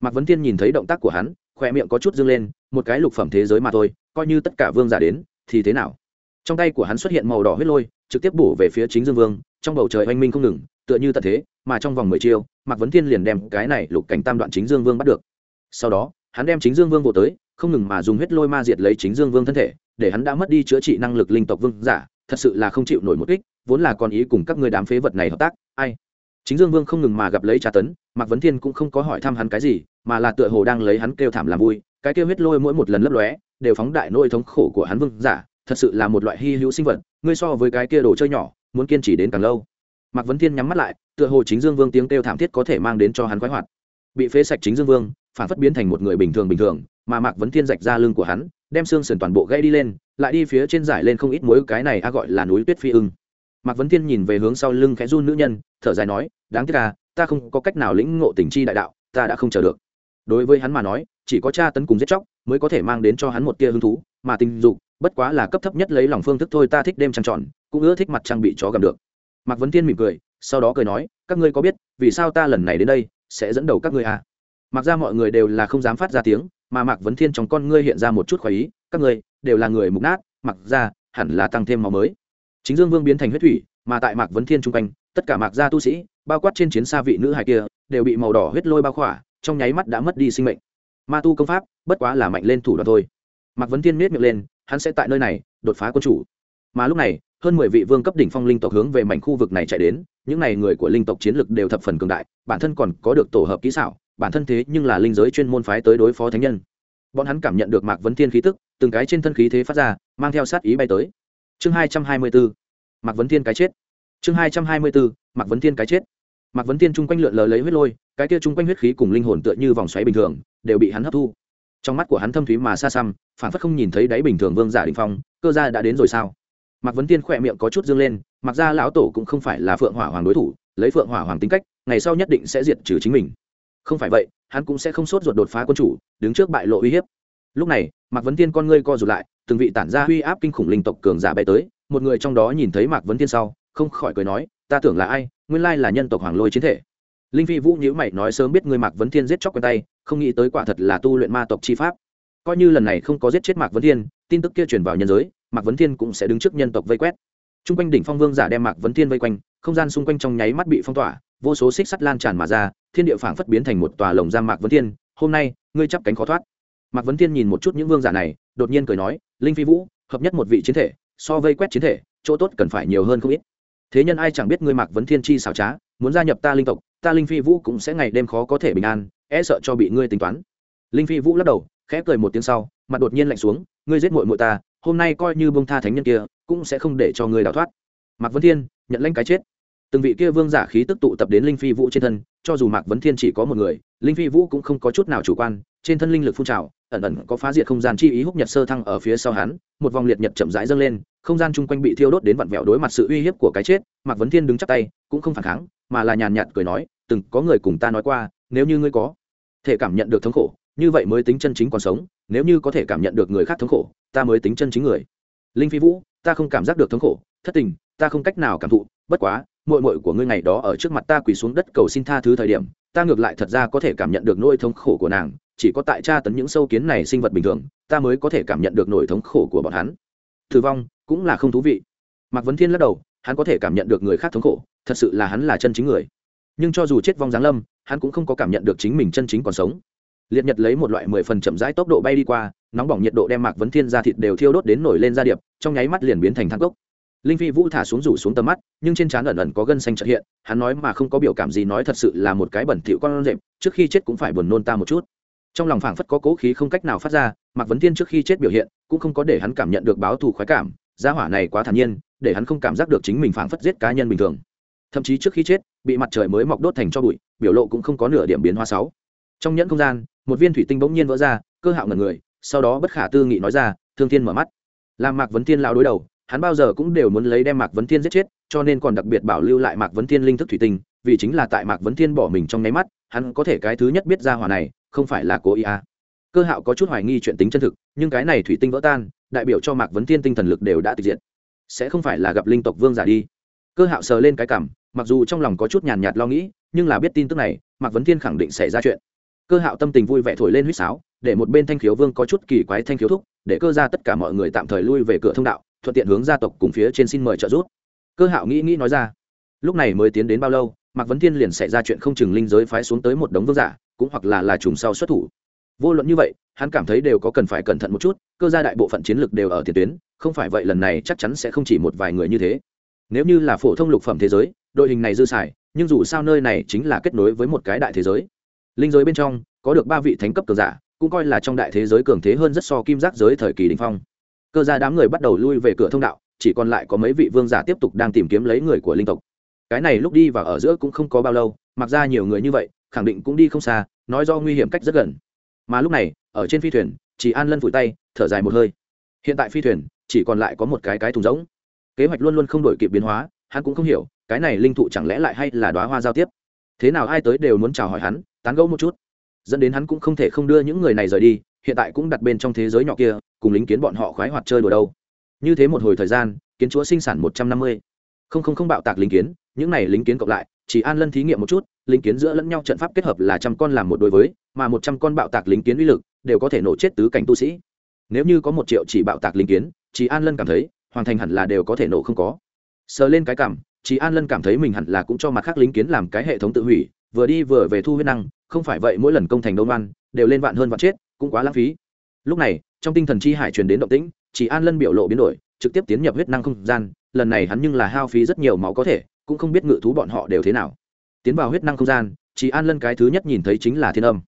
Mạc vấn thiên nhìn thấy động tác của hắn khoe miệng có chút dương lên, một cái lục phẩm thế giới mà thôi, coi như tất cả vương giả đến, thì thế nào? Trong tay của hắn xuất hiện màu đỏ huyết lôi, trực tiếp bổ về phía chính dương vương, trong bầu trời oanh minh không ngừng, tựa như tận thế, mà trong vòng mười chiêu, mạc vấn thiên liền đem cái này lục cảnh tam đoạn chính dương vương bắt được. Sau đó, hắn đem chính dương vương vô tới, không ngừng mà dùng huyết lôi ma diệt lấy chính dương vương thân thể để hắn đã mất đi chữa trị năng lực linh tộc vương giả, thật sự là không chịu nổi một kích, vốn là còn ý cùng các người đám phế vật này hợp tác, ai? Chính dương vương không ngừng mà gặp lấy trà tấn, mạc vấn thiên cũng không có hỏi thăm hắn cái gì, mà là tựa hồ đang lấy hắn kêu thảm làm vui, cái kêu huyết lôi mỗi một lần lấp lóe, đều phóng đại nỗi thống khổ của hắn vương giả, thật sự là một loại hy hữu sinh vật, ngươi so với cái kia đồ chơi nhỏ, muốn kiên trì đến càng lâu. Mạc vấn thiên nhắm mắt lại, tựa hồ chính dương vương tiếng kêu thảm thiết có thể mang đến cho hắn khoái hoạt. Bị phế sạch chính dương vương, phản phất biến thành một người bình thường bình thường, mà mạc vấn thiên rạch ra lưng của hắn đem xương sườn toàn bộ gây đi lên, lại đi phía trên giải lên không ít mối cái này a gọi là núi tuyết phi ưng. Mạc vấn thiên nhìn về hướng sau lưng khẽ run nữ nhân, thở dài nói, đáng tiếc à ta không có cách nào lĩnh ngộ tình chi đại đạo, ta đã không chờ được. Đối với hắn mà nói, chỉ có cha tấn cùng giết chóc mới có thể mang đến cho hắn một tia hứng thú, mà tình dục, bất quá là cấp thấp nhất lấy lòng phương thức thôi, ta thích đêm trăng tròn, cũng ưa thích mặt trăng bị chó gầm được. Mạc vấn thiên mỉm cười, sau đó cười nói, các ngươi có biết vì sao ta lần này đến đây sẽ dẫn đầu các ngươi à? Mặc ra mọi người đều là không dám phát ra tiếng mà mạc vấn thiên trong con ngươi hiện ra một chút khoái ý, các ngươi đều là người mục nát, mặc ra, hẳn là tăng thêm máu mới. Chính dương vương biến thành huyết thủy, mà tại mạc vấn thiên chung quanh, tất cả mạc gia tu sĩ, bao quát trên chiến xa vị nữ hài kia, đều bị màu đỏ huyết lôi bao khỏa, trong nháy mắt đã mất đi sinh mệnh. Ma tu công pháp, bất quá là mạnh lên thủ đoạn thôi. Mạc vấn thiên miết miệng lên, hắn sẽ tại nơi này, đột phá quân chủ. Mà lúc này, hơn mười vị vương cấp đỉnh phong linh tộc hướng về mảnh khu vực này chạy đến, những n à y người của linh tộc chiến lực đều thập phần cường đại, bản thân còn có được tổ hợp kỹ xảo bản thân thế nhưng là linh giới chuyên môn phái tới đối phó thánh nhân. Bọn hắn cảm nhận được mạc vấn thiên khí tức, từng cái trên thân khí thế phát ra, mang theo sát ý bay tới. Chương hai trăm hai mươi bốn mạc vấn thiên cái chết. Chương hai trăm hai mươi bốn mạc vấn thiên cái chết. Mạc vấn thiên chung quanh lượn lờ lấy huyết lôi, cái kia chung quanh huyết khí cùng linh hồn tựa như vòng xoáy bình thường, đều bị hắn hấp thu. Trong mắt của hắn thâm thúy mà xa xăm, phản phất không nhìn thấy đáy bình thường vương giả đình phong, cơ gia đã đến rồi sao? Mạc vấn tiên khỏe miệng có chút dương lên, mặc ra lão tổ cũng không phải là phượng hỏa hoàng đối thủ, lấy phượng hỏa hoàng tính cách, ngày sau nhất định sẽ diệt trừ chính mình không phải vậy, hắn cũng sẽ không sốt ruột đột phá quân chủ, đứng trước bại lộ uy hiếp. Lúc này, mạc vấn tiên con ngươi co rụt lại, từng vị tản ra uy áp kinh khủng linh tộc cường giả bay tới, một người trong đó nhìn thấy mạc vấn tiên sau, không khỏi cười nói, ta tưởng là ai, nguyên lai là nhân tộc hoàng lôi chiến thể. Linh phi vũ nhữ mày nói sớm biết người mạc vấn thiên giết chóc quen tay, không nghĩ tới quả thật là tu luyện ma tộc chi pháp. Coi như lần này không có giết chết mạc vấn thiên, tin tức kia truyền vào nhân giới, mạc vấn thiên cũng sẽ đứng trước nhân tộc vây quét. T r u n g quanh đỉnh phong vương giả đem mạc vấn thiên vây quanh, không gian xung quanh trong nháy mắt bị phong tỏa vô số xích sắt lan tràn mà ra, thiên địa phảng phất biến thành một tòa lồng giam mạc vấn thiên. Hôm nay, ngươi chắp cánh khó thoát. Mạc vấn thiên nhìn một chút những vương giả này, đột nhiên cười nói, linh phi vũ, hợp nhất một vị chiến thể, so vây quét chiến thể, chỗ tốt cần phải nhiều hơn không ít. Thế nhân ai chẳng biết ngươi mạc vấn thiên chi xảo trá, muốn gia nhập ta linh tộc, ta linh phi vũ cũng sẽ ngày đêm khó có thể bình an e sợ cho bị ngươi tính toán. Linh phi vũ lắc đầu, khẽ cười một tiếng sau, mặt đột nhiên lạnh xuống, ngươi giết muội muội ta, hôm nay coi như bông tha thánh nhân kia, cũng sẽ không để cho ngươi đào thoát. Mạc vấn thiên, nhận lãnh cái chết từng vị kia vương giả khí tức tụ tập đến linh phi vũ trên thân, cho dù mạc vấn thiên chỉ có một người, linh phi vũ cũng không có chút nào chủ quan, trên thân linh lực phun trào, ẩn ẩn có phá diệt không gian chi ý húc nhật sơ thăng ở phía sau hắn, một vòng liệt nhật chậm rãi dâng lên, không gian chung quanh bị thiêu đốt đến vặn vẹo đối mặt sự uy hiếp của cái chết, mạc vấn thiên đứng chắp tay, cũng không phản kháng, mà là nhàn nhạt cười nói, từng có người cùng ta nói qua, nếu như ngươi có thể cảm nhận được thống khổ, như vậy mới tính chân chính còn sống, nếu như có thể cảm nhận được người khác thống khổ, ta mới tính chân chính người. Linh phi vũ, ta không cảm giác được thống khổ, thất tình, ta không cách nào cảm thụ, bất quá muội muội của ngươi ngày đó ở trước mặt ta quỳ xuống đất cầu xin tha thứ thời điểm, ta ngược lại thật ra có thể cảm nhận được nỗi thống khổ của nàng, chỉ có tại tra tấn những sâu kiến này sinh vật bình thường, ta mới có thể cảm nhận được nỗi thống khổ của bọn hắn. Thử vong cũng là không thú vị. Mạc vấn thiên lắc đầu, hắn có thể cảm nhận được người khác thống khổ, thật sự là hắn là chân chính người. Nhưng cho dù chết vong giáng lâm, hắn cũng không có cảm nhận được chính mình chân chính còn sống. Liệt nhật lấy một loại mười phần chậm rãi tốc độ bay đi qua, nóng bỏng nhiệt độ đem mạc vấn thiên ra thịt đều thiêu đốt đến nổi lên da điệp, trong nháy mắt liền biến thành thang gốc linh phi vũ thả xuống rủ xuống tầm mắt, nhưng trên trán ẩn ẩn có gân xanh chợt hiện, hắn nói mà không có biểu cảm gì, nói thật sự là một cái bẩn thỉu con rệp. trước khi chết cũng phải buồn nôn ta một chút. Trong lòng phảng phất có cố khí không cách nào phát ra, mạc vấn thiên trước khi chết biểu hiện, cũng không có để hắn cảm nhận được báo thù khoái cảm, gia hỏa này quá thản nhiên, để hắn không cảm giác được chính mình phảng phất giết cá nhân bình thường. Thậm chí trước khi chết, bị mặt trời mới mọc đốt thành cho bụi, biểu lộ cũng không có nửa điểm biến hóa sáu trong nhẫn không gian, một viên thủy tinh bỗng nhiên vỡ ra, cơ hạo ngẩn người, sau đó bất khả tư nghị nói ra, thương thiên mở mắt. Làm mạc vấn thiên lão đối đầu hắn bao giờ cũng đều muốn lấy đem mạc vấn thiên giết chết, cho nên còn đặc biệt bảo lưu lại mạc vấn thiên linh thức thủy tinh, vì chính là tại mạc vấn thiên bỏ mình trong nháy mắt, hắn có thể cái thứ nhất biết ra hỏa này, không phải là cố ý à. cơ hạo có chút hoài nghi chuyện tính chân thực, nhưng cái này thủy tinh vỡ tan, đại biểu cho mạc vấn thiên tinh thần lực đều đã tịch diệt. Sẽ không phải là gặp linh tộc vương giả đi. Cơ hạo sờ lên cái cảm mặc dù trong lòng có chút nhàn nhạt lo nghĩ, nhưng là biết tin tức này, mạc vấn thiên khẳng định xảy ra chuyện. Cơ hạo tâm tình vui vẻ thổi lên huýt sáo, để một bên thanh khiếu vương có chút kỳ quái thanh khiếu thúc, để cơ ra tất cả mọi người tạm thời lui về cửa thông đạo thuận tiện hướng gia tộc cùng phía trên xin mời trợ giúp. Cơ hạo nghĩ nghĩ nói ra, lúc này mới tiến đến bao lâu, mạc vấn thiên liền xảy ra chuyện không chừng linh giới phái xuống tới một đống vương giả, cũng hoặc là là trùng sau xuất thủ. Vô luận như vậy, hắn cảm thấy đều có cần phải cẩn thận một chút, cơ gia đại bộ phận chiến lược đều ở tiền tuyến, không phải vậy lần này chắc chắn sẽ không chỉ một vài người như thế. Nếu như là phổ thông lục phẩm thế giới, đội hình này dư xài, nhưng dù sao nơi này chính là kết nối với một cái đại thế giới. Linh giới bên trong, có được ba vị thánh cấp cường giả, cũng coi là trong đại thế giới cường thế hơn rất so kim giác giới thời kỳ đình phong cơ gia đám người bắt đầu lui về cửa thông đạo, chỉ còn lại có mấy vị vương giả tiếp tục đang tìm kiếm lấy người của linh tộc. Cái này lúc đi và ở giữa cũng không có bao lâu, mặc ra nhiều người như vậy, khẳng định cũng đi không xa, nói do nguy hiểm cách rất gần. Mà lúc này, ở trên phi thuyền, chỉ an lân vùi tay, thở dài một hơi. Hiện tại phi thuyền, chỉ còn lại có một cái cái thùng rỗng. Kế hoạch luôn luôn không đổi kịp biến hóa, hắn cũng không hiểu, cái này linh thụ chẳng lẽ lại hay là đoá hoa giao tiếp? Thế nào ai tới đều muốn chào hỏi hắn, tán gẫu một chút. Dẫn đến hắn cũng không thể không đưa những người này rời đi hiện tại cũng đặt bên trong thế giới nhỏ kia, cùng lính kiến bọn họ khoái hoạt chơi đùa đâu. Như thế một hồi thời gian, kiến chúa sinh sản một trăm năm mươi. Không không không bạo tạc lính kiến, những này lính kiến cộng lại, chỉ an lân thí nghiệm một chút, lính kiến giữa lẫn nhau trận pháp kết hợp là trăm con làm một đối với, mà một trăm con bạo tạc lính kiến uy lực đều có thể nổ chết tứ cảnh tu sĩ. Nếu như có một triệu chỉ bạo tạc lính kiến, chỉ an lân cảm thấy, hoàn thành hẳn là đều có thể nổ không có. Sờ lên cái cảm, chỉ an lân cảm thấy mình hẳn là cũng cho mặt khác lính kiến làm cái hệ thống tự hủy, vừa đi vừa về thu huyết năng, không phải vậy mỗi lần công thành đông văn đều lên vạn hơn vạn chết cũng quá lãng phí. Lúc này, trong tinh thần chi hải truyền đến động tĩnh, chỉ an lân biểu lộ biến đổi, trực tiếp tiến nhập huyết năng không gian, lần này hắn nhưng là hao phí rất nhiều máu có thể, cũng không biết ngự thú bọn họ đều thế nào. Tiến vào huyết năng không gian, chỉ an lân cái thứ nhất nhìn thấy chính là thiên âm.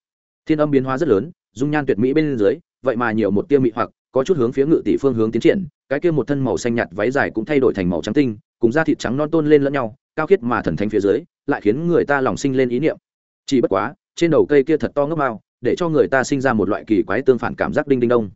Thiên âm biến hóa rất lớn, dung nhan tuyệt mỹ bên dưới, vậy mà nhiều một tia mị hoặc, có chút hướng phía ngự tỷ phương hướng tiến triển, cái kia một thân màu xanh nhạt váy dài cũng thay đổi thành màu trắng tinh, cùng da thịt trắng non tôn lên lẫn nhau, cao khiết mà thần thánh phía dưới, lại khiến người ta lòng sinh lên ý niệm. Chỉ bất quá, trên đầu cây kia thật to ngốc mao để cho người ta sinh ra một loại kỳ quái tương phản cảm giác đinh đinh đông.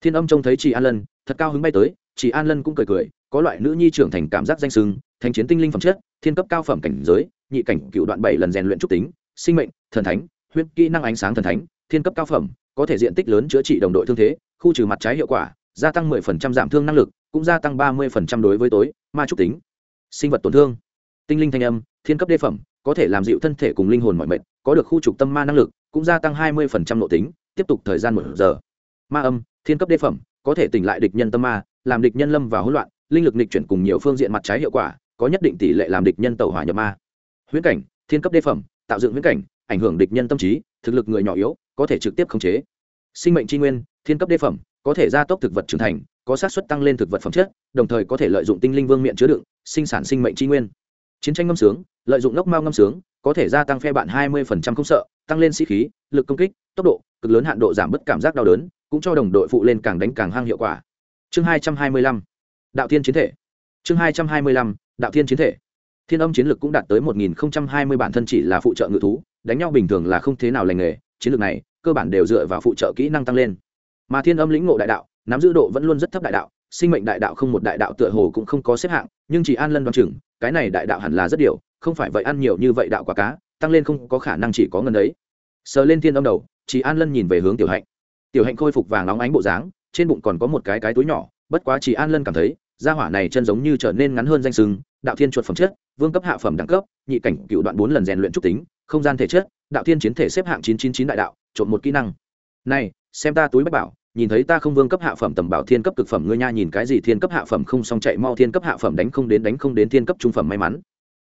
Thiên âm trông thấy chị an lân, thật cao hứng bay tới chị an lân cũng cười cười, có loại nữ nhi trưởng thành cảm giác danh sưng thành chiến tinh linh phẩm chất, thiên cấp cao phẩm cảnh giới, nhị cảnh cựu đoạn bảy lần rèn luyện trúc tính, sinh mệnh, thần thánh, huyết kỹ năng ánh sáng thần thánh, thiên cấp cao phẩm, có thể diện tích lớn chữa trị đồng đội thương thế, khu trừ mặt trái hiệu quả, gia tăng 10% giảm thương năng lực, cũng gia tăng 30% đối với tối, ma trúc tính. Sinh vật tổn thương. Tinh linh thanh âm, thiên cấp đê phẩm, có thể làm dịu thân thể cùng linh hồn mọi mệt, có được khu trục tâm ma năng lực cũng gia tăng 20% nội tính, tiếp tục thời gian một giờ. Ma âm, thiên cấp đê phẩm, có thể tỉnh lại địch nhân tâm ma, làm địch nhân lâm vào hỗn loạn, linh lực nịch chuyển cùng nhiều phương diện mặt trái hiệu quả, có nhất định tỷ lệ làm địch nhân tẩu hỏa nhập ma. Huyễn cảnh, thiên cấp đê phẩm, tạo dựng huyễn cảnh, ảnh hưởng địch nhân tâm trí, thực lực người nhỏ yếu, có thể trực tiếp khống chế. Sinh mệnh tri nguyên, thiên cấp đê phẩm, có thể gia tốc thực vật trưởng thành, có xác suất tăng lên thực vật phẩm chất, đồng thời có thể lợi dụng tinh linh vương miệng chứa đựng, sinh sản sinh mệnh tri nguyên. Chiến tranh ngâm sướng, lợi dụng lốc mao ngâm sướng, có thể gia tăng phe bạn hai mươi không sợ tăng lên sĩ khí, lực công kích, tốc độ, cực lớn hạn độ giảm bớt cảm giác đau đớn, cũng cho đồng đội phụ lên càng đánh càng hăng hiệu quả. Chương hai trăm hai mươi lăm, đạo thiên chiến thể. Chương hai trăm hai mươi lăm, đạo thiên chiến thể. Thiên âm chiến lực cũng đạt tới một nghìn hai mươi bản thân chỉ là phụ trợ ngự thú, đánh nhau bình thường là không thế nào lành nghề, chiến lược này, cơ bản đều dựa vào phụ trợ kỹ năng tăng lên. Mà thiên âm lĩnh ngộ đại đạo, nắm giữ độ vẫn luôn rất thấp đại đạo, sinh mệnh đại đạo không một đại đạo tựa hồ cũng không có xếp hạng, nhưng chỉ an lân đoan chừng, cái này đại đạo hẳn là rất điều không phải vậy ăn nhiều như vậy đạo quả cá tăng lên không có khả năng chỉ có ngần đấy sờ lên thiên âm đầu chỉ an lân nhìn về hướng tiểu hạnh. Tiểu hạnh khôi phục vàng nóng ánh bộ dáng, trên bụng còn có một cái cái túi nhỏ, bất quá chỉ an lân cảm thấy da hỏa này chân giống như trở nên ngắn hơn danh sừng đạo thiên chuột phẩm chất, vương cấp hạ phẩm đẳng cấp, nhị cảnh cựu đoạn bốn lần rèn luyện trúc tính, không gian thể chất, đạo thiên chiến thể xếp hạng chín chín chín đại đạo trộn một kỹ năng. Này, xem ta túi bách bảo, nhìn thấy ta không vương cấp hạ phẩm tầm bảo thiên cấp cực phẩm, ngươi nha nhìn cái gì thiên cấp hạ phẩm không xong chạy mau thiên cấp hạ phẩm đánh không đến đánh không đến thiên cấp trung phẩm may mắn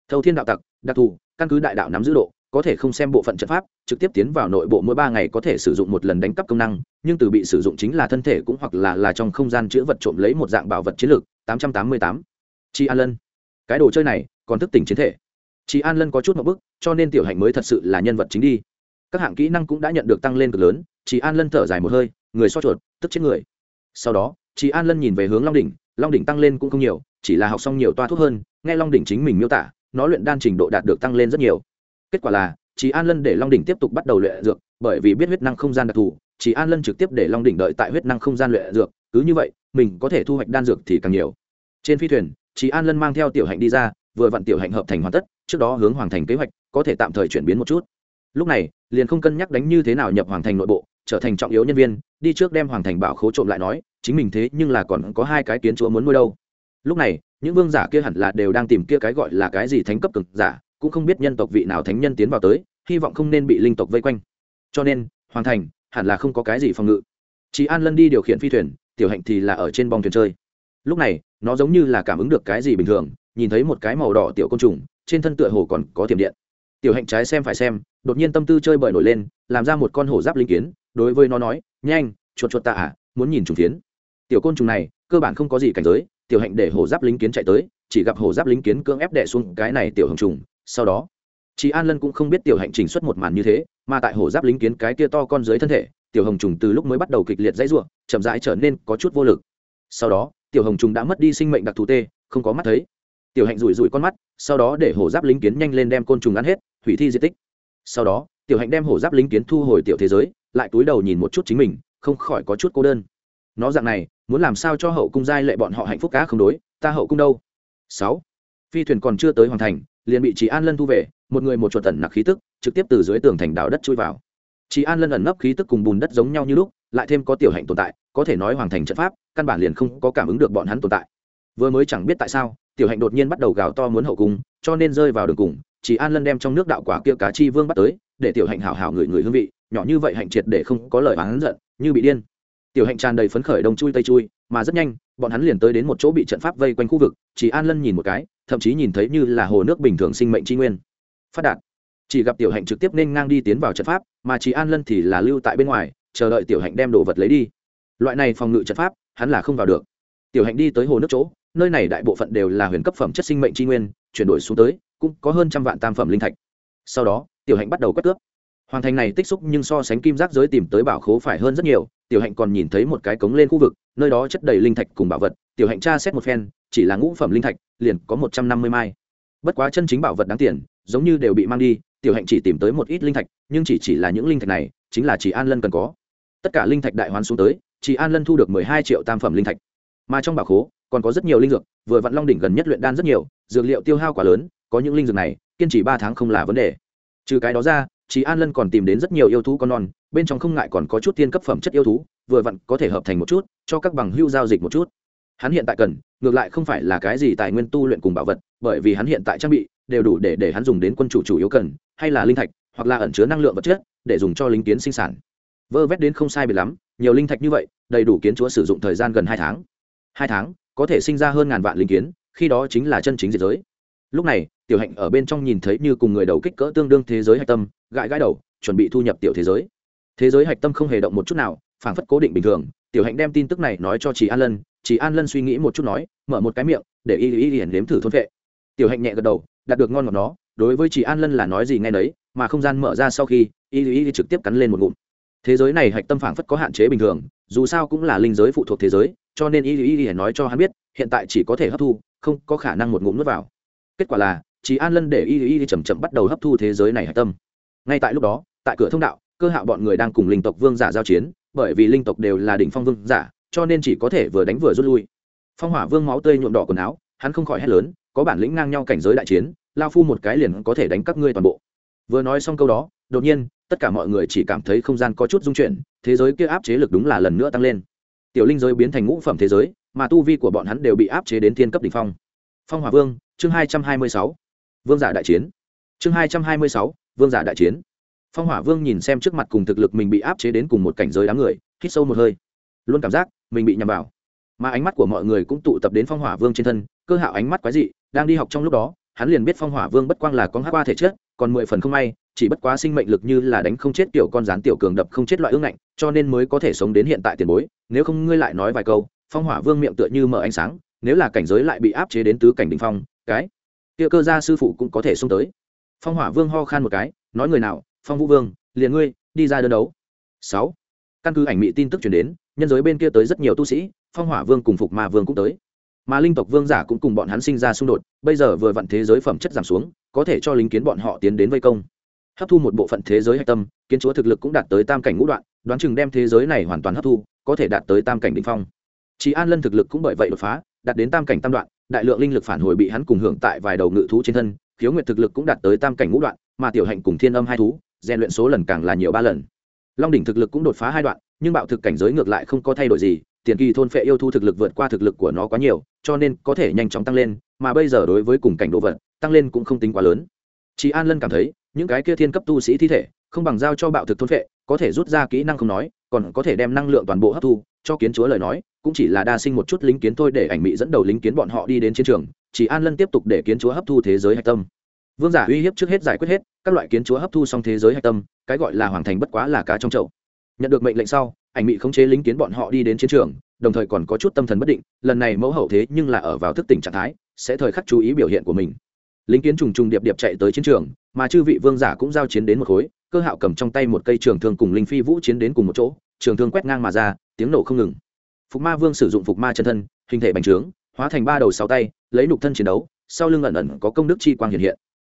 thâu thiên đạo tặc, đặc thù, căn cứ đại đạo nắm giữ độ, có thể không xem bộ phận trận pháp, trực tiếp tiến vào nội bộ mỗi ba ngày có thể sử dụng một lần đánh cắp công năng, nhưng từ bị sử dụng chính là thân thể cũng hoặc là là trong không gian chữa vật trộm lấy một dạng bảo vật chiến lược, tám trăm tám mươi tám. Chi an lân. Cái đồ chơi này, còn thức tỉnh chiến thể. Chị an lân có chút một bức, cho nên tiểu hạnh mới thật sự là nhân vật chính đi. Các hạng kỹ năng cũng đã nhận được tăng lên cực lớn chị an lân thở dài một hơi, người so chuột, tức chết người. Sau đó chị an lân nhìn về hướng long đỉnh long đỉnh tăng lên cũng không nhiều, chỉ là học xong nhiều toa thuốc hơn, nghe long đỉnh chính mình miêu tả nó luyện đan trình độ đạt được tăng lên rất nhiều. Kết quả là chị an lân để long đỉnh tiếp tục bắt đầu luyện dược, bởi vì biết huyết năng không gian đặc thù chị an lân trực tiếp để long đỉnh đợi tại huyết năng không gian luyện dược, cứ như vậy, mình có thể thu hoạch đan dược thì càng nhiều. Trên phi thuyền chị an lân mang theo tiểu hạnh đi ra, vừa vặn tiểu hạnh hợp thành hoàn tất, trước đó hướng hoàng thành kế hoạch, có thể tạm thời chuyển biến một chút. Lúc này, liền không cân nhắc đánh như thế nào nhập hoàng thành nội bộ, trở thành trọng yếu nhân viên, đi trước đem hoàng thành bảo khố trộm lại nói, chính mình thế nhưng là còn có hai cái kiến chúa muốn nuôi đâu lúc này, những vương giả kia hẳn là đều đang tìm kia cái gọi là cái gì thánh cấp cực giả, cũng không biết nhân tộc vị nào thánh nhân tiến vào tới, hy vọng không nên bị linh tộc vây quanh. Cho nên, hoàng thành hẳn là không có cái gì phòng ngự. Chị an lân đi điều khiển phi thuyền, tiểu hạnh thì là ở trên bong thuyền chơi. Lúc này, nó giống như là cảm ứng được cái gì bình thường, nhìn thấy một cái màu đỏ tiểu côn trùng, trên thân tựa hồ còn có tiềm điện. Tiểu hạnh trái xem phải xem, đột nhiên tâm tư chơi bời nổi lên, làm ra một con hổ giáp linh kiến, đối với nó nói, nhanh, chuột chuột ta à muốn nhìn trùng phiến. Tiểu côn trùng này, cơ bản không có gì cảnh giới tiểu hạnh để hổ giáp lính kiến chạy tới, chỉ gặp hổ giáp lính kiến cưỡng ép đẻ xuống cái này tiểu hồng trùng, sau đó chị an lân cũng không biết tiểu hạnh trình xuất một màn như thế, mà tại hổ giáp lính kiến cái kia to con dưới thân thể, tiểu hồng trùng từ lúc mới bắt đầu kịch liệt dãy r u ộ chậm rãi trở nên có chút vô lực. Sau đó, tiểu hồng trùng đã mất đi sinh mệnh đặc thù tê, không có mắt thấy. Tiểu hạnh rủi rủi con mắt, sau đó để hổ giáp lính kiến nhanh lên đem côn trùng ăn hết, hủy thi di tích. Sau đó, tiểu hạnh đem hổ giáp lính kiến thu hồi tiểu thế giới, lại túi đầu nhìn một chút chính mình, không khỏi có chút cô đơn. Nó dạng này muốn làm sao cho hậu cung giai lệ bọn họ hạnh phúc cá không đối, ta hậu cung đâu? Sáu. Phi thuyền còn chưa tới hoàn thành, liền bị chị an lân thu về, một người một chuột tẩn nặc khí tức, trực tiếp từ dưới tường thành đào đất chui vào. Chị an lân ẩn nấp khí tức cùng bùn đất giống nhau như lúc, lại thêm có tiểu hạnh tồn tại, có thể nói hoàn thành trận pháp, căn bản liền không có cảm ứng được bọn hắn tồn tại. Vừa mới chẳng biết tại sao, tiểu hạnh đột nhiên bắt đầu gào to muốn hậu cung, cho nên rơi vào đường cùng chỉ an lân đem trong nước đạo quả kia cá chi vương bắt tới, để tiểu hạnh hảo hảo người người hương vị, nhỏ như vậy hạnh triệt để không có lời oán giận, như bị điên tiểu hạnh tràn đầy phấn khởi đông chui tây chui, mà rất nhanh, bọn hắn liền tới đến một chỗ bị trận pháp vây quanh khu vực, chỉ an lân nhìn một cái, thậm chí nhìn thấy như là hồ nước bình thường sinh mệnh tri nguyên. Phát đạt. Chỉ gặp tiểu hạnh trực tiếp nên ngang đi tiến vào trận pháp, mà chỉ an lân thì là lưu tại bên ngoài, chờ đợi tiểu hạnh đem đồ vật lấy đi. Loại này phòng ngự trận pháp, hắn là không vào được. Tiểu hạnh đi tới hồ nước chỗ, nơi này đại bộ phận đều là huyền cấp phẩm chất sinh mệnh tri nguyên, chuyển đổi xuống tới, cũng có hơn trăm vạn tam phẩm linh thạch. Sau đó, tiểu hạnh bắt đầu quét cướp hoàng thành này tích xúc nhưng so sánh kim giác giới tìm tới bảo khố phải hơn rất nhiều, tiểu hạnh còn nhìn thấy một cái cống lên khu vực, nơi đó chất đầy linh thạch cùng bảo vật, tiểu hạnh tra xét một phen, chỉ là ngũ phẩm linh thạch, liền có một trăm năm mươi mai. Bất quá chân chính bảo vật đáng tiền, giống như đều bị mang đi, tiểu hạnh chỉ tìm tới một ít linh thạch, nhưng chỉ chỉ là những linh thạch này, chính là chỉ an lân cần có. Tất cả linh thạch đại hoán xuống tới chỉ an lân thu được mười hai triệu tam phẩm linh thạch. Mà trong bảo khố, còn có rất nhiều linh dược, vừa vặn long đỉnh gần nhất luyện đan rất nhiều, dược liệu tiêu hao quá lớn, có những linh dược này, kiên trì ba tháng không là vấn đề. Trừ cái đó ra chị an lân còn tìm đến rất nhiều yêu thú con non, bên trong không ngại còn có chút tiên cấp phẩm chất yêu thú, vừa vặn có thể hợp thành một chút, cho các bằng hưu giao dịch một chút. Hắn hiện tại cần, ngược lại không phải là cái gì tài nguyên tu luyện cùng bảo vật, bởi vì hắn hiện tại trang bị, đều đủ để để hắn dùng đến quân chủ chủ yếu cần, hay là linh thạch, hoặc là ẩn chứa năng lượng vật chất, để dùng cho lính kiến sinh sản. Vơ vét đến không sai biệt lắm, nhiều linh thạch như vậy, đầy đủ kiến chúa sử dụng thời gian gần hai tháng. Hai tháng, có thể sinh ra hơn ngàn vạn linh kiến, khi đó chính là chân chính diệt giới. Lúc này tiểu hạnh ở bên trong nhìn thấy như cùng người đầu kích cỡ tương đương thế giới hạch tâm gãi gãi đầu chuẩn bị thu nhập tiểu thế giới thế giới hạch tâm không hề động một chút nào phảng phất cố định bình thường tiểu hạnh đem tin tức này nói cho chị an lân chị an lân suy nghĩ một chút nói mở một cái miệng để y y y nếm thử thôn vệ tiểu hạnh nhẹ gật đầu đạt được ngon ngọt nó đối với chị an lân là nói gì ngay đấy mà không gian mở ra sau khi y y y trực tiếp cắn lên một ngụm thế giới này hạch tâm phảng phất có hạn chế bình thường dù sao cũng là linh giới phụ thuộc thế giới cho nên y y y nói cho hắn biết hiện tại chỉ có thể hấp thu không có khả năng một ngụm nuốt vào kết quả là chỉ an lân để y y chầm chậm bắt đầu hấp thu thế giới này hạch tâm. Ngay tại lúc đó, tại cửa thông đạo, cơ hạo bọn người đang cùng linh tộc vương giả giao chiến, bởi vì linh tộc đều là đỉnh phong vương giả, cho nên chỉ có thể vừa đánh vừa rút lui. Phong hỏa vương máu tươi nhuộm đỏ quần áo, hắn không khỏi hét lớn, có bản lĩnh ngang nhau cảnh giới đại chiến, lao phu một cái liền có thể đánh các ngươi toàn bộ. Vừa nói xong câu đó, đột nhiên, tất cả mọi người chỉ cảm thấy không gian có chút dung chuyển, thế giới kia áp chế lực đúng là lần nữa tăng lên. Tiểu linh giới biến thành ngũ phẩm thế giới, mà tu vi của bọn hắn đều bị áp chế đến thiên cấp đ ỉ n h phong. Phong hòa vương, chương hai trăm hai mươi sáu vương giả đại chiến. Chương hai trăm hai mươi sáu, vương giả đại chiến. Phong hỏa vương nhìn xem trước mặt cùng thực lực mình bị áp chế đến cùng một cảnh giới đám người, hít sâu một hơi. Luôn cảm giác, mình bị nhầm vào. Mà ánh mắt của mọi người cũng tụ tập đến phong hỏa vương trên thân, cơ hạo ánh mắt quái dị, đang đi học trong lúc đó, hắn liền biết phong hỏa vương bất quang là con hát qua thể chất, còn mười phần không may, chỉ bất quá sinh mệnh lực như là đánh không chết tiểu con rán tiểu cường đập không chết loại ương ngạnh, cho nên mới có thể sống đến hiện tại tiền bối. Nếu không ngươi lại nói vài câu, phong hỏa vương miệng tựa như mở ánh sáng, nếu là cảnh giới lại bị áp chế đến tứ cảnh đình phong, cái kia cơ gia sư phụ cũng có thể xung tới. Phong hỏa vương ho khan một cái, nói người nào, phong vũ vương, liền ngươi, đi ra đơn đấu. Sáu. Căn cứ ảnh mị tin tức chuyển đến, nhân giới bên kia tới rất nhiều tu sĩ, phong hỏa vương cùng phục ma vương cũng tới. Mà linh tộc vương giả cũng cùng bọn hắn sinh ra xung đột, bây giờ vừa vặn thế giới phẩm chất giảm xuống, có thể cho lính kiến bọn họ tiến đến vây công. Hấp thu một bộ phận thế giới hạch tâm, kiến chúa thực lực cũng đạt tới tam cảnh ngũ đoạn, đoán chừng đem thế giới này hoàn toàn hấp thu, có thể đạt tới tam cảnh đ ỉ n h phong. Chị an lân thực lực cũng bởi vậy đột phá, đạt đến tam cảnh tam đoạn đại lượng linh lực phản hồi bị hắn cùng hưởng tại vài đầu ngự thú trên thân, khiếu nguyệt thực lực cũng đạt tới tam cảnh ngũ đoạn, mà tiểu hạnh cùng thiên âm hai thú, rèn luyện số lần càng là nhiều ba lần. Long đỉnh thực lực cũng đột phá hai đoạn, nhưng bạo thực cảnh giới ngược lại không có thay đổi gì, tiền kỳ thôn phệ yêu thu thực lực vượt qua thực lực của nó quá nhiều, cho nên có thể nhanh chóng tăng lên, mà bây giờ đối với cùng cảnh đồ vật, tăng lên cũng không tính quá lớn. Chị an lân cảm thấy, những cái kia thiên cấp tu sĩ thi thể không bằng giao cho bạo thực thôn phệ, có thể rút ra kỹ năng không nói, còn có thể đem năng lượng toàn bộ hấp thu, cho kiến chúa lời nói, cũng chỉ là đa sinh một chút lính kiến thôi để ảnh mỹ dẫn đầu lính kiến bọn họ đi đến chiến trường, chỉ an lân tiếp tục để kiến chúa hấp thu thế giới hạch tâm. Vương giả uy hiếp trước hết giải quyết hết, các loại kiến chúa hấp thu xong thế giới hạch tâm, cái gọi là hoàng thành bất quá là cá trong chậu. Nhận được mệnh lệnh sau, ảnh mỹ khống chế lính kiến bọn họ đi đến chiến trường, đồng thời còn có chút tâm thần bất định, lần này mẫu hậu thế nhưng là ở vào thức tỉnh trạng thái, sẽ thời khắc chú ý biểu hiện của mình lính kiến trùng trùng điệp điệp chạy tới chiến trường, mà chư vị vương giả cũng giao chiến đến một khối, cơ hạo cầm trong tay một cây trường thương cùng linh phi vũ chiến đến cùng một chỗ, trường thương quét ngang mà ra, tiếng nổ không ngừng. Phục ma vương sử dụng phục ma chân thân, hình thể bành trướng, hóa thành ba đầu sáu tay, lấy nục thân chiến đấu, sau lưng ẩn ẩn có công đức chi quang hiện hiện.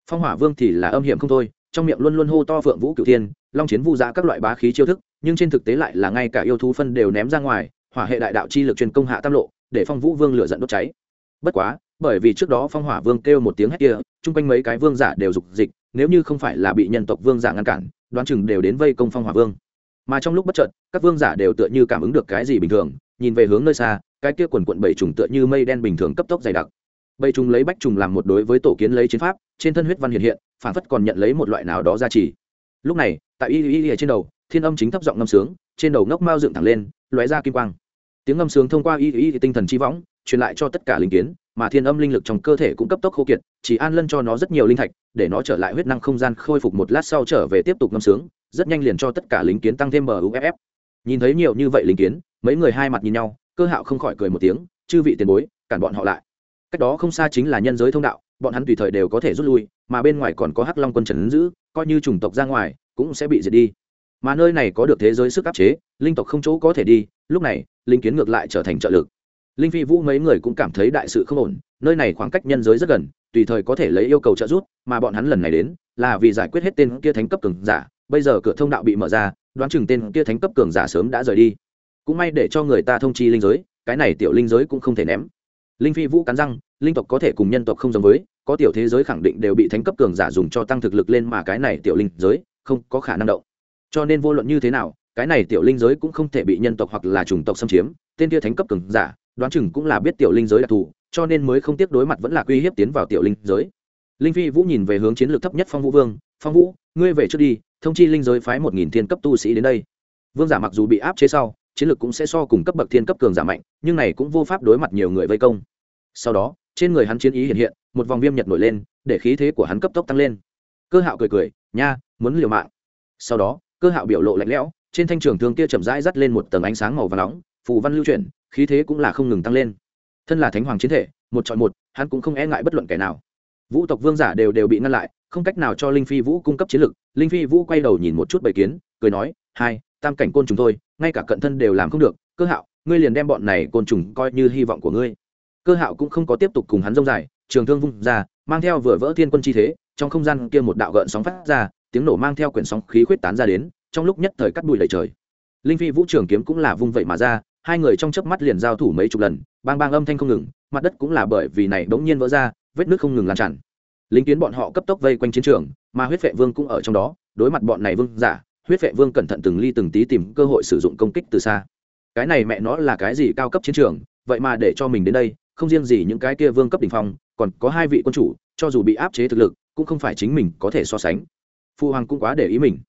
Phong hỏa vương thì là âm hiểm không thôi, trong miệng luôn luôn hô to phượng vũ cửu thiên, long chiến vu giã các loại bá khí chiêu thức, nhưng trên thực tế lại là ngay cả yêu thú phân đều ném ra ngoài, hỏa hệ đại đạo chi lực truyền công hạ tam lộ, để phong vũ vương lửa giận đốt cháy. Bất quá bởi vì trước đó phong hỏa vương kêu một tiếng hét kia, chung quanh mấy cái vương giả đều dục dịch, nếu như không phải là bị nhân tộc vương giả ngăn cản, đoán chừng đều đến vây công phong hỏa vương. Mà trong lúc bất chợt, các vương giả đều tựa như cảm ứng được cái gì bình thường, nhìn về hướng nơi xa, cái kia quần quận bảy trùng tựa như mây đen bình thường cấp tốc dày đặc. Bảy trùng lấy bách trùng làm một đối với tổ kiến lấy chiến pháp, trên thân huyết văn hiện hiện, phản phất còn nhận lấy một loại nào đó ra chỉ lúc này, tại y y y trên đầu, thiên âm chính thấp giọng ngâm sướng, trên đầu ngốc mao dựng thẳng lên, lóe ra kim quang. Tiếng ngâm sướng thông qua y y tinh thần chi võng, truyền lại cho tất cả linh kiến mà thiên âm linh lực trong cơ thể cũng cấp tốc khô kiệt, chỉ an lân cho nó rất nhiều linh thạch, để nó trở lại huyết năng không gian khôi phục một lát sau trở về tiếp tục ngâm sướng, rất nhanh liền cho tất cả lính kiến tăng thêm muff nhìn thấy nhiều như vậy lính kiến, mấy người hai mặt nhìn nhau, cơ hạo không khỏi cười một tiếng, chư vị tiền bối, cản bọn họ lại. Cách đó không xa chính là nhân giới thông đạo, bọn hắn tùy thời đều có thể rút lui, mà bên ngoài còn có hắc long quân trần giữ, coi như chủng tộc ra ngoài, cũng sẽ bị diệt đi. Mà nơi này có được thế giới sức áp chế, linh tộc không chỗ có thể đi, lúc này linh kiến ngược lại trở thành trợ lực linh phi vũ mấy người cũng cảm thấy đại sự không ổn, nơi này khoảng cách nhân giới rất gần, tùy thời có thể lấy yêu cầu trợ giúp, mà bọn hắn lần này đến, là vì giải quyết hết tên kia thánh cấp cường giả, bây giờ cửa thông đạo bị mở ra, đoán chừng tên kia thánh cấp cường giả sớm đã rời đi. Cũng may để cho người ta thông chi linh giới, cái này tiểu linh giới cũng không thể ném. Linh phi vũ cắn răng, linh tộc có thể cùng nhân tộc không giống với, có tiểu thế giới khẳng định đều bị thánh cấp cường giả dùng cho tăng thực lực lên mà cái này tiểu linh giới không có khả năng động. Cho nên vô luận như thế nào, cái này tiểu linh giới cũng không thể bị nhân tộc hoặc là chủng tộc xâm chiếm, tên kia thánh cấp cường giả đoán chừng cũng là biết tiểu linh giới đặc thù, cho nên mới không tiếp đối mặt vẫn là uy hiếp tiến vào tiểu linh giới. Linh phi vũ nhìn về hướng chiến lược thấp nhất phong vũ vương, phong vũ, ngươi về trước đi, thông chi linh giới phái một nghìn thiên cấp tu sĩ đến đây. Vương giả mặc dù bị áp chế sau, chiến lược cũng sẽ so cùng cấp bậc thiên cấp cường giả mạnh, nhưng này cũng vô pháp đối mặt nhiều người vây công. Sau đó, trên người hắn chiến ý hiện hiện, một vòng viêm nhật nổi lên, để khí thế của hắn cấp tốc tăng lên. Cơ hạo cười cười, nha, muốn liều mạng. Sau đó, cơ hạo biểu lộ lạnh lẽo, trên thanh trường thương kia chậm rãi dắt lên một tầng ánh sáng màu và nóng, phù văn lưu chuyển khí thế cũng là không ngừng tăng lên. Thân là thánh hoàng chiến thể, một chọn một, hắn cũng không e ngại bất luận kẻ nào. Vũ tộc vương giả đều đều bị ngăn lại, không cách nào cho linh phi vũ cung cấp chiến lực. Linh phi vũ quay đầu nhìn một chút bầy kiến, cười nói, hai, tam cảnh côn trùng thôi, ngay cả cận thân đều làm không được. Cơ hạo, ngươi liền đem bọn này côn trùng coi như hy vọng của ngươi. Cơ hạo cũng không có tiếp tục cùng hắn rông dài, trường thương vung ra, mang theo vừa vỡ thiên quân chi thế, trong không gian kia một đạo gợn sóng phát ra, tiếng nổ mang theo quyển sóng khí khuyết tán ra đến, trong lúc nhất thời cắt bụi đầy trời. Linh phi vũ trường kiếm cũng là vung vậy mà ra hai người trong chớp mắt liền giao thủ mấy chục lần, bang bang âm thanh không ngừng, mặt đất cũng là bởi vì này bỗng nhiên vỡ ra, vết nước không ngừng lan tràn. Lính kiến bọn họ cấp tốc vây quanh chiến trường, mà huyết vệ vương cũng ở trong đó, đối mặt bọn này vương giả, huyết vệ vương cẩn thận từng ly từng tí tìm cơ hội sử dụng công kích từ xa. Cái này mẹ nó là cái gì cao cấp chiến trường, vậy mà để cho mình đến đây, không riêng gì những cái kia vương cấp đỉnh phong, còn có hai vị quân chủ, cho dù bị áp chế thực lực, cũng không phải chính mình có thể so sánh. Phu hoàng cũng quá để ý mình.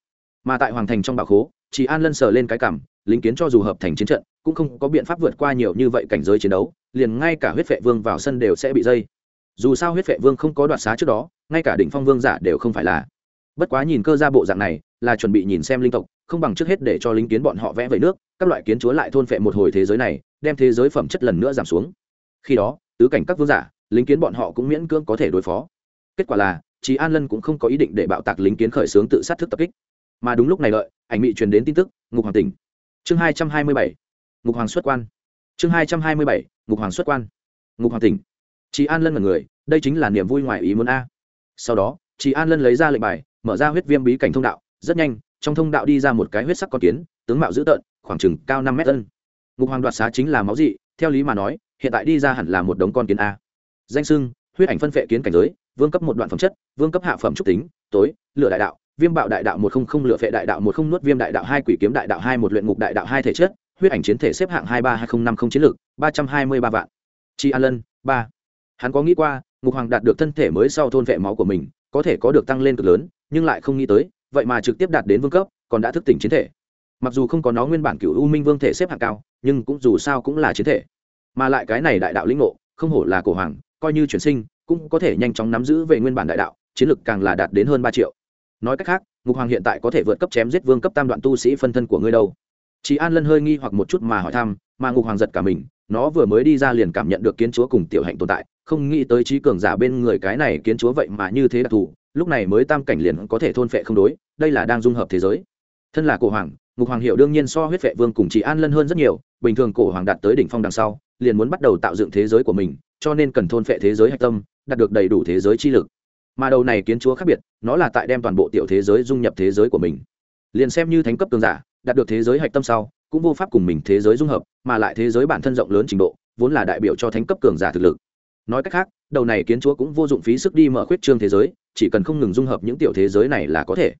Mà tại hoàng thành trong bảo khố chỉ an lân sờ lên cái cảm, lính kiến cho dù hợp thành chiến trận cũng không có biện pháp vượt qua nhiều như vậy cảnh giới chiến đấu, liền ngay cả huyết vệ vương vào sân đều sẽ bị dây. Dù sao huyết vệ vương không có đoạt xá trước đó, ngay cả đỉnh phong vương giả đều không phải là. Bất quá nhìn cơ ra bộ dạng này, là chuẩn bị nhìn xem linh tộc, không bằng trước hết để cho lính kiến bọn họ vẽ vẩy nước, các loại kiến chúa lại thôn phệ một hồi thế giới này, đem thế giới phẩm chất lần nữa giảm xuống. Khi đó, tứ cảnh các vương giả lính kiến bọn họ cũng miễn cưỡng có thể đối phó. Kết quả là chị an lân cũng không có ý định để bạo tạc lính kiến khởi xướng tự sát thức tập kích. Mà đúng lúc này đợi, ảnh bị truyền đến tin tức, ngục hoàng tỉnh. Chương hai trăm hai mươi bảy ngục hoàng xuất quan. Chương hai trăm hai mươi bảy, ngục hoàng xuất quan. Ngục hoàng tỉnh. Chị an lân là người, đây chính là niềm vui ngoài ý muốn a. Sau đó chị an lân lấy ra lệnh bài, mở ra huyết viêm bí cảnh thông đạo, rất nhanh, trong thông đạo đi ra một cái huyết sắc con kiến, tướng mạo dữ tợn, khoảng chừng cao năm mét tân ngục hoàng đoạt xá chính là máu dị, theo lý mà nói, hiện tại đi ra hẳn là một đống con kiến a. Danh sưng, huyết ảnh phân phệ kiến cảnh giới, vương cấp một đoạn phẩm chất, vương cấp hạ phẩm trúc tính, tối, lửa đại đạo, viêm bạo đại đạo một không không, lửa phệ đại đạo một không, nuốt viêm đại đạo hai, quỷ kiếm đại đạo hai, một luyện ngục đại đạo hai thể chất huyết ảnh chiến thể xếp hạng hai ba hai không năm không chiến lược, ba trăm hai mươi ba vạn. Chi an lân ba. Hắn có nghĩ qua ngục hoàng đạt được thân thể mới sau thôn vệ máu của mình, có thể có được tăng lên cực lớn, nhưng lại không nghĩ tới, vậy mà trực tiếp đạt đến vương cấp, còn đã thức tỉnh chiến thể. Mặc dù không có nó nguyên bản cựu u minh vương thể xếp hạng cao, nhưng cũng dù sao cũng là chiến thể. Mà lại cái này đại đạo lĩnh ngộ, không hổ là cổ hoàng, coi như chuyển sinh, cũng có thể nhanh chóng nắm giữ về nguyên bản đại đạo, chiến lực càng là đạt đến hơn ba triệu. Nói cách khác ngục hoàng hiện tại có thể vượt cấp chém giết vương cấp tam đoạn tu sĩ phân thân của ngươi đâu? Chị an lân hơi nghi hoặc một chút mà hỏi thăm, mà ngục hoàng giật cả mình, nó vừa mới đi ra liền cảm nhận được kiến chúa cùng tiểu hạnh tồn tại, không nghĩ tới trí cường giả bên người cái này kiến chúa vậy mà như thế đặc thù, lúc này mới tam cảnh liền có thể thôn phệ không đối, đây là đang dung hợp thế giới. Thân là cổ hoàng, ngục hoàng hiệu đương nhiên so huyết vệ vương cùng chị an lân hơn rất nhiều, bình thường cổ hoàng đạt tới đỉnh phong đằng sau, liền muốn bắt đầu tạo dựng thế giới của mình, cho nên cần thôn phệ thế giới hạch tâm, đạt được đầy đủ thế giới chi lực. Mà đầu này kiến chúa khác biệt, nó là tại đem toàn bộ tiểu thế giới dung nhập thế giới của mình. Liền xem như thánh cấp tương giả đạt được thế giới hạch tâm sau, cũng vô pháp cùng mình thế giới dung hợp, mà lại thế giới bản thân rộng lớn trình độ, vốn là đại biểu cho thánh cấp cường giả thực lực. Nói cách khác, đầu này kiến chúa cũng vô dụng phí sức đi mở khuyết trương thế giới, chỉ cần không ngừng dung hợp những tiểu thế giới này là có thể.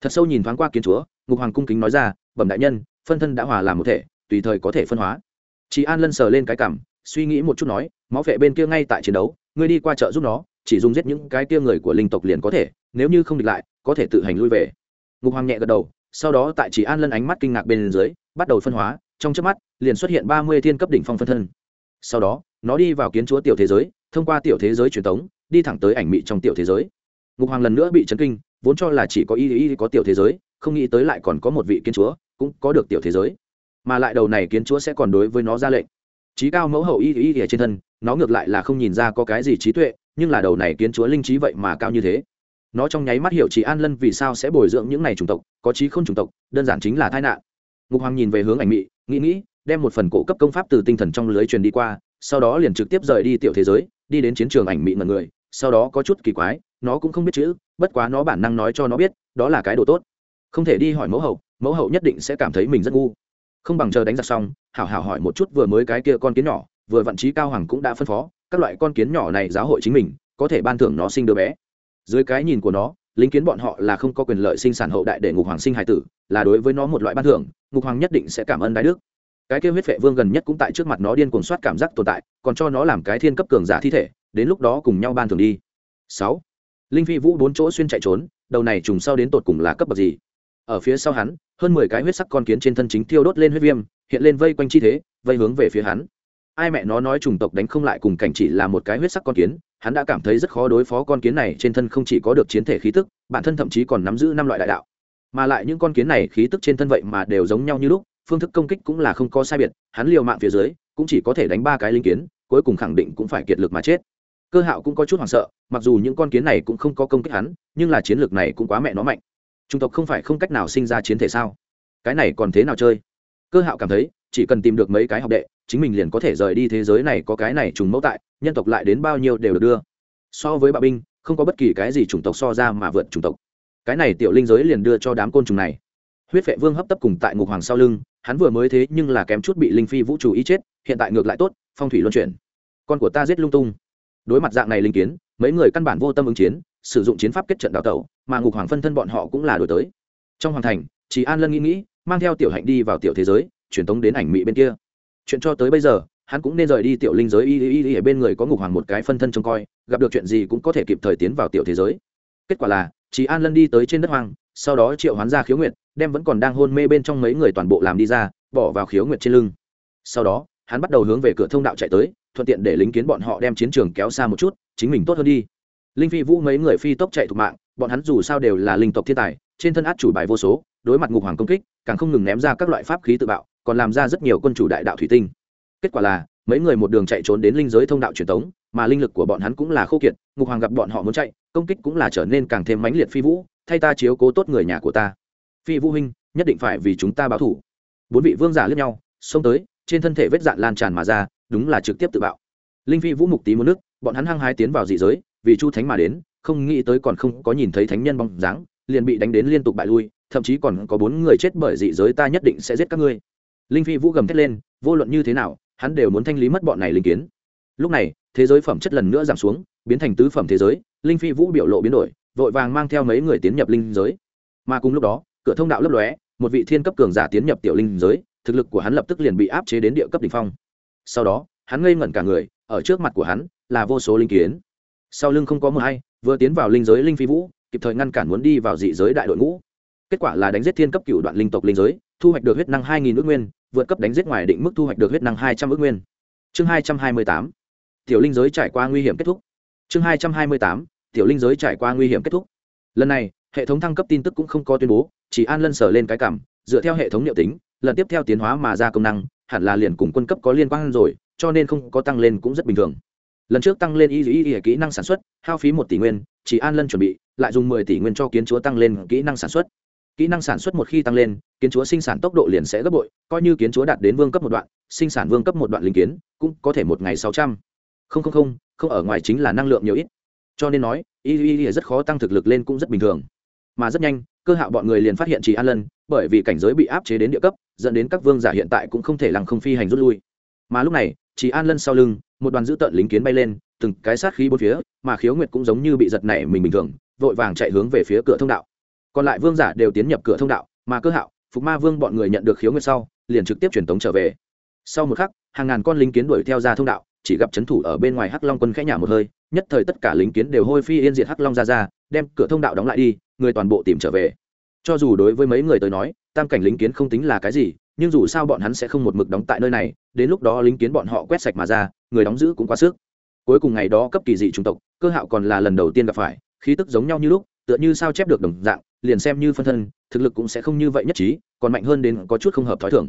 Thật sâu nhìn thoáng qua kiến chúa, ngục hoàng cung kính nói ra, bẩm đại nhân, phân thân đã hòa làm một thể, tùy thời có thể phân hóa. Chị an lân sờ lên cái cảm, suy nghĩ một chút nói, máu vệ bên kia ngay tại chiến đấu, ngươi đi qua chợ giúp nó, chỉ dùng giết những cái kia người của linh tộc liền có thể, nếu như không địch lại, có thể tự hành lui về. Ngục hoàng nhẹ gật đầu sau đó tại chỉ an lân ánh mắt kinh ngạc bên dưới, bắt đầu phân hóa, trong trước mắt, liền xuất hiện ba mươi thiên cấp đỉnh phong phân thân. Sau đó, nó đi vào kiến chúa tiểu thế giới, thông qua tiểu thế giới truyền thống đi thẳng tới ảnh mị trong tiểu thế giới. Ngục hoàng lần nữa bị chấn kinh, vốn cho là chỉ có y y có tiểu thế giới, không nghĩ tới lại còn có một vị kiến chúa, cũng có được tiểu thế giới. Mà lại đầu này kiến chúa sẽ còn đối với nó ra lệnh. Trí cao mẫu hậu y y y trên thân, nó ngược lại là không nhìn ra có cái gì trí tuệ, nhưng là đầu này kiến chúa linh trí vậy mà cao như thế nó trong nháy mắt hiểu chỉ an lân vì sao sẽ bồi dưỡng những này chủng tộc, có trí không chủng tộc, đơn giản chính là tai nạn. Ngục hoàng nhìn về hướng ảnh mị, nghĩ nghĩ, đem một phần cổ cấp công pháp từ tinh thần trong lưới truyền đi qua, sau đó liền trực tiếp rời đi tiểu thế giới, đi đến chiến trường ảnh mị ngần người, sau đó có chút kỳ quái, nó cũng không biết chữ, bất quá nó bản năng nói cho nó biết, đó là cái đồ tốt. Không thể đi hỏi mẫu hậu mẫu hậu nhất định sẽ cảm thấy mình rất ngu. Không bằng chờ đánh giặc xong, hảo hảo hỏi một chút vừa mới cái kia con kiến nhỏ, vừa vạn trí cao hoàng cũng đã phân phó, các loại con kiến nhỏ này giáo hội chính mình, có thể ban thưởng nó sinh đứa bé dưới cái nhìn của nó lính kiến bọn họ là không có quyền lợi sinh sản hậu đại để ngục hoàng sinh hải tử, là đối với nó một loại ban thưởng, ngục hoàng nhất định sẽ cảm ơn đái đức. Cái kêu huyết vệ vương gần nhất cũng tại trước mặt nó điên cuồng soát cảm giác tồn tại, còn cho nó làm cái thiên cấp cường giả thi thể, đến lúc đó cùng nhau ban thưởng đi. Sáu. Linh phi vũ bốn chỗ xuyên chạy trốn, đầu này trùng sau đến tột cùng là cấp bậc gì? Ở phía sau hắn, hơn mười cái huyết sắc con kiến trên thân chính thiêu đốt lên huyết viêm, hiện lên vây quanh chi thế, vây hướng về phía hắn. Ai mẹ nó nói chủng tộc đánh không lại cùng cảnh chỉ là một cái huyết sắc con kiến hắn đã cảm thấy rất khó đối phó con kiến này, trên thân không chỉ có được chiến thể khí tức, bản thân thậm chí còn nắm giữ năm loại đại đạo. Mà lại những con kiến này khí tức trên thân vậy mà đều giống nhau như lúc, phương thức công kích cũng là không có sai biệt, hắn liều mạng phía dưới, cũng chỉ có thể đánh ba cái linh kiến, cuối cùng khẳng định cũng phải kiệt lực mà chết. Cơ hạo cũng có chút hoảng sợ, mặc dù những con kiến này cũng không có công kích hắn, nhưng là chiến lược này cũng quá mẹ nó mạnh. Chủng tộc không phải không cách nào sinh ra chiến thể sao? Cái này còn thế nào chơi? Cơ hạo cảm thấy, chỉ cần tìm được mấy cái học đệ chính mình liền có thể rời đi thế giới này có cái này trùng mẫu tại, nhân tộc lại đến bao nhiêu đều được đưa. So với bạo binh, không có bất kỳ cái gì chủng tộc so ra mà vượt chủng tộc. Cái này tiểu linh giới liền đưa cho đám côn trùng này. Huyết vệ vương hấp tấp cùng tại ngục hoàng sau lưng, hắn vừa mới thế nhưng là kém chút bị linh phi vũ trụ ý chết, hiện tại ngược lại tốt, phong thủy luân chuyển. Con của ta giết lung tung. Đối mặt dạng này linh kiến, mấy người căn bản vô tâm ứng chiến, sử dụng chiến pháp kết trận đào tẩu, mà ngục hoàng phân thân bọn họ cũng là đổi tới. Trong hoàng thành chỉ an lân nghĩ nghĩ, mang theo tiểu hạnh đi vào tiểu thế giới, truyền tống đến ảnh mỹ bên kia chuyện cho tới bây giờ, hắn cũng nên rời đi tiểu linh giới y y y ở bên người có ngục hoàng một cái phân thân trông coi, gặp được chuyện gì cũng có thể kịp thời tiến vào tiểu thế giới. Kết quả là chị an lân đi tới trên đất hoang, sau đó triệu hoán ra khiếu nguyệt, đem vẫn còn đang hôn mê bên trong mấy người toàn bộ làm đi ra, bỏ vào khiếu nguyệt trên lưng. Sau đó, hắn bắt đầu hướng về cửa thông đạo chạy tới, thuận tiện để lính kiến bọn họ đem chiến trường kéo xa một chút, chính mình tốt hơn đi. Linh phi vũ mấy người phi tốc chạy thục mạng, bọn hắn dù sao đều là linh tộc thiên tài, trên thân át chủ bài vô số, đối mặt ngục hoàng công kích, càng không ngừng ném ra các loại pháp khí tự bạo còn làm ra rất nhiều quân chủ đại đạo thủy tinh. Kết quả là, mấy người một đường chạy trốn đến linh giới thông đạo truyền thống mà linh lực của bọn hắn cũng là khô kiệt, ngục hoàng gặp bọn họ muốn chạy, công kích cũng là trở nên càng thêm mãnh liệt phi vũ, thay ta chiếu cố tốt người nhà của ta. Phi vũ huynh, nhất định phải vì chúng ta báo thủ. Bốn vị vương giả lướt nhau, xông tới, trên thân thể vết dạn lan tràn mà ra, đúng là trực tiếp tự bạo. Linh phi vũ mục tí muốn nước, bọn hắn hăng hái tiến vào dị giới, vì chu thánh mà đến, không nghĩ tới còn không có nhìn thấy thánh nhân bóng dáng, liền bị đánh đến liên tục bại lui, thậm chí còn có bốn người chết bởi dị giới, ta nhất định sẽ giết các ngươi linh phi vũ gầm thét lên, vô luận như thế nào, hắn đều muốn thanh lý mất bọn này linh kiến. Lúc này, thế giới phẩm chất lần nữa giảm xuống, biến thành tứ phẩm thế giới, linh phi vũ biểu lộ biến đổi, vội vàng mang theo mấy người tiến nhập linh giới. Mà cùng lúc đó, cửa thông đạo lấp lóe, một vị thiên cấp cường giả tiến nhập tiểu linh giới, thực lực của hắn lập tức liền bị áp chế đến địa cấp đ ỉ n h phong. Sau đó, hắn ngây ngẩn cả người, ở trước mặt của hắn là vô số linh kiến. Sau lưng không có mờ hay, vừa tiến vào linh giới linh phi vũ, kịp thời ngăn cản muốn đi vào dị giới đại đội ngũ. Kết quả là đánh giết thiên cấp cựu đoạn linh tộc linh giới thu hoạch được huyết năng hai nghìn ước nguyên, vượt cấp đánh giết ngoài định mức thu hoạch được huyết năng hai trăm ước nguyên. Chương hai trăm hai mươi tám, tiểu linh giới trải qua nguy hiểm kết thúc. Chương hai trăm hai mươi tám, tiểu linh giới trải qua nguy hiểm kết thúc. Lần này, hệ thống thăng cấp tin tức cũng không có tuyên bố, chỉ an lân sở lên cái cảm, dựa theo hệ thống liệu tính, lần tiếp theo tiến hóa mà ra công năng, hẳn là liền cùng quân cấp có liên quan rồi, cho nên không có tăng lên cũng rất bình thường. Lần trước tăng lên y y y kỹ năng sản xuất, hao phí một tỷ nguyên, chỉ an lân chuẩn bị, lại dùng mười tỷ nguyên cho kiến chúa tăng lên kỹ năng sản xuất kỹ năng sản xuất một khi tăng lên, kiến chúa sinh sản tốc độ liền sẽ gấp bội, coi như kiến chúa đạt đến vương cấp một đoạn, sinh sản vương cấp một đoạn linh kiến, cũng có thể một ngày sáu trăm. Không không không không ở ngoài chính là năng lượng nhiều ít. Cho nên nói, y y y rất khó tăng thực lực lên cũng rất bình thường. Mà rất nhanh, cơ hạo bọn người liền phát hiện chỉ an lân, bởi vì cảnh giới bị áp chế đến địa cấp, dẫn đến các vương giả hiện tại cũng không thể lăng không phi hành rút lui. Mà lúc này chỉ an lân sau lưng, một đoàn dữ tợn lính kiến bay lên, từng cái sát khí bốn phía, mà khiếu nguyệt cũng giống như bị giật nảy mình bình thường, vội vàng chạy hướng về phía cửa thông đạo còn lại vương giả đều tiến nhập cửa thông đạo, mà cơ hạo, phục ma vương bọn người nhận được khiếu nguyệt sau, liền trực tiếp truyền tống trở về. Sau một khắc, hàng ngàn con lính kiến đuổi theo ra thông đạo, chỉ gặp c thủ ở bên ngoài hắc long quân khẽ nhả một hơi, nhất thời tất cả lính kiến đều hôi phi yên diệt hắc long ra ra, đem cửa thông đạo đóng lại đi, người toàn bộ tìm trở về. Cho dù đối với mấy người tới nói, tam cảnh lính kiến không tính là cái gì, nhưng dù sao bọn hắn sẽ không một mực đóng tại nơi này, đến lúc đó lính kiến bọn họ quét sạch mà ra, người đóng giữ cũng quá sức. Cuối cùng ngày đó cấp kỳ dị chủng tộc, cơ hạo còn là lần đầu tiên gặp phải, khí tức giống nhau như lúc tựa như sao chép được đồng dạng, liền xem như phân thân, thực lực cũng sẽ không như vậy nhất trí, còn mạnh hơn đến có chút không hợp t h ó i thưởng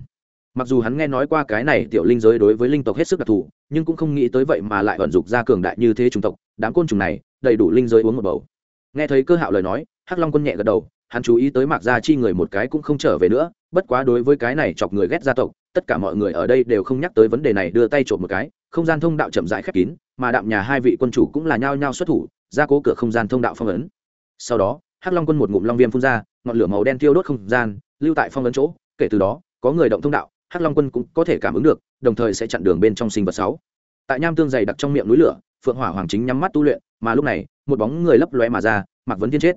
mặc dù hắn nghe nói qua cái này tiểu linh giới đối với linh tộc hết sức đặc thù, nhưng cũng không nghĩ tới vậy mà lại vận dụng ra cường đại như thế chủng tộc, đám côn trùng này, đầy đủ linh giới uống một bầu. Nghe thấy cơ hạo lời nói, hắc long quân nhẹ gật đầu, hắn chú ý tới mạc gia chi người một cái cũng không trở về nữa, bất quá đối với cái này chọc người ghét gia tộc, tất cả mọi người ở đây đều không nhắc tới vấn đề này, đưa tay trộm một cái, không gian thông đạo chậm rãi khép kín, mà đạm nhà hai vị quân chủ cũng là nhao nhao xuất thủ ra cố cửa không gian thông đạo phong ấn sau đó, hắc long quân một ngụm long viêm phun ra, ngọn lửa màu đen tiêu đốt không gian, lưu tại phong ấn chỗ. Kể từ đó, có người động thông đạo, hắc long quân cũng có thể cảm ứng được, đồng thời sẽ chặn đường bên trong sinh vật sáu. Tại nham tương dày đặc trong miệng núi lửa, phượng hỏa hoàng chính nhắm mắt tu luyện, mà lúc này, một bóng người lấp lóe mà ra, mạc vấn thiên chết.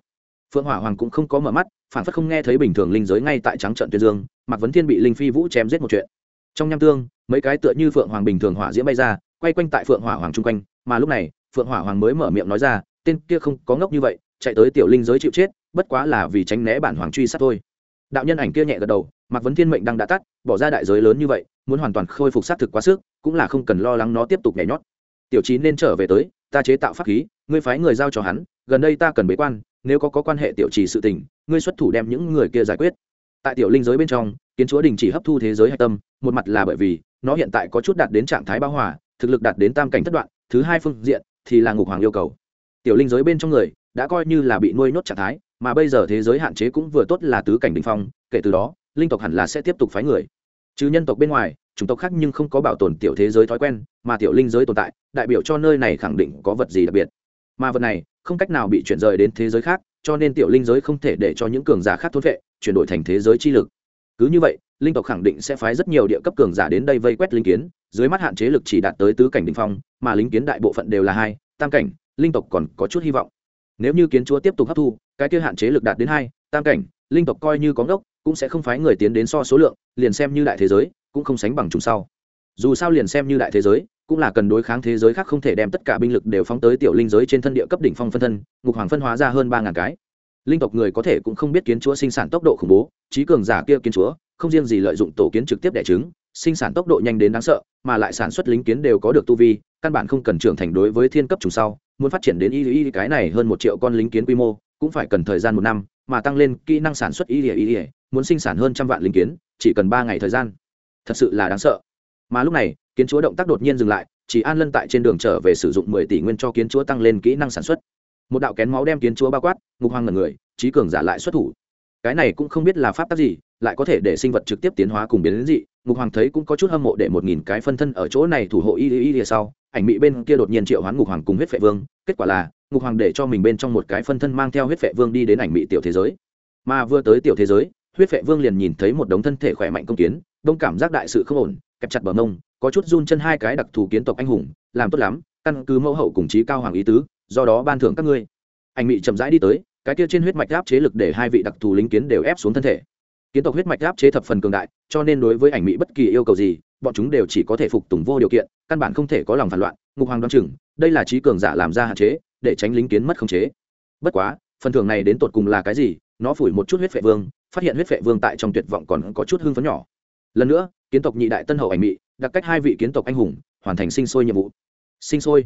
Phượng hỏa hoàng cũng không có mở mắt, phản phất không nghe thấy bình thường linh giới ngay tại trắng trận tuyên dương, mạc vấn thiên bị linh phi vũ chém giết một chuyện. Trong nham tương, mấy cái tựa như phượng hoàng bình thường hỏa diễm bay ra, quay quanh tại phượng hỏa hoàng chung quanh, mà lúc này, phượng hỏa hoàng mới mở miệng nói ra, tên kia không có ngốc như vậy chạy tới tiểu linh giới chịu chết bất quá là vì tránh né bản hoàng truy sát thôi. Đạo nhân ảnh kia nhẹ gật đầu mạc vấn thiên mệnh đang đã tắt bỏ ra đại giới lớn như vậy muốn hoàn toàn khôi phục sát thực quá sức cũng là không cần lo lắng nó tiếp tục nhảy nhót. Tiểu trí nên trở về tới ta chế tạo pháp khí ngươi phái người giao cho hắn gần đây ta cần bế quan nếu có, có quan hệ tiểu trì sự tình ngươi xuất thủ đem những người kia giải quyết. Tại tiểu linh giới bên trong kiến chúa đình chỉ hấp thu thế giới hạch tâm một mặt là bởi vì nó hiện tại có chút đạt đến trạng thái bao hòa thực lực đạt đến tam cảnh thất đoạn thứ hai phương diện thì là ngục hoàng yêu cầu. Tiểu linh giới bên trong người đã coi như là bị nuôi nhốt trạng thái, mà bây giờ thế giới hạn chế cũng vừa tốt là tứ cảnh đình phong, kể từ đó, linh tộc hẳn là sẽ tiếp tục phái người. Chứ nhân tộc bên ngoài, chủng tộc khác nhưng không có bảo tồn tiểu thế giới thói quen, mà tiểu linh giới tồn tại, đại biểu cho nơi này khẳng định có vật gì đặc biệt. Mà vật này, không cách nào bị chuyển rời đến thế giới khác, cho nên tiểu linh giới không thể để cho những cường giả khác thôn vệ, chuyển đổi thành thế giới chi lực. Cứ như vậy, linh tộc khẳng định sẽ phái rất nhiều địa cấp cường giả đến đây vây quét linh kiến, dưới mắt hạn chế lực chỉ đạt tới tứ cảnh đình phong, mà linh kiến đại bộ phận đều là hai, tam cảnh, linh tộc còn có chút hy vọng nếu như kiến chúa tiếp tục hấp thu, cái kia hạn chế lực đạt đến hai, tam cảnh, linh tộc coi như có ngốc, cũng sẽ không phái người tiến đến so số lượng, liền xem như đại thế giới, cũng không sánh bằng chúng sau. Dù sao liền xem như đại thế giới, cũng là cần đối kháng thế giới khác không thể đem tất cả binh lực đều phóng tới tiểu linh giới trên thân địa cấp đỉnh phong phân thân, ngục hoàng phân hóa ra hơn ba ngàn cái. Linh tộc người có thể cũng không biết kiến chúa sinh sản tốc độ khủng bố, trí cường giả kia kiến chúa, không riêng gì lợi dụng tổ kiến trực tiếp đẻ trứng, sinh sản tốc độ nhanh đến đáng sợ, mà lại sản xuất lính kiến đều có được tu vi, căn bản không cần trưởng thành đối với thiên cấp trùng sau muốn phát triển đến y y cái này hơn một triệu con lính kiến quy mô, cũng phải cần thời gian một năm, mà tăng lên kỹ năng sản xuất y y y, muốn sinh sản hơn trăm vạn lính kiến, chỉ cần ba ngày thời gian. Thật sự là đáng sợ. Mà lúc này, kiến chúa động tác đột nhiên dừng lại, chỉ an lân tại trên đường trở về sử dụng mười tỷ nguyên cho kiến chúa tăng lên kỹ năng sản xuất. Một đạo kén máu đem kiến chúa bao quát, ngục hoang ngần người, trí cường giả lại xuất thủ. Cái này cũng không biết là pháp tắc gì, lại có thể để sinh vật trực tiếp tiến hóa cùng biến đến dị ngục hoàng thấy cũng có chút hâm mộ để một nghìn cái phân thân ở chỗ này thủ hộ y y y sau, ảnh mỹ bên kia đột nhiên triệu hoán ngục hoàng cùng huyết vệ vương, kết quả là, ngục hoàng để cho mình bên trong một cái phân thân mang theo huyết vệ vương đi đến ảnh mỹ tiểu thế giới. Mà vừa tới tiểu thế giới, huyết vệ vương liền nhìn thấy một đống thân thể khỏe mạnh công kiến, đông cảm giác đại sự không ổn, kẹp chặt bờ mông, có chút run chân hai cái đặc thù kiến tộc anh hùng, làm tốt lắm, căn cứ mẫu hậu cùng trí cao hoàng ý tứ, do đó ban thưởng các ngươi. Ảnh mỹ chậm rãi đi tới, cái kia trên huyết mạch áp chế lực để hai vị đặc thù lính kiến đều ép xuống thân thể kiến tộc huyết mạch áp chế thập phần cường đại, cho nên đối với ảnh mỹ bất kỳ yêu cầu gì, bọn chúng đều chỉ có thể phục tùng vô điều kiện, căn bản không thể có lòng phản loạn, ngục hoàng đoán chừng, đây là trí cường giả làm ra hạn chế, để tránh lính kiến mất khống chế. Bất quá, phần thưởng này đến tột cùng là cái gì, nó phủi một chút huyết vệ vương, phát hiện huyết vệ vương tại trong tuyệt vọng còn có chút hưng phấn nhỏ. Lần nữa, kiến tộc nhị đại tân hậu ảnh mỹ đặt cách hai vị kiến tộc anh hùng, hoàn thành sinh sôi nhiệm vụ. Sinh sôi.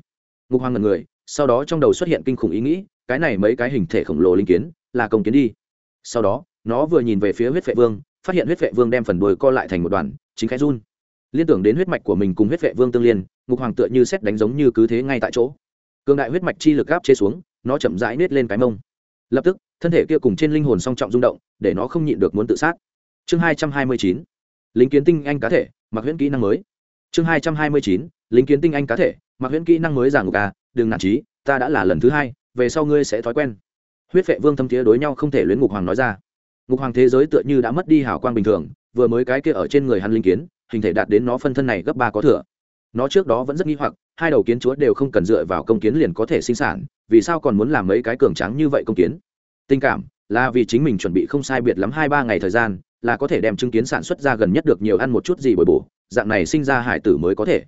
Ngục hoàng ngần người, sau đó trong đầu xuất hiện kinh khủng ý nghĩ, cái này mấy cái hình thể khổng lồ linh kiến, là công kiến đi. Sau đó nó vừa nhìn về phía huyết vệ vương, phát hiện huyết vệ vương đem phần đuôi co lại thành một đoàn, chính khẽ run. Liên tưởng đến huyết mạch của mình cùng huyết vệ vương tương liên, ngục hoàng tựa như xét đánh giống như cứ thế ngay tại chỗ. Cường đại huyết mạch chi lực gáp chế xuống, nó chậm rãi nết lên cái mông. Lập tức, thân thể kia cùng trên linh hồn song trọng rung động, để nó không nhịn được muốn tự sát. Chương hai trăm hai mươi chín, lính kiến tinh anh cá thể, mặc huyễn kỹ năng mới. Chương hai trăm hai mươi chín, lính kiến tinh anh cá thể, mặc huyễn kỹ năng mới giả ngục à đừng nản trí ta đã là lần thứ hai, về sau ngươi sẽ thói quen. Huyết vệ vương thâm thiế đối nhau không thể luyến ngục hoàng nói ra ngục hoàng thế giới tựa như đã mất đi hào quang bình thường, vừa mới cái kia ở trên người hắn linh kiến, hình thể đạt đến nó phân thân này gấp ba có thừa. Nó trước đó vẫn rất nghi hoặc, hai đầu kiến chúa đều không cần dựa vào công kiến liền có thể sinh sản, vì sao còn muốn làm mấy cái cường trắng như vậy công kiến? Tình cảm là vì chính mình chuẩn bị không sai biệt lắm hai ba ngày thời gian, là có thể đem chứng kiến sản xuất ra gần nhất được nhiều ăn một chút gì bồi bổ, dạng này sinh ra hải tử mới có thể.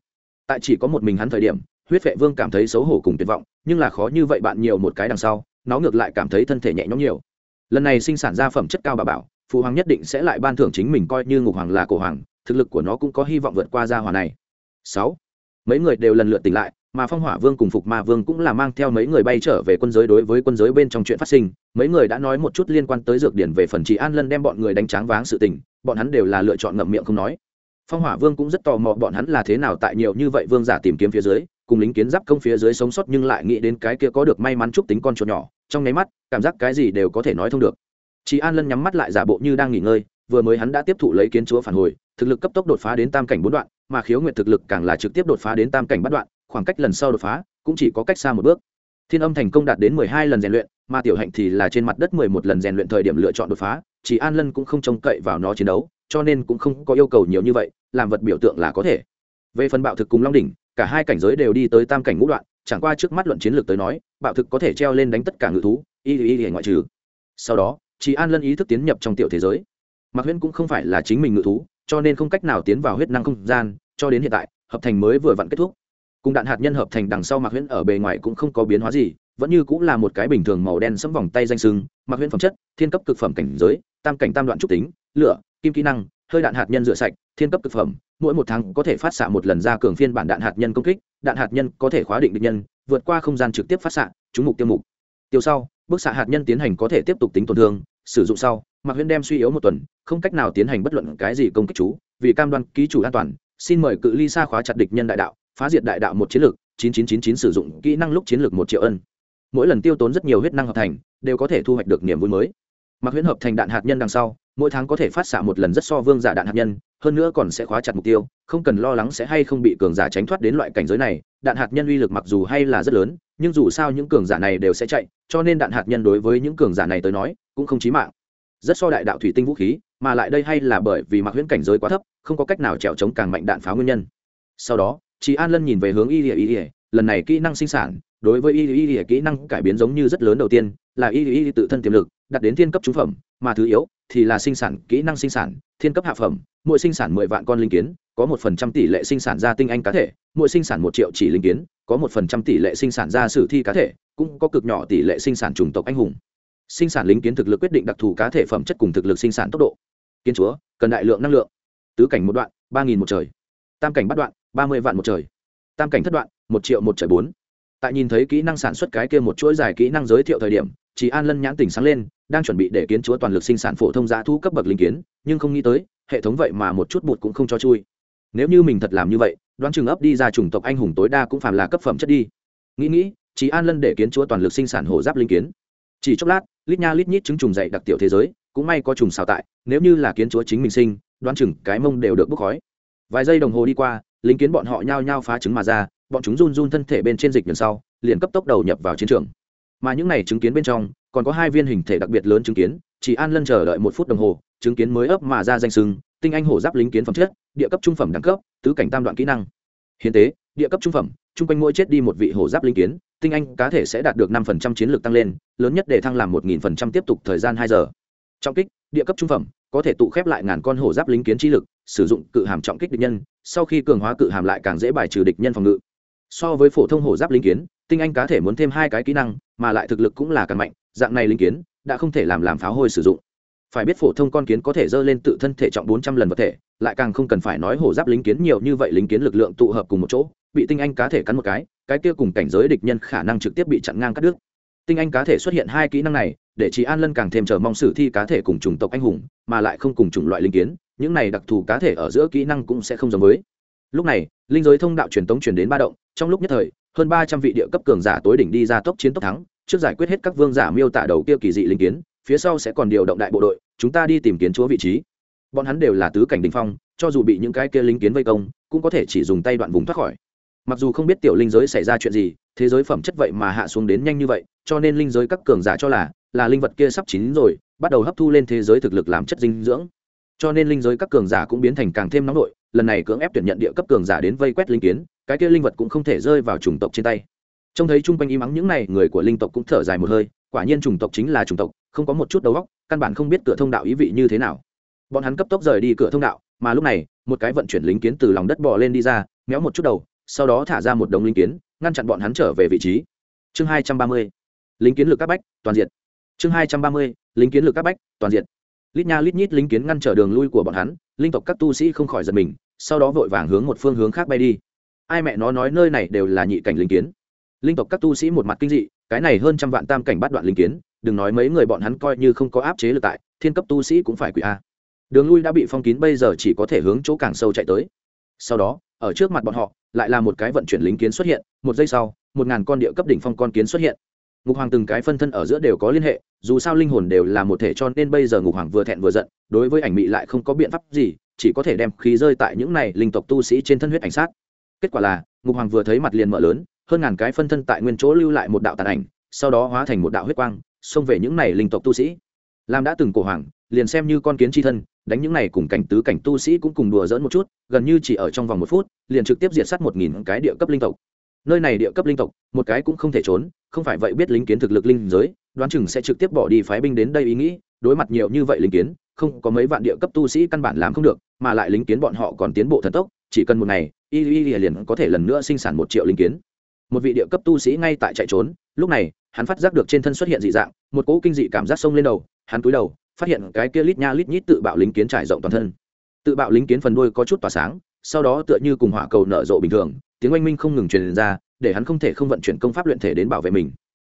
Tại chỉ có một mình hắn thời điểm, huyết vệ vương cảm thấy xấu hổ cùng tuyệt vọng, nhưng là khó như vậy bạn nhiều một cái đằng sau, nó ngược lại cảm thấy thân thể nhẹ nhõm nhiều lần này sinh sản ra phẩm chất cao bà bảo, phụ hoàng nhất định sẽ lại ban thưởng chính mình coi như ngục hoàng là cổ hoàng, thực lực của nó cũng có hy vọng vượt qua gia hòa này. Sáu. Mấy người đều lần lượt tỉnh lại, mà phong hỏa vương cùng phục ma vương cũng là mang theo mấy người bay trở về quân giới đối với quân giới bên trong chuyện phát sinh. Mấy người đã nói một chút liên quan tới dược điển về phần trị an lân đem bọn người đánh tráng váng sự tình, bọn hắn đều là lựa chọn ngậm miệng không nói. Phong hỏa vương cũng rất tò mò bọn hắn là thế nào tại nhiều như vậy vương giả tìm kiếm phía dưới, cùng lính kiến giáp công phía dưới sống sót nhưng lại nghĩ đến cái kia có được may mắn chúc tính con chuột nhỏ trong nháy mắt, cảm giác cái gì đều có thể nói thông được. Chị an lân nhắm mắt lại giả bộ như đang nghỉ ngơi, vừa mới hắn đã tiếp thụ lấy kiến chúa phản hồi, thực lực cấp tốc đột phá đến tam cảnh bốn đoạn, mà khiếu nguyện thực lực càng là trực tiếp đột phá đến tam cảnh bắt đoạn, khoảng cách lần sau đột phá cũng chỉ có cách xa một bước. Thiên âm thành công đạt đến mười hai lần rèn luyện, mà tiểu hạnh thì là trên mặt đất mười một lần rèn luyện thời điểm lựa chọn đột phá, chỉ an lân cũng không trông cậy vào nó chiến đấu, cho nên cũng không có yêu cầu nhiều như vậy, làm vật biểu tượng là có thể. Về phần bạo thực cùng long đỉnh, cả hai cảnh giới đều đi tới tam cảnh ngũ đoạn chẳng qua trước mắt luận chiến lược tới nói, bạo thực có thể treo lên đánh tất cả ngự thú, y y y ngoại trừ. Sau đó chị an lân ý thức tiến nhập trong tiểu thế giới. Mạc huyễn cũng không phải là chính mình ngự thú, cho nên không cách nào tiến vào huyết năng không gian, cho đến hiện tại, hợp thành mới vừa vặn kết thúc. Cùng đạn hạt nhân hợp thành đằng sau mạc huyễn ở bề ngoài cũng không có biến hóa gì, vẫn như cũng là một cái bình thường màu đen sẫm vòng tay danh sưng, mạc huyễn phẩm chất, thiên cấp cực phẩm cảnh giới, tam cảnh tam đoạn trúc tính, lửa, kim kỹ năng, hơi đạn hạt nhân rửa sạch, thiên cấp cực phẩm mỗi một tháng có thể phát xạ một lần ra cường phiên bản đạn hạt nhân công kích, đạn hạt nhân có thể khóa định địch nhân, vượt qua không gian trực tiếp phát xạ, trúng mục tiêu mục. Tiêu sau bức xạ hạt nhân tiến hành có thể tiếp tục tính tổn thương, sử dụng sau, mạc huyễn đem suy yếu một tuần, không cách nào tiến hành bất luận cái gì công kích chú, vì cam đoan ký chủ an toàn, xin mời cự ly xa khóa chặt địch nhân đại đạo, phá diệt đại đạo một chiến lược 9999 sử dụng kỹ năng lúc chiến lược một triệu ân. Mỗi lần tiêu tốn rất nhiều huyết năng hợp thành, đều có thể thu hoạch được niềm vui mới. Mặc huyễn hợp thành đạn hạt nhân đằng sau mỗi tháng có thể phát xạ một lần rất so vương giả đạn hạt nhân, hơn nữa còn sẽ khóa chặt mục tiêu, không cần lo lắng sẽ hay không bị cường giả tránh thoát đến loại cảnh giới này, đạn hạt nhân uy lực mặc dù hay là rất lớn, nhưng dù sao những cường giả này đều sẽ chạy, cho nên đạn hạt nhân đối với những cường giả này tới nói, cũng không chí mạng. Rất so đại đạo thủy tinh vũ khí, mà lại đây hay là bởi vì mặc huyễn cảnh giới quá thấp, không có cách nào trèo chống càng mạnh đạn pháo nguyên nhân. Sau đó chị an lân nhìn về hướng y ỉa y ỉa lần này kỹ năng sinh sản, đối với y y y kỹ năng cải biến giống như rất lớn đầu tiên là y y tự thân tiềm lực đạt đến thiên cấp trúng phẩm, mà thứ yếu thì là sinh sản kỹ năng sinh sản, thiên cấp hạ phẩm, mỗi sinh sản mười vạn con linh kiến, có một phần trăm tỷ lệ sinh sản ra tinh anh cá thể, mỗi sinh sản một triệu chỉ linh kiến, có một phần trăm tỷ lệ sinh sản ra sử thi cá thể, cũng có cực nhỏ tỷ lệ sinh sản chủng tộc anh hùng. Sinh sản linh kiến thực lực quyết định đặc thù cá thể phẩm chất cùng thực lực sinh sản tốc độ. Kiến chúa, cần đại lượng năng lượng. Tứ cảnh một đoạn, ba nghìn một trời. Tam cảnh bắt đoạn, ba mươi vạn một trời. Tam cảnh thất đoạn, một triệu một trời bốn. Tại nhìn thấy kỹ năng sản xuất cái kia một chuỗi dài kỹ năng giới thiệu thời điểm chị an lân nhãn tỉnh sáng lên, đang chuẩn bị để kiến chúa toàn lực sinh sản phổ thông giá thu cấp bậc linh kiến, nhưng không nghĩ tới, hệ thống vậy mà một chút bụt cũng không cho chui. Nếu như mình thật làm như vậy, đoán chừng ấp đi ra chủng tộc anh hùng tối đa cũng phàm là cấp phẩm chất đi. Nghĩ nghĩ chị an lân để kiến chúa toàn lực sinh sản hổ giáp linh kiến. Chỉ chốc lát, lít nha lít nhít trứng trùng dậy đặc tiểu thế giới, cũng may có trùng xào tại, nếu như là kiến chúa chính mình sinh, đoán chừng cái mông đều được bốc khói. Vài giây đồng hồ đi qua lính kiến bọn họ nhao nhao phá trứng mà ra, bọn chúng run run thân thể bên trên dịch lần sau, liền cấp tốc đầu nhập vào chiến trường mà những này chứng kiến bên trong, còn có hai viên hình thể đặc biệt lớn chứng kiến, chỉ an lân chờ đợi một phút đồng hồ, chứng kiến mới ấp mà ra danh sưng, tinh anh hổ giáp lính kiến phẩm chất, địa cấp trung phẩm đẳng cấp, tứ cảnh tam đoạn kỹ năng. Hiến tế, địa cấp trung phẩm, chung quanh mỗi chết đi một vị hổ giáp lính kiến, tinh anh cá thể sẽ đạt được năm phần trăm chiến lược tăng lên, lớn nhất để thăng làm một nghìn phần trăm tiếp tục thời gian hai giờ. Trọng kích, địa cấp trung phẩm, có thể tụ khép lại ngàn con hổ giáp lính kiến chi lực, sử dụng cự hàm trọng kích địch nhân, sau khi cường hóa cự hàm lại càng dễ bài trừ địch nhân phòng ngự. So với phổ thông hổ giáp lính kiến, tinh anh cá thể muốn thêm hai cái kỹ năng mà lại thực lực cũng là càng mạnh, dạng này linh kiến đã không thể làm làm pháo hôi sử dụng. Phải biết phổ thông con kiến có thể dơ lên tự thân thể trọng bốn trăm lần vật thể, lại càng không cần phải nói hổ giáp lính kiến nhiều như vậy lính kiến lực lượng tụ hợp cùng một chỗ, bị tinh anh cá thể cắn một cái cái kia cùng cảnh giới địch nhân khả năng trực tiếp bị chặn ngang cắt đứt. Tinh anh cá thể xuất hiện hai kỹ năng này, để chị an lân càng thêm chờ mong sử thi cá thể cùng chủng tộc anh hùng, mà lại không cùng chủng loại linh kiến, những này đặc thù cá thể ở giữa kỹ năng cũng sẽ không giống với. Lúc này, linh giới thông đạo truyền tống truyền đến ba động, trong lúc nhất thời hơn ba trăm vị địa cấp cường giả tối đỉnh đi ra tốc chiến tốc thắng, trước giải quyết hết các vương giả miêu tả đầu kia kỳ dị linh kiến, phía sau sẽ còn điều động đại bộ đội, chúng ta đi tìm kiến chúa vị trí. Bọn hắn đều là tứ cảnh đình phong, cho dù bị những cái kia linh kiến vây công, cũng có thể chỉ dùng tay đoạn vùng thoát khỏi. Mặc dù không biết tiểu linh giới xảy ra chuyện gì, thế giới phẩm chất vậy mà hạ xuống đến nhanh như vậy, cho nên linh giới các cường giả cho là là linh vật kia sắp chín rồi, bắt đầu hấp thu lên thế giới thực lực làm chất dinh dưỡng. Cho nên linh giới các cường giả cũng biến thành càng thêm nóng nội lần này cưỡng ép tuyển nhận địa cấp cường giả đến vây quét linh kiến, cái kia linh vật cũng không thể rơi vào chủng tộc trên tay. Trông thấy chung quanh im ắng những này, người của linh tộc cũng thở dài một hơi, quả nhiên chủng tộc chính là chủng tộc, không có một chút đầu óc, căn bản không biết cửa thông đạo ý vị như thế nào. Bọn hắn cấp tốc rời đi cửa thông đạo, mà lúc này, một cái vận chuyển lính kiến từ lòng đất bò lên đi ra, méo một chút đầu, sau đó thả ra một đống lính kiến, ngăn chặn bọn hắn trở về vị trí. Chương hai trăm ba mươi lính kiến lực các bách, toàn diện. Chương hai trăm ba mươi lính kiến lực các bách, toàn diện. Lít nha lít nhít lính kiến ngăn trở đường lui của bọn hắn, linh tộc các tu sĩ không khỏi giật mình sau đó vội vàng hướng một phương hướng khác bay đi. Ai mẹ nó nói nơi này đều là nhị cảnh linh kiến. Linh tộc các tu sĩ một mặt kinh dị, cái này hơn trăm vạn tam cảnh bắt đoạn linh kiến, đừng nói mấy người bọn hắn coi như không có áp chế lực tại, thiên cấp tu sĩ cũng phải quỷ a. Đường lui đã bị phong kín, bây giờ chỉ có thể hướng chỗ càng sâu chạy tới. Sau đó, ở trước mặt bọn họ, lại là một cái vận chuyển lính kiến xuất hiện, một giây sau, một ngàn con địa cấp đỉnh phong con kiến xuất hiện. Ngục hoàng từng cái phân thân ở giữa đều có liên hệ, dù sao linh hồn đều là một thể cho nên bây giờ ngục hoàng vừa thẹn vừa giận, đối với ảnh mị lại không có biện pháp gì chỉ có thể đem khí rơi tại những này linh tộc tu sĩ trên thân huyết ảnh sát. Kết quả là, ngục hoàng vừa thấy mặt liền mở lớn, hơn ngàn cái phân thân tại nguyên chỗ lưu lại một đạo tàn ảnh, sau đó hóa thành một đạo huyết quang, xông về những này linh tộc tu sĩ. Làm đã từng cổ hoàng, liền xem như con kiến chi thân, đánh những này cùng cảnh tứ cảnh tu sĩ cũng cùng đùa dỡn một chút, gần như chỉ ở trong vòng một phút, liền trực tiếp diệt sát một nghìn cái địa cấp linh tộc. Nơi này địa cấp linh tộc, một cái cũng không thể trốn, không phải vậy biết lính kiến thực lực linh giới, đoán chừng sẽ trực tiếp bỏ đi phái binh đến đây ý nghĩ đối mặt nhiều như vậy lính kiến, không có mấy vạn địa cấp tu sĩ căn bản làm không được, mà lại lính kiến bọn họ còn tiến bộ thần tốc, chỉ cần một ngày, y y liền có thể lần nữa sinh sản một triệu lính kiến. Một vị địa cấp tu sĩ ngay tại chạy trốn, lúc này, hắn phát giác được trên thân xuất hiện dị dạng, một cỗ kinh dị cảm giác sông lên đầu, hắn cúi đầu, phát hiện cái kia lít nha lít nhít tự bạo lính kiến trải rộng toàn thân. Tự bạo lính kiến phần đuôi có chút tỏa sáng, sau đó tựa như cùng hỏa cầu nở rộ bình thường, tiếng oanh minh không ngừng truyền ra, để hắn không thể không vận chuyển công pháp luyện thể đến bảo vệ mình.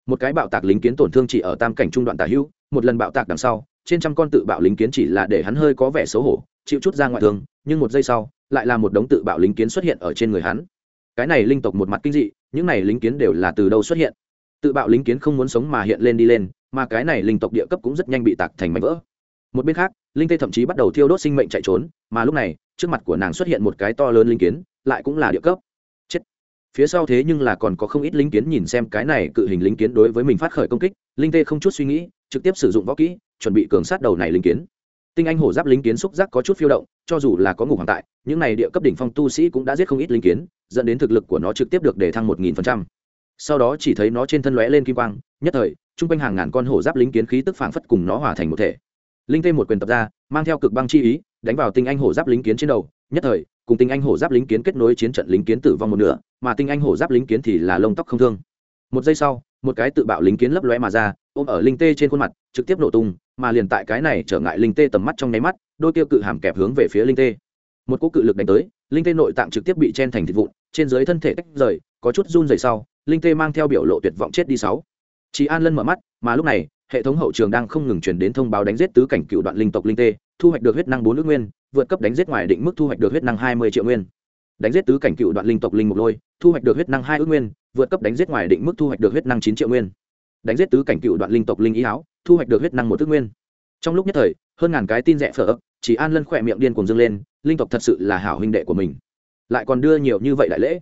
Một cái bạo tạc lính kiến tổn thương chỉ ở tam cảnh trung đoạn tả hữu một lần bạo tạc đằng sau, trên trăm con tự bạo lính kiến chỉ là để hắn hơi có vẻ xấu hổ, chịu chút ra ngoại thương, nhưng một giây sau, lại là một đống tự bạo lính kiến xuất hiện ở trên người hắn. Cái này linh tộc một mặt kinh dị, những này lính kiến đều là từ đâu xuất hiện? Tự bạo lính kiến không muốn sống mà hiện lên đi lên, mà cái này linh tộc địa cấp cũng rất nhanh bị tạc thành mảnh vỡ. Một bên khác, linh tê thậm chí bắt đầu thiêu đốt sinh mệnh chạy trốn, mà lúc này, trước mặt của nàng xuất hiện một cái to lớn linh kiến, lại cũng là địa cấp. Chết. Phía sau thế nhưng là còn có không ít linh kiến nhìn xem cái này cự hình linh kiến đối với mình phát khởi công kích, linh tê không chút suy nghĩ trực tiếp sử dụng võ kỹ, chuẩn bị cường sát đầu này linh kiến. Tinh anh hổ giáp linh kiến xúc giác có chút phiêu động, cho dù là có ngục hoàng tại, những này địa cấp đỉnh phong tu sĩ cũng đã giết không ít linh kiến, dẫn đến thực lực của nó trực tiếp được để thăng một nghìn phần trăm. Sau đó chỉ thấy nó trên thân lóe lên kim quang, nhất thời chung quanh hàng ngàn con hổ giáp lính kiến khí tức phảng phất cùng nó hòa thành một thể. Linh tê một quyền tập ra, mang theo cực băng chi ý, đánh vào tinh anh hổ giáp lính kiến trên đầu, nhất thời, cùng tinh anh hổ giáp lính kiến kết nối chiến trận lính kiến tử vong một nửa, mà tinh anh hổ giáp lính kiến thì là lông tóc không thương. Một giây sau một cái tự bạo lính kiến lấp lóe mà ra, ôm ở linh tê trên khuôn mặt, trực tiếp nổ tung, mà liền tại cái này trở ngại linh tê tầm mắt trong nháy mắt, đôi tiêu cự hàm kẹp hướng về phía linh tê. Một cỗ cự lực đánh tới, linh tê nội tạng trực tiếp bị chen thành thịt vụn, trên dưới thân thể tách rời, có chút run rời sau, linh tê mang theo biểu lộ tuyệt vọng chết đi sáu. Chị an lân mở mắt, mà lúc này, hệ thống hậu trường đang không ngừng truyền đến thông báo đánh giết tứ cảnh cựu đoạn linh tộc linh tê, thu hoạch được huyết năng bốn nước nguyên, vượt cấp đánh giết ngoài định mức thu hoạch được huyết năng hai mươi triệu nguyên. Đánh giết tứ cảnh cựu đoạn linh tộc linh mục lôi, thu hoạch được huyết năng hai ước nguyên vượt cấp đánh giết ngoài định mức thu hoạch được huyết năng chín triệu nguyên. Đánh giết tứ cảnh cựu đoạn linh tộc linh ý áo, thu hoạch được huyết năng một ước nguyên. Trong lúc nhất thời, hơn ngàn cái tin rẻ phở chỉ an lân khỏe miệng điên cuồng dâng lên, linh tộc thật sự là hảo huynh đệ của mình. Lại còn đưa nhiều như vậy đại lễ.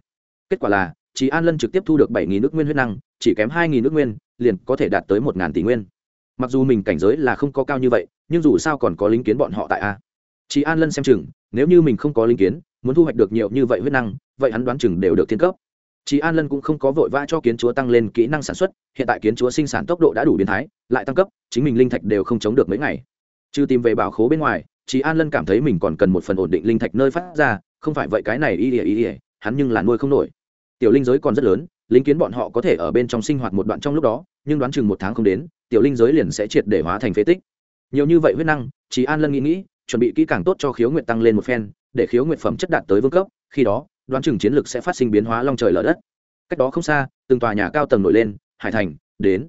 Kết quả là, chỉ an lân trực tiếp thu được bảy nghìn nước nguyên huyết năng, chỉ kém hai nghìn nước nguyên, liền có thể đạt tới một ngàn tỷ nguyên. Mặc dù mình cảnh giới là không có cao như vậy, nhưng dù sao còn có lính kiến bọn họ tại a. Chỉ an lân xem chừng, nếu như mình không có lính kiến, muốn thu hoạch được nhiều như vậy huyết năng, vậy hắn đoán chừng đều được thiên cấp chị an lân cũng không có vội vã cho kiến chúa tăng lên kỹ năng sản xuất, hiện tại kiến chúa sinh sản tốc độ đã đủ biến thái, lại tăng cấp, chính mình linh thạch đều không chống được mấy ngày. Trừ tìm về bảo khố bên ngoài chị an lân cảm thấy mình còn cần một phần ổn định linh thạch nơi phát ra, không phải vậy cái này y ỉa y ỉa hắn nhưng là nuôi không nổi. Tiểu linh giới còn rất lớn lính kiến bọn họ có thể ở bên trong sinh hoạt một đoạn trong lúc đó, nhưng đoán chừng một tháng không đến, tiểu linh giới liền sẽ triệt để hóa thành phế tích. Nhiều như vậy huyết năng chị an lân nghĩ nghĩ, chuẩn bị kỹ càng tốt cho khiếu nguyện tăng lên một phen, để khiếu nguyện phẩm chất đạt tới vương cấp, khi đó đoán chừng chiến lược sẽ phát sinh biến hóa long trời lở đất. Cách đó không xa từng tòa nhà cao tầng nổi lên hải thành đến.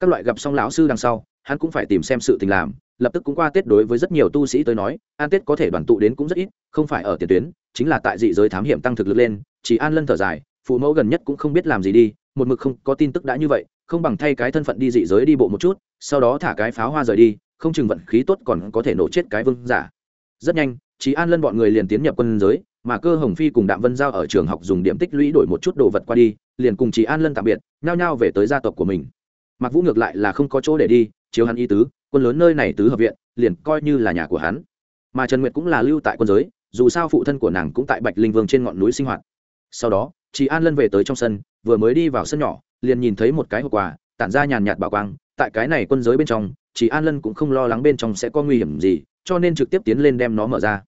Các loại gặp xong lão sư đằng sau hắn cũng phải tìm xem sự tình làm lập tức cũng qua tết đối với rất nhiều tu sĩ tới nói an tết có thể đoàn tụ đến cũng rất ít không phải ở tiền tuyến chính là tại dị giới thám hiểm tăng thực lực lên chỉ an lân thở dài phụ mẫu gần nhất cũng không biết làm gì đi một mực không có tin tức đã như vậy không bằng thay cái thân phận đi dị giới đi bộ một chút sau đó thả cái pháo hoa rời đi không chừng vận khí tốt còn có thể nổ chết cái vương giả. Rất nhanh Chí An Lân bọn người liền tiến nhập quân giới, mà Cơ Hồng Phi cùng Đạm Vân Giao ở trường học dùng điểm tích lũy đổi một chút đồ vật qua đi, liền cùng chị An Lân tạm biệt, nhao nhao về tới gia tộc của mình. Mặc Vũ ngược lại là không có chỗ để đi, chiếu hắn y tứ, quân lớn nơi này tứ hợp viện, liền coi như là nhà của hắn. Mà Trần Nguyệt cũng là lưu tại quân giới, dù sao phụ thân của nàng cũng tại Bạch Linh Vương trên ngọn núi sinh hoạt. Sau đó, chị An Lân về tới trong sân, vừa mới đi vào sân nhỏ, liền nhìn thấy một cái hộp quà, tản ra nhàn nhạt bảo quang, tại cái này quân giới bên trong, chị An Lân cũng không lo lắng bên trong sẽ có nguy hiểm gì, cho nên trực tiếp tiến lên đem nó mở ra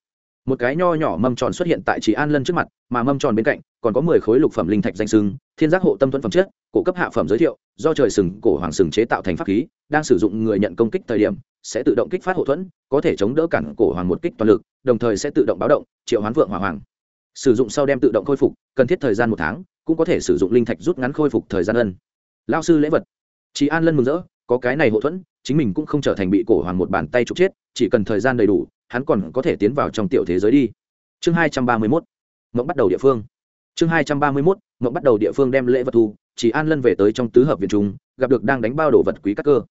một cái nho nhỏ mâm tròn xuất hiện tại chị an lân trước mặt, mà mâm tròn bên cạnh còn có mười khối lục phẩm linh thạch danh sưng, thiên giác hộ tâm thuẫn phẩm chất, cổ cấp hạ phẩm giới thiệu, do trời sừng, cổ hoàng sừng chế tạo thành pháp khí, đang sử dụng người nhận công kích thời điểm, sẽ tự động kích phát hộ thuẫn, có thể chống đỡ cản cổ hoàng một kích toàn lực, đồng thời sẽ tự động báo động, triệu hoán vượng hỏa hoàng. Sử dụng sau đem tự động khôi phục, cần thiết thời gian một tháng, cũng có thể sử dụng linh thạch rút ngắn khôi phục thời gian ân. Lao sư lễ vật. Chị an lân mừng rỡ, có cái này hộ thuẫn, chính mình cũng không trở thành bị cổ hoàng một bàn tay trục chết, chỉ cần thời gian đầy đủ hắn còn có thể tiến vào trong tiểu thế giới đi. Chương hai trăm ba mươi mốt, mộng bắt đầu địa phương. Chương hai trăm ba mươi mốt, mộng bắt đầu địa phương đem lễ vật thu, chỉ an lân về tới trong tứ hợp viện trung gặp được đang đánh bao đồ vật quý các cơ.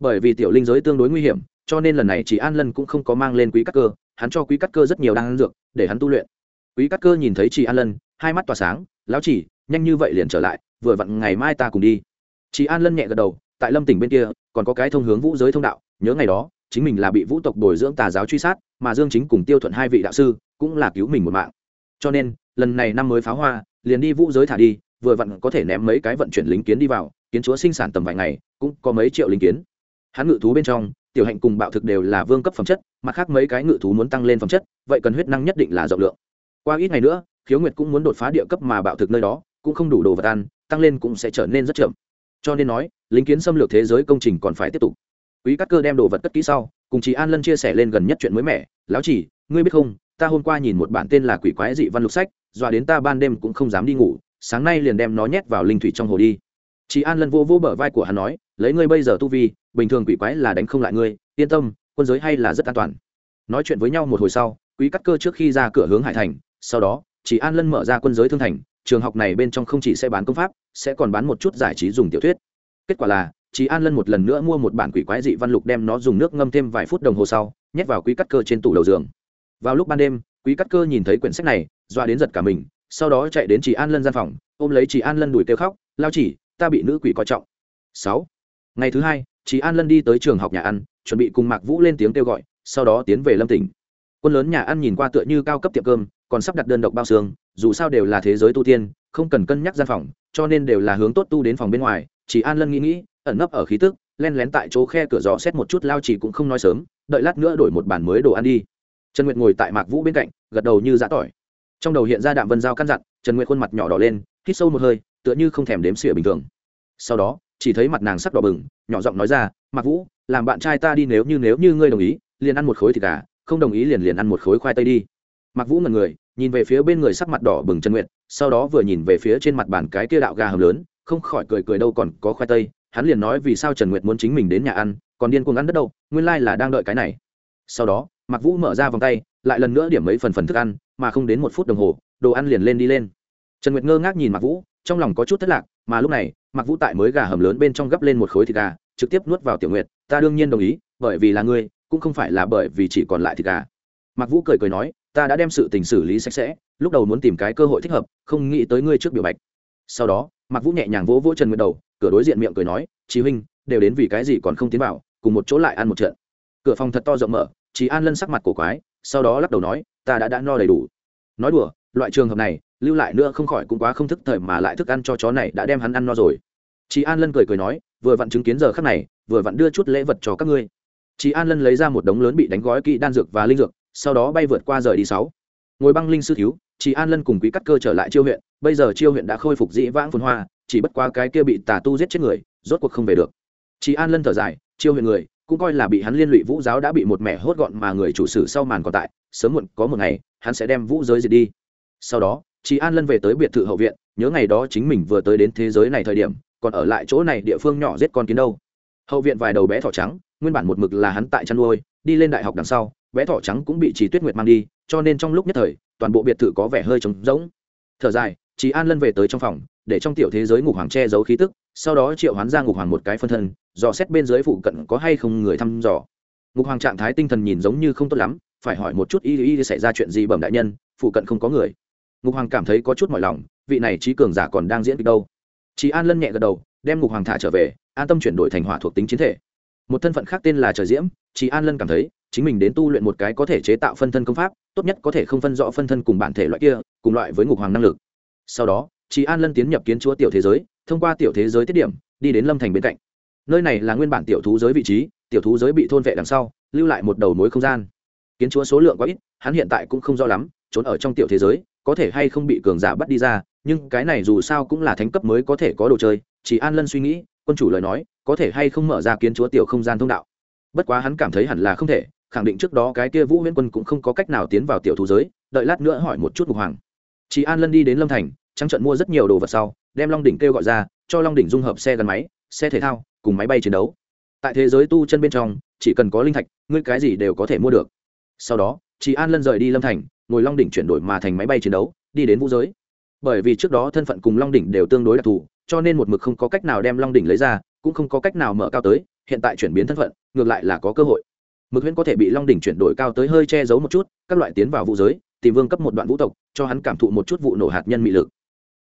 Bởi vì tiểu linh giới tương đối nguy hiểm, cho nên lần này chỉ an lân cũng không có mang lên quý các cơ, hắn cho quý các cơ rất nhiều đan dược, để hắn tu luyện. Quý các cơ nhìn thấy chị an lân, hai mắt tỏa sáng, lão chỉ, nhanh như vậy liền trở lại, vừa vặn ngày mai ta cùng đi. Chị an lân nhẹ gật đầu, tại lâm tỉnh bên kia, còn có cái thông hướng vũ giới thông đạo, nhớ ngày đó chính mình là bị vũ tộc bồi dưỡng tà giáo truy sát, mà dương chính cùng tiêu thuận hai vị đạo sư cũng là cứu mình một mạng. Cho nên, lần này năm mới pháo hoa, liền đi vũ giới thả đi, vừa vặn có thể ném mấy cái vận chuyển lính kiến đi vào, kiến chúa sinh sản tầm vài ngày, cũng có mấy triệu lính kiến. Hắn ngự thú bên trong, tiểu hạnh cùng bạo thực đều là vương cấp phẩm chất, mặt khác mấy cái ngự thú muốn tăng lên phẩm chất, vậy cần huyết năng nhất định là rộng lượng. Qua ít ngày nữa, khiếu nguyệt cũng muốn đột phá địa cấp mà bạo thực nơi đó, cũng không đủ đồ vật ăn, tăng lên cũng sẽ trở nên rất chậm. Cho nên nói lính kiến xâm lược thế giới công trình còn phải tiếp tục quý các cơ đem đồ vật cất kỹ sau, cùng chị an lân chia sẻ lên gần nhất chuyện mới mẻ. Lão chỉ, ngươi biết không, ta hôm qua nhìn một bản tên là quỷ quái dị văn lục sách, dọa đến ta ban đêm cũng không dám đi ngủ, sáng nay liền đem nó nhét vào linh thủy trong hồ đi. Chị an lân vô vô bờ vai của hắn nói, lấy ngươi bây giờ tu vi, bình thường quỷ quái là đánh không lại ngươi, yên tâm, quân giới hay là rất an toàn. Nói chuyện với nhau một hồi sau, quý cắt cơ trước khi ra cửa hướng hải thành, sau đó, chị an lân mở ra quân giới thương thành, trường học này bên trong không chỉ sẽ bán công pháp, sẽ còn bán một chút giải trí dùng tiểu thuyết. Kết quả là chị an lân một lần nữa mua một bản quỷ quái dị văn lục đem nó dùng nước ngâm thêm vài phút đồng hồ sau, nhét vào quý cắt cơ trên tủ đầu giường. Vào lúc ban đêm, quý cắt cơ nhìn thấy quyển sách này doa đến giật cả mình, sau đó chạy đến chị an lân gian phòng, ôm lấy chị an lân đùi kêu khóc, lao chỉ, ta bị nữ quỷ coi trọng. Sáu. Ngày thứ hai chị an lân đi tới trường học nhà ăn, chuẩn bị cùng mạc vũ lên tiếng kêu gọi, sau đó tiến về lâm tỉnh. Quân lớn nhà ăn nhìn qua tựa như cao cấp tiệm cơm, còn sắp đặt đơn độc bao xương, dù sao đều là thế giới tu tiên, không cần cân nhắc gian phòng, cho nên đều là hướng tốt tu đến phòng bên ngoài chị an lân nghĩ nghĩ ẩn nấp ở khí tức, len lén tại chỗ khe cửa gió xét một chút lao chỉ cũng không nói sớm, đợi lát nữa đổi một bàn mới đồ ăn đi. Trần nguyệt ngồi tại mạc vũ bên cạnh, gật đầu như giã tỏi. Trong đầu hiện ra đạm vân giao căn dặn, trần nguyệt khuôn mặt nhỏ đỏ lên, hít sâu một hơi, tựa như không thèm đếm xỉa bình thường. Sau đó, chỉ thấy mặt nàng sắc đỏ bừng, nhỏ giọng nói ra mặc vũ, làm bạn trai ta đi nếu như nếu như ngươi đồng ý, liền ăn một khối thịt gà, không đồng ý liền liền ăn một khối khoai tây đi. Mặc vũ ngần người, nhìn về phía bên người sắc mặt đỏ bừng trần nguyệt, sau đó vừa nhìn về phía trên mặt bàn cái kia đạo gà hầm lớn, không khỏi cười cười đâu còn có khoai tây hắn liền nói vì sao trần nguyệt muốn chính mình đến nhà ăn, còn điên cuồng ăn đất đâu, nguyên lai là đang đợi cái này. Sau đó mặc vũ mở ra vòng tay, lại lần nữa điểm mấy phần phần thức ăn, mà không đến một phút đồng hồ, đồ ăn liền lên đi lên. Trần nguyệt ngơ ngác nhìn mặc vũ, trong lòng có chút thất lạc, mà lúc này mặc vũ tại mới gà hầm lớn bên trong gấp lên một khối thịt gà, trực tiếp nuốt vào tiểu nguyệt, ta đương nhiên đồng ý, bởi vì là ngươi, cũng không phải là bởi vì chỉ còn lại thịt gà. Mặc vũ cười cười nói, ta đã đem sự tình xử lý sạch sẽ, lúc đầu muốn tìm cái cơ hội thích hợp, không nghĩ tới ngươi trước biểu bạch. Sau đó mặc vũ nhẹ nhàng vỗ vỗ trần nguyệt đầu cửa đối diện miệng cười nói, chí huynh, đều đến vì cái gì còn không tiến vào, cùng một chỗ lại ăn một trận. Cửa phòng thật to rộng mở chị an lân sắc mặt cổ quái, sau đó lắc đầu nói, ta đã đã no đầy đủ. Nói đùa, loại trường hợp này, lưu lại nữa không khỏi cũng quá không thức thời mà lại thức ăn cho chó này đã đem hắn ăn no rồi. Chị an lân cười cười nói, vừa vặn chứng kiến giờ khắc này, vừa vặn đưa chút lễ vật cho các ngươi. Chị an lân lấy ra một đống lớn bị đánh gói kỹ đan dược và linh dược, sau đó bay vượt qua rời đi sáu. Ngồi băng linh sư thiếu chị an lân cùng quý cắt cơ trở lại chiêu huyện, bây giờ chiêu huyện đã khôi phục dĩ vãng phồn hoa chỉ bất qua cái kia bị tà tu giết chết người, rốt cuộc không về được. Chị an lân thở dài, chiêu huyện người, cũng coi là bị hắn liên lụy vũ giáo đã bị một mẻ hốt gọn mà người chủ sử sau màn còn tại, sớm muộn có một ngày, hắn sẽ đem vũ giới diệt đi. Sau đó chị an lân về tới biệt thự hậu viện, nhớ ngày đó chính mình vừa tới đến thế giới này thời điểm, còn ở lại chỗ này địa phương nhỏ giết con kiến đâu. Hậu viện vài đầu bé thỏ trắng, nguyên bản một mực là hắn tại chăn nuôi, đi lên đại học đằng sau, bé thỏ trắng cũng bị chị tuyết nguyệt mang đi, cho nên trong lúc nhất thời, toàn bộ biệt thự có vẻ hơi trống rỗng. Thở dài chị an lân về tới trong phòng để trong tiểu thế giới ngục hoàng che giấu khí tức, sau đó triệu hoán ra ngục hoàng một cái phân thân, dò xét bên dưới phụ cận có hay không người thăm dò. Ngục hoàng trạng thái tinh thần nhìn giống như không tốt lắm, phải hỏi một chút y y xảy ra chuyện gì bẩm đại nhân, phụ cận không có người. Ngục hoàng cảm thấy có chút mỏi lòng, vị này trí cường giả còn đang diễn kịch đâu. Chị an lân nhẹ gật đầu, đem ngục hoàng thả trở về, an tâm chuyển đổi thành hỏa thuộc tính chiến thể. Một thân phận khác tên là trời diễm chị an lân cảm thấy, chính mình đến tu luyện một cái có thể chế tạo phân thân công pháp, tốt nhất có thể không phân rõ phân thân cùng bản thể loại kia, cùng loại với ngục hoàng năng lực. Sau đó chị an lân tiến nhập kiến chúa tiểu thế giới, thông qua tiểu thế giới tiết điểm, đi đến lâm thành bên cạnh. Nơi này là nguyên bản tiểu thú giới vị trí, tiểu thú giới bị thôn vệ đằng sau, lưu lại một đầu mối không gian. Kiến chúa số lượng quá ít, hắn hiện tại cũng không rõ lắm, trốn ở trong tiểu thế giới, có thể hay không bị cường giả bắt đi ra, nhưng cái này dù sao cũng là thánh cấp mới có thể có đồ chơi, chỉ an lân suy nghĩ, quân chủ lời nói, có thể hay không mở ra kiến chúa tiểu không gian thông đạo. Bất quá hắn cảm thấy hẳn là không thể, khẳng định trước đó cái kia vũ huyễn quân cũng không có cách nào tiến vào tiểu thú giới, đợi lát nữa hỏi một chút mục hoàng. Chị an lân đi đến lâm thành trắng trận mua rất nhiều đồ vật sau, đem long đỉnh kêu gọi ra, cho long đỉnh dung hợp xe gắn máy, xe thể thao, cùng máy bay chiến đấu. Tại thế giới tu chân bên trong, chỉ cần có linh thạch, ngươi cái gì đều có thể mua được. Sau đó chị an lân rời đi lâm thành, ngồi long đỉnh chuyển đổi mà thành máy bay chiến đấu, đi đến vũ giới. Bởi vì trước đó thân phận cùng long đỉnh đều tương đối đặc thù, cho nên một mực không có cách nào đem long đỉnh lấy ra, cũng không có cách nào mở cao tới, hiện tại chuyển biến thân phận, ngược lại là có cơ hội. Mực huyễn có thể bị long đỉnh chuyển đổi cao tới hơi che giấu một chút, các loại tiến vào vũ giới, tìm vương cấp một đoạn vũ tộc, cho hắn cảm thụ một chút vụ nổ hạt nhân mị lực.